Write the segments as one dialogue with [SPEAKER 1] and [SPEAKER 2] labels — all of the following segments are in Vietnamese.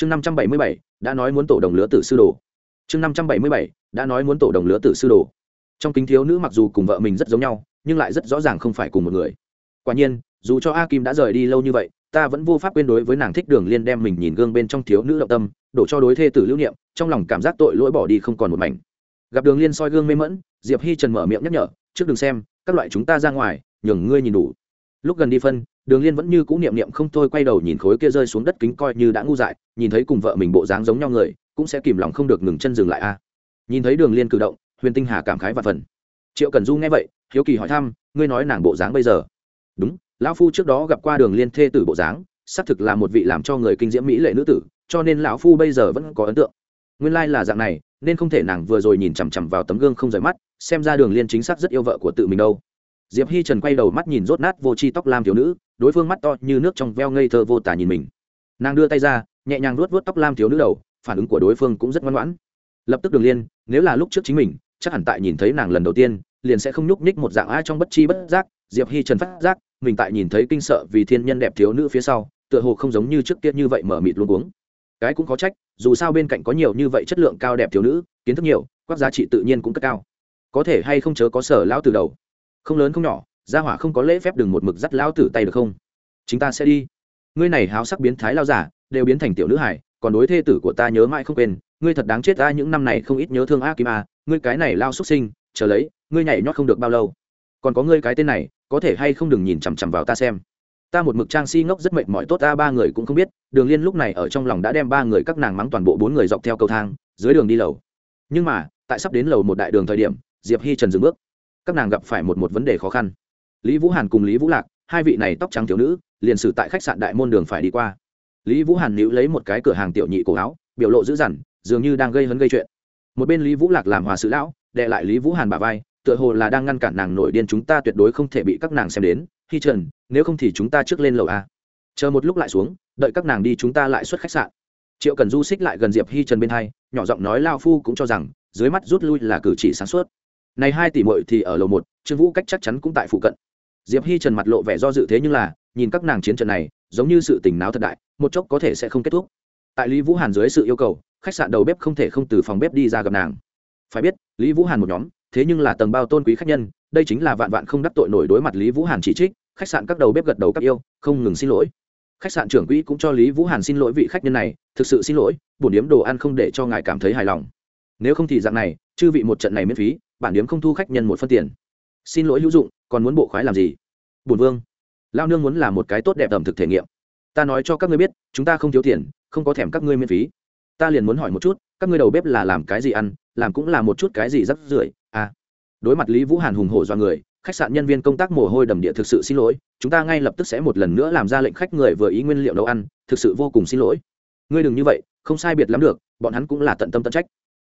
[SPEAKER 1] chương năm trăm bảy mươi bảy, đã nói muốn tổ đồng lứa tử sư đồ. Chương năm trăm bảy mươi bảy, đã nói muốn tổ đồng lứa tử sư đồ. Trong kính thiếu nữ mặc dù cùng vợ mình rất giống nhau, nhưng lại rất rõ ràng không phải cùng một người. Quả nhiên, dù cho a kim đã rời đi lâu như vậy, ta vẫn vô pháp quên đối với nàng thích đường liên đem mình nhìn gương bên trong thiếu nữ động tâm, đổ cho đối thê tử lưu niệm, trong lòng cảm giác tội lỗi bỏ đi không còn một mảnh. Gặp đường liên soi gương mê mẫn diệp hi trần mở miệng nhắc nhở, trước đừng xem, các loại chúng ta ra ngoài, nhường ngươi nhìn đủ. Lúc gần đi phân đường liên vẫn như cũ niệm niệm không thôi quay đầu nhìn khối kia rơi xuống đất kính coi như đã ngu dại, nhìn thấy cùng vợ mình bộ dáng giống nhau người, cũng sẽ kìm lòng không được ngừng chân dừng lại a. Nhìn thấy đường liên cử động, huyền tinh hà cảm khái và phần. Triệu cần du nghe vậy, hiếu kỳ hỏi thăm, ngươi nói nàng bộ dáng bây giờ? Đúng, lão phu trước đó gặp qua đường liên thê tử bộ dáng, xác thực là một vị làm cho người kinh diễm mỹ lệ nữ tử, cho nên lão phu bây giờ vẫn có ấn tượng. Nguyên lai là dạng này, nên không thể nàng vừa rồi nhìn chằm chằm vào tấm gương không rời mắt, xem ra đường liên chính xác rất yêu vợ của tự mình đâu. Diệp hi trần quay đầu mắt nhìn rốt nát vô c h i tóc lam thiếu nữ đối phương mắt to như nước trong veo ngây thơ vô tả nhìn mình. Nàng đưa tay ra, nhẹ nhàng luốt vớt tóc lam thiếu nữ đầu, phản ứng của đối phương cũng rất ngoan ngoãn. Lập tức đường liên, nếu là lúc trước chính mình, chắc hẳn tại nhìn thấy nàng lần đầu tiên, liền sẽ không nhúc nhích một dạng ai trong bất chi bất giác, diệp hi trần phát giác, mình tại nhìn thấy kinh sợ vì thiên nhân đẹp thiếu nữ phía sau, tựa hồ không giống như trước kia như vậy mở mịt luôn uống cái cũng có trách, dù sao bên cạnh có nhiều như vậy chất lượng cao đẹp thiếu nữ, kiến thức nhiều các giá trị tự nhiên cũng cất cao. Có thể hay không chớ có sở lão từ đầu. Không lớn không nhỏ gia hỏa không có lễ phép đừng một mực dắt lão tử tay được không? Chúng ta sẽ đi. Ngươi này háo sắc biến thái lao giả, đều biến thành tiểu nữ hải còn đối thê tử của ta nhớ mãi không quên. Ngươi thật đáng chết ta, những năm này không ít nhớ thương a kim a, ngươi cái này lao xuất sinh, chờ lấy, ngươi nhảy nhót không được bao lâu. Còn có ngươi cái tên này, có thể hay không đừng nhìn chằm chằm vào ta xem. Ta một mực trang si ngốc rất mệt mỏi, tốt ta, ba người cũng không biết. Đường liên lúc này ở trong lòng đã đem ba người các nàng mắng toàn bộ bốn người dọc theo cầu thang, dưới đường đi lầu. Nhưng mà, tại sắp đến lầu một đại đường thời điểm, diệp hi trần dừng bước. Các nàng gặp phải một một vấn đề khó khăn lý vũ hàn cùng lý vũ lạc, hai vị này tóc trắng thiếu nữ, liền xử tại khách sạn đại môn đường phải đi qua. Lý vũ hàn níu lấy một cái cửa hàng tiểu nhị cổ áo, biểu lộ dữ dằn, dường như đang gây hấn gây chuyện. Một bên lý vũ lạc làm hòa sự lão đệ lại lý vũ hàn bà vai, tựa hồ là đang ngăn cản nàng nổi điên chúng ta tuyệt đối không thể bị các nàng xem đến. Khi trần, nếu không thì chúng ta trước lên lầu a. Chờ một lúc lại xuống, đợi các nàng đi chúng ta lại xuất khách sạn. Triệu cần du xích lại gần diệp hi trần bên hai, nhỏ giọng nói lao phu cũng cho rằng, dưới mắt rút lui là cử chỉ sáng suốt. Này hai tỷ muội thì ở lầu một, trương vũ cách chắc chắn cũng tại phụ cận diệp hi trần mặt lộ vẻ do dự thế nhưng là, nhìn các nàng chiến trận này, giống như sự tình náo thật đại, một chốc có thể sẽ không kết thúc. Tại lý vũ hàn dưới sự yêu cầu, khách sạn đầu bếp không thể không từ phòng bếp đi ra gặp nàng. Phải biết, lý vũ hàn một nhóm, thế nhưng là tầng bao tôn quý khách nhân, đây chính là vạn vạn không đắc tội nổi đối mặt lý vũ hàn chỉ trích, khách sạn các đầu bếp gật đầu các yêu, không ngừng xin lỗi. Khách sạn trưởng quỹ cũng cho lý vũ hàn xin lỗi vị khách nhân này, thực sự xin lỗi, bổn điếm đồ ăn không để cho ngài cảm thấy hài lòng. Nếu không thì dạng này, chư vị một trận này miễn phí, bản điếm không thu khách nhân một phân tiền. Xin lỗi hữu dụng còn muốn bộ khoái làm gì? Bổn vương lao nương muốn làm một cái tốt đẹp ẩm thực thể nghiệm. Ta nói cho các ngươi biết, chúng ta không thiếu tiền, không có thèm các ngươi miễn phí. Ta liền muốn hỏi một chút, các ngươi đầu bếp là làm cái gì ăn, làm cũng là một chút cái gì rắc rưởi? À đối mặt lý vũ hàn hùng hổ do người, khách sạn nhân viên công tác mồ hôi đầm địa thực sự xin lỗi, chúng ta ngay lập tức sẽ một lần nữa làm ra lệnh khách người vừa ý nguyên liệu nấu ăn, thực sự vô cùng xin lỗi. Ngươi đừng như vậy, không sai biệt lắm được, bọn hắn cũng là tận tâm tận trách.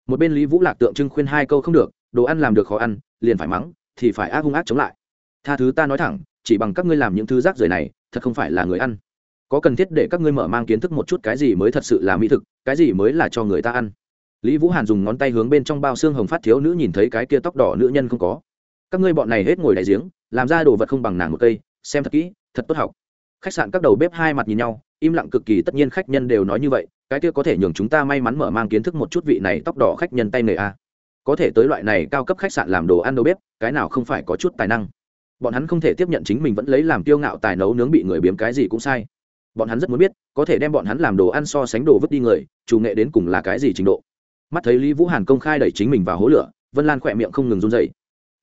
[SPEAKER 1] Một bên lý vũ lạc tượng trưng khuyên hai câu không được, đồ ăn làm được khó ăn, liền phải mắng, thì phải ác hung ác chống lại tha thứ ta nói thẳng, chỉ bằng các ngươi làm những thứ rác rưởi này, thật không phải là người ăn. Có cần thiết để các ngươi mở mang kiến thức một chút cái gì mới thật sự là mỹ thực, cái gì mới là cho người ta ăn? Lý vũ hàn dùng ngón tay hướng bên trong bao xương hồng phát thiếu nữ nhìn thấy cái kia tóc đỏ nữ nhân không có. Các ngươi bọn này hết ngồi đại giếng, làm ra đồ vật không bằng nàng một cây, xem thật kỹ, thật tốt học. Khách sạn các đầu bếp hai mặt nhìn nhau, im lặng cực kỳ, tất nhiên khách nhân đều nói như vậy, cái kia có thể nhường chúng ta may mắn mở mang kiến thức một chút vị này tóc đỏ khách nhân tay nghề a. Có thể tới loại này cao cấp khách sạn làm đồ ăn đầu bếp, cái nào không phải có chút tài năng bọn hắn không thể tiếp nhận chính mình vẫn lấy làm kiêu ngạo tài nấu nướng bị người biếm cái gì cũng sai. Bọn hắn rất muốn biết, có thể đem bọn hắn làm đồ ăn so sánh đồ vứt đi người, chủ nghệ đến cùng là cái gì trình độ. Mắt thấy lý vũ hàn công khai đẩy chính mình vào hố lửa, vân lan khỏe miệng không ngừng run dậy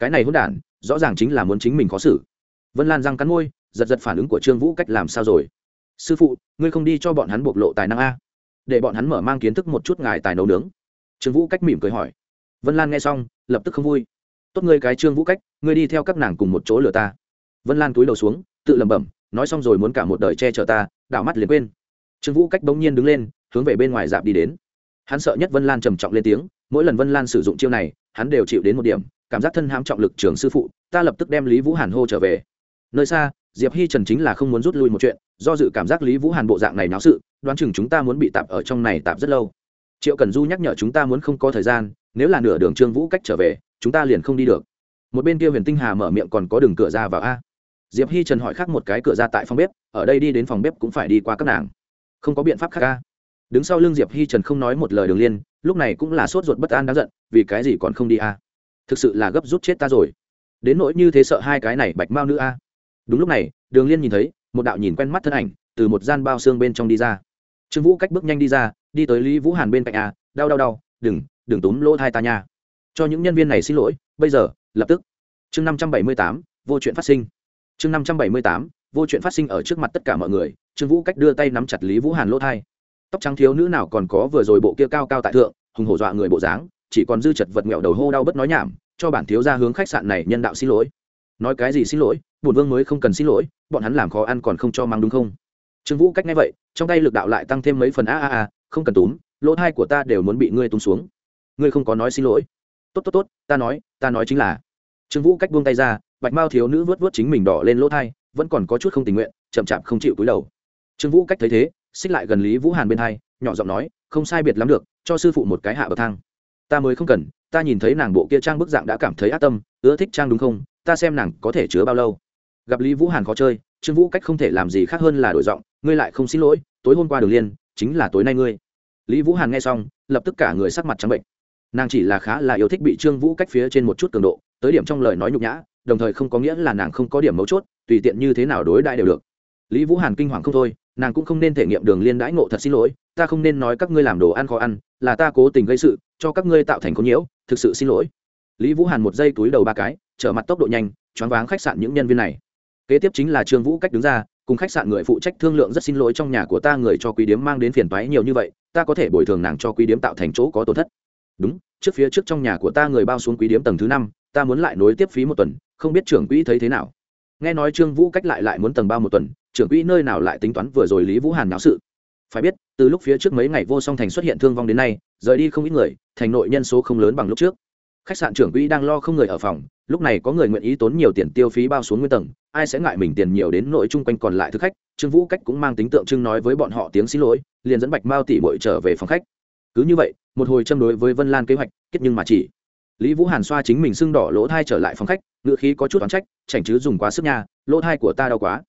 [SPEAKER 1] cái này hôn đản, rõ ràng chính là muốn chính mình khó xử. Vân lan răng cắn môi, giật giật phản ứng của trương vũ cách làm sao rồi? Sư phụ, ngươi không đi cho bọn hắn bộc lộ tài năng a? Để bọn hắn mở mang kiến thức một chút ngài tài nấu nướng. Trương vũ cách mỉm cười hỏi. Vân lan nghe xong, lập tức không vui tốt ngươi cái trương vũ cách, ngươi đi theo các nàng cùng một chỗ lừa ta. Vân lan túi đầu xuống, tự lẩm bẩm, nói xong rồi muốn cả một đời che chở ta, đảo mắt liền quên. Trương vũ cách bỗng nhiên đứng lên, hướng về bên ngoài dạp đi đến. Hắn sợ nhất vân lan trầm trọng lên tiếng, mỗi lần vân lan sử dụng chiêu này, hắn đều chịu đến một điểm, cảm giác thân hãm trọng lực trường sư phụ, ta lập tức đem lý vũ hàn hô trở về. Nơi xa, diệp hi trần chính là không muốn rút lui một chuyện, do dự cảm giác lý vũ hàn bộ dạng này náo sự, đoán chừng chúng ta muốn bị tạp ở trong này tạp rất lâu. Triệu cần du nhắc nhở chúng ta muốn không có thời gian, nếu là nửa đường trương vũ cách trở về chúng ta liền không đi được. Một bên kia huyền tinh hà mở miệng còn có đường cửa ra vào a. Diệp hi trần hỏi khác một cái cửa ra tại phòng bếp, ở đây đi đến phòng bếp cũng phải đi qua các nàng. Không có biện pháp khác a. Đứng sau lưng diệp hi trần không nói một lời đường liên, lúc này cũng là sốt ruột bất an đáng giận, vì cái gì còn không đi a? Thực sự là gấp rút chết ta rồi. Đến nỗi như thế sợ hai cái này bạch mao nữ a. Đúng lúc này, đường liên nhìn thấy, một đạo nhìn quen mắt thân ảnh, từ một gian bao xương bên trong đi ra. Trương vũ cách bước nhanh đi ra, đi tới lý vũ hàn bên cạnh a, đau đau đau, đừng đừng túm lỗ thai ta nha cho những nhân viên này xin lỗi, bây giờ, lập tức. Chương năm trăm bảy mươi tám, vô chuyện phát sinh. Chương năm trăm bảy mươi tám, vô chuyện phát sinh ở trước mặt tất cả mọi người, trương vũ cách đưa tay nắm chặt lý vũ hàn lỗ thai. Tóc trắng thiếu nữ nào còn có vừa rồi bộ kia cao cao tại thượng, hùng hổ dọa người bộ dáng, chỉ còn dư chật vật mẹo đầu hô đau bất nói nhảm, cho bản thiếu ra hướng khách sạn này nhân đạo xin lỗi. Nói cái gì xin lỗi bùn vương mới không cần xin lỗi, bọn hắn làm khó ăn còn không cho mang đúng không? Trương vũ cách nghe vậy, trong tay lực đạo lại tăng thêm mấy phần a a a, không cần túm, lỗ thai của ta đều muốn bị ngươi túm xuống. Ngươi không có nói xin lỗi tốt tốt tốt, ta nói ta nói chính là. Trương vũ cách buông tay ra, bạch mao thiếu nữ vớt vớt chính mình đỏ lên lỗ thai, vẫn còn có chút không tình nguyện, chậm chạp không chịu cúi đầu. Trương vũ cách thấy thế, xích lại gần lý vũ hàn bên hai, nhỏ giọng nói, không sai biệt lắm được, cho sư phụ một cái hạ bậc thang. Ta mới không cần, ta nhìn thấy nàng bộ kia trang bức dạng đã cảm thấy ác tâm, ưa thích trang đúng không, ta xem nàng có thể chứa bao lâu. Gặp lý vũ hàn khó chơi, trương vũ cách không thể làm gì khác hơn là đổi giọng, ngươi lại không xin lỗi, tối hôm qua đường liên, chính là tối nay ngươi. Lý vũ hàn nghe xong, lập tức cả người sắc mặt trắng bệnh nàng chỉ là khá là yêu thích bị trương vũ cách phía trên một chút cường độ, tới điểm trong lời nói nhục nhã, đồng thời không có nghĩa là nàng không có điểm mấu chốt, tùy tiện như thế nào đối đại đều được. Lý vũ hàn kinh hoàng không thôi, nàng cũng không nên thể nghiệm đường liên đãi ngộ thật xin lỗi, ta không nên nói các ngươi làm đồ ăn khó ăn, là ta cố tình gây sự, cho các ngươi tạo thành có nhiễu, thực sự xin lỗi. Lý vũ hàn một giây túi đầu ba cái, trở mặt tốc độ nhanh, choáng váng khách sạn những nhân viên này. Kế tiếp chính là trương vũ cách đứng ra, cùng khách sạn người phụ trách thương lượng rất xin lỗi trong nhà của ta người cho quý điếm mang đến phiền toái nhiều như vậy, ta có thể bồi thường nàng cho quý điếm tạo thành chỗ có tổn thất đúng, trước phía trước trong nhà của ta người bao xuống quý điếm tầng thứ năm, ta muốn lại nối tiếp phí một tuần, không biết trưởng quỹ thấy thế nào. Nghe nói trương vũ cách lại lại muốn tầng bao một tuần, trưởng quỹ nơi nào lại tính toán vừa rồi lý vũ hàn náo sự. Phải biết, từ lúc phía trước mấy ngày vô song thành xuất hiện thương vong đến nay, rời đi không ít người, thành nội nhân số không lớn bằng lúc trước. Khách sạn trưởng quỹ đang lo không người ở phòng, lúc này có người nguyện ý tốn nhiều tiền tiêu phí bao xuống nguyên tầng, ai sẽ ngại mình tiền nhiều đến nội chung quanh còn lại thực khách, trương vũ cách cũng mang tính tượng trưng nói với bọn họ tiếng xin lỗi, liền dẫn bạch mao tỉ bội trở về phòng khách. Cứ như vậy một hồi châm đối với vân lan kế hoạch, kết nhưng mà chỉ. Lý vũ hàn xoa chính mình sưng đỏ lỗ thai trở lại phòng khách ngựa khí có chút oán trách, chảnh chứ dùng quá sức nhà lỗ thai của ta đau quá.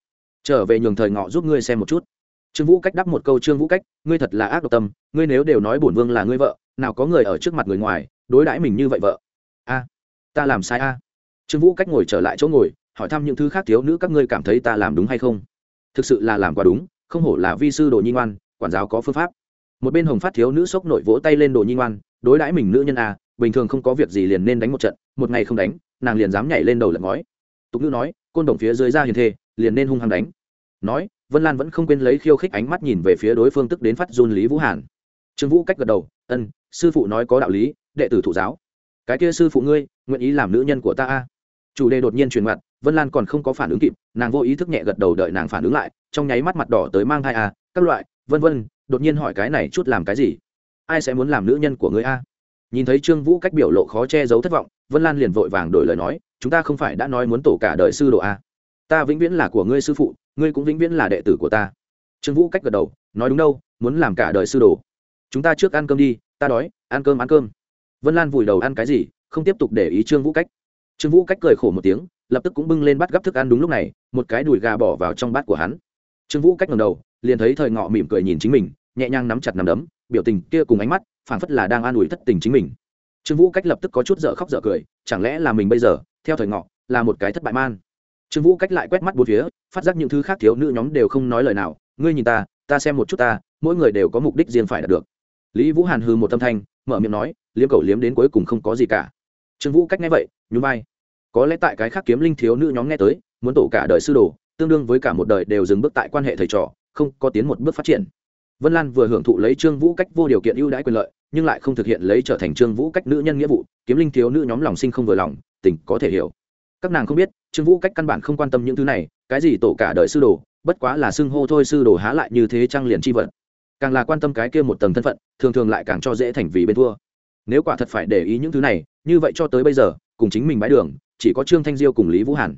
[SPEAKER 1] Trở về nhường thời ngọ giúp ngươi xem một chút. Trương vũ cách đáp một câu, trương vũ cách, ngươi thật là ác độc tâm, ngươi nếu đều nói bổn vương là ngươi vợ, nào có người ở trước mặt người ngoài đối đãi mình như vậy vợ. A, ta làm sai a. Trương vũ cách ngồi trở lại chỗ ngồi, hỏi thăm những thứ khác thiếu nữ, các ngươi cảm thấy ta làm đúng hay không? Thực sự là làm quá đúng, không hổ là vi sư đồ nhi ngoan, quản giáo có phương pháp một bên hồng phát thiếu nữ sốc nội vỗ tay lên đồ nhi ngoan, đối đãi mình nữ nhân a bình thường không có việc gì liền nên đánh một trận, một ngày không đánh, nàng liền dám nhảy lên đầu lật ngói. Tục nữ nói, côn đồng phía dưới ra hiền thê, liền nên hung hăng đánh. Nói, vân lan vẫn không quên lấy khiêu khích ánh mắt nhìn về phía đối phương tức đến phát run lý vũ hàn. Trương vũ cách gật đầu, ân, sư phụ nói có đạo lý, đệ tử thụ giáo. Cái kia sư phụ ngươi, nguyện ý làm nữ nhân của ta a chủ đề đột nhiên truyền mặt vân lan còn không có phản ứng kịp, nàng vô ý thức nhẹ gật đầu đợi nàng phản ứng lại, trong nháy mắt mặt đỏ tới mang thai a các loại, vân vân đột nhiên hỏi cái này chút làm cái gì? Ai sẽ muốn làm nữ nhân của ngươi a? Nhìn thấy trương vũ cách biểu lộ khó che giấu thất vọng, vân lan liền vội vàng đổi lời nói, chúng ta không phải đã nói muốn tổ cả đời sư đồ a. Ta vĩnh viễn là của ngươi sư phụ, ngươi cũng vĩnh viễn là đệ tử của ta. Trương vũ cách gật đầu, nói đúng đâu, muốn làm cả đời sư đồ. Chúng ta trước ăn cơm đi, ta đói, ăn cơm ăn cơm. Vân lan vùi đầu ăn cái gì, không tiếp tục để ý trương vũ cách. Trương vũ cách cười khổ một tiếng, lập tức cũng bưng lên bắt gấp thức ăn đúng lúc này, một cái đùi gà bỏ vào trong bát của hắn. Trương vũ cách ngầm đầu, liền thấy thời ngọ mỉm cười nhìn chính mình nhẹ nhàng nắm chặt nắm đấm, biểu tình kia cùng ánh mắt, phảng phất là đang an ủi thất tình chính mình. Trương vũ cách lập tức có chút dở khóc dở cười, chẳng lẽ là mình bây giờ, theo thời ngọ, là một cái thất bại man? Trương vũ cách lại quét mắt bốn phía, phát giác những thứ khác thiếu nữ nhóm đều không nói lời nào, ngươi nhìn ta ta xem một chút ta, mỗi người đều có mục đích riêng phải đạt được. Lý vũ hàn hư một tâm thanh, mở miệng nói, liếm cầu liếm đến cuối cùng không có gì cả. Trương vũ cách nghe vậy, nhún vai. Có lẽ tại cái khác kiếm linh thiếu nữ nhóm nghe tới, muốn tổ cả đời sư đồ, tương đương với cả một đời đều dừng bước tại quan hệ thầy trò, không có tiến một bước phát triển vân lan vừa hưởng thụ lấy trương vũ cách vô điều kiện ưu đãi quyền lợi, nhưng lại không thực hiện lấy trở thành trương vũ cách nữ nhân nghĩa vụ, kiếm linh thiếu nữ nhóm lòng sinh không vừa lòng tỉnh có thể hiểu. Các nàng không biết, trương vũ cách căn bản không quan tâm những thứ này, cái gì tổ cả đời sư đồ, bất quá là xưng hô thôi sư đồ há lại như thế trang liền chi vật. Càng là quan tâm cái kia một tầng thân phận, thường thường lại càng cho dễ thành vì bên thua. Nếu quả thật phải để ý những thứ này, như vậy cho tới bây giờ, cùng chính mình bãi đường, chỉ có trương thanh diêu cùng lý vũ hàn.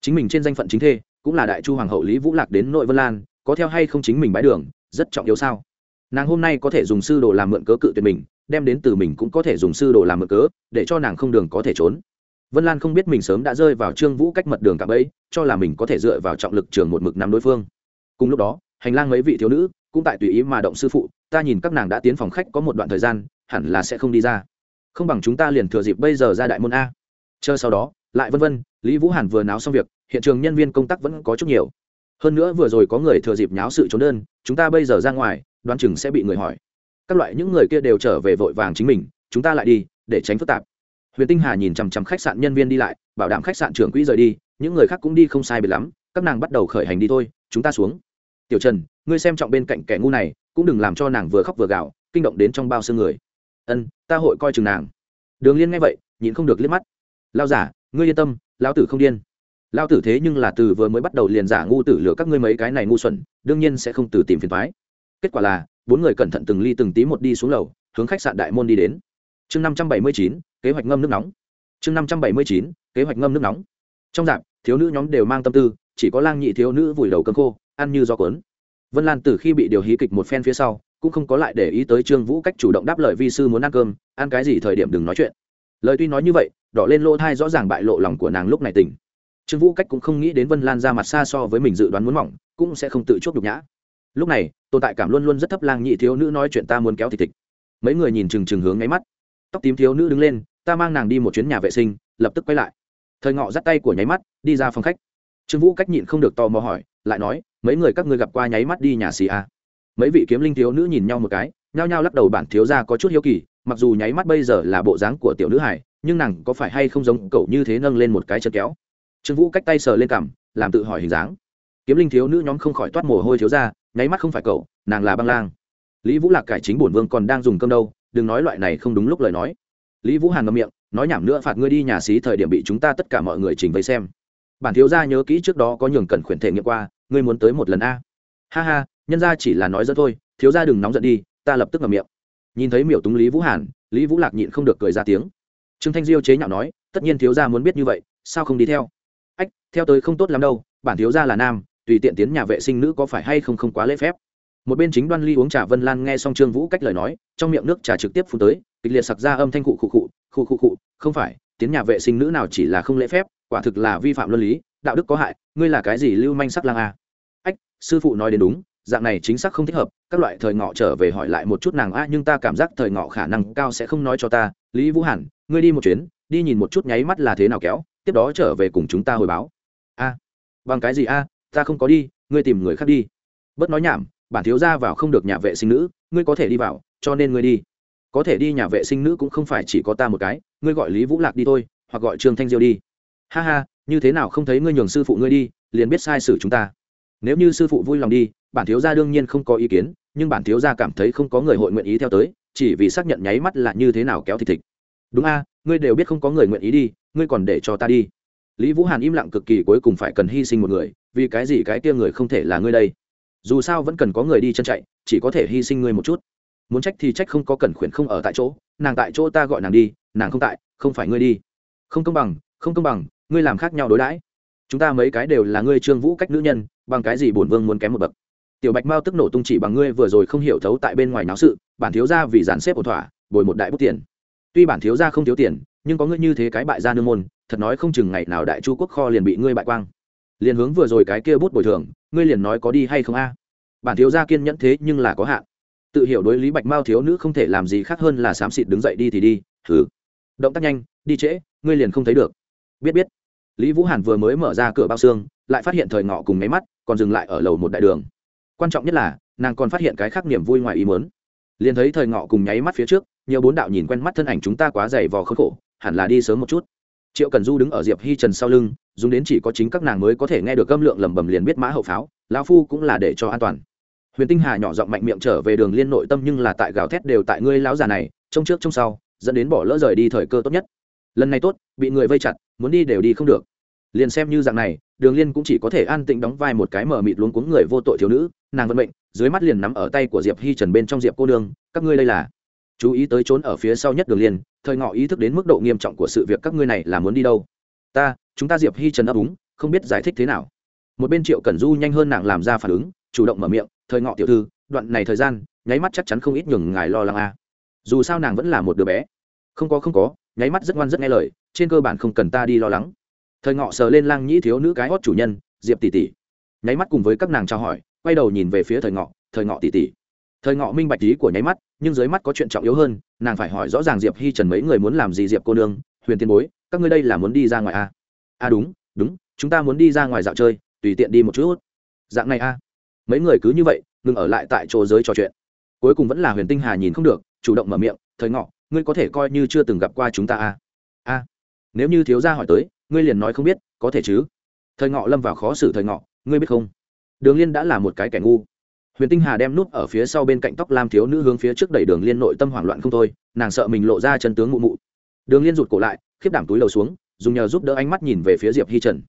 [SPEAKER 1] Chính mình trên danh phận chính thê, cũng là đại chu hoàng hậu lý vũ lạc đến nội vân lan, có theo hay không chính mình bãi đường rất trọng yếu sao? Nàng hôm nay có thể dùng sư đồ làm mượn cớ cự tuyệt mình, đem đến từ mình cũng có thể dùng sư đồ làm mượn cớ, để cho nàng không đường có thể trốn. Vân lan không biết mình sớm đã rơi vào trương vũ cách mật đường cạm ấy cho là mình có thể dựa vào trọng lực trường một mực nắm đối phương. Cùng lúc đó, hành lang mấy vị thiếu nữ cũng tại tùy ý mà động sư phụ, ta nhìn các nàng đã tiến phòng khách có một đoạn thời gian, hẳn là sẽ không đi ra. Không bằng chúng ta liền thừa dịp bây giờ ra đại môn a. Chờ sau đó, lại vân vân, lý vũ hàn vừa náo xong việc, hiện trường nhân viên công tác vẫn có chút nhiều hơn nữa vừa rồi có người thừa dịp nháo sự trốn đơn, chúng ta bây giờ ra ngoài, đoán chừng sẽ bị người hỏi. Các loại những người kia đều trở về vội vàng chính mình, chúng ta lại đi, để tránh phức tạp. Huyền tinh hà nhìn chằm chằm khách sạn nhân viên đi lại, bảo đảm khách sạn trưởng quỹ rời đi, những người khác cũng đi không sai biệt lắm, các nàng bắt đầu khởi hành đi thôi, chúng ta xuống. Tiểu trần, ngươi xem trọng bên cạnh kẻ ngu này, cũng đừng làm cho nàng vừa khóc vừa gào, kinh động đến trong bao xương người. Ân, ta hội coi chừng nàng. Đường liên nghe vậy nhìn không được liếc mắt. Lao giả, ngươi yên tâm lao tử không điên lao tử thế nhưng là từ vừa mới bắt đầu liền giả ngu tử lừa các ngươi mấy cái này ngu xuẩn, đương nhiên sẽ không từ tìm phiền thoái kết quả là, bốn người cẩn thận từng ly từng tí một đi xuống lầu, hướng khách sạn đại môn đi đến. Chương năm trăm bảy mươi chín, kế hoạch ngâm nước nóng. Chương năm trăm bảy mươi chín, kế hoạch ngâm nước nóng. Trong dạp, thiếu nữ nhóm đều mang tâm tư, chỉ có lang nhị thiếu nữ vùi đầu cơm khô, ăn như do cuốn. Vân lan từ khi bị điều hí kịch một phen phía sau, cũng không có lại để ý tới trương vũ cách chủ động đáp lời vi sư muốn ăn cơm, ăn cái gì thời điểm đừng nói chuyện. Lời tuy nói như vậy, đỏ lên lỗ thai rõ ràng bại lộ lòng của nàng lúc này tỉnh trương vũ cách cũng không nghĩ đến vân lan ra mặt xa so với mình dự đoán muốn mỏng, cũng sẽ không tự chuốc nhục nhã. Lúc này, tồn tại cảm luôn luôn rất thấp lang nhị thiếu nữ nói chuyện ta muốn kéo thịt thịt. Mấy người nhìn chừng chừng hướng ngáy mắt. Tóc tím thiếu nữ đứng lên, ta mang nàng đi một chuyến nhà vệ sinh, lập tức quay lại. Thời ngọ dắt tay của nháy mắt, đi ra phòng khách. Trương vũ cách nhịn không được tò mò hỏi, lại nói, mấy người các ngươi gặp qua nháy mắt đi nhà xì a mấy vị kiếm linh thiếu nữ nhìn nhau một cái, nhao nhao lắc đầu bản thiếu ra có chút hiếu kỳ, mặc dù nháy mắt bây giờ là bộ dáng của tiểu nữ hải nhưng nàng có phải hay không giống cậu như thế nâng lên một cái chân kéo? Trương vũ cách tay sờ lên cằm, làm tự hỏi hình dáng. Kiếm linh thiếu nữ nhóm không khỏi toát mồ hôi thiếu ra, nháy mắt không phải cậu, nàng là băng lang. Lý vũ lạc cải chính bổn vương còn đang dùng cơm đâu, đừng nói loại này không đúng lúc lời nói. Lý vũ hàn ngậm miệng, nói nhảm nữa, phạt ngươi đi nhà xí thời điểm bị chúng ta tất cả mọi người trình bày xem. Bản thiếu gia nhớ kỹ trước đó có nhường cần khuyển thể nghiệm qua, ngươi muốn tới một lần a. Ha ha, nhân gia chỉ là nói dẫn thôi, thiếu gia đừng nóng giận đi, ta lập tức ngậm miệng. Nhìn thấy miểu túng lý vũ hàn, lý vũ lạc nhịn không được cười ra tiếng. Trương thanh diêu chế nhạo nói, tất nhiên thiếu gia muốn biết như vậy, sao không đi theo? Theo tới không tốt lắm đâu, bản thiếu gia là nam, tùy tiện tiến nhà vệ sinh nữ có phải hay không không quá lễ phép. Một bên chính đoan ly uống trà vân lan nghe xong trương vũ cách lời nói, trong miệng nước trà trực tiếp phun tới, kịch liệt sặc ra âm thanh cụ cụ cụ cụ cụ khụ, không phải, tiến nhà vệ sinh nữ nào chỉ là không lễ phép, quả thực là vi phạm luân lý, đạo đức có hại, ngươi là cái gì lưu manh sắc lang a. Ách, sư phụ nói đến đúng, dạng này chính xác không thích hợp, các loại thời ngọ trở về hỏi lại một chút nàng, a, nhưng ta cảm giác thời ngọ khả năng cao sẽ không nói cho ta. Lý vũ hẳn ngươi đi một chuyến, đi nhìn một chút nháy mắt là thế nào kéo, tiếp đó trở về cùng chúng ta hồi báo bằng cái gì a? Ta không có đi, ngươi tìm người khác đi. Bớt nói nhảm, bản thiếu ra vào không được nhà vệ sinh nữ, ngươi có thể đi vào, cho nên ngươi đi. Có thể đi nhà vệ sinh nữ cũng không phải chỉ có ta một cái, ngươi gọi lý vũ lạc đi thôi, hoặc gọi trương thanh diêu đi. Ha ha, như thế nào không thấy ngươi nhường sư phụ ngươi đi, liền biết sai sử chúng ta. Nếu như sư phụ vui lòng đi, bản thiếu gia đương nhiên không có ý kiến, nhưng bản thiếu gia cảm thấy không có người hội nguyện ý theo tới, chỉ vì xác nhận nháy mắt là như thế nào kéo thịt thịt. Đúng a, ngươi đều biết không có người nguyện ý đi, ngươi còn để cho ta đi lý vũ hàn im lặng cực kỳ cuối cùng phải cần hy sinh một người, vì cái gì cái kia người không thể là ngươi đây? Dù sao vẫn cần có người đi chân chạy, chỉ có thể hy sinh ngươi một chút. Muốn trách thì trách không có cẩn khuyển không ở tại chỗ, nàng tại chỗ ta gọi nàng đi, nàng không tại, không phải ngươi đi. Không công bằng, không công bằng, ngươi làm khác nhau đối đãi. Chúng ta mấy cái đều là ngươi trương vũ cách nữ nhân, bằng cái gì bổn vương muốn kém một bậc? Tiểu bạch mao tức nổ tung chỉ bằng ngươi vừa rồi không hiểu thấu tại bên ngoài náo sự, bản thiếu gia vì dàn xếp ổn thỏa, bồi một đại bút tiền. Tuy bản thiếu gia không thiếu tiền, nhưng có ngươi như thế cái bại gia nương môn thật nói không chừng ngày nào đại chu quốc kho liền bị ngươi bại quang. Liền hướng vừa rồi cái kia bút bồi thường, ngươi liền nói có đi hay không a? Bản thiếu gia kiên nhẫn thế nhưng là có hạn. Tự hiểu đối lý bạch mao thiếu nữ không thể làm gì khác hơn là xám xịt đứng dậy đi thì đi thử động tác nhanh, đi trễ, ngươi liền không thấy được. Biết biết. Lý vũ hàn vừa mới mở ra cửa bao xương, lại phát hiện thời ngọ cùng máy mắt, còn dừng lại ở lầu một đại đường. Quan trọng nhất là, nàng còn phát hiện cái khác niềm vui ngoài ý muốn. Liền thấy thời ngọ cùng nháy mắt phía trước, nhiều bốn đạo nhìn quen mắt thân ảnh chúng ta quá dày vò khốn khổ, hẳn là đi sớm một chút triệu cần du đứng ở diệp hi trần sau lưng dùng đến chỉ có chính các nàng mới có thể nghe được âm lượng lầm bầm liền biết mã hậu pháo lão phu cũng là để cho an toàn huyền tinh hà nhỏ giọng mạnh miệng trở về đường liên nội tâm nhưng là tại gào thét đều tại ngươi lão già này trông trước trông sau dẫn đến bỏ lỡ rời đi thời cơ tốt nhất lần này tốt bị người vây chặt muốn đi đều đi không được liền xem như dạng này đường liên cũng chỉ có thể an tĩnh đóng vai một cái mở mịt luống cuống người vô tội thiếu nữ nàng vận mệnh dưới mắt liền nắm ở tay của diệp hi trần bên trong diệp cô nương các ngươi đây là chú ý tới trốn ở phía sau nhất đường liên thời ngọ ý thức đến mức độ nghiêm trọng của sự việc các ngươi này là muốn đi đâu ta, chúng ta diệp hi trần ấp úng, không biết giải thích thế nào một bên triệu cẩn du nhanh hơn nàng làm ra phản ứng, chủ động mở miệng, thời ngọ tiểu thư, đoạn này thời gian, nháy mắt chắc chắn không ít nhường ngài lo lắng a à. dù sao nàng vẫn là một đứa bé không có không có, nháy mắt rất ngoan rất nghe lời, trên cơ bản không cần ta đi lo lắng thời ngọ sờ lên lang nhĩ thiếu nữ cái hót chủ nhân, diệp tỷ tỷ nháy mắt cùng với các nàng trao hỏi, quay đầu nhìn về phía thời ngọ thời ngọ tỷ tỷ thời ngọ minh bạch ý của nháy mắt, nhưng dưới mắt có chuyện trọng yếu hơn, nàng phải hỏi rõ ràng diệp hi trần mấy người muốn làm gì diệp cô nương, huyền tiên bối, các ngươi đây là muốn đi ra ngoài à? à đúng đúng, chúng ta muốn đi ra ngoài dạo chơi, tùy tiện đi một chút dạng này à? mấy người cứ như vậy, ngừng ở lại tại chỗ giới trò chuyện cuối cùng vẫn là huyền tinh hà nhìn không được, chủ động mở miệng, thời ngọ, ngươi có thể coi như chưa từng gặp qua chúng ta à? a nếu như thiếu gia hỏi tới, ngươi liền nói không biết, có thể chứ thời ngọ lâm vào khó xử thời ngọ, ngươi biết không đường liên đã là một cái kẻ ngu huyền tinh hà đem nút ở phía sau bên cạnh tóc lam thiếu nữ hướng phía trước đẩy đường liên nội tâm hoảng loạn không thôi, nàng sợ mình lộ ra chân tướng mụ mụ. Đường liên rụt cổ lại, khiếp đảm túi lầu xuống, dùng nhờ giúp đỡ ánh mắt nhìn về phía diệp hi trần.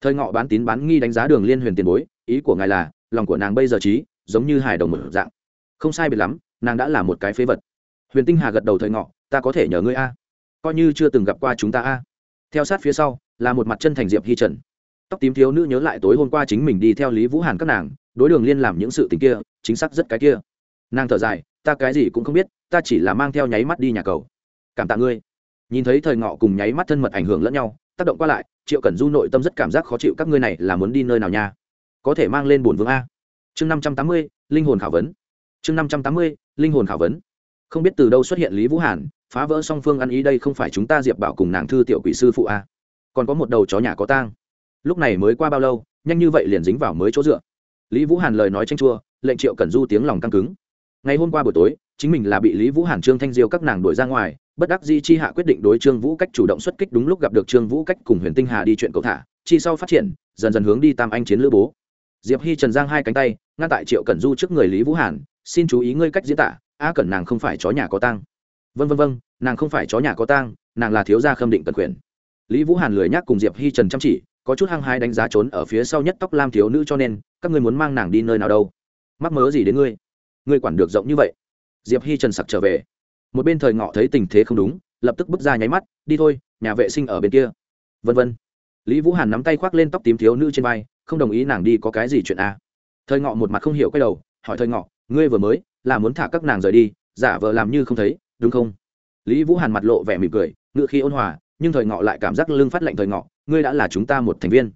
[SPEAKER 1] Thời ngọ bán tín bán nghi đánh giá đường liên huyền tiền bối, ý của ngài là, lòng của nàng bây giờ trí, giống như hài đồng một dạng. Không sai biệt lắm, nàng đã là một cái phế vật. Huyền tinh hà gật đầu thời ngọ, ta có thể nhờ ngươi a. Coi như chưa từng gặp qua chúng ta a. Theo sát phía sau, là một mặt chân thành diệp hi trần. Tóc tím thiếu nữ nhớ lại tối hôm qua chính mình đi theo lý vũ hàn các nàng đối đường liên làm những sự tình kia, chính xác rất cái kia. Nàng thở dài, ta cái gì cũng không biết, ta chỉ là mang theo nháy mắt đi nhà cầu. Cảm tạ ngươi. Nhìn thấy thời ngọ cùng nháy mắt thân mật ảnh hưởng lẫn nhau, tác động qua lại, triệu cẩn du nội tâm rất cảm giác khó chịu, các ngươi này là muốn đi nơi nào nha? Có thể mang lên bổn vương a. Chương năm trăm tám mươi, linh hồn khảo vấn. Chương năm trăm tám mươi, linh hồn khảo vấn. Không biết từ đâu xuất hiện lý vũ hàn, phá vỡ song phương ăn ý đây không phải chúng ta diệp bảo cùng nàng thư tiểu quỷ sư phụ a. Còn có một đầu chó nhà có tang. Lúc này mới qua bao lâu, nhanh như vậy liền dính vào mới chỗ dựa lý vũ hàn lời nói tranh chua, lệnh triệu cẩn du tiếng lòng căng cứng. Ngày hôm qua buổi tối, chính mình là bị lý vũ hàn, trương thanh diêu các nàng đuổi ra ngoài, bất đắc di chi hạ quyết định đối trương vũ cách chủ động xuất kích đúng lúc gặp được trương vũ cách cùng huyền tinh hà đi chuyện cầu thả, chi sau phát triển, dần dần hướng đi tam anh chiến lữ bố. Diệp hi trần giang hai cánh tay, ngăn tại triệu cẩn du trước người lý vũ hàn, xin chú ý ngươi cách diễn tả, a cẩn nàng không phải chó nhà có tang. Vân vân vân nàng không phải chó nhà có tang, nàng là thiếu gia khâm định cần quyền. Lý vũ hàn lười nhắc cùng diệp hi trần chăm chỉ có chút hăng hái đánh giá trốn ở phía sau nhất tóc lam thiếu nữ cho nên, các ngươi muốn mang nàng đi nơi nào đâu? Mắc mớ gì đến ngươi? Ngươi quản được rộng như vậy. Diệp hi trần sặc trở về. Một bên thời ngọ thấy tình thế không đúng, lập tức bước ra nháy mắt, đi thôi, nhà vệ sinh ở bên kia. Vân vân. Lý vũ hàn nắm tay khoác lên tóc tím thiếu nữ trên vai, không đồng ý nàng đi có cái gì chuyện à. thời ngọ một mặt không hiểu quay đầu, hỏi thời ngọ, ngươi vừa mới là muốn thả các nàng rời đi, giả vờ làm như không thấy, đúng không? Lý vũ hàn mặt lộ vẻ mỉm cười, ngựa khi ôn hòa nhưng thời ngọ lại cảm giác lưng phát lệnh thời ngọ, ngươi đã là chúng ta một thành viên.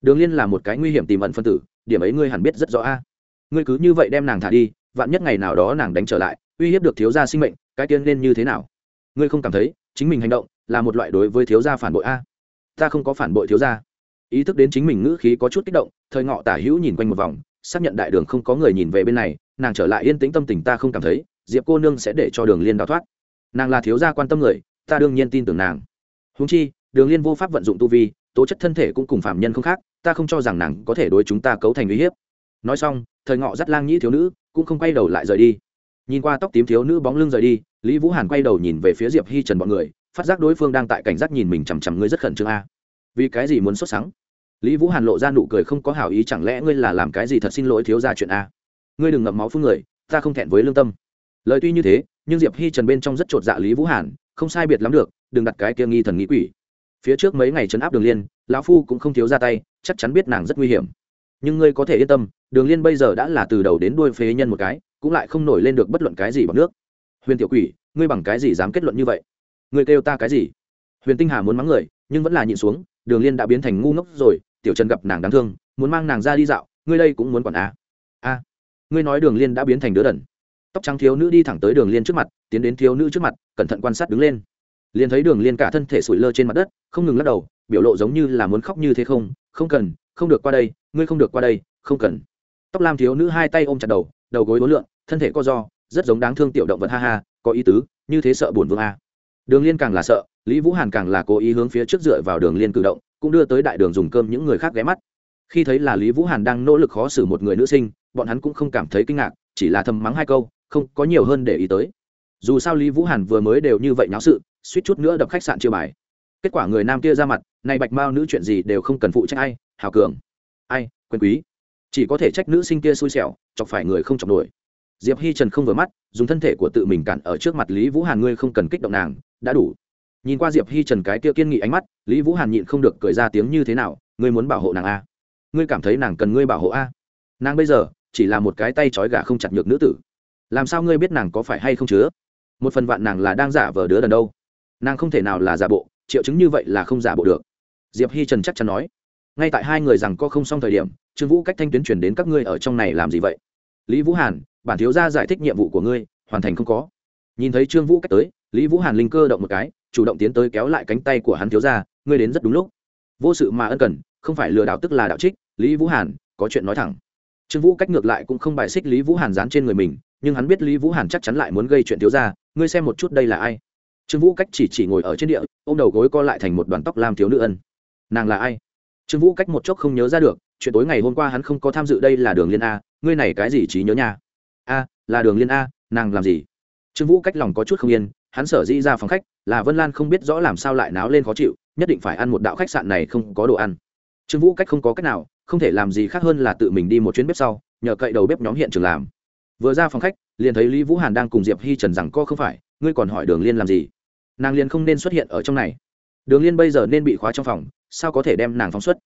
[SPEAKER 1] Đường liên là một cái nguy hiểm tìm ẩn phân tử, điểm ấy ngươi hẳn biết rất rõ a. Ngươi cứ như vậy đem nàng thả đi, vạn nhất ngày nào đó nàng đánh trở lại, uy hiếp được thiếu gia sinh mệnh, cái tiên nên như thế nào? Ngươi không cảm thấy, chính mình hành động là một loại đối với thiếu gia phản bội a? Ta không có phản bội thiếu gia. Ý thức đến chính mình ngữ khí có chút kích động, thời ngọ tả hữu nhìn quanh một vòng, xác nhận đại đường không có người nhìn về bên này, nàng trở lại yên tĩnh tâm tình ta không cảm thấy, diệp cô nương sẽ để cho đường liên đào thoát. Nàng là thiếu gia quan tâm người, ta đương nhiên tin tưởng nàng húng chi, đường liên vô pháp vận dụng tu vi, tố chất thân thể cũng cùng phạm nhân không khác, ta không cho rằng nàng có thể đối chúng ta cấu thành uy hiếp. Nói xong, thời ngọ dắt lang nhĩ thiếu nữ, cũng không quay đầu lại rời đi. Nhìn qua tóc tím thiếu nữ bóng lưng rời đi, lý vũ hàn quay đầu nhìn về phía diệp hi trần b ọ n người, phát giác đối phương đang tại cảnh giác nhìn mình chằm chằm ngươi rất khẩn trương a. Vì cái gì muốn xuất sáng lý vũ hàn lộ ra nụ cười không có hảo ý, chẳng lẽ ngươi là làm cái gì thật xin lỗi thiếu ra chuyện a? Ngươi đừng ngậm máu phương người, ta không thẹn với lương tâm. Lời tuy như thế, nhưng diệp hi trần bên trong rất chột dạ lý vũ hàn, không sai biệt lắm được đừng đặt cái kia nghi thần nghĩ quỷ. Phía trước mấy ngày chấn áp đường liên, lão phu cũng không thiếu ra tay, chắc chắn biết nàng rất nguy hiểm. Nhưng ngươi có thể yên tâm, đường liên bây giờ đã là từ đầu đến đuôi phế nhân một cái, cũng lại không nổi lên được bất luận cái gì bằng nước. Huyền tiểu quỷ, ngươi bằng cái gì dám kết luận như vậy? Ngươi kêu ta cái gì? Huyền tinh hà muốn mắng người, nhưng vẫn là nhịn xuống, đường liên đã biến thành ngu ngốc rồi, tiểu trần gặp nàng đáng thương, muốn mang nàng ra đi dạo, ngươi đây cũng muốn quản a. A. Ngươi nói đường liên đã biến thành đứa đần. Tóc trắng thiếu nữ đi thẳng tới đường liên trước mặt, tiến đến thiếu nữ trước mặt, cẩn thận quan sát đứng lên liền thấy đường liên cả thân thể sủi lơ trên mặt đất không ngừng lắc đầu biểu lộ giống như là muốn khóc như thế không không cần không được qua đây ngươi không được qua đây không cần. Tóc lam thiếu nữ hai tay ôm chặt đầu đầu gối uốn lượn, thân thể co do rất giống đáng thương tiểu động vật ha ha có ý tứ như thế sợ buồn vương a. Đường liên càng là sợ lý vũ hàn càng là cố ý hướng phía trước dựa vào đường liên cử động cũng đưa tới đại đường dùng cơm những người khác ghé mắt. Khi thấy là lý vũ hàn đang nỗ lực khó xử một người nữ sinh bọn hắn cũng không cảm thấy kinh ngạc chỉ là thầm mắng hai câu không có nhiều hơn để ý tới. Dù sao lý vũ hàn vừa mới đều như vậy nháo sự suýt chút nữa đập khách sạn chiêu bài. Kết quả người nam kia ra mặt này bạch mao nữ chuyện gì đều không cần phụ trách ai, hào cường. Ai, quyền quý. Chỉ có thể trách nữ sinh kia xui xẻo, chọc phải người không chọc nổi. Diệp hi trần không vừa mắt, dùng thân thể của tự mình cản ở trước mặt lý vũ hàn, ngươi không cần kích động nàng, đã đủ. Nhìn qua diệp hi trần cái kia kiên nghị ánh mắt, lý vũ hàn nhịn không được cười ra tiếng như thế nào, ngươi muốn bảo hộ nàng a? Ngươi cảm thấy nàng cần ngươi bảo hộ a? Nàng bây giờ chỉ là một cái tay trói gà không chặt nhược nữ tử. Làm sao ngươi biết nàng có phải hay không chứa? Một phần vạn nàng là đang giả vờ đứa đần đâu nàng không thể nào là giả bộ, triệu chứng như vậy là không giả bộ được. Diệp hi trần chắc chắn nói. Ngay tại hai người rằng có không xong thời điểm, trương vũ cách thanh tuyến chuyển đến các ngươi ở trong này làm gì vậy? Lý vũ hàn, bản thiếu gia giải thích nhiệm vụ của ngươi, hoàn thành không có. Nhìn thấy trương vũ cách tới, lý vũ hàn linh cơ động một cái, chủ động tiến tới kéo lại cánh tay của hắn thiếu gia, ngươi đến rất đúng lúc. Vô sự mà ân cần, không phải lừa đảo tức là đạo trích, lý vũ hàn, có chuyện nói thẳng. Trương vũ cách ngược lại cũng không bài xích lý vũ hàn dán trên người mình, nhưng hắn biết lý vũ hàn chắc chắn lại muốn gây chuyện thiếu gia, ngươi xem một chút đây là ai trương vũ cách chỉ chỉ ngồi ở trên địa ô m đầu gối co lại thành một đoàn tóc làm thiếu nữ ân. Nàng là ai? Trương vũ cách một chốc không nhớ ra được, chuyện tối ngày hôm qua hắn không có tham dự đây là đường liên a, ngươi này cái gì trí nhớ nha? A, là đường liên a, nàng làm gì? Trương vũ cách lòng có chút không yên, hắn sở dĩ ra phòng khách, là vân lan không biết rõ làm sao lại náo lên khó chịu, nhất định phải ăn một đạo khách sạn này không có đồ ăn. Trương vũ cách không có cách nào, không thể làm gì khác hơn là tự mình đi một chuyến bếp sau, nhờ cậy đầu bếp nhóm hiện trường làm. Vừa ra phòng khách, liền thấy lý vũ hàn đang cùng diệp hi trần rằng co không phải, ngươi còn hỏi đường liên làm gì? Nàng liền không nên xuất hiện ở trong này. Đường liên bây giờ nên bị khóa trong phòng, sao có thể đem nàng phóng xuất?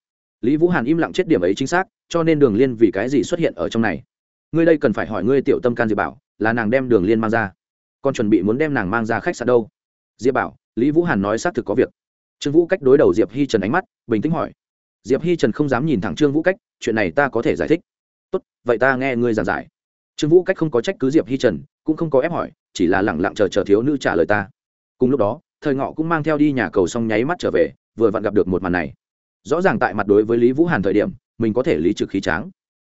[SPEAKER 1] Lý vũ hàn im lặng chết điểm ấy chính xác, cho nên đường liên vì cái gì xuất hiện ở trong này? Ngươi đây cần phải hỏi ngươi tiểu tâm can diệp bảo, là nàng đem đường liên mang ra. Còn chuẩn bị muốn đem nàng mang ra khách sạn đâu? Diệp bảo, lý vũ hàn nói xác thực có việc. Trương vũ cách đối đầu diệp hi trần ánh mắt, bình tĩnh hỏi. Diệp hi trần không dám nhìn thẳng trương vũ cách, chuyện này ta có thể giải thích. Tốt, vậy ta nghe ngươi giảng giải. Trương vũ cách không có trách cứ diệp hi trần, cũng không có ép hỏi, chỉ là lẳng lặng chờ chờ thiếu nữ trả lời ta cùng lúc đó, thời ngọ cũng mang theo đi nhà cầu xong nháy mắt trở về, vừa vặn gặp được một màn này. Rõ ràng tại mặt đối với lý vũ hàn thời điểm, mình có thể lý trực khí tráng.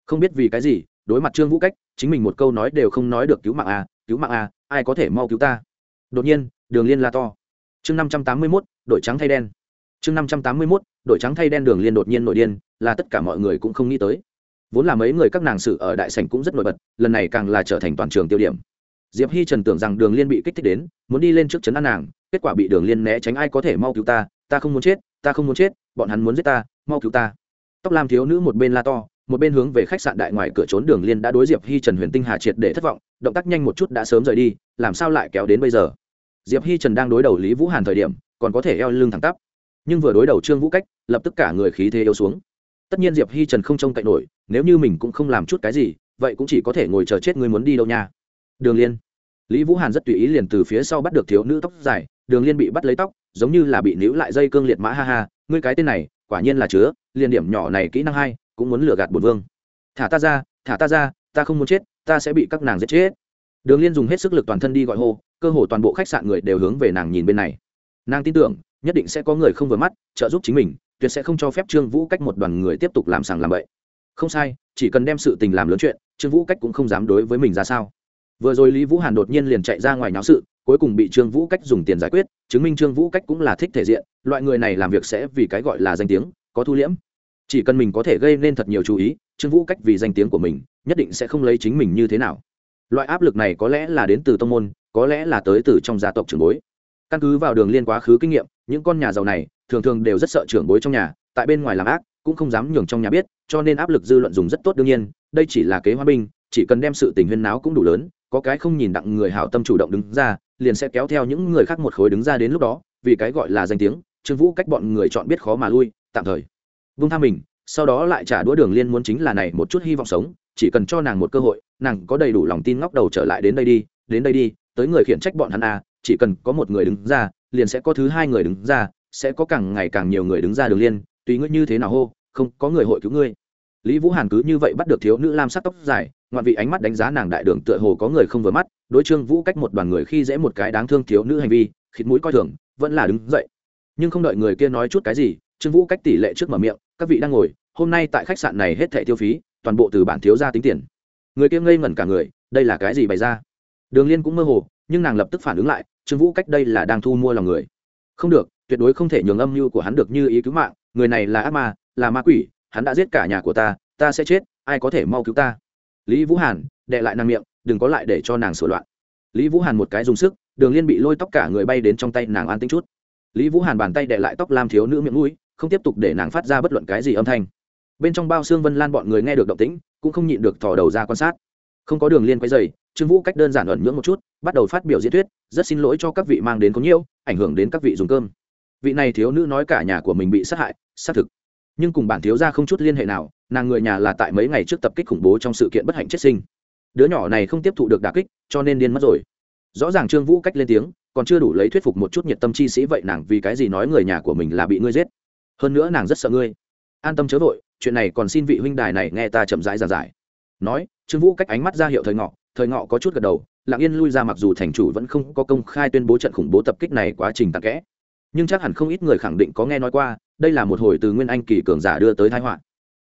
[SPEAKER 1] Không biết vì cái gì, đối mặt trương vũ cách, chính mình một câu nói đều không nói được cứu mạng a, cứu mạng a, ai có thể mau cứu ta? Đột nhiên, đường liên la to. Chương năm trăm tám mươi mốt, đội trắng thay đen. Chương năm trăm tám mươi mốt, đội trắng thay đen đường liên đột nhiên nội điên, là tất cả mọi người cũng không nghĩ tới. Vốn là mấy người các nàng sự ở đại sảnh cũng rất nổi bật, lần này càng là trở thành toàn trường tiêu điểm diệp hi trần tưởng rằng đường liên bị kích thích đến, muốn đi lên trước chấn an nàng, kết quả bị đường liên né tránh, ai có thể mau cứu ta ta không muốn chết, ta không muốn chết, bọn hắn muốn giết ta, mau cứu ta. Tóc lam thiếu nữ một bên la to, một bên hướng về khách sạn đại ngoài cửa trốn đường liên đã đối diệp hi trần huyền tinh hà triệt để thất vọng, động tác nhanh một chút đã sớm rời đi, làm sao lại kéo đến bây giờ? Diệp hi trần đang đối đầu lý vũ hàn thời điểm, còn có thể eo lưng thẳng tắp. Nhưng vừa đối đầu trương vũ cách, lập tức cả người khí thế yếu xuống. Tất nhiên diệp hi trần không trông cậy nổi, nếu như mình cũng không làm chút cái gì, vậy cũng chỉ có thể ngồi chờ chết người muốn đi đâu nha đường liên. Lý vũ hàn rất tùy ý liền từ phía sau bắt được thiếu nữ tóc dài, đường liên bị bắt lấy tóc, giống như là bị níu lại dây cương liệt mã, ha ha, ngươi cái tên này, quả nhiên là chứa, liền điểm nhỏ này kỹ năng hai, cũng muốn lừa gạt bổn vương. Thả ta ra, thả ta ra, ta không muốn chết, ta sẽ bị các nàng giết chết. Đường liên dùng hết sức lực toàn thân đi gọi hô, cơ hồ toàn bộ khách sạn người đều hướng về nàng nhìn bên này. Nàng tin tưởng, nhất định sẽ có người không vừa mắt, trợ giúp chính mình, tuyệt sẽ không cho phép trương vũ cách một đoàn người tiếp tục làm sàng làm bậy. Không sai, chỉ cần đem sự tình làm lớn chuyện, trương vũ cách cũng không dám đối với mình ra sao vừa rồi lý vũ hàn đột nhiên liền chạy ra ngoài náo sự, cuối cùng bị trương vũ cách dùng tiền giải quyết, chứng minh trương vũ cách cũng là thích thể diện, loại người này làm việc sẽ vì cái gọi là danh tiếng, có thu liễm. Chỉ cần mình có thể gây nên thật nhiều chú ý, trương vũ cách vì danh tiếng của mình, nhất định sẽ không lấy chính mình như thế nào. Loại áp lực này có lẽ là đến từ tông môn, có lẽ là tới từ trong gia tộc trưởng bối. Căn cứ vào đường liên quá khứ kinh nghiệm, những con nhà giàu này thường thường đều rất sợ trưởng bối trong nhà, tại bên ngoài làm ác, cũng không dám nhường trong nhà biết, cho nên áp lực dư luận dùng rất tốt đương nhiên, đây chỉ là kế hoa binh, chỉ cần đem sự tình huyên náo cũng đủ lớn có cái không nhìn đặng người hảo tâm chủ động đứng ra, liền sẽ kéo theo những người khác một khối đứng ra đến lúc đó, vì cái gọi là danh tiếng, trương vũ cách bọn người chọn biết khó mà lui, tạm thời. Vung tha mình, sau đó lại trả đũa đường liên muốn chính là này một chút hy vọng sống, chỉ cần cho nàng một cơ hội, nàng có đầy đủ lòng tin ngóc đầu trở lại đến đây đi, đến đây đi, tới người khiển trách bọn hắn à chỉ cần có một người đứng ra, liền sẽ có thứ hai người đứng ra, sẽ có càng ngày càng nhiều người đứng ra đường liên, tùy ngươi như thế nào hô, không có người hội cứu ngươi. Lý vũ hàn cứ như vậy bắt được thiếu nữ lam sắc tóc dài ngoạn vị ánh mắt đánh giá nàng đại đường tựa hồ có người không vừa mắt, đối trương vũ cách một đoàn người khi dễ một cái đáng thương thiếu nữ hành vi, khịt mũi coi thường, vẫn là đứng dậy. Nhưng không đợi người kia nói chút cái gì, trương vũ cách tỷ lệ trước mở miệng, các vị đang ngồi, hôm nay tại khách sạn này hết thẻ tiêu phí, toàn bộ từ bản thiếu ra tính tiền. Người kia ngây ngẩn cả người, đây là cái gì bày ra? Đường liên cũng mơ hồ, nhưng nàng lập tức phản ứng lại, trương vũ cách đây là đang thu mua lòng người. Không được, tuyệt đối không thể nhường âm mưu của hắn được như ý cứu mạng, người này là ác ma, là ma quỷ, hắn đã giết cả nhà của ta ta sẽ chết, ai có thể mau cứu ta? Lý vũ hàn, đệ lại nàng miệng, đừng có lại để cho nàng sửa loạn. Lý vũ hàn một cái dùng sức, đường liên bị lôi tóc cả người bay đến trong tay nàng an tính chút. Lý vũ hàn bàn tay đệ lại tóc lam thiếu nữ miệng mũi, không tiếp tục để nàng phát ra bất luận cái gì âm thanh. Bên trong bao xương vân lan bọn người nghe được động tĩnh, cũng không nhịn được thò đầu ra quan sát. Không có đường liên quay dày trương vũ cách đơn giản ẩn nhưỡng một chút, bắt đầu phát biểu diễn thuyết, rất xin lỗi cho các vị mang đến có nhiêu, ảnh hưởng đến các vị dùng cơm. Vị này thiếu nữ nói cả nhà của mình bị sát hại, xác thực nhưng cùng bản thiếu gia không chút liên hệ nào, nàng người nhà là tại mấy ngày trước tập kích khủng bố trong sự kiện bất hạnh chết sinh. Đứa nhỏ này không tiếp thụ được đả kích, cho nên điên mất rồi. Rõ ràng trương vũ cách lên tiếng, còn chưa đủ lấy thuyết phục một chút nhiệt tâm chi sĩ vậy nàng vì cái gì nói người nhà của mình là bị ngươi giết. Hơn nữa nàng rất sợ ngươi. An tâm chớ vội, chuyện này còn xin vị huynh đài này nghe ta chậm rãi giảng giải. Nói, trương vũ cách ánh mắt ra hiệu thời ngọ thời ngọ có chút gật đầu, lặng yên lui ra mặc dù thành chủ vẫn không có công khai tuyên bố trận khủng bố tập kích này quá trình tạc kẽ nhưng chắc hẳn không ít người khẳng định có nghe nói qua, đây là một hồi từ nguyên anh kỳ cường giả đưa tới thái họa.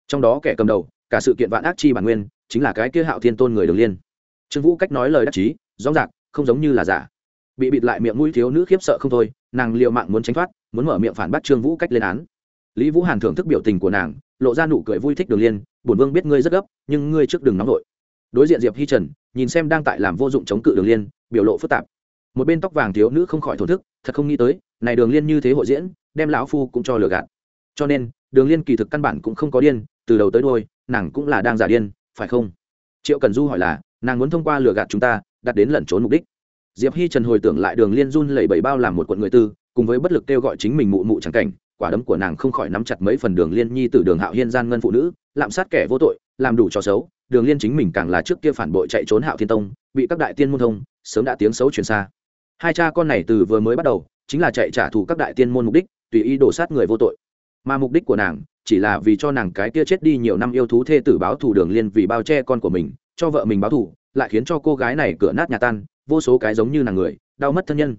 [SPEAKER 1] Trong đó kẻ cầm đầu, cả sự kiện vạn ác chi bản nguyên, chính là cái kia hạo thiên tôn người đường liên. Trương vũ cách nói lời đắc chí, rõ ràng, không giống như là giả. Bị bịt lại miệng mũi thiếu nữ khiếp sợ không thôi, nàng liều mạng muốn tránh thoát, muốn mở miệng phản bác trương vũ cách lên án. Lý vũ hàn thưởng thức biểu tình của nàng, lộ ra nụ cười vui thích đường liên, bổn vương biết ngươi rất gấp, nhưng ngươi trước đừng nóng vội. Đối diện diệp hi trần, nhìn xem đang tại làm vô dụng chống cự đường liên, biểu lộ phức tạp. Một bên tóc vàng thiếu nữ không khỏi thổn thức, thật không nghĩ tới này đường liên như thế hội diễn, đem lão phu cũng cho lừa gạt. Cho nên, đường liên kỳ thực căn bản cũng không có điên, từ đầu tới đôi nàng cũng là đang giả điên, phải không? Triệu cần du hỏi là, nàng muốn thông qua lừa gạt chúng ta, đặt đến lẩn trốn mục đích. Diệp hi trần hồi tưởng lại đường liên run lẩy bẩy bao làm một quận người tư, cùng với bất lực kêu gọi chính mình mụ mụ chẳng cảnh, quả đấm của nàng không khỏi nắm chặt mấy phần đường liên nhi từ đường hạo hiên gian ngân phụ nữ, lạm sát kẻ vô tội, làm đủ cho xấu, đường liên chính mình càng là trước kia phản bội chạy trốn hạo thiên tông, bị các đại tiên môn thông, sớm đã tiếng xấu truyền xa. Hai cha con này từ vừa mới bắt đầu chính là chạy trả thù các đại tiên môn mục đích, tùy ý đổ sát người vô tội. Mà mục đích của nàng, chỉ là vì cho nàng cái kia chết đi nhiều năm yêu thú thê tử báo thù đường liên vì bao che con của mình, cho vợ mình báo thù, lại khiến cho cô gái này cửa nát nhà tan, vô số cái giống như nàng người, đau mất thân nhân.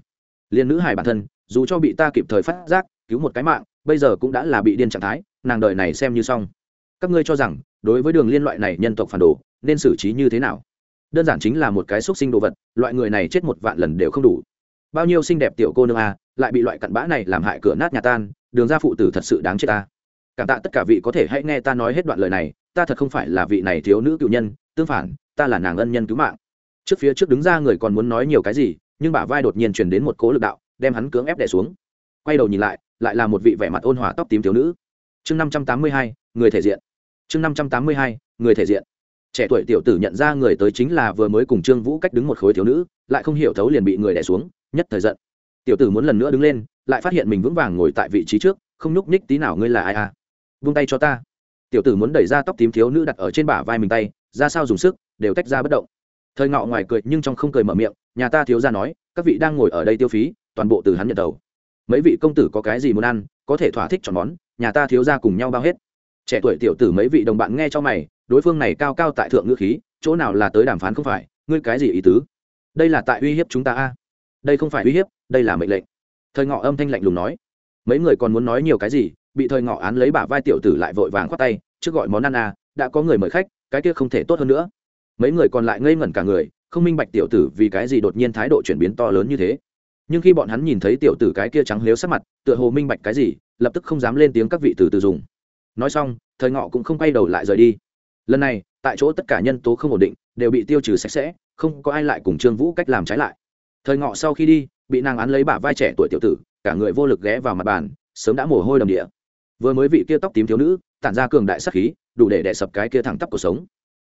[SPEAKER 1] Liên nữ hài bản thân, dù cho bị ta kịp thời phát giác, cứu một cái mạng, bây giờ cũng đã là bị điên trạng thái, nàng đời này xem như xong. Các ngươi cho rằng, đối với đường liên loại này nhân tộc phản đồ, nên xử trí như thế nào? Đơn giản chính là một cái xúc sinh đồ vật, loại người này chết một vạn lần đều không đủ bao nhiêu xinh đẹp tiểu cô nương a, lại bị loại cặn bã này làm hại cửa nát nhà tan, đường ra phụ tử thật sự đáng chết ta. Cảm tạ tất cả vị có thể hãy nghe ta nói hết đoạn lời này, ta thật không phải là vị này thiếu nữ cựu nhân, tương phản, ta là nàng ân nhân cứu mạng. Trước phía trước đứng ra người còn muốn nói nhiều cái gì, nhưng bả vai đột nhiên truyền đến một cố lực đạo, đem hắn cưỡng ép đè xuống. Quay đầu nhìn lại lại là một vị vẻ mặt ôn hòa tóc tím thiếu nữ. Chương năm trăm tám mươi hai, người thể diện. Chương năm trăm tám mươi hai, người thể diện. Trẻ tuổi tiểu tử nhận ra người tới chính là vừa mới cùng trương vũ cách đứng một khối thiếu nữ, lại không hiểu thấu liền bị người đẻ xuống nhất thời giận. Tiểu tử muốn lần nữa đứng lên, lại phát hiện mình vững vàng ngồi tại vị trí trước, không nhúc nhích tí nào ngươi là ai à? Vung tay cho ta. Tiểu tử muốn đẩy ra tóc tím thiếu nữ đặt ở trên bả vai mình tay, ra sao dùng sức, đều tách ra bất động. Thời ngọ ngoài cười nhưng trong không cười mở miệng, nhà ta thiếu ra nói, các vị đang ngồi ở đây tiêu phí, toàn bộ từ hắn nhận đầu. Mấy vị công tử có cái gì muốn ăn, có thể thỏa thích chọn món, nhà ta thiếu ra cùng nhau bao hết. Trẻ tuổi tiểu tử mấy vị đồng bạn nghe cho mày, đối phương này cao cao tại thượng ngữ khí, chỗ nào là tới đàm phán không phải, ngươi cái gì ý tứ? Đây là tại uy hiếp chúng ta a đây không phải uy hiếp, đây là mệnh lệnh. Thời ngọ âm thanh lạnh lùng nói. Mấy người còn muốn nói nhiều cái gì, bị thời ngọ án lấy bả vai tiểu tử lại vội vàng khoát tay, trước gọi món ăn a đã có người mời khách, cái kia không thể tốt hơn nữa. Mấy người còn lại ngây ngẩn cả người, không minh bạch tiểu tử vì cái gì đột nhiên thái độ chuyển biến to lớn như thế. Nhưng khi bọn hắn nhìn thấy tiểu tử cái kia trắng lếu sắc mặt, tựa hồ minh bạch cái gì, lập tức không dám lên tiếng các vị từ từ dùng. Nói xong, thời ngọ cũng không quay đầu lại rời đi. Lần này, tại chỗ tất cả nhân tố không ổn định, đều bị tiêu trừ sạch sẽ, không có ai lại cùng trương vũ cách làm trái lại thời ngọ sau khi đi bị nàng án lấy bả vai trẻ tuổi tiểu tử cả người vô lực ghé vào mặt bàn sớm đã mồ hôi đầm địa. Vừa mới vị kia tóc tím thiếu nữ tản ra cường đại sắc khí đủ để đẻ sập cái kia thẳng tắp cuộc sống.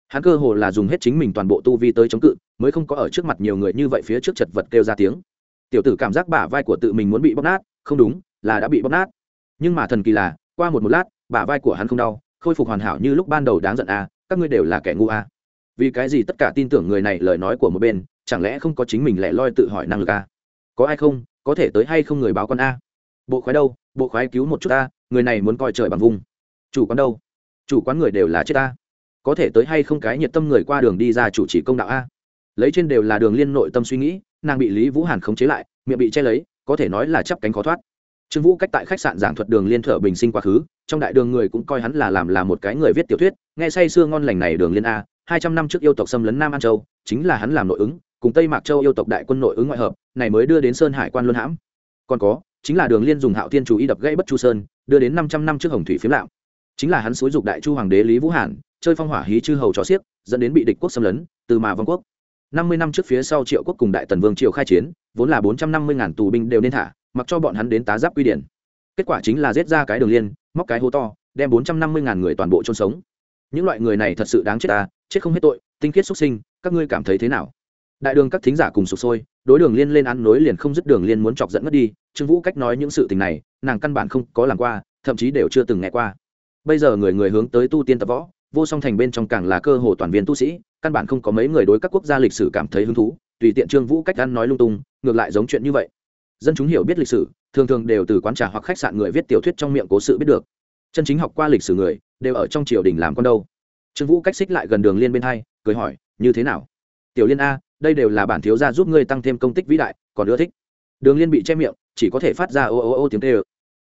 [SPEAKER 1] Hắn cơ hồ là dùng hết chính mình toàn bộ tu vi tới chống cự mới không có ở trước mặt nhiều người như vậy phía trước chật vật kêu ra tiếng. Tiểu tử cảm giác bả vai của tự mình muốn bị bóp nát không đúng là đã bị bóp nát. Nhưng mà thần kỳ là qua một một lát bả vai của hắn không đau khôi phục hoàn hảo như lúc ban đầu đáng giận a à, các ngươi đều là kẻ ngu a à. vì cái gì tất cả tin tưởng người này lời nói của một bên chẳng lẽ không có chính mình lẻ loi tự hỏi năng lực a à? có ai không? Có thể tới hay không người báo con a? Bộ khoái đâu? Bộ khoái cứu một chút ta, người này muốn coi trời bằng vung chủ quán đâu? Chủ quán người đều là chết ta. Có thể tới hay không cái nhiệt tâm người qua đường đi ra chủ trì công đạo a? Lấy trên đều là đường liên nội tâm suy nghĩ, nàng bị lý vũ hàn khống chế lại, miệng bị che lấy, có thể nói là chắp cánh khó thoát. Trương vũ cách tại khách sạn giảng thuật đường liên thở bình sinh quá khứ, trong đại đường người cũng coi hắn là làm là một cái người viết tiểu thuyết, nghe say sưa ngon lành này đường liên a, hai trăm năm trước yêu tộc xâm lấn nam an châu, chính là hắn làm nội ứng cùng tây mạc châu yêu tộc đại quân nội ứng ngoại hợp, này mới đưa đến sơn hải quan luân hãm. Còn có, chính là đường liên dùng hạo thiên chủ ý đập gãy bất chu sơn, đưa đến năm trăm năm trước hồng thủy phiếm lạm. Chính là hắn xúi dục đại chu hoàng đế lý vũ hàn, chơi phong hỏa hí chư hầu trò xiếc, dẫn đến bị địch quốc xâm lấn, từ mà vong quốc. Năm mươi năm trước phía sau triệu quốc cùng đại tần vương triều khai chiến, vốn là bốn trăm năm mươi ngàn tù binh đều nên thả, mặc cho bọn hắn đến tá giáp quy điển. Kết quả chính là giết ra cái đường liên, móc cái hố to, đem bốn trăm năm mươi ngàn người toàn bộ chôn sống. Những loại người này thật sự đáng chết ta, chết không hết tội, tinh khiết xuất sinh, các ngươi cảm thấy thế nào? Đại đường các thính giả cùng sụp sôi, đối đường liên lên ăn nối liền không dứt đường liên muốn chọc dẫn mất đi, trương vũ cách nói những sự tình này, nàng căn bản không có làm qua, thậm chí đều chưa từng nghe qua. Bây giờ người người hướng tới tu tiên tập võ, vô song thành bên trong càng là cơ hồ toàn viên tu sĩ, căn bản không có mấy người đối các quốc gia lịch sử cảm thấy hứng thú, tùy tiện trương vũ cách ăn nói lung tung, ngược lại giống chuyện như vậy. Dân chúng hiểu biết lịch sử, thường thường đều từ quán trà hoặc khách sạn người viết tiểu thuyết trong miệng cố sự biết được. Chân chính học qua lịch sử người, đều ở trong triều đình làm con đâu. Trương vũ cách xích lại gần đường liên bên hai, cười hỏi, như thế nào? Tiểu liên a đây đều là bản thiếu gia giúp ngươi tăng thêm công tích vĩ đại, còn ưa thích. Đường liên bị che miệng, chỉ có thể phát ra ô ô ô tiếng tê ơ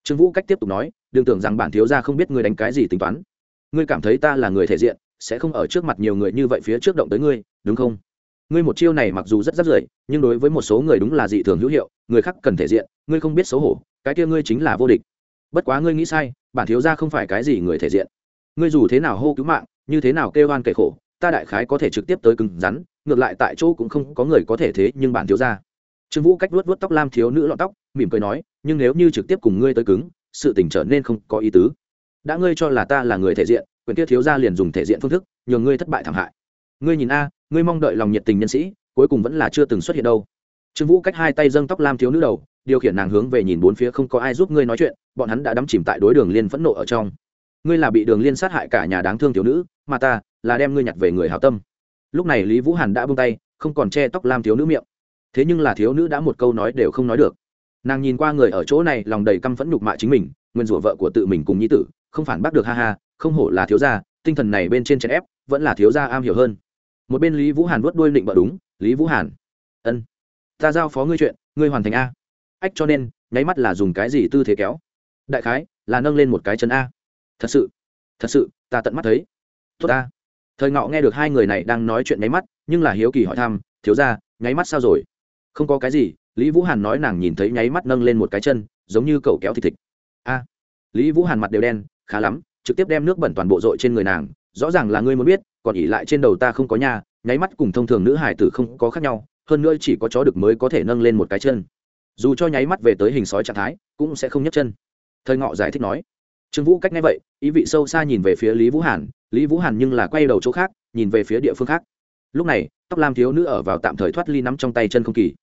[SPEAKER 1] trương vũ cách tiếp tục nói, đừng tưởng rằng bản thiếu gia không biết ngươi đánh cái gì tính toán. Ngươi cảm thấy ta là người thể diện, sẽ không ở trước mặt nhiều người như vậy phía trước động tới ngươi, đúng không? Ngươi một chiêu này mặc dù rất rất rưởi, nhưng đối với một số người đúng là dị thường hữu hiệu, người khác cần thể diện, ngươi không biết xấu hổ, cái kia ngươi chính là vô địch. Bất quá ngươi nghĩ sai, bản thiếu gia không phải cái gì người thể diện. Ngươi dù thế nào hô cứu mạng, như thế nào kêu oan kể khổ ta đại khái có thể trực tiếp tới cứng rắn, ngược lại tại chỗ cũng không có người có thể thế nhưng bản thiếu gia. Trương vũ cách vuốt vuốt tóc lam thiếu nữ lọn tóc, mỉm cười nói, nhưng nếu như trực tiếp cùng ngươi tới cứng, sự tình trở nên không có ý tứ. Đã ngươi cho là ta là người thể diện, quyền kia thiếu gia liền dùng thể diện phương thức nhường ngươi thất bại thảm hại. Ngươi nhìn a, ngươi mong đợi lòng nhiệt tình nhân sĩ, cuối cùng vẫn là chưa từng xuất hiện đâu. Trương vũ cách hai tay dâng tóc lam thiếu nữ đầu, điều khiển nàng hướng về nhìn bốn phía không có ai giúp ngươi nói chuyện, bọn hắn đã đắm chìm tại đối đường liên phẫn nộ ở trong. Ngươi là bị đường liên sát hại cả nhà đáng thương thiếu nữ, mà ta là đem ngươi nhặt về người hảo tâm. Lúc này lý vũ hàn đã bung tay, không còn che tóc lam thiếu nữ miệng. Thế nhưng là thiếu nữ đã một câu nói đều không nói được. Nàng nhìn qua người ở chỗ này, lòng đầy căm phẫn nhục mạ chính mình, nguyên rủa vợ của tự mình cùng nhi tử, không phản bác được, ha ha, không hổ là thiếu gia, tinh thần này bên trên chèn ép, vẫn là thiếu gia am hiểu hơn. Một bên lý vũ hàn vớt đuôi định bợ đúng, lý vũ hàn, ân, ta giao phó ngươi chuyện, ngươi hoàn thành a. Ách, cho nên, nháy mắt là dùng cái gì tư thế kéo? Đại khái, là nâng lên một cái chân a. Thật sự thật sự, ta tận mắt thấy. Tốt a thời ngọ nghe được hai người này đang nói chuyện nháy mắt, nhưng là hiếu kỳ hỏi thăm, thiếu ra nháy mắt sao rồi? Không có cái gì. Lý vũ hàn nói nàng nhìn thấy nháy mắt nâng lên một cái chân, giống như cậu kéo thịt thịt. A. Lý vũ hàn mặt đều đen, khá lắm, trực tiếp đem nước bẩn toàn bộ dội trên người nàng, rõ ràng là ngươi muốn biết, còn ỉ lại trên đầu ta không có nhà nháy mắt cùng thông thường nữ hải tử không có khác nhau, hơn nữa chỉ có chó được mới có thể nâng lên một cái chân. Dù cho nháy mắt về tới hình sói trạng thái, cũng sẽ không nhấc chân. Thời ngọ giải thích nói, trương vũ cách ngay vậy, ý vị sâu xa nhìn về phía lý vũ hàn lý vũ hàn nhưng là quay đầu chỗ khác, nhìn về phía địa phương khác. Lúc này, tóc lam thiếu nữ ở vào tạm thời thoát ly nắm trong tay chân không kỳ.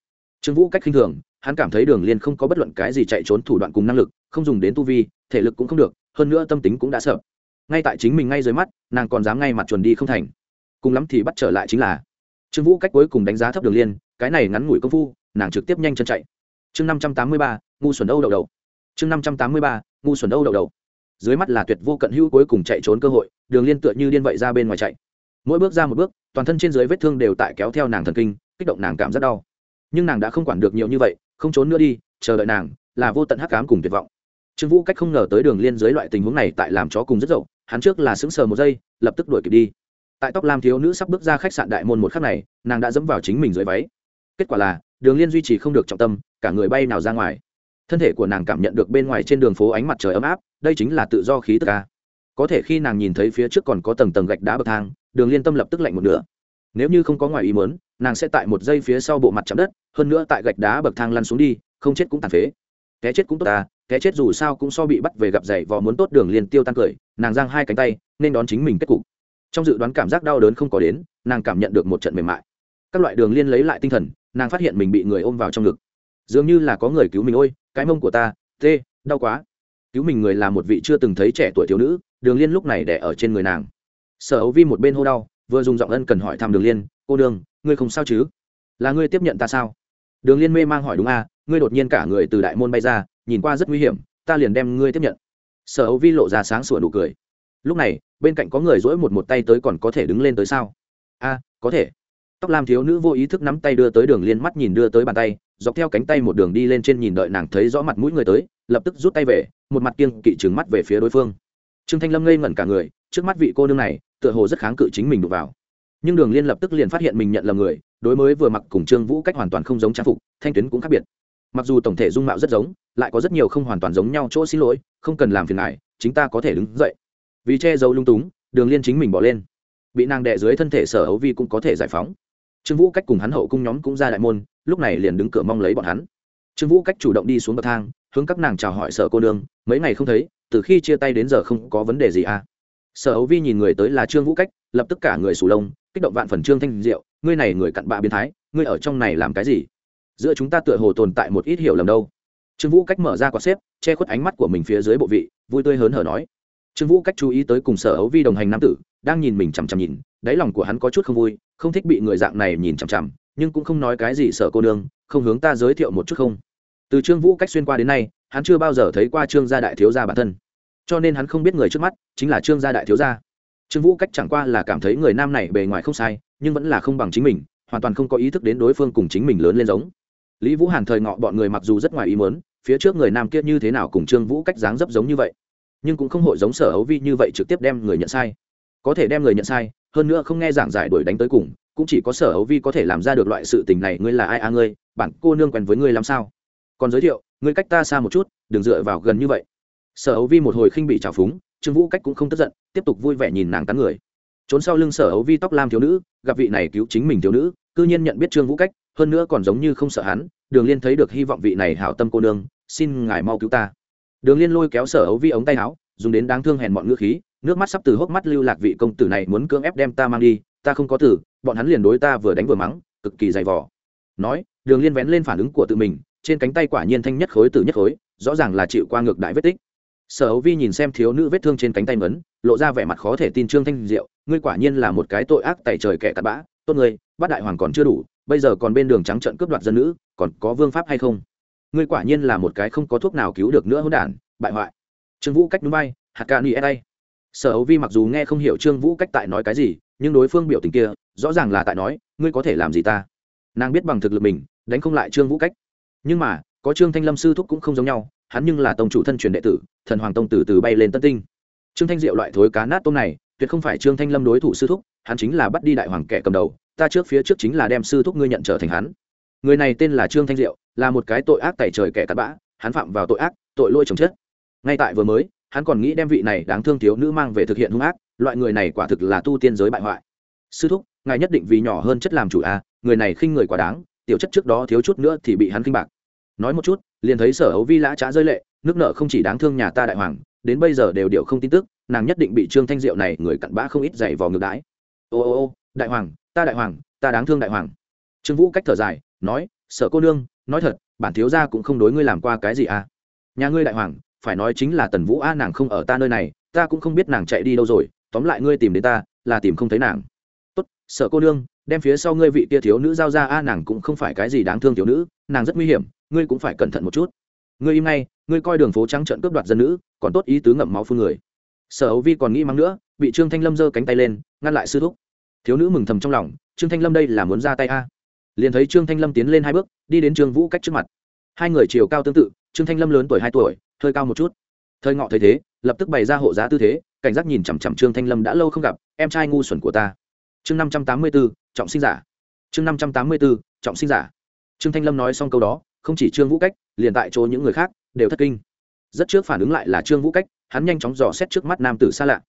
[SPEAKER 1] Trương vũ cách khinh thường, hắn cảm thấy đường liên không có bất luận cái gì chạy trốn thủ đoạn cùng năng lực, không dùng đến tu vi, thể lực cũng không được, hơn nữa tâm tính cũng đã sợ. Ngay tại chính mình ngay dưới mắt, nàng còn dám ngay mặt chuẩn đi không thành. Cùng lắm thì bắt trở lại chính là. Trương vũ cách cuối cùng đánh giá thấp đường liên, cái này ngắn ngủi công phu, nàng trực tiếp nhanh chân chạy. Chương năm trăm tám mươi ba, ngu xuẩn âu đậu đầu chương năm trăm tám mươi ba, ngu xuẩn âu đậu đầu dưới mắt là tuyệt vô cận hữu cuối cùng chạy trốn cơ hội, đường liên tựa như điên vậy ra bên ngoài chạy. Mỗi bước ra một bước, toàn thân trên dưới vết thương đều tại kéo theo nàng thần kinh, kích động nàng cảm rất đau. Nhưng nàng đã không quản được nhiều như vậy, không trốn nữa đi, chờ đợi nàng, là vô tận hắc cám cùng tuyệt vọng. Trương vũ cách không ngờ tới đường liên dưới loại tình huống này tại làm chó cùng rất dậu, hắn trước là sững sờ một giây, lập tức đuổi kịp đi. Tại tóc lam thiếu nữ sắp bước ra khách sạn đại môn một khắc này, nàng đã dẫm vào chính mình dưới váy. Kết quả là, đường liên duy trì không được trọng tâm, cả người bay nào ra ngoài. Thân thể của nàng cảm nhận được bên ngoài trên đường phố ánh mặt trời ấm áp đây chính là tự do khí tức ca có thể khi nàng nhìn thấy phía trước còn có tầng tầng gạch đá bậc thang, đường liên tâm lập tức lạnh một nửa. Nếu như không có ngoài ý muốn, nàng sẽ tại một giây phía sau bộ mặt chạm đất, hơn nữa tại gạch đá bậc thang lăn xuống đi, không chết cũng tàn phế. Té chết cũng tốt ta té chết dù sao cũng so bị bắt về gặp giày vò muốn tốt đường liên tiêu tan cười, nàng giang hai cánh tay, nên đón chính mình kết cục. Trong dự đoán cảm giác đau đớn không có đến, nàng cảm nhận được một trận mềm mại. Các loại đường liên lấy lại tinh thần, nàng phát hiện mình bị người ôm vào trong ngực. Dường như là có người cứu mình, ôi, cái mông của ta, tê, đau quá cứu mình người là một vị chưa từng thấy trẻ tuổi thiếu nữ đường liên lúc này đẻ ở trên người nàng. Sở ấu vi một bên hô đau vừa dùng giọng ân cần hỏi thăm đường liên cô đường ngươi không sao chứ? Là ngươi tiếp nhận ta sao? Đường liên mê mang hỏi đúng a à, ngươi đột nhiên cả người từ đại môn bay ra nhìn qua rất nguy hiểm ta liền đem ngươi tiếp nhận. Sở ấu vi lộ ra sáng sủa nụ cười. Lúc này bên cạnh có người dỗi một một tay tới còn có thể đứng lên tới sao? A có thể. Tóc lam thiếu nữ vô ý thức nắm tay đưa tới đường liên mắt nhìn đưa tới bàn tay dọc theo cánh tay một đường đi lên trên nhìn đợi nàng thấy rõ mặt mũi người tới, lập tức rút tay về, một mặt kiêng kỵ trừng mắt về phía đối phương. Trương thanh lâm ngây ngẩn cả người, trước mắt vị cô nương này, tựa hồ rất kháng cự chính mình đụng vào. Nhưng đường liên lập tức liền phát hiện mình nhận lầm người, đối mới vừa mặc cùng trương vũ cách hoàn toàn không giống trang phục, thanh tuyến cũng khác biệt. Mặc dù tổng thể dung mạo rất giống, lại có rất nhiều không hoàn toàn giống nhau chỗ xin lỗi, không cần làm phiền ngại chính ta có thể đứng dậy. Vì che giấu lung túng, đường liên chính mình bỏ lên. Bị nàng đè dưới thân thể sở ấu vi cũng có thể giải phóng trương vũ cách cùng hắn hậu cung nhóm cũng ra đại môn, lúc này liền đứng cửa mong lấy bọn hắn. Trương vũ cách chủ động đi xuống bậc thang, hướng các nàng chào hỏi sở cô nương, mấy ngày không thấy, từ khi chia tay đến giờ không có vấn đề gì à. Sở ấu vi nhìn người tới là trương vũ cách, lập tức cả người sù lông, kích động vạn phần trương thanh diệu, ngươi này người cặn bạ biến thái, ngươi ở trong này làm cái gì? Giữa chúng ta tựa hồ tồn tại một ít hiểu lầm đâu. Trương vũ cách mở ra quạt xếp, che khuất ánh mắt của mình phía dưới bộ vị, vui tươi hớn hở nói. Trương vũ cách chú ý tới cùng sở ấu vi đồng hành nam tử, đang nhìn mình chằm chằm nhìn, đáy lòng của hắn có chút không vui không thích bị người dạng này nhìn chằm chằm, nhưng cũng không nói cái gì sợ cô nương, không hướng ta giới thiệu một chút không. Từ trương vũ cách xuyên qua đến nay, hắn chưa bao giờ thấy qua trương gia đại thiếu gia bản thân. Cho nên hắn không biết người trước mắt chính là trương gia đại thiếu gia. Trương vũ cách chẳng qua là cảm thấy người nam này bề ngoài không sai, nhưng vẫn là không bằng chính mình, hoàn toàn không có ý thức đến đối phương cùng chính mình lớn lên giống. Lý vũ hàn thời ngọ bọn người mặc dù rất ngoài ý mớn phía trước người nam kia như thế nào cùng trương vũ cách dáng dấp giống như vậy, nhưng cũng không hội giống sở hấu vi như vậy trực tiếp đem người nhận sai. Có thể đem người nhận sai hơn nữa không nghe giảng giải đuổi đánh tới cùng, cũng chỉ có sở hấu vi có thể làm ra được loại sự tình này, ngươi là ai a à ngươi, bản cô nương quen với ngươi làm sao? Còn giới thiệu, ngươi cách ta xa một chút, đừng dựa vào gần như vậy. Sở hấu vi một hồi khinh bị trào phúng, trương vũ cách cũng không tức giận, tiếp tục vui vẻ nhìn nàng tán người. Trốn sau lưng sở hấu vi tóc lam thiếu nữ, gặp vị này cứu chính mình thiếu nữ, cư nhiên nhận biết trương vũ cách, hơn nữa còn giống như không sợ hắn, đường liên thấy được hy vọng vị này hảo tâm cô nương, xin ngài mau cứu ta. Đường liên lôi kéo sở hấu vi ống tay áo, dùng đến đáng thương hèn mọn ngữ khí nước mắt sắp từ hốc mắt lưu lạc vị công tử này muốn cưỡng ép đem ta mang đi, ta không có tử, bọn hắn liền đối ta vừa đánh vừa mắng, cực kỳ dày vò. Nói, đường liên vén lên phản ứng của tự mình, trên cánh tay quả nhiên thanh nhất khối từ nhất khối, rõ ràng là chịu qua ngược đại vết tích. Sở hấu vi nhìn xem thiếu nữ vết thương trên cánh tay mấn, lộ ra vẻ mặt khó thể tin trương thanh diệu, ngươi quả nhiên là một cái tội ác tại trời kẻ tạt bã, tốt ngươi, bắt đại hoàng còn chưa đủ, bây giờ còn bên đường trắng trận cướp đoạt dân nữ, còn có vương pháp hay không? Ngươi quả nhiên là một cái không có thuốc nào cứu được nữa hỗn đản, bại hoại. Trương vũ cách núi bay, hạt ca ni e đây sở hữu vi mặc dù nghe không hiểu trương vũ cách tại nói cái gì, nhưng đối phương biểu tình kia, rõ ràng là tại nói, ngươi có thể làm gì ta? Nàng biết bằng thực lực mình, đánh không lại trương vũ cách. Nhưng mà, có trương thanh lâm sư thúc cũng không giống nhau, hắn nhưng là tông chủ thân truyền đệ tử, thần hoàng tông từ từ bay lên tân tinh. Trương thanh diệu loại thối cá nát tôm này, tuyệt không phải trương thanh lâm đối thủ sư thúc, hắn chính là bắt đi đại hoàng kẻ cầm đầu, ta trước phía trước chính là đem sư thúc ngươi nhận trở thành hắn. Người này tên là trương thanh diệu, là một cái tội ác tại trời kẻ cặn bã, hắn phạm vào tội ác, tội lỗi chồng chết. Ngay tại vừa mới hắn còn nghĩ đem vị này đáng thương thiếu nữ mang về thực hiện hung ác loại người này quả thực là tu tiên giới bại hoại. Sư thúc ngài nhất định vì nhỏ hơn chất làm chủ a à, người này khinh người quá đáng tiểu chất trước đó thiếu chút nữa thì bị hắn khinh bạc. Nói một chút liền thấy sở hấu vi lã trá rơi lệ nước nợ không chỉ đáng thương nhà ta đại hoàng đến bây giờ đều điệu không tin tức nàng nhất định bị trương thanh diệu này người cặn bã không ít dày vào ngược đái ô ô ô đại hoàng ta đại hoàng ta đáng thương đại hoàng. Trương vũ cách thở dài nói sở cô nương nói thật bản thiếu gia cũng không đối ngươi làm qua cái gì à. Nhà ngươi đại hoàng phải nói chính là tần vũ a, nàng không ở ta nơi này, ta cũng không biết nàng chạy đi đâu rồi, tóm lại ngươi tìm đến ta, là tìm không thấy nàng. Tốt, sợ cô nương, đem phía sau ngươi vị tia thiếu nữ giao ra a, nàng cũng không phải cái gì đáng thương thiếu nữ, nàng rất nguy hiểm, ngươi cũng phải cẩn thận một chút. Ngươi im ngay, ngươi coi đường phố trắng trận cướp đoạt dân nữ, còn tốt ý tứ ngậm máu phun người. Sở ấu vi còn nghĩ mắng nữa, bị trương thanh lâm giơ cánh tay lên, ngăn lại sư thúc. Thiếu nữ mừng thầm trong lòng, trương thanh lâm đây là muốn ra tay a. Liền thấy trương thanh lâm tiến lên hai bước, đi đến trương vũ cách trước mặt. Hai người chiều cao tương tự, trương thanh lâm lớn tuổi hai tuổi hơi cao một chút. Thời ngọ thấy thế, lập tức bày ra hộ giá tư thế, cảnh giác nhìn chằm chằm trương thanh lâm đã lâu không gặp, em trai ngu xuẩn của ta. Chương năm trăm tám mươi b ố trọng sinh giả. Chương năm trăm tám mươi b ố trọng sinh giả. Trương thanh lâm nói xong câu đó, không chỉ trương vũ cách, liền tại chỗ những người khác đều thất kinh. Rất trước phản ứng lại là trương vũ cách, hắn nhanh chóng dò xét trước mắt nam tử xa lạ.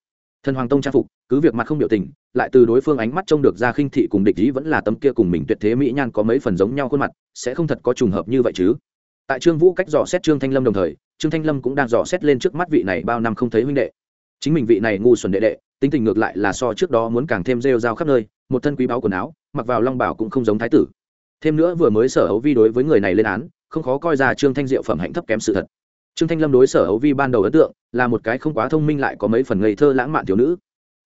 [SPEAKER 1] Thần hoàng tông trang phục, cứ việc mặt không biểu tình, lại từ đối phương ánh mắt trông được ra khinh thị cùng địch ý vẫn là tấm kia cùng mình tuyệt thế mỹ nhan có mấy phần giống nhau khuôn mặt, sẽ không thật có trùng hợp như vậy chứ. Tại trương vũ cách dò xét trương thanh lâm đồng thời trương thanh lâm cũng đang dò xét lên trước mắt vị này bao năm không thấy huynh đệ. Chính mình vị này ngu xuẩn đệ đệ, tính tình ngược lại là so trước đó muốn càng thêm rêu rao khắp nơi, một thân quý báu quần áo, mặc vào long bảo cũng không giống thái tử. Thêm nữa vừa mới sở hấu vi đối với người này lên án, không khó coi ra trương thanh diệu phẩm hạnh thấp kém sự thật. Trương thanh lâm đối sở hấu vi ban đầu ấn tượng, là một cái không quá thông minh lại có mấy phần ngây thơ lãng mạn thiếu nữ.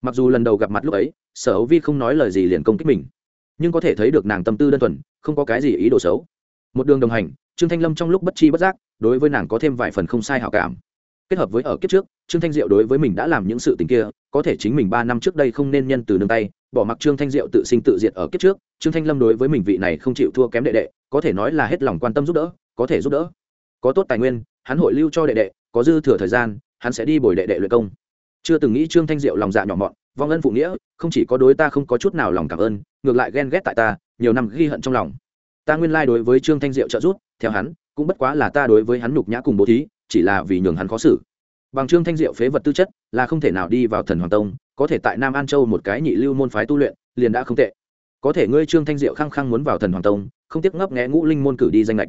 [SPEAKER 1] Mặc dù lần đầu gặp mặt lúc ấy, sở hấu vi không nói lời gì liền công kích mình, nhưng có thể thấy được nàng tâm tư đơn thuần, không có cái gì ý đồ xấu. Một đường đồng hành, trương thanh lâm trong lúc bất chi bất giác đối với nàng có thêm vài phần không sai hảo cảm. Kết hợp với ở kiếp trước, trương thanh diệu đối với mình đã làm những sự tình kia, có thể chính mình ba năm trước đây không nên nhân từ nương tay, bỏ mặc trương thanh diệu tự sinh tự diệt ở kiếp trước, trương thanh lâm đối với mình vị này không chịu thua kém đệ đệ, có thể nói là hết lòng quan tâm giúp đỡ, có thể giúp đỡ. Có tốt tài nguyên, hắn hội lưu cho đệ đệ, có dư thừa thời gian, hắn sẽ đi bồi đệ đệ luyện công. Chưa từng nghĩ trương thanh diệu lòng dạ nhỏ mọn, vong ân phụ nghĩa, không chỉ có đối ta không có chút nào lòng cảm ơn, ngược lại ghen ghét tại ta, nhiều năm ghi hận trong lòng. Ta nguyên lai đối với trương thanh diệu trợ giúp, theo hắn cũng bất quá là ta đối với hắn nhục nhã cùng bố thí, chỉ là vì nhường hắn khó xử. Bằng trương thanh diệu phế vật tư chất, là không thể nào đi vào thần hoàng tông, có thể tại nam an châu một cái nhị lưu môn phái tu luyện, liền đã không tệ. Có thể ngươi trương thanh diệu khăng khăng muốn vào thần hoàng tông, không tiếc ngấp nghẽ ngũ linh môn cử đi danh lệch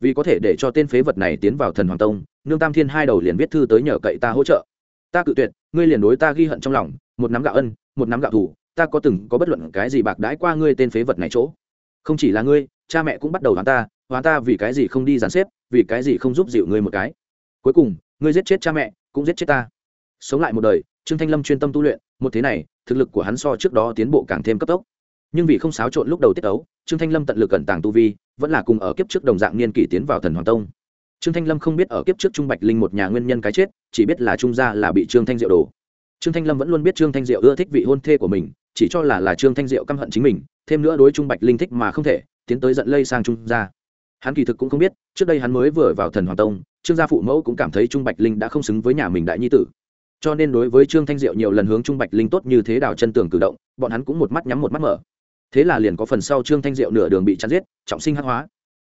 [SPEAKER 1] vì có thể để cho tên phế vật này tiến vào thần hoàng tông, nương tam thiên hai đầu liền viết thư tới nhờ cậy ta hỗ trợ. Ta cự tuyệt, ngươi liền đối ta ghi hận trong lòng, một nắm gạo ân, một nắm gạo thủ, ta có từng có bất luận cái gì bạc đãi qua ngươi tên phế vật này chỗ. Không chỉ là ngươi, cha mẹ cũng bắt đầu đoán ta hóa ta vì cái gì không đi dàn xếp, vì cái gì không giúp dịu ngươi một cái? Cuối cùng, ngươi giết chết cha mẹ, cũng giết chết ta. Sống lại một đời, trương thanh lâm chuyên tâm tu luyện, một thế này, thực lực của hắn so trước đó tiến bộ càng thêm cấp tốc. Nhưng vì không xáo trộn lúc đầu tiết ấu, trương thanh lâm tận lực cẩn tàng tu vi, vẫn là cùng ở kiếp trước đồng dạng niên kỷ tiến vào thần hoàng tông. Trương thanh lâm không biết ở kiếp trước trung bạch linh một nhà nguyên nhân cái chết, chỉ biết là trung gia là bị trương thanh diệu đổ. Trương thanh lâm vẫn luôn biết trương thanh diệu ưa thích vị hôn thê của mình, chỉ cho là là trương thanh diệu căm hận chính mình, thêm nữa đối trung bạch linh thích mà không thể, tiến tới giận lây sang trung gia hắn kỳ thực cũng không biết, trước đây hắn mới vừa vào thần hoàng tông, trương gia phụ mẫu cũng cảm thấy trung bạch linh đã không xứng với nhà mình đại nhi tử. Cho nên đối với trương thanh diệu nhiều lần hướng trung bạch linh tốt như thế đào chân tường cử động, bọn hắn cũng một mắt nhắm một mắt mở. Thế là liền có phần sau trương thanh diệu nửa đường bị chắn giết, trọng sinh hắc hóa.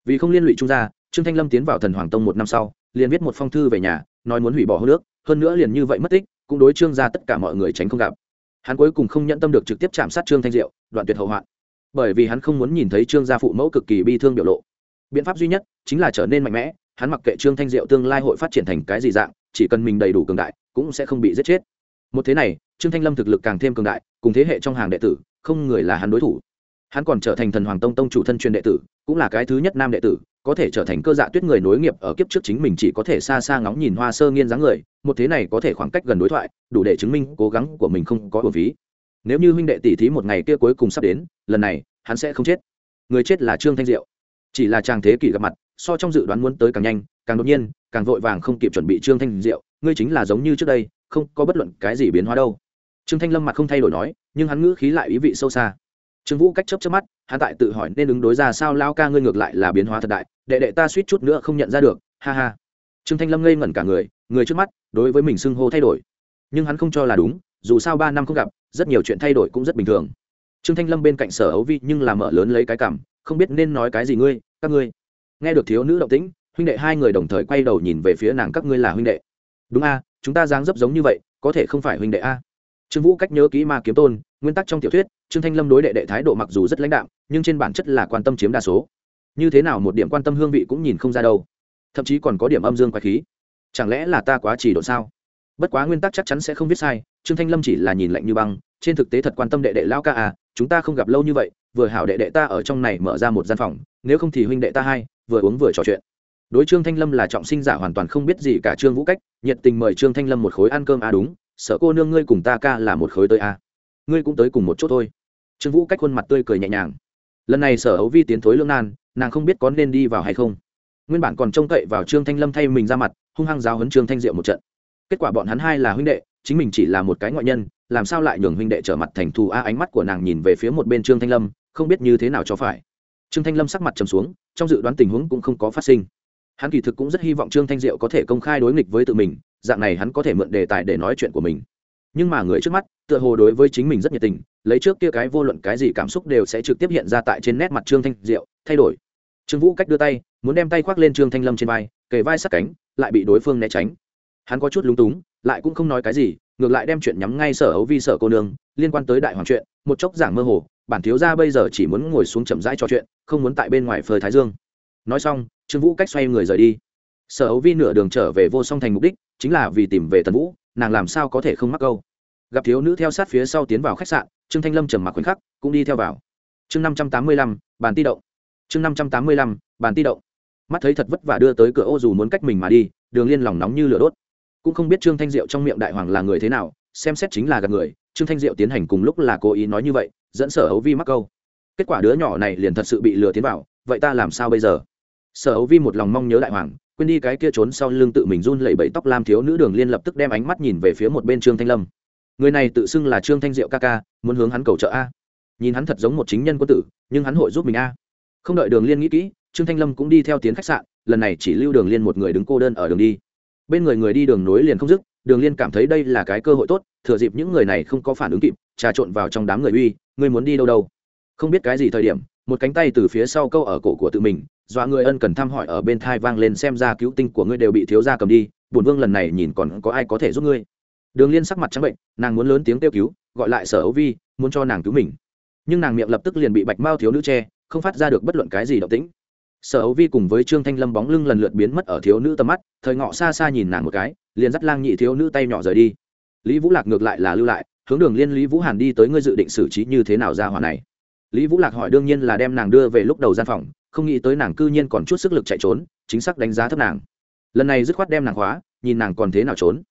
[SPEAKER 1] Vì không liên lụy trung gia, trương thanh lâm tiến vào thần hoàng tông một năm sau, liền viết một phong thư về nhà, nói muốn hủy bỏ hô nước hơn nữa liền như vậy mất tích, cũng đối trương gia tất cả mọi người tránh không gặp. Hắn cuối cùng không nhận tâm được trực tiếp chạm sát trương thanh diệu, đoạn tuyệt hậu hoạn. Bởi vì hắn không muốn nhìn thấy trương gia phụ mẫu cực kỳ bi thương biểu lộ biện pháp duy nhất chính là trở nên mạnh mẽ, hắn mặc kệ trương thanh diệu tương lai hội phát triển thành cái gì dạng, chỉ cần mình đầy đủ cường đại, cũng sẽ không bị giết chết. Một thế này, trương thanh lâm thực lực càng thêm cường đại, cùng thế hệ trong hàng đệ tử, không người là hắn đối thủ. Hắn còn trở thành thần hoàng tông tông chủ thân truyền đệ tử, cũng là cái thứ nhất nam đệ tử, có thể trở thành cơ dạ tuyết người nối nghiệp ở kiếp trước chính mình chỉ có thể xa xa ngóng nhìn hoa sơ nghiên dáng người, một thế này có thể khoảng cách gần đối thoại, đủ để chứng minh cố gắng của mình không có bổn phí. Nếu như huynh đệ tỷ thí một ngày kia cuối cùng sắp đến, lần này, hắn sẽ không chết. Người chết là trương thanh diệu chỉ là chàng thế kỷ gặp mặt, so trong dự đoán muốn tới càng nhanh, càng đột nhiên, càng vội vàng không kịp chuẩn bị trương thanh diệu, ngươi chính là giống như trước đây, không có bất luận cái gì biến hóa đâu. Trương thanh lâm mặt không thay đổi nói, nhưng hắn ngữ khí lại ý vị sâu xa. Trương vũ cách chấp chấp mắt, hắn tại tự hỏi nên ứng đối ra sao lao ca ngươi ngược lại là biến hóa thật đại, đệ đệ ta suýt chút nữa không nhận ra được, ha ha. Trương thanh lâm ngây ngẩn cả người người trước mắt, đối với mình xưng hô thay đổi. Nhưng hắn không cho là đúng, dù sao ba năm không gặp, rất nhiều chuyện thay đổi cũng rất bình thường. Trương thanh lâm bên cạnh sở ấu vi nhưng là mở lớn lấy cái cảm không biết nên nói cái gì ngươi, các ngươi. Nghe được thiếu nữ động tĩnh, huynh đệ hai người đồng thời quay đầu nhìn về phía nàng, các ngươi là huynh đệ. Đúng a, chúng ta dáng dấp giống như vậy, có thể không phải huynh đệ a. Trương vũ cách nhớ kỹ ma kiếm tôn, nguyên tắc trong tiểu thuyết, trương thanh lâm đối đệ đệ thái độ mặc dù rất lãnh đạm, nhưng trên bản chất là quan tâm chiếm đa số. Như thế nào một điểm quan tâm hương vị cũng nhìn không ra đâu. Thậm chí còn có điểm âm dương quái khí. Chẳng lẽ là ta quá chỉ độ sao? Bất quá nguyên tắc chắc chắn sẽ không viết sai, trương thanh lâm chỉ là nhìn lạnh như băng, trên thực tế thật quan tâm đệ đệ lao ca à chúng ta không gặp lâu như vậy vừa hảo đệ đệ ta ở trong này mở ra một gian phòng, nếu không thì huynh đệ ta hai, vừa uống vừa trò chuyện. Đối trương thanh lâm là trọng sinh giả hoàn toàn không biết gì cả trương vũ cách, nhiệt tình mời trương thanh lâm một khối ăn cơm. À đúng, sợ cô nương ngươi cùng ta ca là một khối tới à. ngươi cũng tới cùng một chỗ thôi. Trương vũ cách khuôn mặt tươi cười nhẹ nhàng. Lần này sở hấu vi tiến thối lương nan, nàng không biết có nên đi vào hay không. Nguyên bản còn trông cậy vào trương thanh lâm thay mình ra mặt, hung hăng giáo hấn trương thanh diệu một trận. Kết quả bọn hắn hai là huynh đệ, chính mình chỉ là một cái ngoại nhân, làm sao lại nhường huynh đệ trở mặt thành thù? A, ánh mắt của nàng nhìn về phía một bên trương thanh lâm không biết như thế nào cho phải. Trương thanh lâm sắc mặt trầm xuống, trong dự đoán tình huống cũng không có phát sinh. Hắn kỳ thực cũng rất hy vọng trương thanh diệu có thể công khai đối nghịch với tự mình, dạng này hắn có thể mượn đề tài để nói chuyện của mình. Nhưng mà người trước mắt, tựa hồ đối với chính mình rất nhiệt tình, lấy trước kia cái vô luận cái gì cảm xúc đều sẽ trực tiếp hiện ra tại trên nét mặt trương thanh diệu, thay đổi. Trương vũ cách đưa tay, muốn đem tay khoác lên trương thanh lâm trên vai, kề vai sát cánh, lại bị đối phương né tránh. Hắn có chút lúng túng, lại cũng không nói cái gì, ngược lại đem chuyện nhắm ngay sở ấu vi sở cô nương, liên quan tới đại hoàng chuyện, một chốc giảng mơ hồ bản thiếu gia bây giờ chỉ muốn ngồi xuống chậm rãi trò chuyện, không muốn tại bên ngoài phơi thái dương. Nói xong, trương vũ cách xoay người rời đi. Sở hữu vi nửa đường trở về vô song thành mục đích, chính là vì tìm về tần vũ, nàng làm sao có thể không mắc câu. Gặp thiếu nữ theo sát phía sau tiến vào khách sạn, trương thanh lâm trầm mặc khoảnh khắc, cũng đi theo vào. Chương năm trăm tám mươi lăm, bàn ti động. Chương năm trăm tám mươi lăm, bàn ti động. Mắt thấy thật vất vả đưa tới cửa ô dù muốn cách mình mà đi, đường liên lòng nóng như lửa đốt. Cũng không biết trương thanh diệu trong miệng đại hoàng là người thế nào, xem xét chính là gặp người, trương thanh diệu tiến hành cùng lúc là cố ý nói như vậy dẫn sở hấu vi mắc câu. Kết quả đứa nhỏ này liền thật sự bị lừa tiến vào, vậy ta làm sao bây giờ? Sở hấu vi một lòng mong nhớ đại hoàng, quên đi cái kia trốn sau lưng tự mình run lẩy bẩy tóc lam thiếu nữ đường liên lập tức đem ánh mắt nhìn về phía một bên trương thanh lâm. Người này tự xưng là trương thanh diệu ca ca, muốn hướng hắn cầu trợ a. Nhìn hắn thật giống một chính nhân quân tử, nhưng hắn hội giúp mình a. Không đợi đường liên nghĩ kỹ, trương thanh lâm cũng đi theo tiến khách sạn, lần này chỉ lưu đường liên một người đứng cô đơn ở đường đi. Bên người người đi đường nối liền không dứt đường liên cảm thấy đây là cái cơ hội tốt, thừa dịp những người này không có phản ứng kịp, trà trộn vào trong đám người uy, ngươi muốn đi đâu đâu? Không biết cái gì thời điểm, một cánh tay từ phía sau câu ở cổ của tự mình, dọa người ân cần thăm hỏi ở bên thai vang lên xem ra cứu tinh của ngươi đều bị thiếu gia cầm đi bổn vương lần này nhìn còn có ai có thể giúp ngươi. Đường liên sắc mặt trắng bệnh, nàng muốn lớn tiếng kêu cứu, gọi lại sở ấu vi, muốn cho nàng cứu mình. Nhưng nàng miệng lập tức liền bị bạch mao thiếu nữ che, không phát ra được bất luận cái gì động tĩnh. Sở ấu vi cùng với trương thanh lâm bóng lưng lần lượt biến mất ở thiếu nữ tầm mắt, thời ngọ xa xa nhìn nàng một cái liền dắt lang nhị thiếu nữ tay nhỏ rời đi. Lý vũ lạc ngược lại là lưu lại, hướng đường liên lý vũ hàn đi tới ngươi dự định xử trí như thế nào ra hỏa này. Lý vũ lạc hỏi đương nhiên là đem nàng đưa về lúc đầu gian phòng, không nghĩ tới nàng cư nhiên còn chút sức lực chạy trốn, chính xác đánh giá thấp nàng. Lần này dứt khoát đem nàng khóa, nhìn nàng còn thế nào trốn.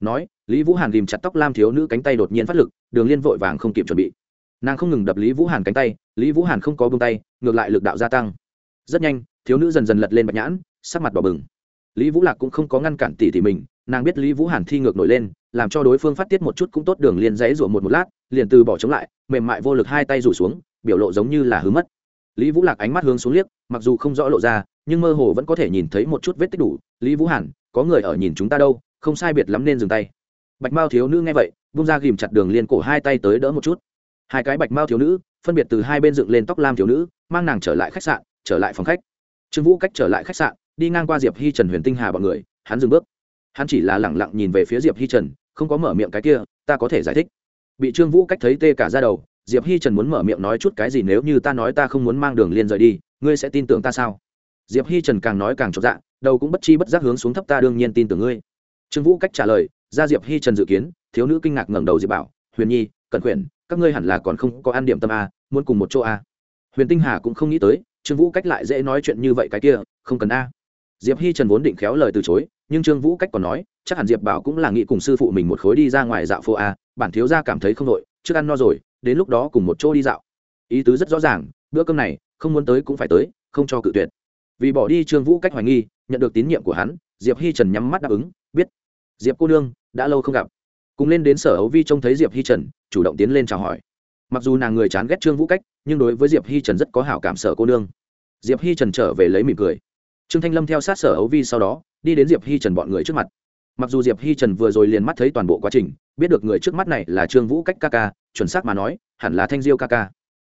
[SPEAKER 1] Nói, lý vũ hàn ghìm chặt tóc lam thiếu nữ cánh tay đột nhiên phát lực, đường liên vội vàng không kịp chuẩn bị. Nàng không ngừng đập lý vũ hàn cánh tay, lý vũ hàn không có bông tay, ngược lại lực đạo gia tăng. Rất nhanh, thiếu nữ dần dần lật lên bạch nhãn, sắc mặt đỏ bừng. Lý vũ lạc cũng không có ngăn cản tỷ tỷ mình nàng biết lý vũ hàn thi ngược nổi lên, làm cho đối phương phát tiết một chút cũng tốt, đường liền dãy rủa một một lát, liền từ bỏ chống lại, mềm mại vô lực hai tay rủ xuống, biểu lộ giống như là hứa mất. Lý vũ lạc ánh mắt hướng xuống liếc, mặc dù không rõ lộ ra, nhưng mơ hồ vẫn có thể nhìn thấy một chút vết tích đủ. Lý vũ hàn, có người ở nhìn chúng ta đâu, không sai biệt lắm nên dừng tay. Bạch mao thiếu nữ nghe vậy, vung ra ghìm chặt đường liên cổ hai tay tới đỡ một chút. Hai cái bạch mao thiếu nữ, phân biệt từ hai bên dựng lên tóc lam thiếu nữ, mang nàng trở lại khách sạn, trở lại phòng khách. Trương vũ cách trở lại khách sạn, đi ngang qua diệp hi trần huyền tinh hà bọn người, hắn dừng bước hắn chỉ là lẳng lặng nhìn về phía diệp hi trần, không có mở miệng cái kia, ta có thể giải thích. Bị trương vũ cách thấy tê cả ra đầu, diệp hi trần muốn mở miệng nói chút cái gì nếu như ta nói ta không muốn mang đường liên rời đi, ngươi sẽ tin tưởng ta sao? Diệp hi trần càng nói càng chọc dạ đầu cũng bất chi bất giác hướng xuống thấp ta đương nhiên tin tưởng ngươi. Trương vũ cách trả lời, ra diệp hi trần dự kiến, thiếu nữ kinh ngạc ngẩng đầu diệp bảo, huyền nhi, cẩn khuyển các ngươi hẳn là còn không có ăn điểm tâm a, muốn cùng một chỗ a. Huyền tinh hà cũng không nghĩ tới, trương vũ cách lại dễ nói chuyện như vậy cái kia, không cần a. Diệp hi trần vốn định khéo lời từ chối nhưng trương vũ cách còn nói, chắc hẳn diệp bảo cũng là nghĩ cùng sư phụ mình một khối đi ra ngoài dạo phố a, bản thiếu gia cảm thấy không đội trước ăn no rồi, đến lúc đó cùng một chỗ đi dạo. Ý tứ rất rõ ràng, bữa cơm này, không muốn tới cũng phải tới, không cho cự tuyệt. Vì bỏ đi trương vũ cách hoài nghi, nhận được tín nhiệm của hắn, diệp hi trần nhắm mắt đáp ứng, biết, diệp cô nương, đã lâu không gặp. Cùng lên đến sở ấu vi trông thấy diệp hi trần, chủ động tiến lên chào hỏi. Mặc dù nàng người chán ghét trương vũ cách, nhưng đối với diệp hi trần rất có hảo cảm sở cô nương. Diệp hi trần trở về lấy mỉm cười trương thanh lâm theo sát sở ấu vi sau đó, đi đến diệp hi trần bọn người trước mặt. Mặc dù diệp hi trần vừa rồi liền mắt thấy toàn bộ quá trình, biết được người trước mắt này là trương vũ cách ca ca, chuẩn xác mà nói, hẳn là thanh diêu ca ca.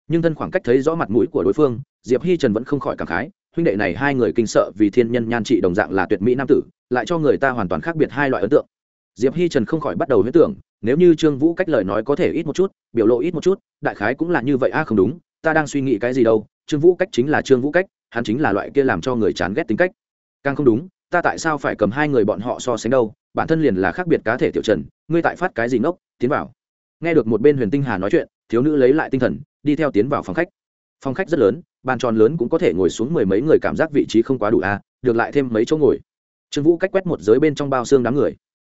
[SPEAKER 1] Nhưng thân khoảng cách thấy rõ mặt mũi của đối phương, diệp hi trần vẫn không khỏi cảm khái, huynh đệ này hai người kinh sợ vì thiên nhân nhan trị đồng dạng là tuyệt mỹ nam tử, lại cho người ta hoàn toàn khác biệt hai loại ấn tượng. Diệp hi trần không khỏi bắt đầu huyết tưởng, nếu như trương vũ cách lời nói có thể ít một chút, biểu lộ ít một chút, đại khái cũng là như vậy a, không đúng, ta đang suy nghĩ cái gì đâu, trương vũ cách chính là trương vũ cách hắn chính là loại kia làm cho người chán ghét tính cách. Càng không đúng, ta tại sao phải cầm hai người bọn họ so sánh đâu, bản thân liền là khác biệt cá thể tiểu trần, ngươi tại phát cái gì ngốc, tiến vào. Nghe được một bên huyền tinh hà nói chuyện, thiếu nữ lấy lại tinh thần, đi theo tiến vào phòng khách. Phòng khách rất lớn, bàn tròn lớn cũng có thể ngồi xuống mười mấy người cảm giác vị trí không quá đủ a, được lại thêm mấy chỗ ngồi. Trương vũ cách quét một giới bên trong bao xương đám người.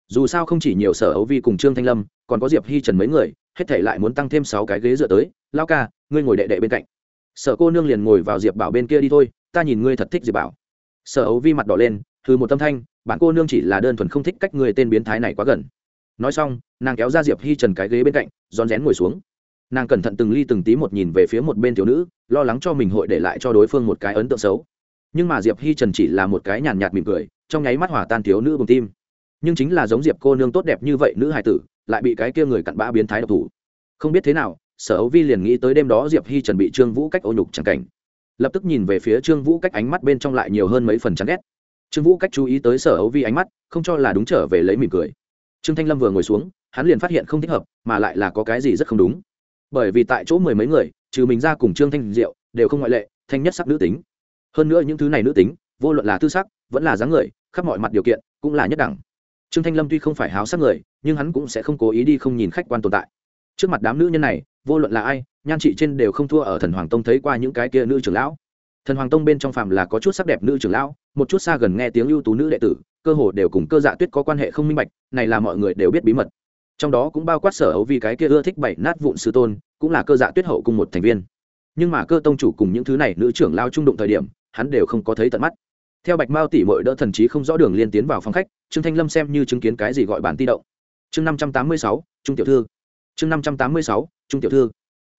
[SPEAKER 1] Dù sao không chỉ nhiều sở ấu vi cùng trương thanh lâm, còn có diệp hi trần mấy người, hết thể lại muốn tăng thêm sáu cái ghế dựa tới. Lao ca, ngươi ngồi đệ đệ bên cạnh sở cô nương liền ngồi vào diệp bảo bên kia đi thôi, ta nhìn ngươi thật thích diệp bảo. Sở ấu vi mặt đỏ lên thư một tâm thanh, bản cô nương chỉ là đơn thuần không thích cách người tên biến thái này quá gần. Nói xong, nàng kéo ra diệp hi trần cái ghế bên cạnh, rón rén ngồi xuống. Nàng cẩn thận từng ly từng tí một nhìn về phía một bên thiếu nữ, lo lắng cho mình hội để lại cho đối phương một cái ấn tượng xấu. Nhưng mà diệp hi trần chỉ là một cái nhàn nhạt mỉm cười, trong nháy mắt hỏa tan thiếu nữ bùng tim. Nhưng chính là giống diệp cô nương tốt đẹp như vậy nữ hài tử, lại bị cái kia người cặn bã biến thái độc thủ. Không biết thế nào sở ấu vi liền nghĩ tới đêm đó diệp hi trần bị trương vũ cách ô nhục chẳng cảnh lập tức nhìn về phía trương vũ cách ánh mắt bên trong lại nhiều hơn mấy phần chán ghét trương vũ cách chú ý tới sở ấu vi ánh mắt không cho là đúng trở về lấy mỉm cười trương thanh lâm vừa ngồi xuống hắn liền phát hiện không thích hợp mà lại là có cái gì rất không đúng bởi vì tại chỗ mười mấy người trừ mình ra cùng trương thanh diệu đều không ngoại lệ thanh nhất sắc nữ tính hơn nữa những thứ này nữ tính vô luận là tư sắc vẫn là dáng người khắp mọi mặt điều kiện cũng là nhất đẳng trương thanh lâm tuy không phải háo sắc người nhưng hắn cũng sẽ không cố ý đi không nhìn khách quan tồn tại trước mặt đám nữ nhân này vô luận là ai, nhan trị trên đều không thua ở thần hoàng tông thấy qua những cái kia nữ trưởng lão. Thần hoàng tông bên trong phàm là có chút sắc đẹp nữ trưởng lão, một chút xa gần nghe tiếng ưu tú nữ đệ tử, cơ hồ đều cùng cơ dạ tuyết có quan hệ không minh bạch, này là mọi người đều biết bí mật. Trong đó cũng bao quát sở ấu vì cái kia ưa thích bảy nát vụn sư tôn, cũng là cơ dạ tuyết hậu cùng một thành viên. Nhưng mà cơ tông chủ cùng những thứ này nữ trưởng lao trung đụng thời điểm, hắn đều không có thấy tận mắt. Theo bạch mao tỷ mội đỡ thần trí không rõ đường liên tiến vào phòng khách, trương thanh lâm xem như chứng kiến cái gì gọi bản ti động. Chương năm trăm tám mươi sáu, trung tiểu thư chương năm trăm tám mươi sáu, trung tiểu thư.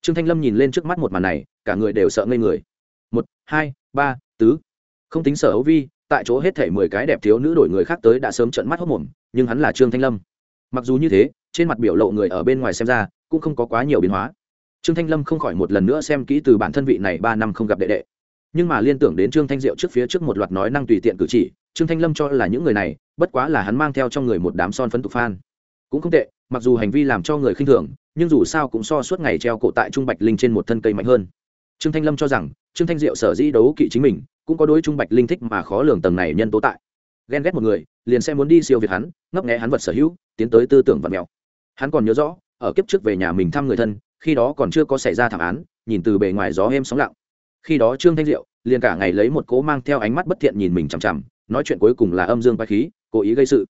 [SPEAKER 1] Trương thanh lâm nhìn lên trước mắt một màn này, cả người đều sợ ngây người. Một, hai, ba, tứ. Không tính sở ấu vi, tại chỗ hết thể mười cái đẹp thiếu nữ đổi người khác tới đã sớm trận mắt hốc mồm, nhưng hắn là trương thanh lâm. Mặc dù như thế, trên mặt biểu lộ người ở bên ngoài xem ra, cũng không có quá nhiều biến hóa. Trương thanh lâm không khỏi một lần nữa xem kỹ từ bản thân vị này ba năm không gặp đệ đệ. Nhưng mà liên tưởng đến trương thanh diệu trước phía trước một loạt nói năng tùy tiện cử chỉ, trương thanh lâm cho là những người này, bất quá là hắn mang theo trong người một đám son phấn tục phan. Cũng không tệ mặc dù hành vi làm cho người khinh thường, nhưng dù sao cũng so suốt ngày treo cổ tại trung bạch linh trên một thân cây mạnh hơn. Trương thanh lâm cho rằng, trương thanh diệu sở dĩ đấu kỵ chính mình, cũng có đối trung bạch linh thích mà khó lường tầng này nhân tố tại. Ghen ghét một người, liền sẽ muốn đi siêu việt hắn, ngấp nghé hắn vật sở hữu, tiến tới tư tưởng vật mèo. Hắn còn nhớ rõ, ở kiếp trước về nhà mình thăm người thân, khi đó còn chưa có xảy ra thảm án, nhìn từ bề ngoài gió êm sóng lặng. Khi đó trương thanh diệu liền cả ngày lấy một cố mang theo ánh mắt bất thiện nhìn mình chằm chằm, nói chuyện cuối cùng là âm dương quái khí, cố ý gây sự.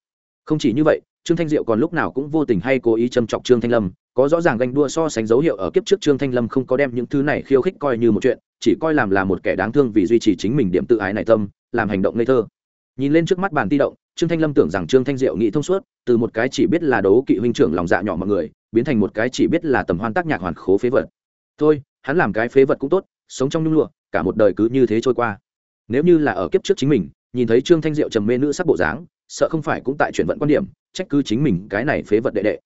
[SPEAKER 1] Không chỉ như vậy trương thanh diệu còn lúc nào cũng vô tình hay cố ý châm chọc trương thanh lâm, có rõ ràng ganh đua so sánh dấu hiệu ở kiếp trước trương thanh lâm không có đem những thứ này khiêu khích coi như một chuyện, chỉ coi làm là một kẻ đáng thương vì duy trì chính mình điểm tự ái này tâm, làm hành động ngây thơ. Nhìn lên trước mắt bàn ti động, trương thanh lâm tưởng rằng trương thanh diệu nghĩ thông suốt, từ một cái chỉ biết là đấu kỵ huynh trưởng lòng dạ nhỏ mọi người, biến thành một cái chỉ biết là tầm hoan tác nhạc hoàn khố phế vật. Thôi, hắn làm cái phế vật cũng tốt, sống trong nhung lụa, cả một đời cứ như thế trôi qua. Nếu như là ở kiếp trước chính mình, nhìn thấy trương thanh diệu trầm mê nữ sắc bộ dáng, sợ không phải cũng tại chuyển vận quan điểm trách cứ chính mình cái này phế vật đệ đệ.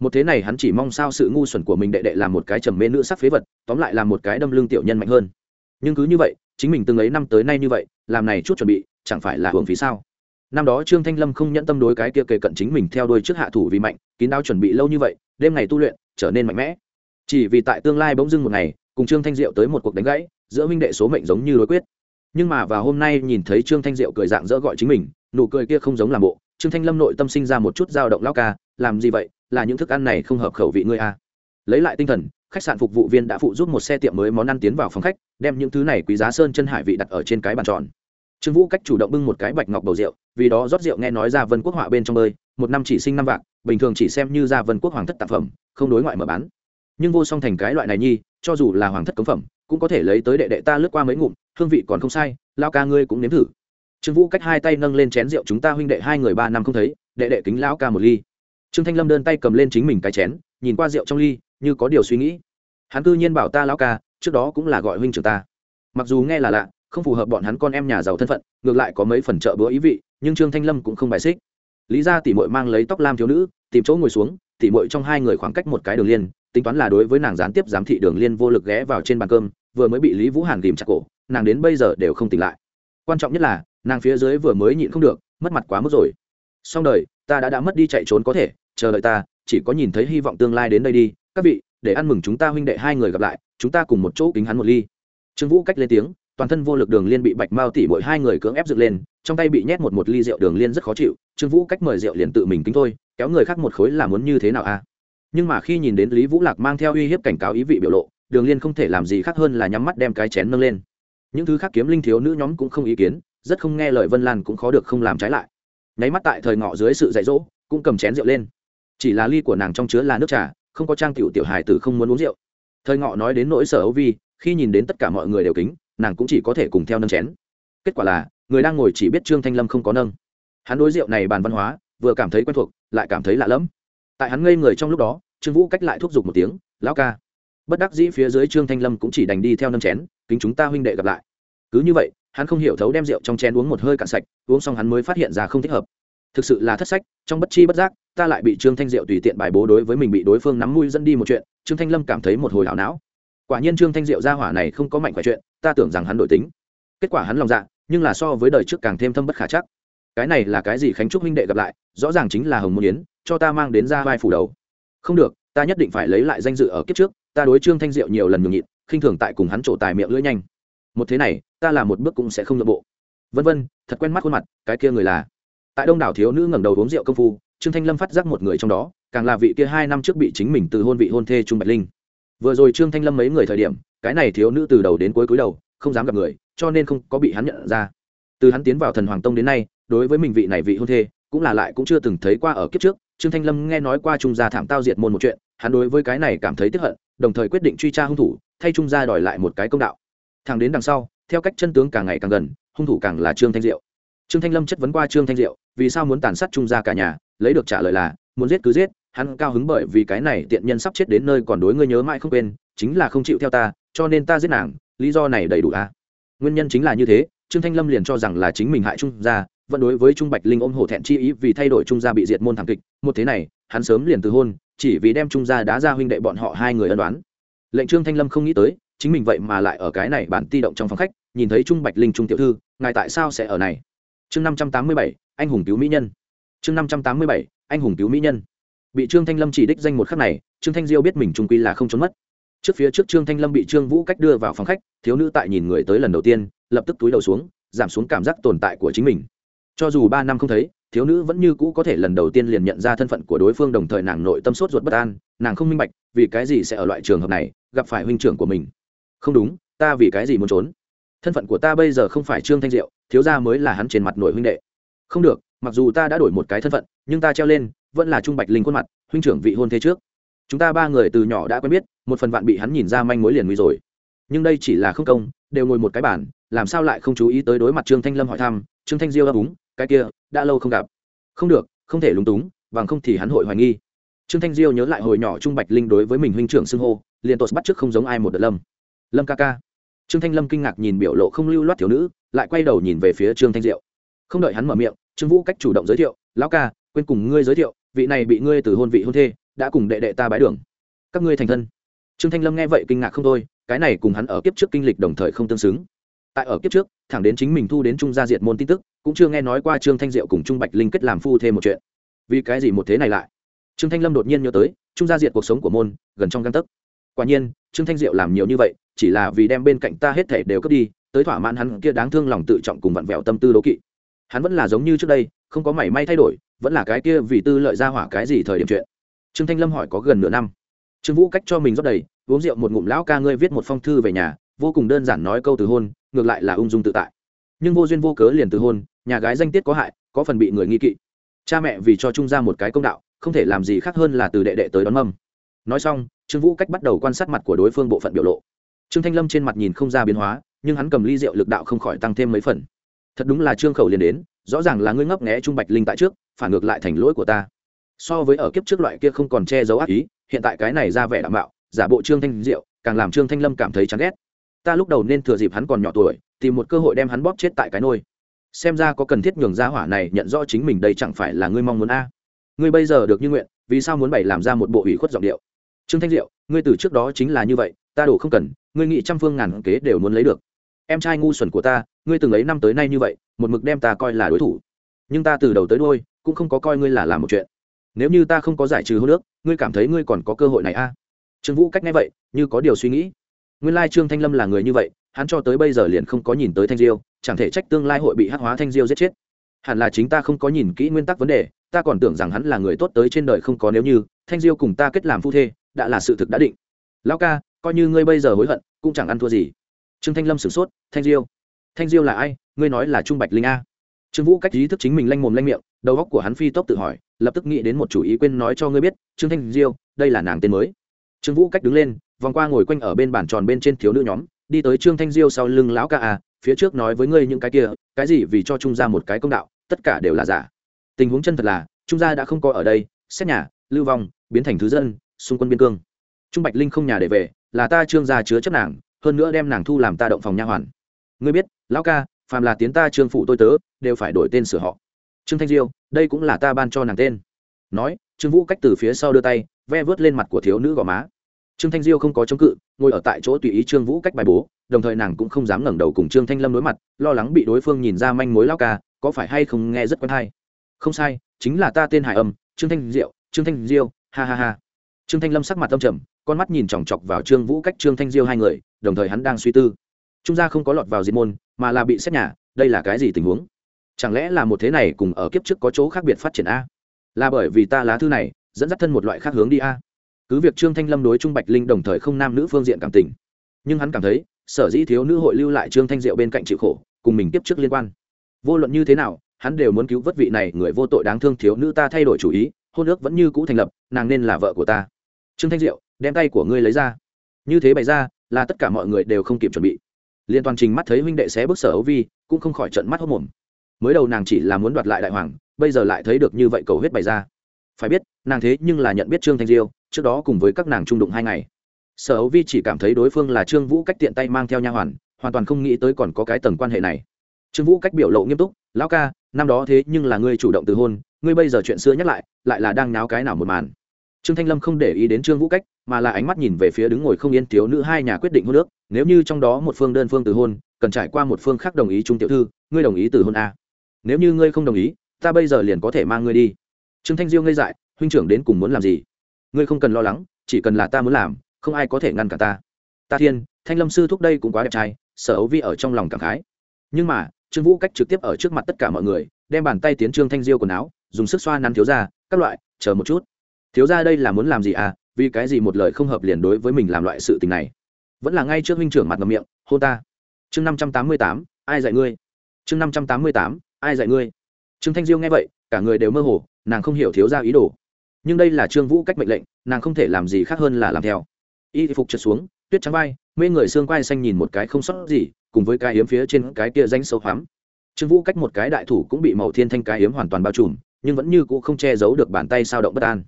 [SPEAKER 1] Một thế này hắn chỉ mong sao sự ngu xuẩn của mình đệ đệ làm một cái trầm mê nữ sắc phế vật, tóm lại là một cái đâm lương tiểu nhân mạnh hơn. Nhưng cứ như vậy, chính mình từng ấy năm tới nay như vậy, làm này chút chuẩn bị, chẳng phải là hưởng phí sao? Năm đó trương thanh lâm không nhẫn tâm đối cái kia kề cận chính mình theo đuôi trước hạ thủ vì mạnh, kín đáo chuẩn bị lâu như vậy, đêm ngày tu luyện, trở nên mạnh mẽ. Chỉ vì tại tương lai bỗng dưng một ngày, cùng trương thanh diệu tới một cuộc đánh gãy, giữa minh đệ số mệnh giống như đối quyết. Nhưng mà vào hôm nay nhìn thấy trương thanh diệu cười dạng dỡ gọi chính mình, nụ cười kia không giống làm bộ trương thanh lâm nội tâm sinh ra một chút dao động lao ca, làm gì vậy? Là những thức ăn này không hợp khẩu vị ngươi à. lấy lại tinh thần, khách sạn phục vụ viên đã phụ giúp một xe tiệm mới món ăn tiến vào phòng khách, đem những thứ này quý giá sơn chân hải vị đặt ở trên cái bàn tròn. Trương vũ cách chủ động bưng một cái bạch ngọc bầu rượu, vì đó rót rượu nghe nói ra vân quốc họa bên trong bơi, một năm chỉ sinh năm vạn, bình thường chỉ xem như ra vân quốc hoàng thất tạp phẩm, không đối ngoại mở bán. Nhưng vô song thành cái loại này nhi, cho dù là hoàng thất cống phẩm, cũng có thể lấy tới đệ đệ ta lướt qua mấy ngụm, hương vị còn không sai lao ca ngươi cũng nếm thử trương vũ cách hai tay nâng lên chén rượu, chúng ta huynh đệ hai người ba năm không thấy, đệ đệ kính lão ca một ly. Trương thanh lâm đơn tay cầm lên chính mình cái chén, nhìn qua rượu trong ly, như có điều suy nghĩ. Hắn cư nhiên bảo ta lão ca, trước đó cũng là gọi huynh trưởng ta. Mặc dù nghe là lạ, không phù hợp bọn hắn con em nhà giàu thân phận, ngược lại có mấy phần trợ bữa ý vị, nhưng trương thanh lâm cũng không bài xích. Lý ra tỉ mội mang lấy tóc lam thiếu nữ, tìm chỗ ngồi xuống tỉ mội trong hai người khoảng cách một cái đường liên, tính toán là đối với nàng gián tiếp giám thị đường liên vô lực ghé vào trên bàn cơm, vừa mới bị lý vũ hàn tìm chặt cổ, nàng đến bây giờ đều không tỉnh lại. Quan trọng nhất là nàng phía dưới vừa mới nhịn không được, mất mặt quá mức rồi. Xong đời, ta đã đã mất đi chạy trốn có thể, chờ đợi ta, chỉ có nhìn thấy hy vọng tương lai đến đây đi. Các vị, để ăn mừng chúng ta huynh đệ hai người gặp lại, chúng ta cùng một chỗ kính hắn một ly. Trương vũ cách lên tiếng, toàn thân vô lực đường liên bị bạch mao tỉ mỗi hai người cưỡng ép dựng lên, trong tay bị nhét một một ly rượu đường liên rất khó chịu. Trương vũ cách mời rượu liền tự mình kính thôi, kéo người khác một khối là muốn như thế nào a? À? Nhưng mà khi nhìn đến lý vũ lạc mang theo uy hiếp cảnh cáo ý vị biểu lộ, đường liên không thể làm gì khác hơn là nhắm mắt đem cái chén nâng lên. Những thứ khác kiếm linh thiếu nữ nhóm cũng không ý kiến rất không nghe lời vân lan cũng khó được không làm trái lại. Nháy mắt tại thời ngọ dưới sự dạy dỗ, cũng cầm chén rượu lên. Chỉ là ly của nàng trong chứa là nước trà, không có trang tiểu tiểu hài tử không muốn uống rượu. Thời ngọ nói đến nỗi sở ấu vi, khi nhìn đến tất cả mọi người đều kính, nàng cũng chỉ có thể cùng theo nâng chén. Kết quả là, người đang ngồi chỉ biết trương thanh lâm không có nâng. Hắn đối rượu này bàn văn hóa, vừa cảm thấy quen thuộc, lại cảm thấy lạ lẫm. Tại hắn ngây người trong lúc đó, trương vũ cách lại thúc giục một tiếng, lão ca. Bất đắc dĩ phía dưới trương thanh lâm cũng chỉ đành đi theo nâng chén, kính chúng ta huynh đệ gặp lại. Cứ như vậy hắn không hiểu thấu đem rượu trong chén uống một hơi cạn sạch, uống xong hắn mới phát hiện ra không thích hợp. Thực sự là thất sách, trong bất chi bất giác, ta lại bị trương thanh diệu tùy tiện bài bố đối với mình bị đối phương nắm mũi dẫn đi một chuyện, trương thanh lâm cảm thấy một hồi hảo não. Quả nhiên trương thanh diệu ra hỏa này không có mạnh khỏe chuyện, ta tưởng rằng hắn đổi tính. Kết quả hắn lòng dạ nhưng là so với đời trước càng thêm thâm bất khả chắc. Cái này là cái gì khánh trúc huynh đệ gặp lại, rõ ràng chính là hồng môn yến, cho ta mang đến ra vai phủ đầu. Không được, ta nhất định phải lấy lại danh dự ở kiếp trước, ta đối trương thanh diệu nhiều lần nhường nhịn, khinh thường tại cùng hắn trổ tài miệng lưỡi nhanh một thế này, ta làm một bước cũng sẽ không nội bộ. Vân vân, thật quen mắt khuôn mặt, cái kia người là? Tại đông đảo thiếu nữ ngẩng đầu uống rượu công phu, trương thanh lâm phát giác một người trong đó, càng là vị kia hai năm trước bị chính mình từ hôn vị hôn thê trung bạch linh. Vừa rồi trương thanh lâm mấy người thời điểm, cái này thiếu nữ từ đầu đến cuối cúi đầu, không dám gặp người, cho nên không có bị hắn nhận ra. Từ hắn tiến vào thần hoàng tông đến nay, đối với mình vị này vị hôn thê, cũng là lại cũng chưa từng thấy qua ở kiếp trước. Trương thanh lâm nghe nói qua trung gia thảm tao diệt môn một chuyện, hắn đối với cái này cảm thấy tiếc hận, đồng thời quyết định truy tra hung thủ, thay trung gia đòi lại một cái công đạo thằng đến đằng sau, theo cách chân tướng càng ngày càng gần, hung thủ càng là trương thanh diệu. Trương thanh lâm chất vấn qua trương thanh diệu, vì sao muốn tàn sát trung gia cả nhà, lấy được trả lời là, muốn giết cứ giết, hắn cao hứng bởi vì cái này tiện nhân sắp chết đến nơi còn đối ngươi nhớ mãi không quên, chính là không chịu theo ta, cho nên ta giết nàng, lý do này đầy đủ à? Nguyên nhân chính là như thế, trương thanh lâm liền cho rằng là chính mình hại trung gia, vẫn đối với trung bạch linh ôm hổ thẹn chi ý vì thay đổi trung gia bị diệt môn thảm kịch, một thế này, hắn sớm liền từ hôn, chỉ vì đem trung gia đá ra huynh đệ bọn họ hai người ân đoán lệnh trương thanh lâm không nghĩ tới chính mình vậy mà lại ở cái này bản ti động trong phòng khách, nhìn thấy trung bạch linh trung tiểu thư, ngài tại sao sẽ ở này? Chương năm trăm tám mươi bảy, anh hùng cứu mỹ nhân. Chương năm trăm tám mươi bảy, anh hùng cứu mỹ nhân. Bị trương thanh lâm chỉ đích danh một khắc này, trương thanh diêu biết mình trung quy là không trốn mất. Trước phía trước trương thanh lâm bị trương vũ cách đưa vào phòng khách, thiếu nữ tại nhìn người tới lần đầu tiên, lập tức túi đầu xuống, giảm xuống cảm giác tồn tại của chính mình. Cho dù ba năm không thấy, thiếu nữ vẫn như cũ có thể lần đầu tiên liền nhận ra thân phận của đối phương đồng thời nàng nội tâm sốt ruột bất an, nàng không minh bạch, vì cái gì sẽ ở loại trường hợp này, gặp phải huynh trưởng của mình không đúng, ta vì cái gì muốn trốn? Thân phận của ta bây giờ không phải trương thanh diệu, thiếu gia mới là hắn trên mặt nội huynh đệ. Không được, mặc dù ta đã đổi một cái thân phận, nhưng ta treo lên, vẫn là trung bạch linh khuôn mặt, huynh trưởng vị hôn thế trước. Chúng ta ba người từ nhỏ đã quen biết, một phần vạn bị hắn nhìn ra manh mối liền nguy rồi. Nhưng đây chỉ là không công, đều ngồi một cái bản làm sao lại không chú ý tới đối mặt trương thanh lâm hỏi thăm, trương thanh diêu ấp úng, cái kia, đã lâu không gặp. Không được, không thể lúng túng, bằng không thì hắn hội hoài nghi. Trương thanh diêu nhớ lại hồi nhỏ trung bạch linh đối với mình huynh trưởng xưng hô, liền tột bắt trước không giống ai một đợt lâm lâm ca ca. Trương thanh lâm kinh ngạc nhìn biểu lộ không lưu loát thiếu nữ, lại quay đầu nhìn về phía trương thanh diệu. Không đợi hắn mở miệng, trương vũ cách chủ động giới thiệu, lão ca, quên cùng ngươi giới thiệu, vị này bị ngươi từ hôn vị hôn thê, đã cùng đệ đệ ta bái đường. Các ngươi thành thân. Trương thanh lâm nghe vậy kinh ngạc không thôi, cái này cùng hắn ở kiếp trước kinh lịch đồng thời không tương xứng. Tại ở kiếp trước, thẳng đến chính mình thu đến trung gia diệt môn tin tức, cũng chưa nghe nói qua trương thanh diệu cùng trung bạch linh kết làm phu thêm một chuyện. Vì cái gì một thế này lại? Trương thanh lâm đột nhiên nhớ tới, trung gia diệt cuộc sống của môn, gần trong găng tấc. Quả nhiên, trương thanh diệu làm nhiều như vậy chỉ là vì đem bên cạnh ta hết thể đều cướp đi, tới thỏa mãn hắn kia đáng thương lòng tự trọng cùng vặn vẹo tâm tư đố kỵ. Hắn vẫn là giống như trước đây, không có mảy may thay đổi, vẫn là cái kia vì tư lợi ra hỏa cái gì thời điểm chuyện. Trương thanh lâm hỏi có gần nửa năm. Trương vũ cách cho mình rót đầy, uống rượu một ngụm lão ca ngươi viết một phong thư về nhà, vô cùng đơn giản nói câu từ hôn, ngược lại là ung dung tự tại. Nhưng vô duyên vô cớ liền từ hôn, nhà gái danh tiết có hại, có phần bị người nghi kỵ. Cha mẹ vì cho trung ra một cái công đạo, không thể làm gì khác hơn là từ đệ đệ tới đón mâm. Nói xong, trương vũ cách bắt đầu quan sát mặt của đối phương bộ phận biểu lộ trương thanh lâm trên mặt nhìn không ra biến hóa, nhưng hắn cầm ly rượu lực đạo không khỏi tăng thêm mấy phần. Thật đúng là trương khẩu liền đến, rõ ràng là ngươi ngấp nghẽ trung bạch linh tại trước, phản ngược lại thành lỗi của ta. So với ở kiếp trước loại kia không còn che giấu ác ý, hiện tại cái này ra vẻ đảm bảo giả bộ trương thanh diệu càng làm trương thanh lâm cảm thấy chán ghét. Ta lúc đầu nên thừa dịp hắn còn nhỏ tuổi, tìm một cơ hội đem hắn bóp chết tại cái nôi. Xem ra có cần thiết nhường ra hỏa này nhận rõ chính mình đây chẳng phải là ngươi mong muốn a? Ngươi bây giờ được như nguyện, vì sao muốn bày làm ra một bộ ủy khuất giọng điệu? Trương thanh diệu ngươi từ trước đó chính là như vậy, ta đổ không cần ngươi nghĩ trăm phương ngàn kế đều muốn lấy được. Em trai ngu xuẩn của ta, ngươi từng ấy năm tới nay như vậy, một mực đem ta coi là đối thủ. Nhưng ta từ đầu tới đôi cũng không có coi ngươi là làm một chuyện. Nếu như ta không có giải trừ hô nước ngươi cảm thấy ngươi còn có cơ hội này a à? trương vũ cách nghe vậy, như có điều suy nghĩ. Nguyên lai trương thanh lâm là người như vậy, hắn cho tới bây giờ liền không có nhìn tới thanh diêu, chẳng thể trách tương lai hội bị hắc hóa thanh diêu giết chết. Hẳn là chính ta không có nhìn kỹ nguyên tắc vấn đề, ta còn tưởng rằng hắn là người tốt tới trên đời không có nếu như, thanh diêu cùng ta kết làm phu thê, đã là sự thực đã định. Lão ca coi như ngươi bây giờ hối hận, cũng chẳng ăn thua gì. Trương thanh lâm sửng sốt, thanh diêu thanh diêu là ai? Ngươi nói là trung bạch linh a. Trương vũ cách ý thức chính mình lanh mồm lanh miệng, đầu óc của hắn phi tốc tự hỏi, lập tức nghĩ đến một chủ ý quên nói cho ngươi biết, trương thanh diêu, đây là nàng tên mới. Trương vũ cách đứng lên, vòng qua ngồi quanh ở bên bàn tròn bên trên thiếu nữ nhóm, đi tới trương thanh diêu sau lưng lão ca à phía trước nói với ngươi những cái kia, cái gì vì cho trung gia một cái công đạo, tất cả đều là giả. Tình huống chân thật là, trung gia đã không có ở đây, xét nhà, lưu vong, biến thành thứ dân, xung quân biên cương. Trung bạch linh không nhà để về là ta trương gia chứa chấp nàng, hơn nữa đem nàng thu làm ta động phòng nha hoàn. Ngươi biết, lão ca, phàm là tiến ta trương phụ tôi tớ, đều phải đổi tên sửa họ. Trương thanh diêu, đây cũng là ta ban cho nàng tên. Nói, trương vũ cách từ phía sau đưa tay, ve vớt lên mặt của thiếu nữ gò má. Trương thanh diêu không có chống cự, ngồi ở tại chỗ tùy ý trương vũ cách bài bố, đồng thời nàng cũng không dám ngẩng đầu cùng trương thanh lâm đối mặt, lo lắng bị đối phương nhìn ra manh mối lao ca, có phải hay không nghe rất quen hay. Không sai, chính là ta tên hải âm, trương thanh diệu, trương thanh diêu, ha ha ha. Trương thanh lâm sắc mặt tâm trầm con mắt nhìn chòng chọc vào trương vũ cách trương thanh diêu hai người, đồng thời hắn đang suy tư. Trung gia không có lọt vào diệt môn, mà là bị xét nhà, đây là cái gì tình huống? Chẳng lẽ là một thế này cùng ở kiếp trước có chỗ khác biệt phát triển a? Là bởi vì ta lá thư này, dẫn dắt thân một loại khác hướng đi a. Cứ việc trương thanh lâm đối trung bạch linh đồng thời không nam nữ phương diện cảm tình, nhưng hắn cảm thấy, sở dĩ thiếu nữ hội lưu lại trương thanh diệu bên cạnh chịu khổ, cùng mình tiếp trước liên quan. Vô luận như thế nào, hắn đều muốn cứu vớt vị này người vô tội đáng thương thiếu nữ ta thay đổi chủ ý, hôn ước vẫn như cũ thành lập, nàng nên là vợ của ta. Trương thanh diệu đem tay của ngươi lấy ra. Như thế bày ra, là tất cả mọi người đều không kịp chuẩn bị. Liên toàn trình mắt thấy huynh đệ xé bức sở ấu vi, cũng không khỏi trận mắt hốc mồm. Mới đầu nàng chỉ là muốn đoạt lại đại hoàng, bây giờ lại thấy được như vậy cầu huyết bày ra. Phải biết, nàng thế nhưng là nhận biết trương thanh diêu, trước đó cùng với các nàng trung đụng hai ngày. Sở ấu vi chỉ cảm thấy đối phương là trương vũ cách tiện tay mang theo nha hoàn hoàn toàn không nghĩ tới còn có cái tầng quan hệ này. Trương vũ cách biểu lộ nghiêm túc, lão ca, năm đó thế nhưng là ngươi chủ động từ hôn, ngươi bây giờ chuyện xưa nhắc lại lại là đang náo cái nào một màn trương thanh lâm không để ý đến trương vũ cách, mà là ánh mắt nhìn về phía đứng ngồi không yên thiếu nữ hai nhà quyết định hôn nước nếu như trong đó một phương đơn phương từ hôn, cần trải qua một phương khác đồng ý trung tiểu thư, ngươi đồng ý từ hôn a. Nếu như ngươi không đồng ý, ta bây giờ liền có thể mang ngươi đi. Trương thanh diêu ngây dại, huynh trưởng đến cùng muốn làm gì? Ngươi không cần lo lắng, chỉ cần là ta muốn làm, không ai có thể ngăn cả ta. Ta thiên, thanh lâm sư thúc đây cũng quá đẹp trai, sở ấu vi ở trong lòng cảm khái. Nhưng mà, trương vũ cách trực tiếp ở trước mặt tất cả mọi người, đem bàn tay tiến trương thanh diêu quần áo, dùng sức xoa nắn thiếu ra, các loại, chờ một chút thiếu ra đây là muốn làm gì à vì cái gì một lời không hợp liền đối với mình làm loại sự tình này? Vẫn là ngay trước huynh trưởng mặt ngầm miệng hô ta. Chương năm trăm tám mươi tám, ai dạy ngươi? Chương năm trăm tám mươi tám, ai dạy ngươi? Trương thanh diêu nghe vậy, cả người đều mơ hồ, nàng không hiểu thiếu ra ý đồ. Nhưng đây là trương vũ cách mệnh lệnh, nàng không thể làm gì khác hơn là làm theo. Y phục trượt xuống, tuyết trắng vai, mê người xương quai xanh nhìn một cái không sót gì, cùng với cái hiếm phía trên cái kia danh sâu hoắm. Trương vũ cách một cái đại thủ cũng bị màu thiên thanh cái hiếm hoàn toàn bao trùm, nhưng vẫn như cũ không che giấu được bàn tay sao động bất an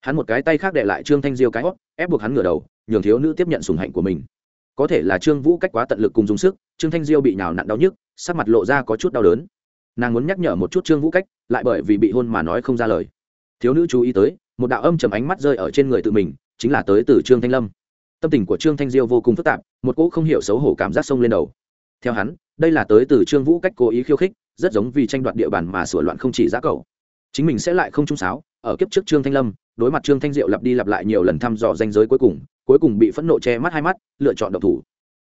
[SPEAKER 1] hắn một cái tay khác để lại trương thanh diêu cái hót, ép buộc hắn ngửa đầu, nhường thiếu nữ tiếp nhận sùng hạnh của mình. Có thể là trương vũ cách quá tận lực cùng dùng sức, trương thanh diêu bị nhào nặn đau nhức, sắc mặt lộ ra có chút đau đớn. Nàng muốn nhắc nhở một chút trương vũ cách, lại bởi vì bị hôn mà nói không ra lời. Thiếu nữ chú ý tới, một đạo âm chầm ánh mắt rơi ở trên người tự mình, chính là tới từ trương thanh lâm. Tâm tình của trương thanh diêu vô cùng phức tạp, một cỗ không hiểu xấu hổ cảm giác sông lên đầu. Theo hắn, đây là tới từ trương vũ cách cố ý khiêu khích, rất giống vì tranh đoạt địa bàn mà sửa loạn không chỉ giá cầu chính mình sẽ lại không trung sáo, ở kiếp trước trương thanh lâm, đối mặt trương thanh diệu lặp đi lặp lại nhiều lần thăm dò danh giới cuối cùng cuối cùng bị phẫn nộ che mắt hai mắt, lựa chọn độc thủ.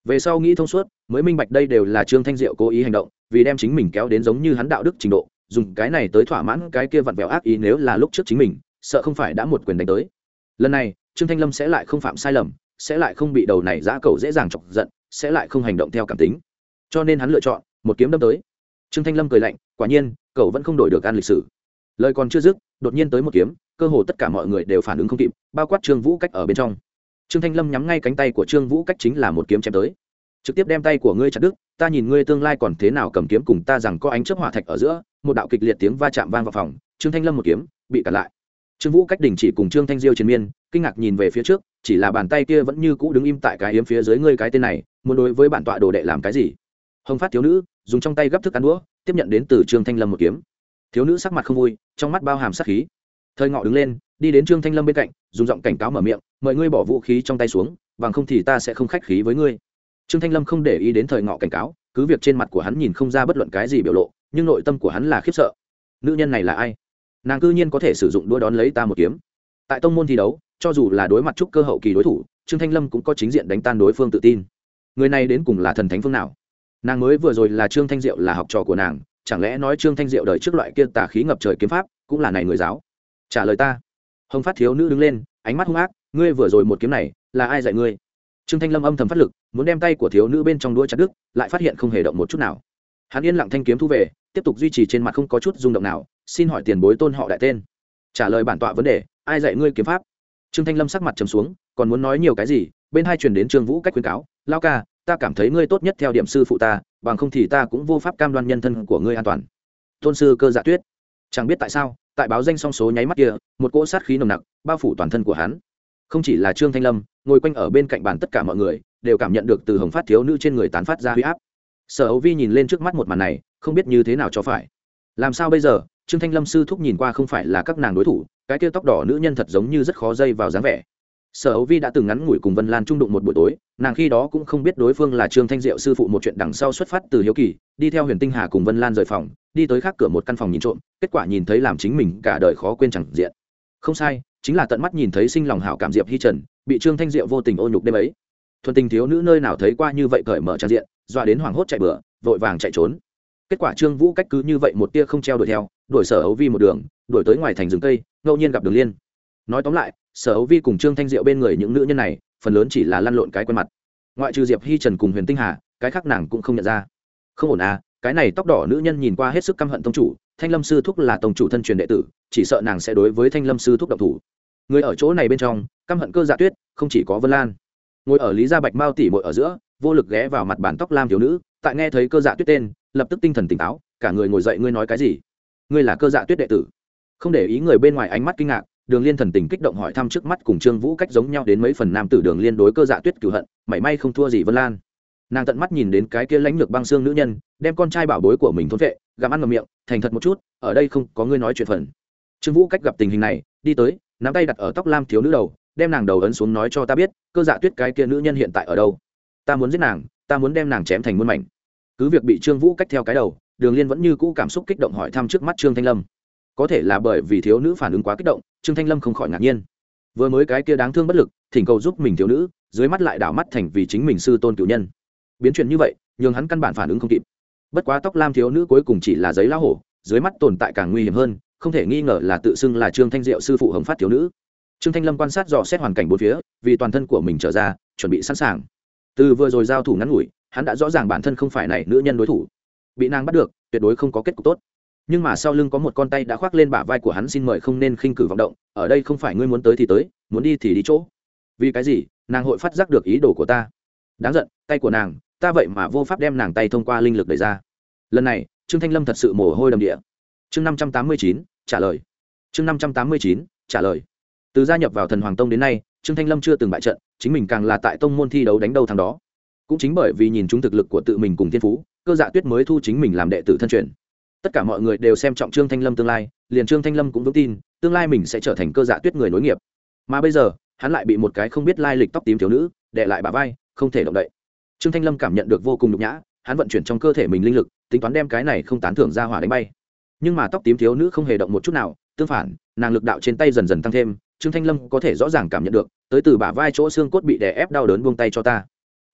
[SPEAKER 1] Về sau nghĩ thông suốt, mới minh bạch đây đều là trương thanh diệu cố ý hành động, vì đem chính mình kéo đến giống như hắn đạo đức trình độ, dùng cái này tới thỏa mãn cái kia vặn vẹo ác ý nếu là lúc trước chính mình, sợ không phải đã một quyền đánh tới. Lần này, trương thanh lâm sẽ lại không phạm sai lầm, sẽ lại không bị đầu này giã cầu dễ dàng chọc giận, sẽ lại không hành động theo cảm tính. Cho nên hắn lựa chọn, một kiếm đâm tới. Trương thanh lâm cười lạnh, quả nhiên, cậu vẫn không đổi được ăn lịch sử lời còn chưa dứt, đột nhiên tới một kiếm, cơ hồ tất cả mọi người đều phản ứng không kịp, bao quát trương vũ cách ở bên trong. Trương thanh lâm nhắm ngay cánh tay của trương vũ cách chính là một kiếm chém tới. Trực tiếp đem tay của ngươi chặt đứt, ta nhìn ngươi tương lai còn thế nào cầm kiếm cùng ta rằng có ánh chớp hỏa thạch ở giữa, một đạo kịch liệt tiếng va chạm vang vào phòng, trương thanh lâm một kiếm, bị cản lại. Trương vũ cách đình chỉ cùng trương thanh diêu chiến miên, kinh ngạc nhìn về phía trước, chỉ là bàn tay kia vẫn như cũ đứng im tại cái yếm phía dưới ngươi cái tên này, muốn đối với bản tọa đồ đệ làm cái gì? Hồng phát thiếu nữ, dùng trong tay gấp thức ăn đũa, tiếp nhận đến từ trương thanh lâm một kiếm. Thiếu nữ sắc mặt không vui trong mắt bao hàm sát khí. Thời ngọ đứng lên, đi đến trương thanh lâm bên cạnh, dùng giọng cảnh cáo mở miệng, mời ngươi bỏ vũ khí trong tay xuống, bằng không thì ta sẽ không khách khí với ngươi. Trương thanh lâm không để ý đến thời ngọ cảnh cáo, cứ việc trên mặt của hắn nhìn không ra bất luận cái gì biểu lộ, nhưng nội tâm của hắn là khiếp sợ. Nữ nhân này là ai? Nàng cư nhiên có thể sử dụng đua đón lấy ta một kiếm. Tại tông môn thi đấu, cho dù là đối mặt chút cơ hậu kỳ đối thủ, trương thanh lâm cũng có chính diện đánh tan đối phương tự tin. Người này đến cùng là thần thánh phương nào? Nàng mới vừa rồi là trương thanh diệu là học trò của nàng chẳng lẽ nói trương thanh diệu đời trước loại kia tà khí ngập trời kiếm pháp cũng là này người giáo? Trả lời ta. Hồng phát thiếu nữ đứng lên, ánh mắt hung ác, ngươi vừa rồi một kiếm này, là ai dạy ngươi? Trương thanh lâm âm thầm phát lực, muốn đem tay của thiếu nữ bên trong đuôi chặt đứt, lại phát hiện không hề động một chút nào. Hắn yên lặng thanh kiếm thu về, tiếp tục duy trì trên mặt không có chút rung động nào, xin hỏi tiền bối tôn họ đại tên. Trả lời bản tọa vấn đề, ai dạy ngươi kiếm pháp? Trương thanh lâm sắc mặt trầm xuống, còn muốn nói nhiều cái gì, bên hai truyền đến trương vũ cách khuyên cáo, lao ca ta cảm thấy ngươi tốt nhất theo điểm sư phụ ta, bằng không thì ta cũng vô pháp cam đoan nhân thân của ngươi an toàn. Tôn sư cơ dạ tuyết, chẳng biết tại sao, tại báo danh song số nháy mắt kia, một cỗ sát khí nồng nặc bao phủ toàn thân của hắn. Không chỉ là trương thanh lâm, ngồi quanh ở bên cạnh bàn tất cả mọi người, đều cảm nhận được từ hồng phát thiếu nữ trên người tán phát ra huy áp. Sở ấu vi nhìn lên trước mắt một màn này, không biết như thế nào cho phải. Làm sao bây giờ? Trương thanh lâm sư thúc nhìn qua không phải là các nàng đối thủ, cái kia tóc đỏ nữ nhân thật giống như rất khó dây vào dáng vẻ sở ấu vi đã từng ngắn ngủi cùng vân lan trung đụng một buổi tối, nàng khi đó cũng không biết đối phương là trương thanh diệu sư phụ một chuyện đằng sau xuất phát từ hiếu kỳ, đi theo huyền tinh hà cùng vân lan rời phòng, đi tới khác cửa một căn phòng nhìn trộm, kết quả nhìn thấy làm chính mình cả đời khó quên chẳng diện. Không sai, chính là tận mắt nhìn thấy sinh lòng hảo cảm diệp hi trần, bị trương thanh diệu vô tình ô nhục đêm ấy. Thuần tình thiếu nữ nơi nào thấy qua như vậy cởi mở trang diện, dọa đến hoảng hốt chạy bừa, vội vàng chạy trốn. Kết quả trương vũ cách cứ như vậy một tia không treo đuổi theo, đuổi sở ấu vi một đường, đuổi tới ngoài thành rừng cây, ngẫu nhiên gặp đường liên nói tóm lại, sở ấu vi cùng trương thanh diệu bên người những nữ nhân này, phần lớn chỉ là lăn lộn cái quen mặt. Ngoại trừ diệp hi trần cùng huyền tinh hà, cái khác nàng cũng không nhận ra. Không ổn à cái này tóc đỏ nữ nhân nhìn qua hết sức căm hận tông chủ, thanh lâm sư thúc là tông chủ thân truyền đệ tử, chỉ sợ nàng sẽ đối với thanh lâm sư thúc độc thủ. Người ở chỗ này bên trong, căm hận cơ dạ tuyết, không chỉ có vân lan. Ngồi ở lý gia bạch mao tỉ mội ở giữa, vô lực ghé vào mặt bản tóc lam thiếu nữ, tại nghe thấy cơ dạ tuyết tên, lập tức tinh thần tỉnh táo, cả người ngồi dậy, ngươi nói cái gì? Ngươi là cơ dạ tuyết đệ tử? Không để ý người bên ngoài ánh mắt kinh ngạc đường liên thần tình kích động hỏi thăm trước mắt cùng trương vũ cách giống nhau đến mấy phần nam tử đường liên đối cơ dạ tuyết cửu hận, mảy may không thua gì vân lan. Nàng tận mắt nhìn đến cái kia lãnh lược băng xương nữ nhân, đem con trai bảo bối của mình thốn vệ, gặm ăn ngầm miệng, thành thật một chút, ở đây không có ngươi nói chuyện phần. Trương vũ cách gặp tình hình này, đi tới, nắm tay đặt ở tóc lam thiếu nữ đầu, đem nàng đầu ấn xuống nói cho ta biết, cơ dạ tuyết cái kia nữ nhân hiện tại ở đâu? Ta muốn giết nàng, ta muốn đem nàng chém thành muôn mảnh. Cứ việc bị trương vũ cách theo cái đầu, đường liên vẫn như cũ cảm xúc kích động hỏi thăm trước mắt trương thanh lâm. Có thể là bởi vì thiếu nữ phản ứng quá kích động trương thanh lâm không khỏi ngạc nhiên. Vừa mới cái kia đáng thương bất lực, thỉnh cầu giúp mình thiếu nữ, dưới mắt lại đảo mắt thành vì chính mình sư tôn cựu nhân. Biến chuyển như vậy, nhường hắn căn bản phản ứng không kịp. Bất quá tóc lam thiếu nữ cuối cùng chỉ là giấy lá hổ, dưới mắt tồn tại càng nguy hiểm hơn, không thể nghi ngờ là tự xưng là trương thanh diệu sư phụ hồng phát thiếu nữ. Trương thanh lâm quan sát dò xét hoàn cảnh bốn phía, vì toàn thân của mình trở ra, chuẩn bị sẵn sàng. Từ vừa rồi giao thủ ngắn ngủi, hắn đã rõ ràng bản thân không phải này nữ nhân đối thủ. Bị nàng bắt được, tuyệt đối không có kết cục tốt nhưng mà sau lưng có một con tay đã khoác lên bả vai của hắn xin mời không nên khinh cử vọng động, ở đây không phải ngươi muốn tới thì tới, muốn đi thì đi chỗ. Vì cái gì? Nàng hội phát giác được ý đồ của ta. Đáng giận, tay của nàng, ta vậy mà vô pháp đem nàng tay thông qua linh lực đẩy ra. Lần này, trương thanh lâm thật sự mồ hôi đầm địa. Chương năm trăm tám mươi chín, trả lời. Chương năm trăm tám mươi chín, trả lời. Từ gia nhập vào thần hoàng tông đến nay, trương thanh lâm chưa từng bại trận, chính mình càng là tại tông môn thi đấu đánh đầu thằng đó. Cũng chính bởi vì nhìn chúng thực lực của tự mình cùng thiên phú, cơ dạ tuyết mới thu chính mình làm đệ tử thân truyền tất cả mọi người đều xem trọng trương thanh lâm tương lai, liền trương thanh lâm cũng vững tin, tương lai mình sẽ trở thành cơ dạ tuyết người nối nghiệp. Mà bây giờ, hắn lại bị một cái không biết lai lịch tóc tím thiếu nữ đệ lại bà vai, không thể động đậy. Trương thanh lâm cảm nhận được vô cùng nhục nhã, hắn vận chuyển trong cơ thể mình linh lực, tính toán đem cái này không tán thưởng ra hỏa đánh bay. Nhưng mà tóc tím thiếu nữ không hề động một chút nào, tương phản, nàng lực đạo trên tay dần dần tăng thêm, trương thanh lâm có thể rõ ràng cảm nhận được, tới từ bả vai chỗ xương cốt bị đè ép đau đớn buông tay cho ta.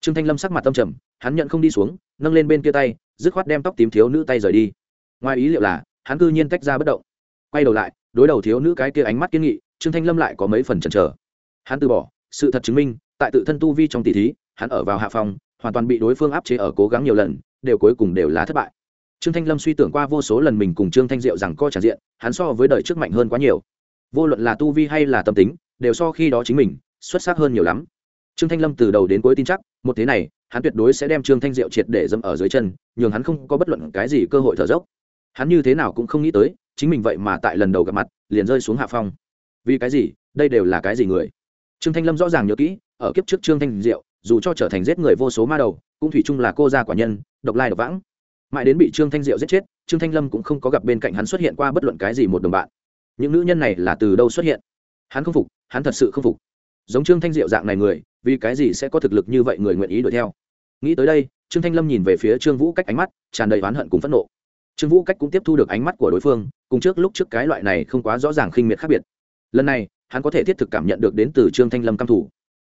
[SPEAKER 1] Trương thanh lâm sắc mặt tâm trầm, hắn nhận không đi xuống, nâng lên bên kia tay, dứt khoát đem tóc tím thiếu nữ tay rời đi ngoài ý liệu là, hắn cư nhiên tách ra bất động. Quay đầu lại, đối đầu thiếu nữ cái kia ánh mắt kiên nghị, trương thanh lâm lại có mấy phần chần chờ. Hắn từ bỏ, sự thật chứng minh, tại tự thân tu vi trong tỷ thí, hắn ở vào hạ phòng hoàn toàn bị đối phương áp chế ở cố gắng nhiều lần, đều cuối cùng đều là thất bại. Trương thanh lâm suy tưởng qua vô số lần mình cùng trương thanh diệu rằng co tràn diện, hắn so với đời trước mạnh hơn quá nhiều. Vô luận là tu vi hay là tâm tính, đều so khi đó chính mình, xuất sắc hơn nhiều lắm. Trương thanh lâm từ đầu đến cuối tin chắc, một thế này, hắn tuyệt đối sẽ đem trương thanh diệu triệt để dâm ở dưới chân, nhường hắn không có bất luận cái gì cơ hội thở dốc hắn như thế nào cũng không nghĩ tới, chính mình vậy mà tại lần đầu gặp mặt, liền rơi xuống hạ phong. Vì cái gì? Đây đều là cái gì người? Trương thanh lâm rõ ràng nhớ kỹ, ở kiếp trước trương thanh diệu, dù cho trở thành giết người vô số ma đầu, cũng thủy chung là cô gia quả nhân, độc lai độc vãng. Mãi đến bị trương thanh diệu giết chết, trương thanh lâm cũng không có gặp bên cạnh hắn xuất hiện qua bất luận cái gì một đồng bạn. Những nữ nhân này là từ đâu xuất hiện? Hắn không phục, hắn thật sự không phục. Giống trương thanh diệu dạng này người, vì cái gì sẽ có thực lực như vậy người nguyện ý đuổi theo? Nghĩ tới đây, trương thanh lâm nhìn về phía trương vũ cách ánh mắt, tràn đầy oán hận cùng phẫn nộ trương vũ cách cũng tiếp thu được ánh mắt của đối phương, cùng trước lúc trước cái loại này không quá rõ ràng khinh miệt khác biệt. Lần này, hắn có thể thiết thực cảm nhận được đến từ trương thanh lâm căm thủ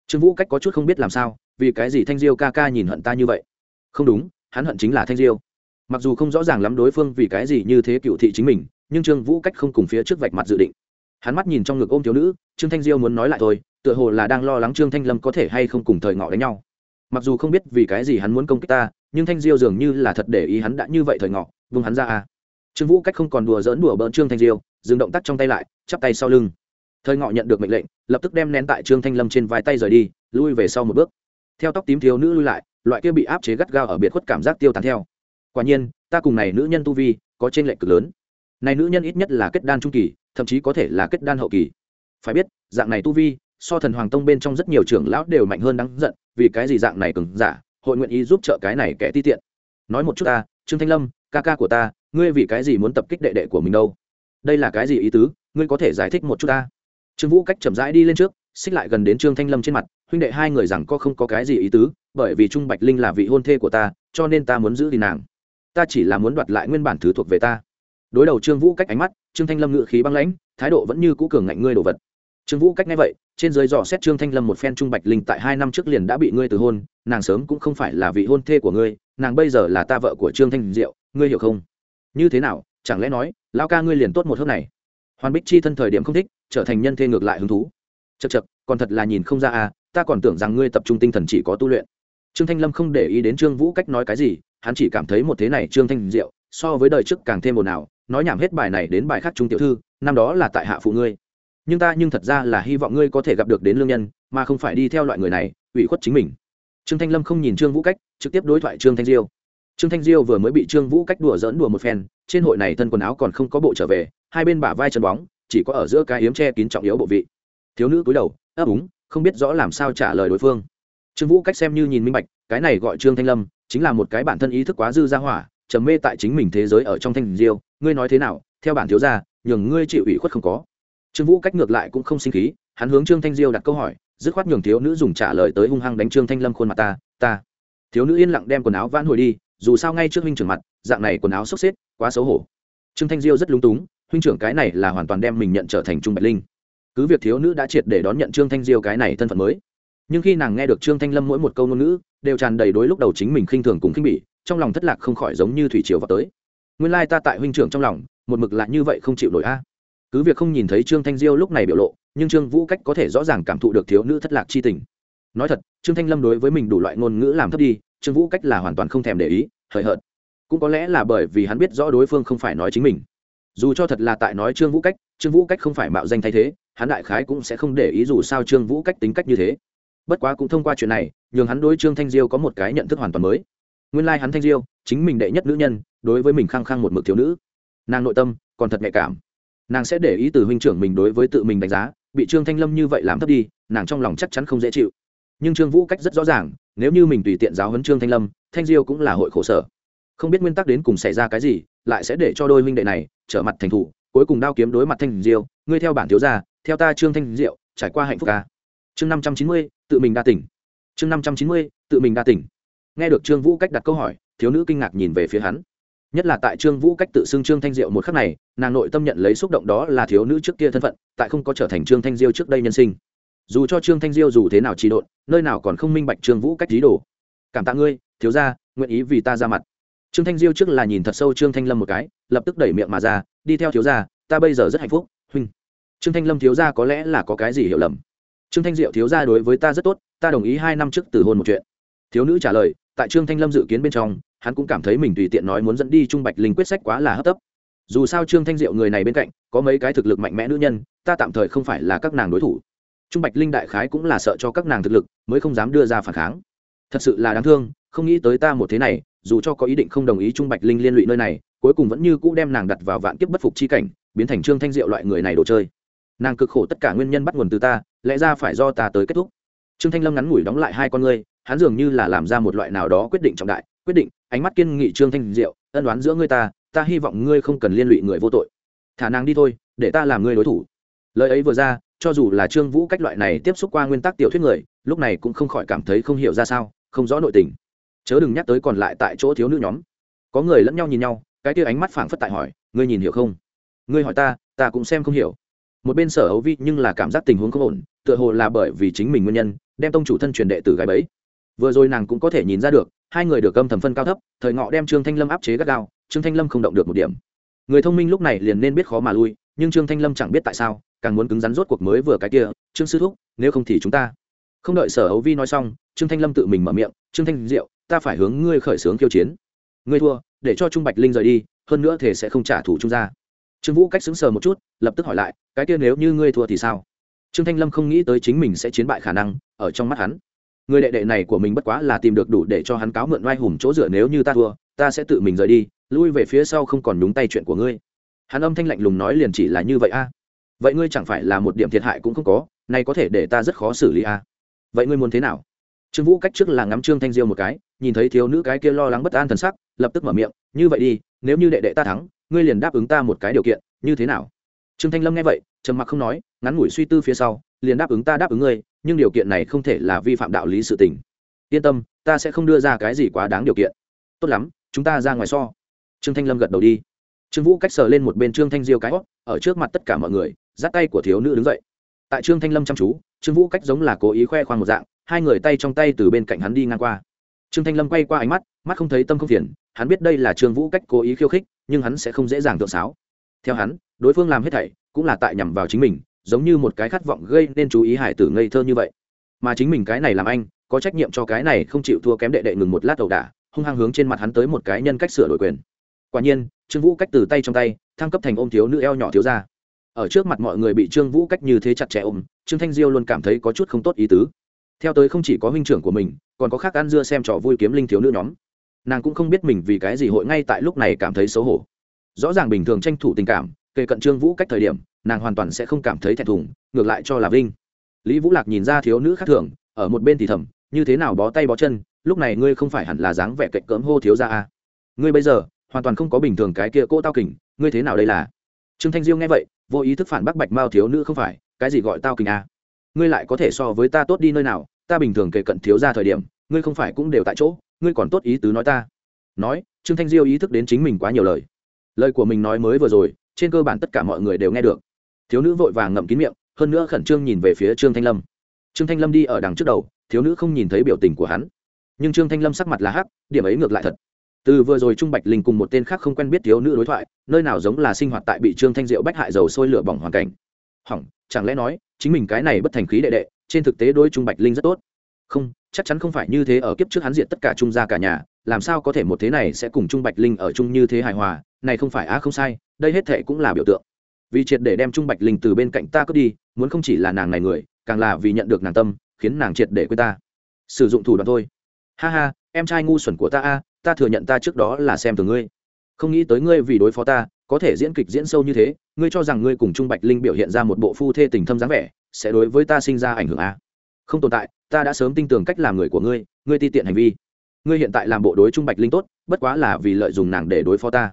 [SPEAKER 1] trương vũ cách có chút không biết làm sao, vì cái gì thanh diêu ca ca nhìn hận ta như vậy? Không đúng, hắn hận chính là thanh diêu. Mặc dù không rõ ràng lắm đối phương vì cái gì như thế cựu thị chính mình, nhưng trương vũ cách không cùng phía trước vạch mặt dự định. Hắn mắt nhìn trong ngực ôm thiếu nữ, trương thanh diêu muốn nói lại thôi, tựa hồ là đang lo lắng trương thanh lâm có thể hay không cùng thời ngọ đánh nhau. Mặc dù không biết vì cái gì hắn muốn công kích ta, nhưng thanh diêu dường như là thật để ý hắn đã như vậy thời ngọ vung hắn ra à trương vũ cách không còn đùa dỡn đùa bỡn trương thanh diêu, dừng động tác trong tay lại, chắp tay sau lưng. Thời ngọ nhận được mệnh lệnh, lập tức đem nén tại trương thanh lâm trên vai tay rời đi, lui về sau một bước. Theo tóc tím thiếu nữ lui lại, loại kia bị áp chế gắt gao ở biệt khuất cảm giác tiêu tán theo. Quả nhiên, ta cùng này nữ nhân tu vi, có trên lệnh cực lớn. Này nữ nhân ít nhất là kết đan trung kỳ, thậm chí có thể là kết đan hậu kỳ. Phải biết, dạng này tu vi, so thần hoàng tông bên trong rất nhiều trưởng lão đều mạnh hơn đáng giận, vì cái gì dạng này cứng giả, hội nguyện ý giúp trợ cái này kẻ ti tiện? Nói một chút ta, trương thanh lâm ca ca của ta, ngươi vì cái gì muốn tập kích đệ đệ của mình đâu? Đây là cái gì ý tứ? Ngươi có thể giải thích một chút ta. Trương vũ cách chậm rãi đi lên trước, xích lại gần đến trương thanh lâm trên mặt, huynh đệ hai người rằng có không có cái gì ý tứ, bởi vì trung bạch linh là vị hôn thê của ta, cho nên ta muốn giữ thì nàng. Ta chỉ là muốn đoạt lại nguyên bản thứ thuộc về ta. Đối đầu trương vũ cách ánh mắt, trương thanh lâm ngự khí băng lãnh, thái độ vẫn như cũ cường ngạnh ngươi đồ vật. Trương vũ cách nghe vậy trên dưới dò xét trương thanh lâm một phen trung bạch linh tại hai năm trước liền đã bị ngươi từ hôn, nàng sớm cũng không phải là vị hôn thê của ngươi, nàng bây giờ là ta vợ của trương thanh diệu, ngươi hiểu không? Như thế nào, chẳng lẽ nói, lão ca ngươi liền tốt một hớp này? Hoàn bích chi thân thời điểm không thích, trở thành nhân thê ngược lại hứng thú. Chật chật còn thật là nhìn không ra à ta còn tưởng rằng ngươi tập trung tinh thần chỉ có tu luyện. Trương thanh lâm không để ý đến trương vũ cách nói cái gì, hắn chỉ cảm thấy một thế này trương thanh diệu, so với đời trước càng thêm một nào nói nhảm hết bài này đến bài khác trung tiểu thư, năm đó là tại hạ phụ ngươi nhưng ta nhưng thật ra là hy vọng ngươi có thể gặp được đến lương nhân, mà không phải đi theo loại người này, ủy khuất chính mình. Trương thanh lâm không nhìn trương vũ cách, trực tiếp đối thoại trương thanh diêu. Trương thanh diêu vừa mới bị trương vũ cách đùa dỡn đùa một phen, trên hội này thân quần áo còn không có bộ trở về, hai bên bả vai chân bóng, chỉ có ở giữa cái hiếm che kín trọng yếu bộ vị. Thiếu nữ cúi đầu ấp úng không biết rõ làm sao trả lời đối phương. Trương vũ cách xem như nhìn minh bạch, cái này gọi trương thanh lâm, chính là một cái bản thân ý thức quá dư ra hỏa, trầm mê tại chính mình thế giới ở trong thanh diêu. Ngươi nói thế nào? Theo bản thiếu gia, nhường ngươi chịu ủy khuất không có trương vũ cách ngược lại cũng không sinh khí, hắn hướng trương thanh diêu đặt câu hỏi, dứt khoát nhường thiếu nữ dùng trả lời tới hung hăng đánh trương thanh lâm khuôn mặt ta ta. Thiếu nữ yên lặng đem quần áo vãn hồi đi, dù sao ngay trước huynh trưởng mặt, dạng này quần áo xốc xếp, quá xấu hổ. Trương thanh diêu rất lúng túng, huynh trưởng cái này là hoàn toàn đem mình nhận trở thành trung bạch linh. Cứ việc thiếu nữ đã triệt để đón nhận trương thanh diêu cái này thân phận mới, nhưng khi nàng nghe được trương thanh lâm mỗi một câu ngôn ngữ, đều tràn đầy đối lúc đầu chính mình khinh thường cùng khinh bỉ, trong lòng thất lạc không khỏi giống như thủy triều vào tới. Nguyên lai ta tại huynh trưởng trong lòng, một mực lại như vậy không chịu nổi a cứ việc không nhìn thấy trương thanh diêu lúc này biểu lộ, nhưng trương vũ cách có thể rõ ràng cảm thụ được thiếu nữ thất lạc chi tình. Nói thật, trương thanh lâm đối với mình đủ loại ngôn ngữ làm thấp đi, trương vũ cách là hoàn toàn không thèm để ý, hời hợt. Cũng có lẽ là bởi vì hắn biết rõ đối phương không phải nói chính mình. Dù cho thật là tại nói trương vũ cách, trương vũ cách không phải mạo danh thay thế, hắn đại khái cũng sẽ không để ý dù sao trương vũ cách tính cách như thế. Bất quá cũng thông qua chuyện này, nhường hắn đối trương thanh diêu có một cái nhận thức hoàn toàn mới. Nguyên lai、like、hắn thanh diêu, chính mình đệ nhất nữ nhân, đối với mình khăng khăng một mực thiếu nữ. Nàng nội tâm còn thật nhạy cảm nàng sẽ để ý từ huynh trưởng mình đối với tự mình đánh giá, bị trương thanh lâm như vậy làm thấp đi, nàng trong lòng chắc chắn không dễ chịu. Nhưng trương vũ cách rất rõ ràng, nếu như mình tùy tiện giáo huấn trương thanh lâm, thanh diêu cũng là hội khổ sở. Không biết nguyên tắc đến cùng xảy ra cái gì, lại sẽ để cho đôi huynh đệ này trở mặt thành thủ, cuối cùng đao kiếm đối mặt thanh diêu, ngươi theo bản thiếu gia, theo ta trương thanh diệu, trải qua hạnh phúc ca. Chương năm trăm chín mươi, tự mình đa tỉnh. Chương năm trăm chín mươi, tự mình đa tỉnh. Nghe được trương vũ cách đặt câu hỏi, thiếu nữ kinh ngạc nhìn về phía hắn nhất là tại trương vũ cách tự xưng trương thanh diệu một khắc này, nàng nội tâm nhận lấy xúc động đó là thiếu nữ trước kia thân phận, tại không có trở thành trương thanh diêu trước đây nhân sinh. Dù cho trương thanh diêu dù thế nào trị độn, nơi nào còn không minh bạch trương vũ cách lý đồ. Cảm tạ ngươi, thiếu ra nguyện ý vì ta ra mặt. Trương thanh diêu trước là nhìn thật sâu trương thanh lâm một cái, lập tức đẩy miệng mà ra, đi theo thiếu gia, ta bây giờ rất hạnh phúc, huynh. Trương thanh lâm thiếu gia có lẽ là có cái gì hiểu lầm. Trương thanh diệu thiếu gia đối với ta rất tốt, ta đồng ý hai năm trước từ hôn một chuyện. Thiếu nữ trả lời, tại trương thanh lâm dự kiến bên trong hắn cũng cảm thấy mình tùy tiện nói muốn dẫn đi trung bạch linh quyết sách quá là hấp tấp. Dù sao trương thanh diệu người này bên cạnh, có mấy cái thực lực mạnh mẽ nữ nhân, ta tạm thời không phải là các nàng đối thủ. Trung bạch linh đại khái cũng là sợ cho các nàng thực lực, mới không dám đưa ra phản kháng. Thật sự là đáng thương, không nghĩ tới ta một thế này, dù cho có ý định không đồng ý trung bạch linh liên lụy nơi này, cuối cùng vẫn như cũ đem nàng đặt vào vạn kiếp bất phục chi cảnh, biến thành trương thanh diệu loại người này đồ chơi. Nàng cực khổ tất cả nguyên nhân bắt nguồn từ ta, lẽ ra phải do ta tới kết thúc. Trương thanh lâm ngắn ngủi đóng lại hai con ngươi, hắn dường như là làm ra một loại nào đó quyết định trọng đại quyết định, ánh mắt kiên nghị trương thanh diệu, ân đoán giữa ngươi ta ta hy vọng ngươi không cần liên lụy người vô tội. Thả nàng đi thôi, để ta làm ngươi đối thủ. Lời ấy vừa ra, cho dù là trương vũ cách loại này tiếp xúc qua nguyên tắc tiểu thuyết người, lúc này cũng không khỏi cảm thấy không hiểu ra sao, không rõ nội tình. Chớ đừng nhắc tới còn lại tại chỗ thiếu nữ nhóm. Có người lẫn nhau nhìn nhau, cái kia ánh mắt phảng phất tại hỏi, ngươi nhìn hiểu không? Ngươi hỏi ta ta cũng xem không hiểu. Một bên sở hấu vi nhưng là cảm giác tình huống không ổn, tựa hồ là bởi vì chính mình nguyên nhân, đem tông chủ thân truyền đệ tử gái bấy vừa rồi nàng cũng có thể nhìn ra được, hai người được âm thầm phân cao thấp, thời ngọ đem trương thanh lâm áp chế gắt gao, trương thanh lâm không động được một điểm. Người thông minh lúc này liền nên biết khó mà lui, nhưng trương thanh lâm chẳng biết tại sao, càng muốn cứng rắn rốt cuộc mới vừa cái kia, trương sư thúc, nếu không thì chúng ta không đợi sở hấu vi nói xong, trương thanh lâm tự mình mở miệng, trương thanh diệu ta phải hướng ngươi khởi xướng khiêu chiến. Ngươi thua, để cho trung bạch linh rời đi, hơn nữa thể sẽ không trả thù trung gia. Trương vũ cách xứng sờ một chút, lập tức hỏi lại, cái kia nếu như ngươi thua thì sao? Trương thanh lâm không nghĩ tới chính mình sẽ chiến bại khả năng, ở trong mắt hắn người đệ đệ này của mình bất quá là tìm được đủ để cho hắn cáo mượn oai hùng chỗ dựa nếu như ta thua, ta sẽ tự mình rời đi, lui về phía sau không còn nhúng tay chuyện của ngươi. Hắn âm thanh lạnh lùng nói liền chỉ là như vậy a. Vậy ngươi chẳng phải là một điểm thiệt hại cũng không có này có thể để ta rất khó xử lý a. Vậy ngươi muốn thế nào? Trương vũ cách trước là ngắm trương thanh diêu một cái, nhìn thấy thiếu nữ cái kia lo lắng bất an thần sắc, lập tức mở miệng, như vậy đi, nếu như đệ đệ ta thắng, ngươi liền đáp ứng ta một cái điều kiện, như thế nào? Trương thanh lâm nghe vậy, trầm mặc không nói, ngắn ngủi suy tư phía sau, liền đáp ứng ta đáp ứng ngươi nhưng điều kiện này không thể là vi phạm đạo lý sự tình. Yên tâm, ta sẽ không đưa ra cái gì quá đáng điều kiện. Tốt lắm, chúng ta ra ngoài so. Trương thanh lâm gật đầu đi. Trương vũ cách sờ lên một bên trương thanh diêu cái hót ở trước mặt tất cả mọi người dắt tay của thiếu nữ đứng dậy. Tại trương thanh lâm chăm chú, trương vũ cách giống là cố ý khoe khoang một dạng, hai người tay trong tay từ bên cạnh hắn đi ngang qua. Trương thanh lâm quay qua ánh mắt mắt không thấy tâm không phiền, hắn biết đây là trương vũ cách cố ý khiêu khích, nhưng hắn sẽ không dễ dàng tượng sáo. Theo hắn, đối phương làm hết thảy cũng là tại nhằm vào chính mình giống như một cái khát vọng gây nên chú ý hải tử ngây thơ như vậy. Mà chính mình cái này làm anh, có trách nhiệm cho cái này không chịu thua kém đệ đệ ngừng một lát đầu đả, hung hăng hướng trên mặt hắn tới một cái nhân cách sửa đổi quyền. Quả nhiên, trương vũ cách từ tay trong tay, thăng cấp thành ôm thiếu nữ eo nhỏ thiếu ra ở trước mặt mọi người bị trương vũ cách như thế chặt chẽ ôm, trương thanh diêu luôn cảm thấy có chút không tốt ý tứ. Theo tới không chỉ có huynh trưởng của mình, còn có khác ăn dưa xem trò vui kiếm linh thiếu nữ nhóm. Nàng cũng không biết mình vì cái gì hội ngay tại lúc này cảm thấy xấu hổ. Rõ ràng bình thường tranh thủ tình cảm kể cận trương vũ cách thời điểm nàng hoàn toàn sẽ không cảm thấy thẹn thùng, ngược lại cho là vinh. Lý vũ lạc nhìn ra thiếu nữ khác thường, ở một bên thì thầm, như thế nào bó tay bó chân, lúc này ngươi không phải hẳn là dáng vẻ cạnh cỡm hô thiếu ra à. ngươi bây giờ, hoàn toàn không có bình thường cái kia cô tao kình, ngươi thế nào đây là? Trương thanh diêu nghe vậy, vô ý thức phản bác bạch mao thiếu nữ, không phải, cái gì gọi tao kình à. ngươi lại có thể so với ta tốt đi nơi nào, ta bình thường kể cận thiếu ra thời điểm, ngươi không phải cũng đều tại chỗ, ngươi còn tốt ý tứ nói ta. Nói, trương thanh diêu ý thức đến chính mình quá nhiều lời. Lời của mình nói mới vừa rồi, trên cơ bản tất cả mọi người đều nghe được thiếu nữ vội vàng ngậm kín miệng, hơn nữa khẩn trương nhìn về phía trương thanh lâm. Trương thanh lâm đi ở đằng trước đầu, thiếu nữ không nhìn thấy biểu tình của hắn. Nhưng trương thanh lâm sắc mặt là hắc, điểm ấy ngược lại thật. Từ vừa rồi trung bạch linh cùng một tên khác không quen biết thiếu nữ đối thoại, nơi nào giống là sinh hoạt tại bị trương thanh diệu bách hại dầu sôi lửa bỏng hoàn cảnh. Hỏng, chẳng lẽ nói, chính mình cái này bất thành khí đệ đệ, trên thực tế đôi trung bạch linh rất tốt. Không, chắc chắn không phải như thế ở kiếp trước hắn diện tất cả trung gia cả nhà, làm sao có thể một thế này sẽ cùng trung bạch linh ở chung như thế hài hòa, này không phải á không sai, đây hết thệ cũng là biểu tượng vì triệt để đem trung bạch linh từ bên cạnh ta cướp đi, muốn không chỉ là nàng này người, càng là vì nhận được nàng tâm, khiến nàng triệt để quên ta. Sử dụng thủ đoạn thôi. Ha ha, em trai ngu xuẩn của ta a, ta thừa nhận ta trước đó là xem từ ngươi. Không nghĩ tới ngươi vì đối phó ta, có thể diễn kịch diễn sâu như thế, ngươi cho rằng ngươi cùng trung bạch linh biểu hiện ra một bộ phu thê tình thâm dáng vẻ, sẽ đối với ta sinh ra ảnh hưởng a? Không tồn tại, ta đã sớm tin tưởng cách làm người của ngươi ngươi ti tiện hành vi. Ngươi hiện tại làm bộ đối trung bạch linh tốt, bất quá là vì lợi dụng nàng để đối phó ta.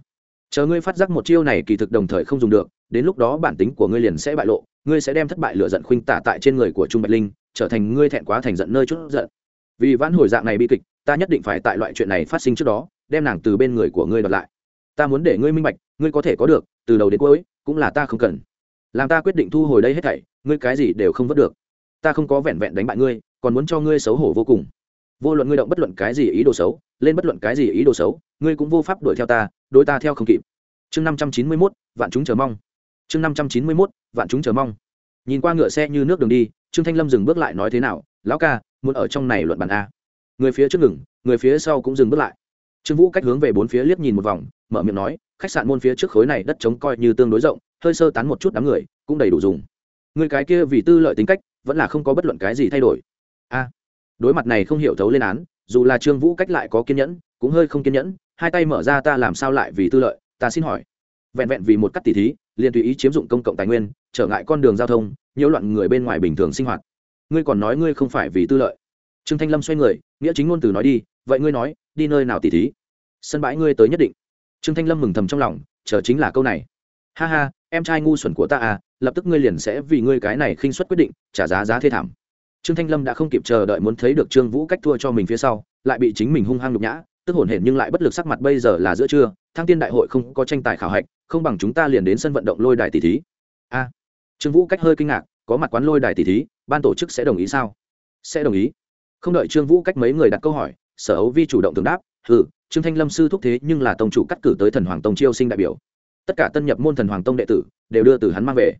[SPEAKER 1] Chờ ngươi phát giác một chiêu này kỳ thực đồng thời không dùng được đến lúc đó bản tính của ngươi liền sẽ bại lộ, ngươi sẽ đem thất bại lựa giận khuynh tả tại trên người của trung bạch linh, trở thành ngươi thẹn quá thành giận nơi chút giận. Vì vãn hồi dạng này bi kịch, ta nhất định phải tại loại chuyện này phát sinh trước đó, đem nàng từ bên người của ngươi đoạt lại. Ta muốn để ngươi minh bạch, ngươi có thể có được, từ đầu đến cuối, cũng là ta không cần. Làm ta quyết định thu hồi đây hết thảy, ngươi cái gì đều không vớt được. Ta không có vẹn vẹn đánh bại ngươi, còn muốn cho ngươi xấu hổ vô cùng. Vô luận ngươi động bất luận cái gì ý đồ xấu, lên bất luận cái gì ý đồ xấu, ngươi cũng vô pháp đuổi theo ta, đối ta theo không kịp. Chương năm trăm chín mươi mốt, vạn chúng chờ mong chương năm trăm chín mươi mốt, vạn chúng chờ mong. Nhìn qua ngựa xe như nước đường đi, trương thanh lâm dừng bước lại nói thế nào, lão ca, muốn ở trong này luận bàn a. Người phía trước ngừng, người phía sau cũng dừng bước lại. Trương vũ cách hướng về bốn phía liếc nhìn một vòng, mở miệng nói, khách sạn môn phía trước khối này đất trống coi như tương đối rộng, hơi sơ tán một chút đám người, cũng đầy đủ dùng. Người cái kia vì tư lợi tính cách, vẫn là không có bất luận cái gì thay đổi. A. Đối mặt này không hiểu thấu lên án, dù là trương vũ cách lại có kiên nhẫn, cũng hơi không kiên nhẫn, hai tay mở ra ta làm sao lại vì tư lợi, ta xin hỏi. Vẹn vẹn vì một cắt tỷ thí liền tùy ý chiếm dụng công cộng tài nguyên, trở ngại con đường giao thông, nhiễu loạn người bên ngoài bình thường sinh hoạt. Ngươi còn nói ngươi không phải vì tư lợi. Trương thanh lâm xoay người, nghĩa chính ngôn từ nói đi, vậy ngươi nói, đi nơi nào tỷ thí? Sân bãi ngươi tới nhất định. Trương thanh lâm mừng thầm trong lòng, chờ chính là câu này. Ha ha, em trai ngu xuẩn của ta à lập tức ngươi liền sẽ vì ngươi cái này khinh suất quyết định, trả giá giá thê thảm. Trương thanh lâm đã không kịp chờ đợi muốn thấy được trương vũ cách thua cho mình phía sau, lại bị chính mình hung hăng nhục nhã tức hổn hển nhưng lại bất lực sắc mặt bây giờ là giữa trưa, thăng tiên đại hội không có tranh tài khảo hạch, không bằng chúng ta liền đến sân vận động lôi đài tỷ thí. A. Trương vũ cách hơi kinh ngạc, có mặt quán lôi đài tỷ thí, ban tổ chức sẽ đồng ý sao? Sẽ đồng ý. Không đợi trương vũ cách mấy người đặt câu hỏi, sở hấu vi chủ động tương đáp ừ trương thanh lâm sư thúc thế nhưng là tông chủ cắt cử tới thần hoàng tông chiêu sinh đại biểu. Tất cả tân nhập môn thần hoàng tông đệ tử đều đưa từ hắn mang về.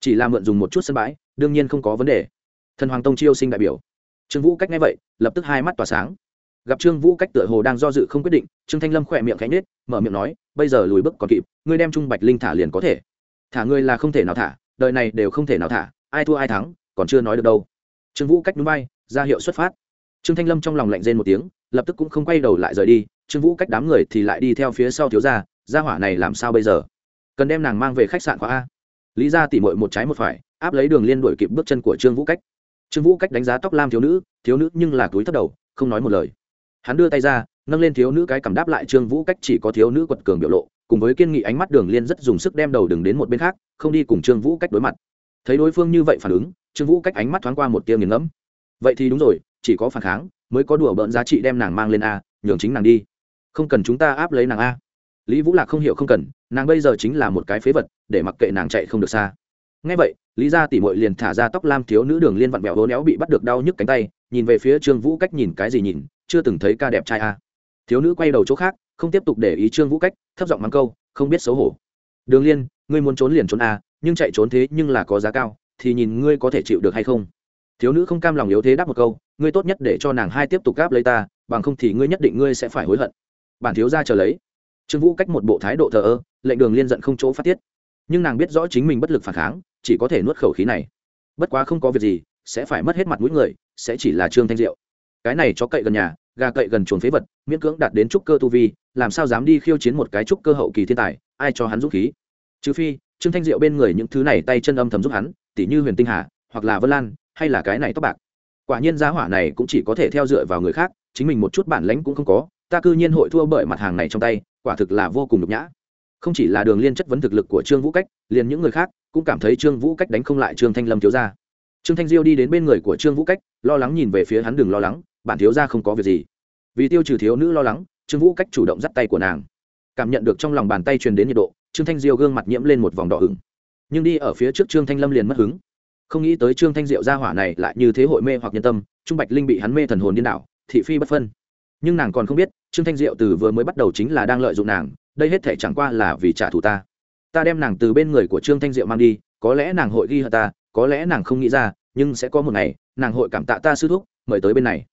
[SPEAKER 1] Chỉ là mượn dùng một chút sân bãi, đương nhiên không có vấn đề. Thần hoàng tông chiêu sinh đại biểu. Trương vũ cách nghe vậy, lập tức hai mắt tỏa sáng gặp trương vũ cách tựa hồ đang do dự không quyết định, trương thanh lâm khỏe miệng khẽ nết mở miệng nói, bây giờ lùi bước còn kịp, ngươi đem trung bạch linh thả liền có thể. Thả ngươi là không thể nào thả, đời này đều không thể nào thả, ai thua ai thắng, còn chưa nói được đâu. Trương vũ cách núi bay, ra hiệu xuất phát. Trương thanh lâm trong lòng lạnh rên một tiếng, lập tức cũng không quay đầu lại rời đi, trương vũ cách đám người thì lại đi theo phía sau thiếu gia gia hỏa này làm sao bây giờ? Cần đem nàng mang về khách sạn khóa a. Lý ra tỉ mội một trái một phải, áp lấy đường liên đổi kịp bước chân của trương vũ cách. Trương vũ cách đánh giá tóc lam thiếu nữ thiếu nữ nhưng là túi thấp đầu, không nói một lời hắn đưa tay ra, nâng lên thiếu nữ cái cảm đáp lại trương vũ cách chỉ có thiếu nữ quật cường biểu lộ, cùng với kiên nghị ánh mắt đường liên rất dùng sức đem đầu đừng đến một bên khác, không đi cùng trương vũ cách đối mặt. Thấy đối phương như vậy phản ứng, trương vũ cách ánh mắt thoáng qua một tia nghiền ngẫm. Vậy thì đúng rồi, chỉ có phản kháng, mới có đùa bỡn giá trị đem nàng mang lên a, nhường chính nàng đi. Không cần chúng ta áp lấy nàng a. Lý vũ lạc không hiểu không cần, nàng bây giờ chính là một cái phế vật, để mặc kệ nàng chạy không được xa. Ngay vậy, lý gia tỷ mội liền thả ra tóc lam thiếu nữ đường liên vặn vẹo hố néo bị bắt được đau nhức cánh tay, nhìn về phía trương vũ cách nhìn cái gì nhìn chưa từng thấy ca đẹp trai a. Thiếu nữ quay đầu chỗ khác, không tiếp tục để ý trương vũ cách, thấp giọng mắng câu, không biết xấu hổ. Đường liên, ngươi muốn trốn liền trốn a, nhưng chạy trốn thế nhưng là có giá cao, thì nhìn ngươi có thể chịu được hay không. Thiếu nữ không cam lòng yếu thế đáp một câu, ngươi tốt nhất để cho nàng hai tiếp tục gáp lấy ta, bằng không thì ngươi nhất định ngươi sẽ phải hối hận. Bản thiếu ra chờ lấy. Trương vũ cách một bộ thái độ thờ ơ, lệnh đường liên giận không chỗ phát tiết. Nhưng nàng biết rõ chính mình bất lực phản kháng, chỉ có thể nuốt khẩu khí này. Bất quá không có việc gì, sẽ phải mất hết mặt mũi người, sẽ chỉ là trương thanh diệu cái này cho cậy gần nhà, gà cậy gần chuồn phế vật, miễn cưỡng đạt đến trúc cơ tu vi, làm sao dám đi khiêu chiến một cái trúc cơ hậu kỳ thiên tài, ai cho hắn dũng khí? Trừ phi, trương thanh diệu bên người những thứ này tay chân âm thầm giúp hắn, tỉ như huyền tinh hà, hoặc là vân lan, hay là cái này tóc bạc. Quả nhiên giá hỏa này cũng chỉ có thể theo dựa vào người khác, chính mình một chút bản lãnh cũng không có, ta cư nhiên hội thua bởi mặt hàng này trong tay, quả thực là vô cùng nhục nhã. Không chỉ là đường liên chất vấn thực lực của trương vũ cách, liền những người khác cũng cảm thấy trương vũ cách đánh không lại trương thanh lâm thiếu gia. Trương thanh diêu đi đến bên người của trương vũ cách, lo lắng nhìn về phía hắn đừng lo lắng bản thiếu gia không có việc gì. Vì tiêu trừ thiếu nữ lo lắng, trương vũ cách chủ động dắt tay của nàng. Cảm nhận được trong lòng bàn tay truyền đến nhiệt độ, trương thanh diêu gương mặt nhiễm lên một vòng đỏ hứng nhưng đi ở phía trước trương thanh lâm liền mất hứng. Không nghĩ tới trương thanh diệu gia hỏa này lại như thế hội mê hoặc nhân tâm, trung bạch linh bị hắn mê thần hồn điên đảo, thị phi bất phân. Nhưng nàng còn không biết, trương thanh diệu từ vừa mới bắt đầu chính là đang lợi dụng nàng, đây hết thể chẳng qua là vì trả thù ta. Ta đem nàng từ bên người của trương thanh diệu mang đi, có lẽ nàng hội ghi hận ta, có lẽ nàng không nghĩ ra, nhưng sẽ có một ngày, nàng hội cảm tạ ta sư thúc, mời tới bên này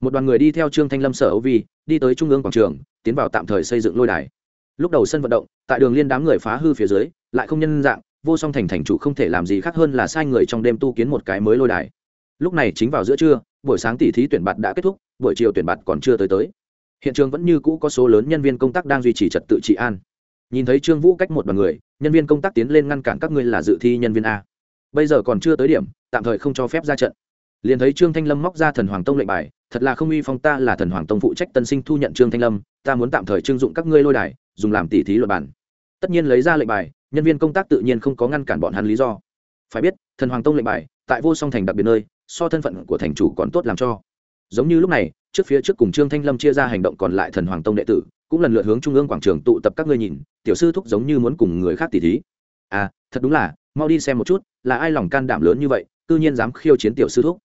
[SPEAKER 1] một đoàn người đi theo trương thanh lâm sở âu vi, đi tới trung ương quảng trường, tiến vào tạm thời xây dựng lôi đài. Lúc đầu sân vận động, tại đường liên đám người phá hư phía dưới, lại không nhân dạng, vô song thành thành chủ không thể làm gì khác hơn là sai người trong đêm tu kiến một cái mới lôi đài. Lúc này chính vào giữa trưa, buổi sáng tỷ thí tuyển bạt đã kết thúc, buổi chiều tuyển bạt còn chưa tới tới. Hiện trường vẫn như cũ có số lớn nhân viên công tác đang duy trì trật tự trị an. Nhìn thấy trương vũ cách một đoàn người, nhân viên công tác tiến lên ngăn cản các ngươi là dự thi nhân viên a. Bây giờ còn chưa tới điểm, tạm thời không cho phép ra trận liền thấy trương thanh lâm móc ra thần hoàng tông lệnh bài, thật là không uy phong ta là thần hoàng tông phụ trách tân sinh thu nhận trương thanh lâm, ta muốn tạm thời trưng dụng các ngươi lôi đài, dùng làm tỉ thí luật bản tất nhiên lấy ra lệnh bài, nhân viên công tác tự nhiên không có ngăn cản bọn hắn lý do. Phải biết, thần hoàng tông lệnh bài, tại vô song thành đặc biệt nơi, so thân phận của thành chủ còn tốt làm cho. Giống như lúc này, trước phía trước cùng trương thanh lâm chia ra hành động còn lại thần hoàng tông đệ tử, cũng lần lượt hướng trung ương quảng trường tụ tập các ngươi nhìn, tiểu sư thúc giống như muốn cùng người khác tỉ thí. À thật đúng là, mau đi xem một chút, là ai lòng can đảm lớn như vậy tự nhiên dám khiêu chiến tiểu sư thúc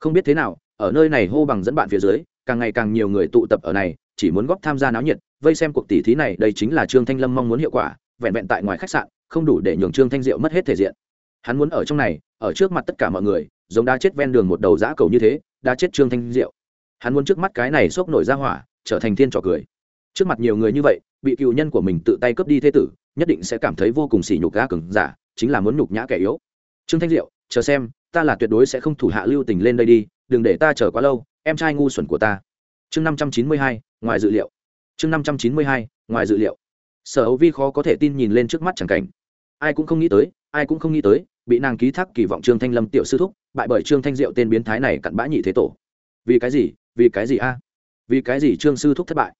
[SPEAKER 1] không biết thế nào, ở nơi này hô bằng dẫn bạn phía dưới, càng ngày càng nhiều người tụ tập ở này, chỉ muốn góp tham gia náo nhiệt, vây xem cuộc tỷ thí này, đây chính là trương thanh lâm mong muốn hiệu quả, vẹn vẹn tại ngoài khách sạn, không đủ để nhường trương thanh diệu mất hết thể diện. Hắn muốn ở trong này, ở trước mặt tất cả mọi người, giống đá chết ven đường một đầu dã cầu như thế, đá chết trương thanh diệu. Hắn muốn trước mắt cái này xốc nổi ra hỏa, trở thành thiên trò cười. Trước mặt nhiều người như vậy, bị cựu nhân của mình tự tay cướp đi thế tử, nhất định sẽ cảm thấy vô cùng sỉ nhục gã cứng giả, chính là muốn nhục nhã kẻ yếu. Trương thanh diệu, chờ xem ta là tuyệt đối sẽ không thủ hạ lưu tình lên đây đi, đừng để ta chờ quá lâu, em trai ngu xuẩn của ta. Chương năm trăm chín mươi hai, ngoài dự liệu. Chương năm trăm chín mươi hai, ngoài dự liệu. Sở hữu vi khó có thể tin nhìn lên trước mắt chẳng cảnh. Ai cũng không nghĩ tới, ai cũng không nghĩ tới, bị nàng ký thác kỳ vọng trương thanh lâm tiểu sư thúc, bại bởi trương thanh diệu tên biến thái này cặn bã nhị thế tổ. Vì cái gì, vì cái gì a? Vì cái gì trương sư thúc thất bại?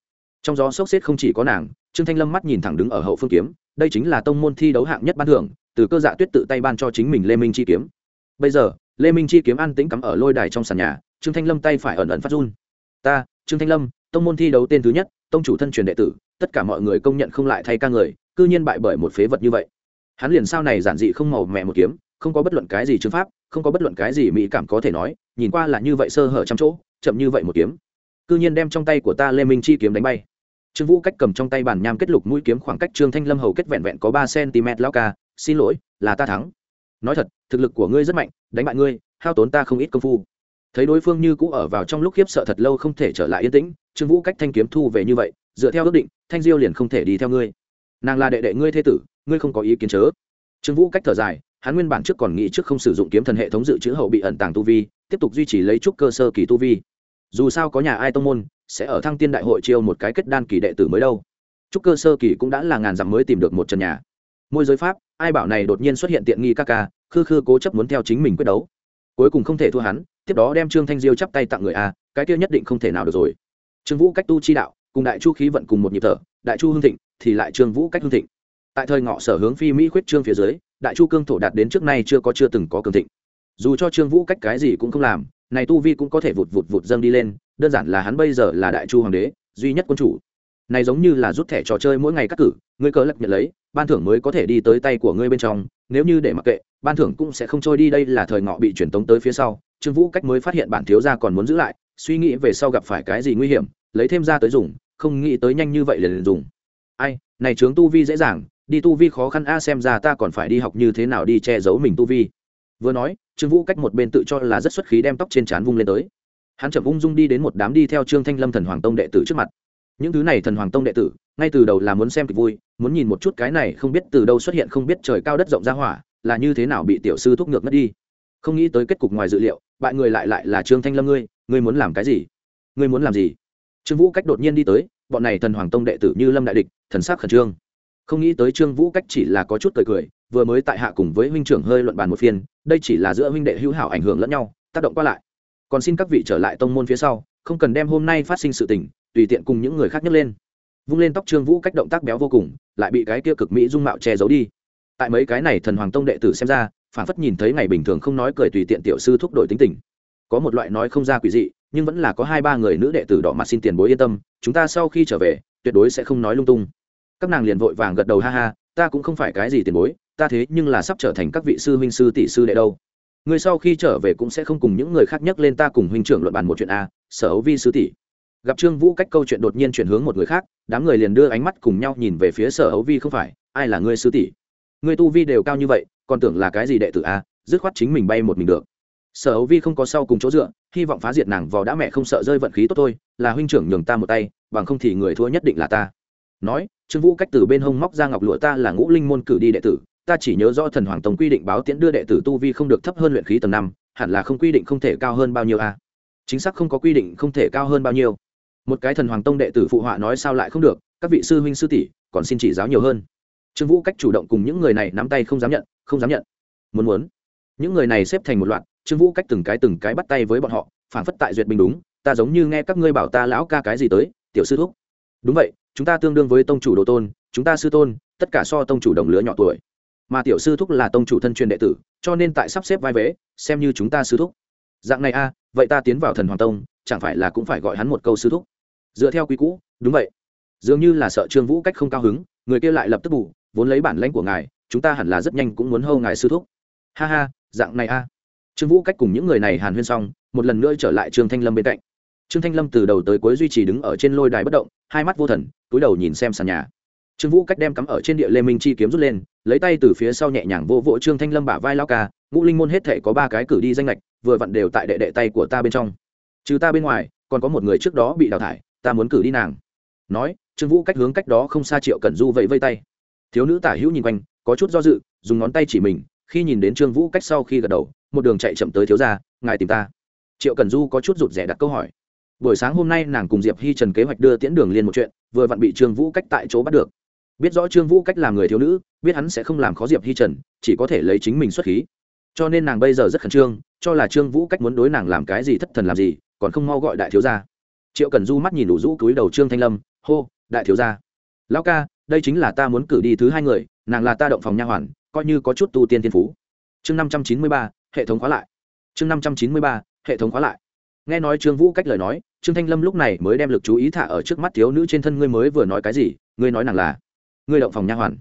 [SPEAKER 1] Trong gió sốc xếp không chỉ có nàng, trương thanh lâm mắt nhìn thẳng đứng ở hậu phương kiếm, đây chính là tông môn thi đấu hạng nhất ban thưởng, từ cơ dạ tuyết tự tay ban cho chính mình lê minh chi kiếm bây giờ, lê minh chi kiếm an tĩnh cắm ở lôi đài trong sàn nhà, trương thanh lâm tay phải ẩn ẩn phát run. Ta, trương thanh lâm, tông môn thi đấu tên thứ nhất, tông chủ thân truyền đệ tử, tất cả mọi người công nhận không lại thay ca người, cư nhiên bại bởi một phế vật như vậy. Hắn liền sao này giản dị không màu mẹ một kiếm, không có bất luận cái gì chứng pháp, không có bất luận cái gì mỹ cảm có thể nói, nhìn qua là như vậy sơ hở trăm chỗ, chậm như vậy một kiếm. Cư nhiên đem trong tay của ta lê minh chi kiếm đánh bay. Trương vũ cách cầm trong tay bàn nham kết lục mũi kiếm khoảng cách trương thanh lâm hầu kết vẹn vẹn có ba cm lao ca, xin lỗi, là ta thắng nói thật, thực lực của ngươi rất mạnh, đánh bại ngươi, hao tốn ta không ít công phu. Thấy đối phương như cũ ở vào trong lúc khiếp sợ thật lâu không thể trở lại yên tĩnh, trương vũ cách thanh kiếm thu về như vậy, dựa theo ước định, thanh diêu liền không thể đi theo ngươi. Nàng là đệ đệ ngươi thê tử, ngươi không có ý kiến chớ. Trương vũ cách thở dài, hắn nguyên bản trước còn nghĩ trước không sử dụng kiếm thần hệ thống dự trữ hậu bị ẩn tàng tu vi, tiếp tục duy trì lấy trúc cơ sơ kỳ tu vi. Dù sao có nhà ai tông môn, sẽ ở thăng tiên đại hội chiêu một cái kết đan kỳ đệ tử mới đâu. Trúc cơ sơ kỳ cũng đã là ngàn dặm mới tìm được một trần nhà. Môi giới pháp ai bảo này đột nhiên xuất hiện tiện nghi ca ca, khư khư cố chấp muốn theo chính mình quyết đấu. Cuối cùng không thể thua hắn, tiếp đó đem trương thanh diêu chắp tay tặng người a, cái kia nhất định không thể nào được rồi. Trương vũ cách tu chi đạo, cùng đại chu khí vận cùng một nhịp thở, đại chu hương thịnh, thì lại trương vũ cách hương thịnh. Tại thời ngọ sở hướng phi mỹ khuyết trương phía dưới, đại chu cương thổ đạt đến trước nay chưa có chưa từng có cường thịnh. Dù cho trương vũ cách cái gì cũng không làm, này tu vi cũng có thể vụt vụt vụt dâng đi lên, đơn giản là hắn bây giờ là đại chu hoàng đế, duy nhất quân chủ này giống như là rút thẻ trò chơi mỗi ngày cắt cử, ngươi cờ lật nhận lấy, ban thưởng mới có thể đi tới tay của ngươi bên trong, nếu như để mặc kệ, ban thưởng cũng sẽ không trôi đi, đây là thời ngọ bị truyền tống tới phía sau, trương vũ cách mới phát hiện bản thiếu gia còn muốn giữ lại, suy nghĩ về sau gặp phải cái gì nguy hiểm, lấy thêm ra tới dùng, không nghĩ tới nhanh như vậy liền dùng. Ai, này trướng tu vi dễ dàng, đi tu vi khó khăn a, xem ra ta còn phải đi học như thế nào đi che giấu mình tu vi. Vừa nói, trương vũ cách một bên tự cho là rất xuất khí đem tóc trên trán vung lên tới. Hắn chậm ung dung đi đến một đám đi theo trương thanh lâm thần hoàng tông đệ tử trước mặt những thứ này thần hoàng tông đệ tử, ngay từ đầu là muốn xem kịch vui, muốn nhìn một chút cái này không biết từ đâu xuất hiện không biết trời cao đất rộng ra hỏa, là như thế nào bị tiểu sư thúc ngược mất đi. Không nghĩ tới kết cục ngoài dự liệu, bại người lại lại là trương thanh lâm ngươi ngươi muốn làm cái gì? Ngươi muốn làm gì? Trương vũ cách đột nhiên đi tới, bọn này thần hoàng tông đệ tử như lâm đại địch, thần sắc khẩn trương. Không nghĩ tới trương vũ cách chỉ là có chút cười cười, vừa mới tại hạ cùng với huynh trưởng hơi luận bàn một phiên, đây chỉ là giữa huynh đệ hữu hảo ảnh hưởng lẫn nhau, tác động qua lại. Còn xin các vị trở lại tông môn phía sau, không cần đem hôm nay phát sinh sự tình tùy tiện cùng những người khác nhấc lên. Vung lên tóc trương vũ cách động tác béo vô cùng, lại bị cái kia cực mỹ dung mạo che giấu đi. Tại mấy cái này thần hoàng tông đệ tử xem ra phản phất nhìn thấy ngày bình thường không nói cười tùy tiện tiểu sư thúc đổi tính tình. Có một loại nói không ra quỷ dị, nhưng vẫn là có hai ba người nữ đệ tử đỏ mặt xin tiền bối yên tâm, chúng ta sau khi trở về, tuyệt đối sẽ không nói lung tung. Các nàng liền vội vàng gật đầu ha ha, ta cũng không phải cái gì tiền bối, ta thế nhưng là sắp trở thành các vị sư huynh sư tỷ sư đệ đâu. Người sau khi trở về cũng sẽ không cùng những người khác nhắc lên ta cùng huynh trưởng luận bàn một chuyện a, sở ấu vi sư tỷ gặp trương vũ cách câu chuyện đột nhiên chuyển hướng một người khác, đám người liền đưa ánh mắt cùng nhau nhìn về phía sở hấu vi không phải, ai là ngươi sư tỷ? Ngươi tu vi đều cao như vậy, còn tưởng là cái gì đệ tử a? Dứt khoát chính mình bay một mình được. Sở hấu vi không có sau cùng chỗ dựa, hy vọng phá diệt nàng vò đã mẹ không sợ rơi vận khí tốt thôi, là huynh trưởng nhường ta một tay, bằng không thì người thua nhất định là ta. Nói, trương vũ cách từ bên hông móc ra ngọc lụa ta là ngũ linh môn cử đi đệ tử, ta chỉ nhớ rõ thần hoàng tông quy định báo tiễn đưa đệ tử tu vi không được thấp hơn luyện khí tầng năm, hẳn là không quy định không thể cao hơn bao nhiêu a. Chính xác không có quy định không thể cao hơn bao nhiêu một cái thần hoàng tông đệ tử phụ họa nói sao lại không được, các vị sư huynh sư tỷ còn xin chỉ giáo nhiều hơn. Trương vũ cách chủ động cùng những người này nắm tay không dám nhận, không dám nhận. Muốn muốn. Những người này xếp thành một loạt, trương vũ cách từng cái từng cái bắt tay với bọn họ phản phất tại duyệt bình đúng, ta giống như nghe các ngươi bảo ta lão ca cái gì tới, tiểu sư thúc. Đúng vậy, chúng ta tương đương với tông chủ đồ tôn, chúng ta sư tôn, tất cả so tông chủ đồng lứa nhỏ tuổi. Mà tiểu sư thúc là tông chủ thân truyền đệ tử, cho nên tại sắp xếp vai vế, xem như chúng ta sư thúc. Dạng này a, vậy ta tiến vào thần hoàng tông, chẳng phải là cũng phải gọi hắn một câu sư thúc? Dựa theo quy cũ, đúng vậy. Dường như là sợ trương vũ cách không cao hứng, người kia lại lập tức bù, vốn lấy bản lãnh của ngài, chúng ta hẳn là rất nhanh cũng muốn hâu ngài sư thúc. Ha ha, dạng này a. Trương vũ cách cùng những người này hàn huyên xong, một lần nữa trở lại trương thanh lâm bên cạnh. Trương thanh lâm từ đầu tới cuối duy trì đứng ở trên lôi đài bất động, hai mắt vô thần, túi đầu nhìn xem sàn nhà. Trương vũ cách đem cắm ở trên địa lê minh chi kiếm rút lên, lấy tay từ phía sau nhẹ nhàng vô vỗ trương thanh lâm bả vai lao ca, ngũ linh môn hết thể có ba cái cử đi danh lệch, vừa vặn đều tại đệ đệ tay của ta bên trong. Trừ ta bên ngoài, còn có một người trước đó bị đào thải ta muốn cử đi nàng. Nói, trương vũ cách hướng cách đó không xa triệu cẩn du vẫy vây tay. Thiếu nữ tả hữu nhìn quanh, có chút do dự, dùng ngón tay chỉ mình, khi nhìn đến trương vũ cách sau khi gật đầu, một đường chạy chậm tới thiếu gia, ngài tìm ta. Triệu cẩn du có chút rụt rẻ đặt câu hỏi. Buổi sáng hôm nay nàng cùng diệp hi trần kế hoạch đưa tiễn đường liên một chuyện, vừa vặn bị trương vũ cách tại chỗ bắt được. Biết rõ trương vũ cách là người thiếu nữ, biết hắn sẽ không làm khó diệp hi trần, chỉ có thể lấy chính mình xuất khí. Cho nên nàng bây giờ rất khẩn trương, cho là trương vũ cách muốn đối nàng làm cái gì thất thần làm gì, còn không mau gọi đại thiếu gia triệu cần du mắt nhìn đủ rũ cúi đầu trương thanh lâm, hô, đại thiếu gia, lão ca, đây chính là ta muốn cử đi thứ hai người, nàng là ta động phòng nha hoàn, coi như có chút tu tiên thiên phú. Chương năm trăm chín mươi ba, hệ thống khóa lại. Chương năm trăm chín mươi ba, hệ thống khóa lại. Nghe nói trương vũ cách lời nói, trương thanh lâm lúc này mới đem lực chú ý thả ở trước mắt thiếu nữ trên thân ngươi mới vừa nói cái gì, ngươi nói nàng là, ngươi động phòng nha hoàn.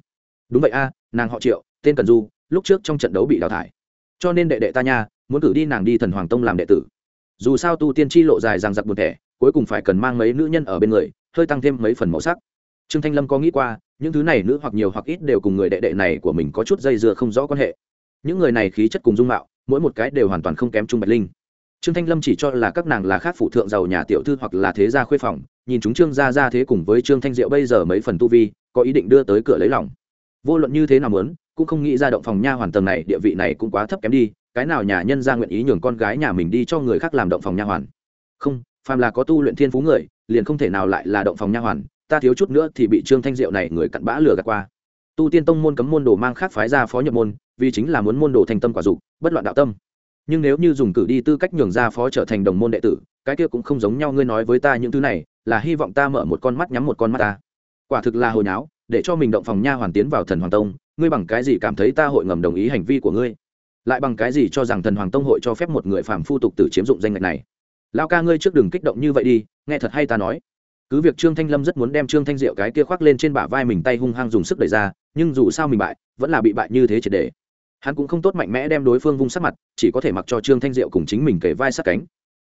[SPEAKER 1] Đúng vậy a, nàng họ triệu, tên cần du, lúc trước trong trận đấu bị đào thải. Cho nên đệ đệ ta nha, muốn cử đi nàng đi thần hoàng tông làm đệ tử. Dù sao tu tiên tri lộ dài rằng giặc buồn thẻ cuối cùng phải cần mang mấy nữ nhân ở bên người, hơi tăng thêm mấy phần màu sắc. Trương thanh lâm có nghĩ qua, những thứ này nữ hoặc nhiều hoặc ít đều cùng người đệ đệ này của mình có chút dây dưa không rõ quan hệ. Những người này khí chất cùng dung mạo, mỗi một cái đều hoàn toàn không kém trung bạch linh. Trương thanh lâm chỉ cho là các nàng là khác phụ thượng giàu nhà tiểu thư hoặc là thế gia khuê phòng, nhìn chúng trương gia ra thế cùng với trương thanh diệu bây giờ mấy phần tu vi, có ý định đưa tới cửa lấy lòng. Vô luận như thế nào muốn, cũng không nghĩ ra động phòng nha hoàn tầng này, địa vị này cũng quá thấp kém đi, cái nào nhà nhân ra nguyện ý nhường con gái nhà mình đi cho người khác làm động phòng nha hoàn. Không phàm là có tu luyện thiên phú người, liền không thể nào lại là động phòng nha hoàn, ta thiếu chút nữa thì bị trương thanh diệu này người cặn bã lừa gạt qua. Tu tiên tông môn cấm môn đồ mang khác phái ra phó nhập môn, vì chính là muốn môn đồ thành tâm quả dục, bất loạn đạo tâm. Nhưng nếu như dùng cử đi tư cách nhường ra phó trở thành đồng môn đệ tử, cái kia cũng không giống nhau ngươi nói với ta những thứ này, là hy vọng ta mở một con mắt nhắm một con mắt ta. Quả thực là hồi nháo, để cho mình động phòng nha hoàn tiến vào thần hoàng tông, ngươi bằng cái gì cảm thấy ta hội ngầm đồng ý hành vi của ngươi? Lại bằng cái gì cho rằng thần hoàng tông hội cho phép một người phàm phu tục tử chiếm dụng danh ngạch này? Lao ca ngươi trước đừng kích động như vậy đi, nghe thật hay ta nói. Cứ việc trương thanh lâm rất muốn đem trương thanh diệu cái kia khoác lên trên bả vai mình tay hung hăng dùng sức đẩy ra, nhưng dù sao mình bại, vẫn là bị bại như thế triệt để. Hắn cũng không tốt mạnh mẽ đem đối phương vung sát mặt, chỉ có thể mặc cho trương thanh diệu cùng chính mình kể vai sát cánh.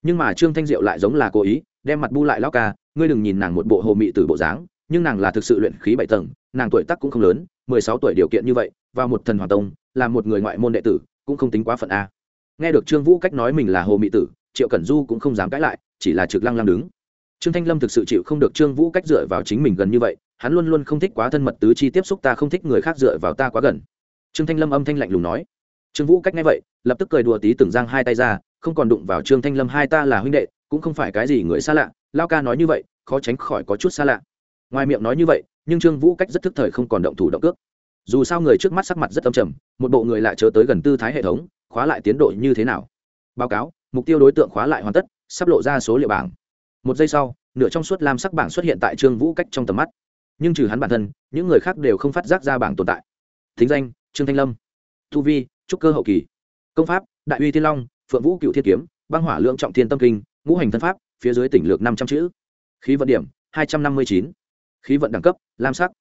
[SPEAKER 1] Nhưng mà trương thanh diệu lại giống là cố ý, đem mặt bu lại, lao ca, ngươi đừng nhìn nàng một bộ hồ mị từ bộ dáng, nhưng nàng là thực sự luyện khí bảy tầng, nàng tuổi tác cũng không lớn, mười sáu tuổi điều kiện như vậy, vào một thần hoàng tông, là một người ngoại môn đệ tử, cũng không tính quá phận a. Nghe được trương vũ cách nói mình là hồ mị tử triệu cẩn du cũng không dám cãi lại, chỉ là trực lăng lăng đứng. Trương thanh lâm thực sự chịu không được trương vũ cách dựa vào chính mình gần như vậy, hắn luôn luôn không thích quá thân mật tứ chi tiếp xúc, ta không thích người khác dựa vào ta quá gần. Trương thanh lâm âm thanh lạnh lùng nói. Trương vũ cách nghe vậy, lập tức cười đùa tí từng giang hai tay ra, không còn đụng vào trương thanh lâm hai ta là huynh đệ, cũng không phải cái gì người xa lạ, lao ca nói như vậy, khó tránh khỏi có chút xa lạ. Ngoài miệng nói như vậy, nhưng trương vũ cách rất thức thời không còn động thủ động cước. Dù sao người trước mắt sắc mặt rất âm trầm, một bộ người lại chớ tới gần tư thái hệ thống, khóa lại tiến độ như thế nào? Báo cáo mục tiêu đối tượng khóa lại hoàn tất, sắp lộ ra số liệu bảng. Một giây sau, nửa trong suốt lam sắc bảng xuất hiện tại trương vũ cách trong tầm mắt. Nhưng trừ hắn bản thân, những người khác đều không phát giác ra bảng tồn tại. Thính danh, trương thanh lâm. Thu vi, trúc cơ hậu kỳ. Công pháp, đại uy thiên long, phượng vũ cựu thiết kiếm, băng hỏa lượng trọng thiên tâm kinh, ngũ hành thân pháp, phía dưới tỉnh lược năm trăm chữ. Khí vận điểm, hai trăm năm mươi chín. Khí vận đẳng cấp, lam sắc.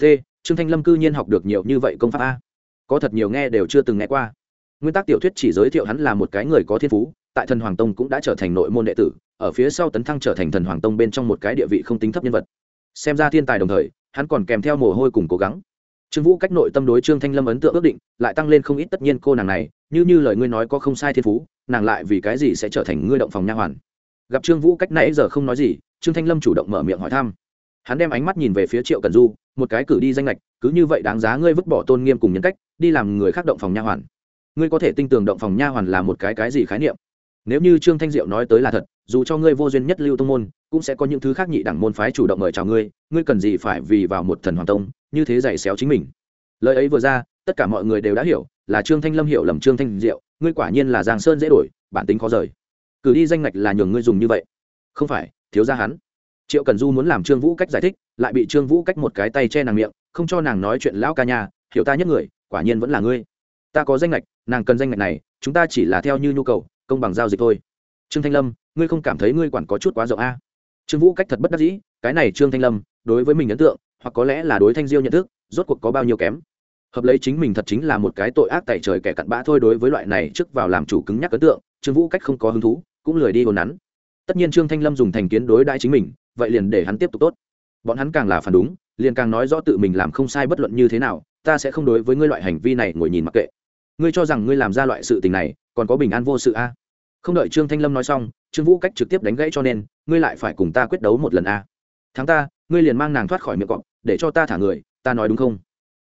[SPEAKER 1] T, trương thanh lâm cư nhiên học được nhiều như vậy công pháp a. Có thật nhiều nghe đều chưa từng nghe qua. Nguyên tắc tiểu thuyết chỉ giới thiệu hắn là một cái người có thiên phú tại thần hoàng tông cũng đã trở thành nội môn đệ tử, ở phía sau tấn thăng trở thành thần hoàng tông bên trong một cái địa vị không tính thấp nhân vật. Xem ra thiên tài đồng thời, hắn còn kèm theo mồ hôi cùng cố gắng. Trương vũ cách nội tâm đối trương thanh lâm ấn tượng ước định, lại tăng lên không ít tất nhiên cô nàng này, như như lời ngươi nói có không sai thiên phú, nàng lại vì cái gì sẽ trở thành ngươi động phòng nha hoàn? Gặp trương vũ cách nãy giờ không nói gì, trương thanh lâm chủ động mở miệng hỏi thăm. Hắn đem ánh mắt nhìn về phía triệu cần du, một cái cử đi danh lệch cứ như vậy đáng giá ngươi vứt bỏ tôn nghiêm cùng nhân cách, đi làm người khác động phòng nha hoàn. Ngươi có thể tin tưởng động phòng nha hoàn là một cái cái gì khái niệm? Nếu như trương thanh diệu nói tới là thật, dù cho ngươi vô duyên nhất lưu tông môn, cũng sẽ có những thứ khác nhị đẳng môn phái chủ động mời chào ngươi ngươi cần gì phải vì vào một thần hoàng tông, như thế giày xéo chính mình. Lời ấy vừa ra, tất cả mọi người đều đã hiểu, là trương thanh lâm hiểu lầm trương thanh diệu, ngươi quả nhiên là giang sơn dễ đổi, bản tính khó rời. Cử đi danh ngạch là nhường ngươi dùng như vậy. Không phải, thiếu ra hắn. Triệu cần du muốn làm trương vũ cách giải thích, lại bị trương vũ cách một cái tay che nàng miệng, không cho nàng nói chuyện lão ca nhà, hiểu ta nhất người, quả nhiên vẫn là ngươi. Ta có danh ngạch, nàng cần danh ngạch này, chúng ta chỉ là theo như nhu cầu công bằng giao dịch thôi. Trương thanh lâm, ngươi không cảm thấy ngươi quản có chút quá rộng a trương vũ cách thật bất đắc dĩ, cái này trương thanh lâm, đối với mình ấn tượng, hoặc có lẽ là đối thanh diêu nhận thức, rốt cuộc có bao nhiêu kém? Hợp lấy chính mình thật chính là một cái tội ác tại trời kẻ cặn bã thôi đối với loại này trước vào làm chủ cứng nhắc ấn tượng, trương vũ cách không có hứng thú, cũng lười đi hồn nắn tất nhiên trương thanh lâm dùng thành kiến đối đãi chính mình, vậy liền để hắn tiếp tục tốt. Bọn hắn càng là phản đúng, liền càng nói rõ tự mình làm không sai bất luận như thế nào, ta sẽ không đối với ngươi loại hành vi này ngồi nhìn mặc kệ ngươi cho rằng ngươi làm ra loại sự tình này, còn có bình an vô sự a? Không đợi trương thanh lâm nói xong, trương vũ cách trực tiếp đánh gãy cho nên, ngươi lại phải cùng ta quyết đấu một lần a. Thắng ta, ngươi liền mang nàng thoát khỏi miệng cọp, để cho ta thả người, ta nói đúng không?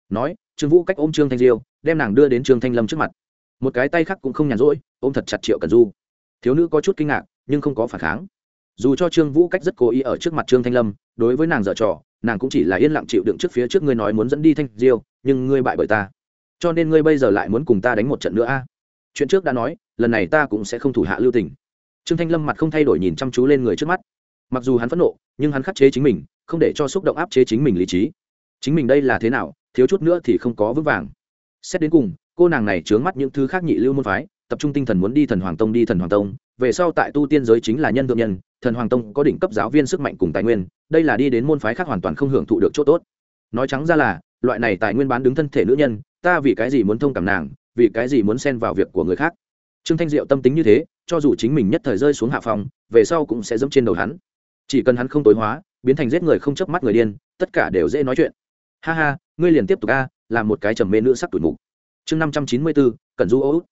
[SPEAKER 1] Nói, trương vũ cách ôm trương thanh diêu, đem nàng đưa đến trương thanh lâm trước mặt. Một cái tay khác cũng không nhàn rỗi, ôm thật chặt triệu cần du. Thiếu nữ có chút kinh ngạc, nhưng không có phản kháng. Dù cho trương vũ cách rất cố ý ở trước mặt trương thanh lâm, đối với nàng dở trò, nàng cũng chỉ là yên lặng chịu đựng trước phía trước ngươi nói muốn dẫn đi thanh diêu, nhưng ngươi bại bởi ta cho nên ngươi bây giờ lại muốn cùng ta đánh một trận nữa a? Chuyện trước đã nói, lần này ta cũng sẽ không thủ hạ lưu tình. Trương thanh lâm mặt không thay đổi nhìn chăm chú lên người trước mắt. Mặc dù hắn phẫn nộ, nhưng hắn khắc chế chính mình, không để cho xúc động áp chế chính mình lý trí. Chính mình đây là thế nào, thiếu chút nữa thì không có vững vàng. Xét đến cùng, cô nàng này trướng mắt những thứ khác nhị lưu môn phái, tập trung tinh thần muốn đi thần hoàng tông đi thần hoàng tông. Về sau tại tu tiên giới chính là nhân thượng nhân, thần hoàng tông có đỉnh cấp giáo viên sức mạnh cùng tài nguyên, đây là đi đến môn phái khác hoàn toàn không hưởng thụ được chỗ tốt. Nói trắng ra là, loại này tài nguyên bán đứng thân thể nữ nhân ta vì cái gì muốn thông cảm nàng, vì cái gì muốn xen vào việc của người khác? Trương thanh diệu tâm tính như thế, cho dù chính mình nhất thời rơi xuống hạ phòng, về sau cũng sẽ dẫm trên đầu hắn. Chỉ cần hắn không tối hóa, biến thành giết người không chớp mắt người điên, tất cả đều dễ nói chuyện. Ha ha, ngươi liền tiếp tục a, làm một cái trầm mê nữ sắc tuổi mục. Chương năm trăm chín mươi bốn cần du ô út.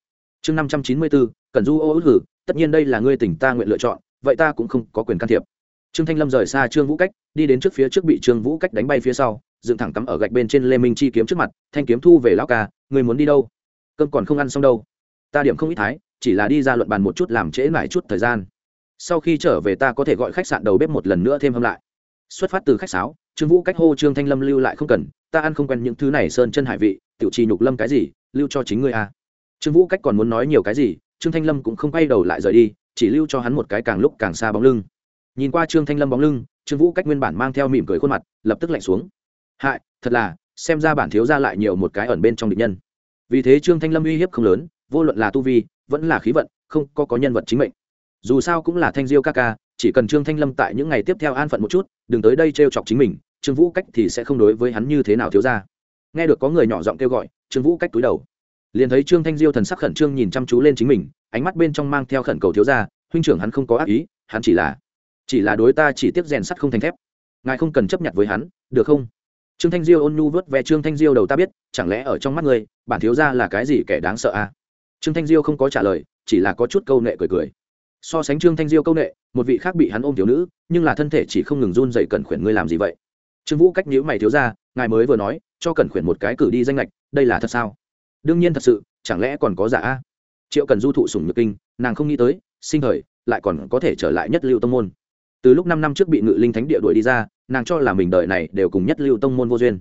[SPEAKER 1] Chương năm trăm chín mươi bốn cần du ô út hử, tất nhiên đây là ngươi tỉnh ta nguyện lựa chọn, vậy ta cũng không có quyền can thiệp. Trương thanh lâm rời xa trương vũ cách, đi đến trước phía trước bị trương vũ cách đánh bay phía sau dựng thẳng cắm ở gạch bên trên lê minh chi kiếm trước mặt, thanh kiếm thu về lão ca người muốn đi đâu? Cơm còn không ăn xong đâu. Ta điểm không ít thái, chỉ là đi ra luận bàn một chút làm trễ mãi chút thời gian. Sau khi trở về ta có thể gọi khách sạn đầu bếp một lần nữa thêm hâm lại. Xuất phát từ khách sáo, trương vũ cách hô trương thanh lâm lưu lại không cần, ta ăn không quen những thứ này sơn chân hải vị, tiểu trì nhục lâm cái gì, lưu cho chính ngươi a à. trương vũ cách còn muốn nói nhiều cái gì, trương thanh lâm cũng không quay đầu lại rời đi, chỉ lưu cho hắn một cái càng lúc càng xa bóng lưng. Nhìn qua trương thanh lâm bóng lưng, trương vũ cách nguyên bản mang theo mỉm cười khuôn mặt, lập tức lạnh xuống hại, thật là, xem ra bản thiếu ra lại nhiều một cái ẩn bên trong địch nhân. Vì thế trương thanh lâm uy hiếp không lớn, vô luận là tu vi, vẫn là khí vận, không có có nhân vật chính mệnh. Dù sao cũng là thanh diêu ca ca, chỉ cần trương thanh lâm tại những ngày tiếp theo an phận một chút, đừng tới đây t r e o chọc chính mình, trương vũ cách thì sẽ không đối với hắn như thế nào thiếu ra nghe được có người nhỏ giọng kêu gọi, trương vũ cách túi đầu. Liền thấy trương thanh diêu thần sắc khẩn trương nhìn chăm chú lên chính mình, ánh mắt bên trong mang theo khẩn cầu thiếu ra huynh trưởng hắn không có ác ý, hắn chỉ là chỉ là đối ta chỉ tiếp rèn sắt không thành thép. Ngài không cần chấp nhận với hắn, được không? Trương thanh diêu ôn nhu vớt ve trương thanh diêu đầu ta biết, chẳng lẽ ở trong mắt ngươi, bản thiếu ra là cái gì kẻ đáng sợ à? trương thanh diêu không có trả lời, chỉ là có chút câu nệ cười cười. So sánh trương thanh diêu câu nệ, một vị khác bị hắn ôm thiếu nữ, nhưng là thân thể chỉ không ngừng run dậy cẩn khuyển ngươi làm gì vậy? Trương vũ cách nhữ mày thiếu ra ngài mới vừa nói, cho cẩn khuyển một cái cử đi danh lệch đây là thật sao? Đương nhiên thật sự, chẳng lẽ còn có giả a? Triệu cần du thụ sủng nhược kinh, nàng không nghĩ tới, sinh thời, lại còn có thể trở lại nhất lưu tông môn từ lúc năm năm trước bị ngự linh thánh địa đuổi đi ra, nàng cho là mình đợi này đều cùng nhất lưu tông môn vô duyên.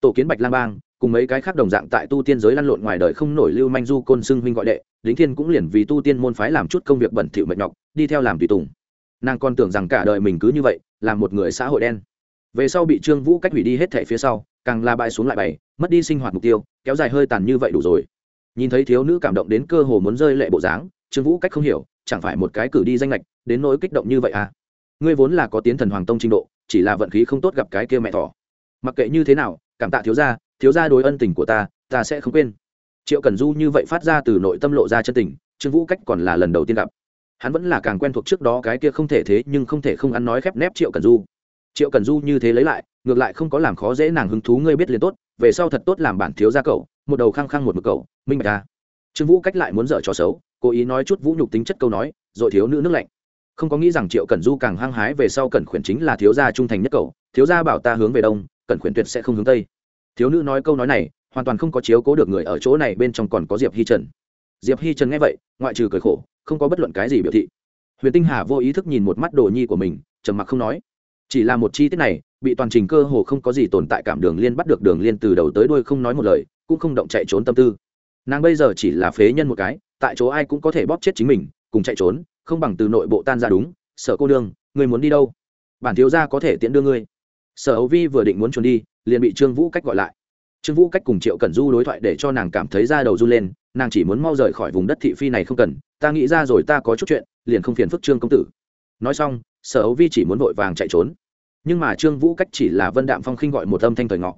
[SPEAKER 1] Tổ kiến bạch lang bang, cùng mấy cái khác đồng dạng tại tu tiên giới lăn lộn ngoài đời không nổi lưu manh du côn xưng huynh gọi đệ, đính thiên cũng liền vì tu tiên môn phái làm chút công việc bẩn thỉu mệt nhọc, đi theo làm tùy tùng. Nàng còn tưởng rằng cả đời mình cứ như vậy, là một người xã hội đen. Về sau bị trương vũ cách hủy đi hết thẻ phía sau, càng la bại xuống lại bày, mất đi sinh hoạt mục tiêu, kéo dài hơi tàn như vậy đủ rồi. Nhìn thấy thiếu nữ cảm động đến cơ hồ muốn rơi lệ bộ dáng, trương vũ cách không hiểu, chẳng phải một cái cử đi danh lệch đến nỗi kích động như vậy à? Ngươi vốn là có tiến thần hoàng tông trình độ, chỉ là vận khí không tốt gặp cái kia mẹ thỏ. Mặc kệ như thế nào, cảm tạ thiếu gia thiếu gia đối ân tình của ta ta sẽ không quên. Triệu cần du như vậy phát ra từ nội tâm lộ ra chân tình, trương vũ cách còn là lần đầu tiên gặp. Hắn vẫn là càng quen thuộc trước đó cái kia không thể thế nhưng không thể không ăn nói khép nép triệu cần du. Triệu cần du như thế lấy lại, ngược lại không có làm khó dễ nàng hứng thú ngươi biết liền tốt, về sau thật tốt làm bản thiếu gia cậu, một đầu khăng khăng một mực cậu, minh bạch ta trương vũ cách lại muốn dở trò xấu, cố ý nói chút vũ nhục tính chất câu nói, rồi thiếu nữ nước lạnh không có nghĩ rằng triệu cẩn du càng hăng hái về sau cẩn khuyển chính là thiếu gia trung thành nhất cậu, thiếu gia bảo ta hướng về đông, cẩn khuyển tuyệt sẽ không hướng tây. Thiếu nữ nói câu nói này, hoàn toàn không có chiếu cố được người ở chỗ này bên trong còn có diệp hi trần. Diệp hi trần nghe vậy, ngoại trừ cười khổ, không có bất luận cái gì biểu thị. Huyền tinh hà vô ý thức nhìn một mắt đồ nhi của mình, trầm mặc không nói. Chỉ là một chi tiết này, bị toàn trình cơ hồ không có gì tồn tại cảm đường liên bắt được đường liên từ đầu tới đuôi không nói một lời, cũng không động chạy trốn tâm tư. Nàng bây giờ chỉ là phế nhân một cái, tại chỗ ai cũng có thể bóp chết chính mình, cùng chạy trốn không bằng từ nội bộ tan ra đúng, sở cô đương người muốn đi đâu? Bản thiếu gia có thể tiễn đưa ngươi. Sở ấu vi vừa định muốn trốn đi, liền bị trương vũ cách gọi lại. Trương vũ cách cùng triệu cẩn du đối thoại để cho nàng cảm thấy da đầu run lên, nàng chỉ muốn mau rời khỏi vùng đất thị phi này không cần, ta nghĩ ra rồi ta có chút chuyện, liền không phiền phức trương công tử. Nói xong, sở ấu vi chỉ muốn vội vàng chạy trốn. Nhưng mà trương vũ cách chỉ là vân đạm phong khinh gọi một âm thanh thời ngọ.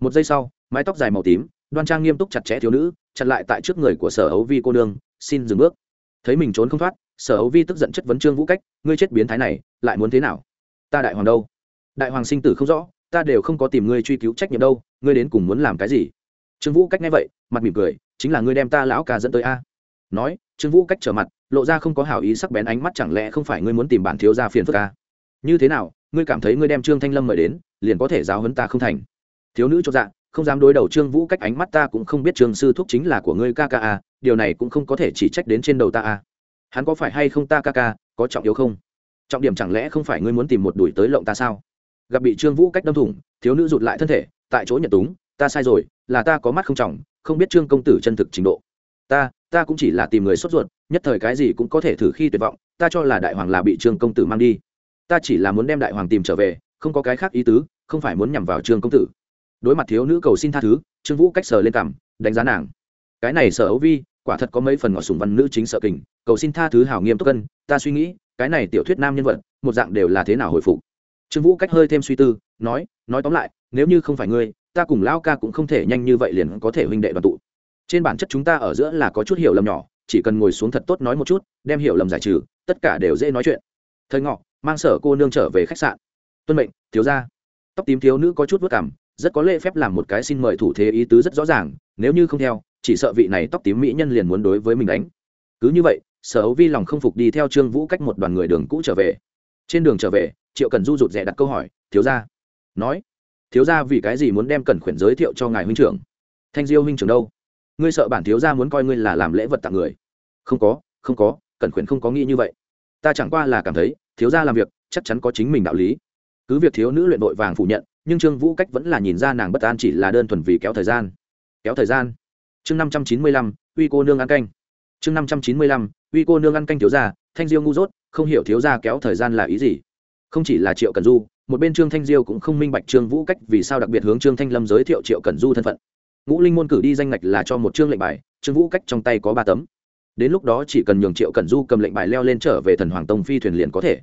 [SPEAKER 1] Một giây sau, mái tóc dài màu tím, đoan trang nghiêm túc chặt chẽ thiếu nữ, chặn lại tại trước người của sở ấu vi cô nương, xin dừng bước. Thấy mình trốn không thoát sở hữu vi tức giận chất vấn trương vũ cách, ngươi chết biến thái này, lại muốn thế nào? Ta đại hoàng đâu? Đại hoàng sinh tử không rõ, ta đều không có tìm ngươi truy cứu trách nhiệm đâu, ngươi đến cùng muốn làm cái gì? Trương vũ cách nghe vậy, mặt mỉm cười, chính là ngươi đem ta lão ca dẫn tới a. Nói, trương vũ cách trở mặt, lộ ra không có hảo ý sắc bén ánh mắt chẳng lẽ không phải ngươi muốn tìm bản thiếu gia phiền phức a? Như thế nào, ngươi cảm thấy ngươi đem trương thanh lâm mời đến, liền có thể giáo huấn ta không thành? Thiếu nữ cho dạ không dám đối đầu trương vũ cách ánh mắt ta cũng không biết trương sư thúc chính là của ngươi ca ca a, điều này cũng không có thể chỉ trách đến trên đầu ta a hắn có phải hay không ta ca ca, có trọng yếu không? Trọng điểm chẳng lẽ không phải ngươi muốn tìm một đuổi tới lộng ta sao? Gặp bị trương vũ cách đâm thủng, thiếu nữ rụt lại thân thể, tại chỗ nhận túng, ta sai rồi, là ta có mắt không trọng, không biết trương công tử chân thực trình độ. Ta ta cũng chỉ là tìm người sốt ruột, nhất thời cái gì cũng có thể thử khi tuyệt vọng, ta cho là đại hoàng là bị trương công tử mang đi. Ta chỉ là muốn đem đại hoàng tìm trở về, không có cái khác ý tứ, không phải muốn nhằm vào trương công tử. Đối mặt thiếu nữ cầu xin tha thứ, trương vũ cách sờ lên cằm, đánh giá nàng. Cái này sợ ấu vi quả thật có mấy phần ngọt sùng văn nữ chính sợ kình, cầu xin tha thứ hảo nghiêm túc cân, ta suy nghĩ, cái này tiểu thuyết nam nhân vật, một dạng đều là thế nào hồi phục. Trương vũ cách hơi thêm suy tư, nói nói tóm lại, nếu như không phải ngươi, ta cùng lão ca cũng không thể nhanh như vậy liền có thể huynh đệ đoàn tụ. Trên bản chất chúng ta ở giữa là có chút hiểu lầm nhỏ, chỉ cần ngồi xuống thật tốt nói một chút, đem hiểu lầm giải trừ, tất cả đều dễ nói chuyện. Thời ngọ, mang sở cô nương trở về khách sạn. Tuân mệnh, thiếu gia. Tóc tím thiếu nữ có chút vất cảm rất có lễ phép làm một cái xin mời thủ thế ý tứ rất rõ ràng, nếu như không theo chỉ sợ vị này tóc tím mỹ nhân liền muốn đối với mình đánh. Cứ như vậy, sở hữu vi lòng không phục đi theo trương vũ cách một đoàn người đường cũ trở về. Trên đường trở về, triệu cần du rụt rè đặt câu hỏi, thiếu gia? Nói, thiếu gia vì cái gì muốn đem cần khuyển giới thiệu cho ngài huynh trưởng? Thanh diêu huynh trưởng đâu? Ngươi sợ bản thiếu gia muốn coi ngươi là làm lễ vật tặng người. Không có không có cần khuyển không có nghĩ như vậy. Ta chẳng qua là cảm thấy, thiếu gia làm việc, chắc chắn có chính mình đạo lý. Cứ việc thiếu nữ luyện đội vàng phủ nhận, nhưng trương vũ cách vẫn là nhìn ra nàng bất an chỉ là đơn thuần vì kéo thời gian. Kéo thời gian? Chương năm trăm chín mươi lăm, uy cô nương ăn canh. Chương năm trăm chín mươi lăm, uy cô nương ăn canh thiếu gia, thanh diêu ngu dốt, không hiểu thiếu gia kéo thời gian là ý gì. Không chỉ là triệu cần du, một bên trương thanh diêu cũng không minh bạch trương vũ cách vì sao đặc biệt hướng trương thanh lâm giới thiệu triệu cần du thân phận. Ngũ linh môn cử đi danh ngạch là cho một trương lệnh bài, trương vũ cách trong tay có ba tấm. Đến lúc đó chỉ cần nhường triệu cần du cầm lệnh bài leo lên trở về thần hoàng tông phi thuyền liền có thể.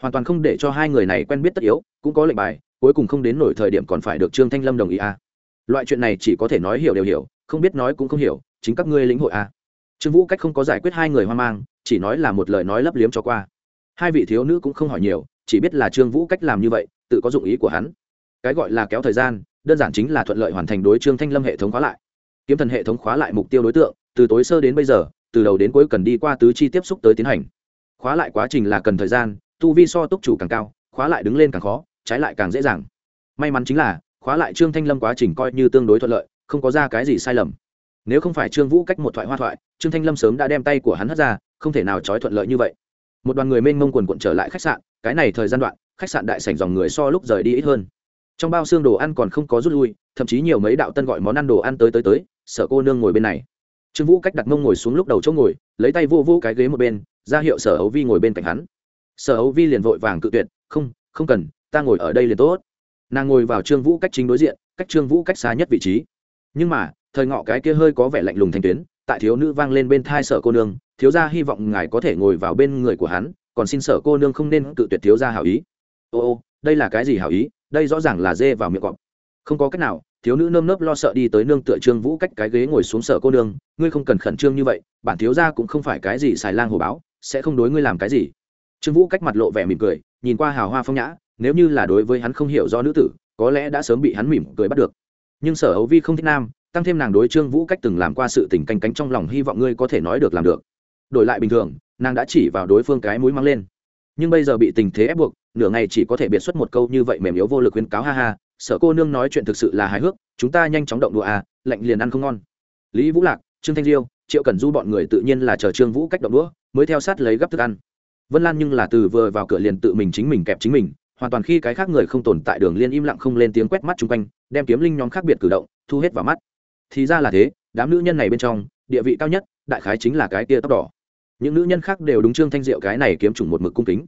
[SPEAKER 1] Hoàn toàn không để cho hai người này quen biết tất yếu, cũng có lệnh bài, cuối cùng không đến nổi thời điểm còn phải được trương thanh lâm đồng ý à. loại chuyện này chỉ có thể nói hiểu đều hiểu không biết nói cũng không hiểu, chính các ngươi lĩnh hội à. trương vũ cách không có giải quyết hai người hoang mang, chỉ nói là một lời nói lấp liếm cho qua. Hai vị thiếu nữ cũng không hỏi nhiều, chỉ biết là trương vũ cách làm như vậy, tự có dụng ý của hắn. Cái gọi là kéo thời gian, đơn giản chính là thuận lợi hoàn thành đối trương thanh lâm hệ thống khóa lại. Kiếm thần hệ thống khóa lại mục tiêu đối tượng, từ tối sơ đến bây giờ, từ đầu đến cuối cần đi qua tứ chi tiếp xúc tới tiến hành. Khóa lại quá trình là cần thời gian, tu vi so túc chủ càng cao, khóa lại đứng lên càng khó, trái lại càng dễ dàng. May mắn chính là, khóa lại trương thanh lâm quá trình coi như tương đối thuận lợi không có ra cái gì sai lầm. Nếu không phải trương vũ cách một thoại hoa thoại, trương thanh lâm sớm đã đem tay của hắn hất ra, không thể nào trói thuận lợi như vậy. Một đoàn người mênh mông quần quận trở lại khách sạn, cái này thời gian đoạn, khách sạn đại sảnh dòng người so lúc rời đi ít hơn. Trong bao xương đồ ăn còn không có rút lui, thậm chí nhiều mấy đạo tân gọi món ăn đồ ăn tới tới tới, sợ cô nương ngồi bên này. Trương vũ cách đặt mông ngồi xuống lúc đầu chỗ ngồi, lấy tay vô vô cái ghế một bên, ra hiệu sở hấu vi ngồi bên cạnh hắn. Sở hấu vi liền vội vàng cự tuyệt, không không cần, ta ngồi ở đây liền tốt. Nàng ngồi vào trương vũ cách chính đối diện, cách trương vũ cách xa nhất vị trí nhưng mà, thời ngọ cái kia hơi có vẻ lạnh lùng thành tuyến, tại thiếu nữ vang lên bên thai sở cô nương, thiếu gia hy vọng ngài có thể ngồi vào bên người của hắn, còn xin sở cô nương không nên cự tuyệt thiếu gia hảo ý. Ô ô, đây là cái gì hảo ý? Đây rõ ràng là dê vào miệng cọp. Không có cách nào, thiếu nữ nơm nớp lo sợ đi tới nương tựa trương vũ cách cái ghế ngồi xuống sở cô nương, ngươi không cần khẩn trương như vậy, bản thiếu gia cũng không phải cái gì xài lang hồ báo, sẽ không đối ngươi làm cái gì. Trương vũ cách mặt lộ vẻ mỉm cười, nhìn qua hào hoa phong nhã, nếu như là đối với hắn không hiểu do nữ tử, có lẽ đã sớm bị hắn mỉm cười bắt được nhưng sở ấu vi không thích nam, tăng thêm nàng đối trương vũ cách từng làm qua sự tình canh cánh trong lòng hy vọng ngươi có thể nói được làm được. Đổi lại bình thường, nàng đã chỉ vào đối phương cái mũi mang lên. Nhưng bây giờ bị tình thế ép buộc, nửa ngày chỉ có thể biệt xuất một câu như vậy mềm yếu vô lực khuyến cáo ha ha, sở cô nương nói chuyện thực sự là hài hước, chúng ta nhanh chóng động đùa à lạnh liền ăn không ngon. Lý vũ lạc, trương thanh diêu, triệu cần du bọn người tự nhiên là chờ trương vũ cách động đũa, mới theo sát lấy gấp thức ăn. Vân lan nhưng là từ vừa vào cửa liền tự mình chính mình kẹp chính mình hoàn toàn khi cái khác người không tồn tại đường liên im lặng không lên tiếng quét mắt chung quanh, đem kiếm linh nhóm khác biệt cử động, thu hết vào mắt. Thì ra là thế, đám nữ nhân này bên trong, địa vị cao nhất, đại khái chính là cái tia tóc đỏ. Những nữ nhân khác đều đúng trương thanh diệu cái này kiếm chủng một mực cung kính.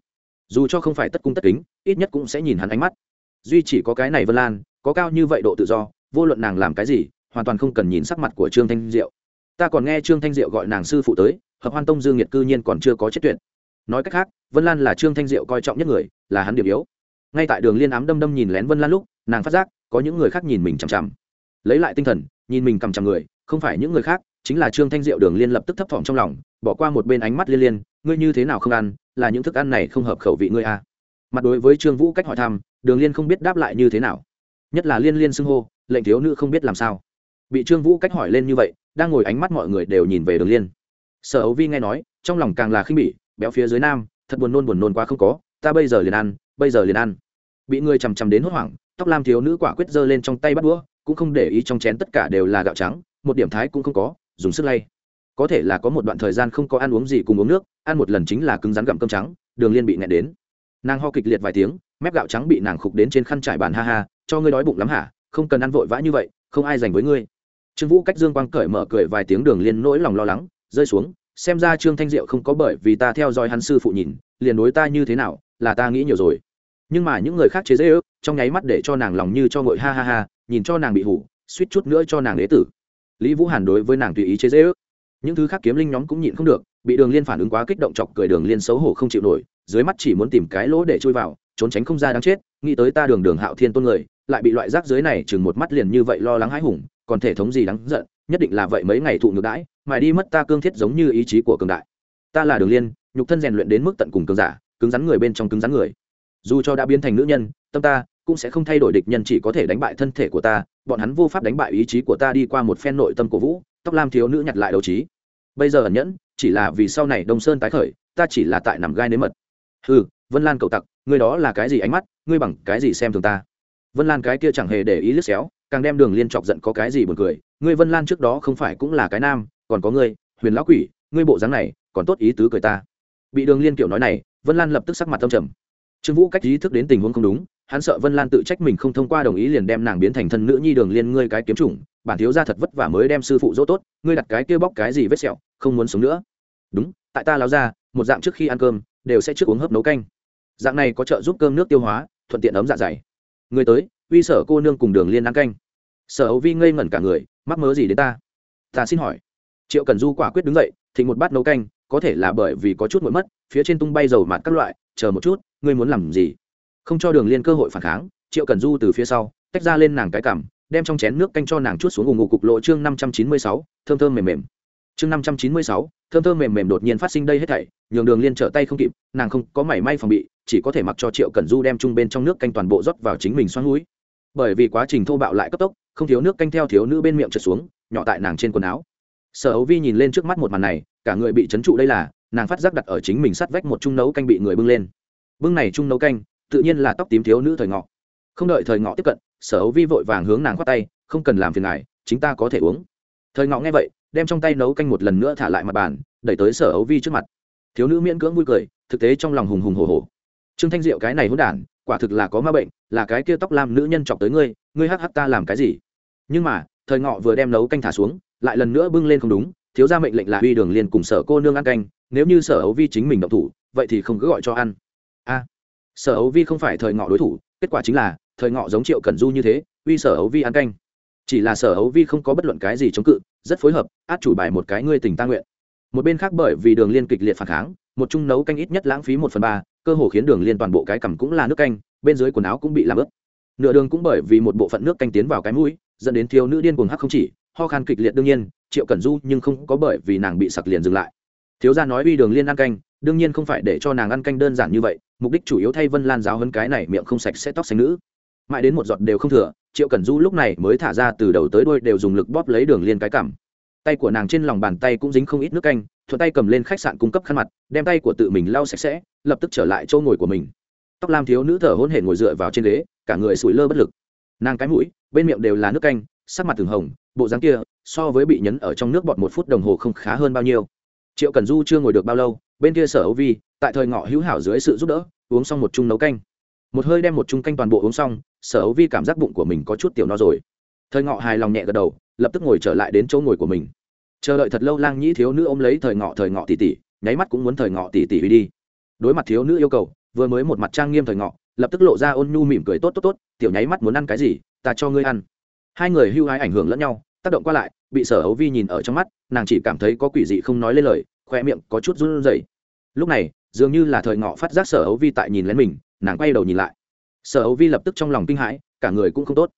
[SPEAKER 1] Dù cho không phải tất cung tất kính, ít nhất cũng sẽ nhìn hắn ánh mắt. Duy chỉ có cái này vân lan, có cao như vậy độ tự do, vô luận nàng làm cái gì, hoàn toàn không cần nhìn sắc mặt của trương thanh diệu. Ta còn nghe trương thanh diệu gọi nàng sư phụ tới, hợp hoan tông dương nhiệt cư nhiên còn chưa có chết tuyệt. Nói cách khác, vân lan là trương thanh diệu coi trọng nhất người, là hắn điểm yếu ngay tại đường liên ám đâm đâm nhìn lén vân lan lúc, nàng phát giác, có những người khác nhìn mình chằm chằm. Lấy lại tinh thần, nhìn mình cầm chằm người, không phải những người khác, chính là trương thanh diệu đường liên lập tức thấp thỏm trong lòng, bỏ qua một bên ánh mắt liên liên, ngươi như thế nào không ăn, là những thức ăn này không hợp khẩu vị ngươi à. mặt đối với trương vũ cách hỏi thăm, đường liên không biết đáp lại như thế nào. Nhất là liên liên xưng hô, lệnh thiếu nữ không biết làm sao. Bị trương vũ cách hỏi lên như vậy, đang ngồi ánh mắt mọi người đều nhìn về đường liên. Sở ấu vi nghe nói, trong lòng càng là khinh bỉ, béo phía dưới nam, thật buồn nôn buồn nôn quá không có, ta bây giờ liền ăn bây giờ liền ăn. Bị người chằm chằm đến hốt hoảng, tóc lam thiếu nữ quả quyết giơ lên trong tay bắt đũa, cũng không để ý trong chén tất cả đều là gạo trắng, một điểm thái cũng không có, dùng sức lay. Có thể là có một đoạn thời gian không có ăn uống gì cùng uống nước, ăn một lần chính là cứng rắn gặm cơm trắng, đường liên bị nghẹn đến. Nàng ho kịch liệt vài tiếng, mép gạo trắng bị nàng khục đến trên khăn trải bàn, ha ha, cho ngươi đói bụng lắm hả? Không cần ăn vội vã như vậy, không ai dành với ngươi. Trương vũ cách dương quang cởi mở cười vài tiếng đường liên nỗi lòng lo lắng, rơi xuống, xem ra trương thanh diệu không có bởi vì ta theo dõi hắn sư phụ nhìn, liền đối ta như thế nào, là ta nghĩ nhiều rồi nhưng mà những người khác chế dễ ước, trong nháy mắt để cho nàng lòng như cho ngội, ha ha ha, nhìn cho nàng bị hủ, suýt chút nữa cho nàng đế tử. Lý vũ hàn đối với nàng tùy ý chế dễ ước. Những thứ khác kiếm linh nhóm cũng nhịn không được, bị đường liên phản ứng quá kích động chọc cười đường liên xấu hổ không chịu nổi, dưới mắt chỉ muốn tìm cái lỗ để chui vào, trốn tránh không ra đáng chết, nghĩ tới ta đường đường hạo thiên tôn người, lại bị loại rác dưới này chừng một mắt liền như vậy lo lắng hãi hùng, còn thể thống gì đáng giận, nhất định là vậy mấy ngày thụ ngược đãi, mài đi mất ta cương thiết giống như ý chí của cường đại. Ta là đường liên, nhục thân rèn luyện đến mức tận cùng cường giả, cứng rắn người bên trong cứng rắn người dù cho đã biến thành nữ nhân, tâm ta cũng sẽ không thay đổi địch nhân chỉ có thể đánh bại thân thể của ta, bọn hắn vô pháp đánh bại ý chí của ta đi qua một phen nội tâm cổ vũ, tóc lam thiếu nữ nhặt lại đấu trí. Bây giờ ẩn nhẫn, chỉ là vì sau này đông sơn tái khởi, ta chỉ là tại nằm gai nếm mật. Ừ vân lan cậu tặc, ngươi đó là cái gì ánh mắt, ngươi bằng cái gì xem thường ta? Vân lan cái kia chẳng hề để ý lướt xéo, càng đem đường liên chọc giận có cái gì buồn cười. Ngươi vân lan trước đó không phải cũng là cái nam, còn có ngươi, huyền lão quỷ, ngươi bộ dáng này còn tốt ý tứ cười ta. Bị đường liên kiểu nói này, vân lan lập tức sắc mặt tâm trầm trương vũ cách ý thức đến tình huống không đúng, hắn sợ vân lan tự trách mình không thông qua đồng ý liền đem nàng biến thành thân nữ nhi đường liên ngươi cái kiếm chủng, bản thiếu ra thật vất vả mới đem sư phụ dỗ tốt, ngươi đặt cái kia bóc cái gì vết sẹo, không muốn sống nữa. Đúng, tại ta láo ra một dạng trước khi ăn cơm, đều sẽ trước uống hấp nấu canh. Dạng này có trợ giúp cơm nước tiêu hóa, thuận tiện ấm dạ dày. Người tới, uy sở cô nương cùng đường liên ăn canh. Sở ấu vi ngây ngẩn cả người, mắc mớ gì đến ta? Ta xin hỏi. Triệu cần du quả quyết đứng dậy, thịnh một bát nấu canh, có thể là bởi vì có chút mỗi mất, phía trên tung bay dầu mạt các loại, chờ một chút ngươi muốn làm gì? Không cho đường liên cơ hội phản kháng, triệu cần du từ phía sau, tách ra lên nàng cái cảm đem trong chén nước canh cho nàng chút xuống ủng ngụ cục lộ chương năm trăm chín mươi sáu, thơm thơm mềm mềm. Chương năm trăm chín mươi sáu, thơm thơm mềm mềm đột nhiên phát sinh đây hết thảy, nhường đường liên trở tay không kịp, nàng không có mảy may phòng bị, chỉ có thể mặc cho triệu cần du đem chung bên trong nước canh toàn bộ rót vào chính mình xoắn núi. Bởi vì quá trình thô bạo lại cấp tốc, không thiếu nước canh theo thiếu nữ bên miệng trượt xuống, nhỏ tại nàng trên quần áo. Sở ấu vi nhìn lên trước mắt một màn này, cả người bị trấn trụ đây là, nàng phát giác đặt ở chính mình sát vách một chung nấu canh bị người bưng lên bưng này chung nấu canh, tự nhiên là tóc tím thiếu nữ thời ngọ. Không đợi thời ngọ tiếp cận, sở ấu vi vội vàng hướng nàng khoát tay, không cần làm phiền ngài, chính ta có thể uống. Thời ngọ nghe vậy, đem trong tay nấu canh một lần nữa thả lại mặt bàn, đẩy tới sở ấu vi trước mặt. Thiếu nữ miễn cưỡng vui cười, thực tế trong lòng hùng hùng hồ hồ trương thanh diệu cái này hỗn đản, quả thực là có ma bệnh, là cái kia tóc lam nữ nhân chọc tới ngươi ngươi hắc hắc ta làm cái gì? Nhưng mà, thời ngọ vừa đem nấu canh thả xuống, lại lần nữa bưng lên không đúng, thiếu ra mệnh lệnh là huy đường liền cùng sở cô nương ăn canh, nếu như sở ấu vi chính mình động thủ, vậy thì không cứ gọi cho ăn a. Sở ấu vi không phải thời ngọ đối thủ, kết quả chính là, thời ngọ giống triệu cẩn du như thế, uy sở ấu vi ăn canh. Chỉ là sở ấu vi không có bất luận cái gì chống cự, rất phối hợp, át chủ bài một cái ngươi tình ta nguyện. Một bên khác bởi vì đường liên kịch liệt phản kháng, một chung nấu canh ít nhất lãng phí một phần ba, cơ hồ khiến đường liên toàn bộ cái cằm cũng là nước canh, bên dưới quần áo cũng bị làm ướt. Nửa đường cũng bởi vì một bộ phận nước canh tiến vào cái mũi, dẫn đến thiếu nữ điên cuồng hắc không chỉ, ho khan kịch liệt đương nhiên, triệu cẩn du nhưng không có bởi vì nàng bị sặc liền dừng lại. Thiếu gia nói uy đường liên ăn canh đương nhiên không phải để cho nàng ăn canh đơn giản như vậy, mục đích chủ yếu thay vân lan giáo hơn cái này miệng không sạch sẽ tóc xanh nữ. Mãi đến một giọt đều không thừa, triệu cẩn du lúc này mới thả ra từ đầu tới đuôi đều dùng lực bóp lấy đường liên cái cảm tay của nàng trên lòng bàn tay cũng dính không ít nước canh, thuận tay cầm lên khách sạn cung cấp khăn mặt, đem tay của tự mình lau sạch sẽ, lập tức trở lại chỗ ngồi của mình. Tóc lam thiếu nữ thở hôn hển ngồi dựa vào trên ghế, cả người sủi lơ bất lực. Nàng cái mũi, bên miệng đều là nước canh, sắc mặt thường hồng, bộ dáng kia, so với bị nhấn ở trong nước bọt một phút đồng hồ không khá hơn bao nhiêu triệu cần du chưa ngồi được bao lâu bên kia sở âu vi tại thời ngọ hữu hảo dưới sự giúp đỡ uống xong một chung nấu canh. Một hơi đem một chung canh toàn bộ uống xong sở Âu vi cảm giác bụng của mình có chút tiểu no rồi. Thời ngọ hài lòng nhẹ gật đầu lập tức ngồi trở lại đến chỗ ngồi của mình. Chờ đợi thật lâu lang nhĩ thiếu nữ ôm lấy thời ngọ thời ngọ tỉ tỉ, nháy mắt cũng muốn thời ngọ tỉ tỉ đi. Đối mặt thiếu nữ yêu cầu vừa mới một mặt trang nghiêm thời ngọ lập tức lộ ra ôn nhu mỉm cười tốt tốt tốt tiểu nháy mắt muốn ăn cái gì ta cho ngươi ăn. Hai người hưu hái ảnh hưởng lẫn nhau tác động qua lại bị sở hấu vi nhìn ở trong mắt, nàng chỉ cảm thấy có quỷ dị không nói lên lời khoe miệng có chút run rẩy. Lúc này, dường như là thời ngọ phát giác sở hấu vi tại nhìn lén mình, nàng quay đầu nhìn lại. Sở hấu vi lập tức trong lòng kinh hãi, cả người cũng không tốt.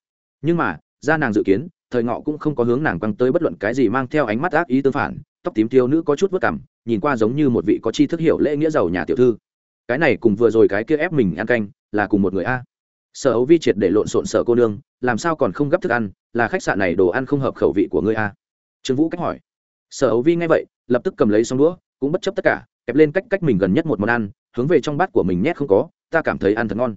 [SPEAKER 1] Nhưng mà, ra nàng dự kiến, thời ngọ cũng không có hướng nàng quăng tới bất luận cái gì mang theo ánh mắt ác ý tương phản, tóc tím thiếu nữ có chút vất cảm, nhìn qua giống như một vị có chi thức hiểu lễ nghĩa giàu nhà tiểu thư. Cái này cùng vừa rồi cái kia ép mình ăn canh, là cùng một người a sở hấu vi triệt để lộn xộn sở cô nương, làm sao còn không gấp thức ăn, là khách sạn này đồ ăn không hợp khẩu vị của ngươi a trương vũ cách hỏi. Sở hấu vi nghe vậy, lập tức cầm lấy xong đũa, cũng bất chấp tất cả, kẹp lên cách cách mình gần nhất một món ăn, hướng về trong bát của mình nhét không có, ta cảm thấy ăn thật ngon.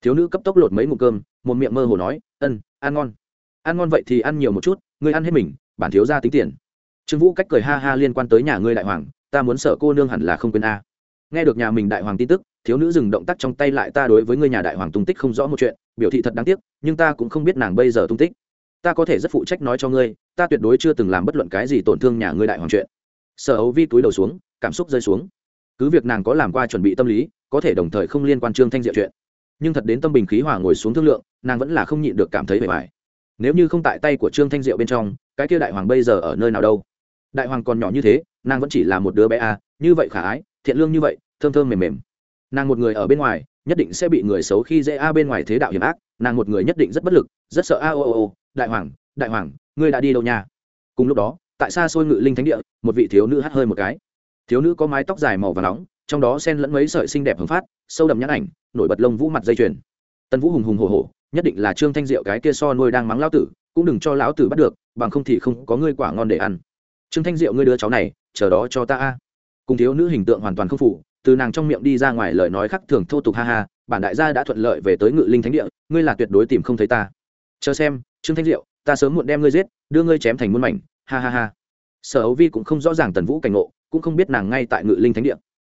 [SPEAKER 1] Thiếu nữ cấp tốc lột mấy ngụm cơm, một miệng mơ hồ nói, ân, ăn ngon. Ăn ngon vậy thì ăn nhiều một chút, ngươi ăn hết mình, bản thiếu ra tính tiền. Trương vũ cách cười ha ha liên quan tới nhà ngươi đại hoàng, ta muốn sợ cô nương hẳn là không quên a. Nghe được nhà mình đại hoàng tin tức thiếu nữ dừng động tác trong tay lại ta đối với ngươi nhà đại hoàng tung tích không rõ một chuyện biểu thị thật đáng tiếc nhưng ta cũng không biết nàng bây giờ tung tích. Ta có thể rất phụ trách nói cho ngươi ta tuyệt đối chưa từng làm bất luận cái gì tổn thương nhà ngươi đại hoàng chuyện. Sở ấu vi túi đầu xuống cảm xúc rơi xuống. Cứ việc nàng có làm qua chuẩn bị tâm lý có thể đồng thời không liên quan trương thanh diệu chuyện. Nhưng thật đến tâm bình khí hòa ngồi xuống thương lượng nàng vẫn là không nhịn được cảm thấy bề bài nếu như không tại tay của trương thanh diệu bên trong cái kia đại hoàng bây giờ ở nơi nào đâu? Đại hoàng còn nhỏ như thế nàng vẫn chỉ là một đứa bé à, như vậy khả ái thiện lương như vậy thơm thơm mềm mềm nàng một người ở bên ngoài, nhất định sẽ bị người xấu khi dễ a bên ngoài thế đạo hiểm ác, nàng một người nhất định rất bất lực, rất sợ a ô ô ô, đại hoàng đại hoàng, ngươi đã đi đâu nha? Cùng lúc đó, tại xa xôi ngự linh thánh địa, một vị thiếu nữ hát hơi một cái. Thiếu nữ có mái tóc dài màu và nóng, trong đó sen lẫn mấy sợi xinh đẹp hứng phát, sâu đậm nhãn ảnh, nổi bật lông vũ mặt dây chuyền. Tân vũ hùng hùng hồ hồ nhất định là trương thanh diệu cái kia so nuôi đang mắng lão tử, cũng đừng cho lão tử bắt được, bằng không thì không có ngươi quả ngon để ăn. Trương thanh diệu, ngươi đứa cháu này, chờ đó cho ta a. Cùng thiếu nữ hình tượng hoàn toàn không phụ từ nàng trong miệng đi ra ngoài lời nói khắc thường thô tục ha ha, bản đại gia đã thuận lợi về tới ngự linh thánh địa, ngươi là tuyệt đối tìm không thấy ta. Chờ xem, trương thanh diệu, ta sớm muộn đem ngươi giết, đưa ngươi chém thành muôn mảnh, ha ha ha. Sở ấu vi cũng không rõ ràng tần vũ cảnh ngộ, cũng không biết nàng ngay tại ngự linh thánh địa.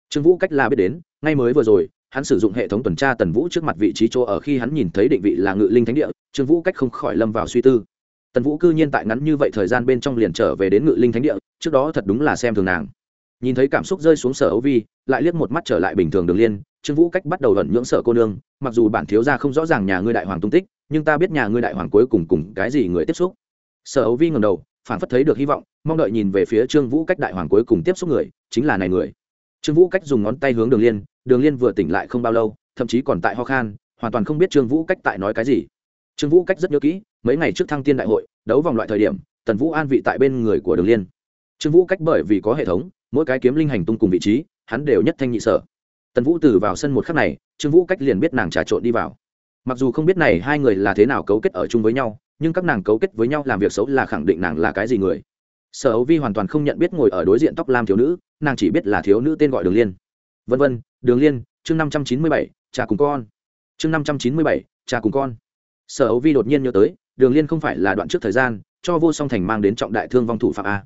[SPEAKER 1] Trương vũ cách là biết đến, ngay mới vừa rồi, hắn sử dụng hệ thống tuần tra tần vũ trước mặt vị trí chỗ ở khi hắn nhìn thấy định vị là ngự linh thánh địa, trương vũ cách không khỏi lâm vào suy tư. Tần vũ cư nhiên tại ngắn như vậy thời gian bên trong liền trở về đến ngự linh thánh địa, trước đó thật đúng là xem thường nàng nhìn thấy cảm xúc rơi xuống sở ấu vi, lại liếc một mắt trở lại bình thường đường liên, trương vũ cách bắt đầu ẩn nhưỡng sở cô nương, mặc dù bản thiếu gia không rõ ràng nhà ngươi đại hoàng tung tích, nhưng ta biết nhà ngươi đại hoàng cuối cùng cùng cái gì người tiếp xúc. Sở ấu vi ngầm đầu, phản phất thấy được hy vọng, mong đợi nhìn về phía trương vũ cách đại hoàng cuối cùng tiếp xúc người, chính là này người. Trương vũ cách dùng ngón tay hướng đường liên đường liên vừa tỉnh lại không bao lâu, thậm chí còn tại ho khan, hoàn toàn không biết trương vũ cách tại nói cái gì. Trương vũ cách rất nhớ kỹ, mấy ngày trước thăng tiên đại hội, đấu vòng loại thời điểm, tần vũ an vị tại bên người của đường liên. Trương vũ cách bởi vì có hệ thống mỗi cái kiếm linh hành tung cùng vị trí, hắn đều nhất thanh nhị sở. Tần vũ từ vào sân một khắc này, trương vũ cách liền biết nàng trà trộn đi vào. Mặc dù không biết này hai người là thế nào cấu kết ở chung với nhau, nhưng các nàng cấu kết với nhau làm việc xấu là khẳng định nàng là cái gì người. Sở ấu vi hoàn toàn không nhận biết ngồi ở đối diện tóc lam thiếu nữ, nàng chỉ biết là thiếu nữ tên gọi đường liên. Vân vân, đường liên, chương năm trăm chín mươi bảy cha cùng con. Chương năm trăm chín mươi bảy cha cùng con. Sở ấu vi đột nhiên nhớ tới, đường liên không phải là đoạn trước thời gian, cho vô song thành mang đến trọng đại thương vong thủ phạm a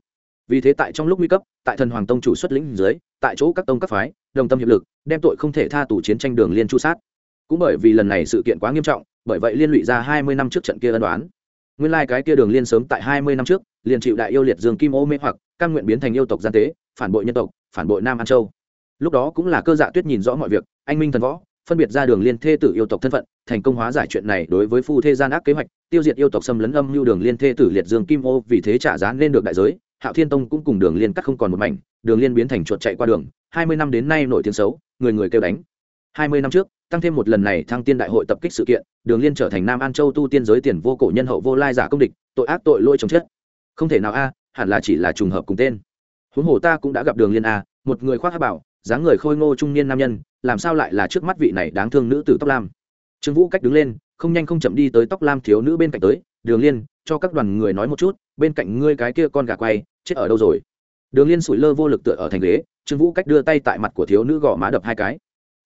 [SPEAKER 1] vì thế tại trong lúc nguy cấp, tại thần hoàng tông chủ xuất lĩnh dưới, tại chỗ các tông các phái, đồng tâm hiệp lực, đem tội không thể tha tù chiến tranh đường liên chu sát. Cũng bởi vì lần này sự kiện quá nghiêm trọng, bởi vậy liên lụy ra hai mươi năm trước trận kia ân đoán nguyên lai、like、cái kia đường liên sớm tại hai mươi năm trước, liền chịu đại yêu liệt dương kim ô mê hoặc căn nguyện biến thành yêu tộc gian tế, phản bội nhân tộc, phản bội nam an châu. Lúc đó cũng là cơ dạ tuyết nhìn rõ mọi việc, anh minh thần võ, phân biệt ra đường liên thê tử yêu tộc thân phận, thành công hóa giải chuyện này đối với phu thê gian ác kế hoạch, tiêu diệt yêu tộc xâm lấn âm lưu đường liên thê tử liệt dương kim ô vì thế trả giá lên được đại giới hạo thiên tông cũng cùng đường liên cắt không còn một mảnh, đường liên biến thành chuột chạy qua đường, hai mươi năm đến nay nổi tiếng xấu, người người kêu đánh. Hai mươi năm trước, tăng thêm một lần này thăng tiên đại hội tập kích sự kiện, đường liên trở thành nam an châu tu tiên giới tiền vô cổ nhân hậu vô lai giả công địch, tội ác tội lỗi chống chết. Không thể nào a, hẳn là chỉ là trùng hợp cùng tên. Huống hồ ta cũng đã gặp đường liên a, một người khoác hát bảo, dáng người khôi ngô trung niên nam nhân, làm sao lại là trước mắt vị này đáng thương nữ tử tóc lam? Trương vũ cách đứng lên, không nhanh không chậm đi tới tóc lam thiếu nữ bên cạnh tới, đường liên, cho các đoàn người nói một chút, bên cạnh ngươi cái kia con gà quay chết ở đâu rồi? Đường liên sủi lơ vô lực tựa ở thành ghế, trương vũ cách đưa tay tại mặt của thiếu nữ gõ má đập hai cái.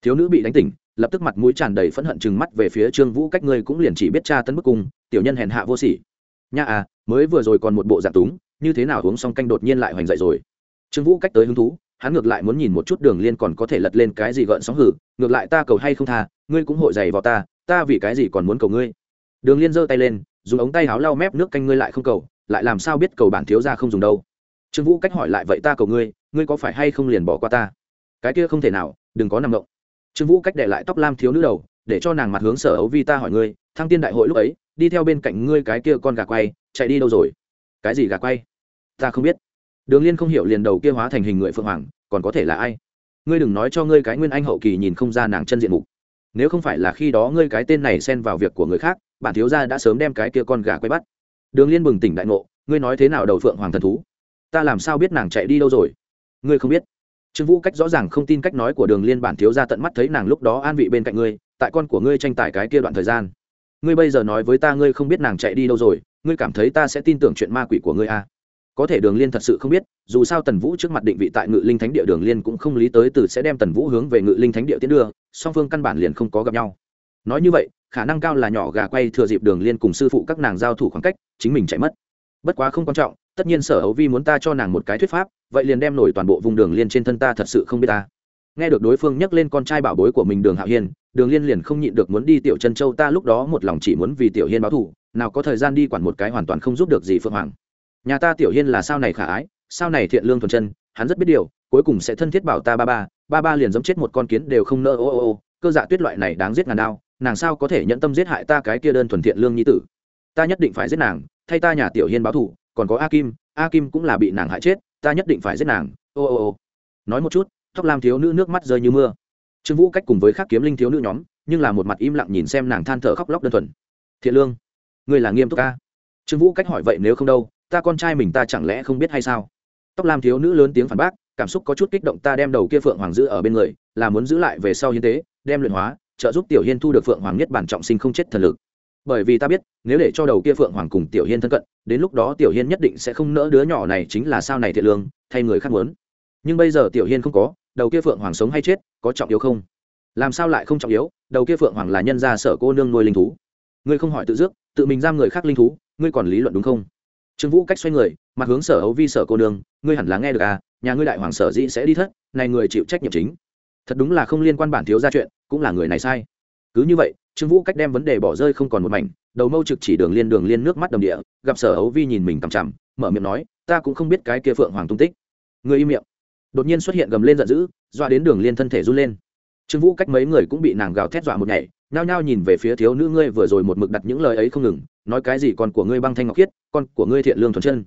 [SPEAKER 1] Thiếu nữ bị đánh tỉnh, lập tức mặt mũi tràn đầy phẫn hận chừng mắt về phía trương vũ cách ngươi cũng liền chỉ biết cha tấn bức cung, tiểu nhân hèn hạ vô sỉ. Nha à mới vừa rồi còn một bộ dạng túng, như thế nào uống xong canh đột nhiên lại hoành dậy rồi? Trương vũ cách tới hứng thú, hắn ngược lại muốn nhìn một chút đường liên còn có thể lật lên cái gì gợn sóng hử, ngược lại ta cầu hay không tha, ngươi cũng hội dày vào ta ta vì cái gì còn muốn cầu ngươi? Đường liên giơ tay lên, dùng ống tay áo lau mép nước canh ngươi lại không cầu, lại làm sao biết cầu bản thiếu ra không dùng đâu? Trương vũ cách hỏi lại, vậy ta cầu ngươi ngươi có phải hay không liền bỏ qua ta? Cái kia không thể nào, đừng có nằm động. Trương vũ cách để lại tóc lam thiếu nữ đầu, để cho nàng mặt hướng sở ấu vi ta hỏi ngươi, thăng tiên đại hội lúc ấy, đi theo bên cạnh ngươi cái kia con gà quay, chạy đi đâu rồi? Cái gì gà quay? Ta không biết. Đường liên không hiểu liền đầu kia hóa thành hình người phượng hoàng, còn có thể là ai? Ngươi đừng nói cho ngươi cái nguyên anh hậu kỳ nhìn không ra nàng chân diện mục. Nếu không phải là khi đó ngươi cái tên này xen vào việc của người khác, bản thiếu gia đã sớm đem cái kia con gà quay bắt. Đường liên bừng tỉnh đại ngộ, ngươi nói thế nào đầu phượng hoàng thần thú? Ta làm sao biết nàng chạy đi đâu rồi? Ngươi không biết. Trương vũ cách rõ ràng không tin cách nói của đường liên bản thiếu gia tận mắt thấy nàng lúc đó an vị bên cạnh ngươi, tại con của ngươi tranh tài cái kia đoạn thời gian. Ngươi bây giờ nói với ta ngươi không biết nàng chạy đi đâu rồi, ngươi cảm thấy ta sẽ tin tưởng chuyện ma quỷ của ngươi à? có thể đường liên thật sự không biết, dù sao tần vũ trước mặt định vị tại ngự linh thánh địa đường liên cũng không lý tới từ sẽ đem tần vũ hướng về ngự linh thánh địa tiến đưa, song phương căn bản liền không có gặp nhau. Nói như vậy, khả năng cao là nhỏ gà quay thừa dịp đường liên cùng sư phụ các nàng giao thủ khoảng cách, chính mình chạy mất. Bất quá không quan trọng tất nhiên sở hấu vi muốn ta cho nàng một cái thuyết pháp, vậy liền đem nổi toàn bộ vùng đường liên trên thân ta thật sự không biết ta. Nghe được đối phương nhắc lên con trai bảo bối của mình đường hạo hiên, đường liên liền không nhịn được muốn đi tiểu chân châu ta lúc đó một lòng chỉ muốn vì tiểu hiên báo thù, nào có thời gian đi quản một cái hoàn toàn không giúp được gì phượng hoàng. Nhà ta tiểu hiên là sao này khả ái, sao này thiện lương thuần chân, hắn rất biết điều, cuối cùng sẽ thân thiết bảo ta ba ba ba ba liền giống chết một con kiến đều không nỡ, ô ô ô, cơ dạ tuyết loại này đáng giết ngàn đao, nàng sao có thể nhận tâm giết hại ta cái kia đơn thuần thiện lương như tử? Ta nhất định phải giết nàng, thay ta nhà tiểu hiên báo thù còn có a kim a kim cũng là bị nàng hại chết, ta nhất định phải giết nàng, ô ô ô. Nói một chút, tóc lam thiếu nữ nước mắt rơi như mưa. Trương vũ cách cùng với các kiếm linh thiếu nữ nhóm, nhưng là một mặt im lặng nhìn xem nàng than thở khóc lóc đơn thuần. Thiện lương người là nghiêm túc ca. Trương vũ cách hỏi vậy nếu không đâu, ta con trai mình ta chẳng lẽ không biết hay sao? Tóc lam thiếu nữ lớn tiếng phản bác, cảm xúc có chút kích động ta đem đầu kia phượng hoàng giữ ở bên người, là muốn giữ lại về sau hiến tế, đem luyện hóa, trợ giúp tiểu hiên thu được phượng hoàng nhất bản trọng sinh không chết thần lực bởi vì ta biết, nếu để cho đầu kia phượng hoàng cùng tiểu hiên thân cận, đến lúc đó tiểu hiên nhất định sẽ không nỡ đứa nhỏ này chính là sao này thiện lương, thay người khác muốn. Nhưng bây giờ tiểu hiên không có, đầu kia phượng hoàng sống hay chết, có trọng yếu không? Làm sao lại không trọng yếu? Đầu kia phượng hoàng là nhân gia sở cô nương nuôi linh thú. Ngươi không hỏi tự dước, tự mình giam người khác linh thú, ngươi còn lý luận đúng không? Trương vũ cách xoay người, mặt hướng sở hấu vi sở cô nương, ngươi hẳn là nghe được à nhà ngươi đại hoàng sở dĩ sẽ đi thất, này người chịu trách nhiệm chính. Thật đúng là không liên quan bản thiếu ra chuyện, cũng là người này sai. Cứ như vậy trương vũ cách đem vấn đề bỏ rơi không còn một mảnh, đầu mâu trực chỉ đường liên đường liên nước mắt đầm địa, gặp sở hấu vi nhìn mình cằm chằm, mở miệng nói, ta cũng không biết cái kia phượng hoàng tung tích. Người im miệng. Đột nhiên xuất hiện gầm lên giận dữ doa đến đường liên thân thể run lên. Trương vũ cách mấy người cũng bị nàng gào thét dọa một nhảy, nhao nhao nhìn về phía thiếu nữ ngươi vừa rồi một mực đặt những lời ấy không ngừng, nói cái gì con của ngươi băng thanh ngọc khiết, con của ngươi thiện lương thuần chân.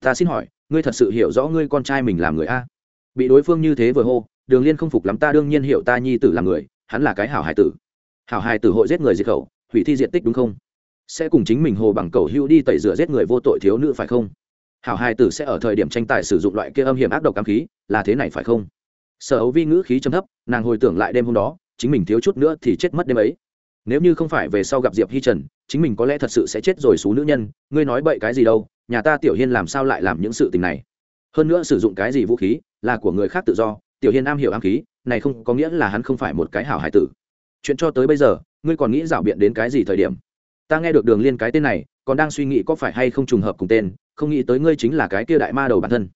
[SPEAKER 1] Ta xin hỏi, ngươi thật sự hiểu rõ ngươi con trai mình làm người a? Bị đối phương như thế vừa hô, đường liên không phục lắm, ta đương nhiên hiểu ta nhi tử làm người, hắn là cái hảo hải tử hảo hài tử hội giết người diệt khẩu, hủy thi diện tích đúng không? Sẽ cùng chính mình hồ bằng cầu hưu đi tẩy rửa giết người vô tội thiếu nữ phải không? Hảo hài tử sẽ ở thời điểm tranh tài sử dụng loại kia âm hiểm ác độc cam khí, là thế này phải không? Sở ấu vi ngữ khí chấm thấp, nàng hồi tưởng lại đêm hôm đó, chính mình thiếu chút nữa thì chết mất đêm ấy. Nếu như không phải về sau gặp diệp hi trần, chính mình có lẽ thật sự sẽ chết rồi xú nữ nhân, ngươi nói bậy cái gì đâu, nhà ta tiểu hiên làm sao lại làm những sự tình này? Hơn nữa sử dụng cái gì vũ khí, là của người khác tự do, tiểu hiên am hiểu am khí, này không có nghĩa là hắn không phải một cái hảo hải tử chuyện cho tới bây giờ, ngươi còn nghĩ rảo biện đến cái gì thời điểm? Ta nghe được đường liên cái tên này, còn đang suy nghĩ có phải hay không trùng hợp cùng tên, không nghĩ tới ngươi chính là cái kia đại ma đầu bản thân.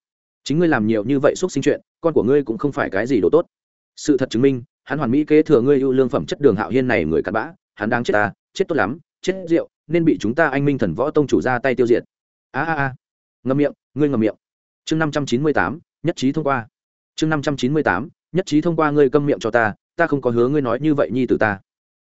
[SPEAKER 1] Chính ngươi làm nhiều như vậy xúc sinh chuyện, con của ngươi cũng không phải cái gì đồ tốt. Sự thật chứng minh, hắn hoàn mỹ kế thừa ngươi ưu lương phẩm chất đường hạo hiên này người cặn bã, hắn đang chết ta, chết tốt lắm, chết rượu, nên bị chúng ta anh minh thần võ tông chủ ra tay tiêu diệt. A a a. Ngâm miệng, ngươi ngâm miệng. Chương năm trăm chín mươi tám, nhất trí thông qua. Chương năm trăm chín mươi tám, nhất trí thông qua, ngươi câm miệng cho ta ta không có hứa ngươi nói như vậy nhi từ ta.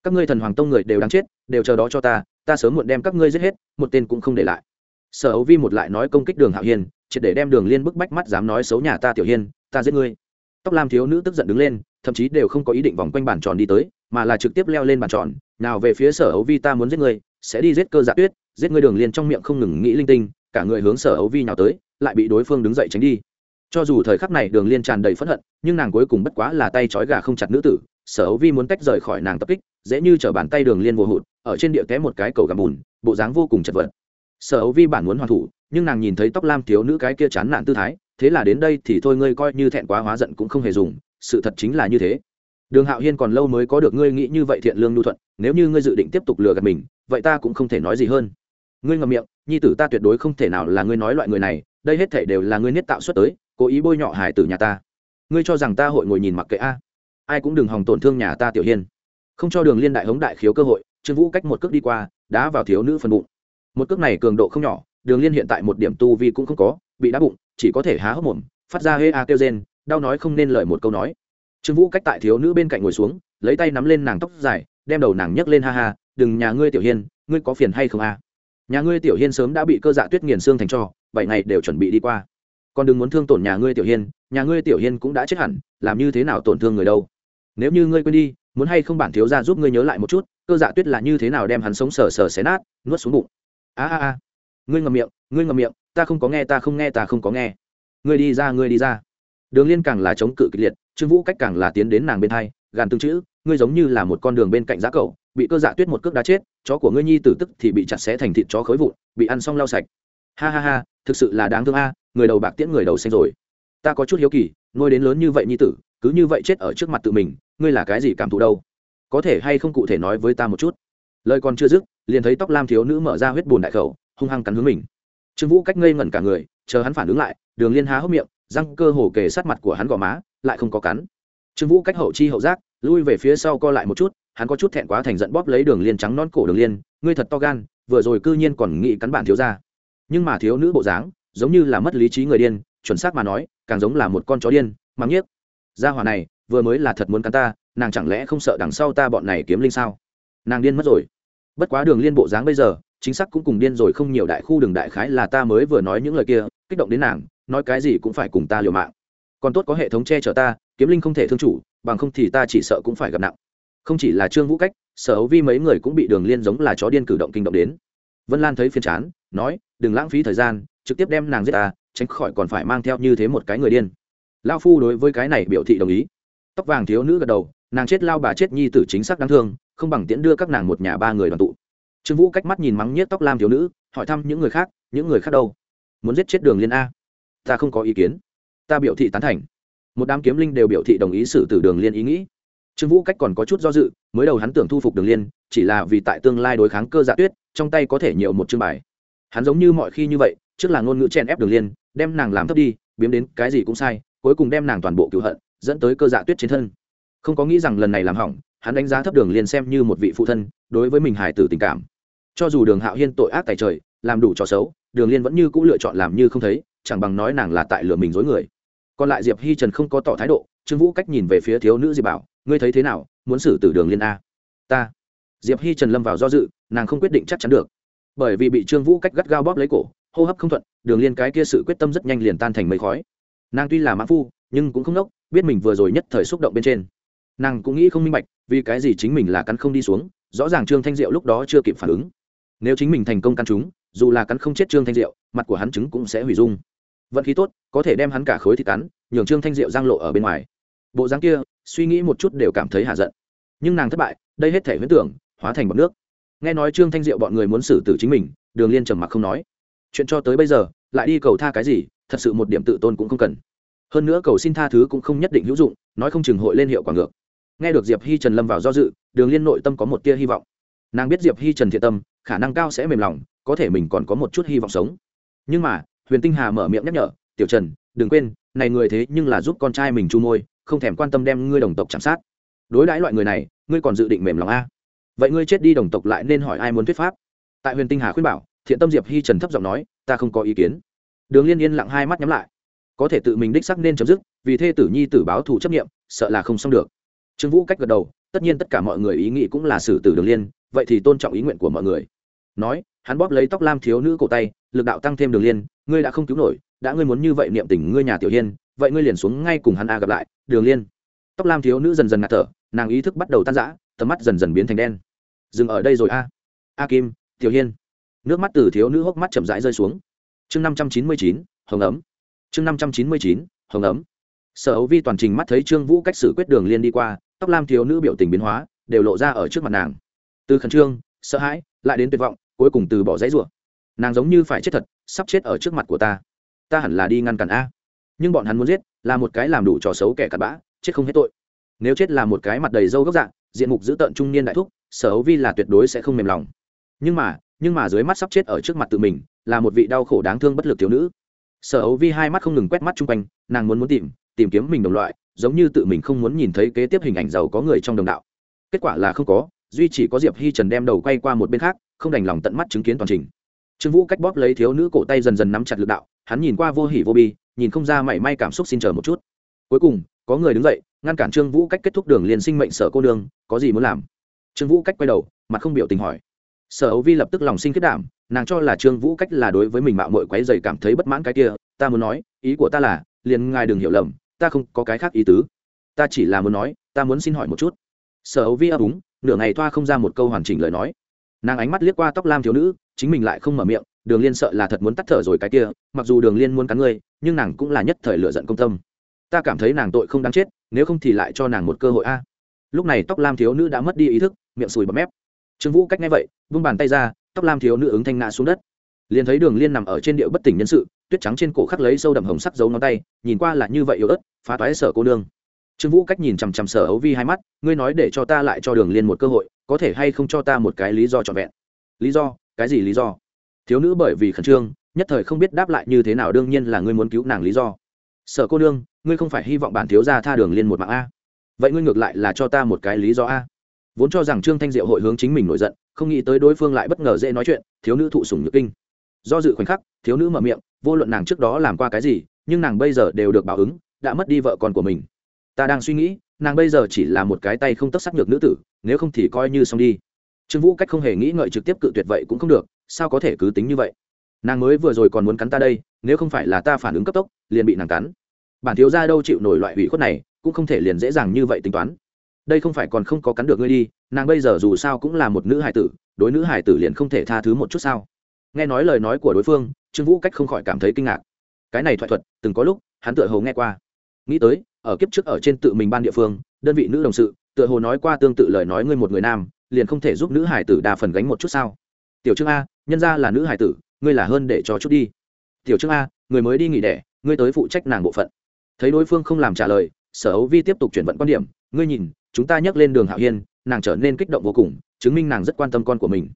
[SPEAKER 1] Các ngươi thần hoàng tông người đều đáng chết, đều chờ đó cho ta ta sớm muộn đem các ngươi giết hết, một tên cũng không để lại. Sở ấu vi một lại nói công kích đường hạo hiên, triệt để đem đường liên bức bách mắt dám nói xấu nhà ta tiểu hiên, ta giết ngươi. Tóc lam thiếu nữ tức giận đứng lên, thậm chí đều không có ý định vòng quanh bàn tròn đi tới, mà là trực tiếp leo lên bàn tròn, nào về phía sở ấu vi ta muốn giết ngươi, sẽ đi giết cơ dạ tuyết, giết ngươi đường liên trong miệng không ngừng nghĩ linh tinh, cả người hướng sở ấu vi nhào tới, lại bị đối phương đứng dậy tránh đi cho dù thời khắc này đường liên tràn đầy phẫn hận, nhưng nàng cuối cùng bất quá là tay trói gà không chặt nữ tử, sở ấu vi muốn tách rời khỏi nàng tập kích, dễ như t bàn tay đường liên vô hụt, ở trên địa té một cái cầu gặm bùn, bộ dáng vô cùng chật vật. Sở ấu vi bản muốn hoàn thủ, nhưng nàng nhìn thấy tóc lam thiếu nữ cái kia chán nản tư thái, thế là đến đây thì thôi ngươi coi như thẹn quá hóa giận cũng không hề dùng, sự thật chính là như thế. Đường hạo hiên còn lâu mới có được ngươi nghĩ như vậy thiện lương nhu thuận, nếu như ngươi dự định tiếp tục lừa gạt mình, vậy ta cũng không thể nói gì hơn. Ngươi ngậm miệng, nhi tử ta tuyệt đối không thể nào là ngươi nói loại người này, đây hết thể đều là ngươi niết tạo xuất tới cố ý bôi nhọ hải tử nhà ta. Ngươi cho rằng ta hội ngồi nhìn mặc kệ a? Ai cũng đừng hòng tổn thương nhà ta tiểu hiên. Không cho đường liên đại hống đại khiếu cơ hội, trương vũ cách một cước đi qua, đá vào thiếu nữ phần bụng. Một cước này cường độ không nhỏ, đường liên hiện tại một điểm tu vi cũng không có, bị đá bụng, chỉ có thể há hốc mồm, phát ra hê a kêu rên, đau nói không nên lời một câu nói. Trương vũ cách tại thiếu nữ bên cạnh ngồi xuống, lấy tay nắm lên nàng tóc dài, đem đầu nàng nhấc lên ha ha, đừng nhà ngươi tiểu hiên, ngươi có phiền hay không a? Nhà ngươi tiểu hiên sớm đã bị cơ dạ tuyết nghiền xương thành cho, bảy ngày đều chuẩn bị đi qua còn đừng muốn thương tổn nhà ngươi tiểu hiên, nhà ngươi tiểu hiên cũng đã chết hẳn, làm như thế nào tổn thương người đâu? Nếu như ngươi quên đi, muốn hay không bản thiếu ra giúp ngươi nhớ lại một chút, cơ dạ tuyết là như thế nào đem hắn sống sờ sờ xé nát, nuốt xuống bụng. A a a. Ngươi ngầm miệng, ngươi ngầm miệng, ta không có nghe, ta không nghe, ta không có nghe. Ngươi đi ra, ngươi đi ra. Đường liên càng là chống cự kịch liệt, trương vũ cách càng là tiến đến nàng bên hai, gàn tương chữ, ngươi giống như là một con đường bên cạnh giá cậu bị cơ dạ tuyết một cước đá chết, chó của ngươi nhi tử tức thì bị chặt xé thành thịt chó khối vụn, bị ăn xong lau sạch. Ha ha ha, thực sự là đáng thương a người đầu bạc tiễn người đầu xanh rồi. Ta có chút hiếu kỳ, nuôi đến lớn như vậy nhi tử, cứ như vậy chết ở trước mặt tự mình, ngươi là cái gì cảm thụ đâu? Có thể hay không cụ thể nói với ta một chút? Lời còn chưa dứt, liền thấy tóc lam thiếu nữ mở ra huyết bùn đại khẩu, hung hăng cắn hướng mình. Trương vũ cách ngây ngẩn cả người, chờ hắn phản ứng lại, đường liên há hốc miệng, răng cơ hồ kề sát mặt của hắn gò má, lại không có cắn. Trương vũ cách hậu chi hậu giác, lui về phía sau co lại một chút, hắn có chút thẹn quá thành giận bóp lấy đường liên trắng non cổ đường liên, ngươi thật to gan, vừa rồi cư nhiên còn nghĩ cắn bản thiếu ra nhưng mà thiếu nữ bộ dáng giống như là mất lý trí người điên, chuẩn xác mà nói, càng giống là một con chó điên mắng nhiếc gia hỏa này, vừa mới là thật muốn cắn ta, nàng chẳng lẽ không sợ đằng sau ta bọn này kiếm linh sao? Nàng điên mất rồi. Bất quá đường liên bộ dáng bây giờ, chính xác cũng cùng điên rồi không nhiều đại khu đường đại khái là ta mới vừa nói những lời kia, kích động đến nàng, nói cái gì cũng phải cùng ta liều mạng. Còn tốt có hệ thống che chở ta, kiếm linh không thể thương chủ, bằng không thì ta chỉ sợ cũng phải gặp nặng. Không chỉ là trương vũ cách, sở ấu vi mấy người cũng bị đường liên giống là chó điên cử động kinh động đến. Vân lan thấy phiền chán, nói, đừng lãng phí thời gian trực tiếp đem nàng giết ta, tránh khỏi còn phải mang theo như thế một cái người điên. Lao phu đối với cái này biểu thị đồng ý. Tóc vàng thiếu nữ gật đầu, nàng chết lao bà chết nhi tử chính xác đáng thương, không bằng tiễn đưa các nàng một nhà ba người đoàn tụ. Trương vũ cách mắt nhìn mắng nhiếc tóc lam thiếu nữ, hỏi thăm những người khác, những người khác đâu? Muốn giết chết đường liên a? Ta không có ý kiến. Ta biểu thị tán thành. Một đám kiếm linh đều biểu thị đồng ý xử tử đường liên ý nghĩ. Trương vũ cách còn có chút do dự, mới đầu hắn tưởng thu phục đường liên, chỉ là vì tại tương lai đối kháng cơ dạ tuyết, trong tay có thể nhiều một chương bài. Hắn giống như mọi khi như vậy trước là ngôn ngữ chen ép đường liên, đem nàng làm thấp đi, biếm đến cái gì cũng sai, cuối cùng đem nàng toàn bộ cựu hận, dẫn tới cơ dạ tuyết trên thân. Không có nghĩ rằng lần này làm hỏng, hắn đánh giá thấp đường liên xem như một vị phụ thân, đối với mình hài tử tình cảm. Cho dù đường hạo hiên tội ác tài trời, làm đủ trò xấu, đường liên vẫn như c ũ lựa chọn làm như không thấy, chẳng bằng nói nàng là tại lừa mình dối người. Còn lại diệp hi trần không có tỏ thái độ, trương vũ cách nhìn về phía thiếu nữ diệp bảo, ngươi thấy thế nào, muốn xử tử đường liên a? Ta. Diệp hi trần lâm vào do dự, nàng không quyết định chắc chắn được. Bởi vì bị trương vũ cách gắt gao bóp lấy cổ hô hấp không thuận, đường liên cái kia sự quyết tâm rất nhanh liền tan thành mây khói. Nàng tuy là mã phu, nhưng cũng không nốc, biết mình vừa rồi nhất thời xúc động bên trên. Nàng cũng nghĩ không minh bạch, vì cái gì chính mình là cắn không đi xuống, rõ ràng trương thanh diệu lúc đó chưa kịp phản ứng. Nếu chính mình thành công căn chúng, dù là cắn không chết trương thanh diệu, mặt của hắn chứng cũng sẽ hủy dung. Vận khí tốt, có thể đem hắn cả khối thịt cắn, nhường trương thanh diệu giang lộ ở bên ngoài. Bộ dáng kia, suy nghĩ một chút đều cảm thấy hạ giận. Nhưng nàng thất bại, đây hết thể huyễn tưởng, hóa thành bọc nước. Nghe nói trương thanh diệu bọn người muốn xử tử chính mình, đường liên trầm mặc không nói chuyện cho tới bây giờ, lại đi cầu tha cái gì, thật sự một điểm tự tôn cũng không cần. Hơn nữa cầu xin tha thứ cũng không nhất định hữu dụng, nói không chừng hội lên hiệu quả ngược. Nghe được diệp hi trần lâm vào do dự, đường liên nội tâm có một tia hy vọng. Nàng biết diệp hi trần thiện tâm, khả năng cao sẽ mềm lòng, có thể mình còn có một chút hy vọng sống. Nhưng mà, huyền tinh hà mở miệng nhắc nhở, tiểu trần, đừng quên, này người thế nhưng là giúp con trai mình chu môi, không thèm quan tâm đem ngươi đồng tộc chạm sát. Đối đãi loại người này, ngươi còn dự định mềm lòng a? Vậy ngươi chết đi đồng tộc lại nên hỏi ai muốn thuyết pháp? Tại huyền tinh hà khuyên bảo thiện tâm diệp hi trần thấp giọng nói, ta không có ý kiến. Đường liên yên lặng hai mắt nhắm lại. Có thể tự mình đích sắc nên chấm dứt, vì thê tử nhi tử báo thù chấp nghiệm sợ là không xong được. Trương vũ cách gật đầu, tất nhiên tất cả mọi người ý nghĩ cũng là xử tử đường liên, vậy thì tôn trọng ý nguyện của mọi người. Nói, hắn bóp lấy tóc lam thiếu nữ cổ tay, lực đạo tăng thêm đường liên, ngươi đã không cứu nổi, đã ngươi muốn như vậy niệm tình ngươi nhà tiểu hiên, vậy ngươi liền xuống ngay cùng hắn a gặp lại, đường liên. Tóc lam thiếu nữ dần dần ngạt thở, nàng ý thức bắt đầu tan rã, tầm mắt dần dần biến thành đen. Dừng ở đây rồi a. A kim, tiểu hiên nước mắt từ thiếu nữ hốc mắt chậm rãi rơi xuống. Chương năm trăm chín mươi chín, hồng ấm. Chương năm trăm chín mươi chín, hồng ấm. Sở ấu vi toàn trình mắt thấy trương vũ cách xử quyết đường liên đi qua, tóc lam thiếu nữ biểu tình biến hóa, đều lộ ra ở trước mặt nàng. Từ khẩn trương, sợ hãi, lại đến tuyệt vọng, cuối cùng từ bỏ giấy rủa. Nàng giống như phải chết thật, sắp chết ở trước mặt của ta. Ta hẳn là đi ngăn cản a. Nhưng bọn hắn muốn giết, là một cái làm đủ trò xấu kẻ cặn bã, chết không hết tội. Nếu chết là một cái mặt đầy râu gốc dạng diện mục dữ tợn trung niên đại thúc, sở ấu vi là tuyệt đối sẽ không mềm lòng. Nhưng mà nhưng mà dưới mắt sắp chết ở trước mặt tự mình, là một vị đau khổ đáng thương bất lực thiếu nữ. Sở ấu vi hai mắt không ngừng quét mắt chung quanh, nàng muốn muốn tìm tìm kiếm mình đồng loại, giống như tự mình không muốn nhìn thấy kế tiếp hình ảnh giàu có người trong đồng đạo. Kết quả là không có, duy chỉ có diệp hi trần đem đầu quay qua một bên khác, không đành lòng tận mắt chứng kiến toàn trình. Trương vũ cách bóp lấy thiếu nữ cổ tay dần dần nắm chặt lực đạo, hắn nhìn qua vô hỉ vô bi, nhìn không ra mảy may cảm xúc xin chờ một chút. Cuối cùng, có người đứng dậy, ngăn cản trương vũ cách kết thúc đường liền sinh mệnh sở cô nương, có gì muốn làm? Trương vũ cách quay đầu, mặt không biểu tình hỏi sở ấu vi lập tức lòng sinh kết đảm, nàng cho là trương vũ cách là đối với mình mạo mội quấy dày cảm thấy bất mãn cái kia, ta muốn nói, ý của ta là, liền ngài đừng hiểu lầm, ta không có cái khác ý tứ. Ta chỉ là muốn nói, ta muốn xin hỏi một chút. Sở ấu vi ấp úng, nửa ngày thoa không ra một câu hoàn chỉnh lời nói. Nàng ánh mắt liếc qua tóc lam thiếu nữ, chính mình lại không mở miệng, đường liên sợ là thật muốn tắt thở rồi cái kia, mặc dù đường liên muốn cắn ngươi nhưng nàng cũng là nhất thời lựa giận công tâm. Ta cảm thấy nàng tội không đáng chết, nếu không thì lại cho nàng một cơ hội a. Lúc này tóc lam thiếu nữ đã mất đi ý thức, miệng sùi bọt mép trương vũ cách nghe vậy, vung bàn tay ra, tóc lam thiếu nữ ứng thanh ngã xuống đất. Liền thấy đường liên nằm ở trên điệu bất tỉnh nhân sự, tuyết trắng trên cổ khắc lấy sâu đậm hồng sắc dấu ngón tay, nhìn qua là như vậy yếu ớt, phá toái sở cô nương. Trương vũ cách nhìn chằm chằm sở ấu vi hai mắt, ngươi nói để cho ta lại cho đường liên một cơ hội, có thể hay không cho ta một cái lý do trọn vẹn? Lý do? Cái gì lý do? Thiếu nữ bởi vì khẩn trương, nhất thời không biết đáp lại như thế nào, đương nhiên là ngươi muốn cứu nàng lý do. Sở cô nương, ngươi không phải hy vọng bản thiếu gia tha đường liên một mạng a. Vậy ngươi ngược lại là cho ta một cái lý do a vốn cho rằng trương thanh diệu hội hướng chính mình nổi giận, không nghĩ tới đối phương lại bất ngờ dễ nói chuyện, thiếu nữ thụ sủng nhược kinh. Do dự khoảnh khắc, thiếu nữ mở miệng, vô luận nàng trước đó làm qua cái gì, nhưng nàng bây giờ đều được báo ứng, đã mất đi vợ con của mình. Ta đang suy nghĩ, nàng bây giờ chỉ là một cái tay không tất sắc nhược nữ tử, nếu không thì coi như xong đi. Trương vũ cách không hề nghĩ ngợi trực tiếp cự tuyệt vậy cũng không được, sao có thể cứ tính như vậy? Nàng mới vừa rồi còn muốn cắn ta đây, nếu không phải là ta phản ứng cấp tốc, liền bị nàng cắn. Bản thiếu ra đâu chịu nổi loại hủy khuất này, cũng không thể liền dễ dàng như vậy tính toán đây không phải còn không có cắn được ngươi đi, nàng bây giờ dù sao cũng là một nữ hải tử, đối nữ hải tử liền không thể tha thứ một chút sao? Nghe nói lời nói của đối phương, trương vũ cách không khỏi cảm thấy kinh ngạc. Cái này thoại thuật, từng có lúc, hắn tựa hồ nghe qua. Nghĩ tới, ở kiếp trước ở trên tự mình ban địa phương, đơn vị nữ đồng sự, tựa hồ nói qua tương tự lời nói ngươi một người nam, liền không thể giúp nữ hải tử đa phần gánh một chút sao? Tiểu trương a, nhân ra là nữ hải tử, ngươi là hơn để cho chút đi. Tiểu trương a, người mới đi nghỉ đẻ, ngươi tới phụ trách nàng bộ phận. Thấy đối phương không làm trả lời, sở ấu vi tiếp tục chuyển vận quan điểm, ngươi nhìn chúng ta nhắc lên đường hạo hiên, nàng trở nên kích động vô cùng, chứng minh nàng rất quan tâm con của mình.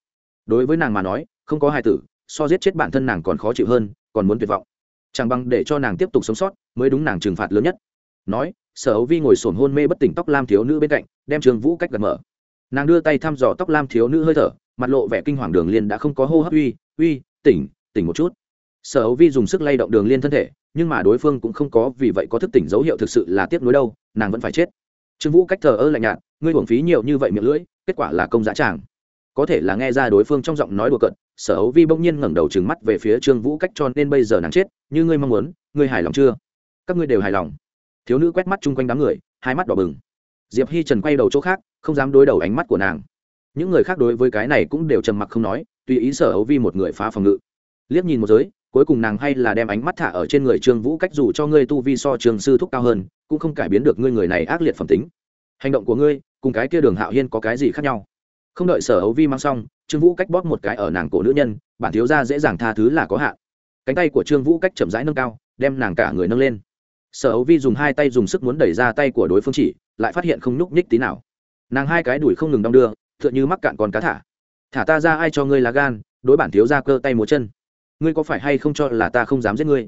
[SPEAKER 1] Đối với nàng mà nói, không có hài tử, so giết chết bản thân nàng còn khó chịu hơn, còn muốn tuyệt vọng. Chẳng bằng để cho nàng tiếp tục sống sót, mới đúng nàng trừng phạt lớn nhất. Nói, sở ấu vi ngồi sồn hôn mê bất tỉnh tóc lam thiếu nữ bên cạnh, đem trường vũ cách gật mở. Nàng đưa tay thăm dò tóc lam thiếu nữ hơi thở, mặt lộ vẻ kinh hoàng đường liên đã không có hô hấp uy uy, tỉnh tỉnh một chút. Sở ấu vi dùng sức lay động đường liên thân thể, nhưng mà đối phương cũng không có vì vậy có thức tỉnh dấu hiệu thực sự là tiếc nuối đâu, nàng vẫn phải chết trương vũ cách thờ ơ lạnh nhạt, ngươi hưởng phí nhiều như vậy miệng lưỡi, kết quả là công giá tràng. Có thể là nghe ra đối phương trong giọng nói đùa cận sở Hấu vi bỗng nhiên ngẩng đầu trừng mắt về phía trương vũ cách cho nên bây giờ nàng chết, như ngươi mong muốn, ngươi hài lòng chưa? Các ngươi đều hài lòng. Thiếu nữ quét mắt chung quanh đám người, hai mắt đỏ bừng. Diệp hi trần quay đầu chỗ khác, không dám đối đầu ánh mắt của nàng. Những người khác đối với cái này cũng đều trầm mặc không nói, tùy ý sở Hấu vi một người phá phòng ngự. Liếc nhìn một giới, cuối cùng nàng hay là đem ánh mắt thả ở trên người trương vũ cách dù cho ngươi tu vi so trường sư thúc cao hơn cũng không cải biến được ngươi người này ác liệt phẩm tính. Hành động của ngươi cùng cái kia đường hạo hiên có cái gì khác nhau? Không đợi sở ấu vi mang xong, trương vũ cách bóp một cái ở nàng cổ nữ nhân, bản thiếu ra dễ dàng tha thứ là có hạn. Cánh tay của trương vũ cách chậm rãi nâng cao, đem nàng cả người nâng lên. Sở ấu vi dùng hai tay dùng sức muốn đẩy ra tay của đối phương chỉ, lại phát hiện không nhúc nhích tí nào. Nàng hai cái đùi không ngừng đong đưa t h ư ợ n h ư mắc cạn còn cá thả. Thả ta ra ai cho ngươi lá gan, đối bản thiếu ra cơ tay múa chân. Ngươi có phải hay không cho là ta không dám giết ngươi?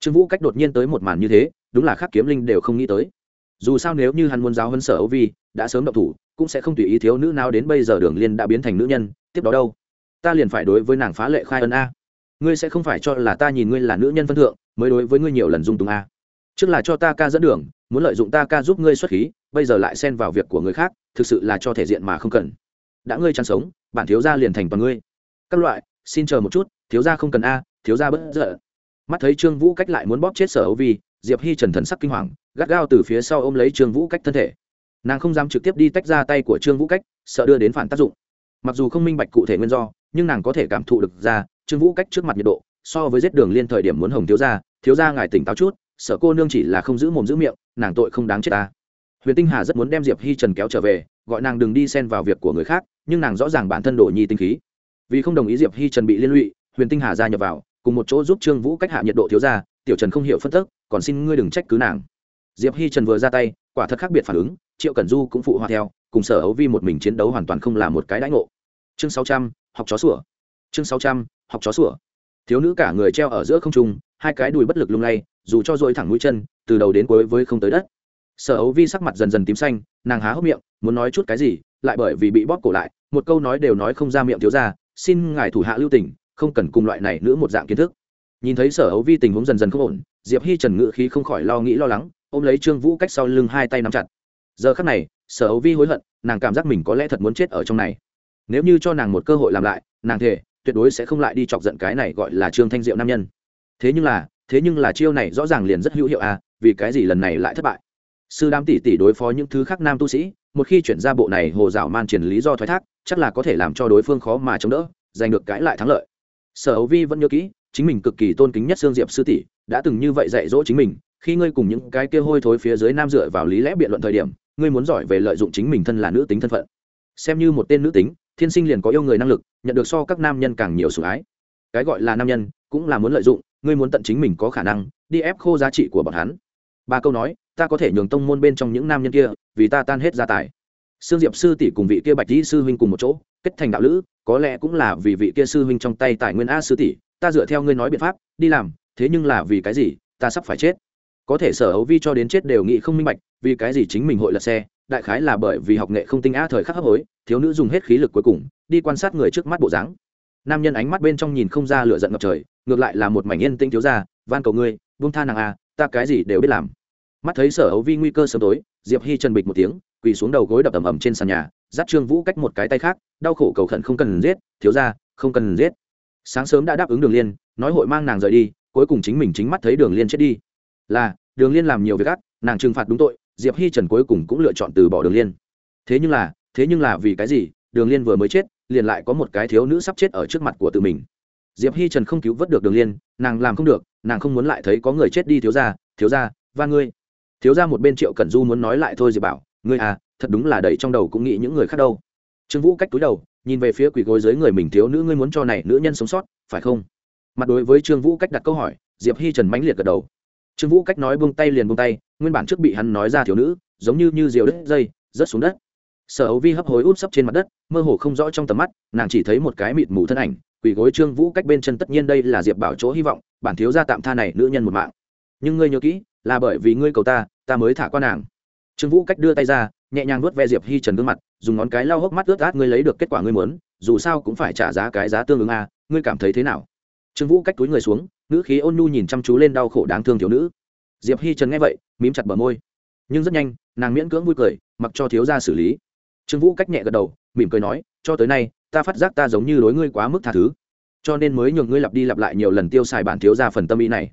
[SPEAKER 1] Trương vũ cách đột nhiên tới một màn như thế, đúng là khắc kiếm linh đều không nghĩ tới. Dù sao nếu như hắn muốn giáo hơn sở Âu vi, đã sớm động thủ, cũng sẽ không tùy ý thiếu nữ nào đến bây giờ đường liên đã biến thành nữ nhân, tiếp đó đâu? Ta liền phải đối với nàng phá lệ khai ân a. Ngươi sẽ không phải cho là ta nhìn ngươi là nữ nhân phân thượng, mới đối với ngươi nhiều lần dung túng a. Trước là cho ta ca dẫn đường, muốn lợi dụng ta ca giúp ngươi xuất khí, bây giờ lại xen vào việc của người khác, thực sự là cho thể diện mà không cần. Đã ngươi chăn sống, bản thiếu gia liền thành toàn ngươi. Các loại, xin chờ một chút, thiếu gia không cần a, thiếu gia bất giận mắt thấy trương vũ cách lại muốn bóp chết sở ấu vi, diệp hi trần thần sắc kinh hoàng, gắt gao từ phía sau ôm lấy trương vũ cách thân thể. Nàng không dám trực tiếp đi tách ra tay của trương vũ cách, sợ đưa đến phản tác dụng. Mặc dù không minh bạch cụ thể nguyên do, nhưng nàng có thể cảm thụ được ra, trương vũ cách trước mặt nhiệt độ, so với giết đường liên thời điểm muốn hồng thiếu gia thiếu gia ngài tỉnh táo chút, sợ cô nương chỉ là không giữ mồm giữ miệng, nàng tội không đáng chết ta. Huyền tinh hà rất muốn đem diệp hi trần kéo trở về, gọi nàng đừng đi xen vào việc của người khác, nhưng nàng rõ ràng bản thân đổ nhi tinh khí. Vì không đồng ý diệp hi trần bị liên lụy, huyền tinh hà gia nhập vào cùng một chỗ giúp trương vũ cách hạ nhiệt độ thiếu gia, tiểu trần không hiểu phân tức, còn xin ngươi đừng trách cứ nàng. Diệp hi trần vừa ra tay, quả thật khác biệt phản ứng, triệu cẩn du cũng phụ họa theo, cùng sở ấu vi một mình chiến đấu hoàn toàn không là một cái đãi ngộ. Chương sáu trăm, học chó sủa. Chương sáu trăm, học chó sủa. Thiếu nữ cả người treo ở giữa không trung, hai cái đùi bất lực lung lay, dù cho dội thẳng mũi chân, từ đầu đến cuối với không tới đất. Sở ấu vi sắc mặt dần dần tím xanh, nàng há hốc miệng, muốn nói chút cái gì, lại bởi vì bị bóp cổ lại, một câu nói đều nói không ra miệng thiếu ra xin ngài thủ hạ lưu tình không cần cùng loại này nữa một dạng kiến thức. Nhìn thấy sở hấu vi tình huống dần dần không ổn, diệp hi trần ngự khí không khỏi lo nghĩ lo lắng, ôm lấy trương vũ cách sau lưng hai tay nắm chặt. Giờ khắc này, sở hấu vi hối hận, nàng cảm giác mình có lẽ thật muốn chết ở trong này. Nếu như cho nàng một cơ hội làm lại, nàng thề, tuyệt đối sẽ không lại đi chọc giận cái này gọi là trương thanh diệu nam nhân. Thế nhưng là, thế nhưng là chiêu này rõ ràng liền rất hữu hiệu à vì cái gì lần này lại thất bại? Sư đam tỷ tỷ đối phó những thứ khác nam tu sĩ, một khi chuyển ra bộ này hồ dạo man triển lý do thoái thác, chắc là có thể làm cho đối phương khó mà chống đỡ, giành được cãi lại thắng lợi sở Hữu vi vẫn nhớ kỹ, chính mình cực kỳ tôn kính nhất sương diệp sư tỷ, đã từng như vậy dạy dỗ chính mình, khi ngươi cùng những cái kia hôi thối phía dưới nam dựa vào lý lẽ biện luận thời điểm, ngươi muốn giỏi về lợi dụng chính mình thân là nữ tính thân phận. Xem như một tên nữ tính, thiên sinh liền có yêu người năng lực, nhận được so các nam nhân càng nhiều sủng ái. Cái gọi là nam nhân, cũng là muốn lợi dụng, ngươi muốn tận chính mình có khả năng, đi ép khô giá trị của bọn hắn. Ba câu nói, ta có thể nhường tông môn bên trong những nam nhân kia, vì ta tan hết gia tài sương diệp sư tỷ cùng vị kia bạch dĩ sư huynh cùng một chỗ kết thành đạo lữ có lẽ cũng là vì vị kia sư huynh trong tay tài nguyên a sư tỷ ta dựa theo ngươi nói biện pháp đi làm thế nhưng là vì cái gì ta sắp phải chết. Có thể sở hữu vi cho đến chết đều nghĩ không minh bạch vì cái gì chính mình hội lật xe đại khái là bởi vì học nghệ không tinh a thời khắc hấp hối thiếu nữ dùng hết khí lực cuối cùng đi quan sát người trước mắt bộ dáng. Nam nhân ánh mắt bên trong nhìn không ra lửa giận ngập trời ngược lại là một mảnh yên tĩnh thiếu gia, van cầu ngươi buông tha nàng a ta cái gì đều biết làm mắt thấy sở ấu vi nguy cơ sớm tối, diệp hi trần bịch một tiếng, quỳ xuống đầu gối đập ầm ầm trên sàn nhà, dắt trương vũ cách một cái tay khác, đau khổ cầu khẩn không cần giết, thiếu ra không cần giết. Sáng sớm đã đáp ứng đường liên, nói hội mang nàng rời đi, cuối cùng chính mình chính mắt thấy đường liên chết đi. Là, đường liên làm nhiều việc ác, nàng trừng phạt đúng tội, diệp hi trần cuối cùng cũng lựa chọn từ bỏ đường liên. Thế nhưng là, thế nhưng là vì cái gì, đường liên vừa mới chết, liền lại có một cái thiếu nữ sắp chết ở trước mặt của tự mình. Diệp hi trần không cứu vớt được đường liên, nàng làm không được, nàng không muốn lại thấy có người chết đi, thiếu ra thiếu ra và ngươi thiếu ra một bên triệu cẩn du muốn nói lại thôi diệp bảo, ngươi à thật đúng là đầy trong đầu cũng nghĩ những người khác đâu. Trương vũ cách túi đầu, nhìn về phía quỳ gối dưới người mình thiếu nữ, ngươi muốn cho này nữ nhân sống sót, phải không? Mặt đối với trương vũ cách đặt câu hỏi, diệp hi trần mãnh liệt gật đầu. Trương vũ cách nói buông tay liền buông tay, nguyên bản trước bị hắn nói ra thiếu nữ, giống như như diều đứt dây, rớt xuống đất. Sở ấu vi hấp hối út sấp trên mặt đất, mơ hồ không rõ trong tầm mắt, nàng chỉ thấy một cái mịt mù thân ảnh quỳ gối trương vũ cách bên chân tất nhiên đây là diệp bảo chỗ hy vọng, bản thiếu gia tạm tha này nữ nhân một mạng. Nhưng ngươi nhớ kỹ là bởi vì ngươi cầu ta ta mới thả qua nàng. Trương vũ cách đưa tay ra, nhẹ nhàng nuốt ve diệp hi trần gương mặt, dùng ngón cái lau hốc mắt ướt át ngươi lấy được kết quả ngươi muốn, dù sao cũng phải trả giá cái giá tương ứng a ngươi cảm thấy thế nào? Trương vũ cách túi người xuống nữ khí ôn nhu nhìn chăm chú lên đau khổ đáng thương thiếu nữ. Diệp hi trần nghe vậy, mím chặt bờ môi. Nhưng rất nhanh, nàng miễn cưỡng vui cười, mặc cho thiếu gia xử lý. Trương vũ cách nhẹ gật đầu, mỉm cười nói, cho tới nay, ta phát giác ta giống như đối ngươi quá mức tha thứ. Cho nên mới nhường ngươi lặp đi lặp lại nhiều lần tiêu xài bản thiếu gia phần tâm ý này.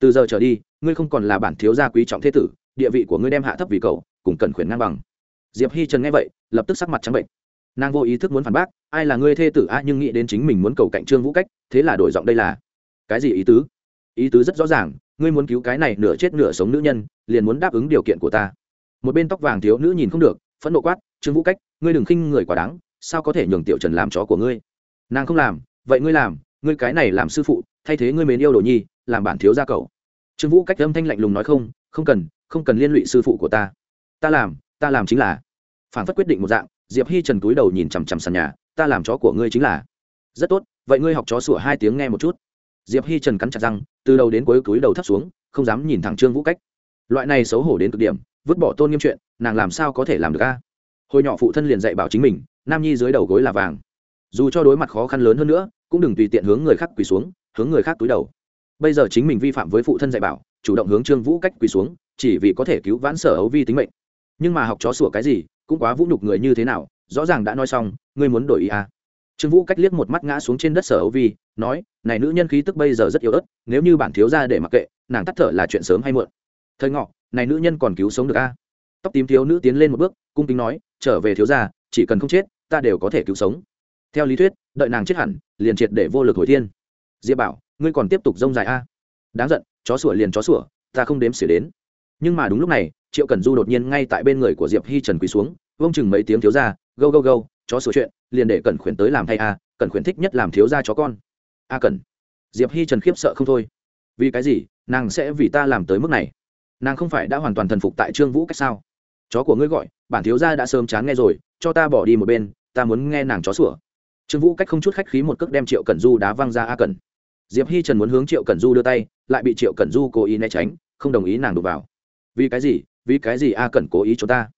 [SPEAKER 1] Từ giờ trở đi ngươi không còn là bản thiếu gia quý trọng thế tử, địa vị của ngươi đem hạ thấp vì cậu, cùng cần khuyển ngang bằng. Diệp hi trần nghe vậy, lập tức sắc mặt trắng bệnh. Nàng vô ý thức muốn phản bác, ai là ngươi thê tử a, nhưng nghĩ đến chính mình muốn cầu cạnh trương vũ cách, thế là đổi giọng đây là, cái gì ý tứ? Ý tứ rất rõ ràng, ngươi muốn cứu cái này nửa chết nửa sống nữ nhân, liền muốn đáp ứng điều kiện của ta. Một bên tóc vàng thiếu nữ nhìn không được, phẫn nộ quát, trương vũ cách, ngươi đừng khinh người quá đáng, sao có thể nhường tiểu trần làm chó của ngươi? Nàng không làm, vậy ngươi làm, ngươi cái này làm sư phụ, thay thế ngươi mến yêu đồ nhi, làm bản thiếu gia cậu trương vũ cách âm thanh lạnh lùng nói không không cần không cần liên lụy sư phụ của ta. Ta làm ta làm chính là. Phản phất quyết định một dạng, diệp hi trần túi đầu nhìn chằm chằm sàn nhà, ta làm chó của ngươi chính là. Rất tốt, vậy ngươi học chó sủa hai tiếng nghe một chút. Diệp hi trần cắn chặt răng, từ đầu đến cuối túi đầu thấp xuống, không dám nhìn thẳng trương vũ cách. Loại này xấu hổ đến cực điểm, vứt bỏ tôn nghiêm chuyện, nàng làm sao có thể làm được a? Hồi nhỏ phụ thân liền dạy bảo chính mình, nam nhi dưới đầu gối là vàng. Dù cho đối mặt khó khăn lớn hơn nữa, cũng đừng tùy tiện hướng người khác quỳ xuống, hướng người khác túi đầu bây giờ chính mình vi phạm với phụ thân dạy bảo, chủ động hướng trương vũ cách quỳ xuống, chỉ vì có thể cứu vãn sở ấu vi tính mệnh nhưng mà học chó sủa cái gì, cũng quá vũ nhục người như thế nào, rõ ràng đã nói xong, ngươi muốn đổi ý à. trương vũ cách liếc một mắt ngã xuống trên đất sở ấu vi, nói, này nữ nhân khí tức bây giờ rất yếu ớt, nếu như bản thiếu ra để mặc kệ, nàng tắt thở là chuyện sớm hay muộn thời ngọ, này nữ nhân còn cứu sống được a à? tóc tím thiếu nữ tiến lên một bước, cung kính nói, trở về thiếu gia, chỉ cần không chết, ta đều có thể cứu sống theo lý thuyết, đợi nàng chết hẳn, liền triệt để vô lực hồi thiên diệp bảo ngươi còn tiếp tục rông dài a. Đáng giận, chó sủa liền chó sủa, ta không đếm xỉa đến. Nhưng mà đúng lúc này, triệu cần du đột nhiên ngay tại bên người của diệp hi trần quỳ xuống, vông chừng mấy tiếng thiếu ra, gâu gâu gâu, chó sửa chuyện, liền để cần khuyển tới làm thay a cần khuyển thích nhất làm thiếu ra chó con. A cần diệp hi trần khiếp sợ không thôi. Vì cái gì, nàng sẽ vì ta làm tới mức này? Nàng không phải đã hoàn toàn thần phục tại trương vũ cách sao? Chó của ngươi gọi, bản thiếu gia đã sớm chán nghe rồi, cho ta bỏ đi một bên, ta muốn nghe nàng chó sủa. Trương vũ cách không chút khách khí một cước đem triệu cẩn du đá văng ra a cẩn diệp hi trần muốn hướng triệu cẩn du đưa tay lại bị triệu cẩn du cố ý né tránh không đồng ý nàng đụng vào. Vì cái gì? Vì cái gì a cẩn cố ý cho ta?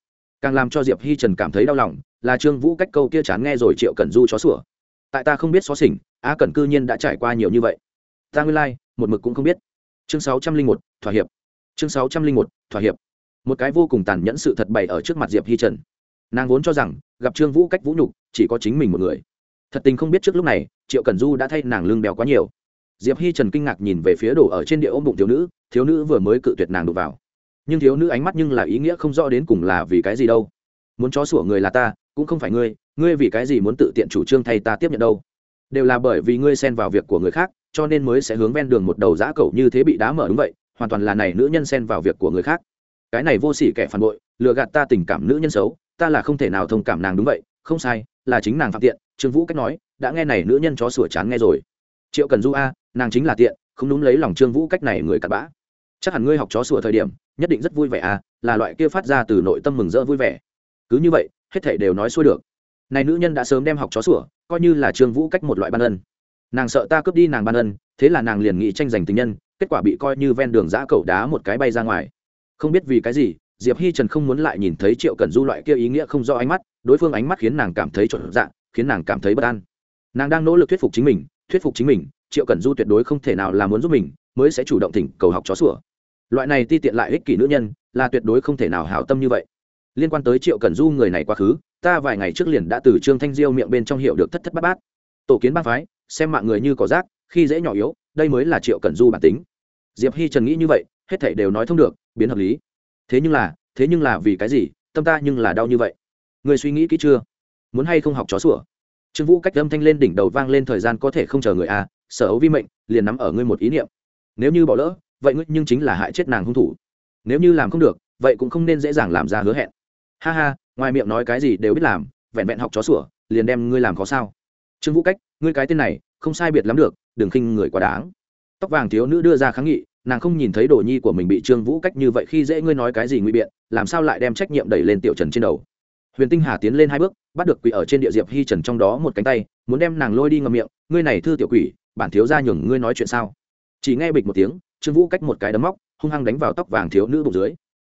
[SPEAKER 1] Càng làm cho diệp hi trần cảm thấy đau lòng là trương vũ cách câu kia chán nghe rồi triệu cẩn du chó sủa. Tại ta không biết xó xỉnh a cẩn cư nhiên đã trải qua nhiều như vậy. Ta nguyên lai、like, một mực cũng không biết. Chương sáu trăm linh một thỏa hiệp. Chương sáu trăm linh một thỏa hiệp. Một cái vô cùng tàn nhẫn sự thật bày ở trước mặt diệp hi trần. Nàng vốn cho rằng gặp trương vũ cách vũ nhục chỉ có chính mình một người. Thật tình không biết trước lúc này triệu Cẩn du đã thay nàng lưng bèo quá nhiều diệp hi trần kinh ngạc nhìn về phía đồ ở trên địa ôm bụng thiếu nữ thiếu nữ vừa mới cự tuyệt nàng đụng vào. Nhưng thiếu nữ ánh mắt nhưng là ý nghĩa không rõ đến cùng là vì cái gì đâu. Muốn chó sủa người là ta, cũng không phải ngươi ngươi vì cái gì muốn tự tiện chủ trương thay ta tiếp nhận đâu. Đều là bởi vì ngươi xen vào việc của người khác, cho nên mới sẽ hướng ven đường một đầu giã cẩu như thế bị đá mở đúng vậy, hoàn toàn là này nữ nhân xen vào việc của người khác. Cái này vô sỉ kẻ phản bội, lừa gạt ta tình cảm nữ nhân xấu, ta là không thể nào thông cảm nàng đúng vậy, không sai, là chính nàng phạm tiện. Trương vũ cách nói, đã nghe này nữ nhân chó sủa chán nghe rồi. Triệu cần du a nàng chính là tiện, không đúng lấy lòng trương vũ cách này người cặn bã. Chắc hẳn ngươi học chó sủa thời điểm, nhất định rất vui vẻ à là loại kia phát ra từ nội tâm mừng rỡ vui vẻ. Cứ như vậy, hết thể đều nói xuôi được. Này nữ nhân đã sớm đem học chó sủa, coi như là trương vũ cách một loại ban ân. Nàng sợ ta cướp đi nàng ban ân, thế là nàng liền nghĩ tranh giành tình nhân, kết quả bị coi như ven đường giã cẩu đá một cái bay ra ngoài. Không biết vì cái gì, diệp hi trần không muốn lại nhìn thấy triệu cần du loại kia ý nghĩa không do ánh mắt, đối phương ánh mắt khiến nàng cảm thấy trộn dạng khiến nàng cảm thấy bất an. Nàng đang nỗ lực thuyết phục chính mình, thuyết phục chính mình triệu Cẩn du tuyệt đối không thể nào là muốn giúp mình, mới sẽ chủ động thỉnh cầu học chó sủa. Loại này ti tiện lại ích kỷ nữ nhân, là tuyệt đối không thể nào hảo tâm như vậy. Liên quan tới triệu Cẩn du người này quá khứ, ta vài ngày trước liền đã từ trương thanh diêu miệng bên trong hiệu được thất thất bát bát. Tổ kiến bang phái, xem mạng người như có rác, khi dễ nhỏ yếu, đây mới là triệu Cẩn du bản tính. Diệp hi trần nghĩ như vậy, hết thảy đều nói thông được, biến hợp lý. Thế nhưng là, thế nhưng là vì cái gì, tâm ta nhưng là đau như vậy? Người suy nghĩ kỹ chưa? Muốn hay không học chó sủa? Trương vũ cách âm thanh lên đỉnh đầu vang lên thời gian có thể không chờ người a sở ấu vi mệnh, liền nắm ở ngươi một ý niệm. Nếu như bỏ lỡ, vậy ngươi nhưng chính là hại chết nàng hung thủ. Nếu như làm không được, vậy cũng không nên dễ dàng làm ra hứa hẹn. Ha ha, ngoài miệng nói cái gì đều biết làm, vẹn vẹn học chó sủa, liền đem ngươi làm khó sao. Trương vũ cách, ngươi cái tên này, không sai biệt lắm được, đừng khinh người quá đáng. Tóc vàng thiếu nữ đưa ra kháng nghị, nàng không nhìn thấy đồ nhi của mình bị trương vũ cách như vậy khi dễ ngươi nói cái gì nguy biện, làm sao lại đem trách nhiệm đẩy lên tiểu trần trên đầu. Huyền tinh hà tiến lên hai bước, bắt được quỷ ở trên địa diệp hi trần trong đó một cánh tay, muốn đem nàng lôi đi ngầm miệng, ngươi này thư tiểu quỷ bản thiếu ra nhường ngươi nói chuyện sao? Chỉ nghe bịch một tiếng, trương vũ cách một cái đấm móc, hung hăng đánh vào tóc vàng thiếu nữ bụng dưới.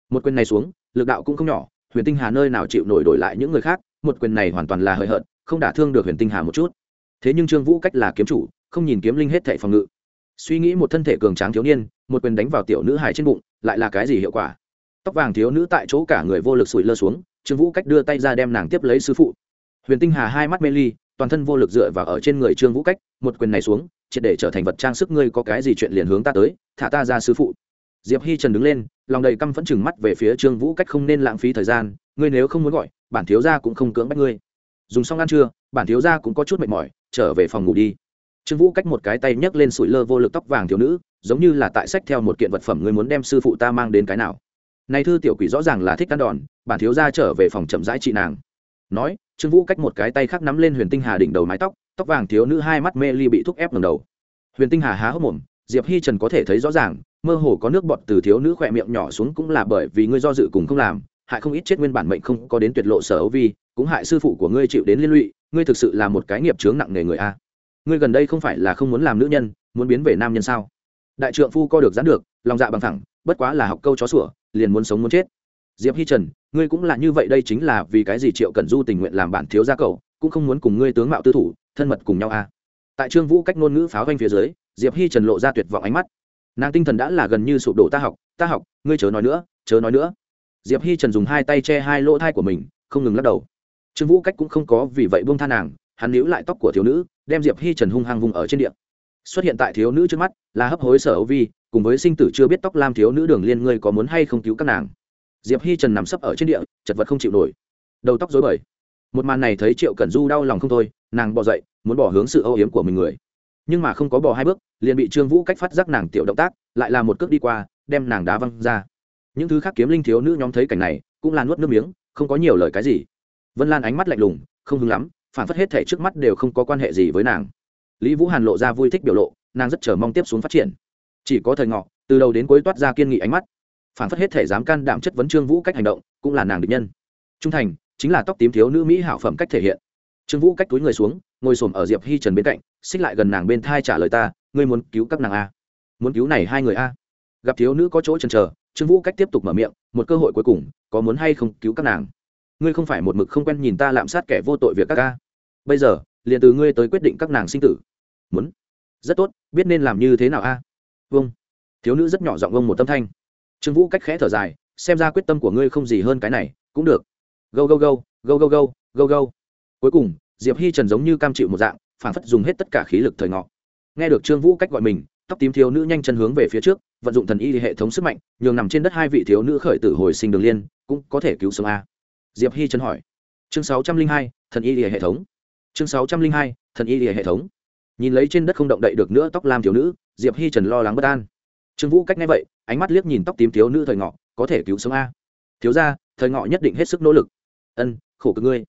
[SPEAKER 1] Một quyền này xuống, lực đạo cũng không nhỏ, huyền tinh hà nơi nào chịu nổi đổi lại những người khác, một quyền này hoàn toàn là hời hợt, không đả thương được huyền tinh hà một chút. Thế nhưng trương vũ cách là kiếm chủ, không nhìn kiếm linh hết thệ phòng ngự. Suy nghĩ một thân thể cường tráng thiếu niên, một quyền đánh vào tiểu nữ hài trên bụng, lại là cái gì hiệu quả? Tóc vàng thiếu nữ tại chỗ cả người vô lực sủi lơ xuống, trương vũ cách đưa tay ra đem nàng tiếp lấy sư phụ. Huyền tinh hà hai mắt mê ly toàn thân vô lực dựa vào ở trên người trương vũ cách, một quyền này xuống, triệt để trở thành vật trang sức ngươi có cái gì chuyện liền hướng ta tới, thả ta ra sư phụ. Diệp hi trần đứng lên, lòng đầy căm phẫn chừng mắt về phía trương vũ cách không nên lãng phí thời gian, ngươi nếu không muốn gọi, bản thiếu gia cũng không cưỡng bắt ngươi. Dùng xong ăn trưa, bản thiếu gia cũng có chút mệt mỏi, trở về phòng ngủ đi. Trương vũ cách một cái tay nhấc lên sủi lơ vô lực tóc vàng thiếu nữ, giống như là tại sách theo một kiện vật phẩm ngươi muốn đem sư phụ ta mang đến cái nào. Này thư tiểu quỷ rõ ràng là thích ăn đòn, bản thiếu gia trở về phòng chậm rãi trị nàng. Nói trương vũ cách một cái tay khác nắm lên huyền tinh hà đỉnh đầu mái tóc tóc vàng thiếu nữ hai mắt mê ly bị thúc ép ngầm đầu. Huyền tinh hà há hốc mồm, diệp hi trần có thể thấy rõ ràng, mơ hồ có nước bọt từ thiếu nữ khỏe miệng nhỏ xuống cũng là bởi vì ngươi do dự cùng không làm, hại không ít chết nguyên bản mệnh không có đến tuyệt lộ sở ấu vi, cũng hại sư phụ của ngươi chịu đến liên lụy, ngươi thực sự là một cái nghiệp chướng nặng nề người a. Ngươi gần đây không phải là không muốn làm nữ nhân, muốn biến về nam nhân sao? Đại trượng phu co được gián được, lòng dạ bằng thẳng, bất quá là học câu chó sủa, liền muốn sống muốn chết diệp hi trần, ngươi cũng là như vậy đây chính là vì cái gì triệu Cần du tình nguyện làm bản thiếu gia cầu cũng không muốn cùng ngươi tướng mạo tư thủ, thân mật cùng nhau a tại trương vũ cách ngôn ngữ pháo vanh phía dưới, diệp hi trần lộ ra tuyệt vọng ánh mắt. Nàng tinh thần đã là gần như sụp đổ, ta học ta học, ngươi chớ nói nữa, chớ nói nữa. Diệp hi trần dùng hai tay che hai lỗ thai của mình, không ngừng lắc đầu. Trương vũ cách cũng không có vì vậy buông tha nàng, hắn níu lại tóc của thiếu nữ, đem diệp hi trần hung hăng vùng ở trên điện xuất hiện tại thiếu nữ trước mắt, là hấp hối sở âu vi, cùng với sinh tử chưa biết tóc lam thiếu nữ đường liên, ngươi có muốn hay không cứu các nàng? Diệp hi trần nằm sấp ở trên địa, chật vật không chịu nổi. Đầu tóc dối bời. Một màn này thấy triệu cẩn du đau lòng không thôi, nàng bỏ dậy, muốn bỏ hướng sự âu yếm của mình người. Nhưng mà không có bỏ hai bước, liền bị trương vũ cách phát giác nàng tiểu động tác, lại là một cước đi qua, đem nàng đá văng ra. Những thứ khác kiếm linh thiếu nữ nhóm thấy cảnh này, cũng là nuốt nước miếng, không có nhiều lời cái gì. Vân lan ánh mắt lạnh lùng, không hứng lắm, phản phất hết thể trước mắt đều không có quan hệ gì với nàng. Lý vũ hàn lộ ra vui thích biểu lộ, nàng rất chờ mong tiếp xuống phát triển. Chỉ có thời ngọ, từ đầu đến cuối toát ra kiên nghị ánh mắt phản phất hết thể dám can đảm chất vấn trương vũ cách hành động, cũng là nàng định nhân. Trung thành, chính là tóc tím thiếu nữ mỹ hảo phẩm cách thể hiện. Trương vũ cách túi người xuống, ngồi s ổ m ở diệp hi trần bên cạnh, xích lại gần nàng bên thai trả lời ta, ngươi muốn cứu các nàng a? Muốn cứu này hai người a? Gặp thiếu nữ có chỗ chần chờ, trương vũ cách tiếp tục mở miệng, một cơ hội cuối cùng, có muốn hay không cứu các nàng? Ngươi không phải một mực không quen nhìn ta lạm sát kẻ vô tội việc các ca. Bây giờ, liền từ ngươi tới quyết định các nàng sinh tử. Muốn? Rất tốt, biết nên làm như thế nào a? Vâng. Thiếu nữ rất nhỏ giọng vâng một tâm thanh trương vũ cách khẽ thở dài, xem ra quyết tâm của ngươi không gì hơn cái này, cũng được. Go go go go go go go go cuối cùng, diệp hi trần giống như cam chịu một dạng phản phất dùng hết tất cả khí lực thời ngọ. Nghe được trương vũ cách gọi mình, tóc tím thiếu nữ nhanh chân hướng về phía trước, vận dụng thần y hệ thống sức mạnh, nhường nằm trên đất hai vị thiếu nữ khởi tử hồi sinh đường liên, cũng có thể cứu sống a. Diệp hi trần hỏi. Chương sáu trăm linh hai, thần y hệ thống. Chương sáu trăm linh hai, thần y hệ thống. Nhìn lấy trên đất không động đậy được nữa tóc lam thiếu nữ, diệp hi trần lo lắng bất an. Trương vũ cách nghe vậy ánh mắt liếc nhìn tóc tím thiếu nữ thời ngọ, có thể cứu sống a. Thiếu ra thời ngọ nhất định hết sức nỗ lực. Ân, khổ cực ngươi.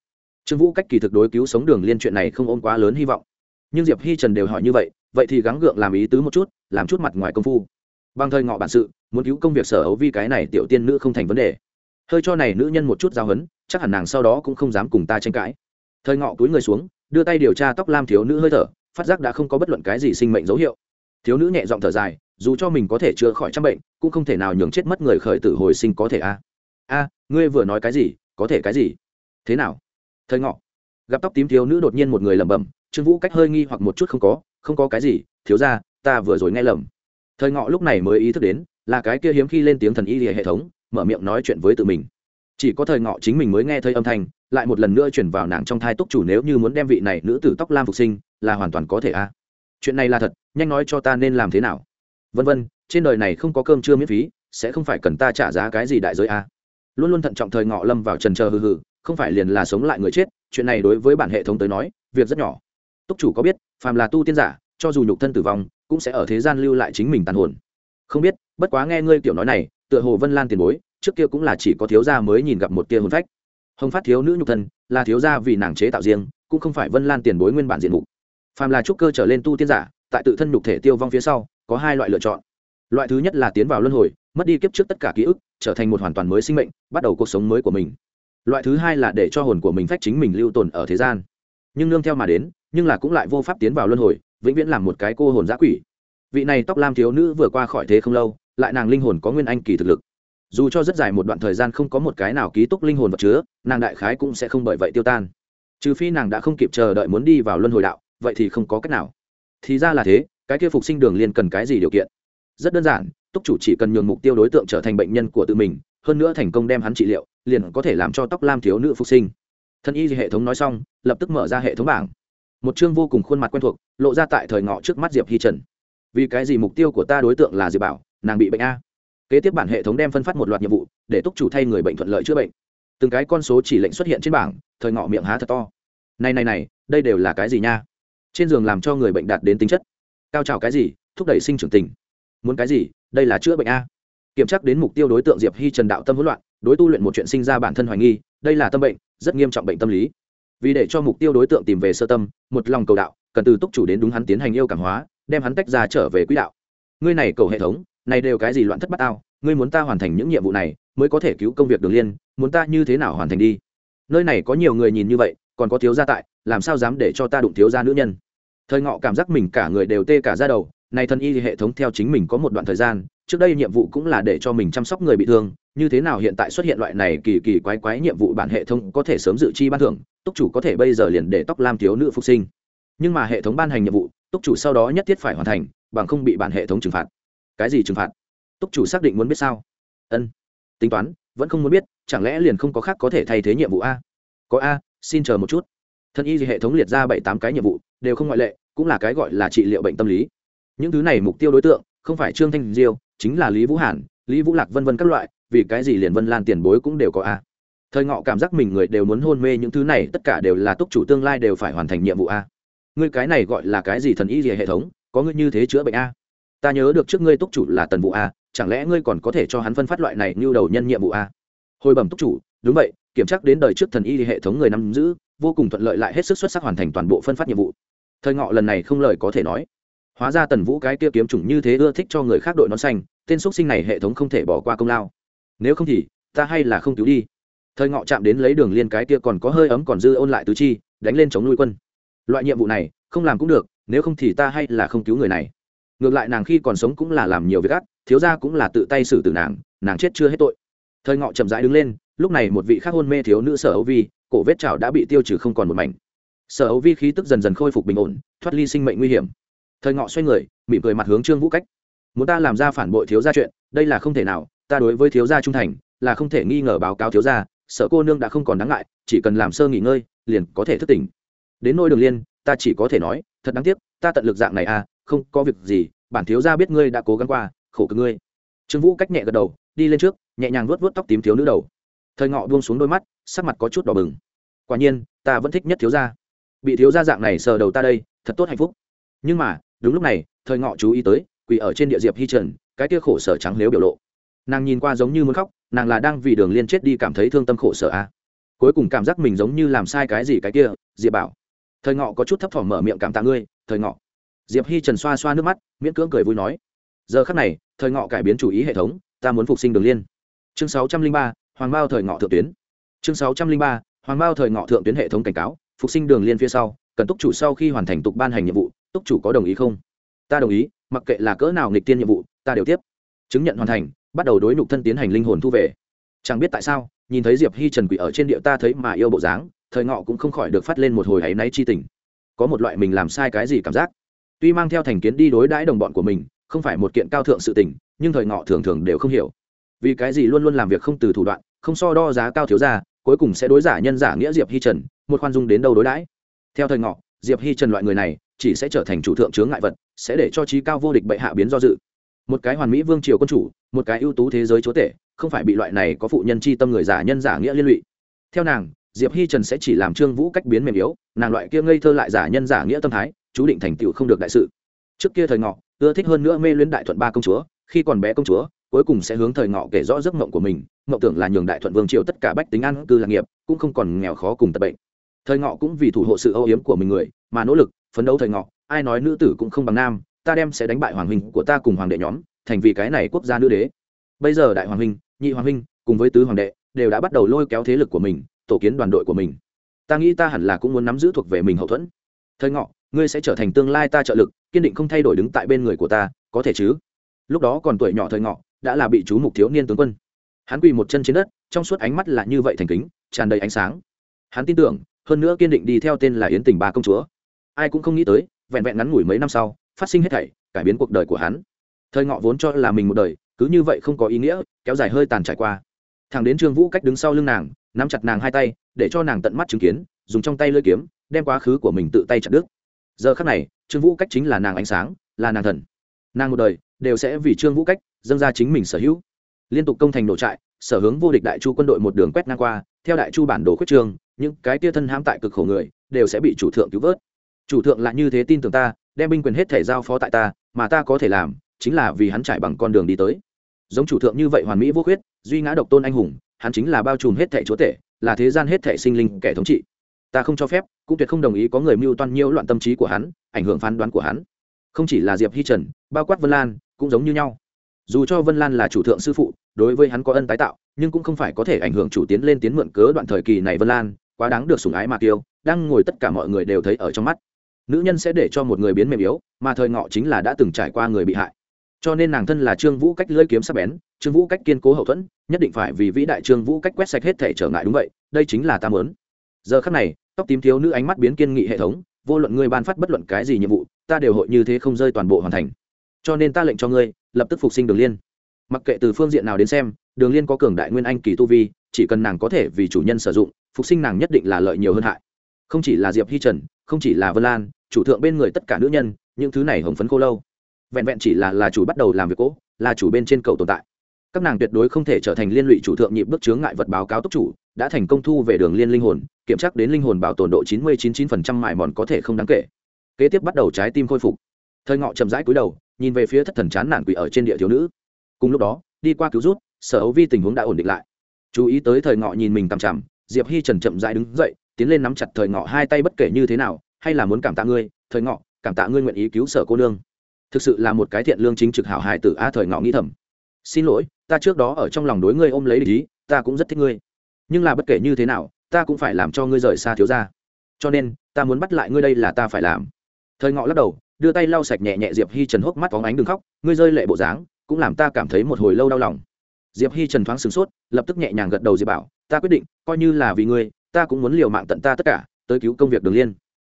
[SPEAKER 1] Trương vũ cách kỳ thực đối cứu sống đường liên chuyện này không ôm quá lớn hy vọng. Nhưng diệp hi trần đều hỏi như vậy vậy thì gắng gượng làm ý tứ một chút, làm chút mặt ngoài công phu. Bằng thời ngọ bản sự, muốn cứu công việc sở ấu vi cái này tiểu tiên nữ không thành vấn đề. Hơi cho này nữ nhân một chút giao hấn, chắc hẳn nàng sau đó cũng không dám cùng ta tranh cãi. Thời ngọ túi người xuống, đưa tay điều tra tóc lam thiếu nữ hơi thở, phát giác đã không có bất luận cái gì sinh mệnh dấu hiệu thiếu nữ nhẹ giọng thở dài, dù cho mình có thể chữa khỏi trăm bệnh, cũng không thể nào nhường chết mất người khởi tử hồi sinh có thể a. A, ngươi vừa nói cái gì? Có thể cái gì? Thế nào? Thời ngọ. Gặp tóc tím thiếu nữ đột nhiên một người lẩm bẩm, trương vũ cách hơi nghi hoặc một chút không có không có cái gì, thiếu ra ta vừa rồi nghe lầm. Thời ngọ lúc này mới ý thức đến, là cái kia hiếm khi lên tiếng thần y hệ thống, mở miệng nói chuyện với tự mình. Chỉ có thời ngọ chính mình mới nghe thấy âm thanh, lại một lần nữa chuyển vào nàng trong thai túc chủ nếu như muốn đem vị này nữ tử tóc lam phục sinh, là hoàn toàn có thể a chuyện này là thật, nhanh nói cho ta nên làm thế nào. Vân vân, trên đời này không có cơm chưa miễn phí, sẽ không phải cần ta trả giá cái gì đại giới a luôn luôn thận trọng thời ngọ lâm vào trần chờ hừ hừ, không phải liền là sống lại người chết, chuyện này đối với bản hệ thống tới nói, việc rất nhỏ. Túc chủ có biết, phàm là tu tiên giả, cho dù nhục thân tử vong, cũng sẽ ở thế gian lưu lại chính mình tàn hồn. Không biết, bất quá nghe ngươi tiểu nói này, tựa hồ vân lan tiền bối, trước kia cũng là chỉ có thiếu gia mới nhìn gặp một tia hồn phách. Hồng phát thiếu nữ nhục thân, là thiếu gia vì nàng chế tạo riêng, cũng không phải vân lan tiền bối nguyên bản diện mục phàm là trúc cơ trở lên tu tiên giả, tại tự thân nhục thể tiêu vong phía sau, có hai loại lựa chọn. Loại thứ nhất là tiến vào luân hồi, mất đi kiếp trước tất cả ký ức, trở thành một hoàn toàn mới sinh mệnh, bắt đầu cuộc sống mới của mình. Loại thứ hai là để cho hồn của mình phách chính mình lưu tồn ở thế gian. Nhưng nương theo mà đến, nhưng là cũng lại vô pháp tiến vào luân hồi, vĩnh viễn làm một cái cô hồn giã quỷ. Vị này tóc lam thiếu nữ vừa qua khỏi thế không lâu, lại nàng linh hồn có nguyên anh kỳ thực lực. Dù cho rất dài một đoạn thời gian không có một cái nào ký túc linh hồn vật chứa, nàng đại khái cũng sẽ không bởi vậy tiêu tan. Trừ phi nàng đã không kịp chờ đợi muốn đi vào luân hồi đạo vậy thì không có cách nào. Thì ra là thế, cái kia phục sinh đường liên cần cái gì điều kiện? Rất đơn giản, túc chủ chỉ cần nhường mục tiêu đối tượng trở thành bệnh nhân của tự mình, hơn nữa thành công đem hắn trị liệu, liền có thể làm cho tóc lam thiếu nữ phục sinh. Thân y hệ thống nói xong, lập tức mở ra hệ thống bảng. Một chương vô cùng khuôn mặt quen thuộc, lộ ra tại thời ngọ trước mắt diệp hi trần. Vì cái gì mục tiêu của ta đối tượng là diệp bảo, nàng bị bệnh a? Kế tiếp bản hệ thống đem phân phát một loạt nhiệm vụ, để túc chủ thay người bệnh thuận lợi chữa bệnh. Từng cái con số chỉ lệnh xuất hiện trên bảng, thời ngọ miệng há thật to. Này này này, đây đều là cái gì nha? Trên giường làm cho người bệnh đạt đến tính chất. Cao trào cái gì, thúc đẩy sinh trưởng tình. Muốn cái gì, đây là chữa bệnh a. Kiểm tra đến mục tiêu đối tượng diệp hi trần đạo tâm hỗn loạn, đối tu luyện một chuyện sinh ra bản thân hoài nghi, đây là tâm bệnh, rất nghiêm trọng bệnh tâm lý. Vì để cho mục tiêu đối tượng tìm về sơ tâm, một lòng cầu đạo, cần từ túc chủ đến đúng hắn tiến hành yêu cảm hóa, đem hắn tách ra trở về quỹ đạo. Ngươi này cầu hệ thống, này đều cái gì loạn thất bát ao ngươi muốn ta hoàn thành những nhiệm vụ này, mới có thể cứu công việc đường liên, muốn ta như thế nào hoàn thành đi? Nơi này có nhiều người nhìn như vậy, còn có thiếu gia tại, làm sao dám để cho ta đụng thiếu gia nữ nhân? Thời ngọ cảm giác mình cả người đều tê cả ra đầu này thân y hệ thống theo chính mình có một đoạn thời gian, trước đây nhiệm vụ cũng là để cho mình chăm sóc người bị thương, như thế nào hiện tại xuất hiện loại này kỳ kỳ quái quái nhiệm vụ bản hệ thống có thể sớm dự chi ban thưởng, túc chủ có thể bây giờ liền để tóc lam thiếu nữ phục sinh. Nhưng mà hệ thống ban hành nhiệm vụ, túc chủ sau đó nhất thiết phải hoàn thành, bằng không bị bản hệ thống trừng phạt. Cái gì trừng phạt? Túc chủ xác định muốn biết sao? Ân. Tính toán, vẫn không muốn biết, chẳng lẽ liền không có khác có thể thay thế nhiệm vụ a? Có a, xin chờ một chút. Thân y thì hệ thống liệt ra bảy tám cái nhiệm vụ đều không ngoại lệ, cũng là cái gọi là trị liệu bệnh tâm lý. Những thứ này mục tiêu đối tượng, không phải trương thanh diêu, chính là lý vũ hàn, lý vũ lạc vân vân các loại, vì cái gì liền vân lan tiền bối cũng đều có a. Thời ngọ cảm giác mình người đều muốn hôn mê, những thứ này tất cả đều là túc chủ tương lai đều phải hoàn thành nhiệm vụ a. Ngươi cái này gọi là cái gì thần y gì hệ thống, có ngươi như thế chữa bệnh a? Ta nhớ được trước ngươi túc chủ là tần vụ a, chẳng lẽ ngươi còn có thể cho hắn phân phát loại này như đầu nhân nhiệm vụ a? Hồi bẩm túc chủ, đúng vậy, kiểm tra đến đời trước thần y hệ thống người nắm giữ, vô cùng thuận lợi lại hết sức xuất sắc hoàn thành toàn bộ phân phát nhiệm vụ thời ngọ lần này không lời có thể nói. Hóa ra tần vũ cái kia kiếm chủng như thế ưa thích cho người khác đội nón xanh, tên x sinh này hệ thống không thể bỏ qua công lao. Nếu không thì, ta hay là không cứu đi. Thời ngọ chạm đến lấy đường liên cái kia còn có hơi ấm còn dư ôn lại tứ chi, đánh lên chống nuôi quân. Loại nhiệm vụ này, không làm cũng được, nếu không thì ta hay là không cứu người này. Ngược lại nàng khi còn sống cũng là làm nhiều việc ác, thiếu gia cũng là tự tay xử tử nàng nàng chết chưa hết tội. Thời ngọ chậm rãi đứng lên, lúc này một vị khác hôn mê thiếu nữ sở ấu vi, cổ vết chảo đã bị tiêu trừ không còn một mảnh sở hữu vi khí tức dần dần khôi phục bình ổn, thoát ly sinh mệnh nguy hiểm. Thời ngọ xoay người, mỉm cười mặt hướng trương vũ cách. Muốn ta làm ra phản bội thiếu gia chuyện, đây là không thể nào, ta đối với thiếu gia trung thành, là không thể nghi ngờ báo cáo thiếu gia, sợ cô nương đã không còn đáng ngại, chỉ cần làm sơ nghỉ ngơi, liền có thể thức tỉnh. Đến nôi đường liên, ta chỉ có thể nói, thật đáng tiếc, ta tận lực dạng này à không có việc gì, bản thiếu gia biết ngươi đã cố gắng qua, khổ cực ngươi. Trương vũ cách nhẹ gật đầu, đi lên trước, nhẹ nhàng vuốt vuốt tóc tím thiếu nữ đầu. Thời ngọ buông xuống đôi mắt, sắc mặt có chút đỏ bừng. Quả nhiên, ta vẫn thích nhất thiếu gia bị thiếu gia dạng này sờ đầu ta đây, thật tốt hạnh phúc. Nhưng mà, đúng lúc này, thời ngọ chú ý tới, quỳ ở trên địa diệp hi trần, cái kia khổ sở trắng nếu biểu lộ. Nàng nhìn qua giống như muốn khóc, nàng là đang vì đường liên chết đi cảm thấy thương tâm khổ sở a à. cuối cùng cảm giác mình giống như làm sai cái gì cái kia, diệp bảo. Thời ngọ có chút thấp thỏm mở miệng cảm tạ ngươi, thời ngọ. Diệp hi trần xoa xoa nước mắt, miễn cưỡng cười vui nói. Giờ khắc này, thời ngọ cải biến chủ ý hệ thống, ta muốn phục sinh đường liên. Chương sáu trăm linh ba, hoàng bao thời ngọ thượng tuyến. Chương sáu trăm linh ba, hoàng bao thời ngọ thượng tuyến hệ thống cảnh cáo phục sinh đường liên phía sau, cần túc chủ sau khi hoàn thành tục ban hành nhiệm vụ, túc chủ có đồng ý không? Ta đồng ý, mặc kệ là cỡ nào nghịch tiên nhiệm vụ, ta đều tiếp. Chứng nhận hoàn thành, bắt đầu đối nhục thân tiến hành linh hồn thu về. Chẳng biết tại sao, nhìn thấy diệp hi trần quỷ ở trên địa ta thấy mà yêu bộ dáng, thời ngọ cũng không khỏi được phát lên một hồi áy náy chi tình. Có một loại mình làm sai cái gì cảm giác. Tuy mang theo thành kiến đi đối đãi đồng bọn của mình, không phải một kiện cao thượng sự tình, nhưng thời ngọ thường thường đều không hiểu. Vì cái gì luôn luôn làm việc không từ thủ đoạn, không so đo giá cao thiếu ra cuối cùng sẽ đối giả nhân giả nghĩa diệp hi trần, một khoan dung đến đâu đối đãi. Theo thời ngọ, diệp hi trần loại người này, chỉ sẽ trở thành chủ thượng chướng ngại vật, sẽ để cho trí cao vô địch bệ hạ biến do dự. Một cái hoàn mỹ vương triều quân chủ, một cái ưu tú thế giới chúa tể, không phải bị loại này có phụ nhân chi tâm người giả nhân giả nghĩa liên lụy. Theo nàng, diệp hi trần sẽ chỉ làm trương vũ cách biến mềm yếu, nàng loại kia ngây thơ lại giả nhân giả nghĩa tâm thái, chú định thành tựu không được đại sự. Trước kia thời ngọ, ưa thích hơn nữa mê luyến đại thuận ba công chúa, khi còn bé công chúa cuối cùng sẽ hướng thời ngọ kể rõ giấc mộng của mình, mộng tưởng là nhường đại thuận vương triều tất cả bách tính ăn cư lạc nghiệp, cũng không còn nghèo khó cùng tật bệnh. Thời ngọ cũng vì thủ hộ sự âu yếm của mình người, mà nỗ lực, phấn đấu thời ngọ, ai nói nữ tử cũng không bằng nam, ta đem sẽ đánh bại hoàng huynh của ta cùng hoàng đệ nhóm, thành vì cái này quốc gia nữ đế. Bây giờ đại hoàng huynh, nhị hoàng huynh, cùng với tứ hoàng đệ, đều đã bắt đầu lôi kéo thế lực của mình, tổ kiến đoàn đội của mình. Ta nghĩ ta hẳn là cũng muốn nắm giữ thuộc về mình hậu thuẫn. Thời ngọ, ngươi sẽ trở thành tương lai ta trợ lực, kiên định không thay đổi đứng tại bên người của ta, có thể chứ? Lúc đó còn tuổi nhỏ thời ngọ đã là bị chú mục thiếu niên tướng quân. Hắn quỳ một chân trên đất, trong suốt ánh mắt là như vậy thành kính, tràn đầy ánh sáng. Hắn tin tưởng, hơn nữa kiên định đi theo tên là yến tình ba công chúa. Ai cũng không nghĩ tới, vẹn vẹn ngắn ngủi mấy năm sau, phát sinh hết thảy, cải biến cuộc đời của hắn. Thời ngọ vốn cho là mình một đời, cứ như vậy không có ý nghĩa, kéo dài hơi tàn trải qua. Thằng đến trương vũ cách đứng sau lưng nàng, nắm chặt nàng hai tay, để cho nàng tận mắt chứng kiến, dùng trong tay lưỡi kiếm, đem quá khứ của mình tự tay chặt đứt. Giờ khắc này, trương vũ cách chính là nàng ánh sáng, là nàng thần. Nàng một đời, đều sẽ vì trương vũ cách dâng ra chính mình sở hữu. Liên tục công thành nổ trại, sở hướng vô địch đại chu quân đội một đường quét ngang qua, theo đại chu bản đồ khuyết trường, những cái tia thân hãm tại cực khổ người, đều sẽ bị chủ thượng cứu vớt. Chủ thượng lại như thế tin tưởng ta, đem binh quyền hết thể giao phó tại ta, mà ta có thể làm, chính là vì hắn trải bằng con đường đi tới. Giống chủ thượng như vậy hoàn mỹ vô khuyết, duy ngã độc tôn anh hùng, hắn chính là bao trùm hết thể chúa tể, là thế gian hết thể sinh linh kẻ thống trị. Ta không cho phép, cũng tuyệt không đồng ý có người mưu toan nhiễu loạn tâm trí của hắn, ảnh hưởng phán đoán của hắn. Không chỉ là diệp hi trần, bao quát vân lan, cũng giống như nhau dù cho vân lan là chủ thượng sư phụ đối với hắn có ân tái tạo nhưng cũng không phải có thể ảnh hưởng chủ tiến lên tiến mượn cớ đoạn thời kỳ này vân lan quá đáng được sủng ái mà tiêu đang ngồi tất cả mọi người đều thấy ở trong mắt nữ nhân sẽ để cho một người biến mềm yếu mà thời ngọ chính là đã từng trải qua người bị hại cho nên nàng thân là trương vũ cách lưỡi kiếm sắc bén trương vũ cách kiên cố hậu thuẫn nhất định phải vì vĩ đại trương vũ cách quét sạch hết thể trở ngại đúng vậy đây chính là ta mớn giờ khắc này tóc tím thiếu nữ ánh mắt biến kiên nghị hệ thống vô luận ngươi ban phát bất luận cái gì nhiệm vụ ta đều hội như thế không rơi toàn bộ hoàn thành cho nên ta lệnh cho ngươi lập tức phục sinh đường liên. Mặc kệ từ phương diện nào đến xem, đường liên có cường đại nguyên anh kỳ tu vi, chỉ cần nàng có thể vì chủ nhân sử dụng, phục sinh nàng nhất định là lợi nhiều hơn hại. Không chỉ là diệp hi trần, không chỉ là vân lan, chủ thượng bên người tất cả nữ nhân, những thứ này hồng phấn khô lâu. Vẹn vẹn chỉ là là chủ bắt đầu làm việc cỗ là chủ bên trên cầu tồn tại. Các nàng tuyệt đối không thể trở thành liên lụy chủ thượng nhịp bước chướng ngại vật báo cáo tốc chủ, đã thành công thu về đường liên linh hồn, kiểm tra đến linh hồn bảo tồn độ chín mươi chín chín phần trăm mài mòn có thể không đáng kể. Kế tiếp bắt đầu trái tim khôi phục. Thời ngọ chậm rãi cúi đầu nhìn về phía thất thần chán nản quỷ ở trên địa thiếu nữ. Cùng lúc đó, đi qua cứu rút sở ấu vi tình huống đã ổn định lại. Chú ý tới thời ngọ nhìn mình tằm chằm, diệp hi trần chậm dại đứng dậy, tiến lên nắm chặt thời ngọ hai tay bất kể như thế nào, hay là muốn cảm tạ ngươi, thời ngọ, cảm tạ ngươi nguyện ý cứu sở cô nương. Thực sự là một cái thiện lương chính trực hảo hài tử a thời ngọ nghĩ thầm. Xin lỗi, ta trước đó ở trong lòng đối ngươi ôm lấy lý ta cũng rất thích ngươi. Nhưng là bất kể như thế nào, ta cũng phải làm cho ngươi rời xa thiếu ra cho nên, ta muốn bắt lại ngươi đây là ta phải làm. Thời ngọ lắc đầu đưa tay lau sạch nhẹ nhẹ diệp hi trần hốc mắt phóng ánh đừng khóc, ngươi rơi lệ bộ dáng, cũng làm ta cảm thấy một hồi lâu đau lòng. Diệp hi trần thoáng sửng sốt, lập tức nhẹ nhàng gật đầu diệp bảo, ta quyết định, coi như là vì ngươi, ta cũng muốn liều mạng tận ta tất cả, tới cứu công việc đường liên.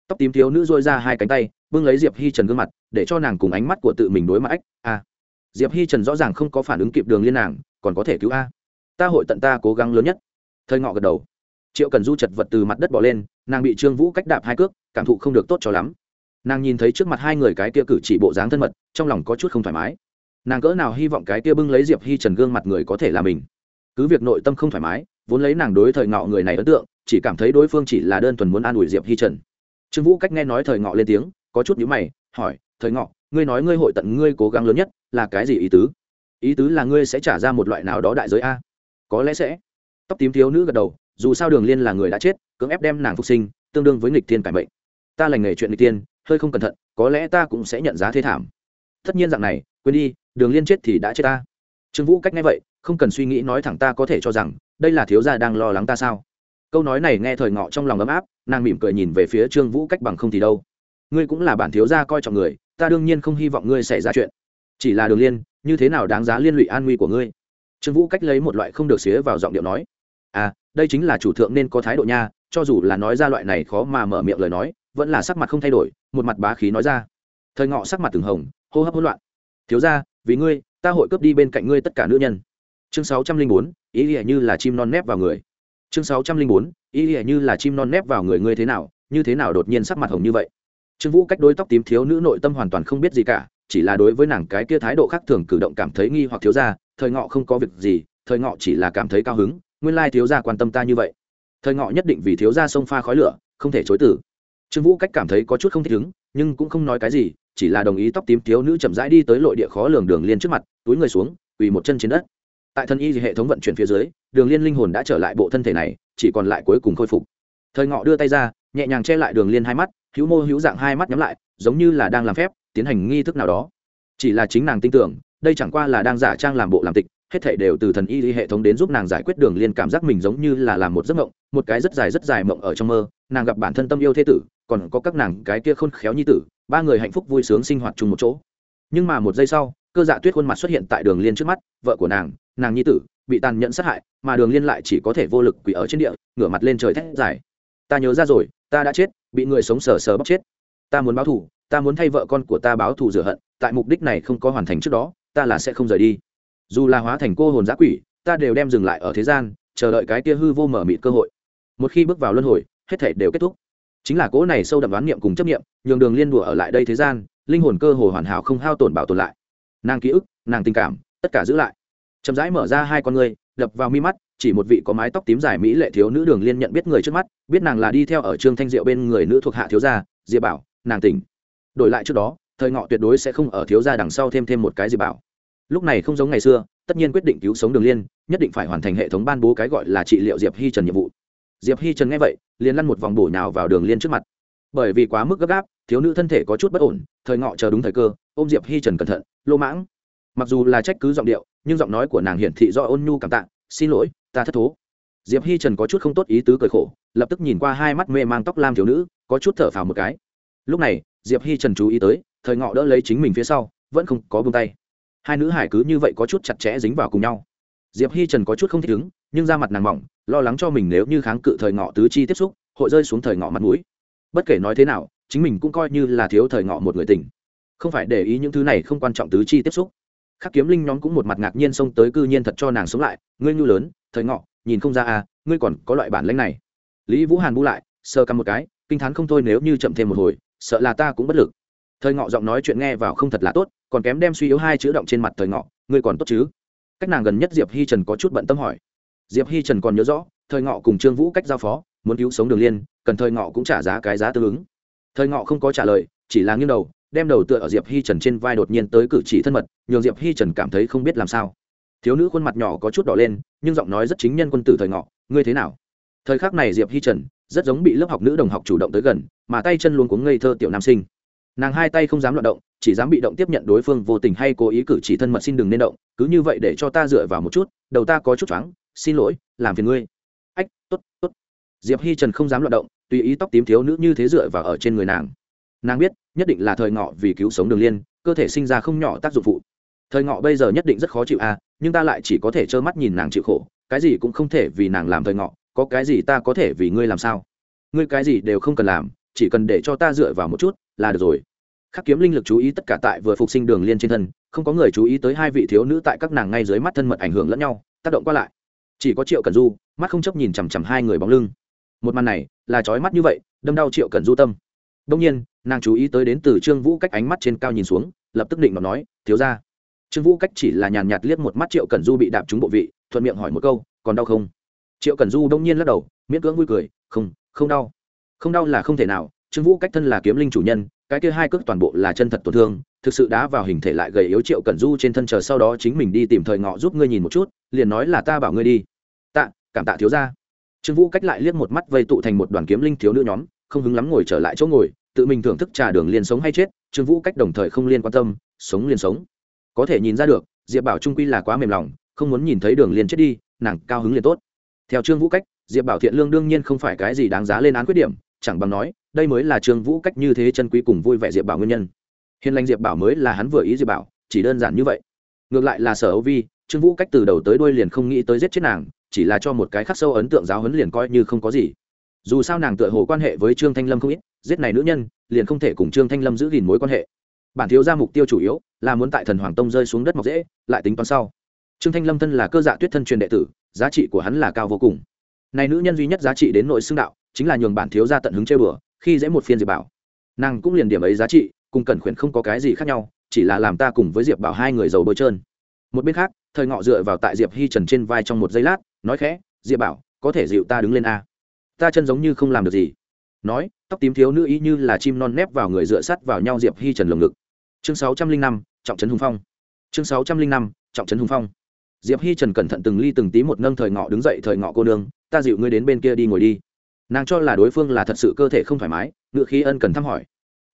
[SPEAKER 1] Tóc tím thiếu nữ dôi ra hai cánh tay, bưng lấy diệp hi trần gương mặt, để cho nàng cùng ánh mắt của tự mình đối mặt ách, a. Diệp hi trần rõ ràng không có phản ứng kịp đường liên nàng, còn có thể cứu a. Ta hội tận ta cố gắng lớn nhất. Thời ngọ gật đầu. Triệu cần du chật vật từ mặt đất bỏ lên, nàng bị trương vũ cách đạp hai cước, cảm thụ không được tốt cho lắm nàng nhìn thấy trước mặt hai người cái kia cử chỉ bộ dáng thân mật, trong lòng có chút không thoải mái. Nàng cỡ nào hy vọng cái kia bưng lấy diệp hi trần gương mặt người có thể là mình? Cứ việc nội tâm không thoải mái, vốn lấy nàng đối thời ngọ người này ấn tượng, chỉ cảm thấy đối phương chỉ là đơn thuần muốn an ủi diệp hi trần. Trương vũ cách nghe nói thời ngọ lên tiếng, có chút nhữ mày, hỏi, thời ngọ, ngươi nói ngươi hội tận ngươi cố gắng lớn nhất là cái gì ý tứ? Ý tứ là ngươi sẽ trả ra một loại nào đó đại giới a? Có lẽ sẽ. Tóc tím thiếu nữ gật đầu, dù sao đường liên là người đã chết, cưỡng ép đem nàng phục sinh, tương đương với nghịch thiên cải mệnh. Ta lành nghề chuyện nghịch tiên hơi không cẩn thận, có lẽ ta cũng sẽ nhận giá thế thảm. Tất nhiên dạng này, quên đi, đường liên chết thì đã chết ta. Trương vũ cách nghe vậy, không cần suy nghĩ nói thẳng ta có thể cho rằng, đây là thiếu gia đang lo lắng ta sao? Câu nói này nghe thời ngọ trong lòng ấm áp, nàng mỉm cười nhìn về phía trương vũ cách bằng không thì đâu. Ngươi cũng là bản thiếu gia coi trọng người, ta đương nhiên không hy vọng ngươi xảy ra chuyện. Chỉ là đường liên, như thế nào đáng giá liên lụy an nguy của ngươi? Trương vũ cách lấy một loại không được xía vào giọng điệu nói. À đây chính là chủ thượng nên có thái độ nha, cho dù là nói ra loại này khó mà mở miệng lời nói vẫn là sắc mặt không thay đổi, một mặt bá khí nói ra. Thời ngọ sắc mặt từng hồng, hô hấp hỗn loạn. Thiếu ra vì ngươi, ta hội cướp đi bên cạnh ngươi tất cả nữ nhân. Chương sáu trăm linh bốn, ý nghĩa như là chim non nép vào người. Chương sáu trăm linh bốn, ý nghĩa như là chim non nép vào người ngươi thế nào, như thế nào đột nhiên sắc mặt hồng như vậy. Trương vũ cách đôi tóc tím thiếu nữ nội tâm hoàn toàn không biết gì cả, chỉ là đối với nàng cái kia thái độ khác thường cử động cảm thấy nghi hoặc thiếu ra thời ngọ không có việc gì, thời ngọ chỉ là cảm thấy cao hứng, nguyên lai thiếu gia quan tâm ta như vậy. Thời ngọ nhất định vì thiếu gia sông pha khói lửa, không thể chối tử trương vũ cách cảm thấy có chút không thích ứng, nhưng cũng không nói cái gì, chỉ là đồng ý tóc tím thiếu nữ chậm rãi đi tới lội địa khó lường đường liên trước mặt, túi người xuống, quỳ một chân trên đất. Tại thân y hệ thống vận chuyển phía dưới, đường liên linh hồn đã trở lại bộ thân thể này, chỉ còn lại cuối cùng khôi phục. Thời ngọ đưa tay ra, nhẹ nhàng che lại đường liên hai mắt, hữu mô hữu dạng hai mắt nhắm lại, giống như là đang làm phép, tiến hành nghi thức nào đó. Chỉ là chính nàng tin tưởng, đây chẳng qua là đang giả trang làm bộ làm tịch, hết thảy đều từ thần y hệ thống đến giúp nàng giải quyết đường liên cảm giác mình giống như là làm một giấc mộng, một cái rất dài rất dài mộng ở trong mơ, nàng gặp bản thân tâm yêu thế tử còn có các nàng cái kia khôn khéo nhi tử, ba người hạnh phúc vui sướng sinh hoạt chung một chỗ. Nhưng mà một giây sau, cơ dạ tuyết khuôn mặt xuất hiện tại đường liên trước mắt, vợ của nàng nàng nhi tử, bị tàn nhẫn sát hại, mà đường liên lại chỉ có thể vô lực quỷ ở trên địa, ngửa mặt lên trời thét dài. Ta nhớ ra rồi, ta đã chết, bị người sống sờ sờ bóc chết. Ta muốn báo thù, ta muốn thay vợ con của ta báo thù rửa hận, tại mục đích này không có hoàn thành trước đó, ta là sẽ không rời đi. Dù là hóa thành cô hồn giã quỷ, ta đều đem dừng lại ở thế gian, chờ đợi cái kia hư vô mở mịt cơ hội. Một khi bước vào luân hồi, hết thể đều kết thúc chính là cỗ này sâu đậm đoán niệm cùng chấp niệm, nhường đường liên đùa ở lại đây thế gian, linh hồn cơ hồ hoàn hảo không hao tổn bảo tồn lại. Nàng ký ức, nàng tình cảm, tất cả giữ lại. Chậm rãi mở ra hai con ngươi, đập vào mi mắt, chỉ một vị có mái tóc tím dài mỹ lệ thiếu nữ đường liên nhận biết người trước mắt, biết nàng là đi theo ở trương thanh diệu bên người nữ thuộc hạ thiếu gia, diệp bảo, nàng tỉnh. Đổi lại trước đó, thời ngọ tuyệt đối sẽ không ở thiếu gia đằng sau thêm thêm một cái diệp bảo. Lúc này không giống ngày xưa, tất nhiên quyết định cứu sống đường liên, nhất định phải hoàn thành hệ thống ban bố cái gọi là trị liệu diệp hi trần nhiệm vụ diệp hi trần nghe vậy, liền lăn một vòng bổ nhào vào đường liên trước mặt. Bởi vì quá mức gấp gáp, thiếu nữ thân thể có chút bất ổn, thời ngọ chờ đúng thời cơ, ôm diệp hi trần cẩn thận, lô mãng. Mặc dù là trách cứ giọng điệu, nhưng giọng nói của nàng hiển thị do ôn nhu cảm tạ, xin lỗi, ta thất thố. Diệp hi trần có chút không tốt ý tứ cười khổ, lập tức nhìn qua hai mắt mê mang tóc lam thiếu nữ, có chút thở phào một cái. Lúc này, diệp hi trần chú ý tới, thời ngọ đỡ lấy chính mình phía sau, vẫn không có buông tay. Hai nữ hải cứ như vậy có chút chặt chẽ dính vào cùng nhau diệp hi trần có chút không thích ứng, nhưng da mặt nàng mỏng, lo lắng cho mình nếu như kháng cự thời ngọ tứ chi tiếp xúc, hội rơi xuống thời ngọ mặt mũi. Bất kể nói thế nào, chính mình cũng coi như là thiếu thời ngọ một người tình. Không phải để ý những thứ này không quan trọng tứ chi tiếp xúc. Khắc kiếm linh nhóm cũng một mặt ngạc nhiên xông tới cư nhiên thật cho nàng sống lại, ngươi nhu lớn, thời ngọ, nhìn không ra à ngươi còn có loại bản lãnh này. Lý vũ hàn bu lại sơ căm một cái, kinh t h á n không thôi nếu như chậm thêm một hồi, sợ là ta cũng bất lực. Thời ngọ giọng nói chuyện nghe vào không thật là tốt, còn kém đem suy yếu hai chữ động trên mặt thời ngọ, ngươi còn tốt chứ? Cách nàng gần nhất diệp hi trần có chút bận tâm hỏi. Diệp hi trần còn nhớ rõ, thời ngọ cùng trương vũ cách giao phó, muốn cứu sống đường liên, cần thời ngọ cũng trả giá cái giá tương ứng. Thời ngọ không có trả lời, chỉ là nghiêng đầu, đem đầu tựa ở diệp hi trần trên vai đột nhiên tới cử chỉ thân mật, nhường diệp hi trần cảm thấy không biết làm sao. Thiếu nữ khuôn mặt nhỏ có chút đỏ lên, nhưng giọng nói rất chính nhân quân tử thời ngọ, ngươi thế nào? Thời khắc này diệp hi trần rất giống bị lớp học nữ đồng học chủ động tới gần, mà tay chân luôn cuống ngây thơ tiểu nam sinh nàng hai tay không dám loạt động, chỉ dám bị động tiếp nhận đối phương, vô tình hay cố ý cử chỉ thân mật xin đừng nên động, cứ như vậy để cho ta dựa vào một chút, đầu ta có chút choáng, xin lỗi, làm phiền ngươi. Ách t ố t t ố t diệp hi trần không dám loạt động, tùy ý tóc tím thiếu nữ như thế dựa vào ở trên người nàng. Nàng biết, nhất định là thời ngọ vì cứu sống đường liên, cơ thể sinh ra không nhỏ tác dụng phụ. Thời ngọ bây giờ nhất định rất khó chịu à nhưng ta lại chỉ có thể trơ mắt nhìn nàng chịu khổ, cái gì cũng không thể vì nàng làm thời ngọ, có cái gì ta có thể vì ngươi làm sao? Ngươi cái gì đều không cần làm chỉ cần để cho ta dựa vào một chút là được rồi. Khắc kiếm linh lực chú ý tất cả tại vừa phục sinh đường liên trên thân, không có người chú ý tới hai vị thiếu nữ tại các nàng ngay dưới mắt thân mật ảnh hưởng lẫn nhau, tác động qua lại. Chỉ có triệu cần du, mắt không chấp nhìn chằm chằm hai người bóng lưng. Một màn này, là trói mắt như vậy, đâm đau triệu cần du tâm. Đông nhiên, nàng chú ý tới đến từ trương vũ cách ánh mắt trên cao nhìn xuống, lập tức định mà nói, thiếu ra trương vũ cách chỉ là nhàn nhạt liếc một mắt triệu cần du bị đạp trúng bộ vị, thuận miệng hỏi một câu, còn đau không? Triệu cần du đông nhiên lắc đầu, miễn cưỡng vui cười, không không đau không đau là không thể nào, trương vũ cách thân là kiếm linh chủ nhân, cái kia hai cước toàn bộ là chân thật tổn thương, thực sự đã vào hình thể lại gầy yếu triệu cần du trên thân chờ sau đó chính mình đi tìm thời ngọ giúp ngươi nhìn một chút, liền nói là ta bảo ngươi đi. Tạ, cảm tạ thiếu ra trương vũ cách lại liếc một mắt vây tụ thành một đoàn kiếm linh thiếu nữ nhóm, không hứng lắm ngồi trở lại chỗ ngồi, tự mình thưởng thức trà đường liền sống hay chết, trương vũ cách đồng thời không liên quan tâm, sống liền sống. Có thể nhìn ra được, diệp bảo trung quy là quá mềm lòng, không muốn nhìn thấy đường liền chết đi, nàng cao hứng liền tốt. Theo trương vũ cách, diệp bảo thiện lương đương nhiên không phải cái gì đáng giá lên án khuyết điểm chẳng bằng nói, đây mới là trương vũ cách như thế chân quý cùng vui vẻ diệp bảo nguyên nhân. Hiền lành diệp bảo mới là hắn vừa ý diệp bảo, chỉ đơn giản như vậy. Ngược lại là sở âu vi, trương vũ cách từ đầu tới đuôi liền không nghĩ tới giết chết nàng, chỉ là cho một cái khắc sâu ấn tượng giáo huấn liền coi như không có gì. Dù sao nàng tựa hồ quan hệ với trương thanh lâm không ít, giết này nữ nhân, liền không thể cùng trương thanh lâm giữ gìn mối quan hệ. Bản thiếu ra mục tiêu chủ yếu là muốn tại thần hoàng tông rơi xuống đất mọc dễ, lại tính toán sau. Trương thanh lâm thân là cơ dạ tuyết thân truyền đệ tử, giá trị của hắn là cao vô cùng. Này nữ nhân duy nhất giá trị đến nội xương đạo chính là nhường bản thiếu gia tận hứng chơi bừa, khi dễ một phiên diệp bảo. Nàng cũng liền điểm ấy giá trị, cùng cẩn khuyển không có cái gì khác nhau, chỉ là làm ta cùng với diệp bảo hai người giàu bơi trơn. Một bên khác, thời ngọ dựa vào tại diệp hi trần trên vai trong một giây lát, nói khẽ, diệp bảo, có thể dịu ta đứng lên a. Ta chân giống như không làm được gì. Nói, tóc tím thiếu nữ ý như là chim non nép vào người dựa sắt vào nhau diệp hi trần lồng ngực. Chương sáu trăm linh năm, trọng trấn hùng phong. Chương sáu trăm linh năm, trọng trấn hùng phong. Diệp hi trần cẩn thận từng ly từng tí một nâng thời ngọ đứng dậy, thời ngọ cô nương, ta dịu ngươi đến bên kia đi ngồi đi nàng cho là đối phương là thật sự cơ thể không thoải mái, ngựa khí ân cần thăm hỏi.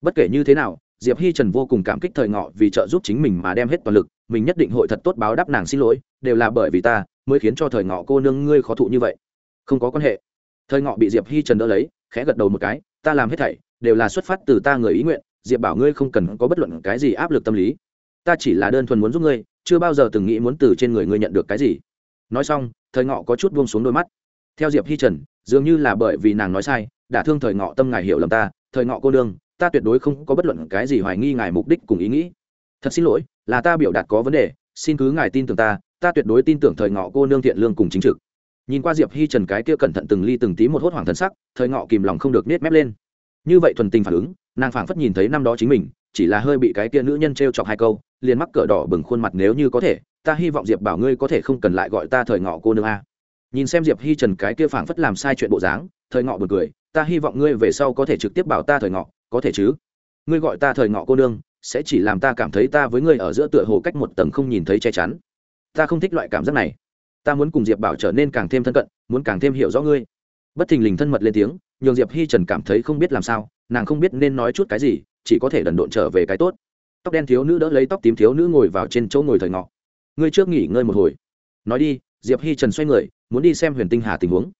[SPEAKER 1] Bất kể như thế nào, diệp hi trần vô cùng cảm kích thời ngọ vì trợ giúp chính mình mà đem hết toàn lực, mình nhất định hội thật tốt báo đáp nàng xin lỗi, đều là bởi vì ta mới khiến cho thời ngọ cô nương ngươi khó thụ như vậy. Không có quan hệ. Thời ngọ bị diệp hi trần đỡ lấy, khẽ gật đầu một cái, ta làm hết thảy, đều là xuất phát từ ta người ý nguyện, diệp bảo ngươi không cần có bất luận cái gì áp lực tâm lý. Ta chỉ là đơn thuần muốn giúp ngươi, chưa bao giờ từng nghĩ muốn từ trên người ngươi nhận được cái gì. Nói xong, thời ngọ có chút buông xuống đôi mắt theo diệp hi trần, dường như là bởi vì nàng nói sai, đã thương thời ngọ tâm ngài hiểu lầm ta, thời ngọ cô đương, ta tuyệt đối không có bất luận cái gì hoài nghi ngài mục đích cùng ý nghĩ. Thật xin lỗi, là ta biểu đạt có vấn đề, xin cứ ngài tin tưởng ta ta tuyệt đối tin tưởng thời ngọ cô nương thiện lương cùng chính trực. Nhìn qua diệp hi trần cái kia cẩn thận từng ly từng tí một hốt hoảng thân sắc, thời ngọ kìm lòng không được nết mép lên. Như vậy thuần tình phản ứng, nàng phảng phất nhìn thấy năm đó chính mình, chỉ là hơi bị cái kia nữ nhân t r e o chọc hai câu, liền mắc cỡ đỏ bừng khuôn mặt nếu như có thể, ta hy vọng diệp bảo ngươi có thể không cần lại gọi ta thời ngọ cô nương a nhìn xem diệp hi trần cái kia phảng phất làm sai chuyện bộ dáng, thời ngọ b u ồ n cười, ta hy vọng ngươi về sau có thể trực tiếp bảo ta thời ngọ, có thể chứ? Ngươi gọi ta thời ngọ cô nương, sẽ chỉ làm ta cảm thấy ta với ngươi ở giữa tựa hồ cách một tầng không nhìn thấy che chắn. Ta không thích loại cảm giác này. Ta muốn cùng diệp bảo trở nên càng thêm thân cận, muốn càng thêm hiểu rõ ngươi. Bất thình lình thân mật lên tiếng, nhường diệp hi trần cảm thấy không biết làm sao, nàng không biết nên nói chút cái gì, chỉ có thể đần độn trở về cái tốt. Tóc đen thiếu nữ đỡ lấy tóc tím thiếu nữ ngồi vào trên chỗ ngồi thời ngọ. Ngươi trước nghỉ ngơi một hồi. Nói đi, diệp hi trần xoay người muốn đi xem huyền tinh hà tình huống.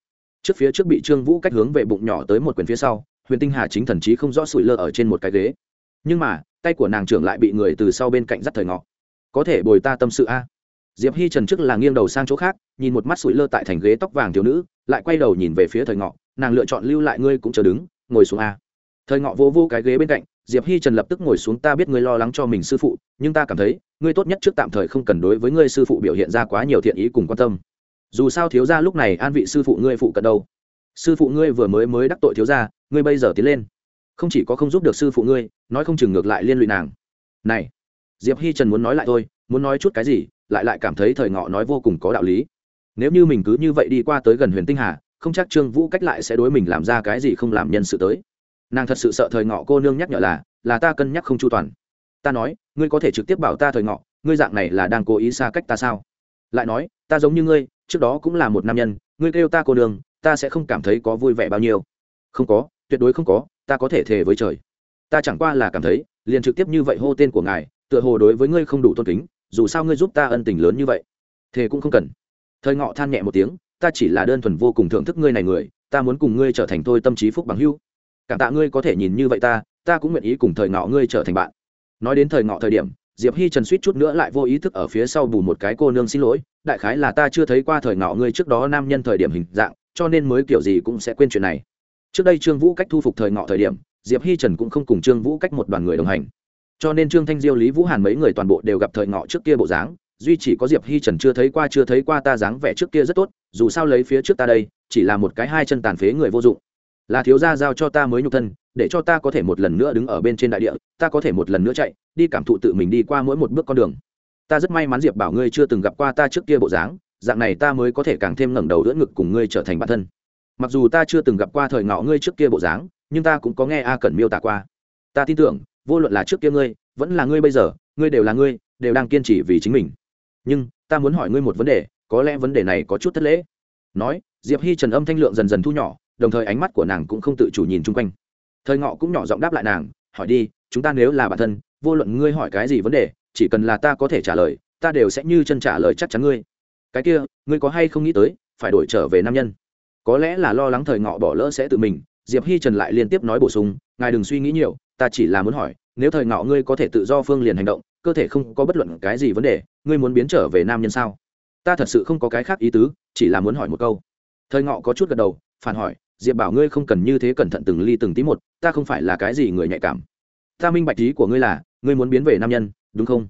[SPEAKER 1] Trước phía trước bị trương vũ cách hướng về bụng nhỏ tới một quyển phía sau, huyền tinh hà chính thần trí không rõ sủi lơ ở trên một cái ghế. Nhưng mà, tay của nàng trưởng lại bị người từ sau bên cạnh dắt thời ngọ. Có thể bồi ta tâm sự a? Diệp hi trần trước là nghiêng đầu sang chỗ khác, nhìn một mắt sủi lơ tại thành ghế tóc vàng thiếu nữ, lại quay đầu nhìn về phía thời ngọ. Nàng lựa chọn lưu lại ngươi cũng chờ đứng, ngồi xuống a. Thời ngọ vô vô cái ghế bên cạnh, diệp hi trần lập tức ngồi xuống, ta biết ngươi lo lắng cho mình sư phụ, nhưng ta cảm thấy, ngươi tốt nhất trước tạm thời không cần đối với ngươi sư phụ biểu hiện ra quá nhiều thiện ý cùng quan tâm dù sao thiếu gia lúc này an vị sư phụ ngươi phụ cận đâu. Sư phụ ngươi vừa mới mới đắc tội thiếu gia, ngươi bây giờ tiến lên. Không chỉ có không giúp được sư phụ ngươi, nói không chừng ngược lại liên lụy nàng. Này, diệp hi trần muốn nói lại thôi, muốn nói chút cái gì, lại lại cảm thấy thời ngọ nói vô cùng có đạo lý. Nếu như mình cứ như vậy đi qua tới gần huyền tinh hà, không chắc trương vũ cách lại sẽ đối mình làm ra cái gì không làm nhân sự tới. Nàng thật sự sợ thời ngọ cô nương nhắc nhở là là ta cân nhắc không chu toàn. Ta nói, ngươi có thể trực tiếp bảo ta thời ngọ, ngươi dạng này là đang cố ý xa cách ta sao? Lại nói, ta giống như ngươi trước đó cũng là một nam nhân, ngươi kêu ta cô đường ta sẽ không cảm thấy có vui vẻ bao nhiêu. Không có, tuyệt đối không có, ta có thể thề với trời. Ta chẳng qua là cảm thấy, liền trực tiếp như vậy hô tên của ngài, tựa hồ đối với ngươi không đủ tôn kính, dù sao ngươi giúp ta ân tình lớn như vậy, thề cũng không cần. Thời ngọ than nhẹ một tiếng, ta chỉ là đơn thuần vô cùng thưởng thức ngươi này người, ta muốn cùng ngươi trở thành tôi tâm trí phúc bằng hưu cảm tạ ngươi có thể nhìn như vậy ta ta cũng nguyện ý cùng thời ngọ ngươi trở thành bạn. Nói đến thời ngọ thời điểm diệp hi trần suýt chút nữa lại vô ý thức ở phía sau bù một cái cô nương xin lỗi, đại khái là ta chưa thấy qua thời ngọ ngươi trước đó nam nhân thời điểm hình dạng, cho nên mới kiểu gì cũng sẽ quên chuyện này. Trước đây trương vũ cách thu phục thời ngọ thời điểm, diệp hi trần cũng không cùng trương vũ cách một đoàn người đồng hành. Cho nên trương thanh diêu, lý vũ hàn mấy người toàn bộ đều gặp thời ngọ trước kia bộ dáng, duy chỉ có diệp hi trần chưa thấy qua, chưa thấy qua ta dáng vẻ trước kia rất tốt, dù sao lấy phía trước ta đây, chỉ là một cái hai chân tàn phế người vô dụng. Là thiếu gia giao cho ta mới nhục thân để cho ta có thể một lần nữa đứng ở bên trên đại địa, ta có thể một lần nữa chạy, đi cảm thụ tự mình đi qua mỗi một bước con đường. Ta rất may mắn diệp bảo ngươi chưa từng gặp qua ta trước kia bộ dáng, dạng này ta mới có thể càng thêm ngẩng đầu đỡ ngực cùng ngươi trở thành bản thân. Mặc dù ta chưa từng gặp qua thời ngọ ngươi trước kia bộ dáng, nhưng ta cũng có nghe a cẩn miêu tả qua. Ta tin tưởng, vô luận là trước kia ngươi, vẫn là ngươi bây giờ, ngươi đều là ngươi, đều đang kiên trì vì chính mình. Nhưng, ta muốn hỏi ngươi một vấn đề, có lẽ vấn đề này có chút thất lễ. Nói, diệp hi trần âm thanh lượng dần dần thu nhỏ, đồng thời ánh mắt của nàng cũng không tự chủ nhìn chung quanh thời ngọ cũng nhỏ giọng đáp lại nàng, hỏi đi, chúng ta nếu là bản thân, vô luận ngươi hỏi cái gì vấn đề, chỉ cần là ta có thể trả lời, ta đều sẽ như chân trả lời chắc chắn ngươi. Cái kia, ngươi có hay không nghĩ tới, phải đổi trở về nam nhân? Có lẽ là lo lắng thời ngọ bỏ lỡ sẽ tự mình. Diệp hi trần lại liên tiếp nói bổ sung, ngài đừng suy nghĩ nhiều, ta chỉ là muốn hỏi, nếu thời ngọ ngươi có thể tự do phương liền hành động, cơ thể không có bất luận cái gì vấn đề, ngươi muốn biến trở về nam nhân sao? Ta thật sự không có cái khác ý tứ, chỉ là muốn hỏi một câu. Thời ngọ có chút gật đầu, phản hỏi diệp bảo ngươi không cần như thế cẩn thận từng ly từng tí một, ta không phải là cái gì người nhạy cảm. Ta minh bạch ý của ngươi là, ngươi muốn biến về nam nhân, đúng không?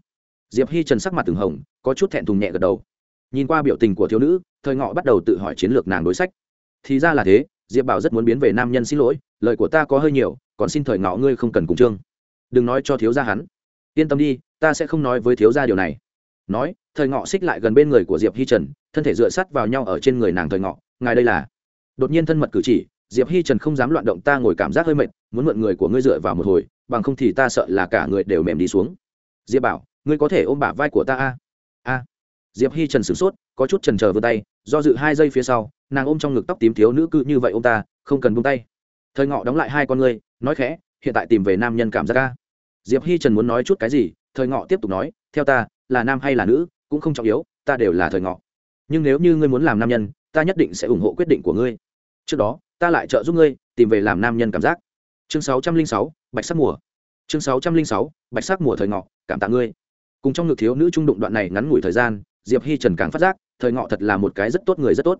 [SPEAKER 1] Diệp hi trần sắc mặt từng hồng, có chút thẹn thùng nhẹ gật đầu. Nhìn qua biểu tình của thiếu nữ, thời ngọ bắt đầu tự hỏi chiến lược nàng đối sách. Thì ra là thế, diệp bảo rất muốn biến về nam nhân xin lỗi, lời của ta có hơi nhiều, còn xin thời ngọ ngươi không cần cùng trương đừng nói cho thiếu gia hắn. Yên tâm đi, ta sẽ không nói với thiếu gia điều này. Nói, thời ngọ xích lại gần bên người của diệp hi trần, thân thể dựa sắt vào nhau ở trên người nàng thời ngọ, ngài đây là đột nhiên thân mật cử chỉ, diệp hi trần không dám loạn động ta ngồi cảm giác hơi mệt, muốn mượn người của ngươi dựa vào một hồi, bằng không thì ta sợ là cả người đều mềm đi xuống. Diệp bảo, ngươi có thể ôm bả vai của ta a? A. Diệp hi trần sửng sốt, có chút trần trờ vươn tay, do dự hai giây phía sau, nàng ôm trong ngực tóc tím thiếu nữ cư như vậy ô m ta, không cần buông tay. Thời ngọ đóng lại hai con ngươi, nói khẽ, hiện tại tìm về nam nhân cảm giác ca diệp hi trần muốn nói chút cái gì, thời ngọ tiếp tục nói, theo ta, là nam hay là nữ, cũng không trọng yếu, ta đều là thời ngọ. Nhưng nếu như ngươi muốn làm nam nhân ta nhất định sẽ ủng hộ quyết định của ngươi. Trước đó, ta lại trợ giúp ngươi tìm về làm nam nhân cảm giác. Chương sáu trăm linh sáu, bạch sắc mùa. Chương sáu trăm linh sáu, bạch sắc mùa thời ngọ, cảm tạ ngươi. Cùng trong ngực thiếu nữ trung đụng đoạn này ngắn ngủi thời gian, diệp hi trần càng phát giác, thời ngọ thật là một cái rất tốt người rất tốt.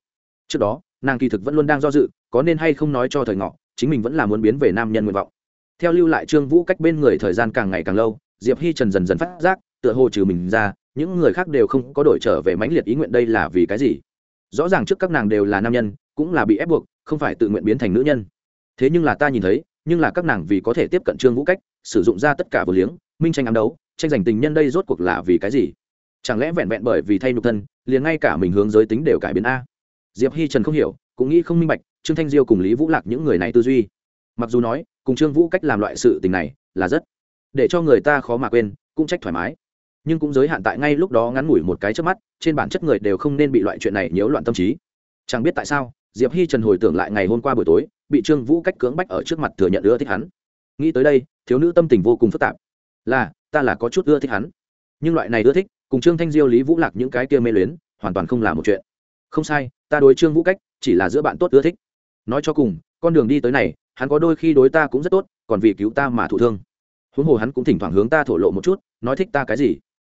[SPEAKER 1] Trước đó, nàng kỳ thực vẫn luôn đang do dự, có nên hay không nói cho thời ngọ, chính mình vẫn là muốn biến về nam nhân nguyện vọng. Theo lưu lại trương vũ cách bên người thời gian càng ngày càng lâu, diệp hi trần dần dần phát giác, tựa hồ trừ mình ra, những người khác đều không có đổi trở về mãnh liệt ý nguyện đây là vì cái gì rõ ràng trước các nàng đều là nam nhân, cũng là bị ép buộc, không phải tự nguyện biến thành nữ nhân. Thế nhưng là ta nhìn thấy, nhưng là các nàng vì có thể tiếp cận trương vũ cách, sử dụng ra tất cả vừa liếng, minh tranh ám đấu, tranh giành tình nhân đây rốt cuộc là vì cái gì? Chẳng lẽ vẹn vẹn bởi vì thay nhục thân, liền ngay cả mình hướng giới tính đều cải biến a? Diệp hi trần không hiểu, cũng nghĩ không minh bạch, trương thanh diêu cùng lý vũ lạc những người này tư duy. Mặc dù nói, cùng trương vũ cách làm loại sự tình này là rất để cho người ta khó mà quên, cũng trách thoải mái nhưng cũng giới hạn tại ngay lúc đó ngắn ngủi một cái trước mắt, trên bản chất người đều không nên bị loại chuyện này nhiễu loạn tâm trí. Chẳng biết tại sao, diệp hi trần hồi tưởng lại ngày hôm qua buổi tối, bị trương vũ cách cưỡng bách ở trước mặt thừa nhận ưa thích hắn. Nghĩ tới đây, thiếu nữ tâm tình vô cùng phức tạp. Là, ta là có chút ưa thích hắn. Nhưng loại này ưa thích, cùng trương thanh diêu, lý vũ lạc những cái kia mê luyến, hoàn toàn không là một chuyện. Không sai, ta đối trương vũ cách, chỉ là giữa bạn tốt ưa thích. Nói cho cùng, con đường đi tới này, hắn có đôi khi đối ta cũng rất tốt, còn vì cứu ta mà thụ thương. Huống hồ hắn cũng thỉnh thoảng hướng ta thổ lộ một chút, nói thích ta cái gì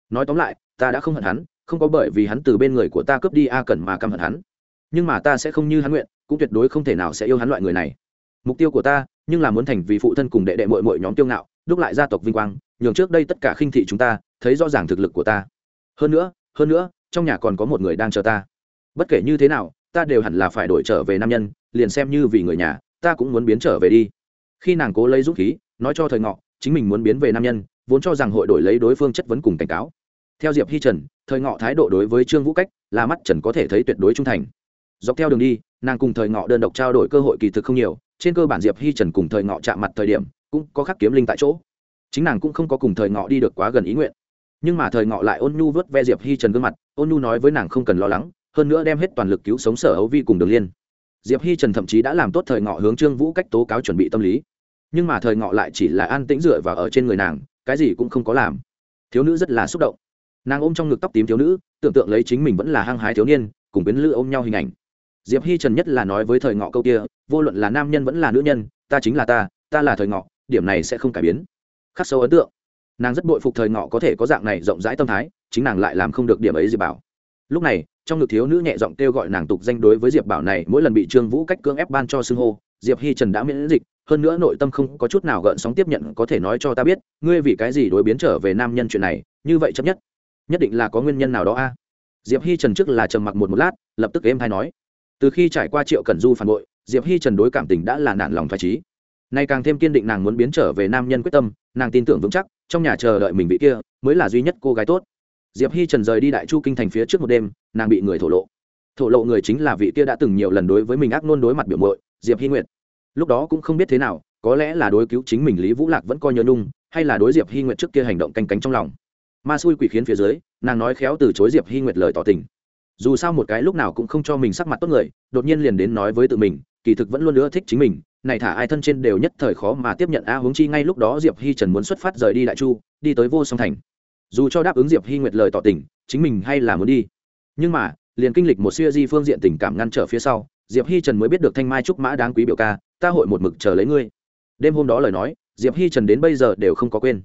[SPEAKER 1] nói tóm lại, ta đã không hận hắn, không có bởi vì hắn từ bên người của ta cướp đi a cần mà căm hận hắn. Nhưng mà ta sẽ không như hắn nguyện, cũng tuyệt đối không thể nào sẽ yêu hắn loại người này. Mục tiêu của ta, nhưng là muốn thành vì phụ thân cùng đệ đệ mội mội nhóm tiêu ngạo, đúc lại gia tộc vinh quang, nhường trước đây tất cả khinh thị chúng ta, thấy rõ ràng thực lực của ta. Hơn nữa hơn nữa, trong nhà còn có một người đang chờ ta. Bất kể như thế nào, ta đều hẳn là phải đổi trở về nam nhân, liền xem như vì người nhà, ta cũng muốn biến trở về đi. Khi nàng cố lấy dũng khí, nói cho thời ngọ, chính mình muốn biến về nam nhân vốn cho rằng hội đổi lấy đối phương chất vấn cùng cảnh cáo. Theo diệp hi trần, thời ngọ thái độ đối với trương vũ cách là mắt trần có thể thấy tuyệt đối trung thành. Dọc theo đường đi, nàng cùng thời ngọ đơn độc trao đổi cơ hội kỳ thực không nhiều, trên cơ bản diệp hi trần cùng thời ngọ chạm mặt thời điểm cũng có khắc kiếm linh tại chỗ. Chính nàng cũng không có cùng thời ngọ đi được quá gần ý nguyện. Nhưng mà thời ngọ lại ôn nhu vớt ve diệp hi trần gương mặt, ôn nhu nói với nàng không cần lo lắng, hơn nữa đem hết toàn lực cứu sống sở hấu vi cùng đường liên. Diệp hi trần thậm chí đã làm tốt thời ngọ hướng trương vũ cách tố cáo chuẩn bị tâm lý. Nhưng mà thời ngọ lại chỉ là an tĩnh dựa vào ở trên người nàng cái gì cũng không có làm. Thiếu nữ rất là xúc động. Nàng ôm trong ngực tóc tím thiếu nữ, tưởng tượng lấy chính mình vẫn là hăng hái thiếu niên, cùng biến lư ôm nhau hình ảnh. Diệp hi trần nhất là nói với thời ngọ câu kia, vô luận là nam nhân vẫn là nữ nhân, ta chính là ta ta là thời ngọ, điểm này sẽ không cải biến. Khắc sâu ấn tượng. Nàng rất bội phục thời ngọ có thể có dạng này rộng rãi tâm thái, chính nàng lại làm không được điểm ấy diệp bảo. Lúc này, trong ngực thiếu nữ nhẹ giọng kêu gọi nàng tục danh đối với diệp bảo này, mỗi lần bị trương vũ cách cưỡng ép ban cho xưng hô, diệp hi trần đã miễn dịch hơn nữa nội tâm không có chút nào gợn sóng tiếp nhận, có thể nói cho ta biết, ngươi vì cái gì đối biến trở về nam nhân chuyện này, như vậy chấp nhất. Nhất định là có nguyên nhân nào đó a? Diệp hi trần trước là trầm mặc một một lát, lập tức êm hay nói. Từ khi trải qua triệu cẩn du phản bội, diệp hi trần đối cảm tình đã là nản lòng phải trí nay càng thêm kiên định nàng muốn biến trở về nam nhân quyết tâm, nàng tin tưởng vững chắc, trong nhà chờ đợi mình vị kia, mới là duy nhất cô gái tốt. Diệp hi trần rời đi đại chu kinh thành phía trước một đêm, nàng bị người thổ lộ. Thổ lộ người chính là vị kia đã từng nhiều lần đối với mình ác nôn đối mặt biểu mội diệp hi nguyệt lúc đó cũng không biết thế nào, có lẽ là đối cứu chính mình lý vũ lạc vẫn coi nhớ nung hay là đối diệp hi nguyệt trước kia hành động canh cánh trong lòng. Ma xui quỷ khiến phía dưới, nàng nói khéo từ chối diệp hi nguyệt lời tỏ tình. Dù sao một cái lúc nào cũng không cho mình sắc mặt tốt người, đột nhiên liền đến nói với tự mình, kỳ thực vẫn luôn nữa thích chính mình, này thả ai thân trên đều nhất thời khó mà tiếp nhận a huống chi ngay lúc đó diệp hi trần muốn xuất phát rời đi đại chu, đi tới vô song thành. Dù cho đáp ứng diệp hi nguyệt lời tỏ tình, chính mình hay là muốn đi. Nhưng mà, liền kinh lịch một siêu di phương diện tình cảm ngăn trở phía sau, diệp hi trần mới biết được thanh mai trúc mã đáng quý biểu ca ta hội một mực chờ lấy ngươi. Đêm hôm đó lời nói, diệp hi trần đến bây giờ đều không có quên.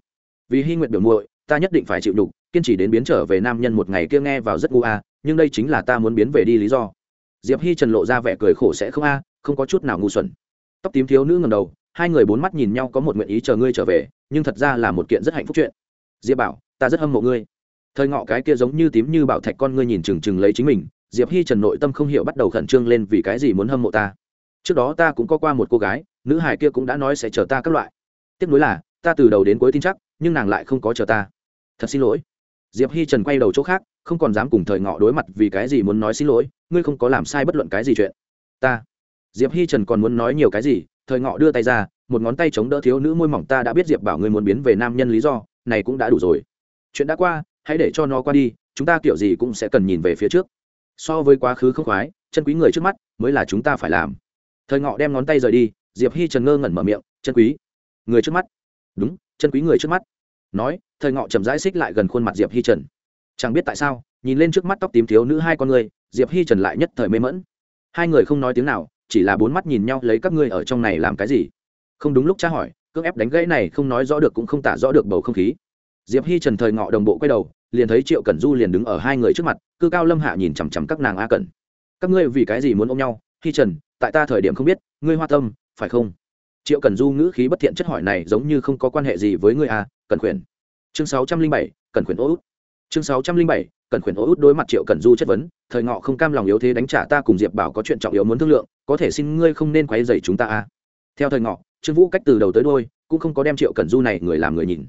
[SPEAKER 1] Vì hi nguyện biểu muội, ta nhất định phải chịu đục kiên trì đến biến trở về nam nhân một ngày kia nghe vào rất ngu a nhưng đây chính là ta muốn biến về đi lý do. Diệp hi trần lộ ra vẻ cười khổ sẽ không a không có chút nào ngu xuẩn. Tóc tím thiếu nữ ngầm đầu, hai người bốn mắt nhìn nhau có một nguyện ý chờ ngươi trở về, nhưng thật ra là một kiện rất hạnh phúc chuyện. Diệp bảo, ta rất hâm mộ ngươi. Thời ngọ cái kia giống như tím như bảo thạch con ngươi nhìn chừng chừng lấy chính mình, diệp hi trần nội tâm không hiểu bắt đầu khẩn trương lên vì cái gì muốn hâm mộ ta trước đó ta cũng có qua một cô gái, nữ hải kia cũng đã nói sẽ chờ ta các loại. Tiếc nuối là, ta từ đầu đến cuối tin chắc, nhưng nàng lại không có chờ ta. Thật xin lỗi. Diệp hi trần quay đầu chỗ khác, không còn dám cùng thời ngọ đối mặt vì cái gì muốn nói xin lỗi, ngươi không có làm sai bất luận cái gì chuyện. Ta. Diệp hi trần còn muốn nói nhiều cái gì, thời ngọ đưa tay ra, một ngón tay chống đỡ thiếu nữ môi mỏng ta đã biết diệp bảo ngươi muốn biến về nam nhân lý do, này cũng đã đủ rồi. Chuyện đã qua, hãy để cho nó qua đi, chúng ta kiểu gì cũng sẽ cần nhìn về phía trước. So với quá khứ không khoái, chân quý người trước mắt, mới là chúng ta phải làm thời ngọ đem ngón tay rời đi, diệp hi trần ngơ ngẩn mở miệng, chân quý, người trước mắt. Đúng, chân quý người trước mắt. Nói, thời ngọ chậm rãi xích lại gần khuôn mặt diệp hi trần. Chẳng biết tại sao, nhìn lên trước mắt tóc tím thiếu nữ hai con người, diệp hi trần lại nhất thời mê mẫn hai người không nói tiếng nào, chỉ là bốn mắt nhìn nhau lấy các ngươi ở trong này làm cái gì? Không đúng lúc tra hỏi, cưỡng ép đánh gãy này không nói rõ được cũng không tả rõ được bầu không khí. Diệp hi trần thời ngọ đồng bộ quay đầu, liền thấy triệu cẩn du liền đứng ở hai người trước mặt, cư cao lâm hạ nhìn chằm chằm các nàng a cẩn. Các ngươi vì cái gì muốn ôm nhau? Hi trần, tại ta thời điểm không biết, ngươi hoa tâm, phải không? Triệu cẩn du ngữ khí bất thiện chất hỏi này giống như không có quan hệ gì với ngươi a cẩn khuyển. Chương sáu trăm linh bảy, cẩn khuyển ô út. Chương sáu trăm linh bảy, cẩn khuyển ô út đối mặt triệu cẩn du chất vấn, thời ngọ không cam lòng yếu thế đánh trả ta cùng diệp bảo có chuyện trọng yếu muốn thương lượng, có thể xin ngươi không nên quấy dày chúng ta a theo thời ngọ, trương vũ cách từ đầu tới đôi cũng không có đem triệu cẩn du này người làm người nhìn.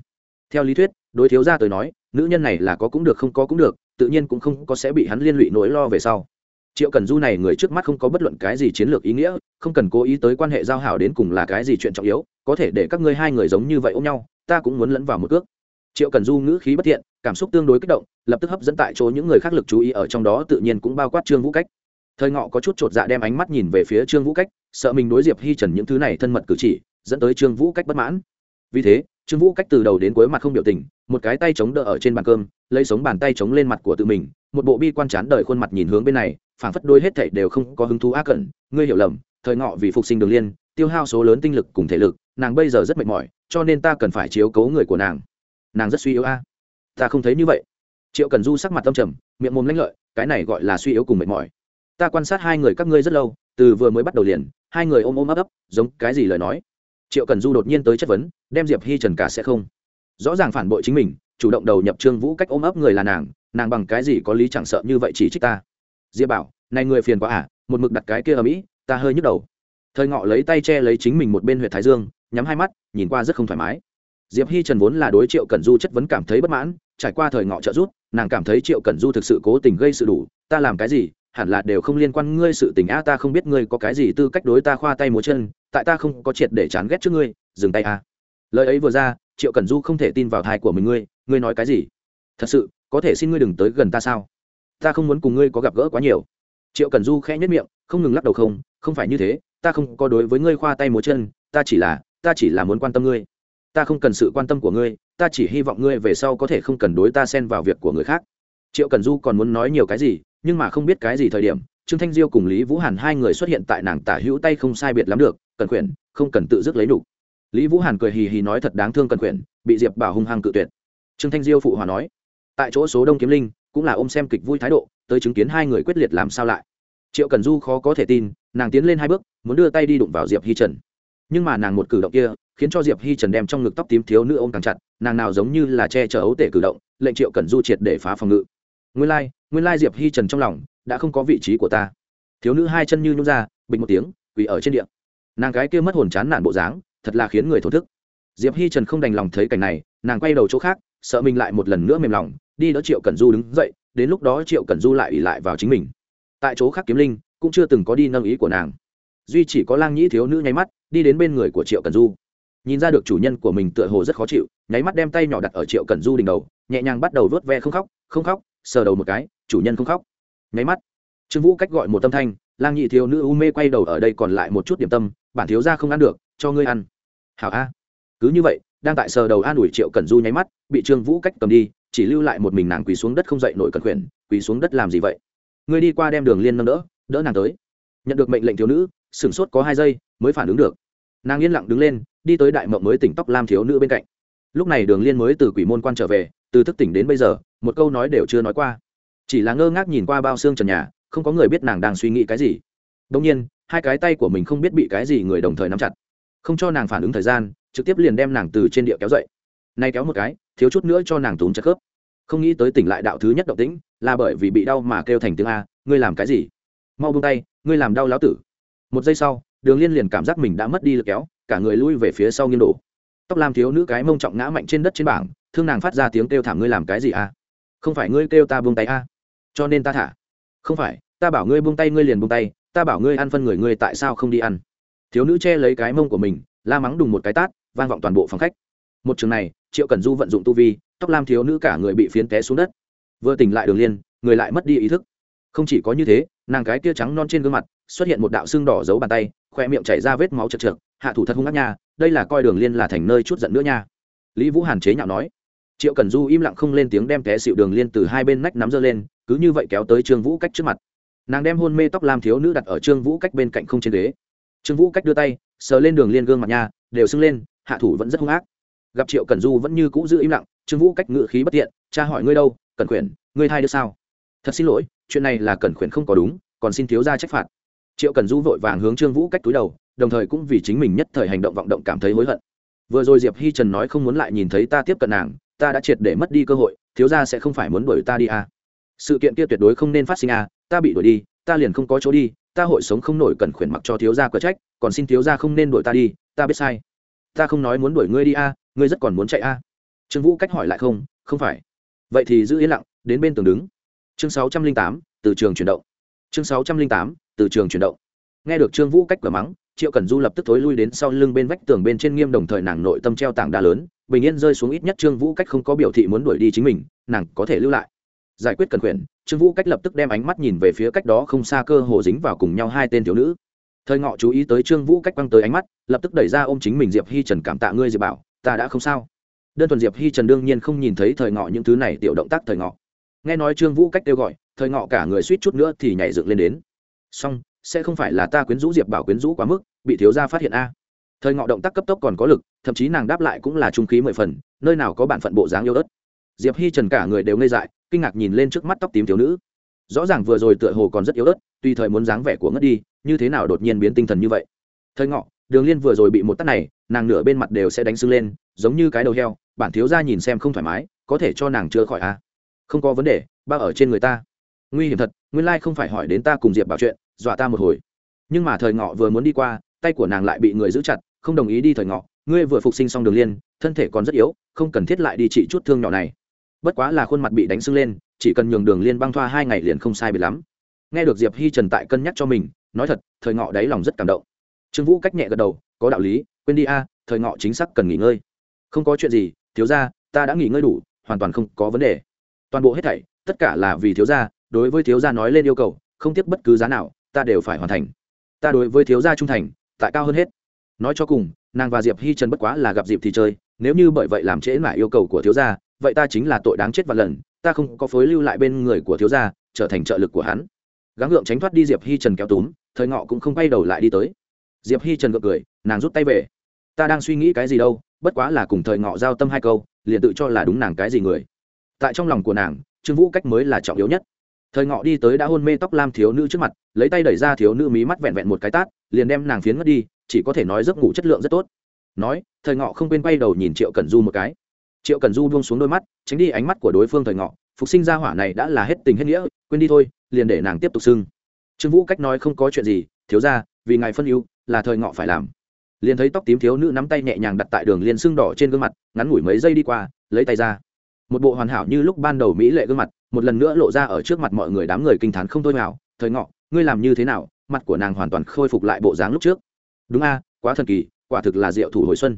[SPEAKER 1] Theo lý thuyết, đối thiếu gia tới nói, nữ nhân này là có cũng được không có cũng được, tự nhiên cũng không có sẽ bị hắn liên lụy nỗi lo về sau triệu cần du này người trước mắt không có bất luận cái gì chiến lược ý nghĩa, không cần cố ý tới quan hệ giao hảo đến cùng là cái gì chuyện trọng yếu, có thể để các ngươi hai người giống như vậy ôm nhau, ta cũng muốn lẫn vào một cước. Triệu cần du ngữ khí bất thiện, cảm xúc tương đối kích động, lập tức hấp dẫn tại chỗ những người khác lực chú ý ở trong đó tự nhiên cũng bao quát trương vũ cách. Thời ngọ có chút chột dạ đem ánh mắt nhìn về phía trương vũ cách, sợ mình đối diệp hi trần những thứ này thân mật cử chỉ, dẫn tới trương vũ cách bất mãn. Vì thế trương vũ cách từ đầu đến cuối mặt không biểu tình, một cái tay chống đỡ ở trên bàn cơm, lấy sống bàn tay chống lên mặt của tự mình, một bộ bi quan chán đời khuôn mặt nhìn hướng bên này, phảng phất đôi hết thảy đều không có hứng thú ác cẩn ngươi hiểu lầm, thời ngọ vì phục sinh đường liên, tiêu hao số lớn tinh lực cùng thể lực, nàng bây giờ rất mệt mỏi, cho nên ta cần phải chiếu cố người của nàng. Nàng rất suy yếu a. Ta không thấy như vậy. Triệu cần du sắc mặt tâm trầm, miệng mồm lãnh lợi, cái này gọi là suy yếu cùng mệt mỏi. Ta quan sát hai người các ngươi rất lâu, từ vừa mới bắt đầu liền, hai người ôm ôm ấp ấp, giống cái gì lời nói triệu cần du đột nhiên tới chất vấn, đem diệp hi trần cả sẽ không. Rõ ràng phản bội chính mình, chủ động đầu nhập trương vũ cách ôm ấp người là nàng nàng bằng cái gì có lý chẳng sợ như vậy chỉ trích ta. Diệp bảo, này người phiền quá à một mực đặt cái kia ở mỹ, ta hơi nhức đầu. Thời ngọ lấy tay che lấy chính mình một bên huyện thái dương, nhắm hai mắt, nhìn qua rất không thoải mái. Diệp hi trần vốn là đối triệu cần du chất vấn cảm thấy bất mãn, trải qua thời ngọ trợ rút nàng cảm thấy triệu cần du thực sự cố tình gây sự đủ, ta làm cái gì, hẳn là đều không liên quan ngươi sự tình a, ta không biết ngươi có cái gì tư cách đối ta khoa tay múa chân tại ta không có triệt để chán ghét trước ngươi, dừng tay à. lời ấy vừa ra, triệu cẩn du không thể tin vào thai của mình ngươi ngươi nói cái gì? Thật sự, có thể xin ngươi đừng tới gần ta sao? Ta không muốn cùng ngươi có gặp gỡ quá nhiều. Triệu cẩn du khẽ nhất miệng, không ngừng lắc đầu không không phải như thế, ta không có đối với ngươi khoa tay múa chân, ta chỉ là, ta chỉ là muốn quan tâm ngươi. Ta không cần sự quan tâm của ngươi, ta chỉ hy vọng ngươi về sau có thể không cần đối ta xen vào việc của người khác. Triệu cần du còn muốn nói nhiều cái gì, nhưng mà không biết cái gì thời điểm, trương thanh diêu cùng lý vũ hàn hai người xuất hiện tại nàng tả hữu tay không sai biệt lắm được cần quyền không cần tự dứt lấy đủ. Lý vũ hàn cười hì hì nói thật đáng thương cần quyển bị diệp bảo hung hăng cự tuyệt. Trương thanh diêu phụ hòa nói tại chỗ số đông kiếm linh cũng là ôm xem kịch vui thái độ tới chứng kiến hai người quyết liệt làm sao lại. Triệu cần du khó có thể tin nàng tiến lên hai bước muốn đưa tay đi đụng vào diệp hi trần. Nhưng mà nàng một cử động kia khiến cho diệp hi trần đem trong ngực tóc tím thiếu nữ ôm càng chặt nàng nào giống như là che chở ấu tể cử động lệnh triệu cần du triệt để phá phòng ngự. Nguyên lai、like, nguyên lai diệp hi trần trong lòng đã không có vị trí của ta. Thiếu nữ hai chân như nhung ra bình một tiếng quỳ ở trên điện nàng gái kia mất hồn chán nản bộ dáng, thật là khiến người thổ thức. Diệp hi trần không đành lòng thấy cảnh này, nàng quay đầu chỗ khác, sợ mình lại một lần nữa mềm lòng, đi đỡ triệu cần du đứng dậy, đến lúc đó triệu cần du lại ỉ lại vào chính mình. Tại chỗ khác kiếm linh cũng chưa từng có đi nâng ý của nàng. Duy chỉ có lang nhĩ thiếu nữ nháy mắt, đi đến bên người của triệu cần du. Nhìn ra được chủ nhân của mình tựa hồ rất khó chịu, nháy mắt đem tay nhỏ đặt ở triệu cần du đỉnh đầu, nhẹ nhàng bắt đầu vớt ve không khóc không khóc, sờ đầu một cái, chủ nhân không khóc. Nháy mắt, trương vũ cách gọi một tâm thanh, lang nhị thiếu nữ u mê quay đầu ở đây còn lại một chút điểm tâm bản thiếu ra không ăn được, cho ngươi ăn. Hảo a. Cứ như vậy, đang tại sờ đầu an ủi triệu cần du nháy mắt, bị trương vũ cách cầm đi, chỉ lưu lại một mình nàng quỳ xuống đất không dậy nổi cần khuyển, quỳ xuống đất làm gì vậy? Ngươi đi qua đem đường liên nâng đỡ đỡ nàng tới. Nhận được mệnh lệnh thiếu nữ, sửng sốt có hai giây mới phản ứng được. Nàng yên lặng đứng lên, đi tới đại mộng mới tỉnh tóc lam thiếu nữ bên cạnh. Lúc này đường liên mới từ quỷ môn quan trở về, từ thức tỉnh đến bây giờ, một câu nói đều chưa nói qua. Chỉ là ngơ ngác nhìn qua bao xương trần nhà, không có người biết nàng đang suy nghĩ cái gì đông nhiên, hai cái tay của mình không biết bị cái gì người đồng thời nắm chặt. Không cho nàng phản ứng thời gian, trực tiếp liền đem nàng từ trên địa kéo dậy. Nay kéo một cái, thiếu chút nữa cho nàng túm chất khớp. Không nghĩ tới tỉnh lại đạo thứ nhất động tĩnh, là bởi vì bị đau mà kêu thành tiếng a, ngươi làm cái gì? Mau buông tay, ngươi làm đau láo tử. Một giây sau, đường liên liền cảm giác mình đã mất đi lực kéo, cả người lui về phía sau nghiêng đổ. Tóc làm thiếu nữ cái mông trọng ngã mạnh trên đất trên bảng, thương nàng phát ra tiếng kêu thảm, ngươi làm cái gì a? Không phải ngươi kêu ta buông tay a, cho nên ta thả. Không phải, ta bảo ngươi buông tay, ngươi liền buông tay ta bảo ngươi ăn phân người ngươi tại sao không đi ăn? Thiếu nữ che lấy cái mông của mình, la mắng đùng một cái tát, vang vọng toàn bộ phòng khách. Một trường này, triệu cần du vận dụng tu vi, tóc lam thiếu nữ cả người bị phiến té xuống đất. Vừa tỉnh lại đường liên, người lại mất đi ý thức. Không chỉ có như thế, nàng cái kia trắng non trên gương mặt, xuất hiện một đạo xương đỏ giấu bàn tay khoe miệng chảy ra vết máu chật trượt, hạ thủ thật hung ác nha, đây là coi đường liên là thành nơi chút giận nữa nha. Lý vũ hàn chế nhạo nói. Triệu cần du im lặng không lên tiếng đem té xịu đường liên từ hai bên nách nắm giơ lên, cứ như vậy kéo tới trương vũ cách trước mặt nàng đem hôn mê tóc lam thiếu nữ đặt ở trương vũ cách bên cạnh không trên ghế trương vũ cách đưa tay sờ lên đường liên gương mặt nhà đều sưng lên hạ thủ vẫn rất hung ác gặp triệu cần du vẫn như cũ giữ im lặng trương vũ cách ngự khí bất tiện cha hỏi ngươi đâu cần khuyển ngươi thai được sao thật xin lỗi chuyện này là cần khuyển không có đúng còn xin thiếu ra trách phạt triệu cần du vội vàng hướng trương vũ cách túi đầu đồng thời cũng vì chính mình nhất thời hành động vọng động cảm thấy hối hận vừa rồi diệp hi trần nói không muốn lại nhìn thấy ta tiếp cận nàng ta đã triệt để mất đi cơ hội thiếu ra sẽ không phải muốn đuổi ta đi à sự kiện kia tuyệt đối không nên phát sinh à, ta bị đuổi đi ta liền không có chỗ đi ta hội sống không nổi cần khuyển mặc cho thiếu gia cờ trách còn xin thiếu gia không nên đuổi ta đi ta biết sai. Ta không nói muốn đuổi ngươi đi a à, ngươi rất còn muốn chạy a à. trương vũ cách hỏi lại không không phải. Vậy thì giữ yên lặng đến bên tường đứng. Chương sáu trăm linh tám từ trường chuyển động. Chương sáu trăm linh tám từ trường chuyển động. Nghe được trương vũ cách cửa mắng triệu cần du lập tức thối lui đến sau lưng bên vách tường bên trên nghiêm đồng thời nàng nội tâm treo tảng đá lớn bình yên rơi xuống ít nhất trương vũ cách không có biểu thị muốn đuổi đi chính mình nàng có thể lưu lại giải quyết cần quyền trương vũ cách lập tức đem ánh mắt nhìn về phía cách đó không xa cơ hồ dính vào cùng nhau hai tên thiếu nữ. Thời ngọ chú ý tới trương vũ cách quăng tới ánh mắt, lập tức đẩy ra ôm chính mình diệp hi trần cảm tạ ngươi diệp bảo, ta đã không sao. Đơn thuần diệp hi trần đương nhiên không nhìn thấy thời ngọ những thứ này tiểu động tác thời ngọ. Nghe nói trương vũ cách kêu gọi, thời ngọ cả người suýt chút nữa thì nhảy dựng lên đến. Song sẽ không phải là ta quyến rũ diệp bảo quyến rũ quá mức, bị thiếu gia phát hiện a. Thời ngọ động tác cấp tốc còn có lực, thậm chí nàng đáp lại cũng là trung khí mười phần, nơi nào có bản phận bộ dáng yêu đất diệp hi trần cả người đều ngây dại, kinh ngạc nhìn lên trước mắt tóc tím thiếu nữ. Rõ ràng vừa rồi tựa hồ còn rất yếu ớt tùy thời muốn dáng vẻ của ngất đi, như thế nào đột nhiên biến tinh thần như vậy. Thời ngọ, đường liên vừa rồi bị một tắt này, nàng nửa bên mặt đều sẽ đánh sưng lên, giống như cái đầu heo, bản thiếu ra nhìn xem không thoải mái, có thể cho nàng chữa khỏi à? không có vấn đề, ba ở trên người ta. Nguy hiểm thật, nguyên lai không phải hỏi đến ta cùng diệp bảo chuyện, dọa ta một hồi. Nhưng mà thời ngọ vừa muốn đi qua, tay của nàng lại bị người giữ chặt, không đồng ý đi thời ngọ, ngươi vừa phục sinh xong đường liên, thân thể còn rất yếu, không cần thiết lại đi trị chút thương nhỏ này bất quá là khuôn mặt bị đánh sưng lên, chỉ cần nhường đường liên băng thoa hai ngày liền không sai bị lắm. Nghe được diệp hi trần tại cân nhắc cho mình, nói thật, thời ngọ đáy lòng rất cảm động. Trương vũ cách nhẹ gật đầu, có đạo lý, quên đi a, thời ngọ chính xác cần nghỉ ngơi. Không có chuyện gì, thiếu ra ta đã nghỉ ngơi đủ, hoàn toàn không có vấn đề. Toàn bộ hết thảy, tất cả là vì thiếu gia, đối với thiếu gia nói lên yêu cầu, không tiếc bất cứ giá nào, ta đều phải hoàn thành. Ta đối với thiếu gia trung thành, tại cao hơn hết. Nói cho cùng, nàng và diệp hi trần bất quá là gặp dịp thì chơi, nếu như bởi vậy làm trễ lại yêu cầu của thiếu gia vậy ta chính là tội đáng chết và lần, ta không có phối lưu lại bên người của thiếu gia, trở thành trợ lực của hắn. Gắng gượng tránh thoát đi diệp hi trần kéo túm, thời ngọ cũng không quay đầu lại đi tới. Diệp hi trần gượng cười, nàng rút tay về. Ta đang suy nghĩ cái gì đâu, bất quá là cùng thời ngọ giao tâm hai câu, liền tự cho là đúng nàng cái gì người. Tại trong lòng của nàng, trương vũ cách mới là trọng yếu nhất. Thời ngọ đi tới đã hôn mê tóc lam thiếu nữ trước mặt, lấy tay đẩy ra thiếu nữ mí mắt vẹn vẹn một cái tát, liền đem nàng phiến ngất đi, chỉ có thể nói giấc ngủ chất lượng rất tốt. Nói, thời ngọ không quên quay đầu nhìn triệu cần du một cái triệu cần du buông xuống đôi mắt, tránh đi ánh mắt của đối phương thời ngọ, phục sinh ra hỏa này đã là hết tình hết nghĩa, quên đi thôi, liền để nàng tiếp tục xưng. Trương vũ cách nói không có chuyện gì, thiếu ra vì ngài phân ưu, là thời ngọ phải làm. Liền thấy tóc tím thiếu nữ nắm tay nhẹ nhàng đặt tại đường liền sưng đỏ trên gương mặt, ngắn ngủi mấy giây đi qua, lấy tay ra. Một bộ hoàn hảo như lúc ban đầu mỹ lệ gương mặt, một lần nữa lộ ra ở trước mặt mọi người đám người kinh t h á n không thôi nào, thời ngọ, ngươi làm như thế nào? Mặt của nàng hoàn toàn khôi phục lại bộ dáng lúc trước. Đúng a, quá thần kỳ, quả thực là diệu thủ hồi xuân.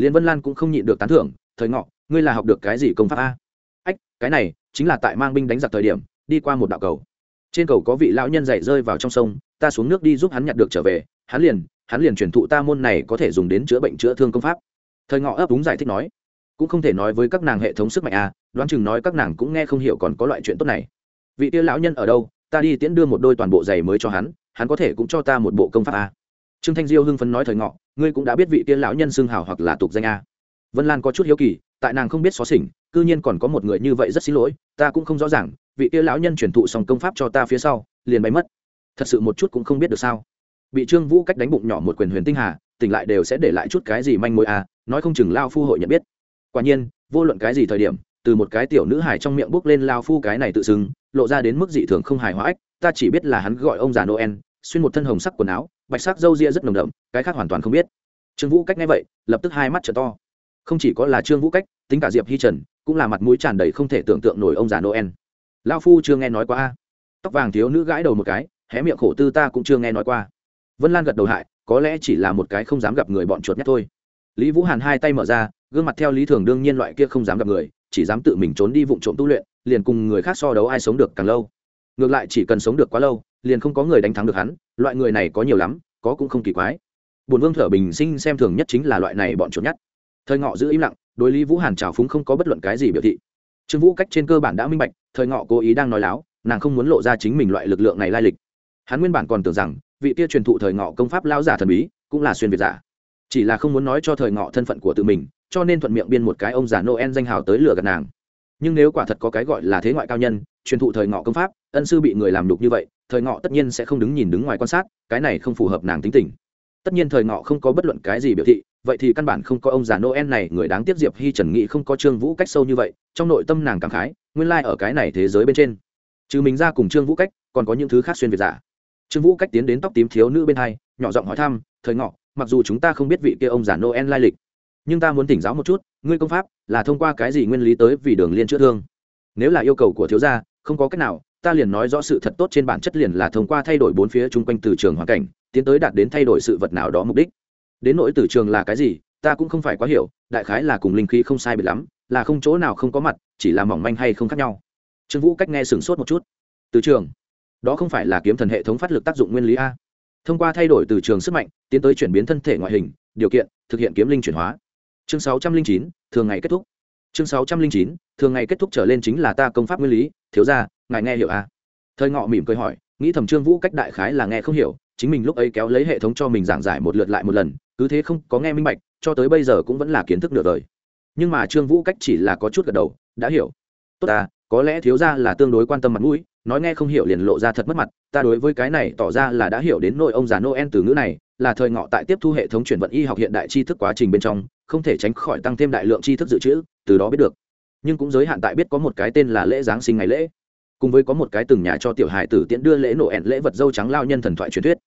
[SPEAKER 1] Liên vân lan cũng không nhịn được tán thưởng, thời ngọ ngươi là học được cái gì công pháp a ách, cái này chính là tại mang binh đánh giặc thời điểm, đi qua một đạo cầu trên cầu có vị lão nhân dậy rơi vào trong sông, ta xuống nước đi giúp hắn nhặt được trở về, hắn liền hắn liền truyền thụ ta môn này có thể dùng đến chữa bệnh chữa thương công pháp thời ngọ ấp đúng giải thích nói, cũng không thể nói với các nàng hệ thống sức mạnh à đoán chừng nói các nàng cũng nghe không hiểu còn có loại chuyện tốt này vị tia lão nhân ở đâu, ta đi tiễn đưa một đôi toàn bộ giày mới cho hắn hắn có thể cũng cho ta một bộ công pháp à. trương thanh diêu hưng phấn nói thời ngọ, ngươi cũng đã biết vị tia lão nhân xưng hào hoặc là tục danh à vân lan có chút hiếu kỳ, tại nàng không biết xó xỉnh, cư nhiên còn có một người như vậy rất xin lỗi, ta cũng không rõ ràng, vị kia lão nhân truyền thụ xong công pháp cho ta phía sau, liền bay mất. Thật sự một chút cũng không biết được sao. Bị trương vũ cách đánh bụng nhỏ một quyền huyền tinh hà, tỉnh lại đều sẽ để lại chút cái gì manh mối à nói không chừng lao phu hội nhận biết. Quả nhiên, vô luận cái gì thời điểm, từ một cái tiểu nữ hải trong miệng bước lên lao phu cái này tự xưng, lộ ra đến mức dị thường không hài hóa ách, ta chỉ biết là hắn gọi ông già noel, xuyên một thân hồng sắc quần áo, bạch sắc râu ria rất nồng đậm, cái khác hoàn toàn không biết. Trương vũ cách nghe vậy, lập tức hai mắt trở to không chỉ có là trương vũ cách tính cả diệp hi trần cũng là mặt mũi tràn đầy không thể tưởng tượng nổi ông già noel lao phu chưa nghe nói qua a tóc vàng thiếu nữ gãi đầu một cái hé miệng khổ tư ta cũng chưa nghe nói qua vân lan gật đầu hại có lẽ chỉ là một cái không dám gặp người bọn chuột nhất thôi lý vũ hàn hai tay mở ra gương mặt theo lý thường đương nhiên loại kia không dám gặp người chỉ dám tự mình trốn đi vụ trộm tu luyện liền cùng người khác so đấu ai sống được càng lâu ngược lại chỉ cần sống được quá lâu liền không có người đánh thắng được hắn loại người này có nhiều lắm có cũng không kỳ quái bùn vương thở bình sinh xem thường nhất chính là loại này bọn chuột nhất thời ngọ giữ im lặng, đối lý vũ hàn trào phúng không có bất luận cái gì biểu thị. Trương vũ cách trên cơ bản đã minh bạch, thời ngọ cố ý đang nói láo, nàng không muốn lộ ra chính mình loại lực lượng này lai lịch. Hắn nguyên bản còn tưởng rằng, vị tia truyền thụ thời ngọ công pháp lao giả thần bí, cũng là xuyên việt giả. Chỉ là không muốn nói cho thời ngọ thân phận của tự mình, cho nên thuận miệng biên một cái ông già noel danh hào tới lừa gạt nàng. Nhưng nếu quả thật có cái gọi là thế ngoại cao nhân, truyền thụ thời ngọ công pháp, ân sư bị người làm đục như vậy, thời ngọ tất nhiên sẽ không đứng nhìn đứng ngoài quan sát, cái này không phù hợp nàng tính tình tất nhiên thời ngọ không có bất luận cái gì biểu thị, vậy thì căn bản không có ông già noel này, người đáng tiếc diệp hi trần nghĩ không có trương vũ cách sâu như vậy, trong nội tâm nàng cảm khái, nguyên lai、like、ở cái này thế giới bên trên. Trừ mình ra cùng trương vũ cách, còn có những thứ khác xuyên việt giả. Trương vũ cách tiến đến tóc tím thiếu nữ bên hai, nhỏ giọng hỏi thăm, thời ngọ, mặc dù chúng ta không biết vị kia ông già noel lai lịch, nhưng ta muốn tỉnh giáo một chút, ngươi công pháp là thông qua cái gì nguyên lý tới vì đường liên chữa thương? Nếu là yêu cầu của thiếu gia, không có cách nào, ta liền nói rõ sự thật tốt trên bản chất liền là thông qua thay đổi bốn phía chung quanh từ trường hoàn cảnh tiến tới đạt đến thay đổi sự vật nào đó mục đích. Đến nỗi từ trường là cái gì, ta cũng không phải quá hiểu, đại khái là cùng linh khí không sai biệt lắm, là không chỗ nào không có mặt, chỉ là mỏng manh hay không khác nhau. Trương vũ cách nghe sửng sốt một chút. Từ trường? Đó không phải là kiếm thần hệ thống phát lực tác dụng nguyên lý a. Thông qua thay đổi từ trường sức mạnh, tiến tới chuyển biến thân thể ngoại hình, điều kiện, thực hiện kiếm linh chuyển hóa. Chương sáu trăm linh chín, thường ngày kết thúc. Chương sáu trăm linh chín, thường ngày kết thúc trở lên chính là ta công pháp nguyên lý. Thiếu ra ngài nghe hiểu a. Thời ngọ mỉm cười hỏi, nghĩ thầm trương vũ cách đại khái là nghe không hiểu chính mình lúc ấy kéo lấy hệ thống cho mình giảng giải một lượt lại một lần, cứ thế không có nghe minh bạch, cho tới bây giờ cũng vẫn là kiến thức nửa đời. Nhưng mà trương vũ cách chỉ là có chút gật đầu, đã hiểu. Tốt ta, có lẽ thiếu ra là tương đối quan tâm mặt mũi, nói nghe không hiểu liền lộ ra thật mất mặt, ta đối với cái này tỏ ra là đã hiểu đến nội ông già noel từ ngữ này, là thời ngọ tại tiếp thu hệ thống chuyển vận y học hiện đại tri thức quá trình bên trong, không thể tránh khỏi tăng thêm đại lượng tri thức dự trữ, từ đó biết được. Nhưng cũng giới hạn tại biết có một cái tên là lễ giáng sinh ngày lễ. Cùng với có một cái từng nhà cho tiểu hài tử tiễn đưa lễ nổ ẹn lễ vật dâu trắng lao nhân thần thoại truyền thuyết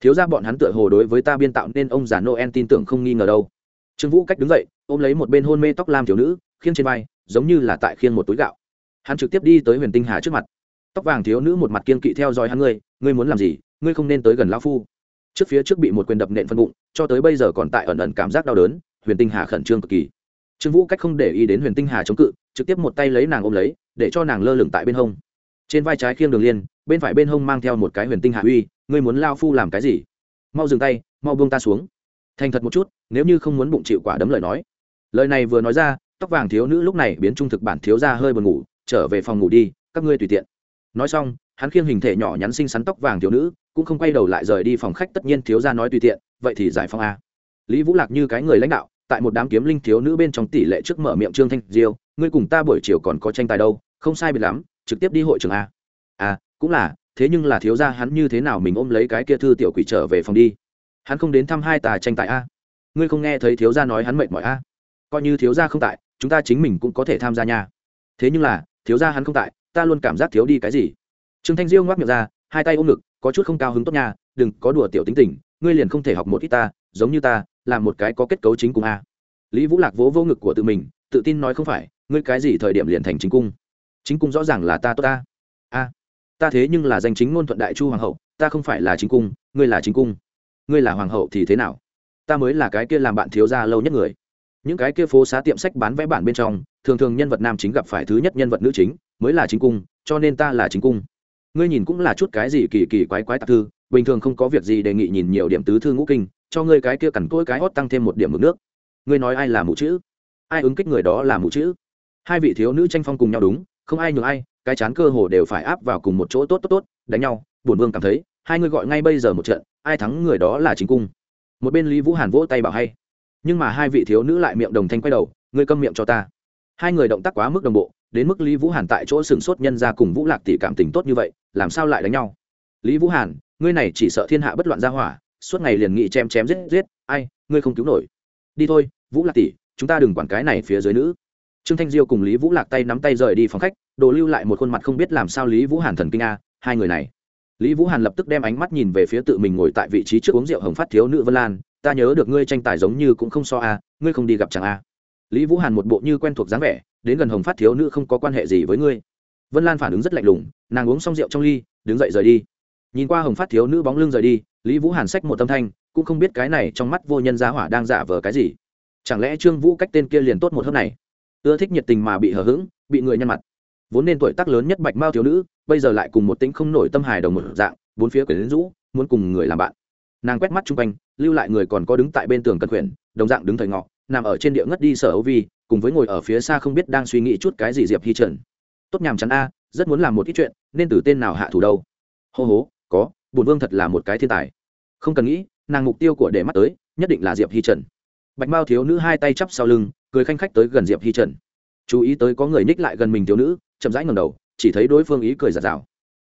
[SPEAKER 1] thiếu ra bọn hắn tựa hồ đối với ta biên tạo nên ông già noel tin tưởng không nghi ngờ đâu. Trương vũ cách đứng dậy, ôm lấy một bên hôn mê tóc lam thiếu nữ, khiêng trên vai, giống như là tại khiêng một túi gạo. Hắn trực tiếp đi tới huyền tinh hà trước mặt. Tóc vàng thiếu nữ một mặt kiên kỵ theo dõi hắn ngươi ngươi muốn làm gì, ngươi không nên tới gần lão phu. Trước phía trước bị một quyền đập nện phân bụng, cho tới bây giờ còn tại ẩn ẩn cảm giác đau đớn, huyền tinh hà khẩn trương cực kỳ. Trương vũ cách không để ý đến huyền tinh hà chống cự, trực tiếp một tay lấy nàng ôm lấy, để cho nàng lơ lửng tại bên hông. Trên vai trái khiêng đường liên, bên phải bên hông mang theo một cái huyền tinh hà uy ngươi muốn lao phu làm cái gì? Mau dừng tay, mau buông ta xuống. Thành thật một chút, nếu như không muốn bụng chịu quả đấm lời nói. Lời này vừa nói ra, tóc vàng thiếu nữ lúc này biến trung thực bản thiếu ra hơi buồn ngủ, trở về phòng ngủ đi, các ngươi tùy tiện. Nói xong, hắn khiêng hình thể nhỏ nhắn xinh xắn tóc vàng thiếu nữ, cũng không quay đầu lại rời đi phòng khách, tất nhiên thiếu ra nói tùy tiện, vậy thì giải phong a. Lý vũ lạc như cái người lãnh đạo, tại một đám kiếm linh thiếu nữ bên trong tỷ lệ trước mở miệng trương thanh diêu, ngươi cùng ta buổi chiều còn có tranh tài đâu, không sai biệt lắm, trực tiếp đi hội trường a. À cũng là thế nhưng là thiếu gia hắn như thế nào mình ôm lấy cái kia thư tiểu quỷ trở về phòng đi? Hắn không đến thăm hai tà tranh tài a? Ngươi không nghe thấy thiếu gia nói hắn mệt mỏi a? Coi như thiếu gia không tại, chúng ta chính mình cũng có thể tham gia nha. Thế nhưng là, thiếu gia hắn không tại, ta luôn cảm giác thiếu đi cái gì? Trương thanh diêu ngoác miệng ra, hai tay ôm ngực, có chút không cao hứng tốt nha, đừng có đùa tiểu tính tình, ngươi liền không thể học một ít ta, giống như ta, làm một cái có kết cấu chính cung a. Lý vũ lạc vỗ vô ngực của tự mình, tự tin nói không phải, ngươi cái gì thời điểm liền thành chính cung? Chính cung rõ ràng là ta tốt ta. A ta thế nhưng là danh chính ngôn thuận đại chu hoàng hậu, ta không phải là chính cung, ngươi là chính cung. Ngươi là hoàng hậu thì thế nào? Ta mới là cái kia làm bạn thiếu gia lâu nhất người. Những cái kia phố xá tiệm sách bán vẽ bản bên trong, thường thường nhân vật nam chính gặp phải thứ nhất nhân vật nữ chính, mới là chính cung, cho nên ta là chính cung. Ngươi nhìn cũng là chút cái gì kỳ kỳ quái quái tạp thư, bình thường không có việc gì đề nghị nhìn nhiều điểm tứ thư ngũ kinh, cho ngươi cái kia cằn cỗi cái hót tăng thêm một điểm mực nước. Ngươi nói ai là mụ chữ? Ai ứng kích người đó là mụ chữ? Hai vị thiếu nữ tranh phong cùng nhau đúng không ai nhường ai, cái chán cơ hồ đều phải áp vào cùng một chỗ tốt tốt tốt, đánh nhau. Bổn vương cảm thấy, hai người gọi ngay bây giờ một trận, ai thắng người đó là chính cung. Một bên lý vũ hàn vỗ tay bảo hay. Nhưng mà hai vị thiếu nữ lại miệng đồng thanh quay đầu, ngươi câm miệng cho ta. Hai người động tác quá mức đồng bộ, đến mức lý vũ hàn tại chỗ sừng sốt nhân ra cùng vũ lạc tỷ cảm tình tốt như vậy, làm sao lại đánh nhau? Lý vũ hàn, ngươi này chỉ sợ thiên hạ bất loạn ra hỏa, suốt ngày liền nghị chém chém giết giết, ai, ngươi không cứu nổi. Đi thôi, vũ lạc tỷ, chúng ta đừng quản cái này phía dưới nữ trương thanh diêu cùng lý vũ lạc tay nắm tay rời đi phòng khách, đồ lưu lại một khuôn mặt không biết làm sao lý vũ hàn thần kinh a, hai người này. Lý vũ hàn lập tức đem ánh mắt nhìn về phía tự mình ngồi tại vị trí trước uống rượu hồng phát thiếu nữ vân lan, ta nhớ được ngươi tranh tài giống như cũng không so a, ngươi không đi gặp chẳng a. Lý vũ hàn một bộ như quen thuộc dáng vẻ, đến gần hồng phát thiếu nữ không có quan hệ gì với ngươi. Vân lan phản ứng rất lạnh lùng, nàng uống xong rượu trong ly, đứng dậy rời đi. Nhìn qua hồng phát thiếu nữ bóng lưng rời đi, lý vũ hàn xách một tâm thanh, cũng không biết cái này trong mắt vô nhân giá hỏa đang giả vờ cái gì. Chẳng lẽ trương vũ cách tên kia liền tốt một hớp này? Ưa thích nhiệt tình mà bị hờ hững, bị người nhăn mặt. Vốn nên tuổi tác lớn nhất bạch mao thiếu nữ, bây giờ lại cùng một tính không nổi tâm hài đồng một dạng, bốn phía quyển rũ, muốn cùng người làm bạn. Nàng quét mắt chung quanh, lưu lại người còn có đứng tại bên tường cân quyển, đồng dạng đứng thời ngọ, nằm ở trên địa ngất đi sở âu vi, cùng với ngồi ở phía xa không biết đang suy nghĩ chút cái gì diệp hi trần. Tốt nhàm chắn a, rất muốn làm một ít chuyện, nên từ tên nào hạ thủ đâu? Hô hố, có bùn vương thật là một cái thiên tài. Không cần nghĩ, nàng mục tiêu của để mắt tới, nhất định là diệp hi trần bạch mao thiếu nữ hai tay chắp sau lưng, cười khanh khách tới gần diệp hi trần. Chú ý tới có người ních lại gần mình thiếu nữ, chậm rãi ngầm đầu, chỉ thấy đối phương ý cười giạt rào.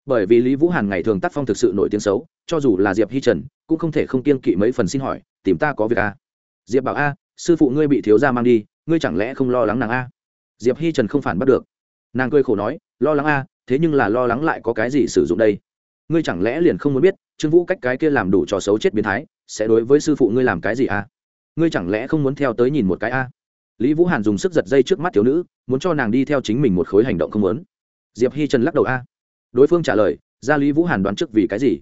[SPEAKER 1] Bởi vì lý vũ hàn ngày thường tác phong thực sự nổi tiếng xấu, cho dù là diệp hi trần, cũng không thể không kiên kỵ mấy phần xin hỏi, tìm ta có việc a diệp bảo, a, sư phụ ngươi bị thiếu gia mang đi, ngươi chẳng lẽ không lo lắng nàng a? Diệp hi trần không phản bắt được. Nàng cười khổ nói, lo lắng a, thế nhưng là lo lắng lại có cái gì sử dụng đây? Ngươi chẳng lẽ liền không muốn biết, trương vũ cách cái kia làm đủ trò xấu chết biến thái, sẽ đối với sư phụ ngươi làm cái gì a? Ngươi chẳng lẽ không muốn theo tới nhìn một cái a? Lý vũ hàn dùng sức giật dây trước mắt thiếu nữ, muốn cho nàng đi theo chính mình một khối hành động không muốn. Diệp hi trần lắc đầu a. Đối phương trả lời, ra lý vũ hàn đoán trước vì cái gì?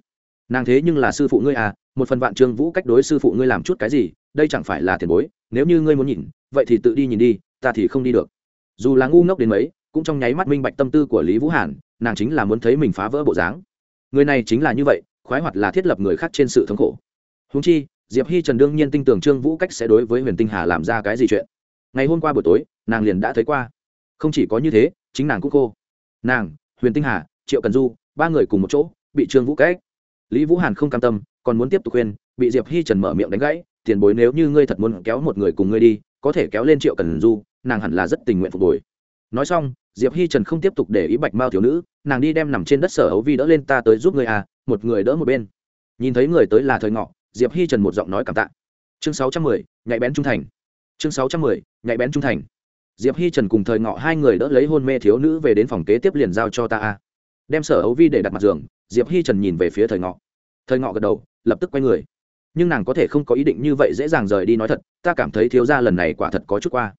[SPEAKER 1] Nàng thế nhưng là sư phụ ngươi à một phần vạn trương vũ cách đối sư phụ ngươi làm chút cái gì, đây chẳng phải là tiền bối, nếu như ngươi muốn nhìn, vậy thì tự đi nhìn đi, ta thì không đi được. Dù là ngu ngốc đến mấy, cũng trong nháy mắt minh bạch tâm tư của lý vũ hàn, nàng chính là muốn thấy mình phá vỡ bộ dáng. Người này chính là như vậy, khoái hoạt là thiết lập người khác trên sự thống khổ. Húng chi diệp hi trần đương nhiên tin tưởng trương vũ cách sẽ đối với huyền tinh hà làm ra cái gì chuyện. Ngày hôm qua buổi tối, nàng liền đã thấy qua. Không chỉ có như thế, chính nàng cũng khô. Nàng, huyền tinh hà, triệu cần du, ba người cùng một chỗ, bị trương vũ cách. Lý vũ hàn không cam tâm, còn muốn tiếp tục khuyên, bị diệp hi trần mở miệng đánh gãy, tiền bối nếu như ngươi thật muốn kéo một người cùng ngươi đi, có thể kéo lên triệu cần du, nàng hẳn là rất tình nguyện phục hồi. Nói xong, diệp hi trần không tiếp tục để ý bạch mao thiếu nữ, nàng đi đem nằm trên đất sở ấu vi đỡ lên ta tới giúp người à một người đỡ một bên. Nhìn thấy người tới là thời ngọ diệp hi trần một giọng nói cảm tạ. Chương sáu trăm mười, nhạy bén trung thành. Chương sáu trăm mười, nhạy bén trung thành. Diệp hi trần cùng thời ngọ hai người đỡ lấy hôn mê thiếu nữ về đến phòng kế tiếp liền giao cho ta a. Đem sở ấu vi để đặt mặt giường, diệp hi trần nhìn về phía thời ngọ. Thời ngọ gật đầu, lập tức quay người. Nhưng nàng có thể không có ý định như vậy dễ dàng rời đi nói thật, ta cảm thấy thiếu gia lần này quả thật có chút qua.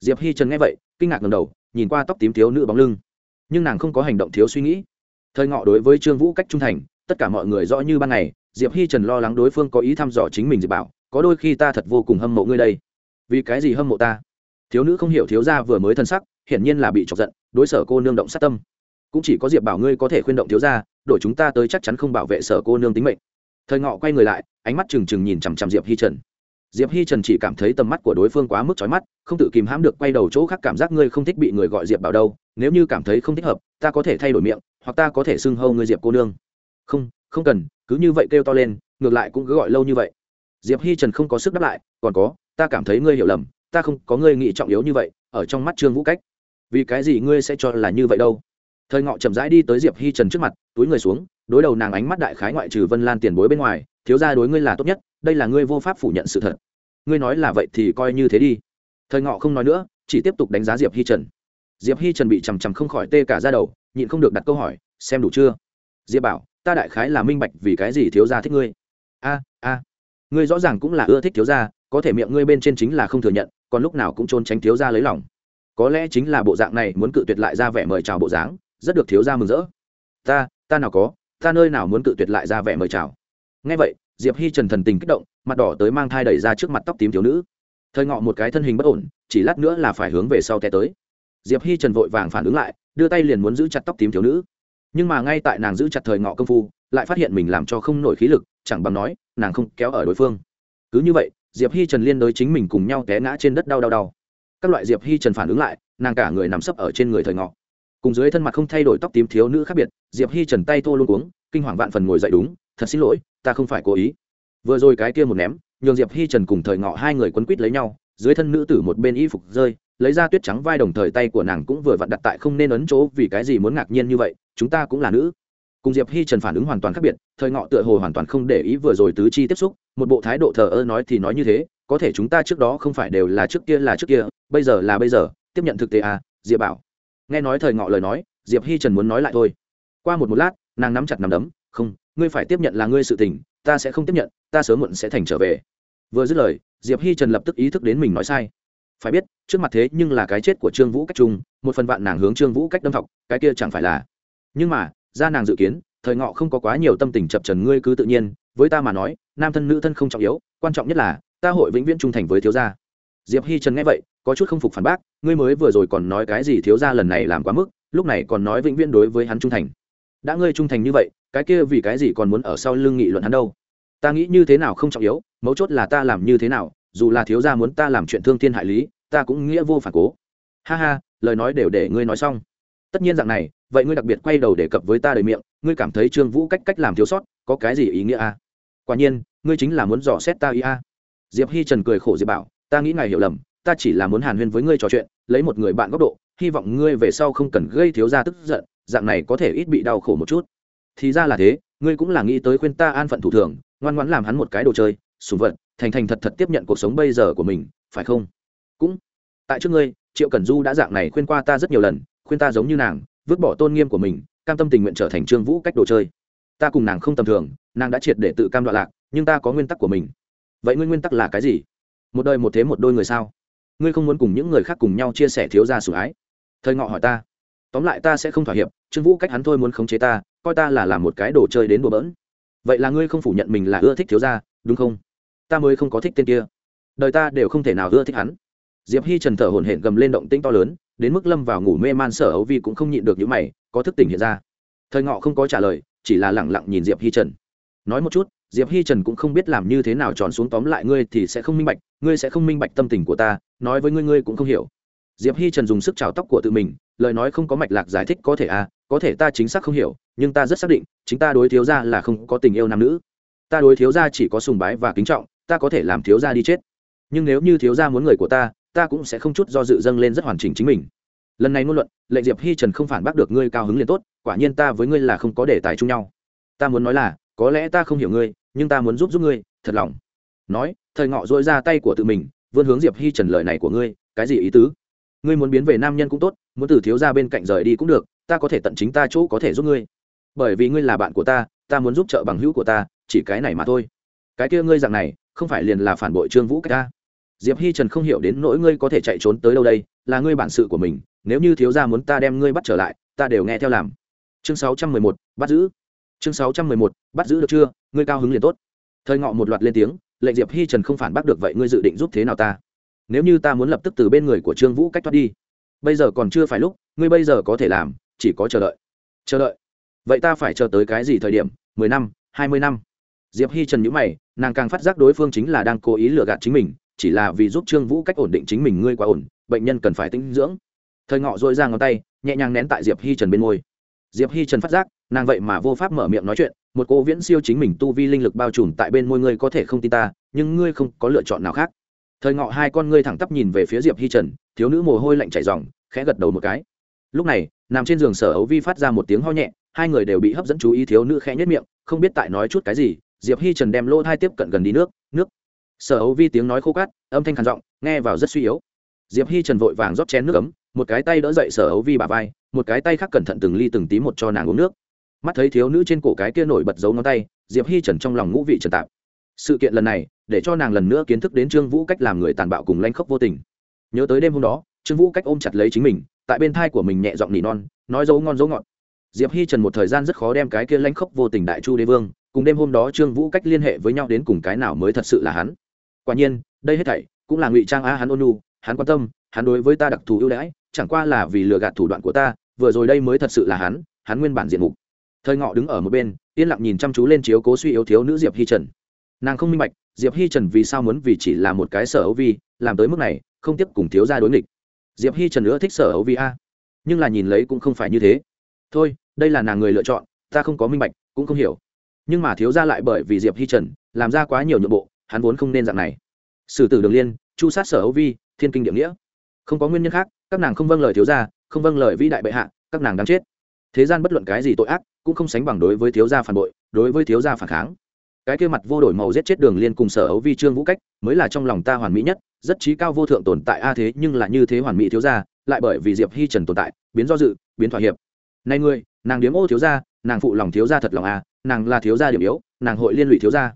[SPEAKER 1] Diệp hi trần nghe vậy, kinh ngạc ngầm đầu, nhìn qua tóc tím thiếu nữ bóng lưng. Nhưng nàng không có hành động thiếu suy nghĩ. Thời ngọ đối với trương vũ cách trung thành, tất cả mọi người rõ như ban ngày diệp hi trần lo lắng đối phương có ý thăm dò chính mình diệp bảo, có đôi khi ta thật vô cùng hâm mộ ngươi đây. Vì cái gì hâm mộ ta? Thiếu nữ không hiểu thiếu gia vừa mới thân sắc, hiển nhiên là bị chọc giận, đối sở cô nương động sát tâm. Cũng chỉ có diệp bảo ngươi có thể khuyên động thiếu gia đổi chúng ta tới chắc chắn không bảo vệ sở cô nương tính mệnh. Thời ngọ quay người lại, ánh mắt trừng trừng nhìn chằm chằm diệp hi trần. Diệp hi trần chỉ cảm thấy tầm mắt của đối phương quá mức trói mắt, không tự kìm hãm được quay đầu chỗ khác cảm giác ngươi không thích bị người gọi diệp bảo đâu, nếu như cảm thấy không thích hợp, ta có thể thay đổi miệng, hoặc ta có thể xưng hâu ngươi diệp cô nương. Không không cần, cứ như vậy kêu to lên, ngược lại cũng cứ gọi lâu như vậy. Diệp hi trần không có sức đáp lại, còn có, ta cảm thấy ngươi hiểu lầm, ta không có ngươi nghĩ trọng yếu như vậy, ở trong mắt trương vũ cách. Vì cái gì ngươi sẽ cho là như vậy đâu? Thời ngọ chậm rãi đi tới diệp hi trần trước mặt, túi người xuống, đối đầu nàng ánh mắt đại khái ngoại trừ vân lan tiền bối bên ngoài, thiếu ra đối ngươi là tốt nhất, đây là ngươi vô pháp phủ nhận sự thật. Ngươi nói là vậy thì coi như thế đi. Thời ngọ không nói nữa, chỉ tiếp tục đánh giá diệp hi trần. Diệp hi trần bị chằm chằm không khỏi tê cả ra đầu, nhịn không được đặt câu hỏi, xem đủ chưa? Diệp bảo ta đại khái là minh bạch vì cái gì thiếu gia thích ngươi. A a, ngươi rõ ràng cũng là ưa thích thiếu gia, có thể miệng ngươi bên trên chính là không thừa nhận, còn lúc nào cũng trốn tránh thiếu gia lấy lòng. Có lẽ chính là bộ dạng này muốn cự tuyệt lại ra vẻ mời chào bộ dáng, rất được thiếu gia mừng rỡ. Ta ta nào có, ta nơi nào muốn cự tuyệt lại ra vẻ mời chào. Ngay vậy, diệp hi trần thần tình kích động, mặt đỏ tới mang thai đẩy ra trước mặt tóc tím thiếu nữ. Thời ngọ một cái thân hình bất ổn, chỉ lát nữa là phải hướng về sau té tới. Diệp hi trần vội vàng phản ứng lại, đưa tay liền muốn giữ chặt tóc tím thiếu nữ nhưng mà ngay tại nàng giữ chặt thời ngọ công phu, lại phát hiện mình làm cho không nổi khí lực, chẳng bằng nói, nàng không kéo ở đối phương. Cứ như vậy, diệp hi trần liên đối chính mình cùng nhau té ngã trên đất đau đau đau. Các loại diệp hi trần phản ứng lại, nàng cả người nằm sấp ở trên người thời ngọ. Cùng dưới thân mặt không thay đổi tóc tím thiếu nữ khác biệt, diệp hi trần tay thô luôn uống kinh hoàng vạn phần ngồi dậy đúng, thật xin lỗi, ta không phải cố ý. Vừa rồi cái kia một ném, nhường diệp hi trần cùng thời ngọ hai người quấn quýt lấy nhau, dưới thân nữ tử một bên y phục rơi lấy ra tuyết trắng vai đồng thời tay của nàng cũng vừa vặn đặt tại không nên ấn chỗ vì cái gì muốn ngạc nhiên như vậy, chúng ta cũng là nữ. Cùng diệp hi trần phản ứng hoàn toàn khác biệt, thời ngọ tựa hồ hoàn toàn không để ý vừa rồi tứ chi tiếp xúc, một bộ thái độ thờ ơ nói thì nói như thế, có thể chúng ta trước đó không phải đều là trước kia là trước kia, bây giờ là bây giờ, tiếp nhận thực tế à diệp bảo. Nghe nói thời ngọ lời nói, diệp hi trần muốn nói lại thôi. Qua một một lát, nàng nắm chặt nắm đấm, không, ngươi phải tiếp nhận là ngươi sự tình, ta sẽ không tiếp nhận, ta sớm muộn sẽ thành trở về. Vừa dứt lời, diệp hi trần lập tức ý thức đến mình nói sai phải biết, trước mặt thế nhưng là cái chết của trương vũ cách trung, một phần vạn nàng hướng trương vũ cách đâm thọc, cái kia chẳng phải là. Nhưng mà, ra nàng dự kiến, thời ngọ không có quá nhiều tâm tình chập trần ngươi cứ tự nhiên, với ta mà nói, nam thân nữ thân không trọng yếu, quan trọng nhất là, ta hội vĩnh viễn trung thành với thiếu gia. Diệp hi trần nghe vậy, có chút không phục phản bác, ngươi mới vừa rồi còn nói cái gì thiếu gia lần này làm quá mức, lúc này còn nói vĩnh viễn đối với hắn trung thành. Đã ngươi trung thành như vậy, cái kia vì cái gì còn muốn ở sau lưng nghị luận hắn đâu? Ta nghĩ như thế nào không trọng yếu, mấu chốt là ta làm như thế nào dù là thiếu gia muốn ta làm chuyện thương thiên hại lý, ta cũng nghĩa vô phản cố ha ha, lời nói đều để ngươi nói xong tất nhiên dạng này, vậy ngươi đặc biệt quay đầu đề cập với ta đời miệng, ngươi cảm thấy trương vũ cách cách làm thiếu sót, có cái gì ý nghĩa a à? quả nhiên, ngươi chính là muốn dò xét ta ý a à? diệp hi trần cười khổ diệp bảo, ta nghĩ ngài hiểu lầm, ta chỉ là muốn hàn huyên với ngươi trò chuyện, lấy một người bạn góc độ, hy vọng ngươi về sau không cần gây thiếu gia tức giận, dạng này có thể ít bị đau khổ một chút thì ra là thế, ngươi cũng là nghĩ tới khuyên ta an phận thủ thường, ngoan ngoãn làm hắn một cái đồ chơi sùng vật thành thành thật thật tiếp nhận cuộc sống bây giờ của mình, phải không? Cũng, tại trước ngươi, triệu cẩn du đã dạng này khuyên qua ta rất nhiều lần, khuyên ta giống như nàng, vứt bỏ tôn nghiêm của mình, cam tâm tình nguyện trở thành trương vũ cách đồ chơi. Ta cùng nàng không tầm thường, nàng đã triệt để tự cam đoạn lạc, nhưng ta có nguyên tắc của mình. Vậy ngươi nguyên tắc là cái gì? Một đời một thế một đôi người sao? Ngươi không muốn cùng những người khác cùng nhau chia sẻ thiếu gia sủng ái? Thời ngọ hỏi ta. Tóm lại ta sẽ không thỏa hiệp, trương vũ cách hắn thôi muốn khống chế ta, coi ta là làm một cái đồ chơi đến đùa bỡn. Vậy là ngươi không phủ nhận mình là ưa thích thiếu gia, đúng không? Ta mới không có thích tên kia. Đời ta đều không thể nào ưa thích hắn. Diệp hi trần thở hổn hển gầm lên động tĩnh to lớn, đến mức lâm vào ngủ mê man sở ấu vi cũng không nhịn được những mày, có thức tỉnh hiện ra. Thời ngọ không có trả lời, chỉ là lẳng lặng nhìn diệp hi trần. Nói một chút, diệp hi trần cũng không biết làm như thế nào tròn xuống tóm lại ngươi thì sẽ không minh bạch, ngươi sẽ không minh bạch tâm tình của ta, nói với ngươi ngươi cũng không hiểu. Diệp hi trần dùng sức trào tóc của tự mình, lời nói không có mạch lạc giải thích có thể à có thể ta chính xác không hiểu, nhưng ta rất xác định, chính ta đối thiếu gia là không có tình yêu nam nữ. Ta đối thiếu gia chỉ có sùng bái và kính trọng ta có thể làm thiếu gia đi chết. Nhưng nếu như thiếu gia muốn người của ta ta cũng sẽ không chút do dự dâng lên rất hoàn chỉnh chính mình. Lần này ngôn luận, lệnh diệp hi trần không phản bác được ngươi cao hứng liền tốt, quả nhiên ta với ngươi là không có đề tài chung nhau. Ta muốn nói là, có lẽ ta không hiểu ngươi, nhưng ta muốn giúp giúp ngươi, thật lòng. Nói, thời ngọ dội ra tay của tự mình, vươn hướng diệp hi trần lời này của ngươi, cái gì ý tứ? Ngươi muốn biến về nam nhân cũng tốt, muốn từ thiếu ra bên cạnh rời đi cũng được, ta có thể tận chính ta chỗ có thể giúp ngươi. Bởi vì ngươi là bạn của ta ta muốn giúp trợ bằng hữu của ta, chỉ cái này mà thôi. Cái kia ngươi dạng này không phải liền là phản bội trương vũ cách ta. Diệp hi trần không hiểu đến nỗi ngươi có thể chạy trốn tới đâu đây, là ngươi bản sự của mình, nếu như thiếu gia muốn ta đem ngươi bắt trở lại, ta đều nghe theo làm. Chương sáu trăm mười một, bắt giữ. Chương sáu trăm mười một, bắt giữ được chưa, ngươi cao hứng liền tốt. Thời ngọ một loạt lên tiếng, lệnh diệp hi trần không phản bác được vậy ngươi dự định giúp thế nào ta? Nếu như ta muốn lập tức từ bên người của trương vũ cách thoát đi, bây giờ còn chưa phải lúc, ngươi bây giờ có thể làm, chỉ có chờ đợi. Chờ đợi. Vậy ta phải chờ tới cái gì thời điểm? mười năm, hai mươi năm diệp hi trần nhữ mày, nàng càng phát giác đối phương chính là đang cố ý lừa gạt chính mình, chỉ là vì giúp trương vũ cách ổn định chính mình ngươi quá ổn, bệnh nhân cần phải tinh dưỡng. Thời ngọ dội ra ngón tay, nhẹ nhàng nén tại diệp hi trần bên môi. Diệp hi trần phát giác, nàng vậy mà vô pháp mở miệng nói chuyện, một cô viễn siêu chính mình tu vi linh lực bao trùm tại bên môi ngươi có thể không tin ta, nhưng ngươi không có lựa chọn nào khác. Thời ngọ hai con ngươi thẳng tắp nhìn về phía diệp hi trần, thiếu nữ mồ hôi lạnh chảy ròng, khẽ gật đầu một cái. Lúc này, nằm trên giường sở ấu vi phát ra một tiếng ho nhẹ, hai người đều bị hấp dẫn chú ý thiếu nữ khẽ nhất miệng, không biết tại nói chút cái gì diệp hi trần đem lỗ thai tiếp cận gần đi nước nước. Sở ấu vi tiếng nói khô cát âm thanh khàn giọng, nghe vào rất suy yếu. Diệp hi trần vội vàng rót chén nước ấm, một cái tay đỡ dậy sở ấu vi bà vai, một cái tay khác cẩn thận từng ly từng tí một cho nàng uống nước. Mắt thấy thiếu nữ trên cổ cái kia nổi bật dấu ngón tay, diệp hi trần trong lòng ngũ vị trần tạp. Sự kiện lần này, để cho nàng lần nữa kiến thức đến trương vũ cách làm người tàn bạo cùng lanh khốc vô tình. Nhớ tới đêm hôm đó, trương vũ cách ôm chặt lấy chính mình, tại bên thai của mình nhẹ giọng nỉ non, nói dấu ngon dấu ngọt. Diệp hi trần một thời gian rất khó đem cái kia lanh khốc vô tình đại chu đế vương cùng đêm hôm đó trương vũ cách liên hệ với nhau đến cùng cái nào mới thật sự là hắn. Quả nhiên, đây hết thảy cũng là ngụy trang a hắn ôn nu hắn quan tâm, hắn đối với ta đặc thù ưu đãi, chẳng qua là vì lừa gạt thủ đoạn của ta, vừa rồi đây mới thật sự là hắn hắn nguyên bản diện mục. Thời ngọ đứng ở một bên, yên lặng nhìn chăm chú lên chiếu cố suy yếu thiếu nữ diệp hi trần. Nàng không minh bạch, diệp hi trần vì sao muốn vì chỉ là một cái sở ấu vi, làm tới mức này, không tiếp cùng thiếu gia đối nghịch. Diệp hi trần nữa thích sở ấu vi a. Nhưng là nhìn lấy cũng không phải như thế. Thôi, đây là nàng người lựa chọn, ta không có minh bạch, cũng không hiểu nhưng mà thiếu gia lại bởi vì diệp hi trần làm ra quá nhiều nhượng bộ, hắn vốn không nên dạng này. Sử tử đường liên, chu sát sở Âu vi, thiên kinh địa nghĩa. Không có nguyên nhân khác, các nàng không vâng lời thiếu gia, không vâng lời vĩ đại bệ hạ, các nàng đáng chết. Thế gian bất luận cái gì tội ác, cũng không sánh bằng đối với thiếu gia phản bội, đối với thiếu gia phản kháng. Cái kia mặt vô đổi màu giết chết đường liên cùng sở ấu vi trương vũ cách, mới là trong lòng ta hoàn mỹ nhất, rất trí cao vô thượng tồn tại a à thế, nhưng là như thế hoàn mỹ thiếu gia, lại bởi vì diệp hi trần tồn tại, biến do dự, biến thỏa hiệp. Này ngươi, nàng điếm ô thiếu gia nàng phụ lòng thiếu gia thật lòng à, nàng là thiếu gia điểm yếu nàng hội liên lụy thiếu gia.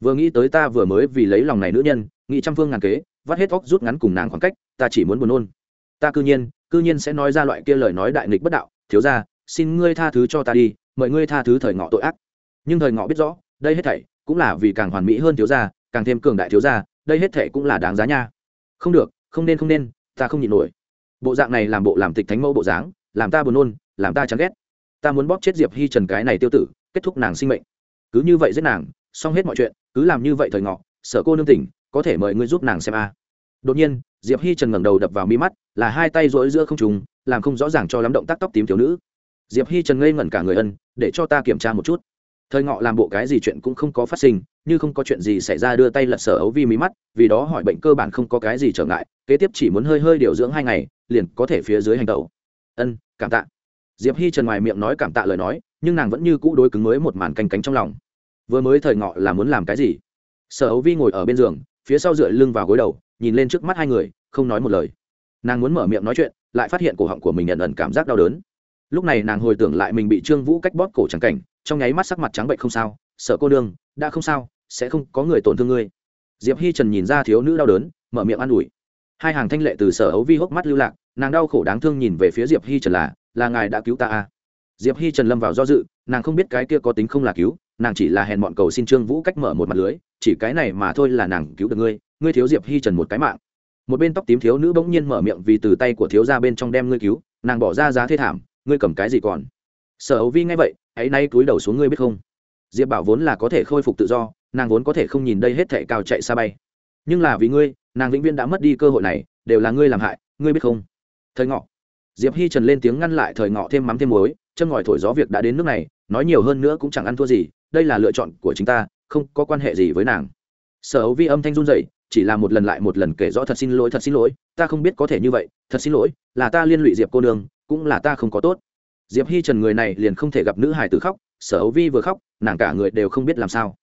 [SPEAKER 1] Vừa nghĩ tới ta vừa mới vì lấy lòng này nữ nhân nghĩ trăm phương ngàn kế vắt hết óc rút ngắn cùng nàng khoảng cách ta chỉ muốn buồn nôn. Ta cư nhiên cư nhiên sẽ nói ra loại kia lời nói đại nghịch bất đạo thiếu gia xin ngươi tha thứ cho ta đi mời ngươi tha thứ thời ngọ tội ác. Nhưng thời ngọ biết rõ đây hết thảy cũng là vì càng hoàn mỹ hơn thiếu gia càng thêm cường đại thiếu gia đây hết thảy cũng là đáng giá nha. Không được không nên không nên ta không nhịn nổi. Bộ dạng này làm bộ làm tịch thánh mẫu bộ dáng làm ta buồn nôn làm ta chán ghét ta muốn bóp chết diệp hi trần cái này tiêu tử, kết thúc nàng sinh mệnh. Cứ như vậy giết nàng, xong hết mọi chuyện, cứ làm như vậy thời ngọ sợ cô nương tỉnh, có thể mời ngươi giúp nàng xem a. À. Đột nhiên, diệp hi trần ngẩng đầu đập vào mi mắt, là hai tay rỗi giữa không trùng làm không rõ ràng cho lắm động tác tóc tím thiếu nữ. Diệp hi trần ngây ngẩn cả người ân, để cho ta kiểm tra một chút. Thời ngọ làm bộ cái gì chuyện cũng không có phát sinh, như không có chuyện gì xảy ra đưa tay lật sở ấu vi mí mắt, vì đó hỏi bệnh cơ bản không có cái gì trở ngại, kế tiếp chỉ muốn hơi hơi điều dưỡng hai ngày, liền có thể phía dưới hành tẩu. Ân, cảm tạ diệp hi trần ngoài miệng nói cảm tạ lời nói, nhưng nàng vẫn như cũ đối cứng mới một màn canh cánh trong lòng. Vừa mới thời ngọ là muốn làm cái gì? Sở ấu vi ngồi ở bên giường, phía sau dựa lưng vào gối đầu, nhìn lên trước mắt hai người, không nói một lời. Nàng muốn mở miệng nói chuyện, lại phát hiện cổ họng của mình nhận ẩn cảm giác đau đớn. Lúc này nàng hồi tưởng lại mình bị trương vũ cách bóp cổ trắng cảnh, trong nháy mắt sắc mặt trắng bệnh không sao. Sợ cô đương đã không sao, sẽ không có người tổn thương ngươi. Diệp hi trần nhìn ra thiếu nữ đau đớn, mở miệng an ủi. Hai hàng thanh lệ từ sở ấu vi hốc mắt lưu lạc nàng đau khổ đáng thương nhìn về phía diệp hi trần là là ngài đã cứu ta à. diệp hi trần lâm vào do dự, nàng không biết cái kia có tính không là cứu, nàng chỉ là hèn mọn cầu xin trương vũ cách mở một mặt lưới, chỉ cái này mà thôi là nàng cứu được ngươi ngươi thiếu diệp hi trần một cái mạng. Một bên tóc tím thiếu nữ bỗng nhiên mở miệng vì từ tay của thiếu gia bên trong đem ngươi cứu, nàng bỏ ra giá thê thảm, ngươi cầm cái gì còn? Sở ấu vi nghe vậy hãy nay cúi đầu xuống ngươi biết không? Diệp bảo vốn là có thể khôi phục tự do, nàng vốn có thể không nhìn đây hết thệ cao chạy xa bay. Nhưng là vì ngươi, nàng vĩnh viễn đã mất đi cơ hội này, đều là ngươi làm hại, ngươi biết không? Thời ngọ. Diệp hi trần lên tiếng ngăn lại thời ngọ thêm mắm thêm muối chân ngòi thổi gió việc đã đến nước này, nói nhiều hơn nữa cũng chẳng ăn thua gì, đây là lựa chọn của chính ta, không có quan hệ gì với nàng. Sở ấu vi âm thanh run dậy chỉ là một lần lại một lần kể rõ thật xin lỗi, thật xin lỗi, ta không biết có thể như vậy, thật xin lỗi, là ta liên lụy diệp cô nương, cũng là ta không có tốt. Diệp hi trần người này liền không thể gặp nữ hải tử khóc, sở ấu vi vừa khóc, nàng cả người đều không biết làm sao.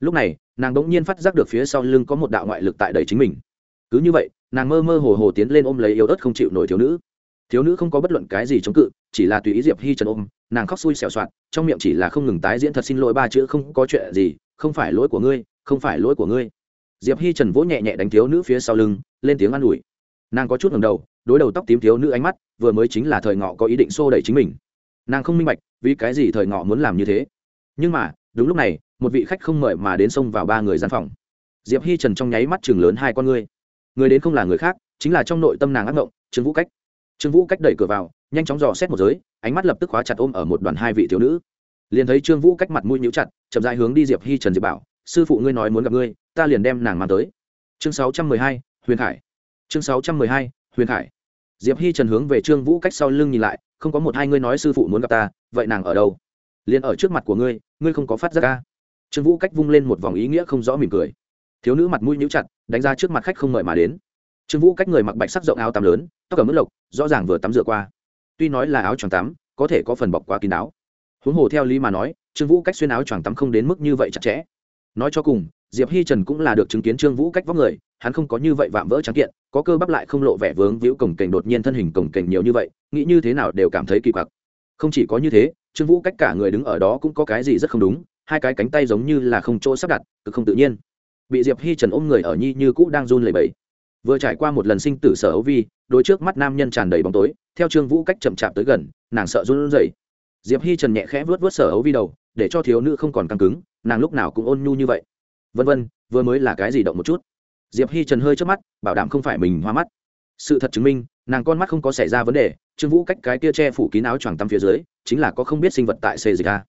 [SPEAKER 1] Lúc này, nàng đ ỗ n g nhiên phát giác được phía sau lưng có một đạo ngoại lực tại đầy chính mình. Cứ như vậy nàng mơ mơ hồ hồ tiến lên ôm lấy yếu ớt không chịu nổi thiếu nữ. Thiếu nữ không có bất luận cái gì chống cự, chỉ là tùy ý diệp hi trần ôm, nàng khóc xui xẻo soạn, trong miệng chỉ là không ngừng tái diễn thật xin lỗi ba chữ, không có chuyện gì, không phải lỗi của ngươi, không phải lỗi của ngươi. Diệp hi trần vỗ nhẹ nhẹ đánh thiếu nữ phía sau lưng, lên tiếng an ủi. Nàng có chút ngầm đầu, đối đầu tóc tím thiếu nữ ánh mắt, vừa mới chính là thời ngọ có ý định xô đẩy chính mình. Nàng không minh bạch, vì cái gì thời ngọ muốn làm như thế. Nhưng mà, đúng lúc này, một vị khách không mời mà đến xông vào ba người gian phòng. Diệp hi trần trong nháy mắt chừng lớn hai con ngươi người đến không là người khác, chính là trong nội tâm nàng ác ngộng, trương vũ cách. Trương vũ cách đẩy cửa vào, nhanh chóng dò xét một giới, ánh mắt lập tức khóa chặt ôm ở một đoàn hai vị thiếu nữ. Liền thấy trương vũ cách mặt mũi nhíu chặt, chậm rãi hướng đi diệp hi trần diệp bảo, sư phụ ngươi nói muốn gặp ngươi, ta liền đem nàng mang tới. Chương sáu trăm mười hai, huyền khải. Chương sáu trăm mười hai, huyền khải. Diệp hi trần hướng về trương vũ cách sau lưng nhìn lại, không có một hai ngươi nói sư phụ muốn gặp ta, vậy nàng ở đâu? Liền ở trước mặt của ngươi ngươi không có phát ra ca trương vũ cách vung lên một vòng ý nghĩa không rõ mỉm cười. Thiếu nữ mặt mũi nhíu chặt đánh ra trước mặt khách không mời mà đến. Trương vũ cách người mặc bạch sắc rộng áo tắm lớn, tóc cầm mức lộc, rõ ràng vừa tắm rửa qua. Tuy nói là áo choàng tắm, có thể có phần bọc quá kín đáo. Huống hồ theo lý mà nói, trương vũ cách xuyên áo choàng tắm không đến mức như vậy chặt chẽ. Nói cho cùng, diệp hi trần cũng là được chứng kiến trương vũ cách vóc người, hắn không có như vậy vạm vỡ trắng kiện, có cơ bắp lại không lộ vẻ vướng víu cổng kềnh đột nhiên thân hình cổng kềnh nhiều như vậy, nghĩ như thế nào đều cảm thấy kỳ quặc. Không chỉ có như thế, trương vũ cách cả người đứng ở đó cũng có cái gì rất không đúng, hai cái cánh tay giống như là không chỗ sắp đặt, cực không tự nhiên bị diệp hi trần ôm người ở nhi như cũ đang run lẩy bẩy. Vừa trải qua một lần sinh tử sở ấu vi, đôi trước mắt nam nhân tràn đầy bóng tối, theo trương vũ cách chậm chạp tới gần, nàng sợ run rẩy. Diệp hi trần nhẹ khẽ vớt vớt sở ấu vi đầu, để cho thiếu nữ không còn căng cứng, nàng lúc nào cũng ôn nhu như vậy. Vân vân, vừa mới là cái gì động một chút? Diệp hi trần hơi trước mắt, bảo đảm không phải mình hoa mắt. Sự thật chứng minh, nàng con mắt không có xảy ra vấn đề, trương vũ cách cái tia che phủ kín áo choàng tắm phía dưới, chính là có không biết sinh vật tại xê dịch a.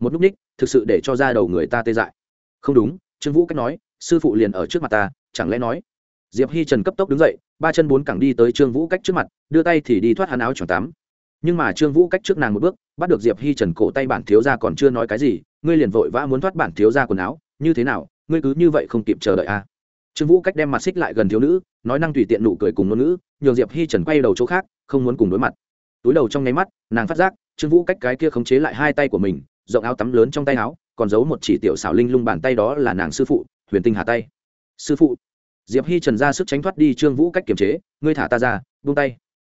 [SPEAKER 1] Một lúc ních, thực sự để cho ra đầu người ta tê dại. Không đúng, trương vũ cách nói sư phụ liền ở trước mặt ta, chẳng lẽ nói? Diệp hi trần cấp tốc đứng dậy, ba chân bốn cẳng đi tới trương vũ cách trước mặt, đưa tay thì đi thoát hắn áo choàng tắm. Nhưng mà trương vũ cách trước nàng một bước, bắt được diệp hi trần cổ tay bản thiếu ra còn chưa nói cái gì, ngươi liền vội vã muốn thoát bản thiếu ra quần áo, như thế nào, ngươi cứ như vậy không kịp chờ đợi à. trương vũ cách đem mặt xích lại gần thiếu nữ, nói năng tùy tiện nụ cười cùng ngôn ngữ, nhường diệp hi trần quay đầu chỗ khác, không muốn cùng đối mặt. Túi đầu trong nháy mắt, nàng phát giác, trương vũ cách cái kia khống chế lại hai tay của mình, rộng áo tắm lớn trong tay áo, còn giấu một chỉ tiểu xảo linh lung bàn tay đó là nàng sư phụ huyền tinh hà tay. Sư phụ. Diệp hi trần ra sức tránh thoát đi trương vũ cách kiềm chế, ngươi thả ta ra, buông tay.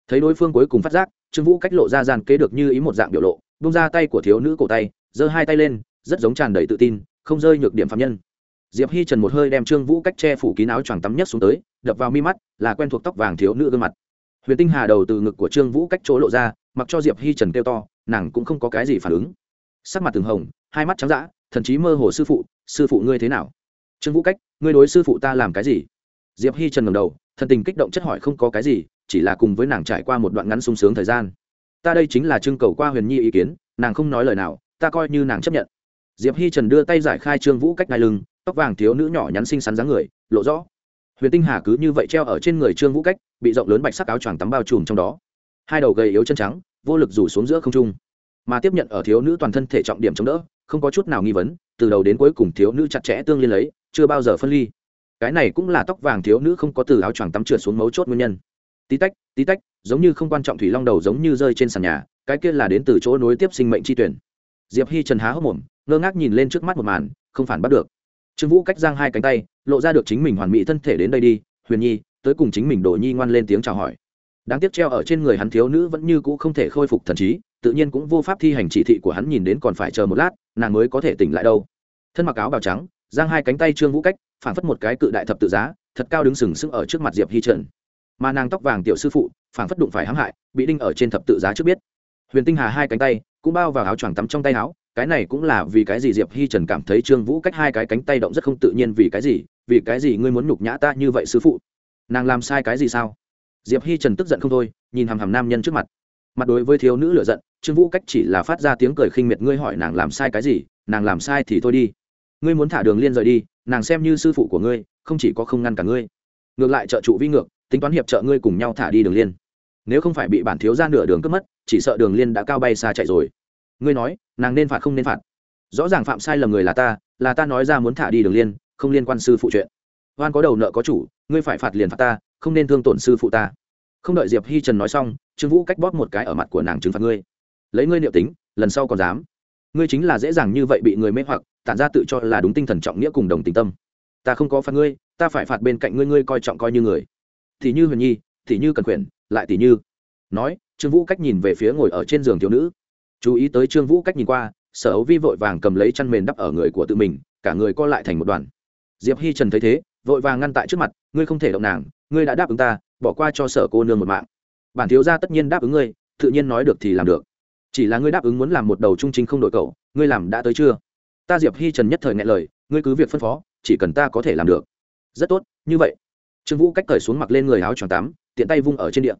[SPEAKER 1] Thấy đối phương cuối cùng phát giác, trương vũ cách lộ ra gian kế được như ý một dạng biểu lộ, buông ra tay của thiếu nữ cổ tay, giơ hai tay lên, rất giống tràn đầy tự tin, không rơi nhược điểm phạm nhân. Diệp hi trần một hơi đem trương vũ cách che phủ kín áo choàng tắm nhất xuống tới, đập vào mi mắt, là quen thuộc tóc vàng thiếu nữ gương mặt. Huyền tinh hà đầu từ ngực của trương vũ cách chỗ lộ ra, mặc cho diệp hi trần kêu to, nàng cũng không có cái gì phản ứng. Sắc mặt từng hồng, hai mắt trắng d ã thần chí mơ hồ sư phụ sư phụ ngươi thế nào? Trương vũ cách, ngươi đối sư phụ ta làm cái gì? Diệp hi trần ngầm đầu thần tình kích động chất hỏi không có cái gì, chỉ là cùng với nàng trải qua một đoạn ngắn sung sướng thời gian. Ta đây chính là trưng cầu qua huyền nhi ý kiến, nàng không nói lời nào, ta coi như nàng chấp nhận. Diệp hi trần đưa tay giải khai trương vũ cách đai lưng, tóc vàng thiếu nữ nhỏ nhắn xinh xắn dáng người, lộ rõ. Huyền tinh hà cứ như vậy treo ở trên người trương vũ cách, bị rộng lớn bạch sắc áo choàng tắm bao trùm trong đó. Hai đầu gầy yếu chân trắng, vô lực rủ xuống giữa không trung. Mà tiếp nhận ở thiếu nữ toàn thân thể trọng điểm chống đỡ, không có chút nào nghi vấn, từ đầu đến cuối cùng thiếu nữ chặt chẽ tương liên lấy chưa bao giờ phân ly. Cái này cũng là tóc vàng thiếu nữ không có từ áo choàng tắm trượt xuống mấu chốt nguyên nhân. Tí tách tí tách, giống như không quan trọng thủy long đầu giống như rơi trên sàn nhà, cái kia là đến từ chỗ nối tiếp sinh mệnh chi tuyển. Diệp hi trần há hốc mồm, ngơ ngác nhìn lên trước mắt một màn, không phản bắt được. Trương vũ cách giang hai cánh tay, lộ ra được chính mình hoàn mỹ thân thể đến đây đi, huyền nhi, tới cùng chính mình đồ nhi ngoan lên tiếng chào hỏi. Đáng tiếc treo ở trên người hắn thiếu nữ vẫn như cũ không thể khôi phục thần trí, tự nhiên cũng vô pháp thi hành chỉ thị của hắn nhìn đến còn phải chờ một lát, nàng mới có thể tỉnh lại đâu. Thân mặc áo bào trắng giang hai cánh tay trương vũ cách phản phất một cái cự đại thập tự giá, thật cao đứng sừng sững ở trước mặt diệp hi trần. Mà nàng tóc vàng tiểu sư phụ phản phất đụng phải hãm hại, bị đinh ở trên thập tự giá trước biết. Huyền tinh hà hai cánh tay, cũng bao vào áo choàng tắm trong tay áo, cái này cũng là vì cái gì diệp hi trần cảm thấy trương vũ cách hai cái cánh tay động rất không tự nhiên vì cái gì, vì cái gì ngươi muốn nhục nhã ta như vậy sư phụ? Nàng làm sai cái gì sao? Diệp hi trần tức giận không thôi, nhìn hàm hàm nam nhân trước mặt. Mặt đối với thiếu nữ lựa giận, trương vũ cách chỉ là phát ra tiếng cười khinh miệt, ngươi hỏi nàng làm sai cái gì, nàng làm sai thì thôi đi ngươi muốn thả đường liên rời đi, nàng xem như sư phụ của ngươi, không chỉ có không ngăn cả ngươi. Ngược lại trợ trụ vi ngược, tính toán hiệp trợ ngươi cùng nhau thả đi đường liên. Nếu không phải bị bản thiếu ra nửa đường cướp mất, chỉ sợ đường liên đã cao bay xa chạy rồi. Ngươi nói, nàng nên phạt không nên phạt? Rõ ràng phạm sai lầm người là ta là ta nói ra muốn thả đi đường liên, không liên quan sư phụ chuyện. Oan có đầu nợ có chủ, ngươi phải phạt liền phạt ta, không nên thương tổn sư phụ ta. Không đợi diệp hi trần nói xong, trương vũ cách bóp một cái ở mặt của nàng trừng phạt ngươi. Lấy ngươi liệu tính, lần sau còn dám ngươi chính là dễ dàng như vậy bị người mê hoặc, tản ra tự cho là đúng tinh thần trọng nghĩa cùng đồng tình tâm. Ta không có phạt ngươi, ta phải phạt bên cạnh ngươi ngươi coi trọng coi như người. Thì như huyền nhi, thì như cần quyền lại thì như nói, trương vũ cách nhìn về phía ngồi ở trên giường thiếu nữ. Chú ý tới trương vũ cách nhìn qua, sở ấu vi vội vàng cầm lấy chăn mền đắp ở người của tự mình, cả người co lại thành một đoàn. Diệp hi trần thấy thế, vội vàng ngăn tại trước mặt, ngươi không thể động nàng, ngươi đã đáp ứng ta, bỏ qua cho sở cô nương một mạng. Bản thiếu gia tất nhiên đáp ứng ngươi, tự nhiên nói được thì làm được chỉ là ngươi đáp ứng muốn làm một đầu trung chính không đội cậu, ngươi làm đã tới chưa? Ta diệp hi trần nhất thời nghe lời, ngươi cứ việc phân phó, chỉ cần ta có thể làm được. Rất tốt, như vậy. Trương vũ cách cởi xuống mặc lên người áo choàng tắm, tiện tay vung ở trên điện.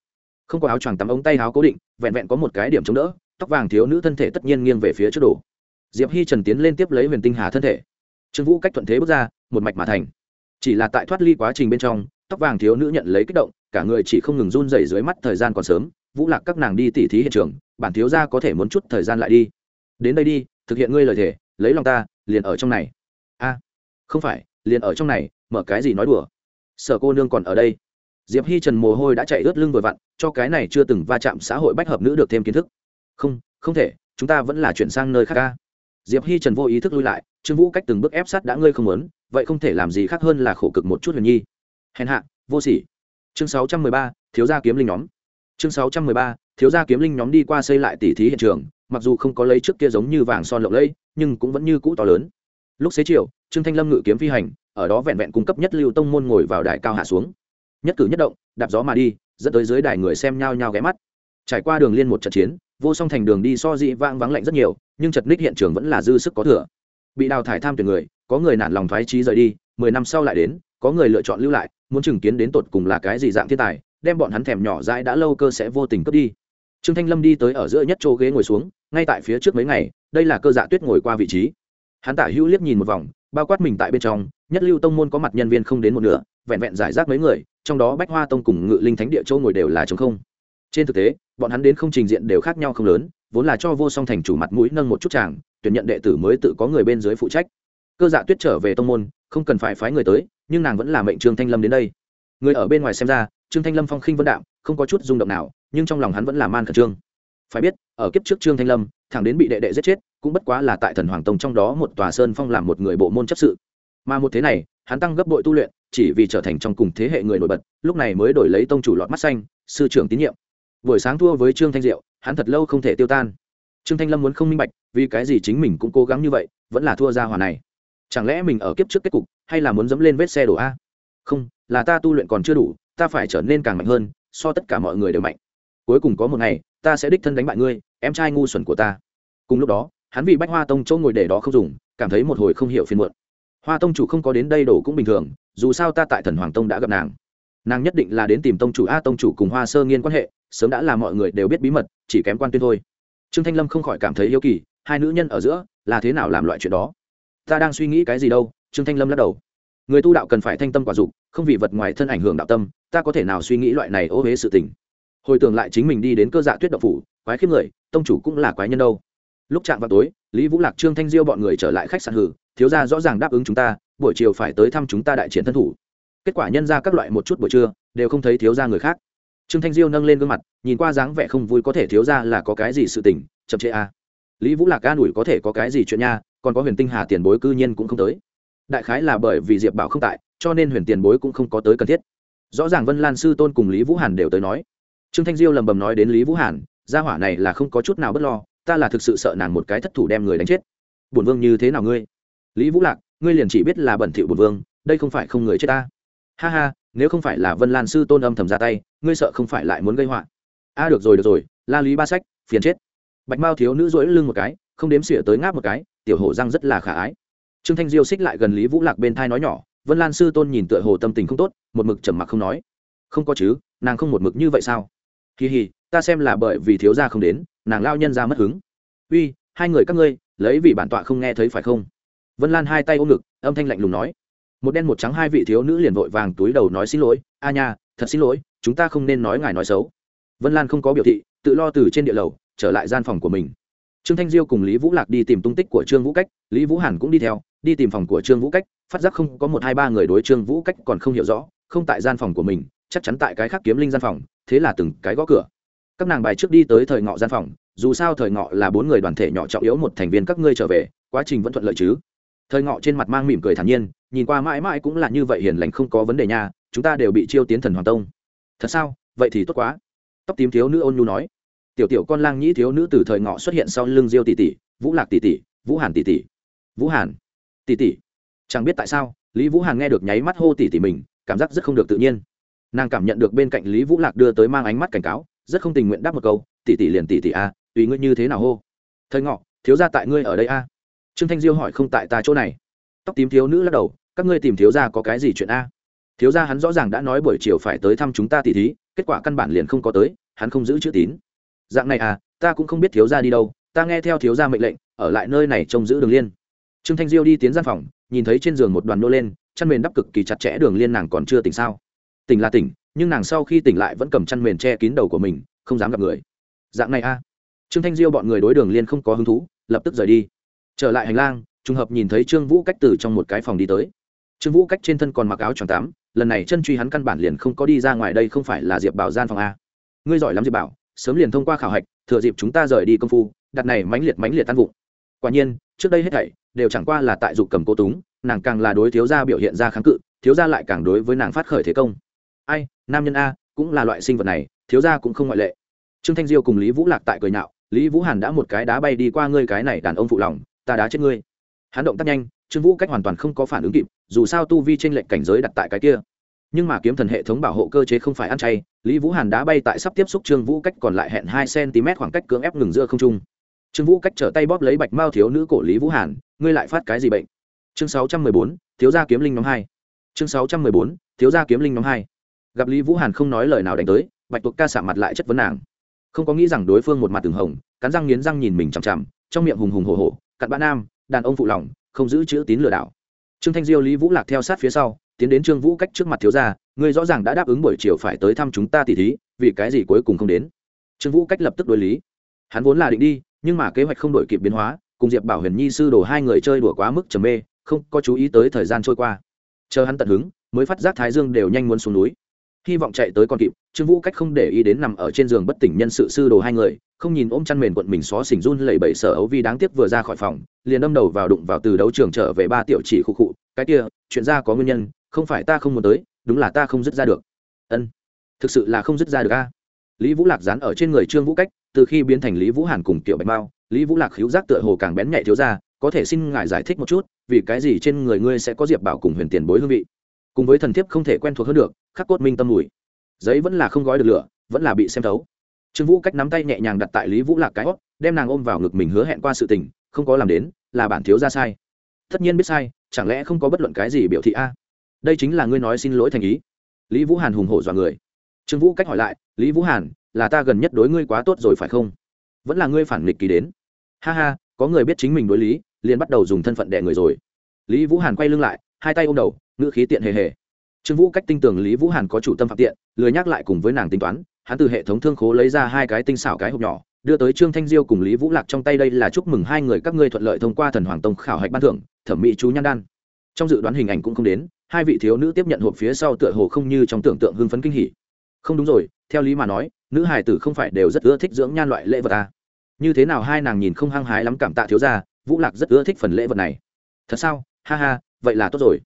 [SPEAKER 1] Không có áo choàng tắm ống tay áo cố định, vẹn vẹn có một cái điểm chống đỡ, tóc vàng thiếu nữ thân thể tất nhiên nghiêng về phía trước đổ. Diệp hi trần tiến lên tiếp lấy huyền tinh hà thân thể. Trương vũ cách thuận thế bước ra, một mạch mà thành. Chỉ là tại thoát ly quá trình bên trong, tóc vàng thiếu nữ nhận lấy kích động, cả người chỉ không ngừng run rẩy dưới mắt thời gian còn sớm vũ lạc các nàng đi tỉ thí hiện trường bản thiếu gia có thể muốn chút thời gian lại đi. Đến đây đi thực hiện ngươi lời thề, lấy lòng ta liền ở trong này. A không phải liền ở trong này mở cái gì nói đùa? Sở cô nương còn ở đây. Diệp hi trần mồ hôi đã chạy ướt lưng vừa vặn cho cái này chưa từng va chạm xã hội bách hợp nữ được thêm kiến thức. Không không thể chúng ta vẫn là chuyển sang nơi khác ca diệp hi trần vô ý thức lui lại trương vũ cách từng bước ép sát đã ngươi không muốn vậy không thể làm gì khác hơn là khổ cực một chút huyền nhi. Hèn hạ vô sỉ. Chương sáu trăm mười ba thiếu gia kiếm linh nhóm chương sáu trăm mười ba, thiếu gia kiếm linh nhóm đi qua xây lại tỉ thí hiện trường, mặc dù không có lấy trước kia giống như vàng son lộng lẫy, nhưng cũng vẫn như cũ to lớn. Lúc xế chiều, trương thanh lâm ngự kiếm phi hành, ở đó vẹn vẹn cung cấp nhất lưu tông môn ngồi vào đài cao hạ xuống. Nhất cử nhất động, đạp gió mà đi, dẫn tới dưới đài người xem nhao nhao ghé mắt. Trải qua đường liên một trận chiến, vô song thành đường đi so dị vang vắng lạnh rất nhiều, nhưng chật ních hiện trường vẫn là dư sức có thừa. Bị đào thải tham tuyển người, có người nản lòng thoái trí rời đi, mười năm sau lại đến, có người lựa chọn lưu lại, muốn chứng kiến đến tột cùng là cái gì dạng thiên tài đem bọn hắn thèm nhỏ dãi đã lâu cơ sẽ vô tình cướp đi. Trương thanh lâm đi tới ở giữa nhất chỗ ghế ngồi xuống, ngay tại phía trước mấy ngày, đây là cơ dạ tuyết ngồi qua vị trí. Hắn tả hữu liếc nhìn một vòng, bao quát mình tại bên trong, nhất lưu tông môn có mặt nhân viên không đến một nửa, vẹn vẹn giải rác mấy người, trong đó bách hoa tông cùng ngự linh thánh địa châu ngồi đều là chống không. Trên thực tế, bọn hắn đến không trình diện đều khác nhau không lớn, vốn là cho vô song thành chủ mặt mũi nâng một chút chàng, tuyển nhận đệ tử mới tự có người bên dưới phụ trách. Cơ dạ tuyết trở về tông môn, không cần phải phái người tới, nhưng nàng vẫn là mệnh trương thanh lâm đến đây. Người ở bên ngoài xem ra trương thanh lâm phong khinh vân đạm, không có chút rung động nào, nhưng trong lòng hắn vẫn là man khẩn trương. Phải biết, ở kiếp trước trương thanh lâm, thẳng đến bị đệ đệ giết chết, cũng bất quá là tại thần hoàng tông trong đó một tòa sơn phong làm một người bộ môn chấp sự. Mà một thế này, hắn tăng gấp bội tu luyện, chỉ vì trở thành trong cùng thế hệ người nổi bật, lúc này mới đổi lấy tông chủ lọt mắt xanh, sư trưởng tín nhiệm. Buổi sáng thua với trương thanh diệu, hắn thật lâu không thể tiêu tan. Trương thanh lâm muốn không minh bạch, vì cái gì chính mình cũng cố gắng như vậy, vẫn là thua ra hòa này. Chẳng lẽ mình ở kiếp trước kết cục, hay là muốn dẫm lên vết xe đổ a? Không, là ta tu luyện còn chưa đủ ta phải trở nên càng mạnh hơn, so tất cả mọi người đều mạnh. Cuối cùng có một ngày, ta sẽ đích thân đánh bại ngươi, em trai ngu xuẩn của ta. Cùng lúc đó, hắn vì bách hoa tông chỗ ngồi để đó không dùng, cảm thấy một hồi không hiểu phiền muộn. Hoa tông chủ không có đến đây đổ cũng bình thường, dù sao ta tại thần hoàng tông đã gặp nàng. Nàng nhất định là đến tìm tông chủ a, tông chủ cùng hoa sơ nghiên quan hệ, sớm đã là mọi người đều biết bí mật, chỉ kém quan tuyên thôi. Trương thanh lâm không khỏi cảm thấy yêu kỳ, hai nữ nhân ở giữa, là thế nào làm loại chuyện đó? Ta đang suy nghĩ cái gì đâu, trương thanh lâm lắc đầu. Người tu đạo cần phải thanh tâm quả dục, không vì vật ngoài thân ảnh hưởng đạo tâm ta có thể nào suy nghĩ loại này ô huế sự tình? Hồi tưởng lại chính mình đi đến cơ dạ tuyết đậu phủ, quái khiếp người, tông chủ cũng là quái nhân đâu. Lúc chạm vào tối, lý vũ lạc, trương thanh diêu bọn người trở lại khách sạn hử, thiếu gia rõ ràng đáp ứng chúng ta, buổi chiều phải tới thăm chúng ta đại triển thân thủ. Kết quả nhân ra các loại một chút buổi trưa, đều không thấy thiếu gia người khác. Trương thanh diêu nâng lên gương mặt, nhìn qua dáng vẻ không vui có thể thiếu gia là có cái gì sự tình, chậm chệ à. lý vũ lạc ca đuổi có thể có cái gì chuyện nha, còn có huyền tinh hà tiền bối cư nhiên cũng không tới. Đại khái là bởi vì diệp bảo không tại, cho nên huyền tiền bối cũng không có tới cần thiết rõ ràng vân lan sư tôn cùng lý vũ hàn đều tới nói. Trương thanh diêu lầm bầm nói đến lý vũ hàn, gia hỏa này là không có chút nào b ấ t lo, ta là thực sự sợ nàng một cái thất thủ đem người đánh chết. Bổn vương như thế nào ngươi? Lý vũ lạc, ngươi liền chỉ biết là bẩn thỉu bổn vương, đây không phải không người chết ta. Ha ha, nếu không phải là vân lan sư tôn âm thầm ra tay, ngươi sợ không phải lại muốn gây họa. A, được rồi được rồi, la lý ba sách, phiền chết. Bạch mao thiếu nữ rỗi lưng một cái, không đếm xỉa tới ngáp một cái, tiểu hổ răng rất là khả ái. Trương thanh diêu xích lại gần lý vũ lạc bên thai nói nhỏ vân lan sư tôn nhìn tựa hồ tâm tình không tốt, một mực trầm mặc không nói. Không có chứ, nàng không một mực như vậy sao? Kỳ hì, ta xem là bởi vì thiếu gia không đến, nàng lao nhân ra mất hứng. Uy, hai người các ngươi, lấy vì bản tọa không nghe thấy phải không? Vân lan hai tay ôm ngực, âm thanh lạnh lùng nói. Một đen một trắng hai vị thiếu nữ liền vội vàng túi đầu nói xin lỗi. A nha, thật xin lỗi, chúng ta không nên nói ngài nói xấu. Vân lan không có biểu thị, tự lo từ trên địa lầu, trở lại gian phòng của mình. Trương thanh diêu cùng lý vũ lạc đi tìm tung tích của trương vũ cách, lý vũ hàn cũng đi theo, đi tìm phòng của trương vũ cách phát giác không có một hai ba người đối trương vũ cách còn không hiểu rõ, không tại gian phòng của mình, chắc chắn tại cái khác kiếm linh gian phòng, thế là từng cái gõ cửa. Các nàng bài trước đi tới thời ngọ gian phòng, dù sao thời ngọ là bốn người đoàn thể nhỏ trọng yếu một thành viên các ngươi trở về, quá trình vẫn thuận lợi chứ. Thời ngọ trên mặt mang mỉm cười thản nhiên, nhìn qua mãi mãi cũng là như vậy hiền lành không có vấn đề nha, chúng ta đều bị chiêu tiến thần hoàng tông. Thật sao? Vậy thì tốt quá. Tóc tím thiếu nữ ôn nhu nói. Tiểu tiểu con lang nhĩ thiếu nữ từ thời ngọ xuất hiện sau lưng diêu tỷ tỷ, vũ lạc tỷ tỷ, vũ hàn tỷ tỷ. Vũ hàn tỷ tỷ chẳng biết tại sao, lý vũ hàn nghe được nháy mắt hô tỷ tỷ mình, cảm giác rất không được tự nhiên. Nàng cảm nhận được bên cạnh lý vũ lạc đưa tới mang ánh mắt cảnh cáo, rất không tình nguyện đáp một câu tỷ tỷ liền tỷ tỷ a à, tùy ngươi như thế nào hô? Thời ngọ, thiếu ra tại ngươi ở đây a trương thanh diêu hỏi, không tại ta chỗ này. Tóc tím thiếu nữ lắc đầu, các ngươi tìm thiếu ra có cái gì chuyện a thiếu ra hắn rõ ràng đã nói buổi chiều phải tới thăm chúng ta tỷ thí, kết quả căn bản liền không có tới, hắn không giữ chữ tín. Dạng này à ta cũng không biết thiếu ra đi đâu, ta nghe theo thiếu ra mệnh lệnh, ở lại nơi này trông giữ đường liên. Trương thanh diêu đi tiến gian phòng nhìn thấy trên giường một đoàn nô lên chăn mền đắp cực kỳ chặt chẽ đường liên nàng còn chưa tỉnh sao? Tỉnh là tỉnh nhưng nàng sau khi tỉnh lại vẫn cầm chăn mền che kín đầu của mình không dám gặp người. Dạng này a trương thanh diêu bọn người đối đường liên không có hứng thú lập tức rời đi. Trở lại hành lang trùng hợp nhìn thấy trương vũ cách từ trong một cái phòng đi tới. Trương vũ cách trên thân còn mặc áo choàng tám, lần này chân truy hắn căn bản liền không có đi ra ngoài đây không phải là diệp bảo gian phòng a ngươi giỏi lắm diệp bảo sớm liền thông qua khảo hạch thừa dịp chúng ta rời đi công phu đặt này mãnh liệt mãnh liệt tan vụng quả nhiên trước đây hết thảy đều chẳng qua là tại dục cầm cô túng, nàng càng là đối thiếu gia biểu hiện ra kháng cự, thiếu gia lại càng đối với nàng phát khởi thế công. Ai, nam nhân a, cũng là loại sinh vật này, thiếu gia cũng không ngoại lệ. Trương thanh diêu cùng lý vũ lạc tại cười nhạo, lý vũ hàn đã một cái đá bay đi qua ngươi cái này đàn ông phụ lòng, ta đá chết ngươi. Hắn động tác nhanh, trương vũ cách hoàn toàn không có phản ứng kịp, dù sao tu vi t r ê n lệch cảnh giới đặt tại cái kia. Nhưng mà kiếm thần hệ thống bảo hộ cơ chế không phải ăn chay, lý vũ hàn đá bay tại sắp tiếp xúc trương vũ cách còn lại hẹn hai cm khoảng cách cưỡng ép ngừng giữa không trung trương vũ cách trở tay bóp lấy bạch mao thiếu nữ cổ lý vũ hàn, ngươi lại phát cái gì bệnh? Chương sáu trăm mười bốn, thiếu gia kiếm linh nhóm hai. Chương sáu trăm mười bốn, thiếu gia kiếm linh nhóm hai. Gặp lý vũ hàn không nói lời nào đánh tới, bạch tuộc ca xạ mặt lại chất vấn nàng. Không có nghĩ rằng đối phương một mặt từng hồng, cắn răng nghiến răng nhìn mình chằm chằm, trong miệng hùng hùng hồ hồ cặn bã nam, đàn ông phụ lòng, không giữ chữ tín lừa đảo. Trương thanh diêu, lý vũ lạc theo sát phía sau, tiến đến trương vũ cách trước mặt thiếu gia, ngươi rõ ràng đã đáp ứng buổi chiều phải tới thăm chúng ta tỉ thí, vì cái gì cuối cùng không đến? Trương vũ cách lập tức đối lý, hắn vốn là định đi nhưng mà kế hoạch không đổi kịp biến hóa, cùng diệp bảo huyền nhi sư đồ hai người chơi đùa quá mức trầm mê, không có chú ý tới thời gian trôi qua. Chờ hắn tận hứng, mới phát giác thái dương đều nhanh muốn xuống núi. Hy vọng chạy tới còn kịp, trương vũ cách không để ý đến nằm ở trên giường bất tỉnh nhân sự sư đồ hai người, không nhìn ôm chăn mền quận mình xó xỉnh run lẩy bẩy sở ấu vi đáng tiếc vừa ra khỏi phòng, liền đâm đầu vào đụng vào từ đấu trường trở về ba tiểu chỉ khu cụ cái kia, chuyện ra có nguyên nhân, không phải ta không muốn tới, đúng là ta không dứt ra được. Ân, thực sự là không dứt ra được a. Lý vũ lạc dán ở trên người trương vũ cách từ khi biến thành lý vũ hàn cùng kiểu bạch mao, lý vũ lạc khiếu giác tựa hồ càng bén nhạy thiếu ra, có thể xin ngài giải thích một chút, vì cái gì trên người ngươi sẽ có diệp bảo cùng huyền tiền bối hương vị? Cùng với thần thiếp không thể quen thuộc hơn được, khắc cốt minh tâm mùi. Giấy vẫn là không gói được lửa, vẫn là bị xem thấu. Trương vũ cách nắm tay nhẹ nhàng đặt tại lý vũ lạc cái hót, đem nàng ôm vào ngực mình hứa hẹn qua sự tình, không có làm đến, là bản thiếu ra sai. Tất nhiên biết sai, chẳng lẽ không có bất luận cái gì biểu thị a? Đây chính là ngươi nói xin lỗi thành ý. Lý vũ hàn hùng hổ dọa người trương vũ cách hỏi lại, lý vũ hàn, là ta gần nhất đối ngươi quá tốt rồi phải không? Vẫn là ngươi phản nghịch kỳ đến. Ha ha, có người biết chính mình đối lý, liền bắt đầu dùng thân phận đẻ người rồi. Lý vũ hàn quay lưng lại, hai tay ôm đầu, ngữ khí tiện hề hề. Trương vũ cách tinh tường lý vũ hàn có chủ tâm phạm tiện, lười nhắc lại cùng với nàng tính toán, hắn từ hệ thống thương khố lấy ra hai cái tinh xảo cái hộp nhỏ, đưa tới trương thanh diêu cùng lý vũ lạc trong tay đây là chúc mừng hai người các ngươi thuận lợi thông qua thần hoàng tông khảo hạch ban thưởng, thẩm mỹ chú nhan đan. Trong dự đoán hình ảnh cũng không đến, hai vị thiếu nữ tiếp nhận hộp phía sau tựa hồ không như trong tưởng tượng hưng phấn kinh hỉ không đúng rồi, theo lý mà nói, nữ hài tử không phải đều rất ưa thích dưỡng nhan loại lễ vật à. như thế nào hai nàng nhìn không hăng hái lắm cảm tạ thiếu gia, vũ lạc rất ưa thích phần lễ vật này. Thật sao? Ha ha, vậy là tốt rồi.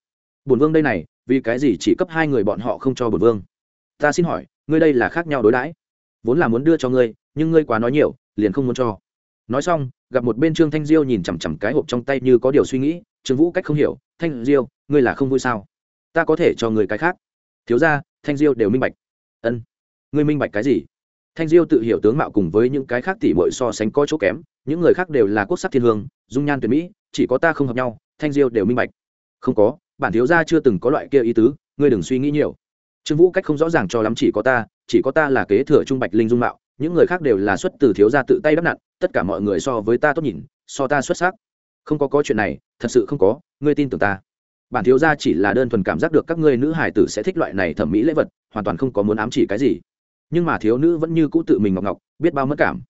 [SPEAKER 1] Bổn vương đây này, vì cái gì chỉ cấp hai người bọn họ không cho bổn vương? Ta xin hỏi, ngươi đây là khác nhau đối đãi. Vốn là muốn đưa cho ngươi, nhưng ngươi quá nói nhiều, liền không muốn cho. Nói xong, gặp một bên trương thanh diêu nhìn chằm chằm cái hộp trong tay như có điều suy nghĩ, trương vũ cách không hiểu, thanh diêu, ngươi là không vui sao? Ta có thể cho người cái khác. Thiếu ra thanh diêu đều minh bạch ân. Ngươi minh bạch cái gì? Thanh diêu tự hiểu tướng mạo cùng với những cái khác tỉ mội so sánh có chỗ kém, những người khác đều là quốc sắc thiên hương, dung nhan tuyệt mỹ, chỉ có ta không hợp nhau, thanh diêu đều minh bạch. Không có, bản thiếu gia chưa từng có loại kia ý tứ, ngươi đừng suy nghĩ nhiều. Trương vũ cách không rõ ràng cho lắm chỉ có ta, chỉ có ta là kế thừa trung bạch linh dung mạo, những người khác đều là xuất từ thiếu gia tự tay đắp nặn, tất cả mọi người so với ta tốt nhìn, so ta xuất sắc. Không có có chuyện này, thật sự không có, ngươi tin tưởng ta. Bản thiếu gia chỉ là đơn thuần cảm giác được các ngươi nữ hải tử sẽ thích loại này thẩm mỹ lễ vật hoàn toàn không có muốn ám chỉ cái gì. Nhưng mà thiếu nữ vẫn như cũ tự mình ngọc ngọc, biết bao mất cảm.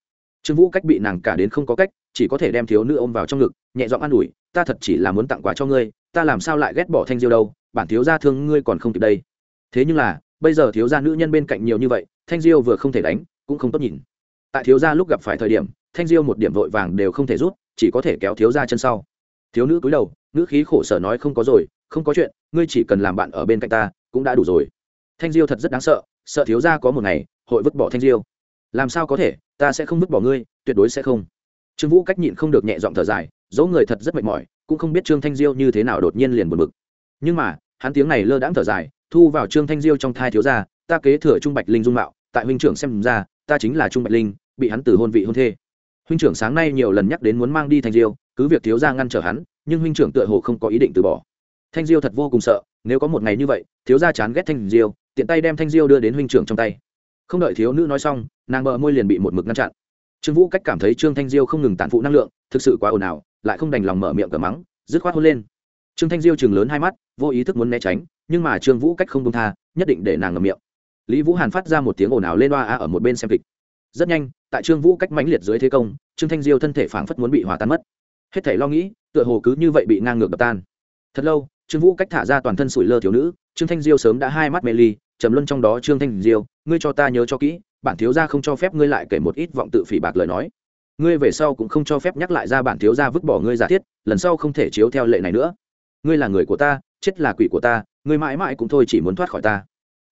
[SPEAKER 1] Trương vũ cách bị nàng cả đến không có cách, chỉ có thể đem thiếu nữ ôm vào trong ngực, nhẹ giọng an ủi, ta thật chỉ là muốn tặng quà cho ngươi, ta làm sao lại ghét bỏ thanh diêu đâu, bản thiếu gia thương ngươi còn không kịp đây. Thế nhưng là, bây giờ thiếu gia nữ nhân bên cạnh nhiều như vậy, thanh diêu vừa không thể đánh, cũng không tốt nhìn. Tại thiếu gia lúc gặp phải thời điểm, thanh diêu một điểm vội vàng đều không thể rút, chỉ có thể kéo thiếu gia chân sau. Thiếu nữ cúi đầu nữ khí khổ sở nói không có rồi, không có chuyện, ngươi chỉ cần làm bạn ở bên cạnh ta, cũng đã đủ rồi thanh diêu thật rất đáng sợ sợ thiếu gia có một ngày, hội vứt bỏ thanh diêu. Làm sao có thể, ta sẽ không vứt bỏ ngươi, tuyệt đối sẽ không. Trương vũ cách nhịn không được nhẹ giọng thở dài, dẫu người thật rất mệt mỏi, cũng không biết trương thanh diêu như thế nào đột nhiên liền buồn bực. Nhưng mà, hắn tiếng này lơ đãng thở dài, thu vào trương thanh diêu trong thai thiếu gia, ta kế thừa trung bạch linh dung mạo, tại huynh trưởng xem ra, ta chính là trung bạch linh, bị hắn từ hôn vị hôn thê. Huynh trưởng sáng nay nhiều lần nhắc đến muốn mang đi thanh diêu, cứ việc thiếu gia ngăn trở hắn, nhưng huynh trưởng tựa hồ không có ý định từ bỏ. Thanh diêu thật vô cùng sợ, nếu có một ngày như vậy, thiếu gia chán ghét thanh diêu tiện tay đem thanh diêu đưa đến huynh trưởng trong tay. Không đợi thiếu nữ nói xong, nàng bờ môi liền bị một mực ngăn chặn. Trương vũ cách cảm thấy trương thanh diêu không ngừng tản phụ năng lượng, thực sự quá ồn ào, lại không đành lòng mở miệng cờ mắng, dứt khoát hôn lên. Trương thanh diêu chừng lớn hai mắt, vô ý thức muốn né tránh, nhưng mà trương vũ cách không công tha, nhất định để nàng ngầm miệng. Lý vũ hàn phát ra một tiếng ồn ào lên oa a ở một bên xem kịch. Rất nhanh, tại trương vũ cách mãnh liệt dưới thế công, trương thanh diêu thân thể phảng phất muốn bị hòa tan mất. Hết thể lo nghĩ, tựa hồ cứ như vậy bị ngang ngược đập tan. Thật lâu, trương vũ cách thả ra toàn thân sủi lơ thiếu nữ trương thanh diêu sớm đã hai mắt mê ly, trầm luân trong đó, trương thanh diêu, ngươi cho ta nhớ cho kỹ, bản thiếu gia không cho phép ngươi lại kể một ít vọng tự phỉ bạc lời nói. Ngươi về sau cũng không cho phép nhắc lại ra bản thiếu gia vứt bỏ ngươi giả thiết, lần sau không thể chiếu theo lệ này nữa. Ngươi là người của ta, chết là quỷ của ta, ngươi mãi mãi cũng thôi chỉ muốn thoát khỏi ta.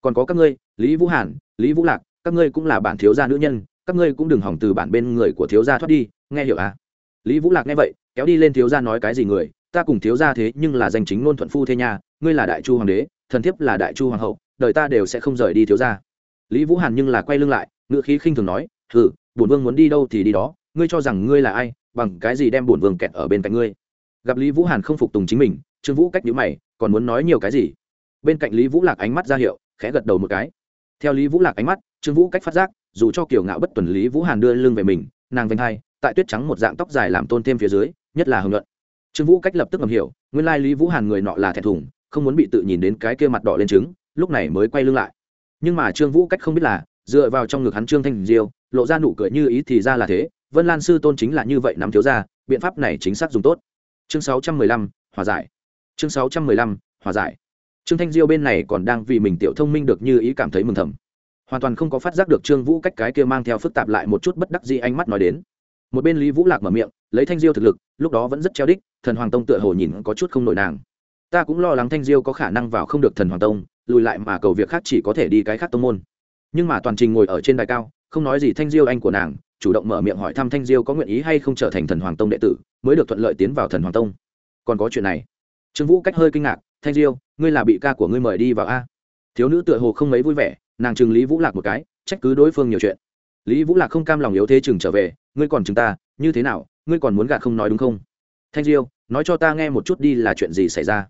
[SPEAKER 1] Còn có các ngươi, lý vũ hàn, lý vũ lạc, các ngươi cũng là bản thiếu gia nữ nhân, các ngươi cũng đừng hỏng từ bản bên người của thiếu gia thoát đi, nghe hiểu à? Lý vũ lạc nghe vậy, kéo đi lên thiếu gia nói cái gì người, ta cùng thiếu gia thế nhưng là danh chính ngôn thuận phu thế nhà ngươi là đại chu hoàng đế thần thiếp là đại chu hoàng hậu đời ta đều sẽ không rời đi thiếu gia. Lý vũ hàn nhưng là quay lưng lại ngựa khí khinh thường nói thử, bổn vương muốn đi đâu thì đi đó ngươi cho rằng ngươi là ai bằng cái gì đem bổn vương kẹt ở bên cạnh ngươi? Gặp lý vũ hàn không phục tùng chính mình trương vũ cách nhữ mày còn muốn nói nhiều cái gì? Bên cạnh lý vũ lạc ánh mắt ra hiệu khẽ gật đầu một cái. Theo lý vũ lạc ánh mắt trương vũ cách phát giác dù cho kiểu ngạo bất tuần lý vũ hàn đưa lưng về mình nàng vênh hai tại tuyết trắng một dạng tóc dài làm tôn thêm phía dưới nhất là hưng luận trương vũ cách lập tức ngầm hiểu nguyên lai lý vũ hàn người nọ là thẹn thùng không muốn bị tự nhìn đến cái kia mặt đỏ lên trứng, lúc này mới quay lưng lại. Nhưng mà trương vũ cách không biết là, dựa vào trong ngực hắn trương thanh diêu, lộ ra nụ cười như ý thì ra là thế, vân lan sư tôn chính là như vậy nắm thiếu ra biện pháp này chính xác dùng tốt. Chương sáu trăm mười lăm, hòa giải. Chương sáu trăm mười lăm, hòa giải. Trương thanh diêu bên này còn đang vì mình tiểu thông minh được như ý cảm thấy mừng thầm. Hoàn toàn không có phát giác được trương vũ cách cái kia mang theo phức tạp lại một chút bất đắc dĩ ánh mắt nói đến. Một bên lý vũ lạc mở miệng, lấy thanh diêu thực lực, lúc đó vẫn rất treo đích, thần hoàng tông tựa hồ nhìn có chút không nổi nàng ta cũng lo lắng thanh diêu có khả năng vào không được thần hoàng tông, lùi lại mà cầu việc khác chỉ có thể đi cái khác tông môn. Nhưng mà toàn trình ngồi ở trên đài cao, không nói gì thanh diêu anh của nàng, chủ động mở miệng hỏi thăm thanh diêu có nguyện ý hay không trở thành thần hoàng tông đệ tử, mới được thuận lợi tiến vào thần hoàng tông. Còn có chuyện này. Trương vũ cách hơi kinh ngạc, thanh diêu, ngươi là bị ca của ngươi mời đi vào a. Thiếu nữ tựa hồ không mấy vui vẻ, nàng chừng lý vũ lạc một cái, trách cứ đối phương nhiều chuyện. Lý vũ lạc không cam lòng yếu thế chừng trở về, ngươi còn chừng ta, như thế nào, ngươi còn muốn gạt không nói đúng không? Thanh diêu, nói cho ta nghe một chút đi là chuyện gì xảy ra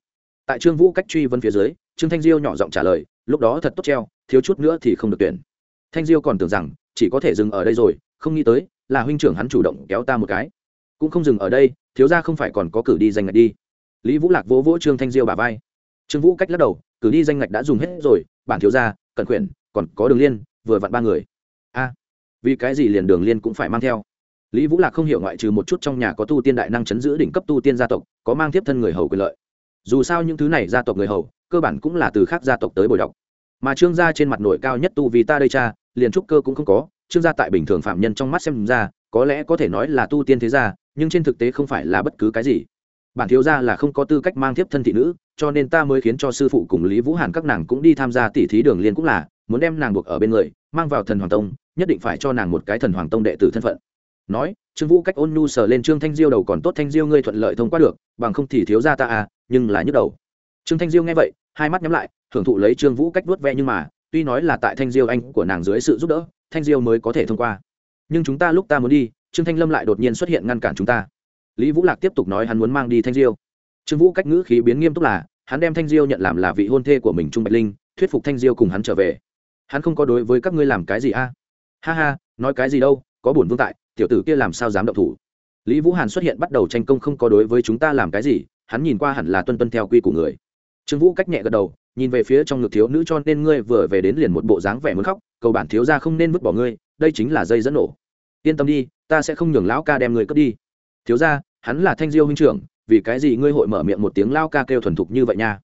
[SPEAKER 1] tại trương vũ cách truy vấn phía dưới, trương thanh diêu nhỏ giọng trả lời, lúc đó thật tốt treo, thiếu chút nữa thì không được tuyển. Thanh diêu còn tưởng rằng, chỉ có thể dừng ở đây rồi, không nghĩ tới, là huynh trưởng hắn chủ động kéo ta một cái. Cũng không dừng ở đây, thiếu ra không phải còn có cử đi danh ngạch đi. Lý vũ lạc vỗ vỗ trương thanh diêu bà vai. Trương vũ cách lắc đầu, cử đi danh ngạch đã dùng hết rồi, bản thiếu ra cẩn quyển, còn có đường liên, vừa vặn ba người. A, vì cái gì liền đường liên cũng phải mang theo? Lý vũ lạc không hiểu ngoại trừ một chút trong nhà có tu tiên đại năng chấn giữ đỉnh cấp tu tiên gia tộc, có mang tiếp thân người hầu quyền lợi dù sao những thứ này gia tộc người hầu, cơ bản cũng là từ khác gia tộc tới bồi đọc. Mà trương gia trên mặt nội cao nhất tu vì ta đây cha, liền trúc cơ cũng không có, trương gia tại bình thường phạm nhân trong mắt xem ra, có lẽ có thể nói là tu tiên thế gia, nhưng trên thực tế không phải là bất cứ cái gì. Bản thiếu gia là không có tư cách mang tiếp thân thị nữ, cho nên ta mới khiến cho sư phụ cùng lý vũ hàn các nàng cũng đi tham gia tỉ thí đường liên cũng là, muốn đem nàng buộc ở bên người, mang vào thần hoàng tông, nhất định phải cho nàng một cái thần hoàng tông đệ tử thân phận. Nói, trương vũ cách ôn nhu sờ lên trương thanh diêu đầu còn tốt thanh diêu ngươi thuận lợi thông qua được, bằng không thì thiếu gia ta à nhưng là nhức đầu. Trương thanh diêu nghe vậy, hai mắt nhắm lại thưởng thụ lấy trương vũ cách vuốt ve nhưng mà, tuy nói là tại thanh diêu anh của nàng dưới sự giúp đỡ, thanh diêu mới có thể thông qua. Nhưng chúng ta lúc ta muốn đi, trương thanh lâm lại đột nhiên xuất hiện ngăn cản chúng ta. Lý vũ lạc tiếp tục nói hắn muốn mang đi thanh diêu. Trương vũ cách ngữ khí biến nghiêm túc là, hắn đem thanh diêu nhận làm là vị hôn thê của mình trung bạch linh, thuyết phục thanh diêu cùng hắn trở về. Hắn không có đối với các ngươi làm cái gì a? Ha ha, nói cái gì đâu, có bổn vương tại, tiểu tử kia làm sao dám động thủ? Lý vũ hàn xuất hiện bắt đầu tranh công không có đối với chúng ta làm cái gì hắn nhìn qua hẳn là tuân tuân theo quy của người. Trương vũ cách nhẹ gật đầu, nhìn về phía trong ngực thiếu nữ cho nên ngươi vừa về đến liền một bộ dáng vẻ muốn khóc, cầu bản thiếu ra không nên vứt bỏ ngươi, đây chính là dây dẫn nổ. Yên tâm đi, ta sẽ không nhường lão ca đem ngươi cướp đi. Thiếu ra hắn là thanh diêu huynh trưởng, vì cái gì ngươi hội mở miệng một tiếng lao ca kêu thuần thục như vậy nha?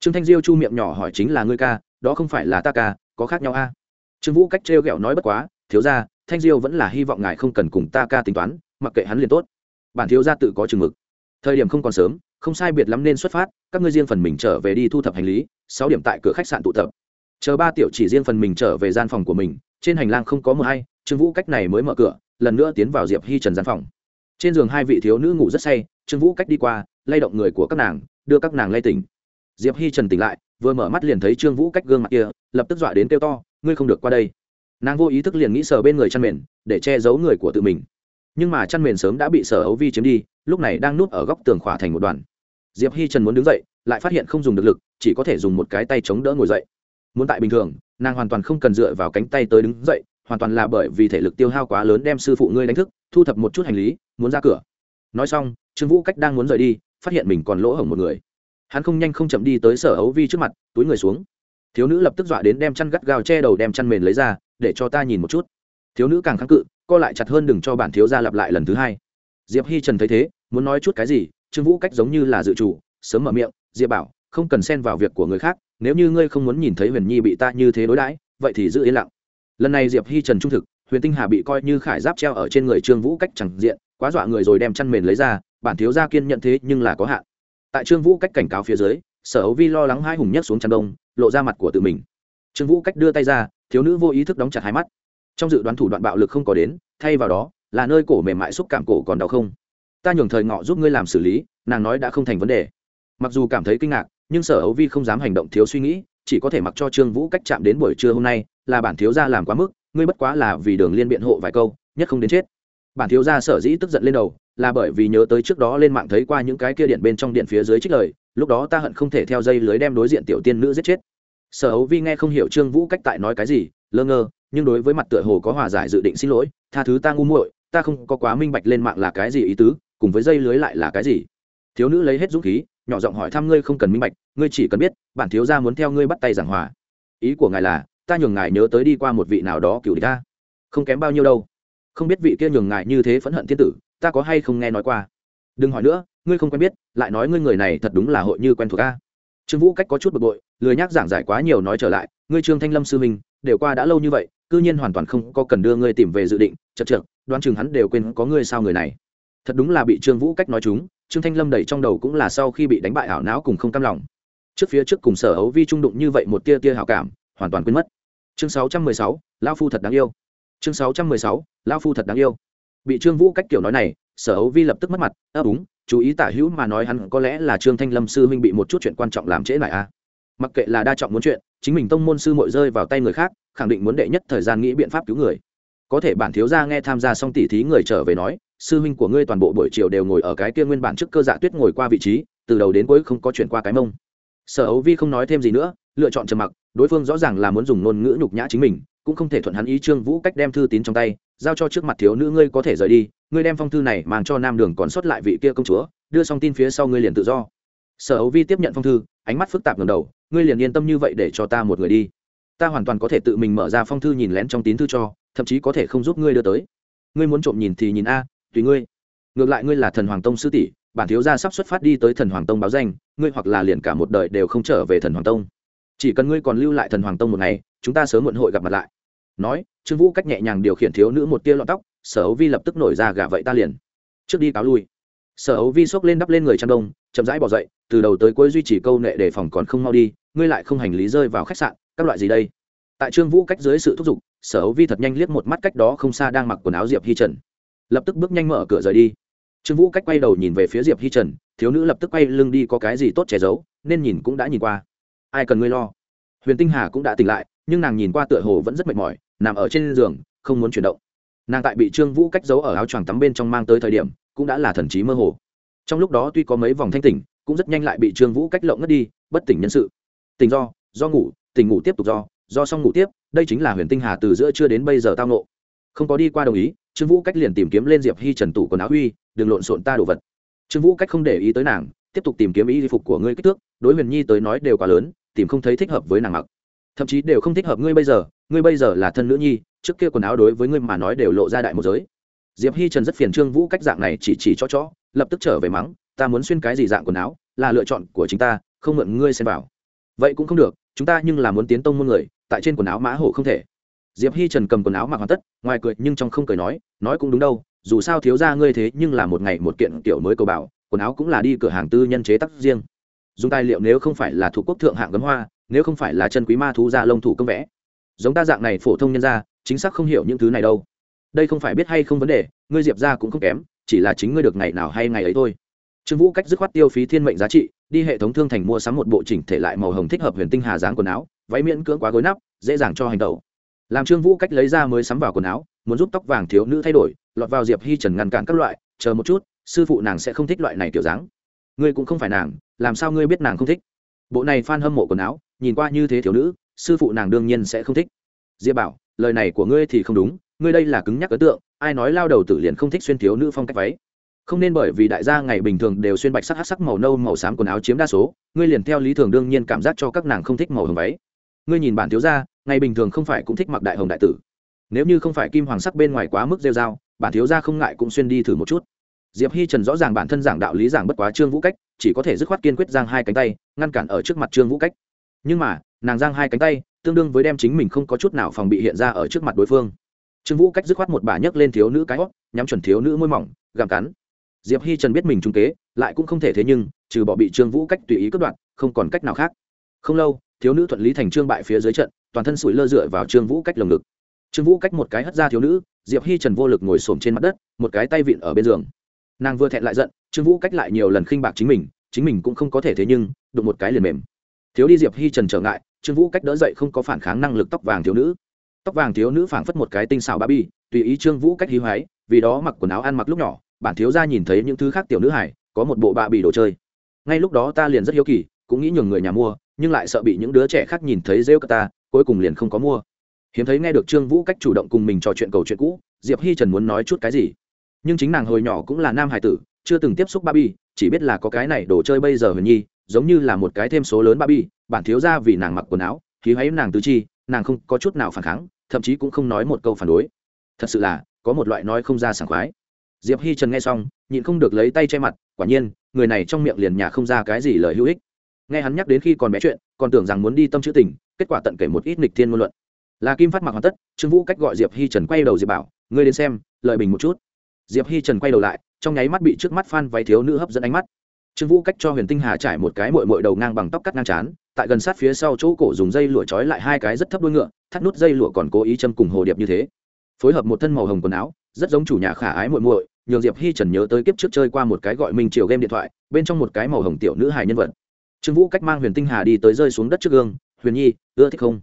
[SPEAKER 1] Trương thanh diêu chu miệng nhỏ hỏi chính là ngươi ca, đó không phải là ta ca, có khác nhau a? Trương vũ cách trêu ghẹo nói bất quá, thiếu ra thanh diêu vẫn là hy vọng ngài không cần cùng ta ca tính toán, mặc kệ hắn liền tốt. Bản thiếu gia tự có chừng mực. Thời điểm không còn sớm không sai biệt lắm nên xuất phát, các ngươi riêng phần mình trở về đi thu thập hành lý, sáu điểm tại cửa khách sạn tụ tập. Chờ ba tiểu chỉ riêng phần mình trở về gian phòng của mình, trên hành lang không có mờ hay, trương vũ cách này mới mở cửa, lần nữa tiến vào diệp hi trần gian phòng. Trên giường hai vị thiếu nữ ngủ rất say, trương vũ cách đi qua, lay động người của các nàng, đưa các nàng lay tỉnh. Diệp hi trần tỉnh lại, vừa mở mắt liền thấy trương vũ cách gương mặt kia, lập tức dọa đến kêu to, ngươi không được qua đây. Nàng vô ý thức liền nghĩ sờ bên người chăn mền, để che giấu người của tự mình nhưng mà chăn mền sớm đã bị sở ấu vi chiếm đi, lúc này đang núp ở góc tường khỏa thành một đoàn diệp hi trần muốn đứng dậy, lại phát hiện không dùng được lực, chỉ có thể dùng một cái tay chống đỡ ngồi dậy. Muốn tại bình thường, nàng hoàn toàn không cần dựa vào cánh tay tới đứng dậy, hoàn toàn là bởi vì thể lực tiêu hao quá lớn đem sư phụ ngươi đánh thức, thu thập một chút hành lý, muốn ra cửa. Nói xong, trương vũ cách đang muốn rời đi, phát hiện mình còn lỗ hổng một người. Hắn không nhanh không chậm đi tới sở ấu vi trước mặt, túi người xuống. Thiếu nữ lập tức dọa đến đem chăn gắt gao che đầu đem chăn mền lấy ra, để cho ta nhìn một chút. Thiếu nữ càng kháng cự co lại chặt hơn đừng cho bản thiếu gia lặp lại lần thứ hai. Diệp hi trần thấy thế, muốn nói chút cái gì, trương vũ cách giống như là dự chủ, sớm mở miệng, diệp bảo, không cần xen vào việc của người khác, nếu như ngươi không muốn nhìn thấy huyền nhi bị ta như thế đối đãi, vậy thì giữ yên lặng. Lần này diệp hi trần trung thực, huyền tinh hà bị coi như khải giáp treo ở trên người trương vũ cách chẳng diện, quá dọa người rồi đem chăn mền lấy ra, bản thiếu gia kiên nhận thế nhưng là có hạn. Tại trương vũ cách cảnh cáo phía dưới, sở ấu vi lo lắng hai hùng nhất xuống chăn đông lộ ra mặt của tự mình. Trương vũ cách đưa tay ra, thiếu nữ vô ý thức đóng chặt hai mắt trong dự đoán thủ đoạn bạo lực không có đến, thay vào đó, là nơi cổ mềm mại xúc cảm cổ còn đau không? Ta nhường thời ngọ giúp ngươi làm xử lý, nàng nói đã không thành vấn đề. Mặc dù cảm thấy kinh ngạc, nhưng sở hấu vi không dám hành động thiếu suy nghĩ, chỉ có thể mặc cho trương vũ cách chạm đến buổi trưa hôm nay, là bản thiếu gia làm quá mức, ngươi bất quá là vì đường liên biện hộ vài câu, nhất không đến chết. Bản thiếu gia sở dĩ tức giận lên đầu, là bởi vì nhớ tới trước đó lên mạng thấy qua những cái kia điện bên trong điện phía dưới trích lời, lúc đó ta hận không thể theo dây lưới đem đối diện tiểu tiên nữ giết chết. Sở hấu vi nghe không hiểu trương vũ cách tại nói cái gì, lơ ngơ nhưng đối với mặt tựa hồ có hòa giải dự định xin lỗi, tha thứ ta ngu muội, ta không có quá minh bạch lên mạng là cái gì ý tứ, cùng với dây lưới lại là cái gì. Thiếu nữ lấy hết dũng khí, nhỏ giọng hỏi thăm ngươi không cần minh bạch, ngươi chỉ cần biết, bản thiếu gia muốn theo ngươi bắt tay giảng hòa. Ý của ngài là, ta nhường ngài nhớ tới đi qua một vị nào đó cựu địch ta. Không kém bao nhiêu đâu. Không biết vị kia nhường ngài như thế phẫn hận thiên tử, ta có hay không nghe nói qua? Đừng hỏi nữa, ngươi không quen biết, lại nói ngươi người này thật đúng là hội như quen thuộc ta trương vũ cách có chút bực bội, lười nhác giảng giải quá nhiều nói trở lại, ngươi trương thanh lâm sư minh đều qua đã lâu như vậy cư nhiên hoàn toàn không có cần đưa ngươi tìm về dự định chật chật đoán chừng hắn đều quên có ngươi sao người này. Thật đúng là bị trương vũ cách nói chúng trương thanh lâm đẩy trong đầu cũng là sau khi bị đánh bại ảo não cùng không cam lòng. Trước phía trước cùng sở ấu vi trung đụng như vậy một tia tia hảo cảm hoàn toàn quên mất. Chương 616, lão phu thật đáng yêu. Chương 616, lão phu thật đáng yêu. Bị trương vũ cách kiểu nói này sở ấu vi lập tức mất mặt ấp úng chú ý tả hữu mà nói hắn có lẽ là trương thanh lâm sư huynh bị một chút chuyện quan trọng làm trễ lại a à mặc kệ là đa trọng muốn chuyện, chính mình tông môn sư mội rơi vào tay người khác, khẳng định muốn đệ nhất thời gian nghĩ biện pháp cứu người. Có thể bản thiếu gia nghe tham gia xong tỉ thí người trở về nói, sư huynh của ngươi toàn bộ buổi chiều đều ngồi ở cái kia nguyên bản trước cơ dạ tuyết ngồi qua vị trí, từ đầu đến cuối không có chuyển qua cái mông. Sở ấu vi không nói thêm gì nữa, lựa chọn trầm mặc, đối phương rõ ràng là muốn dùng ngôn ngữ nhục nhã chính mình, cũng không thể thuận hắn ý trương vũ cách đem thư tín trong tay, giao cho trước mặt thiếu nữ ngươi có thể rời đi, ngươi đem phong thư này mang cho nam đường còn sót lại vị kia công chúa, đưa xong tin phía sau ngươi liền tự do sở hữu vi tiếp nhận phong thư, ánh mắt phức tạp ngầm đầu, ngươi liền yên tâm như vậy để cho ta một người đi. Ta hoàn toàn có thể tự mình mở ra phong thư nhìn lén trong tín thư cho, thậm chí có thể không giúp ngươi đưa tới. Ngươi muốn trộm nhìn thì nhìn a, tùy ngươi. Ngược lại ngươi là thần hoàng tông sư tỷ, bản thiếu gia sắp xuất phát đi tới thần hoàng tông báo danh, ngươi hoặc là liền cả một đời đều không trở về thần hoàng tông. Chỉ cần ngươi còn lưu lại thần hoàng tông một ngày, chúng ta sớm muộn hội gặp mặt lại. Nói, trương vũ cách nhẹ nhàng điều khiển thiếu nữ một tia lọn tóc, sở ấu vi lập tức nổi ra gả vậy ta liền. Trước đi cáo lui sở ấu vi xốc lên đắp lên người trang đông, chậm rãi bỏ dậy, từ đầu tới cuối duy trì câu nệ đề phòng còn không mau đi, ngươi lại không hành lý rơi vào khách sạn, các loại gì đây? Tại trương vũ cách dưới sự thúc giục, sở ấu vi thật nhanh liếc một mắt cách đó không xa đang mặc quần áo diệp hi trần. Lập tức bước nhanh mở cửa rời đi. Trương vũ cách quay đầu nhìn về phía diệp hi trần, thiếu nữ lập tức quay lưng đi có cái gì tốt che giấu, nên nhìn cũng đã nhìn qua. Ai cần ngươi lo? Huyền tinh hà cũng đã tỉnh lại, nhưng nàng nhìn qua tựa hồ vẫn rất mệt mỏi, nằm ở trên giường, không muốn chuyển động nàng tại bị trương vũ cách giấu ở áo choàng tắm bên trong mang tới thời điểm cũng đã là thần trí mơ hồ trong lúc đó tuy có mấy vòng thanh tỉnh cũng rất nhanh lại bị trương vũ cách lộng ngất đi bất tỉnh nhân sự tỉnh do do ngủ tỉnh ngủ tiếp tục do do xong ngủ tiếp đây chính là huyền tinh hà từ giữa chưa đến bây giờ tao nộ không có đi qua đồng ý trương vũ cách liền tìm kiếm lên diệp hi trần tủ quần áo huy đừng lộn xộn ta đồ vật trương vũ cách không để ý tới nàng tiếp tục tìm kiếm y phục của ngươi kích thước đối huyền nhi tới nói đều quá lớn tìm không thấy thích hợp với nàng mặc thậm chí đều không thích hợp ngươi bây giờ, ngươi bây giờ là thân nữ nhi, trước kia quần áo đối với ngươi mà nói đều lộ ra đại một giới. Diệp hi trần rất phiền trương vũ cách dạng này chỉ chỉ cho chó, lập tức trở về mắng, ta muốn xuyên cái gì dạng quần áo, là lựa chọn của chính ta, không mượn ngươi xem vào. Vậy cũng không được, chúng ta nhưng là muốn tiến tông môn người, tại trên quần áo mã hổ không thể. Diệp hi trần cầm quần áo mặc hoàn tất, ngoài cười nhưng trong không cười nói nói cũng đúng đâu, dù sao thiếu ra ngươi thế nhưng là một ngày một kiện kiểu mới cầu bảo, quần áo cũng là đi cửa hàng tư nhân chế tác riêng. Dùng tài liệu nếu không phải là thuộc quốc thượng hạng gấm hoa nếu không phải là chân quý ma thú ra lông thủ công vẽ. Giống ta dạng này phổ thông nhân ra chính xác không hiểu những thứ này đâu. Đây không phải biết hay không vấn đề, ngươi diệp ra cũng không kém, chỉ là chính ngươi được ngày nào hay ngày ấy thôi. Trương vũ cách dứt khoát tiêu phí thiên mệnh giá trị, đi hệ thống thương thành mua sắm một bộ chỉnh thể lại màu hồng thích hợp huyền tinh hà dáng quần áo, váy miễn cưỡng quá gối nắp, dễ dàng cho hành tẩu. Làm trương vũ cách lấy ra mới sắm vào quần áo, muốn giúp tóc vàng thiếu nữ thay đổi, lọt vào diệp hi trần ngăn cản các loại, chờ một chút, sư phụ nàng sẽ không thích loại này kiểu dáng. Ngươi cũng không phải nàng, làm sao ngươi biết nàng không thích? Bộ này f hâm mộ quần áo nhìn qua như thế thiếu nữ, sư phụ nàng đương nhiên sẽ không thích. Diệp bảo, lời này của ngươi thì không đúng, ngươi đây là cứng nhắc ấn tượng, ai nói lao đầu tử liền không thích xuyên thiếu nữ phong cách váy. Không nên bởi vì đại gia ngày bình thường đều xuyên bạch sắc hát sắc màu nâu màu xám quần áo chiếm đa số, ngươi liền theo lý thường đương nhiên cảm giác cho các nàng không thích màu hồng váy. Ngươi nhìn bản thiếu gia, ngày bình thường không phải cũng thích mặc đại hồng đại tử. Nếu như không phải kim hoàng sắc bên ngoài quá mức rêu dao bản thiếu gia không ngại cũng xuyên đi thử một chút. Diệp hi trần rõ ràng bản thân giảng đạo lý giảng bất quá trương vũ cách, chỉ có thể dứt khoát kiên quyết giang hai cánh tay, ngăn cản ở trước mặt trương vũ cách nhưng mà, nàng giang hai cánh tay, tương đương với đem chính mình không có chút nào phòng bị hiện ra ở trước mặt đối phương. Trương vũ cách dứt khoát một bà nhấc lên thiếu nữ cái hót, nhắm chuẩn thiếu nữ môi mỏng gàm cắn. Diệp hi trần biết mình trung kế, lại cũng không thể thế nhưng, trừ bỏ bị trương vũ cách tùy ý cất đoạn không còn cách nào khác. Không lâu, thiếu nữ thuận lý thành trương bại phía dưới trận, toàn thân sủi lơ dựa vào trương vũ cách lồng ngực. Trương vũ cách một cái hất ra thiếu nữ, diệp hi trần vô lực ngồi xổm trên mặt đất, một cái tay vịn ở bên giường. Nàng vừa thẹn lại giận, trương vũ cách lại nhiều lần khinh bạc chính mình chính mình cũng không có thể thế nhưng, đụng một cái liền mềm thiếu đi diệp hi trần trở ngại, trương vũ cách đỡ dậy không có phản kháng năng lực tóc vàng thiếu nữ. Tóc vàng thiếu nữ phảng phất một cái tinh xảo ba bi tùy ý trương vũ cách hí hoáy, vì đó mặc quần áo ăn mặc lúc nhỏ, bản thiếu ra nhìn thấy những thứ khác tiểu nữ hải có một bộ bạ bị đồ chơi. Ngay lúc đó ta liền rất hiếu kỳ, cũng nghĩ nhường người nhà mua, nhưng lại sợ bị những đứa trẻ khác nhìn thấy rêu ta, cuối cùng liền không có mua. Hiếm thấy nghe được trương vũ cách chủ động cùng mình trò chuyện cầu chuyện cũ, diệp hi trần muốn nói chút cái gì. Nhưng chính nàng hồi nhỏ cũng là nam hải tử, chưa từng tiếp xúc ba bi chỉ biết là có cái này đồ chơi bây giờ huyền nhi giống như là một cái thêm số lớn ba bi bản thiếu ra vì nàng mặc quần áo, khí hãy nàng tứ chi, nàng không có chút nào phản kháng, thậm chí cũng không nói một câu phản đối. Thật sự là, có một loại nói không ra sảng khoái. Diệp hi trần nghe xong, nhịn không được lấy tay che mặt, quả nhiên, người này trong miệng liền nhà không ra cái gì lời hữu ích. Nghe hắn nhắc đến khi còn bé chuyện, còn tưởng rằng muốn đi tâm chữ tình, kết quả tận kể một ít nghịch thiên ngôn luận. Là kim phát mặc hoàn tất, trương vũ cách gọi diệp hi trần quay đầu diệp bảo, ngươi đến xem, lợi bình một chút. Diệp hi trần quay đầu lại, trong nháy mắt bị trước mắt phan váy thiếu nữ hấp dẫn ánh mắt trương vũ cách cho huyền tinh hà trải một cái mội mội đầu ngang bằng tóc cắt ngang chán tại gần sát phía sau chỗ cổ dùng dây lụa trói lại hai cái rất thấp đuôi ngựa, thắt nút dây lụa còn cố ý châm cùng hồ điệp như thế. Phối hợp một thân màu hồng quần áo, rất giống chủ nhà khả ái muội muội, nhường diệp hi trần nhớ tới kiếp trước chơi qua một cái gọi mình chiều game điện thoại, bên trong một cái màu hồng tiểu nữ hài nhân vật. Trương vũ cách mang huyền tinh hà đi tới rơi xuống đất trước gương, huyền nhi, ưa thích không?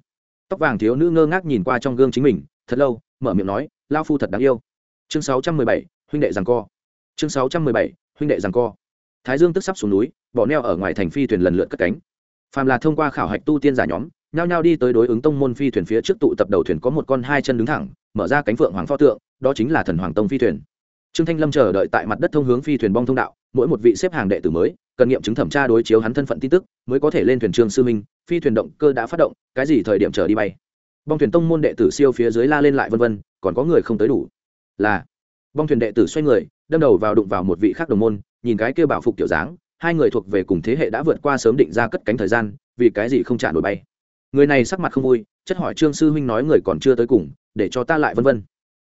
[SPEAKER 1] Tóc vàng thiếu nữ ngơ ngác nhìn qua trong gương chính mình, thật lâu, mở miệng nói, lao phu thật đáng yêu. Chương sáu trăm mười bảy, huynh đệ giằng co. Chương sáu trăm mười bảy, huynh đệ giằng co thái dương tức sắp xuống núi, bỏ neo ở ngoài thành phi thuyền lần lượt cất cánh. Phàm là thông qua khảo hạch tu tiên giả nhóm, nhao nhao đi tới đối ứng tông môn phi thuyền phía trước tụ tập đầu thuyền có một con hai chân đứng thẳng, mở ra cánh phượng hoàng pho tượng, đó chính là thần hoàng tông phi thuyền. Trương thanh lâm chờ đợi tại mặt đất thông hướng phi thuyền bong thông đạo, mỗi một vị xếp hàng đệ tử mới, cần nghiệm chứng thẩm tra đối chiếu hắn thân phận tin tức, mới có thể lên thuyền trương sư minh, phi thuyền động cơ đã phát động, cái gì thời điểm chờ đi bay. Bong thuyền tông môn đệ tử siêu phía dưới la lên lại vân vân, còn có người không tới đủ. Là, bong thuyền đệ tử xoay người, đâm đầu vào đụng vào một vị khác đồng môn nhìn cái kêu bảo phục kiểu dáng, hai người thuộc về cùng thế hệ đã vượt qua sớm định ra cất cánh thời gian, vì cái gì không trả nổi bay. Người này sắc mặt không vui, chất hỏi trương sư huynh nói người còn chưa tới cùng, để cho ta lại vân vân.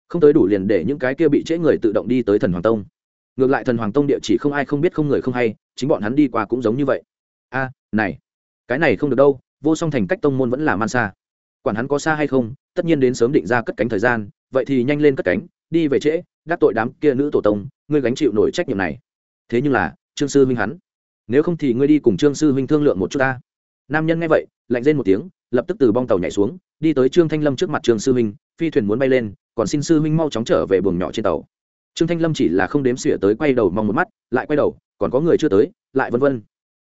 [SPEAKER 1] Không tới đủ liền để những cái kia bị trễ người tự động đi tới thần hoàng tông. Ngược lại thần hoàng tông địa chỉ không ai không biết không người không hay, chính bọn hắn đi qua cũng giống như vậy. A, này, cái này không được đâu, vô song thành cách tông môn vẫn là man xa. Quản hắn có xa hay không, tất nhiên đến sớm định ra cất cánh thời gian, vậy thì nhanh lên cất cánh, đi về trễ, đắc tội đám kia nữ tổ tông, ngươi gánh chịu nổi trách nhiệm này thế nhưng là, trương sư huynh hắn, nếu không thì ngươi đi cùng trương sư huynh thương lượng một chút ta. Nam nhân nghe vậy, lạnh rên một tiếng, lập tức từ bong tàu nhảy xuống, đi tới trương thanh lâm trước mặt trương sư huynh, phi thuyền muốn bay lên, còn xin sư huynh mau chóng trở về buồng nhỏ trên tàu. Trương thanh lâm chỉ là không đếm xỉa tới, quay đầu mong một mắt, lại quay đầu, còn có người chưa tới, lại vân vân.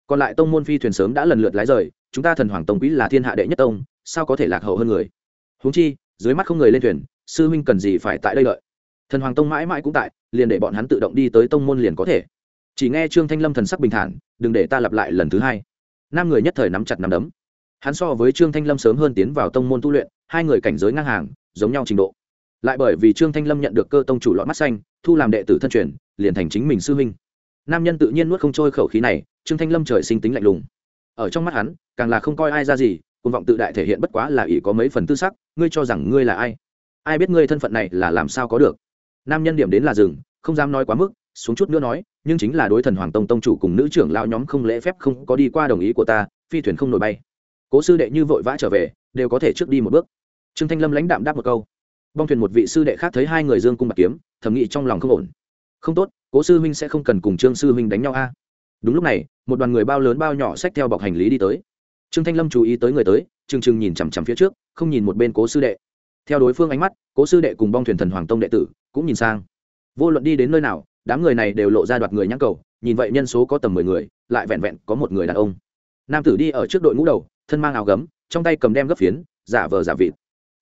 [SPEAKER 1] Còn lại tông môn phi thuyền sớm đã lần lượt lái rời, chúng ta thần hoàng tông quý là thiên hạ đệ nhất tông, sao có thể lạc hậu hơn người? Huống chi, dưới mắt không người lên thuyền, sư huynh cần gì phải tại đây lợi thần hoàng tông mãi mãi cũng tại, liền để bọn hắn tự động đi tới tông môn liền có thể chỉ nghe trương thanh lâm thần sắc bình thản, đừng để ta lặp lại lần thứ hai. Năm người nhất thời nắm chặt nắm đấm. Hắn so với trương thanh lâm sớm hơn tiến vào tông môn tu luyện, hai người cảnh giới ngang hàng, giống nhau trình độ. Lại bởi vì trương thanh lâm nhận được cơ tông chủ lọt mắt xanh, thu làm đệ tử thân truyền, liền thành chính mình sư huynh. Nam nhân tự nhiên nuốt không trôi khẩu khí này, trương thanh lâm trời sinh tính lạnh lùng. Ở trong mắt hắn, càng là không coi ai ra gì côn vọng tự đại thể hiện bất quá là ỷ có mấy phần tư sắc, ngươi cho rằng ngươi là ai? Ai biết ngươi thân phận này là làm sao có được? Nam nhân điểm đến là rừng không dám nói quá mức xuống chút nữa nói, nhưng chính là đối thần hoàng tông tông chủ cùng nữ trưởng lao nhóm không lễ phép không có đi qua đồng ý của ta, phi thuyền không nổi bay. Cố sư đệ như vội vã trở về, đều có thể trước đi một bước. Trương thanh lâm lãnh đạm đáp một câu. Bong thuyền một vị sư đệ khác thấy hai người dương cung bạc kiếm, thầm nghĩ trong lòng không ổn. Không tốt, cố sư huynh sẽ không cần cùng trương sư huynh đánh nhau a. Đúng lúc này, một đoàn người bao lớn bao nhỏ xách theo bọc hành lý đi tới. Trương thanh lâm chú ý tới người tới, trừng trừng nhìn chằm chằm phía trước, không nhìn một bên cố sư đệ. Theo đối phương ánh mắt, cố sư đệ cùng bong thuyền thần hoàng tông đệ tử cũng nhìn sang. Vô luận đi đến nơi nào đám người này đều lộ ra đoạt người nhãn cầu, nhìn vậy nhân số có tầm mười người, lại vẹn vẹn có một người đàn ông. Nam tử đi ở trước đội ngũ đầu, thân mang áo gấm, trong tay cầm đem gấp phiến, giả vờ giả vịt.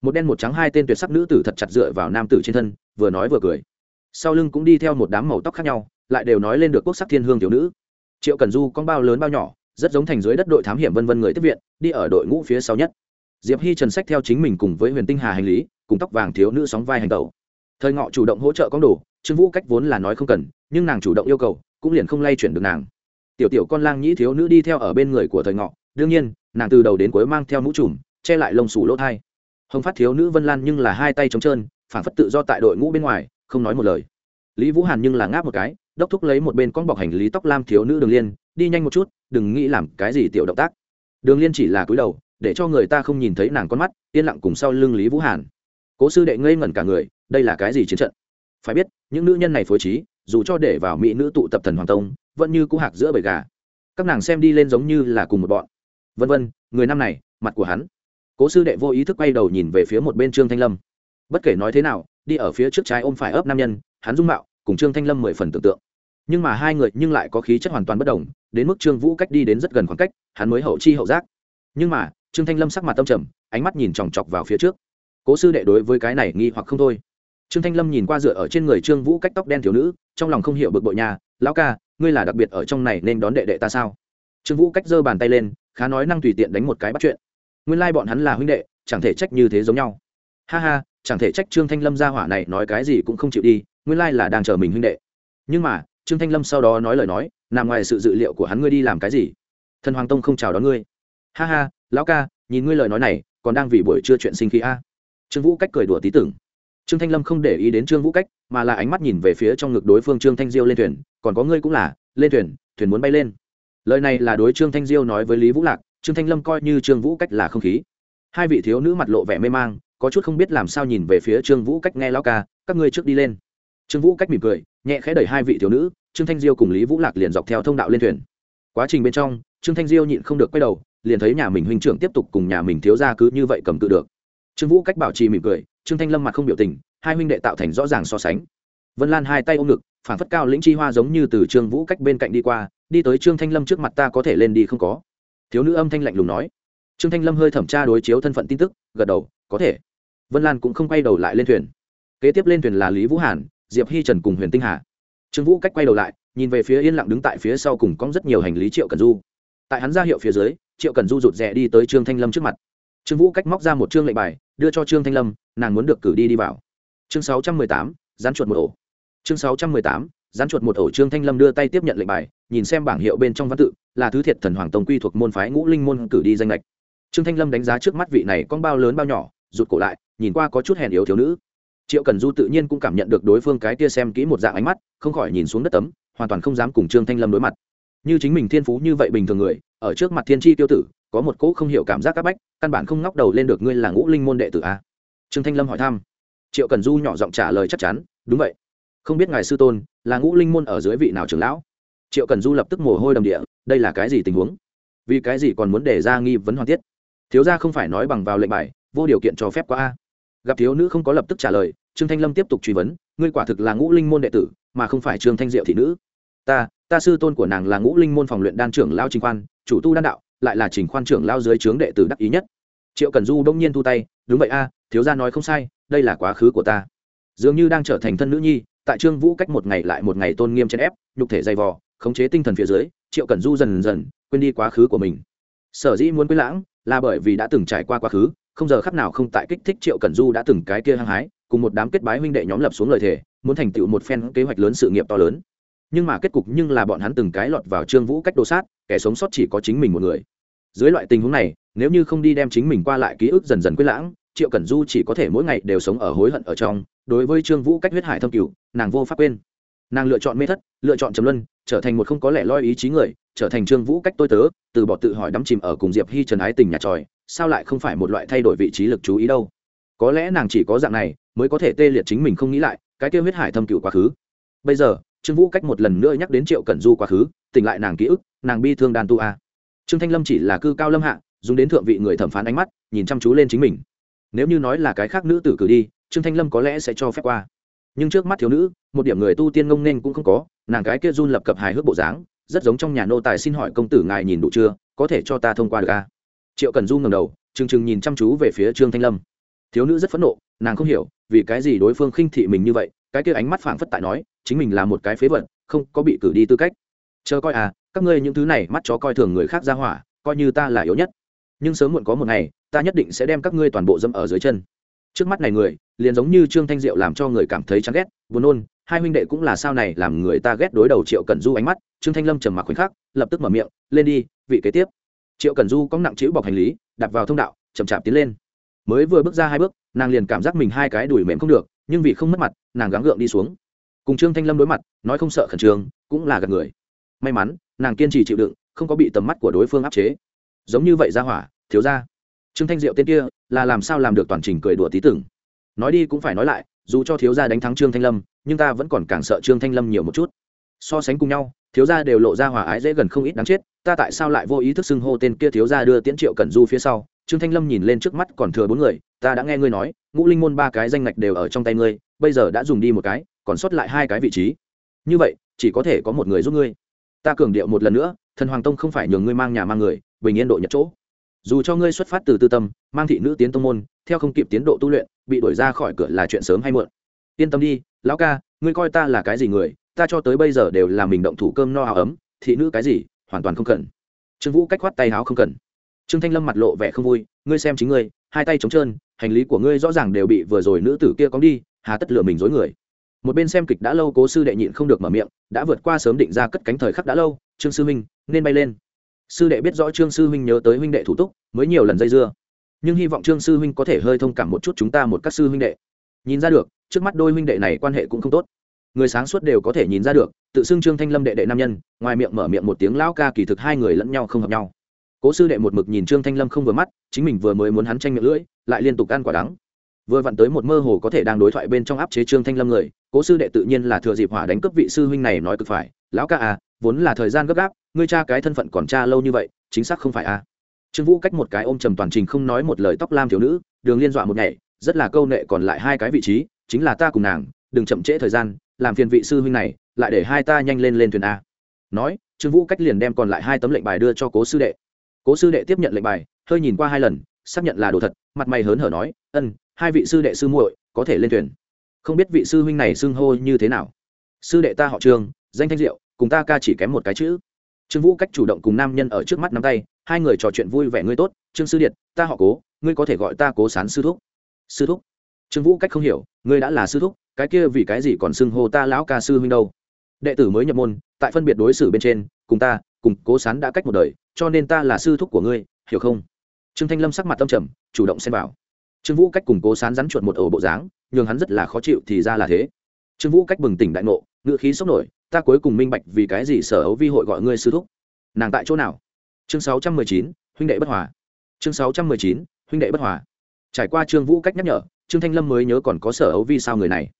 [SPEAKER 1] Một đen một trắng hai tên tuyệt sắc nữ tử thật chặt dựa vào nam tử trên thân, vừa nói vừa cười. Sau lưng cũng đi theo một đám màu tóc khác nhau, lại đều nói lên được quốc sắc thiên hương thiếu nữ. Triệu cần du con bao lớn bao nhỏ, rất giống thành dưới đất đội thám hiểm vân vân người tiếp viện, đi ở đội ngũ phía sau nhất. Diệp hi trần sách theo chính mình cùng với huyền tinh hà hành lý, cùng tóc vàng thiếu nữ sóng vai hành tẩu. Thời ngọ chủ động hỗ trợ con đồ trương vũ cách vốn là nói không cần, nhưng nàng chủ động yêu cầu, cũng liền không lay chuyển được nàng. Tiểu tiểu con lang nhĩ thiếu nữ đi theo ở bên người của thời ngọ, đương nhiên, nàng từ đầu đến cuối mang theo mũ trùm, che lại lông sủ lỗ thai. Hồng phát thiếu nữ vân lan nhưng là hai tay trống trơn, phản phất tự do tại đội ngũ bên ngoài, không nói một lời. Lý vũ hàn nhưng là ngáp một cái, đốc thúc lấy một bên con bọc hành lý tóc lam thiếu nữ đường liên, đi nhanh một chút, đừng nghĩ làm cái gì tiểu động tác. Đường liên chỉ là cúi đầu, để cho người ta không nhìn thấy nàng con mắt, yên lặng cùng sau lưng lý vũ hàn. Cố sư đệ ngây ngẩn cả người, đây là cái gì chiến trận? Phải biết, những nữ nhân này phối trí, dù cho để vào mỹ nữ tụ tập thần hoàng tông, vẫn như cũ hạc giữa bầy gà. Các nàng xem đi lên giống như là cùng một bọn. Vân vân, người năm này, mặt của hắn. Cố sư đệ vô ý thức quay đầu nhìn về phía một bên trương thanh lâm. Bất kể nói thế nào, đi ở phía trước trái ôm phải ấp nam nhân, hắn dung mạo cùng trương thanh lâm mười phần tưởng tượng. Nhưng mà hai người nhưng lại có khí chất hoàn toàn bất đồng, đến mức trương vũ cách đi đến rất gần khoảng cách, hắn mới hậu chi hậu giác. Nhưng mà, trương thanh lâm sắc mặt tâm trầm, ánh mắt nhìn chòng chọc vào phía trước. Cố sư đệ đối với cái này nghi hoặc không thôi trương thanh lâm nhìn qua dựa ở trên người trương vũ cách tóc đen thiếu nữ, trong lòng không hiểu bực bội nhà lão ca, ngươi là đặc biệt ở trong này nên đón đệ đệ ta sao? Trương vũ cách giơ bàn tay lên, khá nói năng tùy tiện đánh một cái bắt chuyện. Nguyên lai、like、bọn hắn là huynh đệ, chẳng thể trách như thế giống nhau. Ha ha, chẳng thể trách trương thanh lâm ra hỏa này nói cái gì cũng không chịu đi, nguyên lai、like、là đang chờ mình huynh đệ. Nhưng mà, trương thanh lâm sau đó nói lời nói, nằm ngoài sự dự liệu của hắn ngươi đi làm cái gì? Thần hoàng tông không chào đón ngươi. Ha ha, lão ca, nhìn ngươi lời nói này, còn đang vì buổi trưa chuyện sinh khí a. Trương vũ cách cười đùa tí tưởng trương thanh lâm không để ý đến trương vũ cách, mà là ánh mắt nhìn về phía trong ngực đối phương trương thanh diêu lên thuyền, còn có ngươi cũng là, lên thuyền thuyền muốn bay lên. Lời này là đối trương thanh diêu nói với lý vũ lạc, trương thanh lâm coi như trương vũ cách là không khí. Hai vị thiếu nữ mặt lộ vẻ mê mang, có chút không biết làm sao nhìn về phía trương vũ cách nghe lao ca, các ngươi trước đi lên. Trương vũ cách mỉm cười, nhẹ khẽ đẩy hai vị thiếu nữ, trương thanh diêu cùng lý vũ lạc liền dọc theo thông đạo lên thuyền. Quá trình bên trong, trương thanh diêu nhịn không được quay đầu, liền thấy nhà mình huynh trưởng tiếp tục cùng nhà mình thiếu ra cứ như vậy cầm cự được. Trương vũ cách bảo trì mỉm cười trương thanh lâm mặt không biểu tình, hai huynh đệ tạo thành rõ ràng so sánh. Vân lan hai tay ôm ngực phản phất cao lĩnh chi hoa giống như từ trương vũ cách bên cạnh đi qua, đi tới trương thanh lâm trước mặt ta có thể lên đi không có. Thiếu nữ âm thanh lạnh lùng nói. Trương thanh lâm hơi thẩm tra đối chiếu thân phận tin tức, gật đầu, có thể. Vân lan cũng không quay đầu lại lên thuyền. Kế tiếp lên thuyền là lý vũ hàn, diệp hi trần cùng huyền tinh hà. Trương vũ cách quay đầu lại, nhìn về phía yên lặng đứng tại phía sau cùng có rất nhiều hành lý triệu cần du. Tại hắn ra hiệu phía dưới, triệu cần du rụt rè đi tới trương thanh lâm trước mặt. Trương vũ cách móc ra một chương lệnh bài đưa cho trương thanh lâm, nàng muốn được cử đi đi vào. Chương sáu trăm mười tám rán chuột một ổ. Chương sáu trăm mười tám rán chuột một ổ, trương thanh lâm đưa tay tiếp nhận lệnh bài, nhìn xem bảng hiệu bên trong văn tự, là thứ thiệt thần hoàng tông quy thuộc môn phái ngũ linh môn cử đi danh lệch. Trương thanh lâm đánh giá trước mắt vị này con bao lớn bao nhỏ, rụt cổ lại, nhìn qua có chút hèn yếu thiếu nữ. Triệu cần du tự nhiên cũng cảm nhận được đối phương cái tia xem kỹ một dạng ánh mắt, không khỏi nhìn xuống đất tấm, hoàn toàn không dám cùng trương thanh lâm đối mặt. Như chính mình thiên phú như vậy bình thường người, ở trước mặt thiên tri tiêu tử, có một cỗ không hiểu cảm giác c áp bách căn bản không ngóc đầu lên được ngươi là ngũ linh môn đệ tử a trương thanh lâm hỏi thăm. Triệu cần du nhỏ giọng trả lời chắc chắn, đúng vậy. Không biết ngài sư tôn là ngũ linh môn ở dưới vị nào trưởng lão? Triệu cần du lập tức mồ hôi đầm địa, đây là cái gì tình huống? Vì cái gì còn muốn để ra nghi vấn hoàn tiết? Thiếu gia không phải nói bằng vào lệnh bài, vô điều kiện cho phép qua a. Gặp thiếu nữ không có lập tức trả lời, trương thanh lâm tiếp tục truy vấn, ngươi quả thực là ngũ linh môn đệ tử, mà không phải trương thanh diệu thị nữ. Ta ta sư tôn của nàng là ngũ linh môn phòng luyện đan trưởng lao trình quan chủ tu đan đạo lại là trình khoan trưởng lao dưới trướng đệ tử đắc ý nhất. Triệu cần du đông nhiên thu tay, đúng vậy a, thiếu gia nói không sai, đây là quá khứ của ta. Dường như đang trở thành thân nữ nhi, tại trương vũ cách một ngày lại một ngày tôn nghiêm chèn ép, nhục thể dày vò, khống chế tinh thần phía dưới, triệu cần du dần dần quên đi quá khứ của mình. Sở dĩ muốn quên lãng là bởi vì đã từng trải qua quá khứ, không giờ khắc nào không tại kích thích triệu cần du đã từng cái kia hăng hái, cùng một đám kết bái huynh đệ nhóm lập xuống lời thề, muốn thành tựu một phen kế hoạch lớn sự nghiệp to lớn. Nhưng mà kết cục nhưng là bọn hắn từng cái lọt vào trương vũ cách đồ sát kẻ sống sót chỉ có chính mình một người. Dưới loại tình huống này, nếu như không đi đem chính mình qua lại ký ức dần dần quyết lãng, triệu cẩn du chỉ có thể mỗi ngày đều sống ở hối hận ở trong, đối với trương vũ cách huyết hải thâm cửu, nàng vô pháp quên. Nàng lựa chọn mê thất, lựa chọn trầm luân, trở thành một không có lẽ loi ý chí người, trở thành trương vũ cách tôi tớ, từ bỏ tự hỏi đắm chìm ở cùng diệp hi trần ái tình nhà tròi, sao lại không phải một loại thay đổi vị trí lực chú ý đâu? Có lẽ nàng chỉ có dạng này, mới có thể tê liệt chính mình không nghĩ lại, cái kêu huyết hải thâm cửu quá khứ. Bây giờ trương vũ cách một lần nữa nhắc đến triệu cẩn du quá khứ, tỉnh lại nàng ký ức, nàng bi thương đàn tu a. Trương thanh lâm chỉ là cư cao lâm hạ, dùng đến thượng vị người thẩm phán ánh mắt, nhìn chăm chú lên chính mình. Nếu như nói là cái khác nữ tử cử đi, trương thanh lâm có lẽ sẽ cho phép qua. Nhưng trước mắt thiếu nữ, một điểm người tu tiên ngông nên cũng không có, nàng cái kia run lập cập hài hước bộ dáng, rất giống trong nhà nô tài xin hỏi công tử ngài nhìn đủ chưa, có thể cho ta thông qua được a? Triệu cần du ngầm đầu, trừng trừng nhìn chăm chú về phía trương thanh lâm. Thiếu nữ rất phẫn nộ, nàng không hiểu, vì cái gì đối phương khinh thị mình như vậy, cái kia ánh mắt phảng phất tại nói chính mình là một cái phế vật, không có bị cử đi tư cách. Chờ coi à các ngươi những thứ này mắt chó coi thường người khác ra hỏa, coi như ta là yếu nhất. Nhưng sớm muộn có một ngày, ta nhất định sẽ đem các ngươi toàn bộ dâm ở dưới chân. Trước mắt này người, liền giống như trương thanh diệu làm cho người cảm thấy chán ghét, buồn nôn, hai huynh đệ cũng là sao này làm người ta ghét đối đầu triệu cần du ánh mắt, trương thanh lâm trầm mặc khoảnh khắc, lập tức mở miệng, lên đi, vị kế tiếp. Triệu cần du có nặng chữ bọc hành lý đặt vào thông đạo, chậm chạp tiến lên. Mới vừa bước ra hai bước, nàng liền cảm giác mình hai cái đùi mềm không được, nhưng vì không mất mặt, nàng gắng gượng đi xuống cùng trương thanh lâm đối mặt nói không sợ khẩn trương cũng là gặp người may mắn nàng kiên trì chịu đựng không có bị tầm mắt của đối phương áp chế giống như vậy ra hỏa thiếu ra trương thanh diệu tên kia là làm sao làm được toàn trình cười đùa tí tưởng nói đi cũng phải nói lại dù cho thiếu gia đánh thắng trương thanh lâm nhưng ta vẫn còn càng sợ trương thanh lâm nhiều một chút so sánh cùng nhau thiếu gia đều lộ ra hòa ái dễ gần không ít đáng chết ta tại sao lại vô ý thức xưng hô tên kia thiếu gia đưa tiễn triệu cẩn du phía sau trương thanh lâm nhìn lên trước mắt còn thừa bốn người ta đã nghe ngươi nói ngũ linh môn ba cái danh ngạch đều ở trong tay ngươi bây giờ đã dùng đi một cái còn sót lại hai cái vị trí. Như vậy, chỉ có thể có một người giúp ngươi. Ta cường điệu một lần nữa, thần hoàng tông không phải nhường ngươi mang nhà mang người, bình yên độ nhật chỗ. Dù cho ngươi xuất phát từ tư tâm, mang thị nữ tiến tông môn, theo không kịp tiến độ tu luyện, bị đuổi ra khỏi cửa là chuyện sớm hay muộn. Yên tâm đi, lão ca, ngươi coi ta là cái gì người, ta cho tới bây giờ đều là mình động thủ cơm no áo ấm, thị nữ cái gì, hoàn toàn không cần. Trương vũ cách khoát tay áo không cần. Trương thanh lâm mặt lộ vẻ không vui, ngươi xem chính ngươi, hai tay trống trơn, hành lý của ngươi rõ ràng đều bị vừa rồi nữ tử kia cóng đi, hà tất lừa mình dối người một bên xem kịch đã lâu cố sư đệ nhịn không được mở miệng, đã vượt qua sớm định ra cất cánh thời khắc đã lâu, trương sư huynh nên bay lên. Sư đệ biết rõ trương sư huynh nhớ tới huynh đệ thủ túc, mới nhiều lần dây dưa. Nhưng hy vọng trương sư huynh có thể hơi thông cảm một chút chúng ta một các sư huynh đệ. Nhìn ra được, trước mắt đôi huynh đệ này quan hệ cũng không tốt. Người sáng suốt đều có thể nhìn ra được, tự xưng trương thanh lâm đệ đệ nam nhân, ngoài miệng mở miệng một tiếng lão ca kỳ thực hai người lẫn nhau không hợp nhau. Cố sư đệ một mực nhìn trương thanh lâm không vừa mắt, chính mình vừa mới muốn hắn tranh miệng lưỡi, lại liên tục ăn quả đắng vừa vặn tới một mơ hồ có thể đang đối thoại bên trong áp chế trương thanh lâm người, cố sư đệ tự nhiên là thừa dịp hỏa đánh cướp vị sư huynh này nói cực phải, lão ca à vốn là thời gian gấp gáp, ngươi cha cái thân phận còn cha lâu như vậy, chính xác không phải à? Trương vũ cách một cái ôm trầm toàn trình không nói một lời tóc lam thiếu nữ, đường liên dọa một ngày rất là câu nệ còn lại hai cái vị trí, chính là ta cùng nàng, đừng chậm trễ thời gian, làm phiền vị sư huynh này, lại để hai ta nhanh lên lên thuyền a. Nói, trương vũ cách liền đem còn lại hai tấm lệnh bài đưa cho cố sư đệ. Cố sư đệ tiếp nhận lệnh bài, hơi nhìn qua hai lần, xác nhận là đồ thật, mặt mày hớn hở nói, ân hai vị sư đệ sư muội có thể lên thuyền. Không biết vị sư huynh này xưng hô như thế nào. Sư đệ ta họ trương danh thanh diệu, cùng ta ca chỉ kém một cái chữ. Trương vũ cách chủ động cùng nam nhân ở trước mắt nắm tay, hai người trò chuyện vui vẻ ngươi tốt, trương sư điện ta họ cố, ngươi có thể gọi ta cố sán sư thúc. Sư thúc? Trương vũ cách không hiểu, ngươi đã là sư thúc, cái kia vì cái gì còn xưng hô ta lão ca sư huynh đâu? Đệ tử mới nhập môn, tại phân biệt đối xử bên trên, cùng ta, cùng cố sán đã cách một đời, cho nên ta là sư thúc của ngươi, hiểu không? Trương thanh lâm sắc mặt tâm trầm, chủ động xem vào trương vũ cách cùng cố sán rắn chuột một ổ bộ dáng, nhường hắn rất là khó chịu thì ra là thế. Trương vũ cách bừng tỉnh đại ngộ, ngựa khí sốc nổi, ta cuối cùng minh bạch vì cái gì sở ấu vi hội gọi ngươi sư thúc. Nàng tại chỗ nào? Chương sáu trăm mười chín, huynh đệ bất hòa. Chương sáu trăm mười chín, huynh đệ bất hòa. Trải qua trương vũ cách nhắc nhở, trương thanh lâm mới nhớ còn có sở ấu vi sao người này.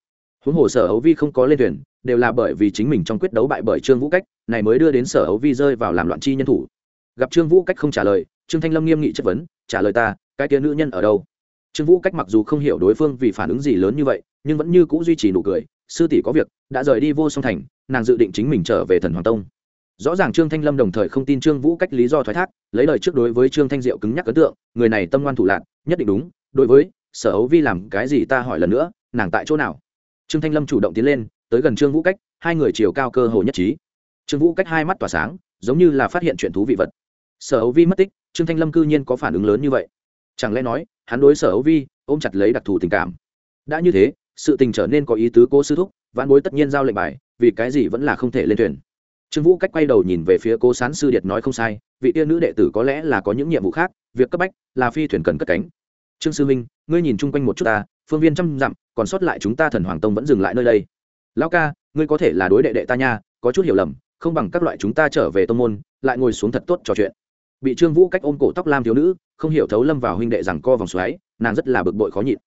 [SPEAKER 1] Huống hồ sở ấu vi không có lên thuyền, đều là bởi vì chính mình trong quyết đấu bại bởi trương vũ cách, này mới đưa đến sở ấu vi rơi vào làm loạn chi nhân thủ. Gặp trương vũ cách không trả lời, trương thanh lâm nghiêm nghị chất vấn, trả lời ta, cái tia nữ nhân ở đâu? Trương vũ cách mặc dù không hiểu đối phương vì phản ứng gì lớn như vậy, nhưng vẫn như c ũ duy trì nụ cười, sư tỷ có việc, đã rời đi vô song thành, nàng dự định chính mình trở về thần hoàng tông. Rõ ràng trương thanh lâm đồng thời không tin trương vũ cách lý do thoái thác, lấy lời trước đối với trương thanh diệu cứng nhắc ấn tượng, người này tâm ngoan thủ lạc nhất định đúng, đối với sở ấu vi làm cái gì ta hỏi lần nữa, nàng tại chỗ nào? Trương thanh lâm chủ động tiến lên, tới gần trương vũ cách, hai người chiều cao cơ hồ nhất trí. Trương vũ cách hai mắt tỏa sáng, giống như là phát hiện chuyện thú vị vật. Sở ấu vi mất tích, trương thanh lâm cư nhiên có phản ứng lớn như vậy chẳng lẽ nói, hắn đối sở ấu vi, ôm chặt lấy đặc thù tình cảm? Đã như thế, sự tình trở nên có ý tứ cố sư thúc, vãn bối tất nhiên giao lệnh bài, vì cái gì vẫn là không thể lên thuyền. Trương vũ cách quay đầu nhìn về phía cố sán sư điệt nói không sai, vị tiên nữ đệ tử có lẽ là có những nhiệm vụ khác, việc cấp bách là phi thuyền cần cất cánh. Trương sư minh, ngươi nhìn chung quanh một chút ta, phương viên trăm dặm, còn sót lại chúng ta thần hoàng tông vẫn dừng lại nơi đây. Lão ca, ngươi có thể là đối đệ đệ ta nha, có chút hiểu lầm, không bằng các loại chúng ta trở về tông môn, lại ngồi xuống thật tốt trò chuyện bị trương vũ cách ôm cổ tóc lam thiếu nữ, không hiểu thấu lâm vào huynh đệ rằng co vòng xoáy, nàng rất là bực bội khó nhịn.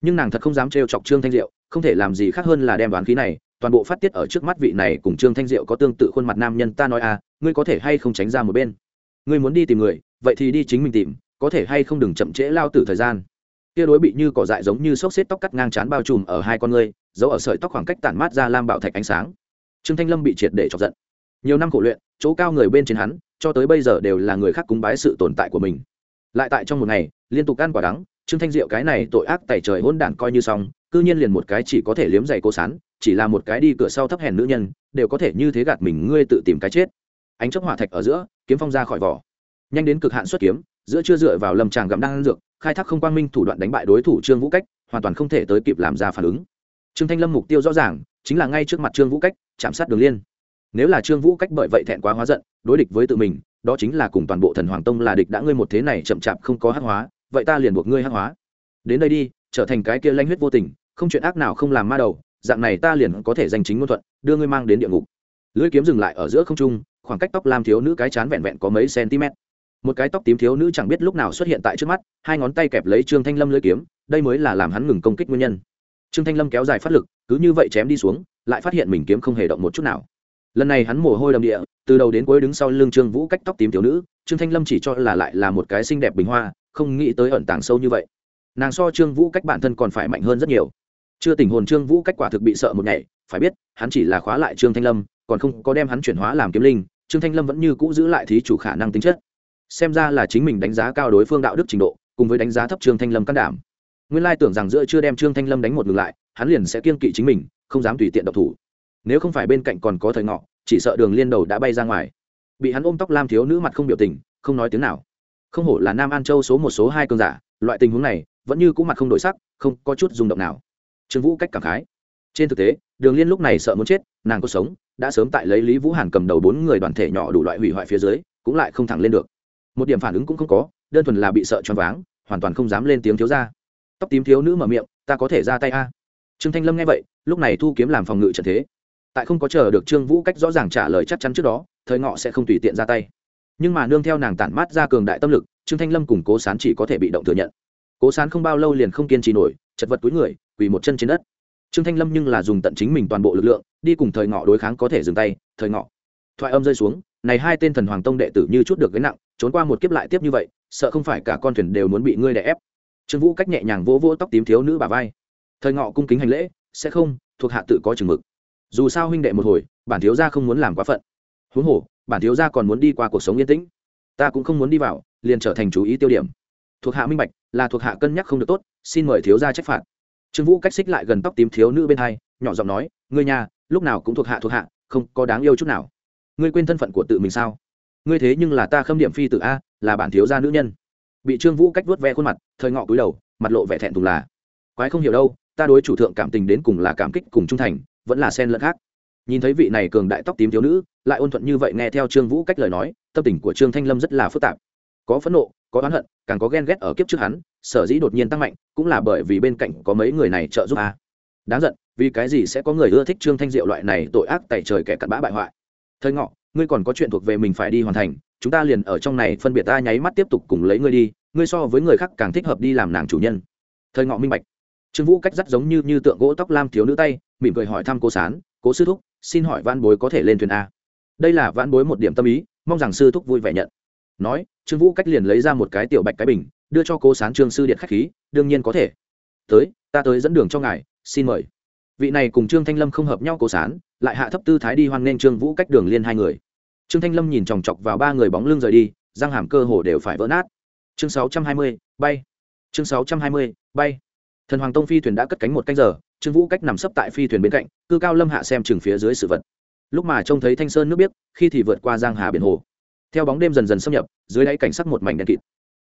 [SPEAKER 1] Nhưng nàng thật không dám trêu chọc trương thanh diệu, không thể làm gì khác hơn là đem đoán khí này, toàn bộ phát tiết ở trước mắt vị này cùng trương thanh diệu có tương tự khuôn mặt nam nhân ta nói à ngươi có thể hay không tránh ra một bên? Ngươi muốn đi tìm người, vậy thì đi chính mình tìm, có thể hay không đừng chậm trễ lao tử thời gian. Kia đối bị như cỏ dại giống như xốc xếp tóc cắt ngang chán bao trùm ở hai con ngươi, giấu ở sợi tóc khoảng cách tản mát ra lam bảo thạch ánh sáng. Trương thanh lâm bị triệt để chọc giận nhiều năm khổ luyện, chỗ cao người bên trên hắn, cho tới bây giờ đều là người khác cúng bái sự tồn tại của mình. Lại tại trong một ngày, liên tục ăn quả đắng, trương thanh diệu cái này tội ác tẩy trời hôn đản coi như xong, cư nhiên liền một cái chỉ có thể liếm giày cô sán, chỉ là một cái đi cửa sau thấp hèn nữ nhân, đều có thể như thế gạt mình ngươi tự tìm cái chết. Ánh chớp hỏa thạch ở giữa, kiếm phong ra khỏi vỏ. Nhanh đến cực hạn xuất kiếm, giữa chưa dựa vào lâm tràng gặm đang dược, khai thác không quang minh thủ đoạn đánh bại đối thủ trương vũ cách, hoàn toàn không thể tới kịp làm ra phản ứng. Trương thanh lâm mục tiêu rõ ràng, chính là ngay trước mặt trương vũ cách, chạm sát đường liên nếu là trương vũ cách bởi vậy thẹn quá hóa giận, đối địch với tự mình, đó chính là cùng toàn bộ thần hoàng tông là địch đã ngươi một thế này chậm chạp không có hắc hóa, vậy ta liền buộc ngươi hắc hóa. Đến đây đi, trở thành cái kia lanh huyết vô tình, không chuyện ác nào không làm ma đầu, dạng này ta liền có thể danh chính ngôn thuận, đưa ngươi mang đến địa ngục. Lưỡi kiếm dừng lại ở giữa không trung, khoảng cách tóc lam thiếu nữ cái chán vẹn vẹn có mấy cm một cái tóc tím thiếu nữ chẳng biết lúc nào xuất hiện tại trước mắt, hai ngón tay kẹp lấy trương thanh lâm lưỡi kiếm, đây mới là làm hắn ngừng công kích nguyên nhân. Trương thanh lâm kéo dài phát lực, cứ như vậy chém đi xuống, lại phát hiện mình kiếm không hề động một chút nào lần này hắn mồ hôi đầm địa, từ đầu đến cuối đứng sau lưng trương vũ cách tóc tím thiếu nữ, trương thanh lâm chỉ cho là lại là một cái xinh đẹp bình hoa, không nghĩ tới ẩn tàng sâu như vậy. Nàng so trương vũ cách bản thân còn phải mạnh hơn rất nhiều. Chưa tình hồn trương vũ cách quả thực bị sợ một ngày, phải biết, hắn chỉ là khóa lại trương thanh lâm, còn không có đem hắn chuyển hóa làm kiếm linh, trương thanh lâm vẫn như cũ giữ lại thí chủ khả năng tính chất. Xem ra là chính mình đánh giá cao đối phương đạo đức trình độ, cùng với đánh giá thấp trương thanh lâm can đảm. Nguyên lai tưởng rằng giữa chưa đem trương thanh lâm đánh một ngược lại, hắn liền sẽ kiên kỵ chính mình, không dám tùy tiện độc thủ nếu không phải bên cạnh còn có thời ngọ, chỉ sợ đường liên đầu đã bay ra ngoài. Bị hắn ôm tóc lam thiếu nữ mặt không biểu tình, không nói tiếng nào. Không hổ là nam an châu số một số hai cơn giả, loại tình huống này, vẫn như cũ mặt không đổi sắc, không có chút rung động nào. Trương vũ cách cảm khái. Trên thực tế, đường liên lúc này sợ muốn chết, nàng có sống, đã sớm tại lấy lý vũ hàn cầm đầu bốn người đoàn thể nhỏ đủ loại hủy hoại phía dưới, cũng lại không thẳng lên được. Một điểm phản ứng cũng không có, đơn thuần là bị sợ choáng váng, hoàn toàn không dám lên tiếng thiếu ra tóc tím thiếu nữ mở miệng, ta có thể ra tay a. Trương thanh lâm nghe vậy, lúc này thu kiếm làm phòng ngự trận thế tại không có chờ được trương vũ cách rõ ràng trả lời chắc chắn trước đó, thời ngọ sẽ không tùy tiện ra tay. Nhưng mà nương theo nàng tản mát ra cường đại tâm lực, trương thanh lâm cùng cố sán chỉ có thể bị động thừa nhận. Cố sán không bao lâu liền không kiên trì nổi, chật vật túi người, quỳ một chân trên đất. Trương thanh lâm nhưng là dùng tận chính mình toàn bộ lực lượng, đi cùng thời ngọ đối kháng có thể dừng tay, thời ngọ. Thoại âm rơi xuống, này hai tên thần hoàng tông đệ tử như chút được gánh nặng, trốn qua một kiếp lại tiếp như vậy, sợ không phải cả con thuyền đều muốn bị ngươi đè ép. Trương vũ cách nhẹ nhàng vỗ vỗ tóc tím thiếu nữ bà vai. Thời ngọ cung kính hành lễ, sẽ không, thuộc hạ tự có chừng mực dù sao huynh đệ một hồi, bản thiếu gia không muốn làm quá phận. Huống hồ, bản thiếu gia còn muốn đi qua cuộc sống yên tĩnh. Ta cũng không muốn đi vào, liền trở thành chú ý tiêu điểm. Thuộc hạ minh bạch, là thuộc hạ cân nhắc không được tốt, xin mời thiếu gia trách phạt. Trương vũ cách xích lại gần tóc tím thiếu nữ bên hai, nhỏ giọng nói, ngươi nhà, lúc nào cũng thuộc hạ thuộc hạ, không có đáng yêu chút nào. Ngươi quên thân phận của tự mình sao? Ngươi thế nhưng là ta khâm điểm phi tự a, là bản thiếu gia nữ nhân. Bị trương vũ cách vuốt ve khuôn mặt, thời ngọ cúi đầu, mặt lộ vẻ thẹn thùng là, quái không hiểu đâu, ta đối chủ thượng cảm tình đến cùng là cảm kích cùng trung thành vẫn là sen lẫn khác. Nhìn thấy vị này cường đại tóc tím thiếu nữ, lại ôn thuận như vậy nghe theo trương vũ cách lời nói, tâm tình của trương thanh lâm rất là phức tạp. Có phẫn nộ, có oán hận, càng có ghen ghét ở kiếp trước hắn, sở dĩ đột nhiên tăng mạnh, cũng là bởi vì bên cạnh có mấy người này trợ giúp a. Đáng giận, vì cái gì sẽ có người ưa thích trương thanh diệu loại này tội ác tại trời kẻ cặn bã bại hoại? Thời ngọ, ngươi còn có chuyện thuộc về mình phải đi hoàn thành, chúng ta liền ở trong này phân biệt ta nháy mắt tiếp tục cùng lấy ngươi đi, ngươi so với người khác càng thích hợp đi làm nàng chủ nhân. Thời ngọ minh bạch trương vũ cách rất giống như như tượng gỗ tóc lam thiếu nữ tay, mỉm cười hỏi thăm cô sán, cố sư thúc, xin hỏi văn bối có thể lên thuyền a đây là văn bối một điểm tâm ý, mong rằng sư thúc vui vẻ nhận. Nói, trương vũ cách liền lấy ra một cái tiểu bạch cái bình, đưa cho cố sán trương sư điện khách khí, đương nhiên có thể. Tới, ta tới dẫn đường cho ngài, xin mời. Vị này cùng trương thanh lâm không hợp nhau cố sán, lại hạ thấp tư thái đi hoan nghênh trương vũ cách đường liên hai người. Trương thanh lâm nhìn chòng chọc vào ba người bóng lưng rời đi, răng hàm cơ hồ đều phải vỡ nát. Chương sáu trăm hai mươi, bay. Chương sáu trăm hai mươi, bay thần hoàng tông phi thuyền đã cất cánh một canh giờ, trương vũ cách nằm sấp tại phi thuyền bên cạnh, cư cao lâm hạ xem chừng phía dưới sự vật. Lúc mà trông thấy thanh sơn nước biếc, khi thì vượt qua giang hà biển hồ. Theo bóng đêm dần dần xâm nhập, dưới đáy cảnh sắc một mảnh đen kịt.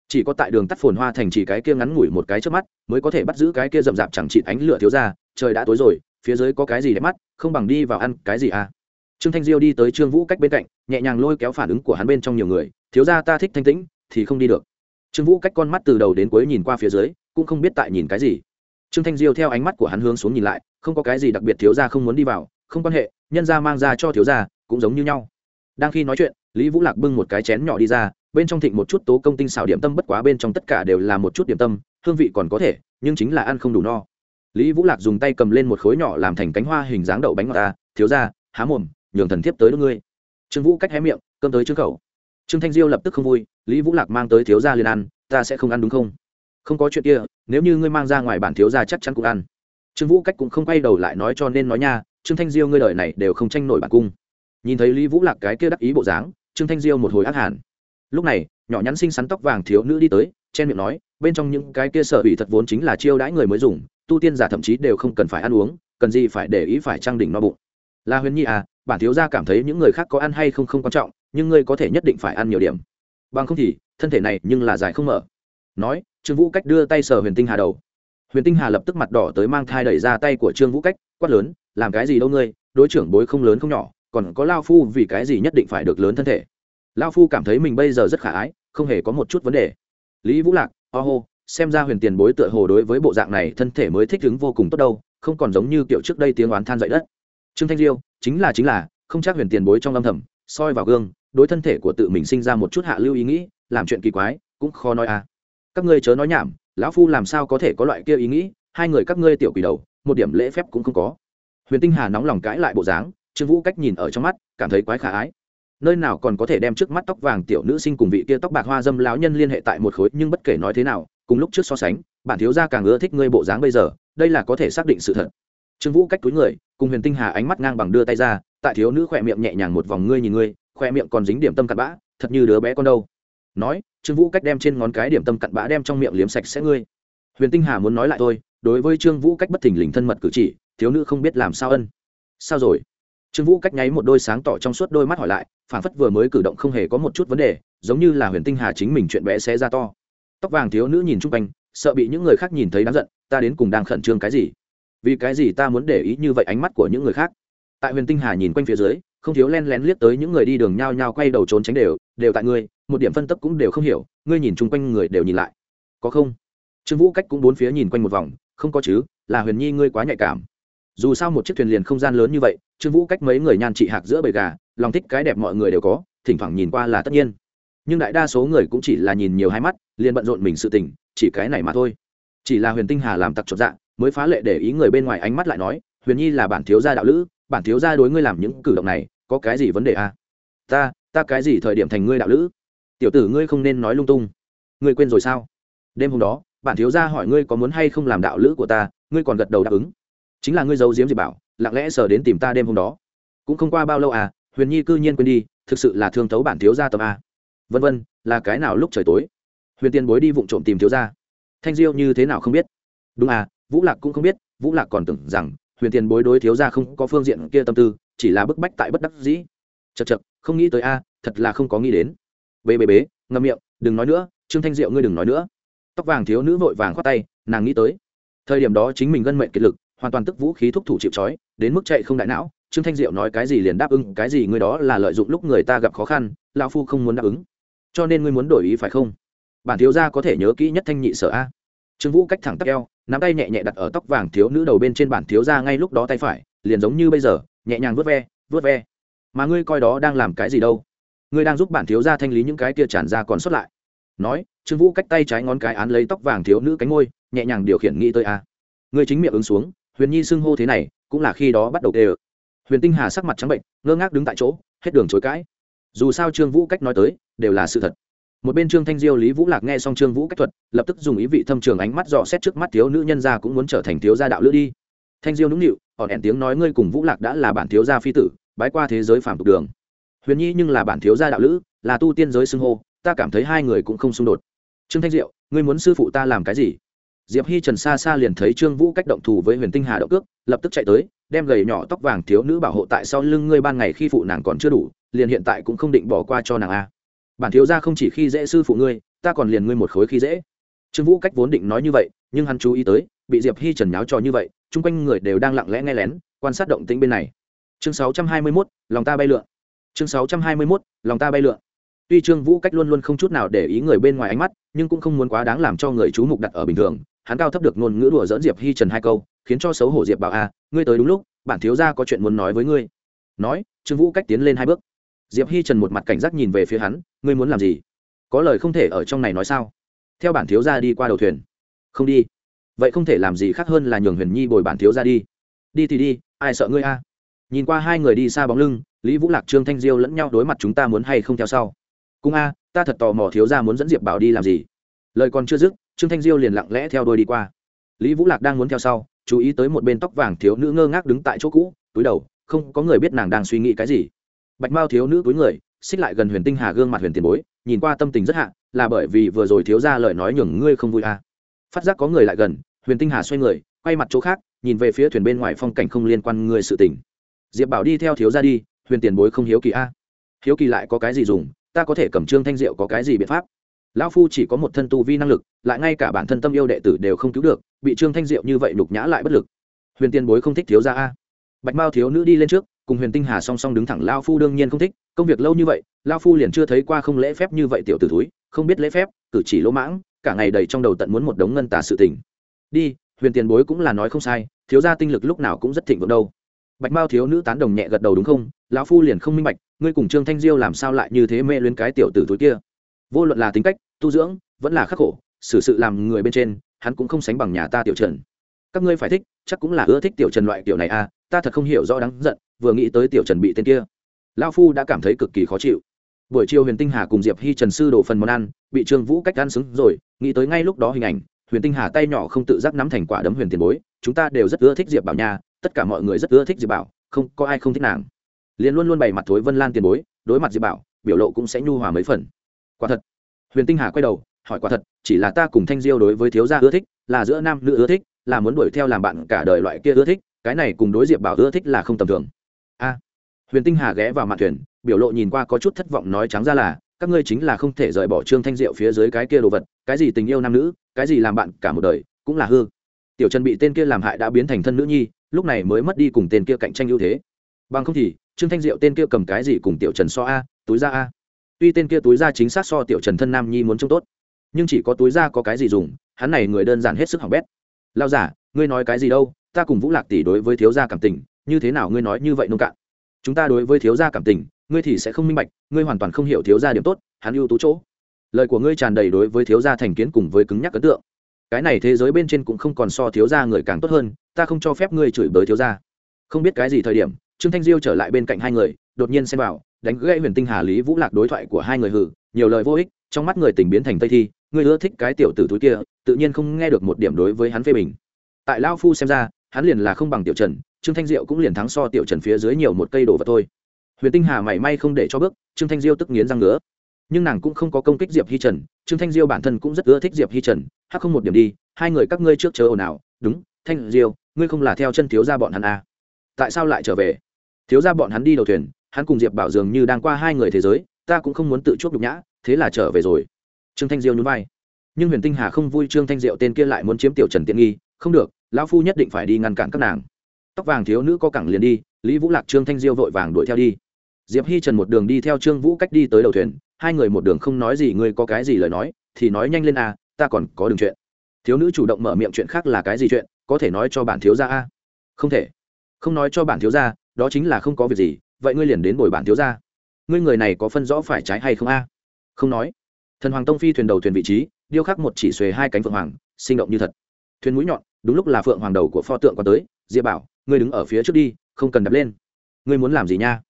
[SPEAKER 1] Chỉ có tại đường tắt phồn hoa thành chỉ cái kia ngắn ngủi một cái trước mắt, mới có thể bắt giữ cái kia rậm rạp chẳng chịt ánh lửa thiếu ra, trời đã tối rồi, phía dưới có cái gì đẹp mắt, không bằng đi vào ăn cái gì à? Trương thanh diêu đi tới trương vũ cách bên cạnh, nhẹ nhàng lôi kéo phản ứng của hắn bên trong nhiều người, thiếu ra ta thích thanh tĩnh, thì không đi được. Trương vũ cách con mắt từ đầu đến cuối nhìn qua phía dưới, cũng không biết tại nhìn cái gì trương thanh diêu theo ánh mắt của hắn hướng xuống nhìn lại không có cái gì đặc biệt thiếu gia không muốn đi vào không quan hệ nhân gia mang ra cho thiếu gia, cũng giống như nhau. Đang khi nói chuyện lý vũ lạc bưng một cái chén nhỏ đi ra bên trong thịnh một chút tố công tinh xào điểm tâm bất quá bên trong tất cả đều là một chút điểm tâm hương vị còn có thể nhưng chính là ăn không đủ no. Lý vũ lạc dùng tay cầm lên một khối nhỏ làm thành cánh hoa hình dáng đậu bánh ngọt ta thiếu ra há mồm nhường thần thiếp tới đ ngươi. Trương vũ cách hé miệng cơm tới trương khẩu trương thanh diêu lập tức không vui lý vũ lạc mang tới thiếu gia liền ăn ta sẽ không ăn đúng không? Không có chuyện kia, nếu như ngươi mang ra ngoài bản thiếu gia chắc chắn cũng ăn. Trương vũ cách cũng không quay đầu lại nói cho nên nói nha, trương thanh diêu ngươi đời này đều không tranh nổi bản cung. Nhìn thấy lý vũ lạc cái kia đắc ý bộ dáng, trương thanh diêu một hồi ác hẳn lúc này, nhỏ nhắn xinh xắn tóc vàng thiếu nữ đi tới chen miệng nói, bên trong những cái kia sở bị thật vốn chính là chiêu đãi người mới dùng, tu tiên giả thậm chí đều không cần phải ăn uống, cần gì phải để ý phải trang đỉnh no bụng. La huyền nhi à bản thiếu gia cảm thấy những người khác có ăn hay không không quan trọng, nhưng ngươi có thể nhất định phải ăn nhiều điểm. Bằng không thì, thân thể này nhưng là dài không mở nói trương vũ cách đưa tay sờ huyền tinh hà đầu. Huyền tinh hà lập tức mặt đỏ tới mang thai đẩy ra tay của trương vũ cách quát lớn làm cái gì đâu ngươi đối trưởng bối không lớn không nhỏ còn có lao phu vì cái gì nhất định phải được lớn thân thể? Lao phu cảm thấy mình bây giờ rất khả ái không hề có một chút vấn đề. Lý vũ lạc o、oh, xem ra huyền tiền bối tựa hồ đối với bộ dạng này thân thể mới thích ứng vô cùng tốt đâu không còn giống như kiểu trước đây tiếng oán than dậy đất. Trương thanh diêu chính là chính là không chắc huyền tiền bối trong âm thầm soi vào gương đối thân thể của tự mình sinh ra một chút hạ lưu ý nghĩ làm chuyện kỳ quái cũng khó nói à các ngươi chớ nói nhảm, lão phu làm sao có thể có loại kia ý nghĩ, hai người các ngươi tiểu quỷ đầu, một điểm lễ phép cũng không có. Huyền tinh hà nóng lòng cãi lại bộ dáng, trương vũ cách nhìn ở trong mắt, cảm thấy quái khả ái. Nơi nào còn có thể đem trước mắt tóc vàng tiểu nữ sinh cùng vị kia tóc bạc hoa dâm lão nhân liên hệ tại một khối, nhưng bất kể nói thế nào, cùng lúc trước so sánh, bản thiếu gia càng ưa thích ngươi bộ dáng bây giờ, đây là có thể xác định sự thật. Trương vũ cách túi người, cùng huyền tinh hà ánh mắt ngang bằng đưa tay ra, tại thiếu nữ khỏe miệng nhẹ nhàng một vòng, ngươi nhìn ngươi khoe miệng còn dính điểm tâm cặn bã, thật như đứa bé con đâu nói, trương vũ cách đem trên ngón cái điểm tâm cặn bã đem trong miệng liếm sạch sẽ ngươi. Huyền tinh hà muốn nói lại thôi, đối với trương vũ cách bất thình lình thân mật cử chỉ, thiếu nữ không biết làm sao ân. Sao rồi? Trương vũ cách nháy một đôi sáng tỏ trong suốt đôi mắt hỏi lại phản phất vừa mới cử động không hề có một chút vấn đề, giống như là huyền tinh hà chính mình chuyện bé xé ra to. Tóc vàng thiếu nữ nhìn chung quanh, sợ bị những người khác nhìn thấy đáng giận, ta đến cùng đang khẩn trương cái gì? Vì cái gì ta muốn để ý như vậy ánh mắt của những người khác? Tại huyền tinh hà nhìn quanh phía dưới, không thiếu len lén liếc tới những người đi đường nhao nhao quay đầu trốn tránh đều đều tại ngươi một điểm phân tấp cũng đều không hiểu, ngươi nhìn chung quanh người đều nhìn lại. Có không? Trương vũ cách cũng bốn phía nhìn quanh một vòng, không có chứ, là huyền nhi ngươi quá nhạy cảm. Dù sao một chiếc thuyền liền không gian lớn như vậy, trương vũ cách mấy người nhan trị hạc giữa bầy gà, lòng thích cái đẹp mọi người đều có, thỉnh thoảng nhìn qua là tất nhiên. Nhưng đại đa số người cũng chỉ là nhìn nhiều hai mắt, liền bận rộn mình sự tình, chỉ cái này mà thôi. Chỉ là huyền tinh hà làm tặc chột dạ mới phá lệ để ý người bên ngoài ánh mắt lại nói, huyền nhi là bản thiếu gia đạo lữ, bản thiếu gia đối ngươi làm những cử động này, có cái gì vấn đề à? ta ta cái gì thời điểm thành ngươi đạo lữ? Tiểu tử ngươi không nên nói lung tung. Ngươi quên rồi sao? Đêm hôm đó bản thiếu gia hỏi ngươi có muốn hay không làm đạo lữ của ta, ngươi còn gật đầu đáp ứng. Chính là ngươi giấu diếm diệp bảo, lặng lẽ sờ đến tìm ta đêm hôm đó. Cũng không qua bao lâu à huyền nhi cư nhiên quên đi, thực sự là thương thấu bản thiếu gia tầm a. Vân vân, là cái nào lúc trời tối? Huyền tiên bối đi vụng trộm tìm thiếu gia. Thanh diêu như thế nào không biết? Đúng à vũ lạc cũng không biết, vũ lạc còn tưởng rằng huyền tiền bối đối thiếu gia không có phương diện kia tâm tư, chỉ là bức bách tại bất đắc dĩ. Chật chật không nghĩ tới a, thật là không có nghĩ đến bế bế bế ngâm miệng, đừng nói nữa, trương thanh diệu ngươi đừng nói nữa. Tóc vàng thiếu nữ vội vàng khoát tay, nàng nghĩ tới. Thời điểm đó chính mình gân mệnh kiệt lực, hoàn toàn tức vũ khí thúc thủ chịu trói, đến mức chạy không đại não, trương thanh diệu nói cái gì liền đáp ứng, cái gì ngươi đó là lợi dụng lúc người ta gặp khó khăn lao phu không muốn đáp ứng. Cho nên ngươi muốn đổi ý phải không? Bản thiếu gia có thể nhớ kỹ nhất thanh nhị sở a. Trương vũ cách thẳng tắc eo, nắm tay nhẹ nhẹ đặt ở tóc vàng thiếu nữ đầu bên trên bản thiếu gia ngay lúc đó tay phải, liền giống như bây giờ, nhẹ nhàng vớt ve vớt ve. Mà ngươi coi đó đang làm cái gì đâu? Ngươi đang giúp bản thiếu gia thanh lý những cái kia tràn ra còn sót lại. Nói, trương vũ cách tay trái ngón cái án lấy tóc vàng thiếu nữ cánh ngôi nhẹ nhàng điều khiển nghĩ tới a ngươi chính miệng ứng xuống, huyền nhi xưng hô thế này, cũng là khi đó bắt đầu tê ơ. Huyền tinh hà sắc mặt trắng bệnh, ngơ ngác đứng tại chỗ, hết đường chối cãi. Dù sao trương vũ cách nói tới, đều là sự thật. Một bên trương thanh diêu, lý vũ lạc nghe xong trương vũ cách thuật, lập tức dùng ý vị thâm trường ánh mắt dò xét trước mắt thiếu nữ nhân gia cũng muốn trở thành thiếu gia đạo lữ đi. Thanh diêu nũng nịu họ hẹn tiếng nói, ngươi cùng vũ lạc đã là bản thiếu gia phi tử, bái qua thế giới phàm tục đường huyền nhi nhưng là bản thiếu gia đạo lữ là tu tiên giới xưng hô ta cảm thấy hai người cũng không xung đột. Trương thanh diệu ngươi muốn sư phụ ta làm cái gì? Diệp hi trần xa xa liền thấy trương vũ cách động thủ với huyền tinh hà động cước lập tức chạy tới đem gầy nhỏ tóc vàng thiếu nữ bảo hộ tại sau lưng ngươi ban ngày khi phụ nàng còn chưa đủ liền hiện tại cũng không định bỏ qua cho nàng a. Bản thiếu gia không chỉ khi dễ sư phụ ngươi ta còn liền ngươi một khối khi dễ. Trương vũ cách vốn định nói như vậy nhưng hắn chú ý tới bị diệp hi trần nháo trò như vậy chung quanh người đều đang lặng lẽ nghe lén quan sát động tĩnh bên này. Chương 621, lòng ta bay lượn chương 621, lòng ta bay lượn. Tuy trương vũ cách luôn luôn không chút nào để ý người bên ngoài ánh mắt nhưng cũng không muốn quá đáng làm cho người chú mục đặt ở bình thường. Hắn cao thấp được ngôn ngữ đùa dỡn diệp hi trần hai câu khiến cho xấu hổ diệp bảo a ngươi tới đúng lúc bản thiếu gia có chuyện muốn nói với ngươi. Nói trương vũ cách tiến lên hai bước. Diệp hi trần một mặt cảnh giác nhìn về phía hắn ngươi muốn làm gì? Có lời không thể ở trong này nói sao? Theo bản thiếu gia đi qua đầu thuyền. Không đi. Vậy không thể làm gì khác hơn là nhường huyền nhi bồi bản thiếu gia đi. Đi thì đi ai sợ ngươi a? Nhìn qua hai người đi xa bóng lưng, lý vũ lạc, trương thanh diêu lẫn nhau đối mặt chúng ta muốn hay không theo sau. Cung a, ta thật tò mò thiếu gia muốn dẫn diệp bảo đi làm gì. Lời còn chưa dứt, trương thanh diêu liền lặng lẽ theo đôi đi qua. Lý vũ lạc đang muốn theo sau, chú ý tới một bên tóc vàng thiếu nữ ngơ ngác đứng tại chỗ cũ, túi đầu, không có người biết nàng đang suy nghĩ cái gì. Bạch mao thiếu nữ túi người, xích lại gần huyền tinh hà gương mặt huyền tiền bối, nhìn qua tâm tình rất hạ, là bởi vì vừa rồi thiếu ra lời nói nhường ngươi không vui à. phát giác có người lại gần, huyền tinh hà xoay người, quay mặt chỗ khác, nhìn về phía thuyền bên ngoài phong cảnh không liên quan ngươi sự tình diệp bảo đi theo thiếu ra đi, huyền tiền bối không hiếu kỳ a. Hiếu kỳ lại có cái gì dùng, ta có thể cầm trương thanh diệu có cái gì biện pháp? Lão phu chỉ có một thân tu vi năng lực, lại ngay cả bản thân tâm yêu đệ tử đều không cứu được, bị trương thanh diệu như vậy nhục nhã lại bất lực. Huyền Tiền bối không thích thiếu gia a. Bạch mao thiếu nữ đi lên trước, cùng huyền tinh hà song song đứng thẳng lao phu đương nhiên không thích, công việc lâu như vậy lao phu liền chưa thấy qua không lễ phép như vậy tiểu t ử thúi, không biết lễ phép, cử chỉ lỗ mãng, cả ngày đầy trong đầu tận muốn một đống ngân tà sự tình. Đi, huyền tiền bối cũng là nói không sai, thiếu gia tinh lực lúc nào cũng rất thịnh vượng đâu bạch mao thiếu nữ tán đồng nhẹ gật đầu đúng không? Lão phu liền không minh bạch, ngươi cùng trương thanh diêu làm sao lại như thế mê luyến cái tiểu tử túi kia? Vô luận là tính cách, tu dưỡng, vẫn là khắc khổ, xử sự làm người bên trên, hắn cũng không sánh bằng nhà ta tiểu trần. Các ngươi phải thích, chắc cũng là ưa thích tiểu trần loại kiểu này à ta thật không hiểu rõ đáng giận, vừa nghĩ tới tiểu trần bị tên kia. Lao phu đã cảm thấy cực kỳ khó chịu. Buổi chiều huyền tinh hà cùng diệp hi trần sư đổ phần món ăn, bị trương vũ cách ăn xứng rồi, nghĩ tới ngay lúc đó hình ảnh, huyền tinh hà tay nhỏ không tự giác nắm thành quả đấm huyền tiền bối, chúng ta đều rất ưa thích diệp bảo nha tất cả mọi người rất ưa thích diệp bảo, không, có ai không thích nàng. Liền luôn luôn bày mặt thối vân lan tiền bối, đối mặt diệp bảo, biểu lộ cũng sẽ nhu hòa mấy phần. Quả thật. Huyền tinh hà quay đầu, hỏi quả thật, chỉ là ta cùng thanh diêu đối với thiếu gia ưa thích, là giữa nam nữ ưa thích, là muốn đuổi theo làm bạn cả đời loại kia ưa thích, cái này cùng đối diệp bảo ưa thích là không tầm thường. A. Huyền tinh hà ghé vào mặt thuyền, biểu lộ nhìn qua có chút thất vọng nói trắng ra là, các ngươi chính là không thể rời bỏ trương thanh diệu phía dưới cái kia đồ vật, cái gì tình yêu nam nữ, cái gì làm bạn cả một đời, cũng là hư. Tiểu trần bị tên kia làm hại đã biến thành thân nữ nhi lúc này mới mất đi cùng tên kia cạnh tranh ưu thế. Bằng không thì, trương thanh diệu tên kia cầm cái gì cùng tiểu trần so a, túi ra a. Tuy tên kia túi ra chính xác so tiểu trần thân nam nhi muốn trông tốt, nhưng chỉ có túi ra có cái gì dùng, hắn này người đơn giản hết sức hỏng bét. Lao giả, ngươi nói cái gì đâu, ta cùng vũ lạc tỷ đối với thiếu gia cảm tình, như thế nào ngươi nói như vậy nông cạn? Chúng ta đối với thiếu gia cảm tình, ngươi thì sẽ không minh bạch, ngươi hoàn toàn không hiểu thiếu gia điểm tốt, hắn ưu tú chỗ. Lời của ngươi tràn đầy đối với thiếu gia thành kiến cùng với cứng nhắc ấn tượng. Cái này thế giới bên trên cũng không còn so thiếu gia người càng tốt hơn ta không cho phép ngươi chửi bới thiếu gia. Không biết cái gì thời điểm trương thanh diêu trở lại bên cạnh hai người đột nhiên xem vào đánh gãy huyền tinh hà lý vũ lạc đối thoại của hai người hử nhiều lời vô ích trong mắt người tình biến thành tây thi ngươi ưa thích cái tiểu tử túi kia tự nhiên không nghe được một điểm đối với hắn phê bình. Tại lao phu xem ra hắn liền là không bằng tiểu trần trương thanh diệu cũng liền thắng so tiểu trần phía dưới nhiều một cây đồ vật thôi. Huyền tinh hà mảy may không để cho bước trương thanh diêu tức nghiến răng nữa, nhưng nàng cũng không có công kích diệp hi trần trương thanh diêu bản thân cũng rất ưa thích diệp hi trần hắc không một điểm đi hai người các ngươi trước chờ ồn ào đúng thanh diêu, ngươi không là theo chân thiếu gia bọn hắn à. tại sao lại trở về? Thiếu gia bọn hắn đi đầu thuyền, hắn cùng diệp bảo dường như đang qua hai người thế giới, ta cũng không muốn tự chuốc nhục nhã, thế là trở về rồi. Trương thanh diêu nhún vai. Nhưng huyền tinh hà không vui, trương thanh diệu tên kia lại muốn chiếm tiểu trần tiện nghi, không được, lão phu nhất định phải đi ngăn cản các nàng. Tóc vàng thiếu nữ có cẳng liền đi, lý vũ lạc, trương thanh diêu vội vàng đuổi theo đi. Diệp hi trần một đường đi theo trương vũ cách đi tới đầu thuyền, hai người một đường không nói gì, ngươi có cái gì lời nói, thì nói nhanh lên à ta còn có đường chuyện. Thiếu nữ chủ động mở miệng chuyện khác là cái gì chuyện có thể nói cho bản thiếu gia a? Không thể. Không nói cho bản thiếu gia, đó chính là không có việc gì, vậy ngươi liền đến bồi bản thiếu gia. Ngươi người này có phân rõ phải trái hay không a? Không nói. Thần hoàng tông phi thuyền đầu thuyền vị trí, điêu khắc một chỉ xuề hai cánh phượng hoàng, sinh động như thật. Thuyền mũi nhọn, đúng lúc là phượng hoàng đầu của pho tượng có tới, diệp bảo, ngươi đứng ở phía trước đi, không cần đập lên. Ngươi muốn làm gì nha?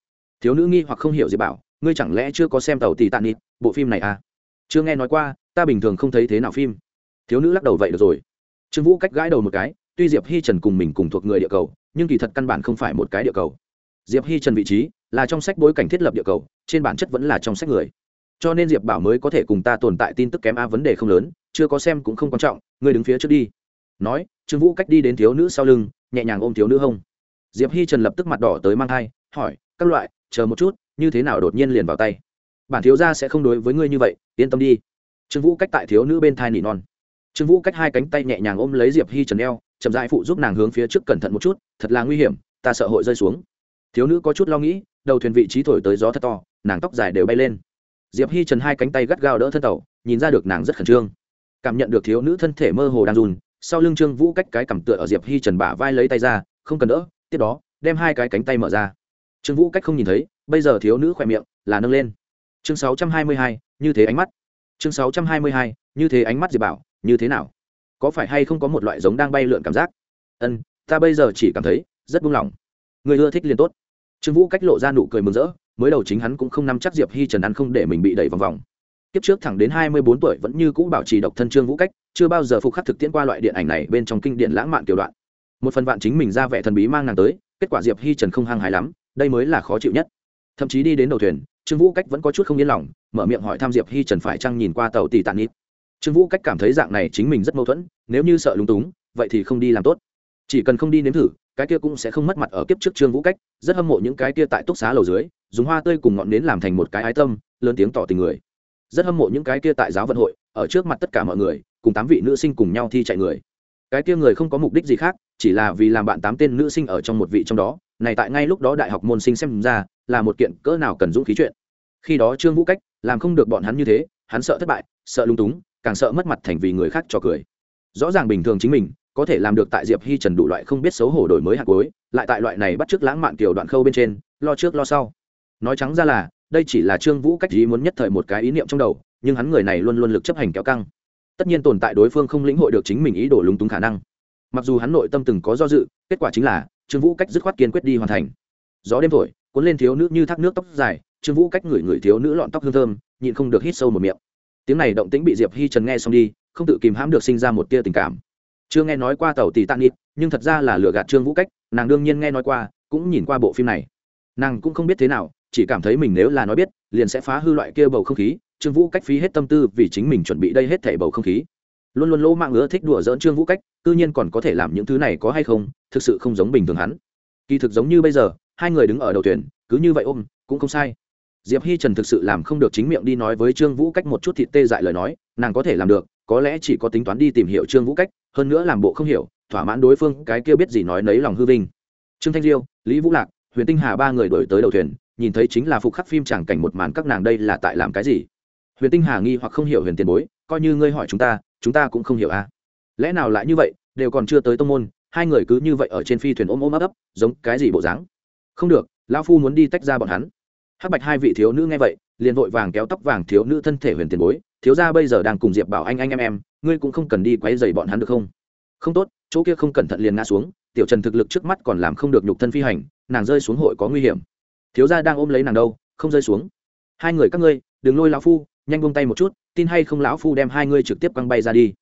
[SPEAKER 1] Thiếu nữ nghi hoặc không hiểu diệp bảo, ngươi chẳng lẽ chưa có xem tàu tì tàn nịt, bộ phim này à? Chưa nghe nói qua, ta bình thường không thấy thế nào phim. Thiếu nữ lắc đầu vậy được rồi. Trương vũ cách gãi đầu một cái tuy diệp hi trần cùng mình cùng thuộc người địa cầu, nhưng kỳ thật căn bản không phải một cái địa cầu. Diệp hi trần vị trí là trong sách bối cảnh thiết lập địa cầu, trên bản chất vẫn là trong sách người. Cho nên diệp bảo mới có thể cùng ta tồn tại tin tức kém a vấn đề không lớn, chưa có xem cũng không quan trọng, ngươi đứng phía trước đi. Nói, trương vũ cách đi đến thiếu nữ sau lưng, nhẹ nhàng ôm thiếu nữ hông. Diệp hi trần lập tức mặt đỏ tới mang thai, hỏi, các loại, chờ một chút, như thế nào đột nhiên liền vào tay? Bản thiếu gia sẽ không đối với ngươi như vậy, yên tâm đi. Trương vũ cách tại thiếu nữ bên thai nỉ non. Trương vũ cách hai cánh tay nhẹ nhàng ôm lấy diệp hi trần eo chậm dại phụ giúp nàng hướng phía trước cẩn thận một chút, thật là nguy hiểm, ta sợ hội rơi xuống. Thiếu nữ có chút lo nghĩ, đầu thuyền vị trí thổi tới gió thật to, nàng tóc dài đều bay lên. Diệp hi trần hai cánh tay gắt gao đỡ thân tàu, nhìn ra được nàng rất khẩn trương. Cảm nhận được thiếu nữ thân thể mơ hồ đang run, sau lưng trương vũ cách cái cầm tựa ở diệp hi trần bả vai lấy tay ra, không cần đỡ, tiếp đó, đem hai cái cánh tay mở ra. Trương vũ cách không nhìn thấy, bây giờ thiếu nữ khỏe miệng là nâng lên. Chương sáu trăm hai mươi hai, như thế ánh mắt. Chương sáu trăm hai mươi hai, như thế ánh mắt diệp bảo, như thế nào? Có phải hay không có một loại giống đang bay lượn cảm giác? Ân, ta bây giờ chỉ cảm thấy rất buông lỏng. Người ưa thích liền tốt. Trương vũ cách lộ ra nụ cười mừng rỡ, mới đầu chính hắn cũng không nắm chắc diệp hi trần ăn không để mình bị đẩy vòng vòng. Kiếp trước thẳng đến hai mươi bốn tuổi vẫn như cũ bảo trì độc thân trương vũ cách, chưa bao giờ phục khắc thực tiễn qua loại điện ảnh này bên trong kinh điển lãng mạn tiểu đoạn. Một phần vạn chính mình ra vẻ thần bí mang nàng tới, kết quả diệp hi trần không hăng hài lắm, đây mới là khó chịu nhất. Thậm chí đi đến đầu thuyền, trương vũ cách vẫn có chút không yên lòng, mở miệng hỏi thăm diệp hi trần phải chăng nhìn qua tàu tỷ tàn ít trương vũ cách cảm thấy dạng này chính mình rất mâu thuẫn, nếu như sợ lúng túng, vậy thì không đi làm tốt. Chỉ cần không đi nếm thử, cái kia cũng sẽ không mất mặt ở kiếp trước trương vũ cách, rất hâm mộ những cái kia tại túc xá lầu dưới, dùng hoa tươi cùng ngọn nến làm thành một cái ái tâm, lớn tiếng tỏ tình người. Rất hâm mộ những cái kia tại giáo vận hội, ở trước mặt tất cả mọi người, cùng tám vị nữ sinh cùng nhau thi chạy người. Cái kia người không có mục đích gì khác, chỉ là vì làm bạn tám tên nữ sinh ở trong một vị trong đó, này tại ngay lúc đó đại học môn sinh xem ra, là một kiện cỡ nào cần dũng khí chuyện. Khi đó trương vũ cách, làm không được bọn hắn như thế, hắn sợ thất bại, sợ lung túng càng sợ mất mặt thành vì người khác cho cười. Rõ ràng bình thường chính mình, có thể làm được tại diệp hi trần đủ loại không biết xấu hổ đổi mới hạt cuối lại tại loại này bắt chước lãng mạn kiểu đoạn khâu bên trên, lo trước lo sau. Nói trắng ra là, đây chỉ là trương vũ cách ý muốn nhất thời một cái ý niệm trong đầu, nhưng hắn người này luôn luôn lực chấp hành kéo căng. Tất nhiên tồn tại đối phương không lĩnh hội được chính mình ý đồ lúng túng khả năng. Mặc dù hắn nội tâm từng có do dự, kết quả chính là, trương vũ cách dứt khoát kiên quyết đi hoàn thành. Gió đêm thổi, cuốn lên thiếu nữ như thác nước tóc dài, trương vũ cách ngửi ngửi thiếu nữ lọn tóc hương thơm, nhịn không được hít sâu một miệng tiếng này động tĩnh bị diệp hi trần nghe xong đi, không tự kìm hãm được sinh ra một tia tình cảm. Chưa nghe nói qua tàu tỷ tạ nít nhưng thật ra là lừa gạt trương vũ cách, nàng đương nhiên nghe nói qua, cũng nhìn qua bộ phim này. Nàng cũng không biết thế nào, chỉ cảm thấy mình nếu là nói biết, liền sẽ phá hư loại kia bầu không khí, trương vũ cách phí hết tâm tư vì chính mình chuẩn bị đây hết thẻ bầu không khí. Luôn luôn lỗ mạng ứa thích đùa dỡn trương vũ cách, tự nhiên còn có thể làm những thứ này có hay không, thực sự không giống bình thường hắn. Kỳ thực giống như bây giờ, hai người đứng ở đầu thuyền, cứ như vậy ôm, cũng không sai diệp hi trần thực sự làm không được chính miệng đi nói với trương vũ cách một chút thịt tê dại lời nói, nàng có thể làm được, có lẽ chỉ có tính toán đi tìm hiểu trương vũ cách, hơn nữa làm bộ không hiểu, thỏa mãn đối phương cái kia biết gì nói nấy lòng hư vinh. Trương thanh diêu, lý vũ lạc, huyền tinh hà ba người đổi tới đầu thuyền, nhìn thấy chính là phục khắc phim chẳng cảnh một màn các nàng đây là tại làm cái gì? Huyền tinh hà nghi hoặc không hiểu huyền tiền bối, coi như ngươi hỏi chúng ta chúng ta cũng không hiểu à? Lẽ nào lại như vậy, đều còn chưa tới tông môn, hai người cứ như vậy ở trên phi thuyền ôm ôm ấp ấp, giống cái gì bộ dáng? Không được, lão phu muốn đi tách ra bọn hắn hắc bạch hai vị thiếu nữ nghe vậy, liền vội vàng kéo tóc vàng thiếu nữ thân thể huyền tiền bối, thiếu gia bây giờ đang cùng diệp bảo anh anh em em, ngươi cũng không cần đi quấy dày bọn hắn được không? Không tốt, chỗ kia không cẩn thận liền ngã xuống, tiểu trần thực lực trước mắt còn làm không được nhục thân phi hành, nàng rơi xuống hội có nguy hiểm. Thiếu gia đang ôm lấy nàng đâu, không rơi xuống. Hai người các ngươi, đừng lôi lão phu, nhanh buông tay một chút, tin hay không lão phu đem hai ngươi trực tiếp quăng bay ra đi.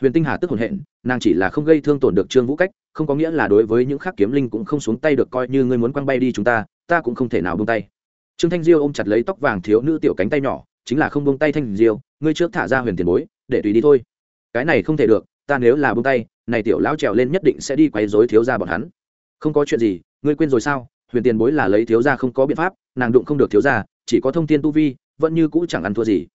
[SPEAKER 1] Huyền tinh hà tức hồn hện, nàng chỉ là không gây thương tổn được trương vũ cách, không có nghĩa là đối với những khác kiếm linh cũng không xuống tay được coi như ngươi muốn quăng bay đi chúng ta ta cũng không thể nào buông tay trương thanh diêu ôm chặt lấy tóc vàng thiếu nữ tiểu cánh tay nhỏ, chính là không buông tay thanh diêu, ngươi trước thả ra huyền tiền bối, để tùy đi thôi. Cái này không thể được, ta nếu là buông tay, này tiểu lão trèo lên nhất định sẽ đi quấy rối thiếu gia bọn hắn. Không có chuyện gì, ngươi quên rồi sao? Huyền tiền bối là lấy thiếu gia không có biện pháp, nàng đụng không được thiếu gia, chỉ có thông tin tu vi, vẫn như cũ chẳng ăn thua gì.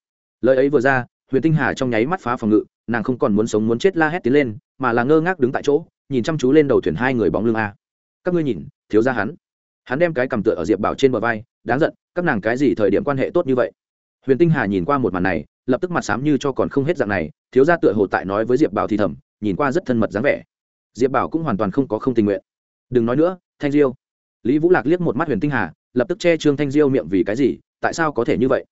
[SPEAKER 1] Lời ấy vừa ra, huyền tinh hà trong nháy mắt phá phòng ngự, nàng không còn muốn sống muốn chết la hét tiến lên, mà là ngơ ngác đứng tại chỗ, nhìn chăm chú lên đầu thuyền hai người bóng lưng a. Các ngươi nhìn, thiếu gia hắn. Hắn đem cái cầm tựa ở diệp bảo trên bờ vai đáng giận, các nàng cái gì thời điểm quan hệ tốt như vậy? Huyền tinh hà nhìn qua một màn này, lập tức mặt sám như cho còn không hết dạng này, thiếu gia tựa hồ tại nói với diệp bảo thì thầm, nhìn qua rất thân mật dáng vẻ. Diệp bảo cũng hoàn toàn không có không tình nguyện. Đừng nói nữa, thanh diêu. Lý vũ lạc liếc một mắt huyền tinh hà, lập tức che trương thanh diêu miệng vì cái gì, tại sao có thể như vậy?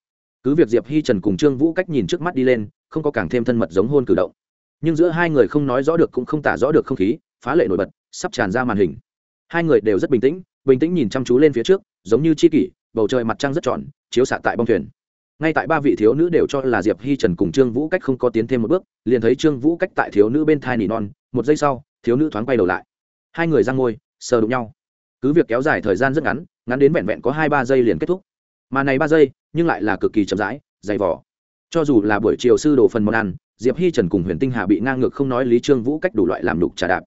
[SPEAKER 1] Cứ việc diệp hi trần cùng trương vũ cách nhìn trước mắt đi lên, không có càng thêm thân mật giống hôn cử động. Nhưng giữa hai người không nói rõ được cũng không tả rõ được không khí, phá lệ nổi bật, sắp tràn ra màn hình. Hai người đều rất bình tĩnh bình tĩnh nhìn chăm chú lên phía trước, giống như chi kỷ bầu trời mặt trăng rất tròn chiếu xạ tại bong thuyền. Ngay tại ba vị thiếu nữ đều cho là diệp hi trần cùng trương vũ cách không có tiến thêm một bước, liền thấy trương vũ cách tại thiếu nữ bên thai nỉ non, một giây sau, thiếu nữ thoáng quay đầu lại. Hai người ra ngôi sờ đụng nhau. Cứ việc kéo dài thời gian rất ngắn ngắn đến vẹn vẹn có hai ba giây liền kết thúc. Mà này ba giây, nhưng lại là cực kỳ chậm rãi, dày vỏ cho dù là buổi chiều sư đồ phần món ăn, diệp hi trần cùng huyền tinh hà bị ngang ngược không nói lý trương vũ cách đủ loại làm đục trà đạp.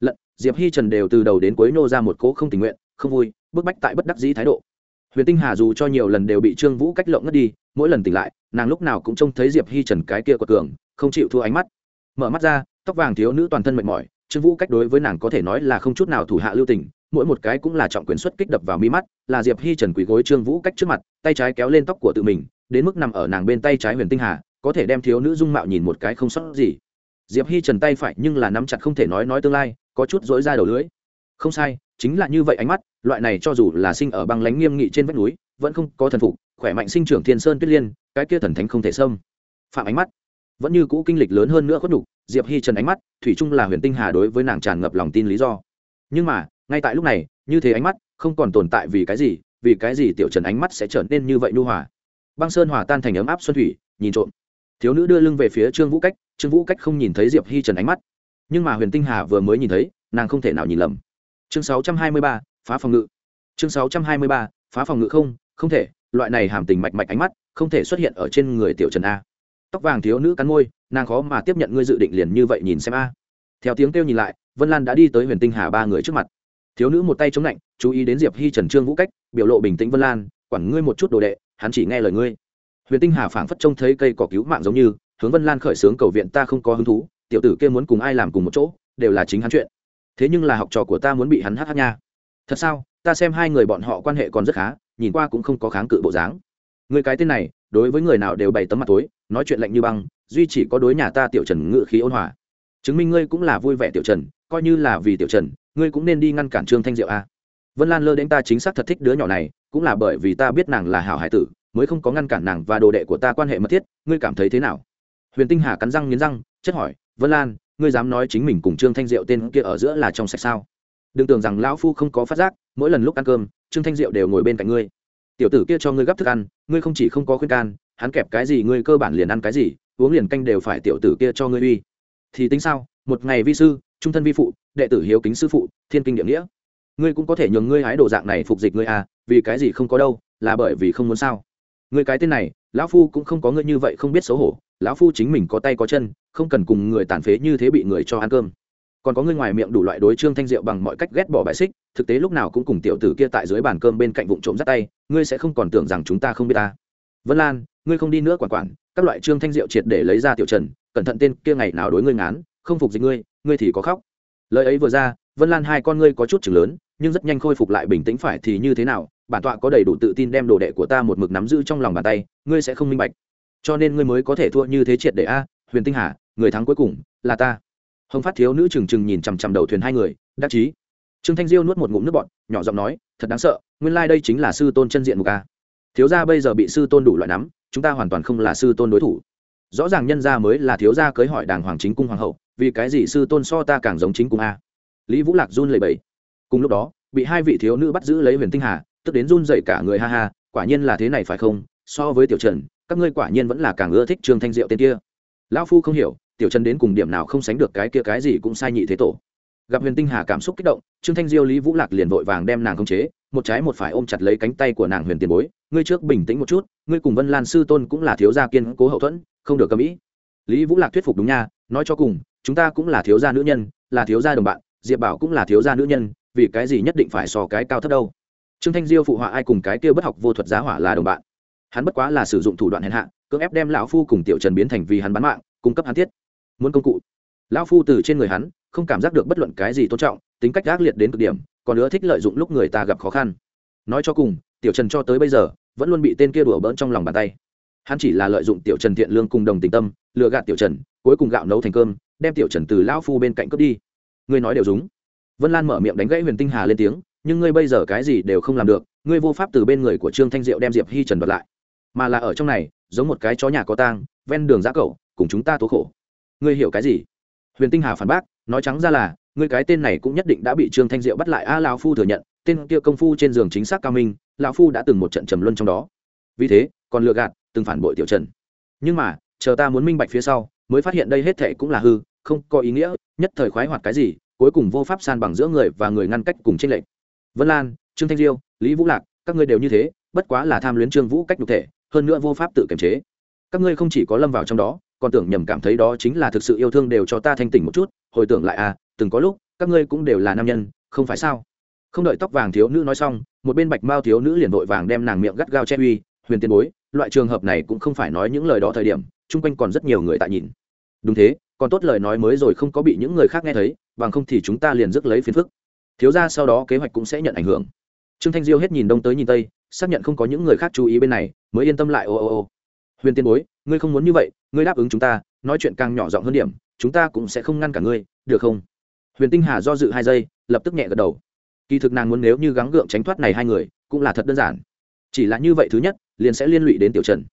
[SPEAKER 1] Lận, diệp hi trần đều từ đầu đến cuối nô ra một cỗ không tình nguyện, không vui, bức bách tại bất đắc dĩ thái độ huyền tinh hà dù cho nhiều lần đều bị trương vũ cách lộng ngất đi mỗi lần tỉnh lại nàng lúc nào cũng trông thấy diệp hi trần cái kia của cường không chịu thua ánh mắt. Mở mắt ra tóc vàng thiếu nữ toàn thân mệt mỏi trương vũ cách đối với nàng có thể nói là không chút nào thủ hạ lưu tình mỗi một cái cũng là trọng quyền xuất kích đập vào mi mắt là diệp hi trần quỳ gối trương vũ cách trước mặt tay trái kéo lên tóc của tự mình đến mức nằm ở nàng bên tay trái huyền tinh hà có thể đem thiếu nữ dung mạo nhìn một cái không sót gì. Diệp hi trần tay phải nhưng là nắm chặt không thể nói nói tương lai có chút dỗi ra đầu lưỡi, không sai chính là như vậy ánh mắt, loại này cho dù là sinh ở băng lánh nghiêm nghị trên vách núi, vẫn không có thần phục, khỏe mạnh sinh trưởng thiên sơn tuyết liên, cái kia thần thánh không thể xâm. Phạm ánh mắt vẫn như cũ kinh lịch lớn hơn nữa khuất đủ diệp hi trần ánh mắt, thủy chung là huyền tinh hà đối với nàng tràn ngập lòng tin lý do. Nhưng mà, ngay tại lúc này, như thế ánh mắt không còn tồn tại vì cái gì, vì cái gì tiểu trần ánh mắt sẽ trở nên như vậy nhu hòa? Băng sơn hòa tan thành ấm áp xuân thủy, nhìn trộm. Thiếu nữ đưa lưng về phía trương vũ cách, trương vũ cách không nhìn thấy diệp hi trần ánh mắt. Nhưng mà huyền tinh hà vừa mới nhìn thấy, nàng không thể nào nhìn lầm chương 623, phá phòng ngự. Chương 623, phá phòng ngự không không thể loại này hàm tình mạch mạch ánh mắt không thể xuất hiện ở trên người tiểu trần a. Tóc vàng thiếu nữ cắn môi nàng khó mà tiếp nhận ngươi dự định liền như vậy nhìn xem a. Theo tiếng kêu nhìn lại vân lan đã đi tới huyền tinh hà ba người trước mặt. Thiếu nữ một tay chống lạnh chú ý đến diệp hi trần trương vũ cách biểu lộ bình tĩnh vân lan quản ngươi một chút đồ đệ hắn chỉ nghe lời ngươi. Huyền tinh hà phảng phất trông thấy cây cỏ cứu mạng giống như hướng vân lan khởi xướng cầu viện ta không có hứng thú tiểu tử kia muốn cùng ai làm cùng một chỗ đều là chính hắn chuyện thế nhưng là học trò của ta muốn bị hắn hát hát nha. Thật sao? Ta xem hai người bọn họ quan hệ còn rất khá, nhìn qua cũng không có kháng cự bộ dáng. Người cái tên này, đối với người nào đều bày tấm mặt tối, nói chuyện lạnh như băng, duy chỉ có đối nhà ta tiểu trần ngự khí ôn hòa. Chứng minh ngươi cũng là vui vẻ tiểu trần, coi như là vì tiểu trần, ngươi cũng nên đi ngăn cản trương thanh diệu a. Vân lan lơ đến ta chính xác thật thích đứa nhỏ này, cũng là bởi vì ta biết nàng là hảo hải tử, mới không có ngăn cản nàng và đồ đệ của ta quan hệ mật thiết, ngươi cảm thấy thế nào? Huyền tinh hà cắn răng nghiến răng, chất hỏi, vân lan ngươi dám nói chính mình cùng trương thanh diệu tên kia ở giữa là trong sạch sao? Đừng tưởng rằng lão phu không có phát giác, mỗi lần lúc ăn cơm, trương thanh diệu đều ngồi bên cạnh ngươi. Tiểu tử kia cho ngươi gấp thức ăn, ngươi không chỉ không có khuyên can, hắn kẹp cái gì ngươi cơ bản liền ăn cái gì, uống liền canh đều phải tiểu tử kia cho ngươi uy. Thì tính sao, một ngày vi sư, trung thân vi phụ, đệ tử hiếu kính sư phụ, thiên kinh địa nghĩa. Ngươi cũng có thể nhường ngươi hái đồ dạng này phục dịch ngươi à vì cái gì không có đâu, là bởi vì không muốn sao? Ngươi cái tên này, lão phu cũng không có ngươi như vậy không biết xấu hổ lão phu chính mình có tay có chân, không cần cùng người tàn phế như thế bị người cho ăn cơm. Còn có ngươi ngoài miệng đủ loại đối trương thanh diệu bằng mọi cách ghét bỏ bại xích, thực tế lúc nào cũng cùng tiểu tử kia tại dưới bàn cơm bên cạnh vụ trộm dắt tay, ngươi sẽ không còn tưởng rằng chúng ta không biết ta. Vân lan, ngươi không đi nữa quản quản, các loại trương thanh diệu triệt để lấy ra tiểu trần, cẩn thận tên kia ngày nào đối ngươi ngán, không phục dịch ngươi ngươi thì có khóc. Lời ấy vừa ra, vân lan hai con ngươi có chút chừng lớn, nhưng rất nhanh khôi phục lại bình tĩnh phải thì như thế nào, bản tọa có đầy đủ tự tin đem đồ đệ của ta một mực nắm giữ trong lòng bàn tay, ngươi sẽ không minh bạch cho nên ngươi mới có thể thua như thế triệt để a, huyền tinh hà, người thắng cuối cùng là ta. Hồng phát thiếu nữ trừng trừng nhìn chằm chằm đầu thuyền hai người, đắc chí. Trương thanh diêu nuốt một ngụm nước bọt, nhỏ giọng nói, thật đáng sợ, nguyên lai、like、đây chính là sư tôn chân diện mục a. Thiếu gia bây giờ bị sư tôn đủ loại nắm, chúng ta hoàn toàn không là sư tôn đối thủ. Rõ ràng nhân gia mới là thiếu gia cưới hỏi đàng hoàng chính cung hoàng hậu, vì cái gì sư tôn so ta càng giống chính cung a? Lý vũ lạc run lầy bẫy cùng lúc đó, bị hai vị thiếu nữ bắt giữ lấy huyền tinh hà, tức đến run dậy cả người ha ha, quả nhiên là thế này phải không? So với tiểu trần các ngươi quả nhiên vẫn là càng ưa thích trương thanh diệu tên kia lão phu không hiểu tiểu trần đến cùng điểm nào không sánh được cái kia cái gì cũng sai nhị thế tổ gặp huyền tinh hà cảm xúc kích động trương thanh diêu lý vũ lạc liền vội vàng đem nàng khống chế một trái một phải ôm chặt lấy cánh tay của nàng huyền tiền bối ngươi trước bình tĩnh một chút ngươi cùng vân lan sư tôn cũng là thiếu gia kiên cố hậu thuẫn không được cầm ý lý vũ lạc thuyết phục đúng nha nói cho cùng chúng ta cũng là thiếu gia nữ nhân là thiếu gia đồng bạn diệp bảo cũng là thiếu gia nữ nhân vì cái gì nhất định phải so cái cao thấp đâu trương thanh diêu phụ họa ai cùng cái kia bất học vô thuật giá hỏa là đồng bạn hắn bất quá là sử dụng thủ đoạn hèn hạ, cưỡng ép đem lão phu cùng tiểu trần biến thành vì hắn bán mạng, cung cấp hắn thiết. Muốn công cụ. Lão phu từ trên người hắn, không cảm giác được bất luận cái gì tôn trọng, tính cách gác liệt đến cực điểm, còn nữa thích lợi dụng lúc người ta gặp khó khăn. Nói cho cùng, tiểu trần cho tới bây giờ, vẫn luôn bị tên kia đùa bỡn trong lòng bàn tay. Hắn chỉ là lợi dụng tiểu trần thiện lương cùng đồng tình tâm, lừa gạt tiểu trần, cuối cùng gạo nấu thành cơm, đem tiểu trần từ lão phu bên cạnh cướp đi. Ngươi nói đều đúng. Vân lan mở miệng đánh gãy huyền tinh hà lên tiếng, nhưng ngươi bây giờ cái gì đều không làm được, ngươi vô pháp từ bên người của trương thanh diệu đem diệp hi trần đoạt lại mà là ở trong này giống một cái chó nhà có tang ven đường giã cậu cùng chúng ta tố khổ. Ngươi hiểu cái gì? Huyền tinh hà phản bác nói trắng ra là ngươi cái tên này cũng nhất định đã bị trương thanh diệu bắt lại. A à, lão phu thừa nhận tên kia công phu trên giường chính xác cao minh lão phu đã từng một trận trầm luân trong đó. Vì thế còn lừa gạt từng phản bội tiểu trần. Nhưng mà chờ ta muốn minh bạch phía sau mới phát hiện đây hết thệ cũng là hư không có ý nghĩa nhất thời khoái hoạt cái gì cuối cùng vô pháp san bằng giữa người và người ngăn cách cùng tranh lệch. Vân lan trương thanh diêu lý vũ lạc các ngươi đều như thế bất quá là tham luyến trương vũ cách nhục thể hơn nữa vô pháp tự kiềm chế. Các ngươi không chỉ có lâm vào trong đó, còn tưởng nhầm cảm thấy đó chính là thực sự yêu thương đều cho ta thanh tỉnh một chút, hồi tưởng lại à từng có lúc, các ngươi cũng đều là nam nhân, không phải sao? Không đợi tóc vàng thiếu nữ nói xong, một bên bạch mao thiếu nữ liền vội vàng đem nàng miệng gắt gao che uy, huyền tiên bối, loại trường hợp này cũng không phải nói những lời đó thời điểm, chung quanh còn rất nhiều người tại nhìn. Đúng thế, còn tốt lời nói mới rồi không có bị những người khác nghe thấy, bằng không thì chúng ta liền rước lấy phiền phức. Thiếu ra sau đó kế hoạch cũng sẽ nhận ảnh hưởng. Trương thanh diêu hết nhìn đông tới nhìn tây, xác nhận không có những người khác chú ý bên này mới yên tâm lại, ô ô ô. Huyền tiên bối, ngươi không muốn như vậy, ngươi đáp ứng chúng ta, nói chuyện càng nhỏ giọng hơn điểm, chúng ta cũng sẽ không ngăn cả ngươi, được không? Huyền tinh hà do dự hai giây, lập tức nhẹ gật đầu. Kỳ thực nàng muốn nếu như gắng gượng tránh thoát này hai người, cũng là thật đơn giản. Chỉ là như vậy thứ nhất, liền sẽ liên lụy đến tiểu trần.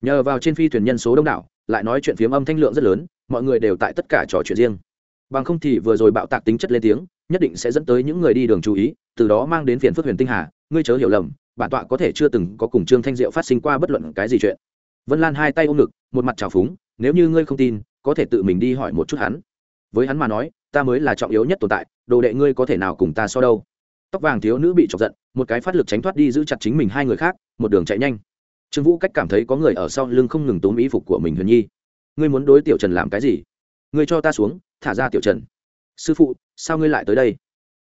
[SPEAKER 1] Nhờ vào trên phi thuyền nhân số đông đảo, lại nói chuyện phiếm âm thanh lượng rất lớn, mọi người đều tại tất cả trò chuyện riêng. Bằng không thì vừa rồi bạo tạc tính chất lên tiếng, nhất định sẽ dẫn tới những người đi đường chú ý, từ đó mang đến phiền phức huyền tinh hà, ngươi chớ hiểu lầm bản tọa có thể chưa từng có cùng trương thanh diệu phát sinh qua bất luận cái gì chuyện. Vân lan hai tay ôm ngực, một mặt trào phúng, nếu như ngươi không tin, có thể tự mình đi hỏi một chút hắn. Với hắn mà nói, ta mới là trọng yếu nhất tồn tại, đồ đệ ngươi có thể nào cùng ta so đâu? Tóc vàng thiếu nữ bị chọc giận, một cái phát lực tránh thoát đi giữ chặt chính mình hai người khác, một đường chạy nhanh. Trương vũ cách cảm thấy có người ở sau lưng không ngừng tốn ý phục của mình huyền nhi. Ngươi muốn đối tiểu trần làm cái gì? Ngươi cho ta xuống, thả ra tiểu trần. Sư phụ, sao ngươi lại tới đây?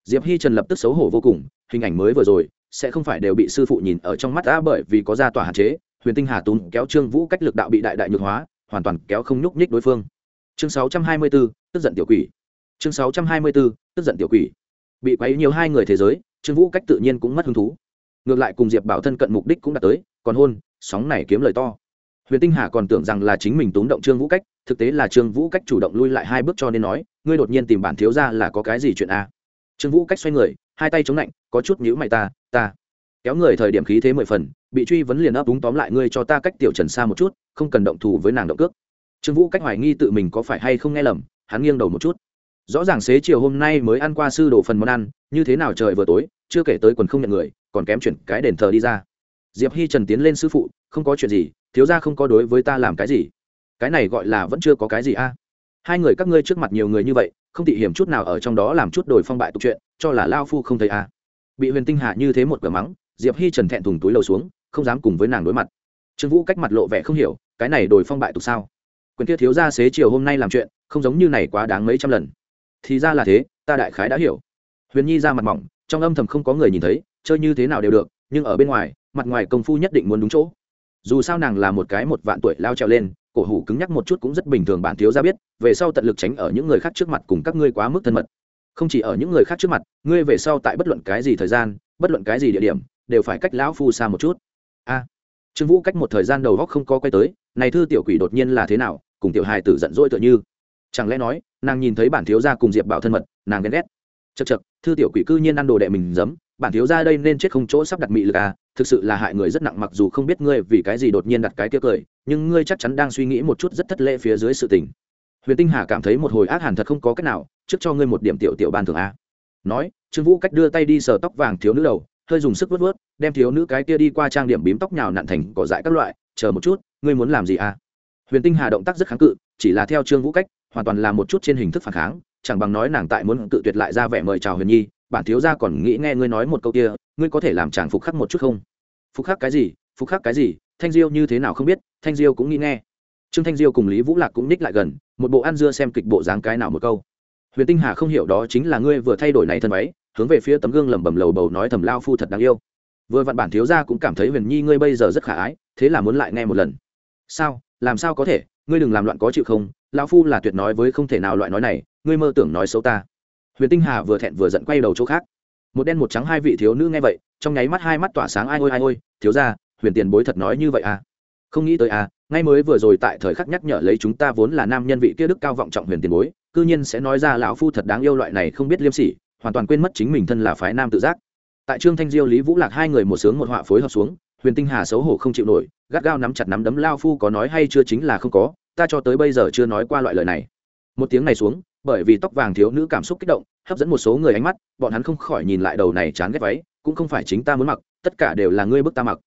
[SPEAKER 1] Diệp hi trần lập tức xấu hổ vô cùng, hình ảnh mới vừa rồi sẽ không phải đều bị sư phụ nhìn ở trong mắt đã bởi vì có ra tòa hạn chế huyền tinh hà túm kéo trương vũ cách lực đạo bị đại đại nhược hóa hoàn toàn kéo không nhúc nhích đối phương. Chương 624, tức giận tiểu quỷ. Chương 624, tức giận tiểu quỷ. Bị quấy nhiều hai người thế giới trương vũ cách tự nhiên cũng mất hứng thú. Ngược lại cùng diệp bảo thân cận mục đích cũng đã tới còn hôn sóng này kiếm lời to. Huyền tinh hà còn tưởng rằng là chính mình túm động trương vũ cách thực tế là trương vũ cách chủ động lui lại hai bước cho nên nói ngươi đột nhiên tìm bản thiếu ra là có cái gì chuyện a trương vũ cách xoay người hai tay chống lạnh, có chút nhữ mày ta ta. Kéo người thời điểm khí thế mười phần, bị truy vấn liền ấp đúng tóm lại ngươi cho ta cách tiểu trần xa một chút, không cần động thủ với nàng động cước. Trương vũ cách hoài nghi tự mình có phải hay không nghe lầm, hắn nghiêng đầu một chút. Rõ ràng xế chiều hôm nay mới ăn qua sư đồ phần món ăn, như thế nào trời vừa tối, chưa kể tới quần không nhận người, còn kém chuyển cái đền thờ đi ra. Diệp hi trần tiến lên sư phụ, không có chuyện gì, thiếu ra không có đối với ta làm cái gì. Cái này gọi là vẫn chưa có cái gì a. Hai người các ngươi trước mặt nhiều người như vậy, không thị hiểm chút nào ở trong đó làm chút đổi phong bại tục chuyện cho là lao phu không thấy à. Bị huyền tinh hạ như thế một cửa mắng, diệp hi trần thẹn thùng túi lầu xuống, không dám cùng với nàng đối mặt. Trương vũ cách mặt lộ vẻ không hiểu, cái này đổi phong bại tục sao? Quyền kia thiếu ra xế chiều hôm nay làm chuyện, không giống như này quá đáng mấy trăm lần. Thì ra là thế, ta đại khái đã hiểu. Huyền nhi ra mặt mỏng, trong âm thầm không có người nhìn thấy, chơi như thế nào đều được, nhưng ở bên ngoài, mặt ngoài công phu nhất định muốn đúng chỗ. Dù sao nàng là một cái một vạn tuổi lao trèo lên, cổ hủ cứng nhắc một chút cũng rất bình thường bạn thiếu ra biết, về sau tận lực tránh ở những người khác trước mặt cùng các ngươi quá mức thân mật không chỉ ở những người khác trước mặt, ngươi về sau tại bất luận cái gì thời gian, bất luận cái gì địa điểm, đều phải cách lão phu xa một chút. A. Trương vũ cách một thời gian đầu góc không có quay tới, này thư tiểu quỷ đột nhiên là thế nào, cùng tiểu hài tử giận dỗi tựa như. Chẳng lẽ nói, nàng nhìn thấy bản thiếu gia cùng diệp bảo thân mật, nàng ghen ghét. Chật chật thư tiểu quỷ cư nhiên ăn đồ đệ mình giấm, bản thiếu gia đây nên chết không chỗ sắp đặt mị lực à thực sự là hại người rất nặng mặc dù không biết ngươi vì cái gì đột nhiên đặt cái kia cười, nhưng ngươi chắc chắn đang suy nghĩ một chút rất thất lễ phía dưới sự tình huyền tinh hà cảm thấy một hồi ác hàn thật không có cách nào, trước cho ngươi một điểm tiểu tiểu ban thường a. Nói, trương vũ cách đưa tay đi sờ tóc vàng thiếu nữ đầu, hơi dùng sức vớt vớt đem thiếu nữ cái kia đi qua trang điểm bím tóc nhào nặn thành cỏ dại các loại, chờ một chút, ngươi muốn làm gì à huyền tinh hà động tác rất kháng cự, chỉ là theo trương vũ cách, hoàn toàn là một chút trên hình thức phản kháng, chẳng bằng nói nàng tại muốn tự tuyệt lại ra vẻ mời chào huyền nhi, bản thiếu gia còn nghĩ nghe ngươi nói một câu kia, ngươi có thể làm chàng phục khắc một chút không? Phục khắc cái gì? Phục khắc cái gì? Thanh diêu như thế nào không biết, thanh diêu cũng nghĩ nghe trương thanh diêu cùng lý vũ lạc cũng ních lại gần, một bộ ăn dưa xem kịch bộ dáng cái nào một câu. Huyền tinh hà không hiểu đó chính là ngươi vừa thay đổi này thân váy, hướng về phía tấm gương lẩm bẩm lầu bầu nói thầm lao phu thật đáng yêu. Vừa vặn bản thiếu gia cũng cảm thấy huyền nhi ngươi bây giờ rất khả ái, thế là muốn lại nghe một lần. Sao? Làm sao có thể? Ngươi đừng làm loạn có chịu không? Lão phu là tuyệt nói với không thể nào loại nói này, ngươi mơ tưởng nói xấu ta. Huyền tinh hà vừa thẹn vừa giận quay đầu chỗ khác. Một đen một trắng hai vị thiếu nữ nghe vậy, trong nháy mắt hai mắt tỏa sáng ai ôi ai ôi, thiếu ra huyền tiền bối thật nói như vậy à? Không nghĩ tới à ngay mới vừa rồi tại thời khắc nhắc nhở lấy chúng ta vốn là nam nhân vị kia đức cao vọng trọng huyền tiền bối, cư nhiên sẽ nói ra lão phu thật đáng yêu loại này không biết liêm sỉ, hoàn toàn quên mất chính mình thân là phái nam tự giác. Tại trương thanh diêu, lý vũ lạc hai người một sướng một họa phối hợp xuống, huyền tinh hà xấu hổ không chịu nổi, gắt gao nắm chặt nắm đấm lao phu có nói hay chưa chính là không có, ta cho tới bây giờ chưa nói qua loại lời này. Một tiếng này xuống, bởi vì tóc vàng thiếu nữ cảm xúc kích động, hấp dẫn một số người ánh mắt, bọn hắn không khỏi nhìn lại đầu này chán ghét váy, cũng không phải chính ta muốn mặc, tất cả đều là ngươi bức ta mặc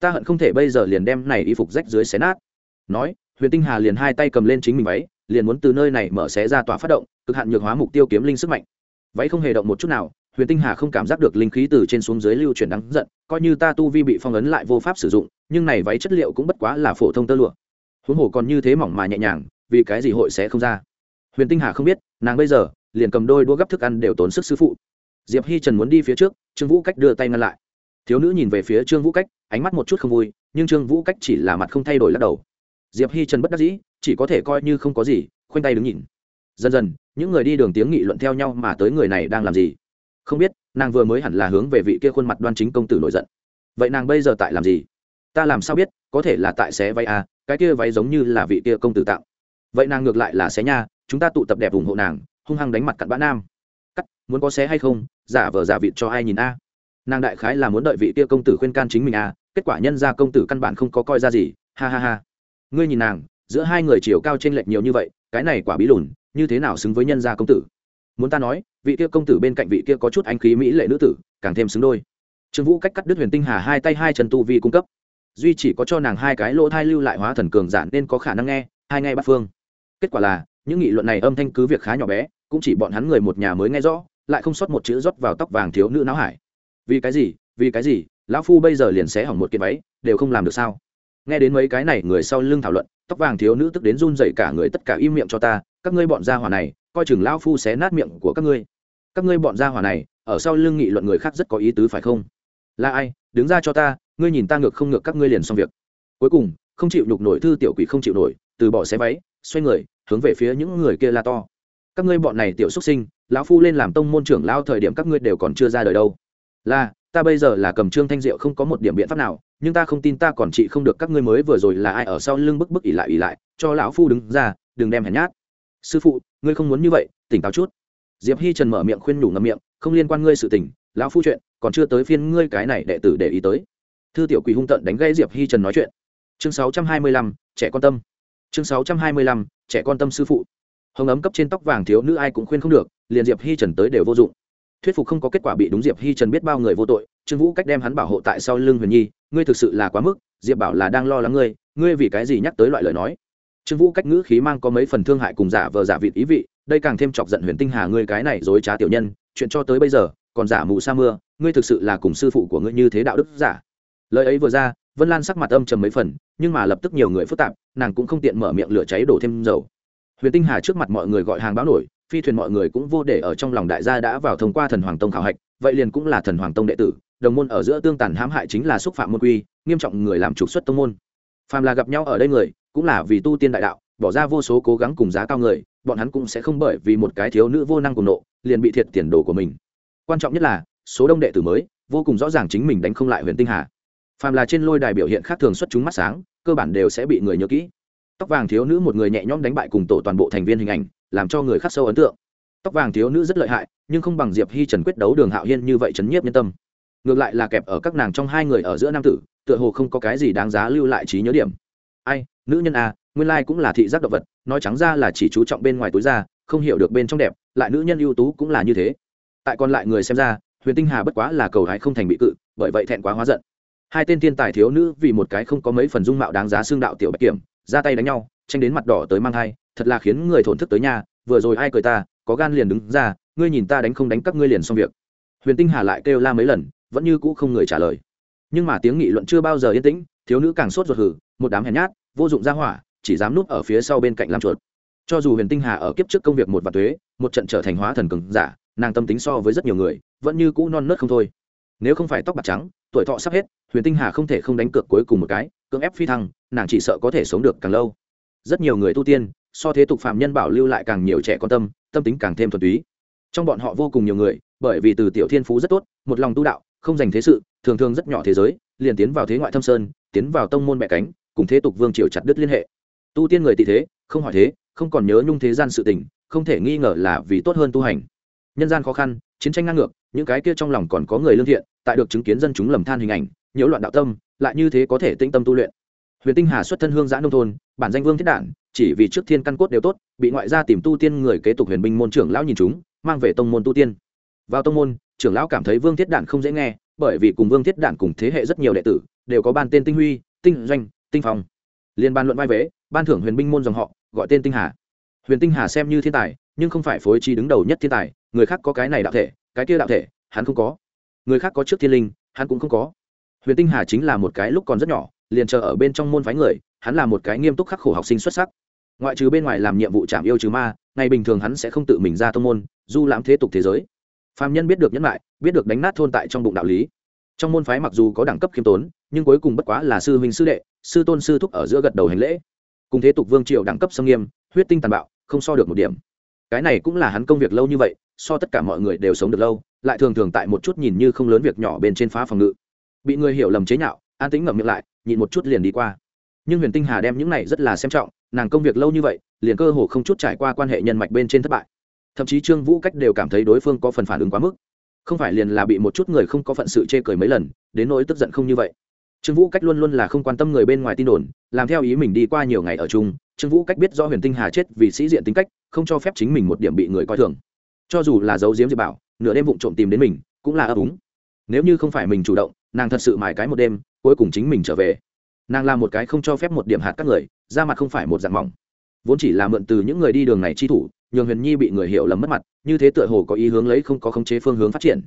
[SPEAKER 1] ta hận không thể bây giờ liền đem này y phục rách dưới xé nát. Nói, huyền tinh hà liền hai tay cầm lên chính mình váy, liền muốn từ nơi này mở xé ra tỏa phát động, cực hạn nhược hóa mục tiêu kiếm linh sức mạnh. Váy không hề động một chút nào, huyền tinh hà không cảm giác được linh khí từ trên xuống dưới lưu chuyển đáng giận, coi như ta tu vi bị phong ấn lại vô pháp sử dụng, nhưng này váy chất liệu cũng bất quá là phổ thông tơ lụa. Huống hồ còn như thế mỏng mà nhẹ nhàng, vì cái gì hội sẽ không ra? Huyền tinh hà không biết, nàng bây giờ liền cầm đôi đũa gấp thức ăn đều tốn sức sư phụ. Diệp hi trần muốn đi phía trước, trương vũ cách đưa tay ngăn lại thiếu nữ nhìn về phía trương vũ cách, ánh mắt một chút không vui, nhưng trương vũ cách chỉ là mặt không thay đổi lắc đầu. Diệp hi trần bất đắc dĩ, chỉ có thể coi như không có gì, khoanh tay đứng nhìn. Dần dần, những người đi đường tiếng nghị luận theo nhau mà tới người này đang làm gì? Không biết, nàng vừa mới hẳn là hướng về vị kia khuôn mặt đoan chính công tử nổi giận. Vậy nàng bây giờ tại làm gì? Ta làm sao biết, có thể là tại xé váy à cái kia váy giống như là vị kia công tử tạo. Vậy nàng ngược lại là xé nha, chúng ta tụ tập đẹp ủng hộ nàng, hung hăng đánh mặt cặn bã nam. Cắt, muốn có xé hay không? Giả vờ giả vịt cho ai nhìn a? Nàng đại khái là muốn đợi vị kia công tử khuyên can chính mình à? kết quả nhân ra công tử căn bản không có coi ra gì, ha ha ha. Ngươi nhìn nàng, giữa hai người chiều cao t r ê n lệch nhiều như vậy, cái này quả bí lùn, như thế nào xứng với nhân gia công tử? Muốn ta nói, vị kia công tử bên cạnh vị kia có chút anh khí mỹ lệ nữ tử, càng thêm xứng đôi. Trương vũ cách cắt đứt huyền tinh hà hai tay hai trần tu vi cung cấp. Duy chỉ có cho nàng hai cái lỗ thai lưu lại hóa thần cường giản nên có khả năng nghe, hai ngay bắt phương. Kết quả là, những nghị luận này âm thanh cứ việc khá nhỏ bé, cũng chỉ bọn hắn người một nhà mới nghe rõ, lại không sót một chữ rót vào tóc vàng thiếu nữ não hải vì cái gì, vì cái gì, lão phu bây giờ liền xé hỏng một kiện váy, đều không làm được sao? Nghe đến mấy cái này, người sau lưng thảo luận, tóc vàng thiếu nữ tức đến run dậy cả người tất cả im miệng cho ta, các ngươi bọn gia hỏa này, coi chừng lão phu xé nát miệng của các ngươi. Các ngươi bọn gia hỏa này, ở sau lưng nghị luận người khác rất có ý tứ phải không? Là ai? Đứng ra cho ta, ngươi nhìn ta ngược không ngược các ngươi liền xong việc. Cuối cùng, không chịu nhục nổi thư tiểu quỷ không chịu nổi, từ bỏ xé váy, xoay người, hướng về phía những người kia la to. Các ngươi bọn này tiểu xuất sinh, lão phu lên làm tông môn trưởng lao thời điểm các ngươi đều còn chưa ra đời đâu là, ta bây giờ là cầm trương thanh diệu không có một điểm biện pháp nào, nhưng ta không tin ta còn trị không được các ngươi mới vừa rồi là ai ở sau lưng bức bức ỉ lại ỉ lại, cho lão phu đứng ra, đừng đem hèn nhát. Sư phụ, ngươi không muốn như vậy, tỉnh táo chút. Diệp hi trần mở miệng khuyên nhủ ngậm miệng, không liên quan ngươi sự tình, lão phu chuyện, còn chưa tới phiên ngươi cái này đệ tử để ý tới. Thư tiểu quỳ hung tận đánh gây diệp hi trần nói chuyện. Chương sáu trăm hai mươi lăm, trẻ con tâm. Chương sáu trăm hai mươi lăm, trẻ con tâm sư phụ. Hồng ấm cấp trên tóc vàng thiếu nữ ai cũng khuyên không được, liền diệp hi trần tới đều vô dụng thuyết phục không có kết quả bị đúng diệp hi trần biết bao người vô tội trương vũ cách đem hắn bảo hộ tại sau lưng huyền nhi ngươi thực sự là quá mức diệp bảo là đang lo lắng ngươi ngươi vì cái gì nhắc tới loại lời nói trương vũ cách ngữ khí mang có mấy phần thương hại cùng giả vờ giả vịt ý vị đây càng thêm chọc giận huyền tinh hà ngươi cái này dối trá tiểu nhân chuyện cho tới bây giờ còn giả mù sa mưa ngươi thực sự là cùng sư phụ của ngươi như thế đạo đức giả lời ấy vừa ra vân lan sắc mặt âm trầm mấy phần nhưng mà lập tức nhiều người phức tạp nàng cũng không tiện mở miệng lửa cháy đổ thêm dầu huyền tinh hà trước mặt mọi người gọi hàng báo nổi phi thuyền mọi người cũng vô để ở trong lòng đại gia đã vào thông qua thần hoàng tông khảo hạch, vậy liền cũng là thần hoàng tông đệ tử, đồng môn ở giữa tương tàn hãm hại chính là xúc phạm môn quy, nghiêm trọng người làm trục xuất tông môn. Phàm là gặp nhau ở đây người, cũng là vì tu tiên đại đạo, bỏ ra vô số cố gắng cùng giá cao người, bọn hắn cũng sẽ không bởi vì một cái thiếu nữ vô năng cùng nộ, liền bị thiệt tiền đồ của mình. Quan trọng nhất là, số đông đệ tử mới, vô cùng rõ ràng chính mình đánh không lại huyền tinh hà. Phàm là trên lôi đài biểu hiện khác thường xuất chúng mắt sáng, cơ bản đều sẽ bị người nhớ kỹ. Tóc vàng thiếu nữ một người nhẹ nhõm đánh bại cùng tổ toàn bộ thành viên hình ảnh làm cho người khắc sâu ấn tượng. Tóc vàng thiếu nữ rất lợi hại, nhưng không bằng diệp hi trần quyết đấu đường hạo hiên như vậy chấn nhiếp nhân tâm. Ngược lại là kẹp ở các nàng trong hai người ở giữa nam tử, tựa hồ không có cái gì đáng giá lưu lại trí nhớ điểm. Ai, nữ nhân a nguyên lai cũng là thị giác động vật, nói trắng ra là chỉ chú trọng bên ngoài túi ra không hiểu được bên trong đẹp, lại nữ nhân ưu tú cũng là như thế. Tại còn lại người xem ra, huyền tinh hà bất quá là cầu hái không thành bị cự, bởi vậy thẹn quá hóa giận. Hai tên thiên tài thiếu nữ vì một cái không có mấy phần dung mạo đáng giá xương đạo tiểu bạch kiểm, ra tay đánh nhau, tranh đến mặt đỏ tới mang thai thật là khiến người thổn thức tới nhà, vừa rồi ai cười ta, có gan liền đứng ra, ngươi nhìn ta đánh không đánh các ngươi liền xong việc. Huyền tinh hà lại kêu la mấy lần, vẫn như cũ không người trả lời. Nhưng mà tiếng nghị luận chưa bao giờ yên tĩnh, thiếu nữ càng sốt ruột hử, một đám hèn nhát, vô dụng ra hỏa, chỉ dám núp ở phía sau bên cạnh làm chuột. Cho dù huyền tinh hà ở kiếp trước công việc một vạn thuế một trận trở thành hóa thần cường giả, nàng tâm tính so với rất nhiều người, vẫn như cũ non nớt không thôi. Nếu không phải tóc bạc trắng, tuổi thọ sắp hết, huyền tinh hà không thể không đánh cược cuối cùng một cái, cưỡng ép phi thăng, nàng chỉ sợ có thể sống được càng lâu. Rất nhiều người tu tiên so thế tục phạm nhân bảo lưu lại càng nhiều trẻ con tâm tâm tính càng thêm thuần túy. Trong bọn họ vô cùng nhiều người, bởi vì từ tiểu thiên phú rất tốt, một lòng tu đạo, không dành thế sự, thường thường rất nhỏ thế giới, liền tiến vào thế ngoại thâm sơn, tiến vào tông môn mẹ cánh, cùng thế tục vương triều chặt đứt liên hệ. Tu tiên người tị thế, không hỏi thế, không còn nhớ nhung thế gian sự tình, không thể nghi ngờ là vì tốt hơn tu hành. Nhân gian khó khăn, chiến tranh ngang ngược, những cái kia trong lòng còn có người lương thiện, tại được chứng kiến dân chúng lầm than hình ảnh, nhiễu loạn đạo tâm, lại như thế có thể tĩnh tâm tu luyện huyền tinh hà xuất thân hương giã nông thôn, bản danh vương thiết đản, chỉ vì trước thiên căn cốt đều tốt, bị ngoại gia tìm tu tiên người kế tục huyền binh môn trưởng lão nhìn chúng, mang về tông môn tu tiên. Vào tông môn, trưởng lão cảm thấy vương thiết đản không dễ nghe, bởi vì cùng vương thiết đản cùng thế hệ rất nhiều đệ tử, đều có ban tên tinh huy, tinh doanh, tinh phong. Liên ban luận vai vế, ban thưởng huyền binh môn dòng họ, gọi tên tinh hà. Huyền tinh hà xem như thiên tài, nhưng không phải phối trí đứng đầu nhất thiên tài, người khác có cái này đạo thể, cái kia đạo thể, hắn không có. Người khác có trước thiên linh, hắn cũng không có. Huyền tinh hà chính là một cái lúc còn rất nhỏ liền chờ ở bên trong môn phái người, hắn là một cái nghiêm túc khắc khổ học sinh xuất sắc. Ngoại trừ bên ngoài làm nhiệm vụ chạm yêu trừ ma, ngày bình thường hắn sẽ không tự mình ra thông môn, du lãm thế tục thế giới. Phạm nhân biết được nhẫn lại, biết được đánh nát thôn tại trong bụng đạo lý. Trong môn phái mặc dù có đẳng cấp khiêm tốn, nhưng cuối cùng bất quá là sư huynh sư đệ, sư tôn sư thúc ở giữa gật đầu hành lễ. Cùng thế tục vương triều đẳng cấp xâm nghiêm, huyết tinh tàn bạo, không so được một điểm. Cái này cũng là hắn công việc lâu như vậy, so tất cả mọi người đều sống được lâu, lại thường thường tại một chút nhìn như không lớn việc nhỏ bên trên phá phòng ngự. Bị người hiểu lầm chế nhạo, an tính ngậm miệng lại nhịn một chút liền đi qua. Nhưng huyền tinh hà đem những này rất là xem trọng, nàng công việc lâu như vậy, liền cơ hồ không chút trải qua quan hệ nhân mạch bên trên thất bại. Thậm chí trương vũ cách đều cảm thấy đối phương có phần phản ứng quá mức. Không phải liền là bị một chút người không có phận sự chê cười mấy lần, đến nỗi tức giận không như vậy. Trương vũ cách luôn luôn là không quan tâm người bên ngoài tin đồn, làm theo ý mình đi qua nhiều ngày ở chung, trương vũ cách biết do huyền tinh hà chết vì sĩ diện tính cách, không cho phép chính mình một điểm bị người coi thường. Cho dù là dấu diếm diệp bảo, nửa đêm vụng trộm tìm đến mình, cũng là ấp úng. Nếu như không phải mình chủ động nàng thật sự mài cái một đêm, cuối cùng chính mình trở về. Nàng là một cái không cho phép một điểm hạt các người ra mặt không phải một dạng mỏng. Vốn chỉ là mượn từ những người đi đường này chi thủ, nhường huyền nhi bị người hiểu lầm mất mặt, như thế tựa hồ có ý hướng lấy không có khống chế phương hướng phát triển.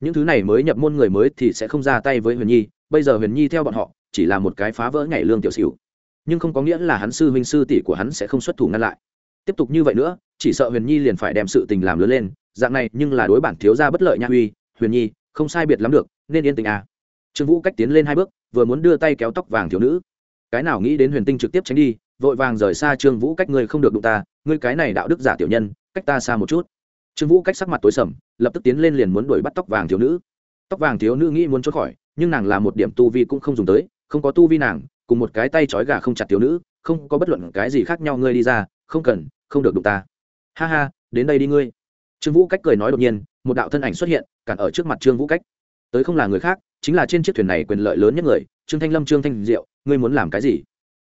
[SPEAKER 1] Những thứ này mới nhập môn người mới thì sẽ không ra tay với huyền nhi, bây giờ huyền nhi theo bọn họ, chỉ là một cái phá vỡ ngày lương tiểu xỉu. Nhưng không có nghĩa là hắn sư huynh sư tỷ của hắn sẽ không xuất thủ ngăn lại. Tiếp tục như vậy nữa, chỉ sợ huyền nhi liền phải đem sự tình làm lớn lên, dạng này nhưng là đối bản thiếu ra bất lợi nha huy, huyền nhi, không sai biệt lắm được, nên yên tình à trương vũ cách tiến lên hai bước, vừa muốn đưa tay kéo tóc vàng thiếu nữ. Cái nào nghĩ đến huyền tinh trực tiếp tránh đi, vội vàng rời xa trương vũ cách ngươi không được đụng ta, ngươi cái này đạo đức giả tiểu nhân, cách ta xa một chút. Trương vũ cách sắc mặt tối sầm, lập tức tiến lên liền muốn đuổi bắt tóc vàng thiếu nữ. Tóc vàng thiếu nữ nghĩ muốn trốn khỏi, nhưng nàng là một điểm tu vi cũng không dùng tới, không có tu vi nàng, cùng một cái tay trói gà không chặt thiếu nữ, không có bất luận cái gì khác nhau, ngươi đi ra, không cần, không được đụng ta. Ha ha, đến đây đi ngươi. Trương vũ cách cười nói đột nhiên, một đạo thân ảnh xuất hiện, cản ở trước mặt trương vũ cách. Tới không là người khác chính là trên chiếc thuyền này quyền lợi lớn nhất người, trương thanh lâm, trương thanh diệu, ngươi muốn làm cái gì?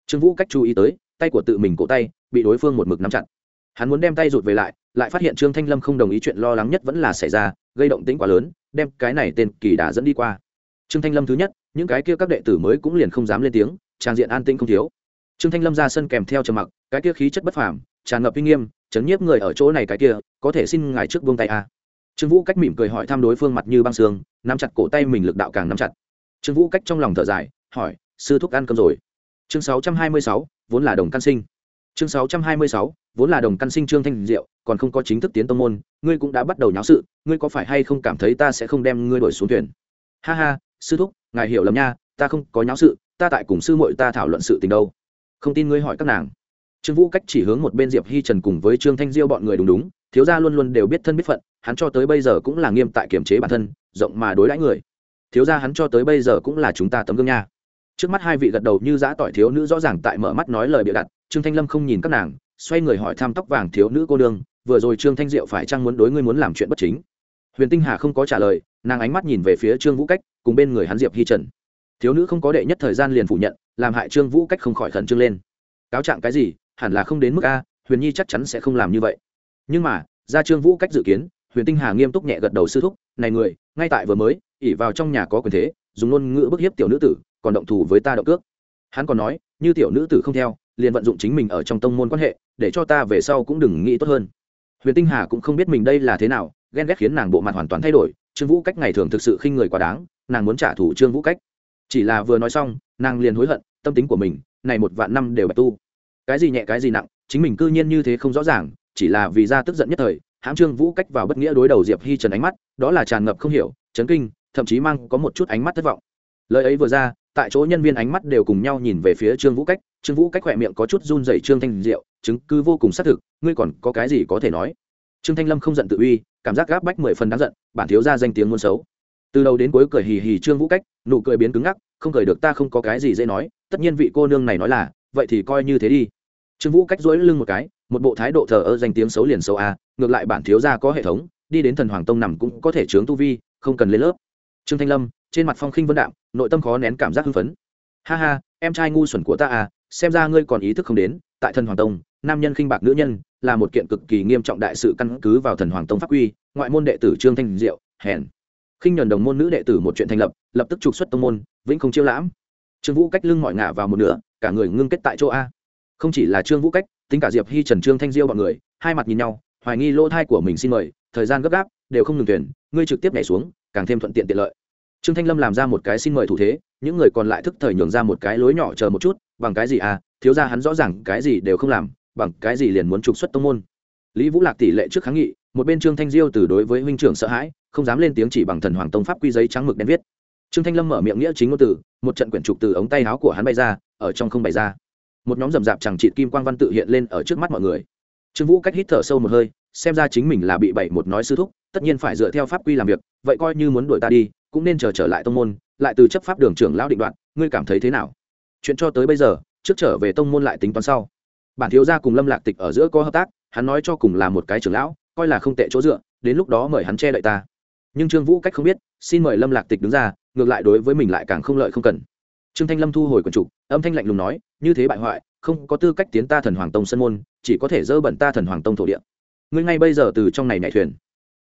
[SPEAKER 1] Trương vũ cách chú ý tới, tay của tự mình cổ tay, bị đối phương một mực nắm chặt. Hắn muốn đem tay rụt về lại lại phát hiện trương thanh lâm không đồng ý chuyện lo lắng nhất vẫn là xảy ra, gây động tĩnh quá lớn, đem cái này tên kỳ đà dẫn đi qua. Trương thanh lâm thứ nhất, những cái kia các đệ tử mới cũng liền không dám lên tiếng, trang diện an tĩnh không thiếu. Trương thanh lâm ra sân kèm theo trầm mặc, cái kia khí chất bất phàm, tràn ngập uy nghiêm, chấn nhiếp người ở chỗ này cái kia, có thể xin ngài trước buông tay a. à trương vũ cách mỉm cười hỏi thăm đối phương mặt như băng xương nắm chặt cổ tay mình lực đạo càng nắm chặt. Trương vũ cách trong lòng thở dài hỏi sư thúc ăn cơm rồi? Chương 626, vốn là đồng căn sinh. Chương 626, vốn là đồng căn sinh trương thanh diệu còn không có chính thức tiến tông môn ngươi cũng đã bắt đầu nháo sự ngươi có phải hay không cảm thấy ta sẽ không đem ngươi đổi xuống thuyền? Ha ha sư thúc ngài hiểu lầm nha ta không có nháo sự ta tại cùng sư muội ta thảo luận sự tình đâu. Không tin ngươi hỏi các nàng. Trương vũ cách chỉ hướng một bên diệp hi trần cùng với trương thanh diêu bọn người đúng đúng thiếu gia luôn luôn đều biết thân biết phận hắn cho tới bây giờ cũng là nghiêm tại kiểm chế bản thân, rộng mà đối đãi người. Thiếu gia hắn cho tới bây giờ cũng là chúng ta tấm gương nha. Trước mắt hai vị gật đầu như giã tỏi thiếu nữ rõ ràng tại mở mắt nói lời bịa đặt, trương thanh lâm không nhìn các nàng, xoay người hỏi thăm tóc vàng thiếu nữ cô đương vừa rồi trương thanh diệu phải chăng muốn đối ngươi muốn làm chuyện bất chính? Huyền tinh hà không có trả lời, nàng ánh mắt nhìn về phía trương vũ cách, cùng bên người hắn diệp hi trần. Thiếu nữ không có đệ nhất thời gian liền phủ nhận, làm hại trương vũ cách không khỏi khẩn trương lên. Cáo trạng cái gì, hẳn là không đến mức a, huyền nhi chắc chắn sẽ không làm như vậy. Nhưng mà, ra trương vũ cách dự kiến huyền tinh hà nghiêm túc nhẹ gật đầu sư thúc, này người, ngay tại vừa mới ỉ vào trong nhà có quyền thế, dùng ngôn ngữ bức hiếp tiểu nữ tử, còn động thủ với ta động cước. Hắn còn nói, như tiểu nữ tử không theo, liền vận dụng chính mình ở trong tông môn quan hệ, để cho ta về sau cũng đừng nghĩ tốt hơn. Huyền tinh hà cũng không biết mình đây là thế nào, ghen ghét khiến nàng bộ mặt hoàn toàn thay đổi, trương vũ cách ngày thường thực sự khinh người quá đáng, nàng muốn trả thù trương vũ cách. Chỉ là vừa nói xong, nàng liền hối hận, tâm tính của mình, này một vạn năm đều bạch tu. Cái gì nhẹ cái gì nặng, chính mình cư nhiên như thế không rõ ràng, chỉ là vì ra tức giận nhất thời hãm trương vũ cách vào bất nghĩa đối đầu diệp hi trần ánh mắt, đó là tràn ngập không hiểu, chấn kinh, thậm chí mang có một chút ánh mắt thất vọng. Lời ấy vừa ra, tại chỗ nhân viên ánh mắt đều cùng nhau nhìn về phía trương vũ cách, trương vũ cách khỏe miệng có chút run dày trương thanh diệu, chứng cứ vô cùng xác thực, ngươi còn có cái gì có thể nói? Trương thanh lâm không giận tự uy, cảm giác gáp bách mười phần đáng giận, bản thiếu ra danh tiếng muôn xấu. Từ đầu đến cuối cười hì hì trương vũ cách, nụ cười biến cứng ngắc, không cười được ta không có cái gì dễ nói, tất nhiên vị cô nương này nói là, vậy thì coi như thế đi. Trương vũ cách dỗi lưng một cái, một bộ thái độ thờ ơ danh tiếng xấu liền xấu à ngược lại bản thiếu gia có hệ thống, đi đến thần hoàng tông nằm cũng có thể chướng tu vi, không cần lên lớp. Trương thanh lâm, trên mặt phong khinh vân đạm, nội tâm khó nén cảm giác hưng phấn. Ha ha, em trai ngu xuẩn của ta à xem ra ngươi còn ý thức không đến, tại thần hoàng tông, nam nhân khinh bạc nữ nhân là một kiện cực kỳ nghiêm trọng đại sự căn cứ vào thần hoàng tông pháp quy, ngoại môn đệ tử trương thanh diệu, hèn. Khinh nhuần đồng môn nữ đệ tử một chuyện thành lập lập tức trục xuất tông môn, vĩnh không chiêu lãm. Trương vũ cách lưng mọi ngả vào một nửa, cả người ngưng kết tại chỗ a. Không chỉ là trương vũ cách, tính cả diệp hi trần trương thanh diêu bọn người, hai mặt nhìn nhau hoài nghi lỗ thai của mình xin mời, thời gian gấp gáp, đều không ngừng tuyển, ngươi trực tiếp nhảy xuống, càng thêm thuận tiện tiện lợi. Trương thanh lâm làm ra một cái xin mời thủ thế, những người còn lại thức thời nhường ra một cái lối nhỏ chờ một chút, bằng cái gì à thiếu ra hắn rõ ràng cái gì đều không làm, bằng cái gì liền muốn trục xuất tông môn. Lý vũ lạc tỷ lệ trước kháng nghị, một bên trương thanh diêu từ đối với huynh trưởng sợ hãi, không dám lên tiếng chỉ bằng thần hoàng tông pháp quy giấy trắng mực đen viết. Trương thanh lâm mở miệng nghĩa chính ngôn từ, một trận quyển trục từ ống tay áo của hắn bay ra, ở trong không bày ra. Một nhóm rậm rạp chẳng trịt kim quang văn tự hiện lên ở trước mắt mọi người. Trương vũ cách hít thở sâu một hơi xem ra chính mình là bị bảy một nói sư thúc, tất nhiên phải dựa theo pháp quy làm việc, vậy coi như muốn đuổi ta đi, cũng nên chờ trở lại tông môn, lại từ chấp pháp đường trưởng lão định đoạn ngươi cảm thấy thế nào? Chuyện cho tới bây giờ, trước trở về tông môn lại tính toán sau. Bản thiếu gia cùng lâm lạc tịch ở giữa có hợp tác, hắn nói cho cùng là một cái trưởng lão, coi là không tệ chỗ dựa, đến lúc đó mời hắn che đậy ta. Nhưng trương vũ cách không biết, xin mời lâm lạc tịch đứng ra, ngược lại đối với mình lại càng không lợi không cần. Trương thanh lâm thu hồi quần trục âm thanh lạnh lùng nói, như thế bại hoại, không có tư cách tiến ta thần hoàng tông sân môn, chỉ có thể dơ bẩn ta thần hoàng tông thổ địa ngươi ngay bây giờ từ trong này nhảy thuyền.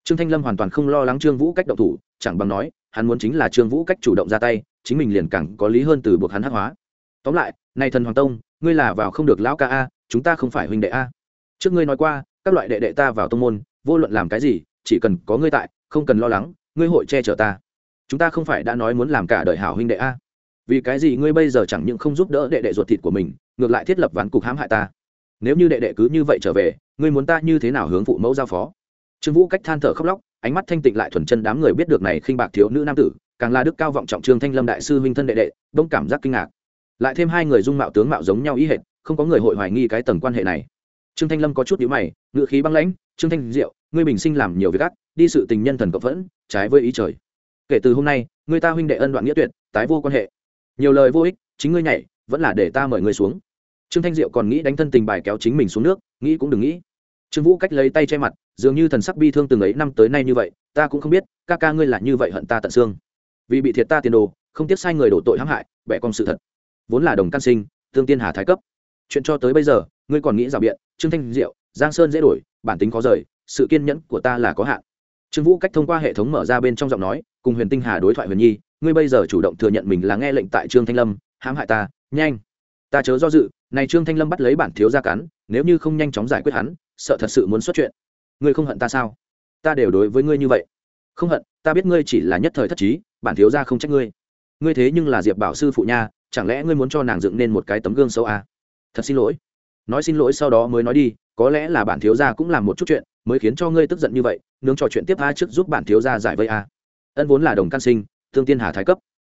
[SPEAKER 1] Trương thanh lâm hoàn toàn không lo lắng trương vũ cách động thủ, chẳng bằng nói, hắn muốn chính là trương vũ cách chủ động ra tay, chính mình liền càng có lý hơn từ buộc hắn hắc hóa. Tóm lại, này thần hoàng tông, ngươi là vào không được lão ca a, chúng ta không phải huynh đệ a. Trước ngươi nói qua, các loại đệ đệ ta vào tông môn, vô luận làm cái gì, chỉ cần có ngươi tại, không cần lo lắng, ngươi hội che chở ta. Chúng ta không phải đã nói muốn làm cả đời hảo huynh đệ a. Vì cái gì ngươi bây giờ chẳng những không giúp đỡ đệ đệ ruột thịt của mình, ngược lại thiết lập ván cục hãm hại ta? Nếu như đệ đệ cứ như vậy trở về, ngươi muốn ta như thế nào hướng phụ mẫu giao phó? Trương vũ cách than thở khóc lóc, ánh mắt thanh tịnh lại thuần chân đám người biết được này khinh bạc thiếu nữ nam tử, càng là đức cao vọng trọng trương thanh lâm đại sư huynh thân đệ đệ, đông cảm giác kinh ngạc. Lại thêm hai người dung mạo tướng mạo giống nhau ý hệt, không có người hội hoài nghi cái tầng quan hệ này. Trương thanh lâm có chút nhíu mày ngự khí băng lãnh, trương thanh diệu, ngươi bình sinh làm nhiều việc ác, đi sự tình nhân thần cộng phẫn, trái với ý trời. Kể từ hôm nay người ta huynh đệ ân đoạn nghĩa tuyệt, tái vô quan hệ. Nhiều lời vô ích, chính ngươi nhảy, vẫn là để ta mời ngươi xuống trương thanh diệu còn nghĩ đánh thân tình bài kéo chính mình xuống nước, nghĩ cũng đừng nghĩ. Trương vũ cách lấy tay che mặt, dường như thần sắc bi thương từng ấy năm tới nay như vậy, ta cũng không biết, ca ca ngươi là như vậy hận ta tận xương. Vì bị thiệt ta tiền đồ, không tiếc sai người đổ tội hãm hại, bẻ con sự thật. Vốn là đồng căn sinh, tương tiên hà thái cấp. Chuyện cho tới bây giờ, ngươi còn nghĩ rào biện, trương thanh diệu, giang sơn dễ đổi, bản tính khó rời, sự kiên nhẫn của ta là có hạn. Trương vũ cách thông qua hệ thống mở ra bên trong giọng nói, cùng huyền tinh hà đối thoại huyền nhi, ngươi bây giờ chủ động thừa nhận mình là nghe lệnh tại trương thanh lâm, hãm hại ta, nhanh ta chớ do dự, này trương thanh lâm bắt lấy bản thiếu gia cắn, nếu như không nhanh chóng giải quyết hắn, sợ thật sự muốn xuất chuyện. Ngươi không hận ta sao? Ta đều đối với ngươi như vậy. Không hận, ta biết ngươi chỉ là nhất thời thất trí, bản thiếu gia không trách ngươi. Ngươi thế nhưng là diệp bảo sư phụ nha, chẳng lẽ ngươi muốn cho nàng dựng nên một cái tấm gương xấu à? thật xin lỗi. Nói xin lỗi sau đó mới nói đi, có lẽ là bản thiếu gia cũng làm một chút chuyện, mới khiến cho ngươi tức giận như vậy, nướng trò chuyện tiếp a trước giúp bản thiếu gia giải vây a ân vốn là đồng căn sinh, thương tiên hà thái cấp.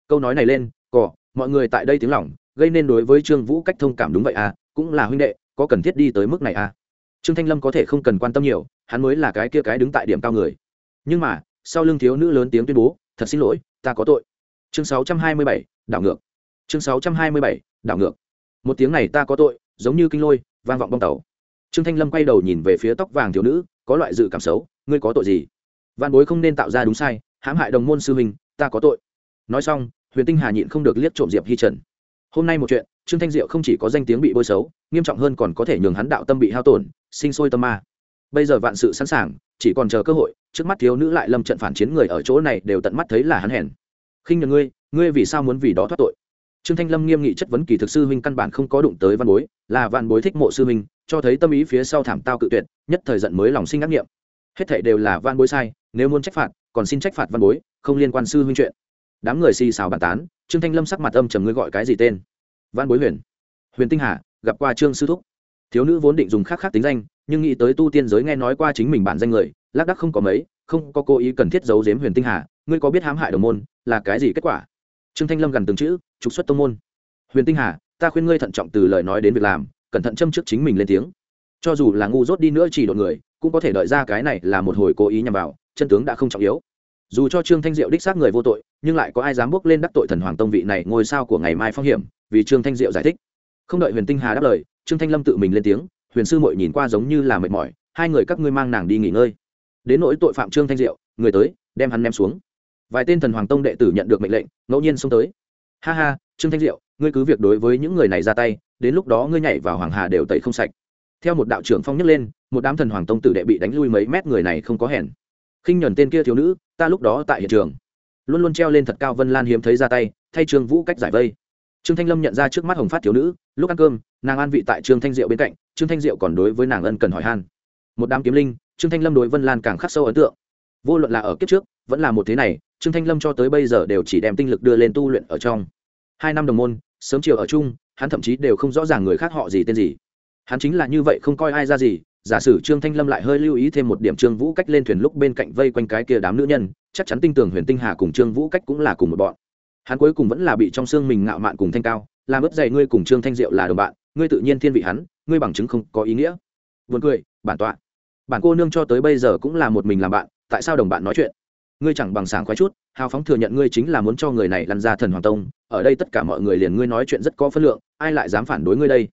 [SPEAKER 1] Câu nói này lên cỏ mọi người tại đây tiếng lỏng gây nên đối với trương vũ cách thông cảm đúng vậy à cũng là huynh đệ có cần thiết đi tới mức này à? Trương thanh lâm có thể không cần quan tâm nhiều hắn mới là cái kia cái đứng tại điểm cao người. Nhưng mà sau lưng thiếu nữ lớn tiếng tuyên bố thật xin lỗi ta có tội. Chương 627, đảo ngược. Chương 627, đảo ngược. Một tiếng này ta có tội giống như kinh lôi vang vọng bong tàu. Trương thanh lâm quay đầu nhìn về phía tóc vàng thiếu nữ có loại dự cảm xấu ngươi có tội gì? Văn bối không nên tạo ra đúng sai hãm hại đồng môn sư huynh ta có tội. Nói xong huyền tinh hà nhịn không được liếc trộm diệp hi trần hôm nay một chuyện, trương thanh diệu không chỉ có danh tiếng bị bôi xấu, nghiêm trọng hơn còn có thể nhường hắn đạo tâm bị hao tổn, sinh sôi tâm ma. Bây giờ vạn sự sẵn sàng, chỉ còn chờ cơ hội, trước mắt thiếu nữ lại lâm trận phản chiến người ở chỗ này đều tận mắt thấy là hắn hèn. Khinh nhờ ngươi ngươi vì sao muốn vì đó thoát tội? Trương thanh lâm nghiêm nghị chất vấn kỳ thực sư huynh căn bản không có đụng tới văn bối, là văn bối thích mộ sư huynh, cho thấy tâm ý phía sau thảm tao cự tuyệt, nhất thời giận mới lòng sinh ác nghiệm. Hết thảy đều là văn bối sai, nếu muốn trách phạt, còn xin trách phạt văn bối, không liên quan sư huynh chuyện đám người xì xào bàn tán, trương thanh lâm sắc mặt âm trầm, ngươi gọi cái gì tên? Văn bối huyền. Huyền tinh hà, gặp qua trương sư thúc. Thiếu nữ vốn định dùng khác khác tính danh, nhưng nghĩ tới tu tiên giới nghe nói qua chính mình bản danh người, lác đắc không có mấy, không có cố ý cần thiết giấu giếm huyền tinh hà, ngươi có biết hãm hại đồng môn là cái gì kết quả? Trương thanh lâm gần từng chữ, trục xuất tông môn. Huyền tinh hà, ta khuyên ngươi thận trọng từ lời nói đến việc làm, cẩn thận châm trước chính mình lên tiếng. Cho dù là ngu dốt đi nữa chỉ đội người, cũng có thể đợi ra cái này là một hồi cố ý nhằm vào, chân tướng đã không trọng yếu. Dù cho trương thanh diệu đích xác người vô tội nhưng lại có ai dám bước lên đắc tội thần hoàng tông vị này ngôi sao của ngày mai phong hiểm, vì trương thanh diệu giải thích. Không đợi huyền tinh hà đáp lời, trương thanh lâm tự mình lên tiếng, huyền sư mội nhìn qua giống như là mệt mỏi, hai người các ngươi mang nàng đi nghỉ ngơi. Đến nỗi tội phạm trương thanh diệu, người tới, đem hắn ném xuống. Vài tên thần hoàng tông đệ tử nhận được mệnh lệnh, ngẫu nhiên xông tới. Ha ha, trương thanh diệu, ngươi cứ việc đối với những người này ra tay, đến lúc đó ngươi nhảy vào hoàng hà đều tẩy không sạch. Theo một đạo trưởng phong nhấc lên, một đám thần hoàng tông tử đệ bị đánh lui mấy mét người này không có hèn. Khinh nhuần tên kia thiếu nữ, ta lúc đó tại hiện trường luôn luôn treo lên thật cao vân lan hiếm thấy ra tay, thay trương vũ cách giải vây. Trương thanh lâm nhận ra trước mắt hồng phát thiếu nữ, lúc ăn cơm, nàng an vị tại trương thanh diệu bên cạnh, trương thanh diệu còn đối với nàng ân cần hỏi han. Một đám kiếm linh, trương thanh lâm đối vân lan càng khắc sâu ấn tượng. Vô luận là ở kiếp trước, vẫn là một thế này, trương thanh lâm cho tới bây giờ đều chỉ đem tinh lực đưa lên tu luyện ở trong. Hai năm đồng môn, sớm chiều ở chung, hắn thậm chí đều không rõ ràng người khác họ gì tên gì. Hắn chính là như vậy không coi ai ra gì, giả sử trương thanh lâm lại hơi lưu ý thêm một điểm trương vũ cách lên thuyền lúc bên cạnh vây quanh cái kia đám nữ nhân chắc chắn tinh tường huyền tinh hà cùng trương vũ cách cũng là cùng một bọn. Hắn cuối cùng vẫn là bị trong xương mình ngạo mạn cùng thanh cao, làm ướp dày ngươi cùng trương thanh diệu là đồng bạn, ngươi tự nhiên thiên vị hắn, ngươi bằng chứng không có ý nghĩa. Vườn cười, bản tọa. Bản cô nương cho tới bây giờ cũng là một mình làm bạn, tại sao đồng bạn nói chuyện? Ngươi chẳng bằng sảng khoái chút, hào phóng thừa nhận ngươi chính là muốn cho người này lăn ra thần hoàng tông, ở đây tất cả mọi người liền ngươi nói chuyện rất có phân lượng, ai lại dám phản đối ngươi đây?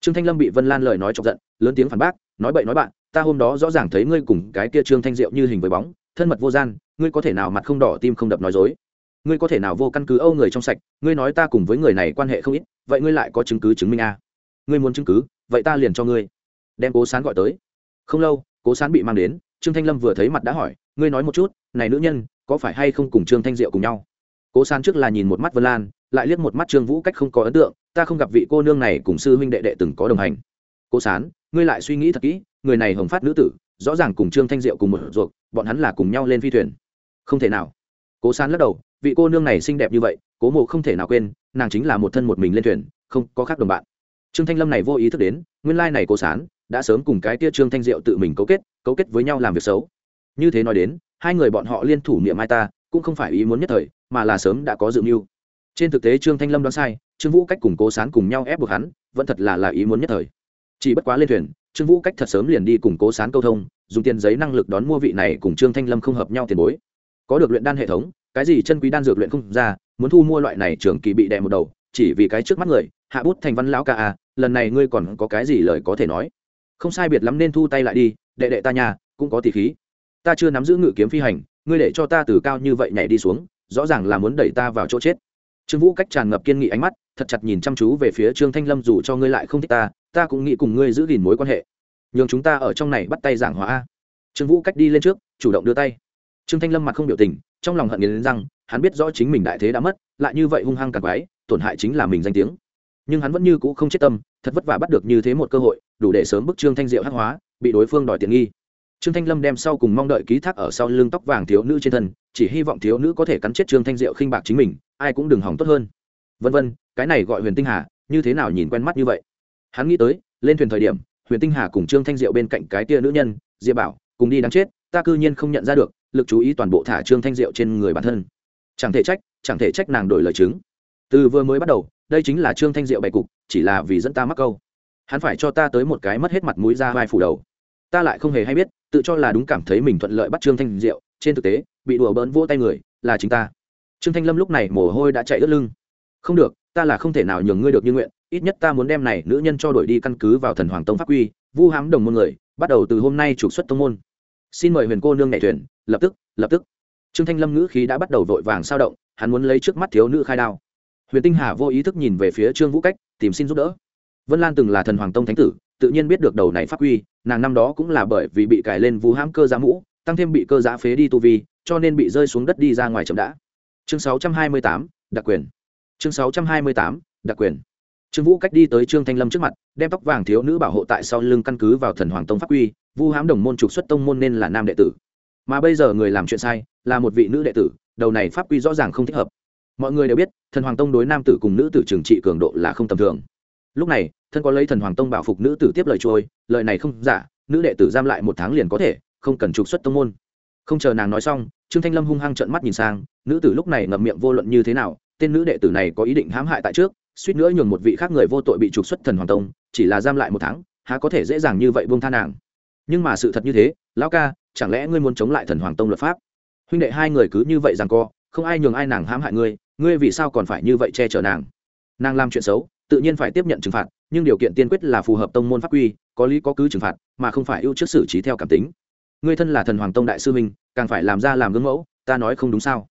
[SPEAKER 1] Trương thanh lâm bị vân lan lời nói chọc giận, lớn tiếng phản bác, nói bậy nói bạn, ta hôm đó rõ ràng thấy ngươi cùng cái kia trương thanh diệu như hình với bóng, thân mật vô gian ngươi có thể nào mặt không đỏ tim không đập nói dối? Ngươi có thể nào vô căn cứ âu người trong sạch? Ngươi nói ta cùng với người này quan hệ không ít, vậy ngươi lại có chứng cứ chứng minh a à? ngươi muốn chứng cứ, vậy ta liền cho ngươi. Đem cố sán gọi tới. Không lâu, cố sán bị mang đến, trương thanh lâm vừa thấy mặt đã hỏi, ngươi nói một chút, này nữ nhân, có phải hay không cùng trương thanh diệu cùng nhau? Cố sán trước là nhìn một mắt vân lan, lại liếc một mắt trương vũ cách không có ấn tượng, ta không gặp vị cô nương này cùng sư huynh đệ đệ từng có đồng hành. Cố sán, ngươi lại suy nghĩ thật kỹ, người này hồng phát nữ tử, rõ ràng cùng trương thanh diệu cùng một ruột, bọn hắn là cùng nhau lên phi thuyền không thể nào. Cố sán lắc đầu, vị cô nương này xinh đẹp như vậy, cố mộ không thể nào quên, nàng chính là một thân một mình lên thuyền, không có khác đồng bạn. Trương thanh lâm này vô ý thức đến, nguyên lai này cố sán đã sớm cùng cái tia trương thanh diệu tự mình cấu kết cấu kết với nhau làm việc xấu. Như thế nói đến, hai người bọn họ liên thủ niệm mai ta, cũng không phải ý muốn nhất thời, mà là sớm đã có dự mưu. Trên thực tế trương thanh lâm đoán sai, trương vũ cách cùng cố sán cùng nhau ép buộc hắn, vẫn thật là là ý muốn nhất thời. Chỉ bất quá lên thuyền, trương vũ cách thật sớm liền đi cùng cố sán câu thông, dùng tiền giấy năng lực đón mua vị này cùng trương thanh lâm không hợp nhau tiền bối có được luyện đan hệ thống, cái gì chân quý đan dược luyện không ra, muốn thu mua loại này trường kỳ bị đè một đầu, chỉ vì cái trước mắt người, hạ bút thành văn lão ca à lần này ngươi còn có cái gì lời có thể nói? Không sai biệt lắm nên thu tay lại đi, đệ đệ ta nhà, cũng có tỷ khí. Ta chưa nắm giữ ngự kiếm phi hành, ngươi để cho ta từ cao như vậy nhảy đi xuống, rõ ràng là muốn đẩy ta vào chỗ chết. Trương vũ cách tràn ngập kiên nghị ánh mắt, thật chặt nhìn chăm chú về phía trương thanh lâm dù cho ngươi lại không thích ta ta cũng nghĩ cùng ngươi giữ gìn mối quan hệ. Nhường chúng ta ở trong này bắt tay giảng hóa trương vũ cách đi lên trước, chủ động đưa tay trương thanh lâm mặt không biểu tình, trong lòng hận nghiến rằng hắn biết rõ chính mình đại thế đã mất, lại như vậy hung hăng càng quái, tổn hại chính là mình danh tiếng. Nhưng hắn vẫn như cũ không chết tâm, thật vất vả bắt được như thế một cơ hội, đủ để sớm bức trương thanh diệu hắc hóa, bị đối phương đòi tiện nghi. Trương thanh lâm đem sau cùng mong đợi ký thác ở sau lưng tóc vàng thiếu nữ trên thân, chỉ hy vọng thiếu nữ có thể cắn chết trương thanh diệu khinh bạc chính mình, ai cũng đừng hỏng tốt hơn. Vân vân, cái này gọi huyền tinh hà, như thế nào nhìn quen mắt như vậy? Hắn nghĩ tới, lên thuyền thời điểm, huyền tinh hà cùng trương thanh diệu bên cạnh cái tia nữ nhân, diệp bảo, cùng đi đáng chết, ta cư nhiên không nhận ra được lực chú ý toàn bộ thả trương thanh diệu trên người bản thân. Chẳng thể trách, chẳng thể trách nàng đổi lời chứng. Từ vừa mới bắt đầu, đây chính là trương thanh diệu bày cục, chỉ là vì dẫn ta mắc câu. Hắn phải cho ta tới một cái mất hết mặt mũi ra vai phủ đầu. Ta lại không hề hay biết, tự cho là đúng cảm thấy mình thuận lợi bắt trương thanh diệu, trên thực tế, bị đùa bỡn vỗ tay người, là chính ta. Trương thanh lâm lúc này mồ hôi đã chạy ướt lưng. Không được, ta là không thể nào nhường ngươi được như nguyện, ít nhất ta muốn đem này nữ nhân cho đổi đi căn cứ vào thần hoàng tông pháp quy, vu hám đồng môn người, bắt đầu từ hôm nay trục xuất tông môn xin mời huyền cô nương nhảy thuyền lập tức lập tức. Trương thanh lâm ngữ khí đã bắt đầu vội vàng sao động hắn muốn lấy trước mắt thiếu nữ khai đao. Huyền tinh hà vô ý thức nhìn về phía trương vũ cách tìm xin giúp đỡ. Vân lan từng là thần hoàng tông thánh tử tự nhiên biết được đầu này pháp quy nàng năm đó cũng là bởi vì bị cài lên vũ hãm cơ giá mũ tăng thêm bị cơ giá phế đi tu vi cho nên bị rơi xuống đất đi ra ngoài chậm đã. Chương 628, đặc quyền. Chương 628, đặc quyền trương vũ cách đi tới trương thanh lâm trước mặt, đem tóc vàng thiếu nữ bảo hộ tại sau lưng căn cứ vào thần hoàng tông pháp quy, vu Hám đồng môn trục xuất tông môn nên là nam đệ tử. Mà bây giờ người làm chuyện sai, là một vị nữ đệ tử, đầu này pháp quy rõ ràng không thích hợp. Mọi người đều biết, thần hoàng tông đối nam tử cùng nữ tử trừng trị cường độ là không tầm thường. Lúc này, thân có lấy thần hoàng tông bảo phục nữ tử tiếp lời trôi, lời này không giả, nữ đệ tử giam lại một tháng liền có thể, không cần trục xuất tông môn. Không chờ nàng nói xong, trương thanh lâm hung hăng trợn mắt nhìn sang, nữ tử lúc này ngậm miệng vô luận như thế nào, tên nữ đệ tử này có ý định hãm hại tại trước suýt nữa nhường một vị khác người vô tội bị trục xuất thần hoàng tông, chỉ là giam lại một tháng, há có thể dễ dàng như vậy buông tha nàng. Nhưng mà sự thật như thế, lão ca, chẳng lẽ ngươi muốn chống lại thần hoàng tông luật pháp? Huynh đệ hai người cứ như vậy rằng co, không ai nhường ai nàng hãm hại ngươi ngươi vì sao còn phải như vậy che chở nàng? Nàng làm chuyện xấu, tự nhiên phải tiếp nhận trừng phạt, nhưng điều kiện tiên quyết là phù hợp tông môn pháp quy, có lý có cứ trừng phạt, mà không phải ưu trước xử trí theo cảm tính. Ngươi thân là thần hoàng tông đại sư minh càng phải làm ra làm gương mẫu, ta nói không đúng sao?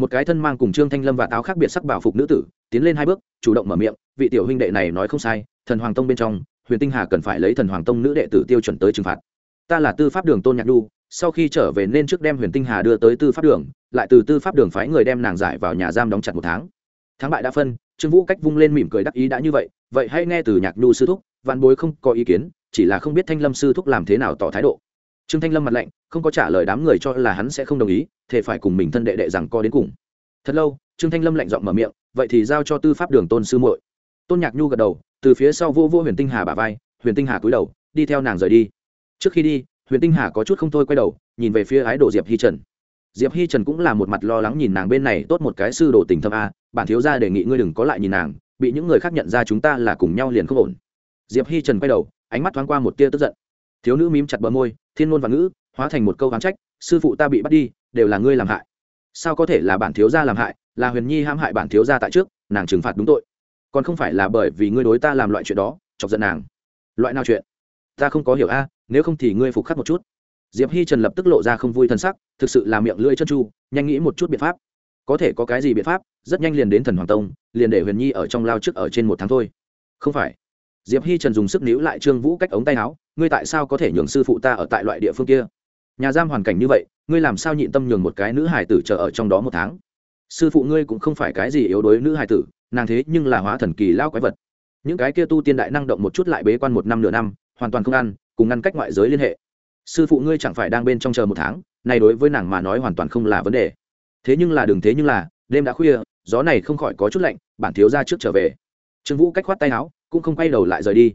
[SPEAKER 1] Một cái thân mang cùng trương thanh lâm và táo khác biệt sắc bảo phục nữ tử, tiến lên hai bước, chủ động mở miệng, vị tiểu huynh đệ này nói không sai, thần hoàng tông bên trong, huyền tinh hà cần phải lấy thần hoàng tông nữ đệ tử tiêu chuẩn tới trừng phạt. Ta là tư pháp đường tôn nhạc đu sau khi trở về nên trước đem huyền tinh hà đưa tới tư pháp đường, lại từ tư pháp đường phái người đem nàng giải vào nhà giam đóng chặt một tháng. Thắng bại đã phân, trương vũ cách vung lên mỉm cười đắc ý đã như vậy vậy hãy nghe từ nhạc nhu sư thúc văn bối không có ý kiến, chỉ là không biết thanh lâm sư thúc làm thế nào tỏ thái độ trương thanh lâm mặt lạnh, không có trả lời đám người cho là hắn sẽ không đồng ý thể phải cùng mình thân đệ đệ rằng co đến cùng. Thật lâu, trương thanh lâm lạnh giọng mở miệng, vậy thì giao cho tư pháp đường tôn sư muội. Tôn nhạc nhu gật đầu, từ phía sau vô vô huyền tinh hà bả vai, huyền tinh hà cúi đầu, đi theo nàng rời đi. Trước khi đi, huyền tinh hà có chút không thôi quay đầu, nhìn về phía ái đồ diệp hi trần. Diệp hi trần cũng là một mặt lo lắng nhìn nàng bên này, tốt một cái sư đồ tình thâm a, bản thiếu gia đề nghị ngươi đừng có lại nhìn nàng, bị những người khác nhận ra chúng ta là cùng nhau liền không ổn. Diệp hi trần quay đầu, ánh mắt thoáng qua một tia tức giận thiếu nữ mím chặt bờ môi, thiên ngôn và ngữ, hóa thành một câu hán trách, sư phụ ta bị bắt đi, đều là ngươi làm hại. Sao có thể là bản thiếu gia làm hại, là huyền nhi hãm hại bản thiếu gia tại trước, nàng trừng phạt đúng tội. Còn không phải là bởi vì ngươi đối ta làm loại chuyện đó, chọc giận nàng. Loại nào chuyện? Ta không có hiểu a, nếu không thì ngươi phục khắc một chút. Diệp hi trần lập tức lộ ra không vui t sắc, thực sự là miệng lưỡi chân tru nhanh nghĩ một chút biện pháp. Có thể có cái gì biện pháp, rất nhanh liền đến thần hoàng tông, liền để huyền nhi ở trong lao trước ở trên một tháng thôi. Không phải diệp hi trần dùng sức níu lại trương vũ cách ống tay áo, ngươi tại sao có thể nhường sư phụ ta ở tại loại địa phương kia? Nhà giam hoàn cảnh như vậy, ngươi làm sao nhịn tâm nhường một cái nữ hải tử chờ ở trong đó một tháng? Sư phụ ngươi cũng không phải cái gì yếu đuối nữ hải tử, nàng thế nhưng là hóa thần kỳ lao quái vật. Những cái kia tu tiên đại năng động một chút lại bế quan một năm nửa năm, hoàn toàn không ăn, cùng ngăn cách ngoại giới liên hệ. Sư phụ ngươi chẳng phải đang bên trong chờ một tháng, này đối với nàng mà nói hoàn toàn không là vấn đề. Thế nhưng là đừng thế nhưng là, đêm đã khuya, gió này không khỏi có chút lạnh, bản thiếu ra trước trở về. Trương vũ cách khoát tay áo cũng không quay đầu lại rời đi.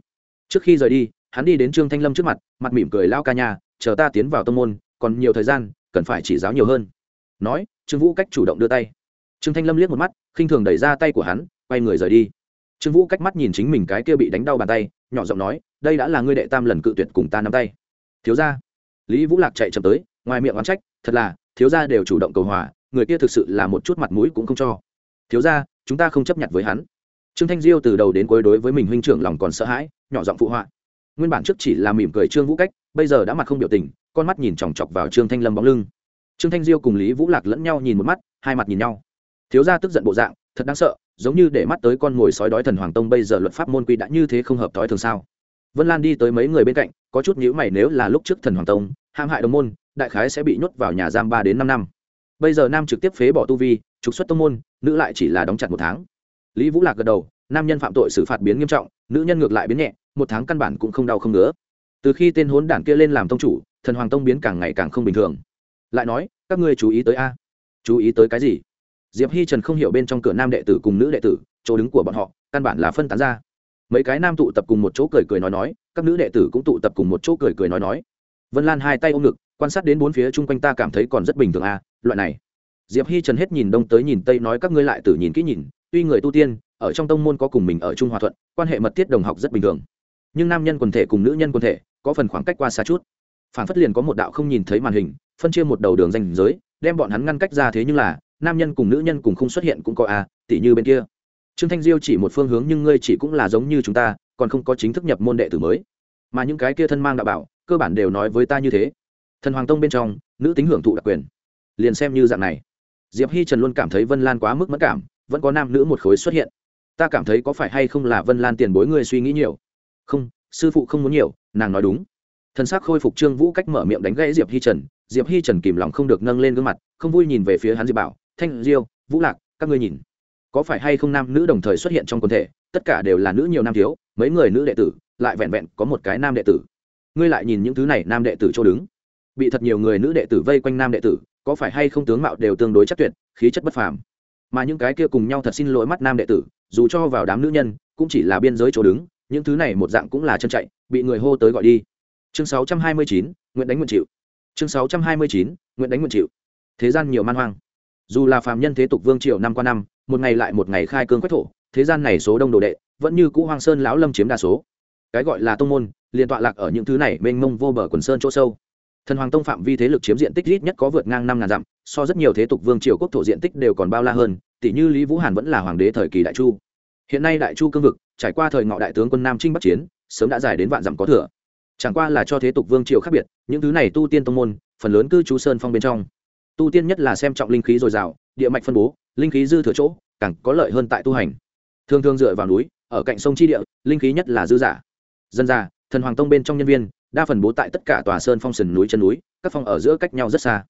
[SPEAKER 1] Trước khi rời đi, hắn đi đến trương thanh lâm trước mặt mặt mỉm cười lao ca nhà chờ ta tiến vào tâm môn, còn nhiều thời gian, cần phải chỉ giáo nhiều hơn. Nói, trương vũ cách chủ động đưa tay. Trương thanh lâm liếc một mắt, khinh thường đẩy ra tay của hắn, quay người rời đi. Trương vũ cách mắt nhìn chính mình cái kia bị đánh đau bàn tay, nhỏ giọng nói, đây đã là ngươi đệ tam lần cự tuyệt cùng ta nắm tay. Thiếu gia. Lý vũ lạc chạy chậm tới, ngoài miệng oán trách, thật là, thiếu gia đều chủ động cầu hòa, người kia thực sự là một chút mặt mũi cũng không cho. Thiếu gia, chúng ta không chấp nhận với hắn trương thanh diêu từ đầu đến cuối đối với mình huynh trưởng lòng còn sợ hãi, nhỏ giọng phụ họa. Nguyên bản trước chỉ là mỉm cười trương vũ cách, bây giờ đã mặt không biểu tình, con mắt nhìn chòng chọc vào trương thanh lâm bóng lưng. Trương thanh diêu cùng lý vũ lạc lẫn nhau nhìn một mắt, hai mặt nhìn nhau. Thiếu gia tức giận bộ dạng, thật đáng sợ, giống như để mắt tới con ngồi sói đói thần hoàng tông bây giờ luật pháp môn quy đã như thế không hợp thói thường sao. Vân lan đi tới mấy người bên cạnh, có chút nhữ mày nếu là lúc trước thần hoàng tông, hãm hại đồng môn, đại khái sẽ bị nhốt vào nhà giam ba đến năm năm. Bây giờ nam trực tiếp phế bỏ tu vi, trục xuất tông môn, nữ lại chỉ là đóng chặt một tháng lý vũ lạc gật đầu, nam nhân phạm tội xử phạt biến nghiêm trọng, nữ nhân ngược lại biến nhẹ, một tháng căn bản cũng không đau không nữa từ khi tên hốn đản kia lên làm tông chủ, thần hoàng tông biến càng ngày càng không bình thường. Lại nói, các ngươi chú ý tới a. Chú ý tới cái gì? Diệp hi trần không hiểu bên trong cửa nam đệ tử cùng nữ đệ tử, chỗ đứng của bọn họ, căn bản là phân tán ra. Mấy cái nam tụ tập cùng một chỗ cười cười nói nói, các nữ đệ tử cũng tụ tập cùng một chỗ cười cười nói nói. Vân lan hai tay ôm ngực, quan sát đến bốn phía chung quanh ta cảm thấy còn rất bình thường a, loại này. Diệp hi trần hết nhìn đông tới nhìn tây nói các ngươi lại tử nhìn kỹ nhìn tuy người tu tiên, ở trong tông môn có cùng mình ở trung hòa thuận, quan hệ mật thiết đồng học rất bình thường. Nhưng nam nhân quần thể cùng nữ nhân quần thể, có phần khoảng cách qua xa chút. Phản phất liền có một đạo không nhìn thấy màn hình, phân chia một đầu đường danh giới, đem bọn hắn ngăn cách ra thế nhưng là, nam nhân cùng nữ nhân cùng không xuất hiện cũng có à, a tỷ như bên kia. Trương thanh diêu chỉ một phương hướng nhưng ngươi chỉ cũng là giống như chúng ta, còn không có chính thức nhập môn đệ tử mới. Mà những cái kia thân mang đạo bảo, cơ bản đều nói với ta như thế. Thần hoàng tông bên trong, nữ tính hưởng thụ đặc quyền. Liền xem như dạng này. Diệp hi trần luôn cảm thấy vân lan quá mức mất cảm vẫn có nam nữ một khối xuất hiện. Ta cảm thấy có phải hay không là vân lan tiền bối ngươi suy nghĩ nhiều? Không, sư phụ không muốn nhiều, nàng nói đúng. Thân xác khôi phục trương vũ cách mở miệng đánh gãy diệp hi trần. Diệp hi trần kìm lòng không được nâng lên gương mặt, không vui nhìn về phía hắn diệp bảo. Thanh diêu, vũ lạc, các ngươi nhìn. Có phải hay không nam nữ đồng thời xuất hiện trong quần thể? Tất cả đều là nữ nhiều nam thiếu, mấy người nữ đệ tử, lại vẹn vẹn có một cái nam đệ tử. Ngươi lại nhìn những thứ này nam đệ tử chỗ đứng. Bị thật nhiều người nữ đệ tử vây quanh nam đệ tử, có phải hay không tướng mạo đều tương đối chắc tuyệt, khí chất bất phàm mà những cái kia cùng nhau thật xin lỗi mắt nam đệ tử dù cho vào đám nữ nhân cũng chỉ là biên giới chỗ đứng những thứ này một dạng cũng là chân chạy bị người hô tới gọi đi. Chương 629, nguyện đánh nguyện chịu. Chương 629, nguyện đánh nguyện chịu. Thế gian nhiều man hoang. Dù là phàm nhân thế tục vương triều năm qua năm một ngày lại một ngày khai cương quách thổ thế gian này số đông đồ đệ vẫn như cũ hoang sơn lão lâm chiếm đa số. Cái gọi là tông môn liền tọa lạc ở những thứ này mênh mông vô bờ quần sơn chỗ sâu thần hoàng tông phạm vi thế lực chiếm diện tích ít nhất có vượt ngang năm ngàn dặm so rất nhiều thế tục vương triều quốc thổ diện tích đều còn bao la hơn tỷ như lý vũ hàn vẫn là hoàng đế thời kỳ đại chu. Hiện nay đại chu cương vực trải qua thời ngọ đại tướng quân nam trinh bắc chiến sớm đã dài đến vạn dặm có thừa. Chẳng qua là cho thế tục vương triều khác biệt những thứ này tu tiên tông môn phần lớn cư trú sơn phong bên trong. Tu tiên nhất là xem trọng linh khí dồi dào địa mạch phân bố linh khí dư thừa chỗ càng có lợi hơn tại tu hành. Thường thường dựa vào núi ở cạnh sông chi địa linh khí nhất là dư giả. Dân già, thần hoàng tông bên trong nhân viên đa phần bố tại tất cả tòa sơn phong sườn núi chân núi, các phong ở giữa cách nhau rất xa.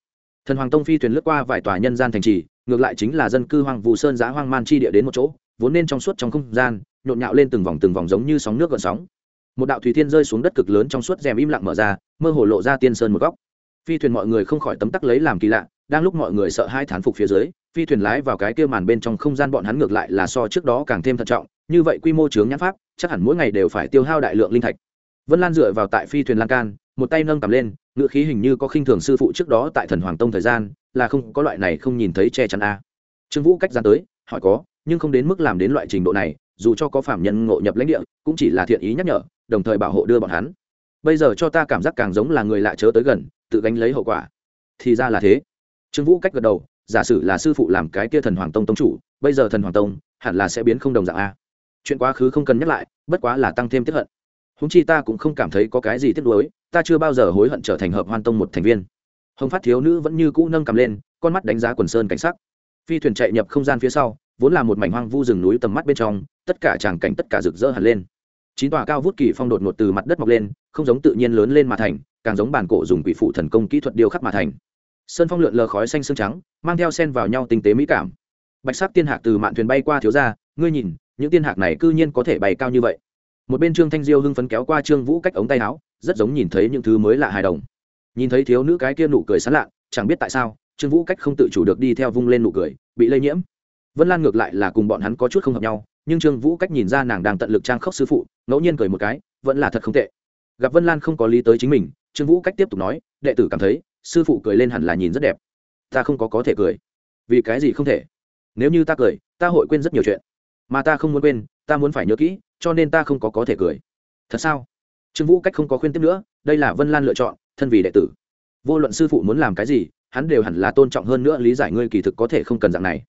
[SPEAKER 1] Thần hoàng tông phi thuyền lướt qua vài tòa nhân gian thành trì, ngược lại chính là dân cư hoàng vụ sơn giã hoang man chi địa đến một chỗ, vốn nên trong suốt trong không gian, nhộn nhạo lên từng vòng từng vòng giống như sóng nước gợn sóng. Một đạo thủy thiên rơi xuống đất cực lớn trong suốt rèm im lặng mở ra, mơ hồ lộ ra tiên sơn một góc. Phi thuyền mọi người không khỏi tấm tắc lấy làm kỳ lạ, đang lúc mọi người sợ hai thán phục phía dưới, phi thuyền lái vào cái kia màn bên trong không gian bọn hắn ngược lại là so trước đó càng thêm thận trọng, như vậy quy mô chướng nhãn pháp, chắc hẳn mỗi ngày đều phải tiêu hao đại lượng linh thạch vân lan dựa vào tại phi thuyền lan can, một tay nâng cầm lên ngựa khí hình như có khinh thường sư phụ trước đó tại thần hoàng tông thời gian, là không, có loại này không nhìn thấy che chắn a. Trương vũ cách gian tới, hỏi có, nhưng không đến mức làm đến loại trình độ này, dù cho có phạm nhân ngộ nhập lãnh địa, cũng chỉ là thiện ý nhắc nhở, đồng thời bảo hộ đưa bọn hắn. Bây giờ cho ta cảm giác càng giống là người lạ chớ tới gần, tự gánh lấy hậu quả. Thì ra là thế. Trương vũ cách gật đầu, giả sử là sư phụ làm cái kia thần hoàng tông tông chủ, bây giờ thần hoàng tông, hẳn là sẽ biến không đồng dạng a. Chuyện quá khứ không cần nhắc lại, bất quá là tăng thêm tiếp hận húng chi ta cũng không cảm thấy có cái gì tiếc nuối, ta chưa bao giờ hối hận trở thành hợp hoan tông một thành viên. Hồng phát thiếu nữ vẫn như cũ nâng cầm lên, con mắt đánh giá quần sơn cảnh sắc. Phi thuyền chạy nhập không gian phía sau, vốn là một mảnh hoang vu rừng núi tầm mắt bên trong, tất cả tràng cảnh tất cả rực rỡ hẳn lên. Chín tòa cao vút kỳ phong đột ngột từ mặt đất mọc lên, không giống tự nhiên lớn lên mà thành, càng giống bản cổ dùng quỷ phụ thần công kỹ thuật điêu khắc mà thành. Sơn phong lượn lờ khói xanh xương trắng, mang theo sen vào nhau tinh tế mỹ cảm. Bạch sắc tiên hạc từ mạn thuyền bay qua thiếu ra ngươi nhìn, những tiên hạc này cư nhiên có thể bay cao như vậy một bên trương thanh diêu hưng phấn kéo qua trương vũ cách ống tay áo, rất giống nhìn thấy những thứ mới lạ hài đồng. Nhìn thấy thiếu nữ cái kia nụ cười sán lạ, chẳng biết tại sao, trương vũ cách không tự chủ được đi theo vung lên nụ cười, bị lây nhiễm. Vân lan ngược lại là cùng bọn hắn có chút không hợp nhau, nhưng trương vũ cách nhìn ra nàng đang tận lực trang khóc sư phụ, ngẫu nhiên cười một cái, vẫn là thật không tệ. Gặp vân lan không có lý tới chính mình, trương vũ cách tiếp tục nói, đệ tử cảm thấy, sư phụ cười lên hẳn là nhìn rất đẹp. Ta không có có thể cười. Vì cái gì không thể? Nếu như ta cười, ta hội quên rất nhiều chuyện. Mà ta không muốn quên ta muốn phải nhớ kỹ, cho nên ta không có có thể cười. Thật sao? Trương vũ cách không có khuyên tiếp nữa, đây là vân lan lựa chọn, thân vì đệ tử. Vô luận sư phụ muốn làm cái gì, hắn đều hẳn là tôn trọng hơn nữa lý giải ngươi kỳ thực có thể không cần dạng này.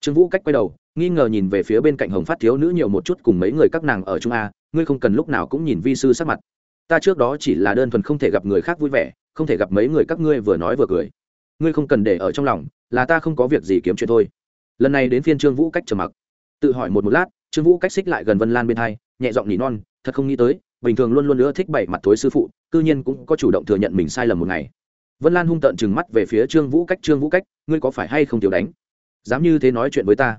[SPEAKER 1] Trương vũ cách quay đầu, nghi ngờ nhìn về phía bên cạnh hồng phát thiếu nữ nhiều một chút cùng mấy người các nàng ở trung a, ngươi không cần lúc nào cũng nhìn vi sư sắc mặt. Ta trước đó chỉ là đơn thuần không thể gặp người khác vui vẻ, không thể gặp mấy người các ngươi vừa nói vừa cười. Ngươi không cần để ở trong lòng, là ta không có việc gì kiếm chuyện thôi. Lần này đến phiên trương vũ cách trầm mặc. Tự hỏi một một lát trương vũ cách xích lại gần vân lan bên hai, nhẹ giọng nỉ non, thật không nghĩ tới, bình thường luôn luôn nữa thích bảy mặt thối sư phụ, cư nhiên cũng có chủ động thừa nhận mình sai lầm một ngày. Vân lan hung tợn chừng mắt về phía trương vũ cách, trương vũ cách, ngươi có phải hay không tiểu đánh? Dám như thế nói chuyện với ta?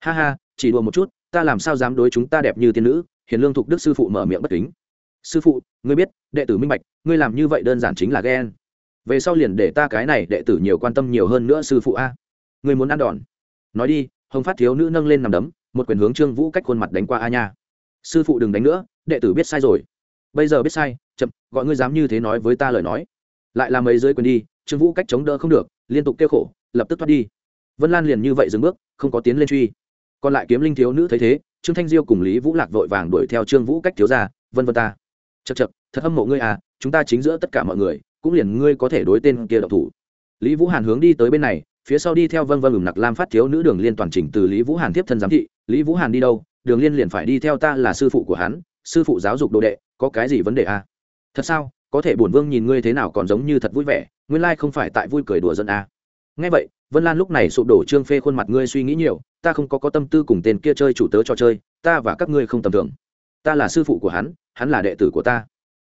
[SPEAKER 1] Ha ha, chỉ đùa một chút, ta làm sao dám đối chúng ta đẹp như tiên nữ, hiền lương thục đức sư phụ mở miệng bất kính. Sư phụ, ngươi biết, đệ tử minh bạch, ngươi làm như vậy đơn giản chính là ghen. Về sau liền để ta cái này đệ tử nhiều quan tâm nhiều hơn nữa sư phụ a. Ngươi muốn ăn đòn. Nói đi, hồng phát thiếu nữ nâng lên nằm đấm một quyền hướng trương vũ cách khuôn mặt đánh qua a nha. Sư phụ đừng đánh nữa, đệ tử biết sai rồi. Bây giờ biết sai, chậm, gọi ngươi dám như thế nói với ta lời nói. Lại làm mấy dưới quyền đi, trương vũ cách chống đỡ không được, liên tục kêu khổ, lập tức thoát đi. Vân lan liền như vậy dừng bước, không có tiến lên truy. Còn lại kiếm linh thiếu nữ thấy thế, trương thanh diêu cùng lý vũ lạc vội vàng đuổi theo trương vũ cách thiếu ra, vân vân ta. Chật chật thật hâm mộ ngươi à chúng ta chính giữa tất cả mọi người, cũng liền ngươi có thể đối tên kia độc thủ. Lý vũ hàn hướng đi tới bên này, phía sau đi theo vân vân ửng nặc lam phát thiếu nữ đường liên toàn chỉnh từ lý vũ hàn tiếp thân giám thị lý vũ hàn đi đâu? Đường liên liền phải đi theo ta là sư phụ của hắn, sư phụ giáo dục đồ đệ, có cái gì vấn đề à? thật sao? Có thể bổn vương nhìn ngươi thế nào còn giống như thật vui vẻ, nguyên lai không phải tại vui cười đùa dân à. ngay vậy, vân lan lúc này sụp đổ trương phê khuôn mặt ngươi suy nghĩ nhiều, ta không có có tâm tư cùng tên kia chơi chủ tớ cho chơi, ta và các ngươi không tầm thường. Ta là sư phụ của hắn hắn là đệ tử của ta.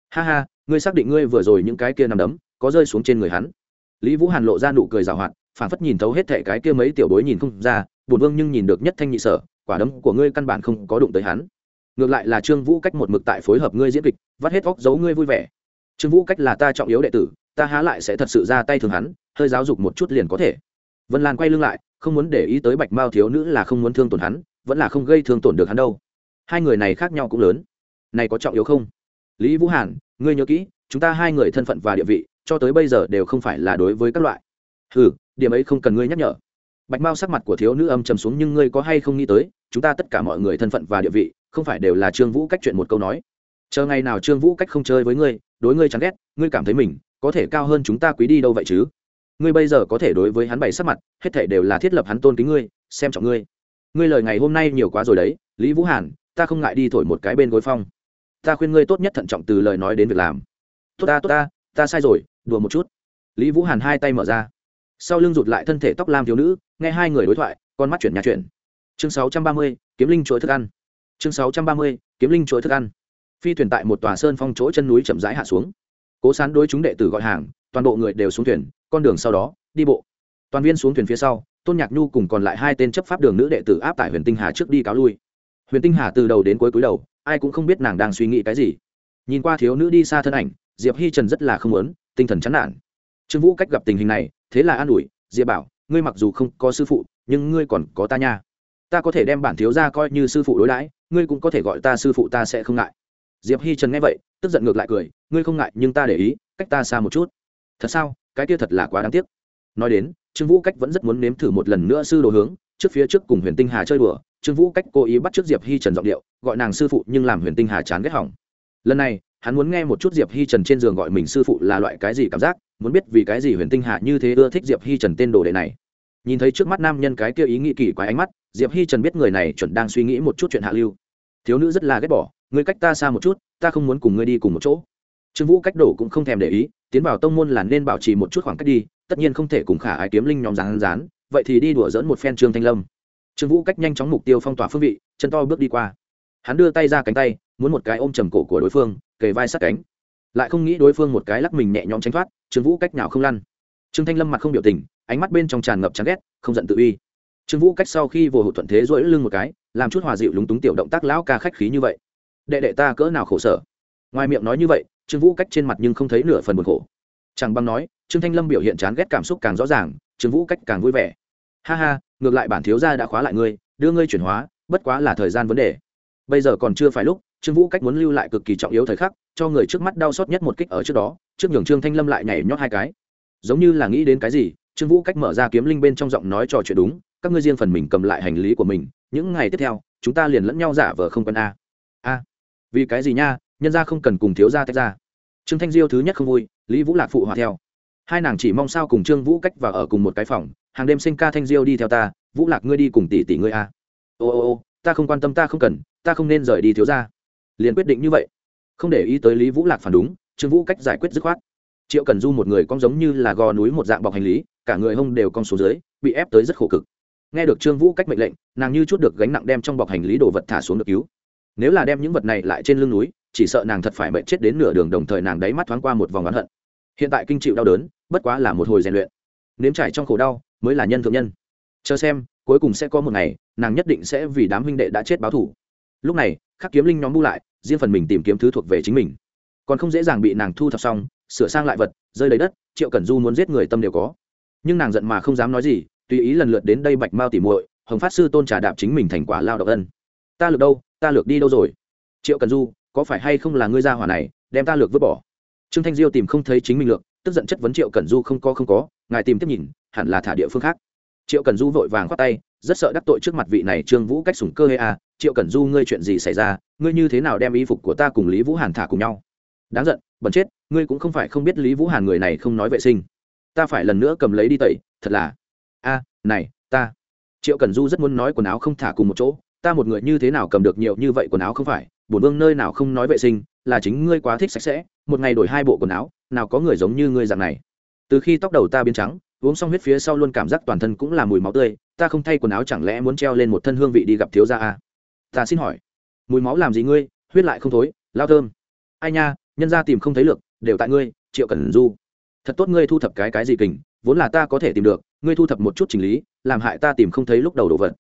[SPEAKER 1] Ha ha, ngươi xác định ngươi vừa rồi những cái kia nằm đấm, có rơi xuống trên người hắn? Lý vũ hàn lộ ra nụ cười rào hoạt phản phất nhìn thấu hết thệ cái kia mấy tiểu bối nhìn không ra, bổn vương nhưng nhìn được nhất thanh nhị sở quả đấm của ngươi căn bản không có đụng tới hắn. Ngược lại là trương vũ cách một mực tại phối hợp ngươi diễn kịch, vắt hết vóc giấu ngươi vui vẻ. Trương vũ cách là ta trọng yếu đệ tử, ta há lại sẽ thật sự ra tay thường hắn, hơi giáo dục một chút liền có thể. Vân lan quay lưng lại, không muốn để ý tới bạch mao thiếu nữ là không muốn thương tổn hắn, vẫn là không gây thương tổn được hắn đâu. Hai người này khác nhau cũng lớn. Này có trọng yếu không? Lý vũ hàn, ngươi nhớ kỹ, chúng ta hai người thân phận và địa vị, cho tới bây giờ đều không phải là đối với các loại. Ừ điểm ấy không cần ngươi nhắc nhở bạch mao sắc mặt của thiếu nữ âm trầm xuống, nhưng ngươi có hay không nghĩ tới, chúng ta tất cả mọi người thân phận và địa vị, không phải đều là trương vũ cách chuyện một câu nói. Chờ ngày nào trương vũ cách không chơi với ngươi, đối ngươi chán ghét, ngươi cảm thấy mình có thể cao hơn chúng ta quý đi đâu vậy chứ? Ngươi bây giờ có thể đối với hắn bày sắc mặt, hết thể đều là thiết lập hắn tôn kính ngươi, xem trọng ngươi. Ngươi lời ngày hôm nay nhiều quá rồi đấy, lý vũ hàn, ta không ngại đi thổi một cái bên gối phong. Ta khuyên ngươi tốt nhất thận trọng từ lời nói đến việc làm. Tốt ta tốt ta ta sai rồi, đùa một chút. Lý vũ hàn hai tay mở ra. Sau lưng rụt lại thân thể tóc lam thiếu nữ nghe hai người đối thoại, con mắt chuyển nhà chuyển. Chương sáu trăm ba mươi, kiếm linh chuỗi thức ăn. Chương sáu trăm ba mươi, kiếm linh chuỗi thức ăn. Phi thuyền tại một tòa sơn phong chỗ chân núi chậm rãi hạ xuống. Cố sán đối chúng đệ tử gọi hàng, toàn bộ người đều xuống thuyền, con đường sau đó, đi bộ. Toàn viên xuống thuyền phía sau, tôn nhạc nhu cùng còn lại hai tên chấp pháp đường nữ đệ tử áp tải huyền tinh hà trước đi cáo lui. Huyền tinh hà từ đầu đến cuối cúi đầu, ai cũng không biết nàng đang suy nghĩ cái gì. Nhìn qua thiếu nữ đi xa thân ảnh, diệp hi trần rất là không muốn, tinh thần chán nản. Trương vũ cách gặp tình hình này, thế là an ủi, diệp bảo ngươi mặc dù không có sư phụ, nhưng ngươi còn có ta nha. Ta có thể đem bản thiếu ra coi như sư phụ đối đãi, ngươi cũng có thể gọi ta sư phụ ta sẽ không ngại. Diệp hi trần nghe vậy, tức giận ngược lại cười, ngươi không ngại nhưng ta để ý, cách ta xa một chút. Thật sao? Cái kia thật là quá đáng tiếc. Nói đến, trương vũ cách vẫn rất muốn nếm thử một lần nữa sư đồ hướng, trước phía trước cùng huyền tinh hà chơi đùa. Trương vũ cách cố ý bắt trước diệp hi trần giọng điệu, gọi nàng sư phụ nhưng làm huyền tinh hà chán ghét hỏng. Lần này, hắn muốn nghe một chút diệp hi trần trên giường gọi mình sư phụ là loại cái gì cảm giác, muốn biết vì cái gì huyền tinh hà như thế ưa thích diệp hi trần tên đồ đệ này nhìn thấy trước mắt nam nhân cái kia ý nghĩ kỳ quái ánh mắt, diệp hi trần biết người này chuẩn đang suy nghĩ một chút chuyện hạ lưu. Thiếu nữ rất là ghét bỏ, ngươi cách ta xa một chút, ta không muốn cùng ngươi đi cùng một chỗ. Trương vũ cách đổ cũng không thèm để ý, tiến vào tông môn là nên bảo trì một chút khoảng cách đi, tất nhiên không thể cùng khả ái kiếm linh nhóm rán rán vậy thì đi đùa dỡn một phen trương thanh lâm. Trương vũ cách nhanh chóng mục tiêu phong tỏa phương vị, chân to bước đi qua. Hắn đưa tay ra cánh tay, muốn một cái ôm trầm cổ của đối phương, kề vai sát cánh. Lại không nghĩ đối phương một cái lắc mình nhẹ nhõm tránh thoát, trương vũ cách nào không lăn trương thanh lâm mặt không biểu tình, ánh mắt bên trong tràn ngập chán ghét, không giận tự uy. Trương vũ cách sau khi vừa hụt thuận thế rỗi lưng một cái, làm chút hòa dịu lúng túng tiểu động tác lão ca khách khí như vậy. Đệ đệ ta cỡ nào khổ sở? Ngoài miệng nói như vậy, trương vũ cách trên mặt nhưng không thấy nửa phần buồn khổ. Chẳng bằng nói, trương thanh lâm biểu hiện chán ghét cảm xúc càng rõ ràng, trương vũ cách càng vui vẻ. Ha ha, ngược lại bản thiếu gia đã khóa lại ngươi, đưa ngươi chuyển hóa, bất quá là thời gian vấn đề. Bây giờ còn chưa phải lúc, trương vũ cách muốn lưu lại cực kỳ trọng yếu thời khắc, cho người trước mắt đau xót nhất một kích ở trước đó. Trước nhường trương thanh lâm lại nhảy nhót hai cái giống như là nghĩ đến cái gì, trương vũ cách mở ra kiếm linh bên trong giọng nói trò chuyện đúng, các ngươi riêng phần mình cầm lại hành lý của mình, những ngày tiếp theo, chúng ta liền lẫn nhau giả vờ không cần a. A. Vì cái gì nha, nhân ra không cần cùng thiếu gia tách ra. Trương thanh diêu thứ nhất không vui, lý vũ lạc phụ hòa theo. Hai nàng chỉ mong sao cùng trương vũ cách và ở cùng một cái phòng, hàng đêm sinh ca thanh diêu đi theo ta, vũ lạc ngươi đi cùng tỷ tỷ ngươi a. Ô ô ô, ta không quan tâm ta không cần, ta không nên rời đi thiếu gia. Liền quyết định như vậy. Không để ý tới lý vũ lạc phản đúng, trương vũ cách giải quyết dứt khoát triệu cần du một người con giống như là gò núi một dạng bọc hành lý, cả người hông đều cong xuống dưới, bị ép tới rất khổ cực. Nghe được trương vũ cách mệnh lệnh, nàng như chút được gánh nặng đem trong bọc hành lý đồ vật thả xuống được cứu. Nếu là đem những vật này lại trên lưng núi, chỉ sợ nàng thật phải mệnh chết đến nửa đường đồng thời nàng đáy mắt thoáng qua một vòng oán hận. Hiện tại kinh chịu đau đớn, bất quá là một hồi rèn luyện. Nếm trải trong khổ đau, mới là nhân thượng nhân. Chờ xem, cuối cùng sẽ có một ngày, nàng nhất định sẽ vì đám huynh đệ đã chết báo thủ lúc này, khắc kiếm linh nhóm bu lại, riêng phần mình tìm kiếm thứ thuộc về chính mình. Còn không dễ dàng bị nàng thu thập xong sửa sang lại vật, rơi lấy đất, triệu cẩn du muốn giết người tâm đều có. Nhưng nàng giận mà không dám nói gì, tùy ý lần lượt đến đây bạch mao tỉ muội, hồng phát sư tôn trà đạp chính mình thành quả lao động ân. Ta lược đâu, ta lược đi đâu rồi? Triệu cần du, có phải hay không là ngươi ra hỏa này, đem ta lược vứt bỏ? Trương thanh diêu tìm không thấy chính mình lược, tức giận chất vấn triệu cần du không có không có, ngài tìm tiếp nhìn, hẳn là thả địa phương khác. Triệu cần du vội vàng khoát tay, rất sợ đắc tội trước mặt vị này trương vũ cách sủng cơ hê à triệu cần du, ngươi chuyện gì xảy ra, ngươi như thế nào đem y phục của ta cùng lý vũ hàn thả cùng nhau? Đáng giận, bẩn chết ngươi cũng không phải không biết lý vũ hàn người này không nói vệ sinh. Ta phải lần nữa cầm lấy đi tẩy, thật là. A, này, ta. Triệu cần du rất muốn nói quần áo không thả cùng một chỗ, ta một người như thế nào cầm được nhiều như vậy quần áo không phải? Bổn vương nơi nào không nói vệ sinh, là chính ngươi quá thích sạch sẽ, một ngày đổi hai bộ quần áo, nào có người giống như ngươi dạng này. Từ khi tóc đầu ta biến trắng, uống xong huyết phía sau luôn cảm giác toàn thân cũng là mùi máu tươi, ta không thay quần áo chẳng lẽ muốn treo lên một thân hương vị đi gặp thiếu gia à? ta xin hỏi, mùi máu làm gì ngươi? Huyết lại không thối, lao thơm. Ai nha, nhân ra tìm không thấy lực đều tại ngươi, triệu cần du. Thật tốt ngươi thu thập cái cái gì kình, vốn là ta có thể tìm được, ngươi thu thập một chút chỉnh lý, làm hại ta tìm không thấy lúc đầu đồ vật.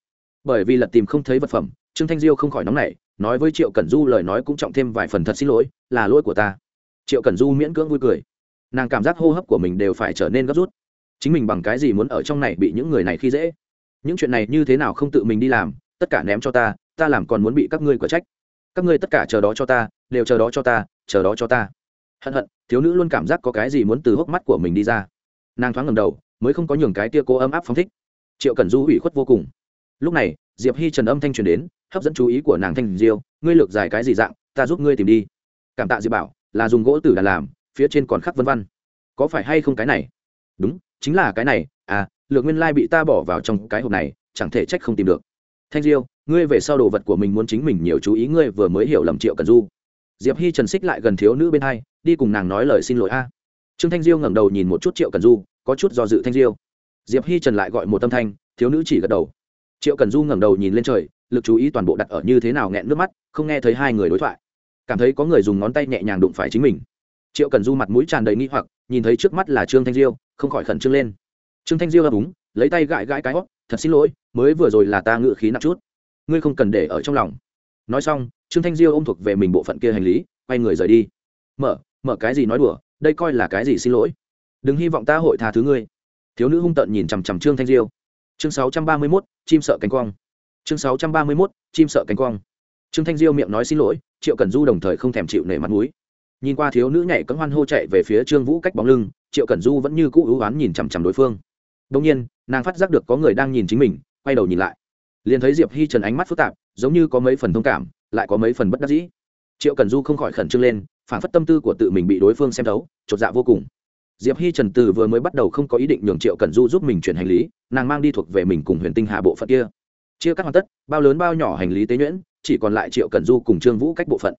[SPEAKER 1] Bởi vì lật tìm không thấy vật phẩm, trương thanh diêu không khỏi nóng nảy, nói với triệu cẩn du lời nói cũng trọng thêm vài phần thật xin lỗi, là lỗi của ta. Triệu cẩn du miễn cưỡng vui cười. Nàng cảm giác hô hấp của mình đều phải trở nên gấp rút. Chính mình bằng cái gì muốn ở trong này bị những người này khi dễ? Những chuyện này như thế nào không tự mình đi làm, tất cả ném cho ta ta làm còn muốn bị các ngươi quả trách. Các ngươi tất cả chờ đó cho ta, đều chờ đó cho ta, chờ đó cho ta hận hận, thiếu nữ luôn cảm giác có cái gì muốn từ hốc mắt của mình đi ra. Nàng thoáng ngầm đầu, mới không có nhường cái tia cô ấm áp phóng thích. Triệu cần du ủy khuất vô cùng. Lúc này, diệp hi trần âm thanh truyền đến, hấp dẫn chú ý của nàng thanh diêu, ngươi lược dài cái gì dạng, ta giúp ngươi tìm đi. Cảm tạ diệp bảo, là dùng gỗ tử đàn làm, phía trên còn khắc vân văn có phải hay không cái này? Đúng, chính là cái này à lược nguyên lai bị ta bỏ vào trong cái hộp này, chẳng thể trách không tìm được. Thanh diêu, ngươi về sau đồ vật của mình muốn chính mình nhiều chú ý, ngươi vừa mới hiểu lầm triệu cần du diệp hi trần xích lại gần thiếu nữ bên hai, đi cùng nàng nói lời xin lỗi a. Trương thanh diêu ngẩng đầu nhìn một chút triệu cần du, có chút do dự thanh diêu. Diệp hi trần lại gọi một tâm thanh, thiếu nữ chỉ gật đầu. Triệu cần du ngẩng đầu nhìn lên trời, lực chú ý toàn bộ đặt ở như thế nào nghẹn nước mắt, không nghe thấy hai người đối thoại. Cảm thấy có người dùng ngón tay nhẹ nhàng đụng phải chính mình. Triệu cần du mặt mũi tràn đầy nghi hoặc, nhìn thấy trước mắt là trương thanh diêu, không khỏi khẩn trương lên. Trương thanh diêu ấp úng lấy tay gãi gãi cái hót, thật xin lỗi, mới vừa rồi là ta ngự khí nặng chút. Ngươi không cần để ở trong lòng. Nói xong trương thanh diêu ôm thuộc về mình bộ phận kia hành lý, quay người rời đi. Mở mở cái gì nói đùa, đây coi là cái gì xin lỗi. Đừng hy vọng ta hội tha thứ ngươi. Thiếu nữ hung tợn nhìn chằm chằm trương thanh diêu. Chương sáu trăm ba mươi mốt, chim sợ cánh quang. Chương sáu trăm ba mươi mốt, chim sợ cánh quang. Trương thanh diêu miệng nói xin lỗi, triệu cần du đồng thời không thèm chịu nể mặt mũi. Nhìn qua thiếu nữ nhảy cấm hoan hô chạy về phía trương vũ cách bóng lưng, triệu cần du vẫn như cũ ưu oán nhìn chằm chằm đối phương. Đông nhiên, nàng phát giác được có người đang nhìn chính mình, quay đầu nhìn lại. Liền thấy diệp hi trần ánh mắt phức tạp, giống như có mấy phần thông cảm lại có mấy phần bất đắc dĩ. Triệu cần du không khỏi khẩn trương lên, phản phất tâm tư của tự mình bị đối phương xem thấu, chột dạ vô cùng. Diệp hi trần từ vừa mới bắt đầu không có ý định nhường triệu cần du giúp mình chuyển hành lý, nàng mang đi thuộc về mình cùng huyền tinh hạ bộ phận kia. Chia các hoàn tất, bao lớn bao nhỏ hành lý tế nhuyễn, chỉ còn lại triệu cần du cùng trương vũ cách bộ phận.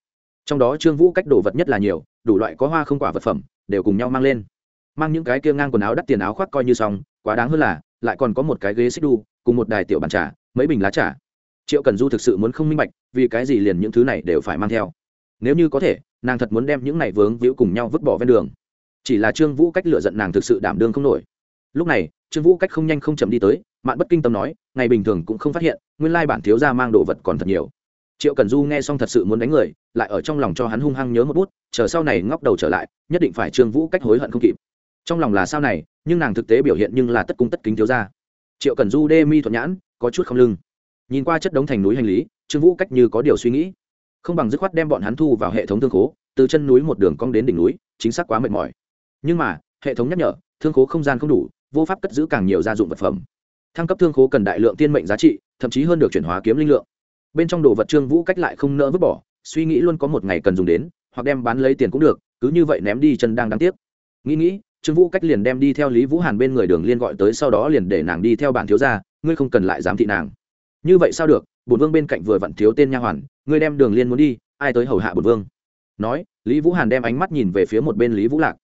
[SPEAKER 1] Trong đó trương vũ cách đồ vật nhất là nhiều, đủ loại có hoa không quả vật phẩm, đều cùng nhau mang lên. Mang những cái kia ngang quần áo đắt tiền áo khoác coi như xong, quá đáng hơn là, lại còn có một cái ghế xích đu, cùng một đài tiểu bàn trà, mấy bình lá trà triệu cần du thực sự muốn không minh bạch, vì cái gì liền những thứ này đều phải mang theo. Nếu như có thể, nàng thật muốn đem những này vướng víu cùng nhau vứt bỏ ven đường. Chỉ là trương vũ cách lựa giận nàng thực sự đảm đương không nổi. Lúc này, trương vũ cách không nhanh không chậm đi tới, mạn bất kinh tâm nói, ngày bình thường cũng không phát hiện, nguyên lai bản thiếu gia mang đồ vật còn thật nhiều. Triệu cần du nghe xong thật sự muốn đánh người, lại ở trong lòng cho hắn hung hăng nhớ một bút, chờ sau này ngóc đầu trở lại, nhất định phải trương vũ cách hối hận không kịp. Trong lòng là sao này, nhưng nàng thực tế biểu hiện nhưng là tất cung tất kính thiếu gia. Triệu cần du đê mi thuận nhãn, có chút không lưng nhìn qua chất đống thành núi hành lý, trương vũ cách như có điều suy nghĩ. Không bằng dứt khoát đem bọn hắn thu vào hệ thống thương khố, từ chân núi một đường cong đến đỉnh núi, chính xác quá mệt mỏi. Nhưng mà, hệ thống nhắc nhở, thương khố không gian không đủ, vô pháp cất giữ càng nhiều gia dụng vật phẩm. Thăng cấp thương khố cần đại lượng tiên mệnh giá trị, thậm chí hơn được chuyển hóa kiếm linh lượng. Bên trong đồ vật trương vũ cách lại không nỡ vứt bỏ, suy nghĩ luôn có một ngày cần dùng đến, hoặc đem bán lấy tiền cũng được, cứ như vậy ném đi chân đang đáng tiếc. Nghĩ nghĩ, trương vũ cách liền đem đi theo lý vũ hàn bên người đường liên gọi tới, sau đó liền để nàng đi theo bản thiếu gia, ngươi không cần lại giám thị nàng như vậy sao được? Bổn vương bên cạnh vừa vặn thiếu tên nha hoàn, ngươi đem đường liên muốn đi, ai tới hầu hạ bổn vương? Nói, lý vũ hàn đem ánh mắt nhìn về phía một bên lý vũ lạc.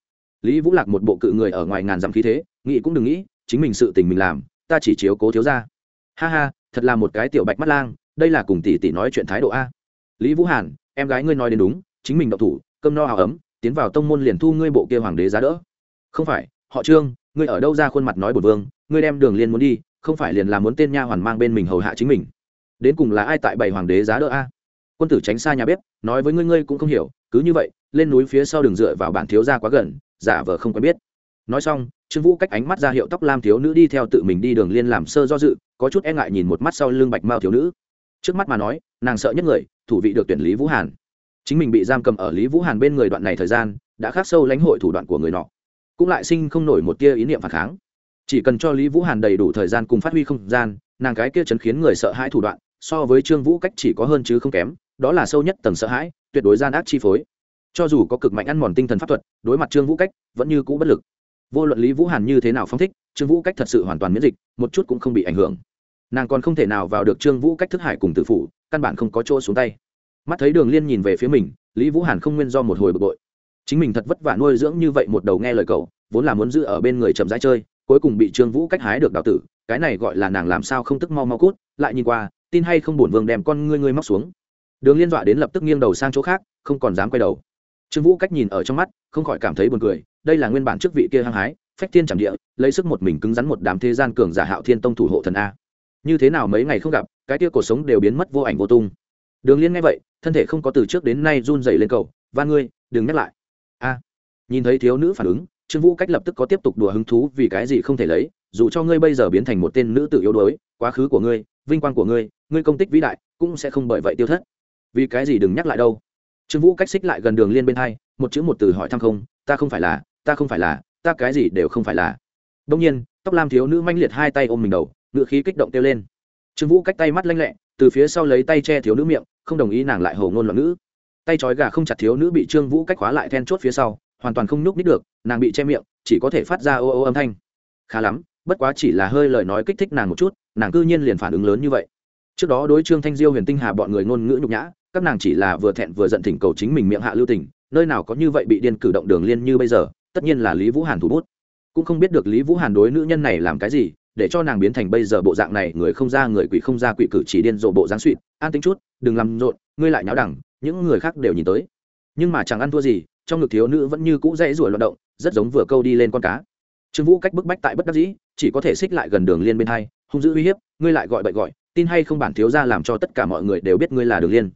[SPEAKER 1] Lý vũ lạc một bộ cự người ở ngoài ngàn dặm khí thế, nghĩ cũng đừng nghĩ, chính mình sự tình mình làm, ta chỉ chiếu cố thiếu ra ha ha, thật là một cái tiểu bạch mắt lang, đây là cùng tỷ tỷ nói chuyện thái độ a. Lý vũ hàn, em gái ngươi nói đến đúng, chính mình độc thủ, cơm no hào ấm, tiến vào tông môn liền thu ngươi bộ kia hoàng đế giá đỡ. Không phải, họ trương, ngươi ở đâu ra khuôn mặt nói bổn vương, ngươi đem đường liên muốn đi không phải liền là muốn tên nha hoàn mang bên mình hầu hạ chính mình. Đến cùng là ai tại bảy hoàng đế giá đỡ a? Quân tử tránh xa nhà bếp, nói với ngươi ngươi cũng không hiểu, cứ như vậy, lên núi phía sau đường dựa vào bản thiếu gia quá gần, giả vờ không quen biết. Nói xong, trương vũ cách ánh mắt ra hiệu tóc lam thiếu nữ đi theo tự mình đi đường liên làm sơ do dự, có chút e ngại nhìn một mắt sau lưng bạch mao thiếu nữ. Trước mắt mà nói, nàng sợ nhất người, thủ vị được tuyển lý vũ hàn. Chính mình bị giam cầm ở lý vũ hàn bên người đoạn này thời gian, đã khắc sâu lãnh hội thủ đoạn của người nọ. Cũng lại sinh không nổi một tia ý niệm phản kháng chỉ cần cho lý vũ hàn đầy đủ thời gian cùng phát huy không gian, nàng cái kia chấn khiến người sợ hãi thủ đoạn, so với trương vũ cách chỉ có hơn chứ không kém, đó là sâu nhất tầng sợ hãi, tuyệt đối gian ác chi phối. Cho dù có cực mạnh ăn mòn tinh thần pháp thuật, đối mặt trương vũ cách, vẫn như cũ bất lực. Vô luận lý vũ hàn như thế nào phong thích, trương vũ cách thật sự hoàn toàn miễn dịch, một chút cũng không bị ảnh hưởng. Nàng còn không thể nào vào được trương vũ cách thức hải cùng tự phủ, căn bản không có chỗ xuống tay. Mắt thấy đường liên nhìn về phía mình, lý vũ hàn không nguyên do một hồi bực bội. Chính mình thật vất vả nuôi dưỡng như vậy một đầu nghe lời cậu, vốn là muốn giữ ở bên người chậm rãi chơi cuối cùng bị trương vũ cách hái được đào tử, cái này gọi là nàng làm sao không tức mau mau cút, lại nhìn qua, tin hay không bổn vương đem con ngươi ngươi móc xuống. Đường liên dọa đến lập tức nghiêng đầu sang chỗ khác, không còn dám quay đầu. Trương vũ cách nhìn ở trong mắt, không khỏi cảm thấy buồn cười, đây là nguyên bản chức vị kia hăng hái, phách thiên chẳng địa, lấy sức một mình cứng rắn một đám thế gian cường giả hạo thiên tông thủ hộ thần a. Như thế nào mấy ngày không gặp, cái kia cuộc sống đều biến mất vô ảnh vô tung. Đường liên nghe vậy, thân thể không có từ trước đến nay run dày lên cầu và ngươi, đừng nhắc lại. A. Nhìn thấy thiếu nữ phản ứng trương vũ cách lập tức có tiếp tục đùa hứng thú vì cái gì không thể lấy, dù cho ngươi bây giờ biến thành một tên nữ tự yếu đuối, quá khứ của ngươi, vinh quang của ngươi ngươi công tích vĩ đại, cũng sẽ không bởi vậy tiêu thất. Vì cái gì đừng nhắc lại đâu? Trương vũ cách xích lại gần đường liên bên hai, một chữ một từ hỏi thăm không, ta không phải là, ta không phải là, ta cái gì đều không phải là. Đông nhiên, tóc lam thiếu nữ manh liệt hai tay ôm mình đầu, ngựa khí kích động kêu lên. Trương vũ cách tay mắt lanh lẹ, từ phía sau lấy tay che thiếu nữ miệng, không đồng ý nàng lại hầu ngôn loạn nữ tay trói gà không chặt thiếu nữ bị trương vũ cách khóa lại then chốt phía sau hoàn toàn không nhúc nít được, nàng bị che miệng, chỉ có thể phát ra ô ô âm thanh. Khá lắm, bất quá chỉ là hơi lời nói kích thích nàng một chút, nàng cư nhiên liền phản ứng lớn như vậy. Trước đó đối trương thanh diêu, huyền tinh hà bọn người ngôn ngữ nhục nhã, các nàng chỉ là vừa thẹn vừa giận thỉnh cầu chính mình miệng hạ lưu tình, nơi nào có như vậy bị điên cử động đường liên như bây giờ, tất nhiên là lý vũ hàn thủ bút. Cũng không biết được lý vũ hàn đối nữ nhân này làm cái gì, để cho nàng biến thành bây giờ bộ dạng này, người không ra người quỷ không ra quỷ cử chỉ điên rộ bộ dáng suỵt an tính chút, đừng làm rộn, ngươi lại nháo đẳng, những người khác đều nhìn tới. Nhưng mà chẳng ăn thua gì trong ngực thiếu nữ vẫn như cũ dãy ruổi loạt động, rất giống vừa câu đi lên con cá. Trương vũ cách bức bách tại bất đắc dĩ, chỉ có thể xích lại gần đường liên bên hai, hung dữ uy hiếp, ngươi lại gọi bậy gọi, tin hay không bản thiếu ra làm cho tất cả mọi người đều biết ngươi là đường liên.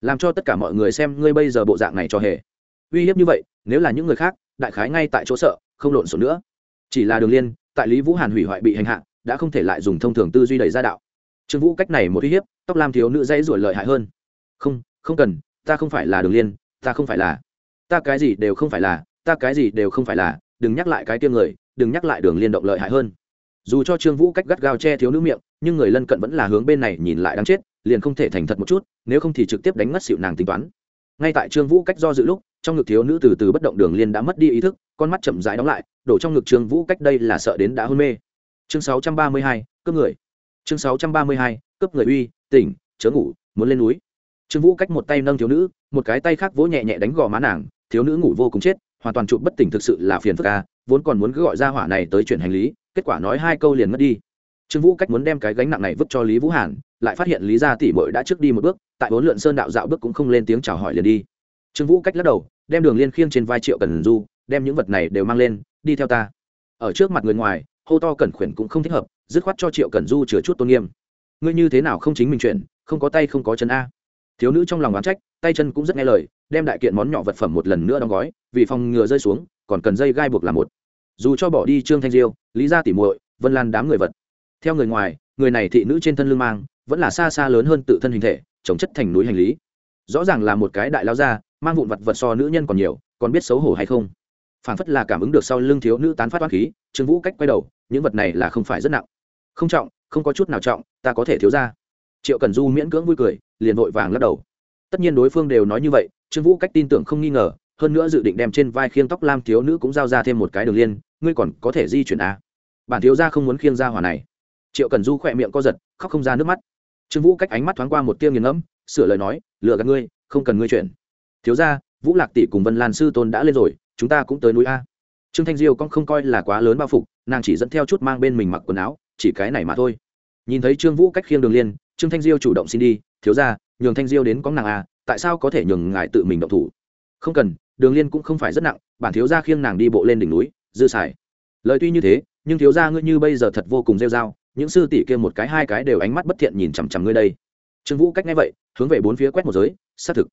[SPEAKER 1] Làm cho tất cả mọi người xem ngươi bây giờ bộ dạng này cho hề. Uy hiếp như vậy, nếu là những người khác, đại khái ngay tại chỗ sợ, không lộn xộn nữa. Chỉ là đường liên, tại lý vũ hàn hủy hoại bị hành hạ, đã không thể lại dùng thông thường tư duy đẩy ra đạo. Trương vũ cách này một uy hiếp, tóc lam thiếu nữ dãy ruổi lợi hại hơn. Không không cần, ta không phải là đường liên, ta không phải là ta cái gì đều không phải là ta cái gì đều không phải là đừng nhắc lại cái tiêm người đừng nhắc lại đường liên động lợi hại hơn. Dù cho trương vũ cách gắt gao che thiếu nữ miệng nhưng người lân cận vẫn là hướng bên này nhìn lại đáng chết liền không thể thành thật một chút nếu không thì trực tiếp đánh mất xịu nàng tính toán. Ngay tại trương vũ cách do dự lúc trong ngực thiếu nữ từ từ bất động đường liên đã mất đi ý thức con mắt chậm rãi đóng lại đổ trong ngực trương vũ cách đây là sợ đến đã hôn mê. Chương 632, cướp người. Chương 632, cướp người uy tỉnh chớ ngủ muốn lên núi trương vũ cách một tay nâng thiếu nữ, một cái tay khác vỗ nhẹ nhẹ đánh gò má nàng, thiếu nữ ngủ vô cùng chết, hoàn toàn chụp bất tỉnh thực sự là phiền phức ca vốn còn muốn cứ gọi ra hỏa này tới chuyển hành lý, kết quả nói hai câu liền mất đi. Trương vũ cách muốn đem cái gánh nặng này vứt cho lý vũ hàn, lại phát hiện lý gia tỷ mội đã trước đi một bước, tại bốn lượn sơn đạo dạo bước cũng không lên tiếng chào hỏi liền đi. Trương vũ cách lắc đầu, đem đường liên khiêng trên vai triệu cần du, đem những vật này đều mang lên, đi theo ta. Ở trước mặt người ngoài, hô to cẩn khuyển cũng không thích hợp, dứt khoát cho triệu cần du chừa chút tôn nghiêm. Ngươi như thế nào không chính mình chuyển, không có tay không có chân a? Thiếu nữ trong lòng oán trách, tay chân cũng rất nghe lời, đem đại kiện món nhỏ vật phẩm một lần nữa đóng gói, vì phòng ngừa rơi xuống, còn cần dây gai buộc làm một. Dù cho bỏ đi trương thanh diêu, lý gia tỉ muội, vân lan đám người vật. Theo người ngoài, người này thị nữ trên thân lưng mang, vẫn là xa xa lớn hơn tự thân hình thể, chống chất thành núi hành lý. Rõ ràng là một cái đại lao ra mang vụn vật vật so nữ nhân còn nhiều, còn biết xấu hổ hay không. Phản phất là cảm ứng được sau lưng thiếu nữ tán phát toát khí, trương vũ cách quay đầu, những vật này là không phải rất nặng. Không trọng, không có chút nào trọng, ta có thể thiếu ra. Triệu cần du miễn cưỡng vui cười liền vội vàng lắc đầu. Tất nhiên đối phương đều nói như vậy, trương vũ cách tin tưởng không nghi ngờ, hơn nữa dự định đem trên vai khiêng tóc lam thiếu nữ cũng giao ra thêm một cái đường liên, ngươi còn có thể di chuyển à. bản thiếu gia không muốn khiêng ra hỏa này. Triệu cần du khỏe miệng co giật, khóc không ra nước mắt. Trương vũ cách ánh mắt thoáng qua một tiêu nghiền ngẫm, sửa lời nói lựa gạt ngươi, không cần ngươi chuyển. Thiếu gia, vũ lạc tỷ cùng vân lan sư tôn đã lên rồi, chúng ta cũng tới núi a. Trương thanh diêu con không coi là quá lớn bao phục, nàng chỉ dẫn theo chút mang bên mình mặc quần áo, chỉ cái này mà thôi. Nhìn thấy trương vũ cách khiêng đường liên, trương thanh diêu chủ động xin đi thiếu gia, nhường thanh diêu đến có nàng a tại sao có thể nhường ngài tự mình động thủ? Không cần, đường liên cũng không phải rất nặng, bản thiếu gia khiêng nàng đi bộ lên đỉnh núi, dư xài. Lời tuy như thế, nhưng thiếu gia ngươi như bây giờ thật vô cùng rêu dao những sư tỷ kia một cái hai cái đều ánh mắt bất thiện nhìn chằm chằm ngươi đây. Trương vũ cách nghe vậy, hướng về bốn phía quét một giới, xác thực.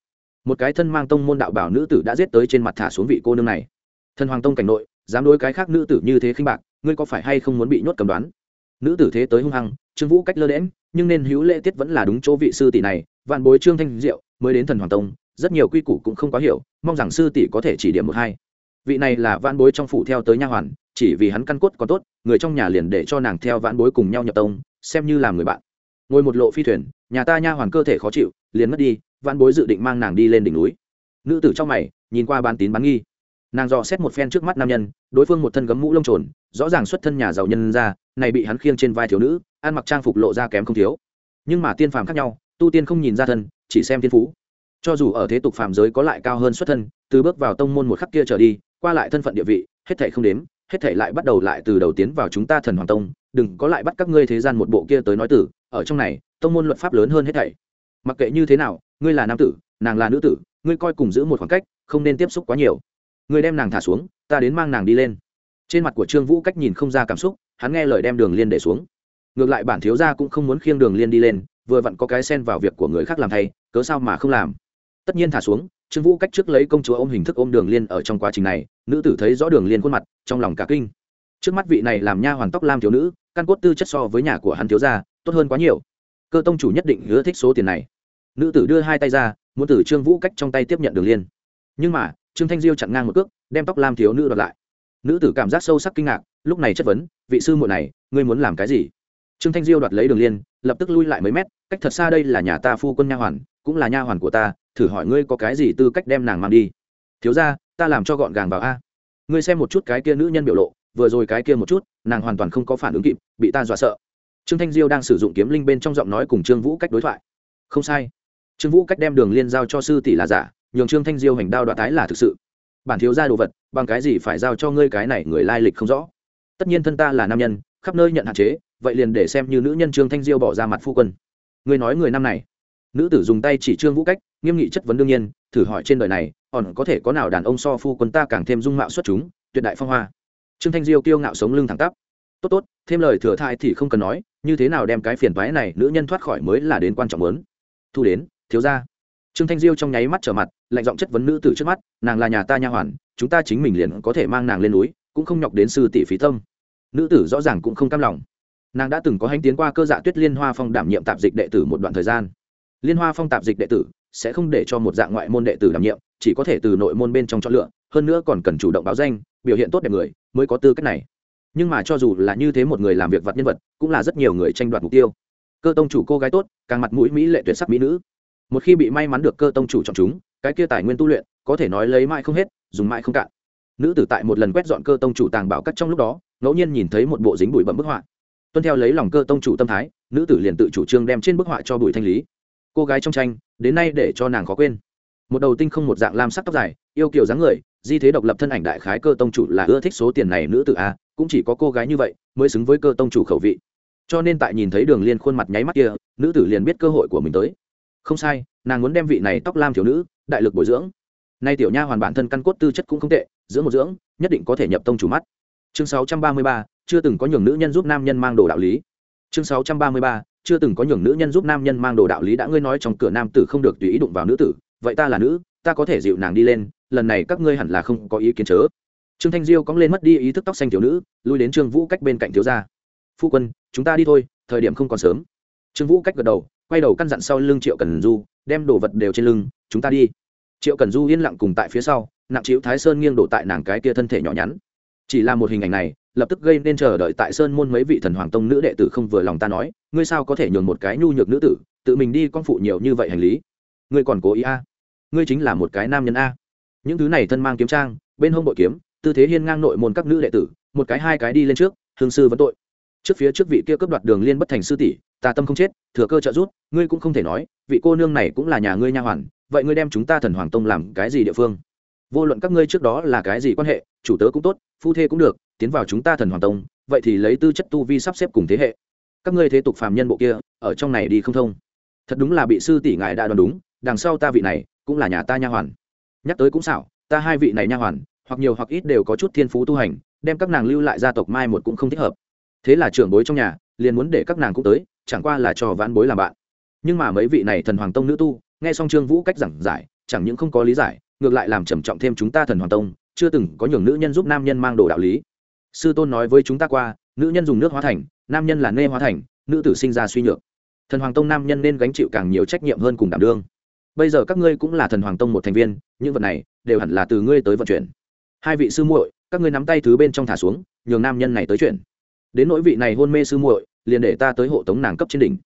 [SPEAKER 1] Một cái thân mang tông môn đạo bảo nữ tử đã giết tới trên mặt thả xuống vị cô nương này. Thân hoàng tông cảnh nội, dám đối cái khác nữ tử như thế khinh bạc, ngươi có phải hay không muốn bị nhốt cầm đoán? Nữ tử thế tới hung hăng, trương vũ cách lơ đễm nhưng nên hữu lễ tiết vẫn là đúng chỗ vị sư tỷ này, vạn bối trương thanh diệu, mới đến thần hoàng tông, rất nhiều quy củ cũng không có hiểu, mong rằng sư tỷ có thể chỉ điểm một hai. Vị này là vạn bối trong phủ theo tới nha hoàn, chỉ vì hắn căn cốt còn tốt, người trong nhà liền để cho nàng theo vạn bối cùng nhau nhập tông, xem như làm người bạn. Ngồi một lộ phi thuyền, nhà ta nha hoàn cơ thể khó chịu, liền mất đi, vạn bối dự định mang nàng đi lên đỉnh núi. Nữ tử trong mày, nhìn qua bán tín bán nghi. Nàng dò xét một phen trước mắt nam nhân, đối phương một thân gấm mũ lông trồn, rõ ràng xuất thân nhà giàu nhân ra này bị hắn khiêng trên vai thiếu nữ, ăn mặc trang phục lộ ra kém không thiếu. Nhưng mà tiên phàm khác nhau, tu tiên không nhìn ra thân, chỉ xem tiên phú. Cho dù ở thế tục phàm giới có lại cao hơn xuất thân, từ bước vào tông môn một khắc kia trở đi, qua lại thân phận địa vị, hết thảy không đếm, hết thảy lại bắt đầu lại từ đầu tiến vào chúng ta thần hoàng tông, đừng có lại bắt các ngươi thế gian một bộ kia tới nói tử, ở trong này, tông môn luật pháp lớn hơn hết thảy. Mặc kệ như thế nào, ngươi là nam tử, nàng là nữ tử, ngươi coi cùng giữ một khoảng cách, không nên tiếp xúc quá nhiều. Ngươi đem nàng thả xuống, ta đến mang nàng đi lên. Trên mặt của trương vũ cách nhìn không ra cảm xúc hắn nghe lời đem đường liên để xuống. Ngược lại bản thiếu gia cũng không muốn khiêng đường liên đi lên, vừa vặn có cái xen vào việc của người khác làm thay, cớ sao mà không làm? Tất nhiên thả xuống, trương vũ cách trước lấy công chúa ôm hình thức ôm đường liên ở trong quá trình này, nữ tử thấy rõ đường liên khuôn mặt, trong lòng cả kinh. Trước mắt vị này làm nha hoàn tóc lam thiếu nữ, căn cốt tư chất so với nhà của hắn thiếu gia, tốt hơn quá nhiều. Cơ tông chủ nhất định hứa thích số tiền này. Nữ tử đưa hai tay ra, muốn từ trương vũ cách trong tay tiếp nhận đường liên. Nhưng mà, trương thanh diêu chặn ngang một cước, đem tóc lam thiếu nữ đoạt lại nữ tử cảm giác sâu sắc kinh ngạc, lúc này chất vấn, vị sư muội này, ngươi muốn làm cái gì? Trương thanh diêu đoạt lấy đường liên, lập tức lui lại mấy mét, cách thật xa đây là nhà ta phu quân nha hoàn, cũng là nha hoàn của ta, thử hỏi ngươi có cái gì tư cách đem nàng mang đi? Thiếu ra ta làm cho gọn gàng vào a. Ngươi xem một chút cái kia nữ nhân biểu lộ, vừa rồi cái kia một chút, nàng hoàn toàn không có phản ứng kịp, bị ta dọa sợ. Trương thanh diêu đang sử dụng kiếm linh bên trong giọng nói cùng trương vũ cách đối thoại. Không sai. Trương vũ cách đem đường liên giao cho sư tỷ là giả, nhường trương thanh diêu hành đao đoạt tái là thực sự bản thiếu ra đồ vật, bằng cái gì phải giao cho ngươi cái này người lai lịch không rõ? Tất nhiên thân ta là nam nhân, khắp nơi nhận hạn chế, vậy liền để xem như nữ nhân trương thanh diêu bỏ ra mặt phu quân. Ngươi nói người năm này. Nữ tử dùng tay chỉ trương vũ cách, nghiêm nghị chất vấn đương nhiên, thử hỏi trên đời này, còn có thể có nào đàn ông so phu quân ta càng thêm dung mạo xuất chúng, tuyệt đại phong hoa. Trương thanh diêu kiêu ngạo sống lưng thẳng tắp. Tốt tốt, thêm lời thừa thai thì không cần nói, như thế nào đem cái phiền toái này nữ nhân thoát khỏi mới là đến quan trọng lớn. Thu đến, thiếu gia trương thanh diêu trong nháy mắt trở mặt, lạnh giọng chất vấn nữ tử trước mắt, nàng là nhà ta nha hoàn, chúng ta chính mình liền có thể mang nàng lên núi, cũng không nhọc đến sư tỷ phí tâm. Nữ tử rõ ràng cũng không cam lòng. Nàng đã từng có hành tiến qua cơ dạ tuyết liên hoa phong đảm nhiệm tạp dịch đệ tử một đoạn thời gian. Liên hoa phong tạp dịch đệ tử sẽ không để cho một dạng ngoại môn đệ tử đảm nhiệm, chỉ có thể từ nội môn bên trong chọn lựa, hơn nữa còn cần chủ động báo danh, biểu hiện tốt đẹp người mới có tư cách này. Nhưng mà cho dù là như thế một người làm việc vật nhân vật, cũng là rất nhiều người tranh đoạt mục tiêu. Cơ tông chủ cô gái tốt, càng mặt mũi mỹ lệ tuyệt sắc mỹ nữ một khi bị may mắn được cơ tông chủ chọn chúng, cái kia tài nguyên tu luyện, có thể nói lấy mãi không hết, dùng mãi không cạn. Nữ tử tại một lần quét dọn cơ tông chủ tàng bảo cắt trong lúc đó, ngẫu nhiên nhìn thấy một bộ dính bụi bẩm bức họa. Tuân theo lấy lòng cơ tông chủ tâm thái, nữ tử liền tự chủ trương đem trên bức họa cho bụi thanh lý. Cô gái trong tranh, đến nay để cho nàng khó quên. Một đầu tinh không một dạng lam sắc tóc dài, yêu kiều dáng người, di thế độc lập thân ảnh đại khái cơ tông chủ là ưa thích số tiền này nữ tử a, cũng chỉ có cô gái như vậy mới xứng với cơ tông chủ khẩu vị. Cho nên tại nhìn thấy đường liên khuôn mặt nháy mắt kia, nữ tử liền biết cơ hội của mình tới không sai nàng muốn đem vị này tóc lam thiếu nữ đại lực bồi dưỡng. Nay tiểu nha hoàn bản thân căn cốt tư chất cũng không tệ dưỡng một dưỡng nhất định có thể nhập tông chủ mắt. Chương 633, chưa từng có nhường nữ nhân giúp nam nhân mang đồ đạo lý. Chương 633, chưa từng có nhường nữ nhân giúp nam nhân mang đồ đạo lý đã ngươi nói trong cửa nam tử không được tùy ý đụng vào nữ tử. Vậy ta là nữ ta có thể dịu nàng đi lên lần này các ngươi hẳn là không có ý kiến chớ. Trương thanh diêu cóng lên mất đi ý thức tóc xanh thiếu nữ lui đến trương vũ cách bên cạnh thiếu gia. Phu quân chúng ta đi thôi thời điểm không còn sớm. Trương vũ cách gật đầu quay đầu căn dặn sau lưng triệu cần du, đem đồ vật đều trên lưng, chúng ta đi. Triệu cần du yên lặng cùng tại phía sau, nặng chịu thái sơn nghiêng đổ tại nàng cái kia thân thể nhỏ nhắn. Chỉ là một hình ảnh này, lập tức gây nên chờ đợi tại sơn môn mấy vị thần hoàng tông nữ đệ tử không vừa lòng ta nói, ngươi sao có thể nhường một cái nhu nhược nữ tử, tự mình đi con phụ nhiều như vậy hành lý? Ngươi còn cố ý a? Ngươi chính là một cái nam nhân a. Những thứ này thân mang kiếm trang, bên hông bội kiếm, tư thế hiên ngang nội môn các nữ đệ tử, một cái hai cái đi lên trước, hương sư vấn tội trước phía trước vị kia cướp đoạt đường liên bất thành sư tỷ, ta tâm không chết, thừa cơ trợ rút ngươi cũng không thể nói, vị cô nương này cũng là nhà ngươi nha hoàn, vậy ngươi đem chúng ta thần hoàng tông làm cái gì địa phương? Vô luận các ngươi trước đó là cái gì quan hệ, chủ tớ cũng tốt, phu thê cũng được, tiến vào chúng ta thần hoàng tông, vậy thì lấy tư chất tu vi sắp xếp cùng thế hệ. Các ngươi thế tục phàm nhân bộ kia, ở trong này đi không thông. Thật đúng là bị sư tỷ ngài đã đoán đúng, đằng sau ta vị này, cũng là nhà ta nha hoàn. Nhắc tới cũng xảo, ta hai vị này nha hoàn, hoặc nhiều hoặc ít đều có chút thiên phú tu hành, đem các nàng lưu lại gia tộc mai một cũng không thích hợp thế là trưởng bối trong nhà, liền muốn để các nàng cũng tới, chẳng qua là cho vãn bối làm bạn. Nhưng mà mấy vị này thần hoàng tông nữ tu, nghe xong trương vũ cách giảng giải, chẳng những không có lý giải, ngược lại làm trầm trọng thêm chúng ta thần hoàng tông, chưa từng có nhường nữ nhân giúp nam nhân mang đồ đạo lý. Sư tôn nói với chúng ta qua, nữ nhân dùng nước hóa thành, nam nhân là nê hóa thành, nữ tử sinh ra suy nhược. Thần hoàng tông nam nhân nên gánh chịu càng nhiều trách nhiệm hơn cùng đảm đương. Bây giờ các ngươi cũng là thần hoàng tông một thành viên, những vật này đều hẳn là từ ngươi tới vận chuyển. Hai vị sư muội, các ngươi nắm tay thứ bên trong thả xuống, nhường nam nhân này tới chuyển đến nỗi vị này hôn mê sư muội, liền để ta tới hộ tống nàng cấp trên đỉnh.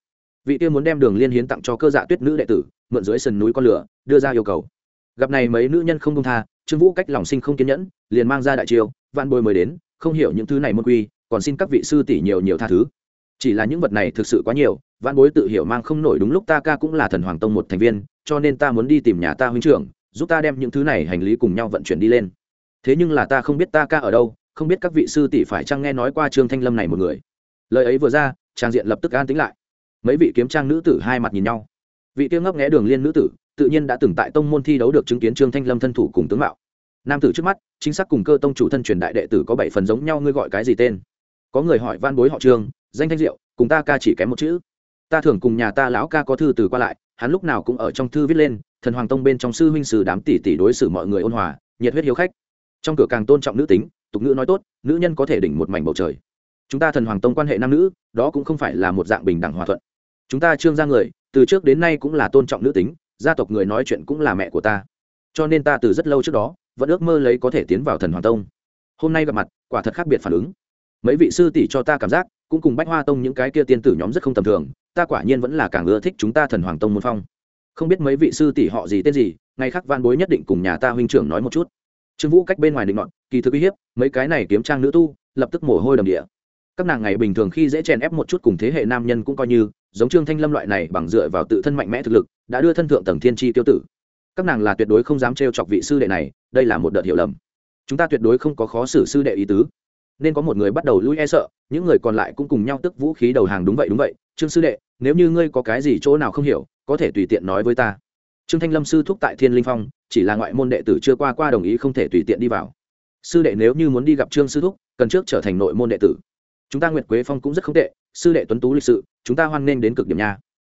[SPEAKER 1] Vị kia muốn đem đường liên hiến tặng cho cơ dạ tuyết nữ đệ tử, mượn dưới sườn núi con lửa, đưa ra yêu cầu. Gặp này mấy nữ nhân không công tha, trương vũ cách lòng sinh không kiên nhẫn, liền mang ra đại chiêu, vạn bồi mới đến, không hiểu những thứ này môn quy, còn xin các vị sư tỷ nhiều nhiều tha thứ. Chỉ là những vật này thực sự quá nhiều, vạn bối tự hiểu mang không nổi đúng lúc ta ca cũng là thần hoàng tông một thành viên, cho nên ta muốn đi tìm nhà ta huynh trưởng, giúp ta đem những thứ này hành lý cùng nhau vận chuyển đi lên. Thế nhưng là ta không biết ta ca ở đâu không biết các vị sư tỷ phải chăng nghe nói qua trương thanh lâm này một người. Lời ấy vừa ra, trang diện lập tức an tính lại. Mấy vị kiếm trang nữ tử hai mặt nhìn nhau. Vị tiêu ngấp nghẽ đường liên nữ tử, tự nhiên đã từng tại tông môn thi đấu được chứng kiến trương thanh lâm thân thủ cùng tướng mạo. Nam tử trước mắt, chính xác cùng cơ tông chủ thân truyền đại đệ tử có bảy phần giống nhau, ngươi gọi cái gì tên? Có người hỏi van bối họ trương, danh thanh diệu, cùng ta ca chỉ kém một chữ. Ta thường cùng nhà ta lão ca có thư từ qua lại, hắn lúc nào cũng ở trong thư viết lên, thần hoàng tông bên trong sư huynh sử đám tỷ tỷ đối xử mọi người ôn hòa, nhiệt huyết hiếu khách. Trong cửa càng tôn trọng nữ tính tục ngữ nói tốt, nữ nhân có thể đỉnh một mảnh bầu trời. Chúng ta thần hoàng tông quan hệ nam nữ, đó cũng không phải là một dạng bình đẳng hòa thuận. Chúng ta trương gia người, từ trước đến nay cũng là tôn trọng nữ tính, gia tộc người nói chuyện cũng là mẹ của ta. Cho nên ta từ rất lâu trước đó, vẫn ước mơ lấy có thể tiến vào thần hoàng tông. Hôm nay gặp mặt, quả thật khác biệt phản ứng. Mấy vị sư tỷ cho ta cảm giác, cũng cùng bách hoa tông những cái kia tiên tử nhóm rất không tầm thường, ta quả nhiên vẫn là càng ưa thích chúng ta thần hoàng tông môn phong. Không biết mấy vị sư tỷ họ gì, tên gì, ngày khác van bối nhất định cùng nhà ta huynh trưởng nói một chút trương vũ cách bên ngoài định ngọn kỳ thực uy hiếp, mấy cái này kiếm trang nữ tu, lập tức mồ hôi đầm địa. Các nàng ngày bình thường khi dễ chèn ép một chút cùng thế hệ nam nhân cũng coi như, giống trương thanh lâm loại này bằng dựa vào tự thân mạnh mẽ thực lực, đã đưa thân thượng tầng thiên tri tiêu tử. Các nàng là tuyệt đối không dám trêu chọc vị sư đệ này, đây là một đợt hiểu lầm. Chúng ta tuyệt đối không có khó xử sư đệ ý tứ. Nên có một người bắt đầu lui e sợ, những người còn lại cũng cùng nhau tức vũ khí đầu hàng đúng vậy đúng vậy. Trương sư đệ, nếu như ngươi có cái gì chỗ nào không hiểu, có thể tùy tiện nói với ta trương thanh lâm sư thúc tại thiên linh phong, chỉ là ngoại môn đệ tử chưa qua qua đồng ý không thể tùy tiện đi vào. Sư đệ nếu như muốn đi gặp trương sư thúc, cần trước trở thành nội môn đệ tử. Chúng ta nguyệt quế phong cũng rất không tệ, sư đệ tuấn tú lịch sự, chúng ta hoan nghênh đến cực điểm nha.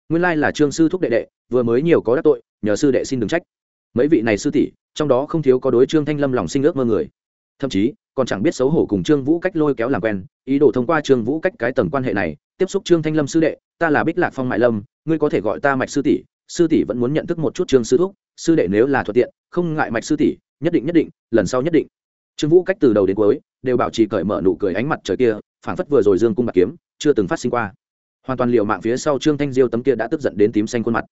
[SPEAKER 1] Nguyên lai là trương sư thúc đệ đệ, vừa mới nhiều có đắc tội, nhờ sư đệ xin đừng trách. Mấy vị này sư tỷ, trong đó không thiếu có đối trương thanh lâm lòng sinh ước mơ người. Thậm chí, còn chẳng biết xấu hổ cùng trương vũ cách lôi kéo làm quen, ý đồ thông qua trương vũ cách cái tầng quan hệ này, tiếp xúc trương thanh lâm sư đệ, ta là bích lạc phong mại lâm, ngươi có thể gọi ta mạch sư tỷ sư tỷ vẫn muốn nhận thức một chút trương sư thúc, sư đệ nếu là thuận tiện, không ngại mạch sư tỷ, nhất định nhất định, lần sau nhất định. Trương vũ cách từ đầu đến cuối đều bảo trì cởi mở nụ cười ánh mặt trời kia, phảng phất vừa rồi dương cung bạc kiếm chưa từng phát sinh qua. Hoàn toàn liệu mạng phía sau trương thanh diêu tấm kia đã tức giận đến tím xanh khuôn mặt.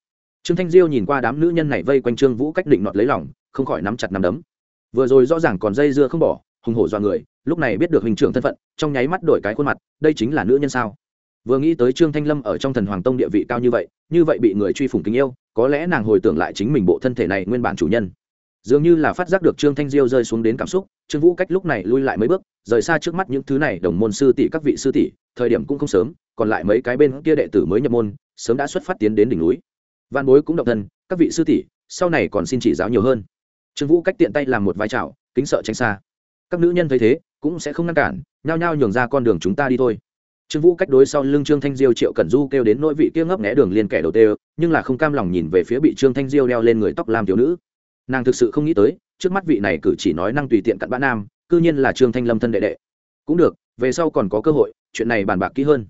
[SPEAKER 1] Trương thanh diêu nhìn qua đám nữ nhân này vây quanh trương vũ cách định nọt lấy lòng, không khỏi nắm chặt nắm đấm. Vừa rồi rõ ràng còn dây dưa không bỏ, hùng hổ do người, lúc này biết được hình trưởng thân phận, trong nháy mắt đổi cái khuôn mặt, đây chính là nữ nhân sao? Vừa nghĩ tới trương thanh lâm ở trong thần hoàng tông địa vị cao như vậy như vậy bị người truy phủng kính yêu, có lẽ nàng hồi tưởng lại chính mình bộ thân thể này nguyên bản chủ nhân. Dường như là phát giác được trương thanh diêu rơi xuống đến cảm xúc, trương vũ cách lúc này lui lại mấy bước, rời xa trước mắt những thứ này, đồng môn sư tỷ, các vị sư tỷ, thời điểm cũng không sớm, còn lại mấy cái bên kia đệ tử mới nhập môn, sớm đã xuất phát tiến đến đỉnh núi. Văn bối cũng động thân, các vị sư tỷ, sau này còn xin chỉ giáo nhiều hơn. Trương vũ cách tiện tay làm một vai trào, kính sợ tránh xa. Các nữ nhân thấy thế, cũng sẽ không ngăn cản, nhao nhao nhường ra con đường chúng ta đi thôi trương vũ cách đối sau lưng trương thanh diêu triệu cẩn du kêu đến nỗi vị kia ngấp nghẽ đường liên kẻ đầu tê, nhưng là không cam lòng nhìn về phía bị trương thanh diêu đeo lên người tóc làm thiếu nữ. Nàng thực sự không nghĩ tới, trước mắt vị này cử chỉ nói năng tùy tiện cặn bã nam, cư nhiên là trương thanh lâm thân đệ đệ. Cũng được, về sau còn có cơ hội, chuyện này bàn bạc kỹ hơn.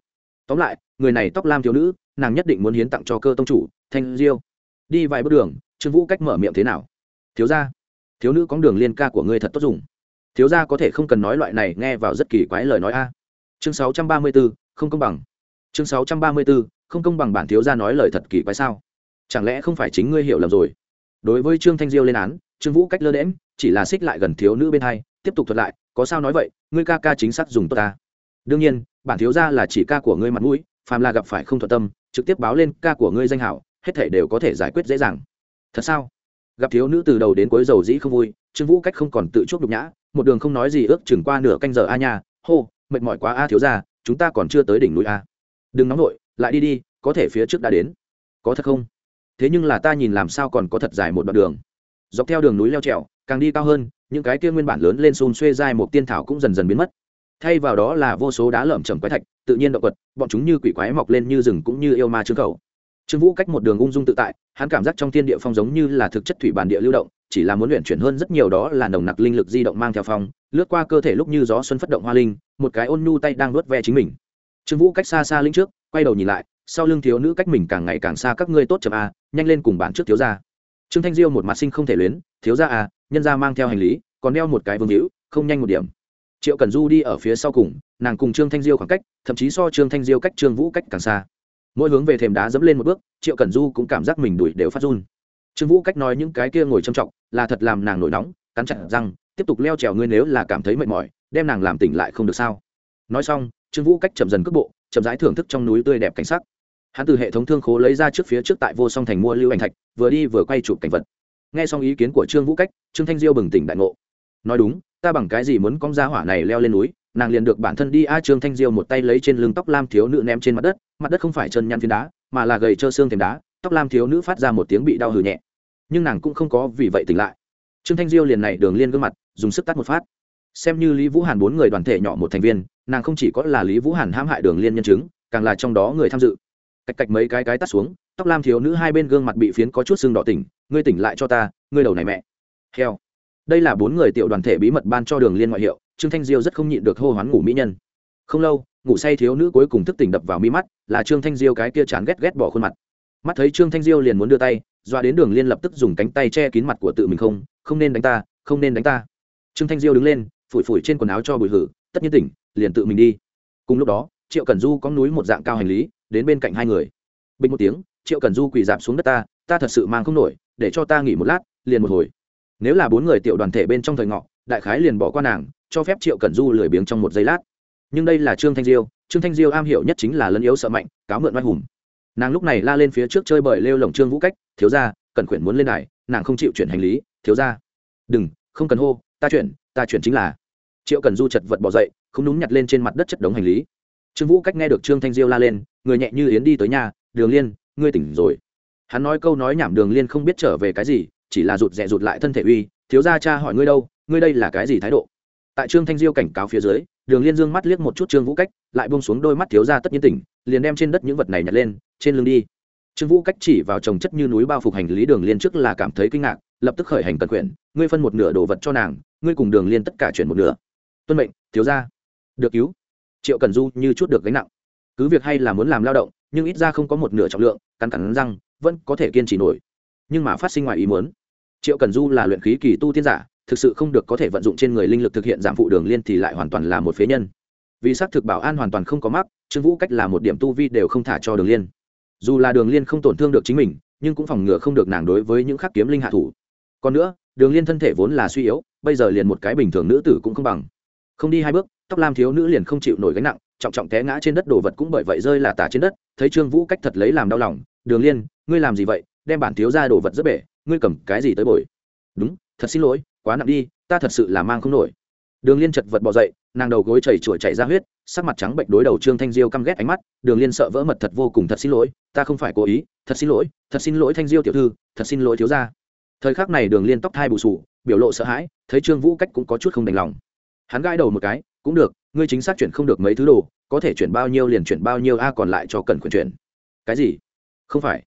[SPEAKER 1] Tóm lại, người này tóc lam thiếu nữ, nàng nhất định muốn hiến tặng cho cơ tông chủ, thanh diêu. Đi vài bước đường, trương vũ cách mở miệng thế nào? Thiếu ra thiếu nữ có đường liên ca của ngươi thật tốt dùng. Thiếu ra có thể không cần nói loại này, nghe vào rất kỳ quái lời nói a chương 634, không công bằng. Chương 634, không công bằng bản thiếu gia nói lời thật kỳ quái sao? Chẳng lẽ không phải chính ngươi hiểu lầm rồi? Đối với trương thanh diêu lên án trương vũ cách lơ đễm chỉ là xích lại gần thiếu nữ bên hai tiếp tục thuật lại có sao nói vậy ngươi ca ca chính xác dùng tốt ta. Đương nhiên bản thiếu gia là chỉ ca của ngươi mặt mũi phàm là gặp phải không thuận tâm trực tiếp báo lên ca của ngươi danh hảo hết thể đều có thể giải quyết dễ dàng. Thật sao? Gặp thiếu nữ từ đầu đến cuối dầu dĩ không vui trương vũ cách không còn tự chuốc nhục nhã một đường không nói gì ước chừng qua nửa canh giờ a nha hô mệt mỏi quá a, thiếu gia, chúng ta còn chưa tới đỉnh núi a. Đừng nóng nổi lại đi đi, có thể phía trước đã đến. Có thật không? Thế nhưng là ta nhìn làm sao còn có thật dài một đoạn đường. Dọc theo đường núi leo trèo, càng đi cao hơn, những cái kia nguyên bản lớn lên xôn xuê dai một tiên thảo cũng dần dần biến mất. Thay vào đó là vô số đá lởm chởm quái thạch, tự nhiên động vật, bọn chúng như quỷ quái mọc lên như rừng cũng như yêu ma trương khẩu. Trương vũ cách một đường ung dung tự tại, hắn cảm giác trong thiên địa phong giống như là thực chất thủy bản địa lưu động, chỉ là muốn luyện chuyển hơn rất nhiều đó là nồng nặc linh lực di động mang theo phong lướt qua cơ thể lúc như gió xuân phất động hoa linh, một cái ôn nhu tay đang nuốt ve chính mình. Trương vũ cách xa xa linh trước, quay đầu nhìn lại, sau lưng thiếu nữ cách mình càng ngày càng xa các ngươi tốt chậm a nhanh lên cùng bản trước thiếu gia. Trương thanh diêu một mặt sinh không thể luyến, thiếu gia a nhân gia mang theo hành lý, còn đeo một cái vương hữu, không nhanh một điểm. Triệu cần du đi ở phía sau cùng, nàng cùng trương thanh diêu khoảng cách, thậm chí so trương thanh diêu cách trương vũ cách càng xa. Mỗi hướng về thềm đá dẫm lên một bước, triệu cần du cũng cảm giác mình đuổi đều phát run. Trương vũ cách nói những cái kia ngồi trầm trọng là thật làm nàng nổi nóng, cắn chặt răng tiếp tục leo trèo ngươi nếu là cảm thấy mệt mỏi, đem nàng làm tỉnh lại không được sao? Nói xong, trương vũ cách chậm dần cước bộ, chậm rãi thưởng thức trong núi tươi đẹp cảnh sắc. Hắn từ hệ thống thương khố lấy ra trước phía trước tại vô song thành mua lưu ảnh thạch, vừa đi vừa quay chụp cảnh vật. Nghe xong ý kiến của trương vũ cách, trương thanh diêu bừng tỉnh đại ngộ. Nói đúng, ta bằng cái gì muốn cong ra hỏa này leo lên núi, nàng liền được bản thân đi a trương thanh diêu một tay lấy trên lưng tóc lam thiếu nữ ném trên mặt đất mặt đất không phải chân nhăn phiến đá, mà là gầy trơ xương thềm đá, tóc lam thiếu nữ phát ra một tiếng bị đau hừ nhẹ. Nhưng nàng cũng không có vì vậy tỉnh lại trương thanh diêu liền này đường liên gương mặt, dùng sức tắt một phát. Xem như lý vũ hàn bốn người đoàn thể nhỏ một thành viên, nàng không chỉ có là lý vũ hàn hãm hại đường liên nhân chứng, càng là trong đó người tham dự. Cạch cạch mấy cái cái tắt xuống, tóc lam thiếu nữ hai bên gương mặt bị phiến có chút xương đỏ tỉnh, ngươi tỉnh lại cho ta, ngươi đầu này mẹ. Heo. Đây là bốn người tiểu đoàn thể bí mật ban cho đường liên ngoại hiệu, trương thanh diêu rất không nhịn được hô hoán ngủ mỹ nhân. Không lâu, ngủ say thiếu nữ cuối cùng thức tỉnh đập vào mi mắt, là trương thanh diêu cái kia chán ghét ghét bỏ khuôn mặt. Mắt thấy trương thanh diêu liền muốn đưa tay, doa đến đường liên lập tức dùng cánh tay che kín mặt của tự mình không không nên đánh ta, không nên đánh ta. Trương thanh diêu đứng lên, phủi phủi trên quần áo cho bùi hử, tất nhiên tỉnh, liền tự mình đi. Cùng lúc đó, triệu cần du có núi một dạng cao hành lý, đến bên cạnh hai người. Bình một tiếng, triệu cần du quỳ dạp xuống đất ta ta thật sự mang không nổi, để cho ta nghỉ một lát, liền một hồi. Nếu là bốn người tiểu đoàn thể bên trong thời ngọ, đại khái liền bỏ qua nàng, cho phép triệu cần du lười biếng trong một giây lát. Nhưng đây là trương thanh diêu, trương thanh diêu am hiểu nhất chính là lân yếu sợ mạnh, cáo mượn oai hùng. Nàng lúc này la lên phía trước chơi bời lêu lồng trương vũ cách, thiếu ra cần khuyển muốn lên này nàng không chịu chuyển hành lý thiếu ra. Đừng, không cần hô, ta chuyển ta chuyển chính là. Triệu cần du chật vật bỏ dậy, không đúng nhặt lên trên mặt đất chất đống hành lý. Trương vũ cách nghe được trương thanh diêu la lên, người nhẹ như yến đi tới nhà, đường liên, ngươi tỉnh rồi. Hắn nói câu nói nhảm đường liên không biết trở về cái gì, chỉ là rụt rè rụt lại thân thể uy, thiếu gia cha hỏi ngươi đâu, ngươi đây là cái gì thái độ? Tại trương thanh diêu cảnh cáo phía dưới, đường liên dương mắt liếc một chút trương vũ cách, lại buông xuống đôi mắt thiếu gia tất nhiên tỉnh, liền đem trên đất những vật này nhặt lên, trên lưng đi. Trương vũ cách chỉ vào trồng chất như núi bao phục hành lý đường liên trước là cảm thấy kinh ngạc lập tức khởi hành cần quyển, ngươi phân một nửa đồ vật cho nàng, ngươi cùng đường liên tất cả chuyển một nửa. Tuân mệnh, thiếu gia. Được cứu. Triệu cần du như chút được gánh nặng. Cứ việc hay là muốn làm lao động, nhưng ít ra không có một nửa trọng lượng, cắn cắn răng, vẫn có thể kiên trì nổi. Nhưng mà phát sinh ngoài ý muốn, triệu cần du là luyện khí kỳ tu tiên giả, thực sự không được có thể vận dụng trên người linh lực thực hiện giảm phụ đường liên thì lại hoàn toàn là một phế nhân. Vì xác thực bảo an hoàn toàn không có mắc, trương vũ cách là một điểm tu vi đều không thả cho đường liên. Dù là đường liên không tổn thương được chính mình, nhưng cũng phòng ngừa không được nàng đối với những khắc kiếm linh hạ thủ còn nữa, đường liên thân thể vốn là suy yếu, bây giờ liền một cái bình thường nữ tử cũng không bằng. Không đi hai bước, tóc lam thiếu nữ liền không chịu nổi gánh nặng, trọng trọng té ngã trên đất đồ vật cũng bởi vậy rơi là tả trên đất, thấy trương vũ cách thật lấy làm đau lòng, đường liên, ngươi làm gì vậy? Đem bản thiếu ra đồ vật rất bể, ngươi cầm cái gì tới bồi? Đúng, thật xin lỗi, quá nặng đi, ta thật sự là mang không nổi. Đường liên chật vật bỏ dậy, nàng đầu gối chảy chùa chảy ra huyết, sắc mặt trắng bệnh đối đầu trương thanh diêu căm ghét ánh mắt, đường liên sợ vỡ mật thật vô cùng, thật xin lỗi, ta không phải cố ý, thật xin lỗi, thật xin lỗi thanh diêu tiểu thư, thật xin lỗi thiếu gia thời khắc này đường liên tóc thai bù sù, biểu lộ sợ hãi, thấy trương vũ cách cũng có chút không đành lòng. Hắn gãi đầu một cái, cũng được, ngươi chính xác chuyển không được mấy thứ đồ, có thể chuyển bao nhiêu liền chuyển bao nhiêu, a, còn lại cho cần quyền chuyển. Cái gì? Không phải.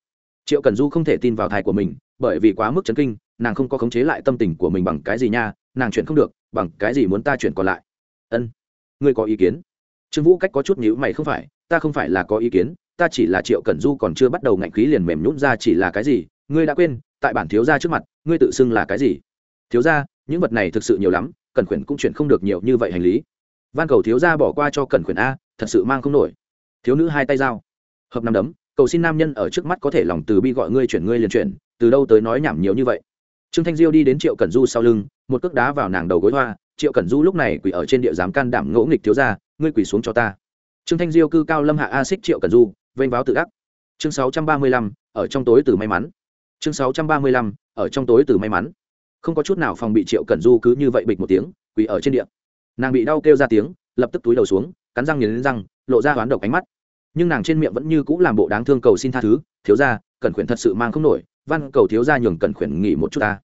[SPEAKER 1] Triệu cần du không thể tin vào thai của mình, bởi vì quá mức chấn kinh, nàng không có khống chế lại tâm tình của mình bằng cái gì nha, nàng chuyển không được, bằng cái gì muốn ta chuyển còn lại. Ân, ngươi có ý kiến? Trương vũ cách có chút nhữ mày, không phải, ta không phải là có ý kiến, ta chỉ là triệu cần du còn chưa bắt đầu ngạnh khí liền mềm nhún ra chỉ là cái gì, ngươi đã quên tại bản thiếu gia trước mặt ngươi tự xưng là cái gì? Thiếu gia những vật này thực sự nhiều lắm cẩn khuyển cũng chuyển không được nhiều như vậy hành lý. Van cầu thiếu gia bỏ qua cho cẩn khuyển a thật sự mang không nổi. Thiếu nữ hai tay dao hợp nằm đấm cầu xin nam nhân ở trước mắt có thể lòng từ bi gọi ngươi chuyển ngươi liền chuyển từ đâu tới nói nhảm nhiều như vậy. Trương thanh diêu đi đến triệu cẩn du sau lưng một cước đá vào nàng đầu gối hoa. Triệu cẩn du lúc này quỳ ở trên địa giám can đảm ngỗ nghịch thiếu gia, ngươi quỳ xuống cho ta. Trương thanh diêu cư cao lâm hạ a xích triệu cẩn du vênh váo tự ác chương sáu trăm ba mươi lăm ở trong tối từ may mắn chương sáu trăm ba mươi lăm ở trong tối từ may mắn. Không có chút nào phòng bị triệu cẩn du cứ như vậy bịch một tiếng quỳ ở trên địa. Nàng bị đau kêu ra tiếng lập tức túi đầu xuống cắn răng nghiến răng lộ ra hoán độc ánh mắt. Nhưng nàng trên miệng vẫn như cũ làm bộ đáng thương cầu xin tha thứ thiếu ra cẩn khuyển thật sự mang không nổi văn cầu thiếu ra nhường cẩn khuyển nghỉ một chút ta.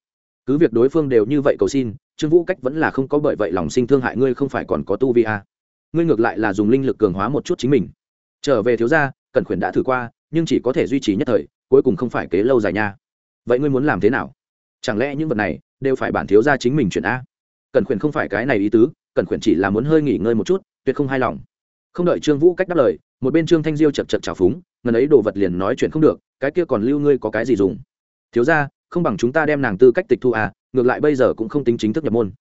[SPEAKER 1] Cứ việc đối phương đều như vậy cầu xin trương vũ cách vẫn là không có bởi vậy lòng sinh thương hại ngươi không phải còn có tu vi à. ngươi ngược lại là dùng linh lực cường hóa một chút chính mình. Trở về thiếu gia, cẩn khuyển đã thử qua nhưng chỉ có thể duy trì nhất thời cuối cùng không phải kế lâu dài nha vậy ngươi muốn làm thế nào? Chẳng lẽ những vật này đều phải bản thiếu ra chính mình chuyển a? Cẩn khuyển không phải cái này ý tứ, cẩn khuyển chỉ là muốn hơi nghỉ ngơi một chút, tuyệt không hài lòng. Không đợi trương vũ cách đáp lời, một bên trương thanh diêu chật chật trào phúng, ngần ấy đồ vật liền nói chuyện không được, cái kia còn lưu ngươi có cái gì dùng? Thiếu ra không bằng chúng ta đem nàng tư cách tịch thu à ngược lại bây giờ cũng không tính chính thức nhập môn.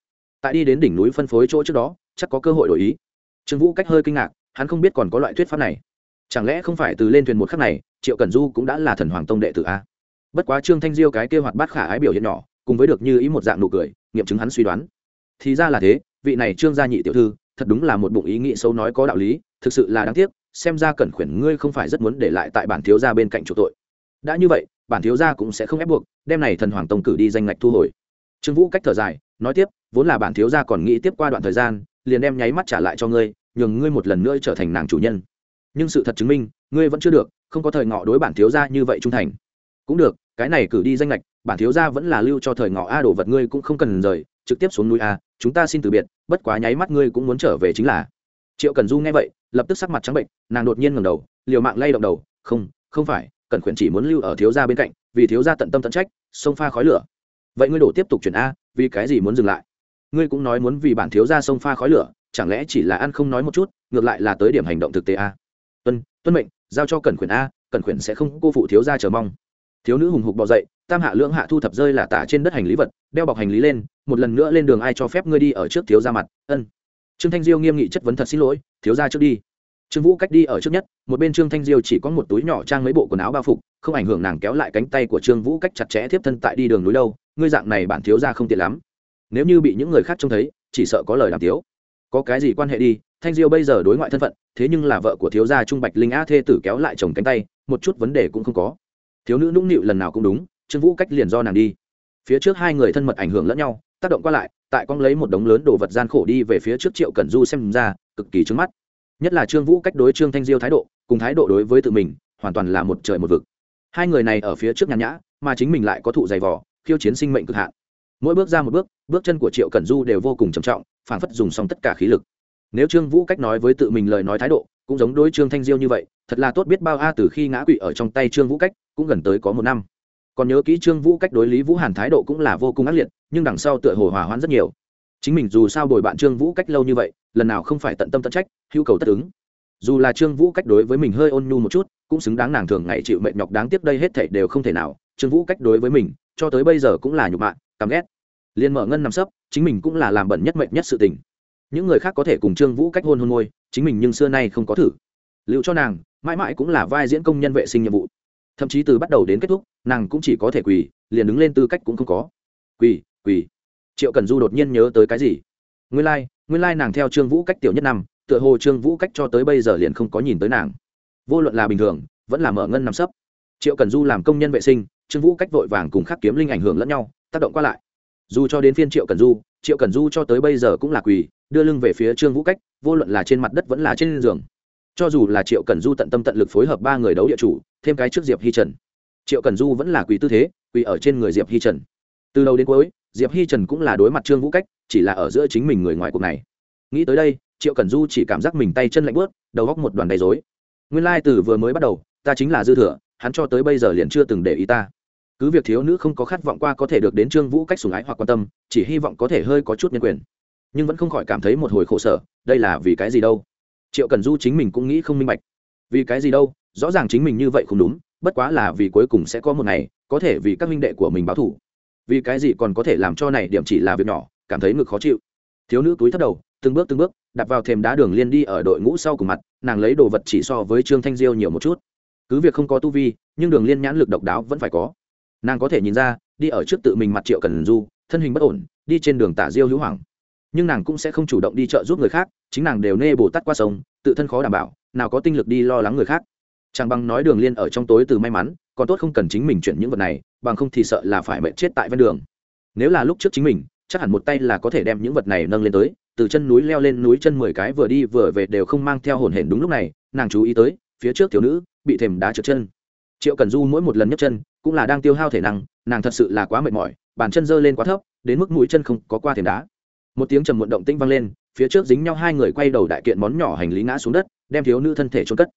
[SPEAKER 1] Tại đi đến đỉnh núi phân phối chỗ trước đó, chắc có cơ hội đổi ý. Trương vũ cách hơi kinh ngạc, hắn không biết còn có loại thuyết pháp này. Chẳng lẽ không phải từ lên thuyền một khắc này, triệu cần du cũng đã là thần hoàng tông đệ tử a? Bất quá trương thanh diêu cái kêu hoạt bát khả ái biểu hiện nhỏ, cùng với được như ý một dạng nụ cười, nghiệm chứng hắn suy đoán. Thì ra là thế, vị này trương gia nhị tiểu thư, thật đúng là một bụng ý nghĩ xấu nói có đạo lý, thực sự là đáng tiếc, xem ra cẩn khuyển ngươi không phải rất muốn để lại tại bản thiếu gia bên cạnh chỗ tội. Đã như vậy, bản thiếu gia cũng sẽ không ép buộc đem này thần hoàng tông cử đi danh ngạch thu hồi. Trương vũ cách thở dài, nói tiếp, vốn là bản thiếu gia còn nghĩ tiếp qua đoạn thời gian, liền đem nháy mắt trả lại cho ngươi, nhường ngươi một lần nữa trở thành nàng chủ nhân. Nhưng sự thật chứng minh, ngươi vẫn chưa được, không có thời ngọ đối bản thiếu gia như vậy trung thành. Cũng được cái này cử đi danh lệch bản thiếu gia vẫn là lưu cho thời ngọ a đồ vật ngươi cũng không cần rời, trực tiếp xuống núi a, chúng ta xin từ biệt, bất quá nháy mắt ngươi cũng muốn trở về chính là. Triệu cần du nghe vậy, lập tức sắc mặt trắng bệnh, nàng đột nhiên ngẩng đầu, liều mạng lay động đầu, không không phải cần khuyển chỉ muốn lưu ở thiếu gia bên cạnh, vì thiếu gia tận tâm tận trách, sông pha khói lửa. Vậy ngươi đổ tiếp tục chuyển a, vì cái gì muốn dừng lại? Ngươi cũng nói muốn vì bản thiếu gia sông pha khói lửa, chẳng lẽ chỉ là ăn không nói một chút, ngược lại là tới điểm hành động thực tế a? Tuân tuân mệnh, giao cho cần khuyển a cần khuyển sẽ không cô phụ thiếu gia chờ mong thiếu nữ hùng hục bò dậy, tam hạ lưỡng hạ thu thập rơi là tả trên đất hành lý vật, đeo bọc hành lý lên, một lần nữa lên đường ai cho phép ngươi đi ở trước thiếu gia mặt, ân. Trương thanh diêu nghiêm nghị chất vấn thật xin lỗi, thiếu gia trước đi. Trương vũ cách đi ở trước nhất, một bên trương thanh diêu chỉ có một túi nhỏ trang mấy bộ quần áo bao phục, không ảnh hưởng nàng kéo lại cánh tay của trương vũ cách chặt chẽ tiếp thân tại đi đường núi đâu, ngươi dạng này bản thiếu gia không tiện lắm. Nếu như bị những người khác trông thấy, chỉ sợ có lời làm thiếu. Có cái gì quan hệ đi, thanh diêu bây giờ đối ngoại thân phận, thế nhưng là vợ của thiếu gia trung bạch linh a thê tử kéo lại chồng cánh tay, một chút vấn đề cũng không có thiếu nữ nũng nịu lần nào cũng đúng, trương vũ cách liền do nàng đi. Phía trước hai người thân mật ảnh hưởng lẫn nhau, tác động qua lại, tại con lấy một đống lớn đồ vật gian khổ đi về phía trước triệu cẩn du xem ra, cực kỳ trứng mắt. Nhất là trương vũ cách đối trương thanh diêu thái độ, cùng thái độ đối với tự mình, hoàn toàn là một trời một vực. Hai người này ở phía trước nhàn nhã, mà chính mình lại có thụ dày vỏ khiêu chiến sinh mệnh cực hạn. Mỗi bước ra một bước bước chân của triệu cẩn du đều vô cùng trầm trọng phản phất dùng xong tất cả khí lực. Nếu trương vũ cách nói với tự mình lời nói thái độ, cũng giống đối trương thanh diêu như vậy, thật là tốt biết bao a từ khi ngã quỵ ở trong tay trương vũ cách cũng gần tới có một năm. Còn nhớ kỹ trương vũ cách đối lý vũ hàn thái độ cũng là vô cùng ác liệt, nhưng đằng sau tựa hồ hòa hoãn rất nhiều. Chính mình dù sao đổi bạn trương vũ cách lâu như vậy, lần nào không phải tận tâm tận trách, hữu cầu tất ứng. Dù là trương vũ cách đối với mình hơi ôn nhu một chút, cũng xứng đáng nàng thường ngày chịu mệt nhọc đáng tiếc đây hết thảy đều không thể nào. Trương vũ cách đối với mình, cho tới bây giờ cũng là nhục mạ, căm ghét. Liền mở ngân nằm sấp, chính mình cũng là làm bẩn nhất mệnh nhất sự tình. Những người khác có thể cùng trương vũ cách hôn hôn môi, chính mình nhưng xưa nay không có thử. Liệu cho nàng, mãi mãi cũng là vai diễn công nhân vệ sinh nhiệm vụ thậm chí từ bắt đầu đến kết thúc nàng cũng chỉ có thể quỳ liền đứng lên tư cách cũng không có. Quỳ quỳ. Triệu cần du đột nhiên nhớ tới cái gì? Nguyên lai、like, nguyên lai、like、nàng theo trương vũ cách tiểu nhất năm tựa hồ trương vũ cách cho tới bây giờ liền không có nhìn tới nàng. Vô luận là bình thường vẫn là mở ngân nằm sấp. Triệu cần du làm công nhân vệ sinh trương vũ cách vội vàng cùng khắc kiếm linh ảnh hưởng lẫn nhau tác động qua lại. Dù cho đến phiên triệu cần du triệu cần du cho tới bây giờ cũng là quỳ đưa lưng về phía trương vũ cách vô luận là trên mặt đất vẫn là trên giường cho dù là triệu cần du tận tâm tận lực phối hợp ba người đấu địa chủ, thêm cái trước diệp hi trần. Triệu cần du vẫn là quỳ tư thế, quỳ ở trên người diệp hi trần. Từ đầu đến cuối, diệp hi trần cũng là đối mặt trương vũ cách, chỉ là ở giữa chính mình người ngoài cuộc này. Nghĩ tới đây, triệu cần du chỉ cảm giác mình tay chân lạnh bớt đầu góc một đoàn đầy dối nguyên lai từ vừa mới bắt đầu, ta chính là dư thừa, hắn cho tới bây giờ liền chưa từng để ý ta. Cứ việc thiếu nữ không có khát vọng qua có thể được đến trương vũ cách sùng ái hoặc quan tâm, chỉ hy vọng có thể hơi có chút nhân quyền. Nhưng vẫn không khỏi cảm thấy một hồi khổ sở, đây là vì cái gì đâu? Triệu cần du chính mình cũng nghĩ không minh bạch. Vì cái gì đâu, rõ ràng chính mình như vậy không đúng, bất quá là vì cuối cùng sẽ có một ngày, có thể vì các minh đệ của mình báo thủ vì cái gì còn có thể làm cho này điểm chỉ là việc nhỏ, cảm thấy ngực khó chịu. Thiếu nữ túi thất đầu, từng bước từng bước đặt vào thềm đá đường liên đi ở đội ngũ sau cùng mặt, nàng lấy đồ vật chỉ so với trương thanh diêu nhiều một chút. Cứ cứ việc không có tu vi, nhưng đường liên nhãn lực độc đáo vẫn phải có. Nàng có thể nhìn ra, đi ở trước tự mình mặt triệu cần du, thân hình bất ổn, đi trên đường tả diêu hữu hoàng nhưng nàng cũng sẽ không chủ động đi chợ giúp người khác, chính nàng đều nê bồ tát qua sông, tự thân khó đảm bảo, nào có tinh lực đi lo lắng người khác. Chàng bằng nói đường liên ở trong tối từ may mắn, còn tốt không cần chính mình chuyển những vật này, bằng không thì sợ là phải mệnh chết tại ven đường. Nếu là lúc trước chính mình, chắc hẳn một tay là có thể đem những vật này nâng lên tới, từ chân núi leo lên núi chân mười cái vừa đi vừa về đều không mang theo hồn hển đúng lúc này, nàng chú ý tới, phía trước thiếu nữ bị thềm đá trượt chân. Triệu cần du mỗi một lần nhấc chân, cũng là đang tiêu hao thể năng, nàng thật sự là quá mệt mỏi, bàn chân giơ lên quá thấp, đến mức mũi chân không có qua thềm đá một tiếng trầm muộn động tĩnh vang lên, phía trước dính nhau hai người quay đầu đại kiện món nhỏ hành lý ngã xuống đất, đem thiếu nữ thân thể trốn cất.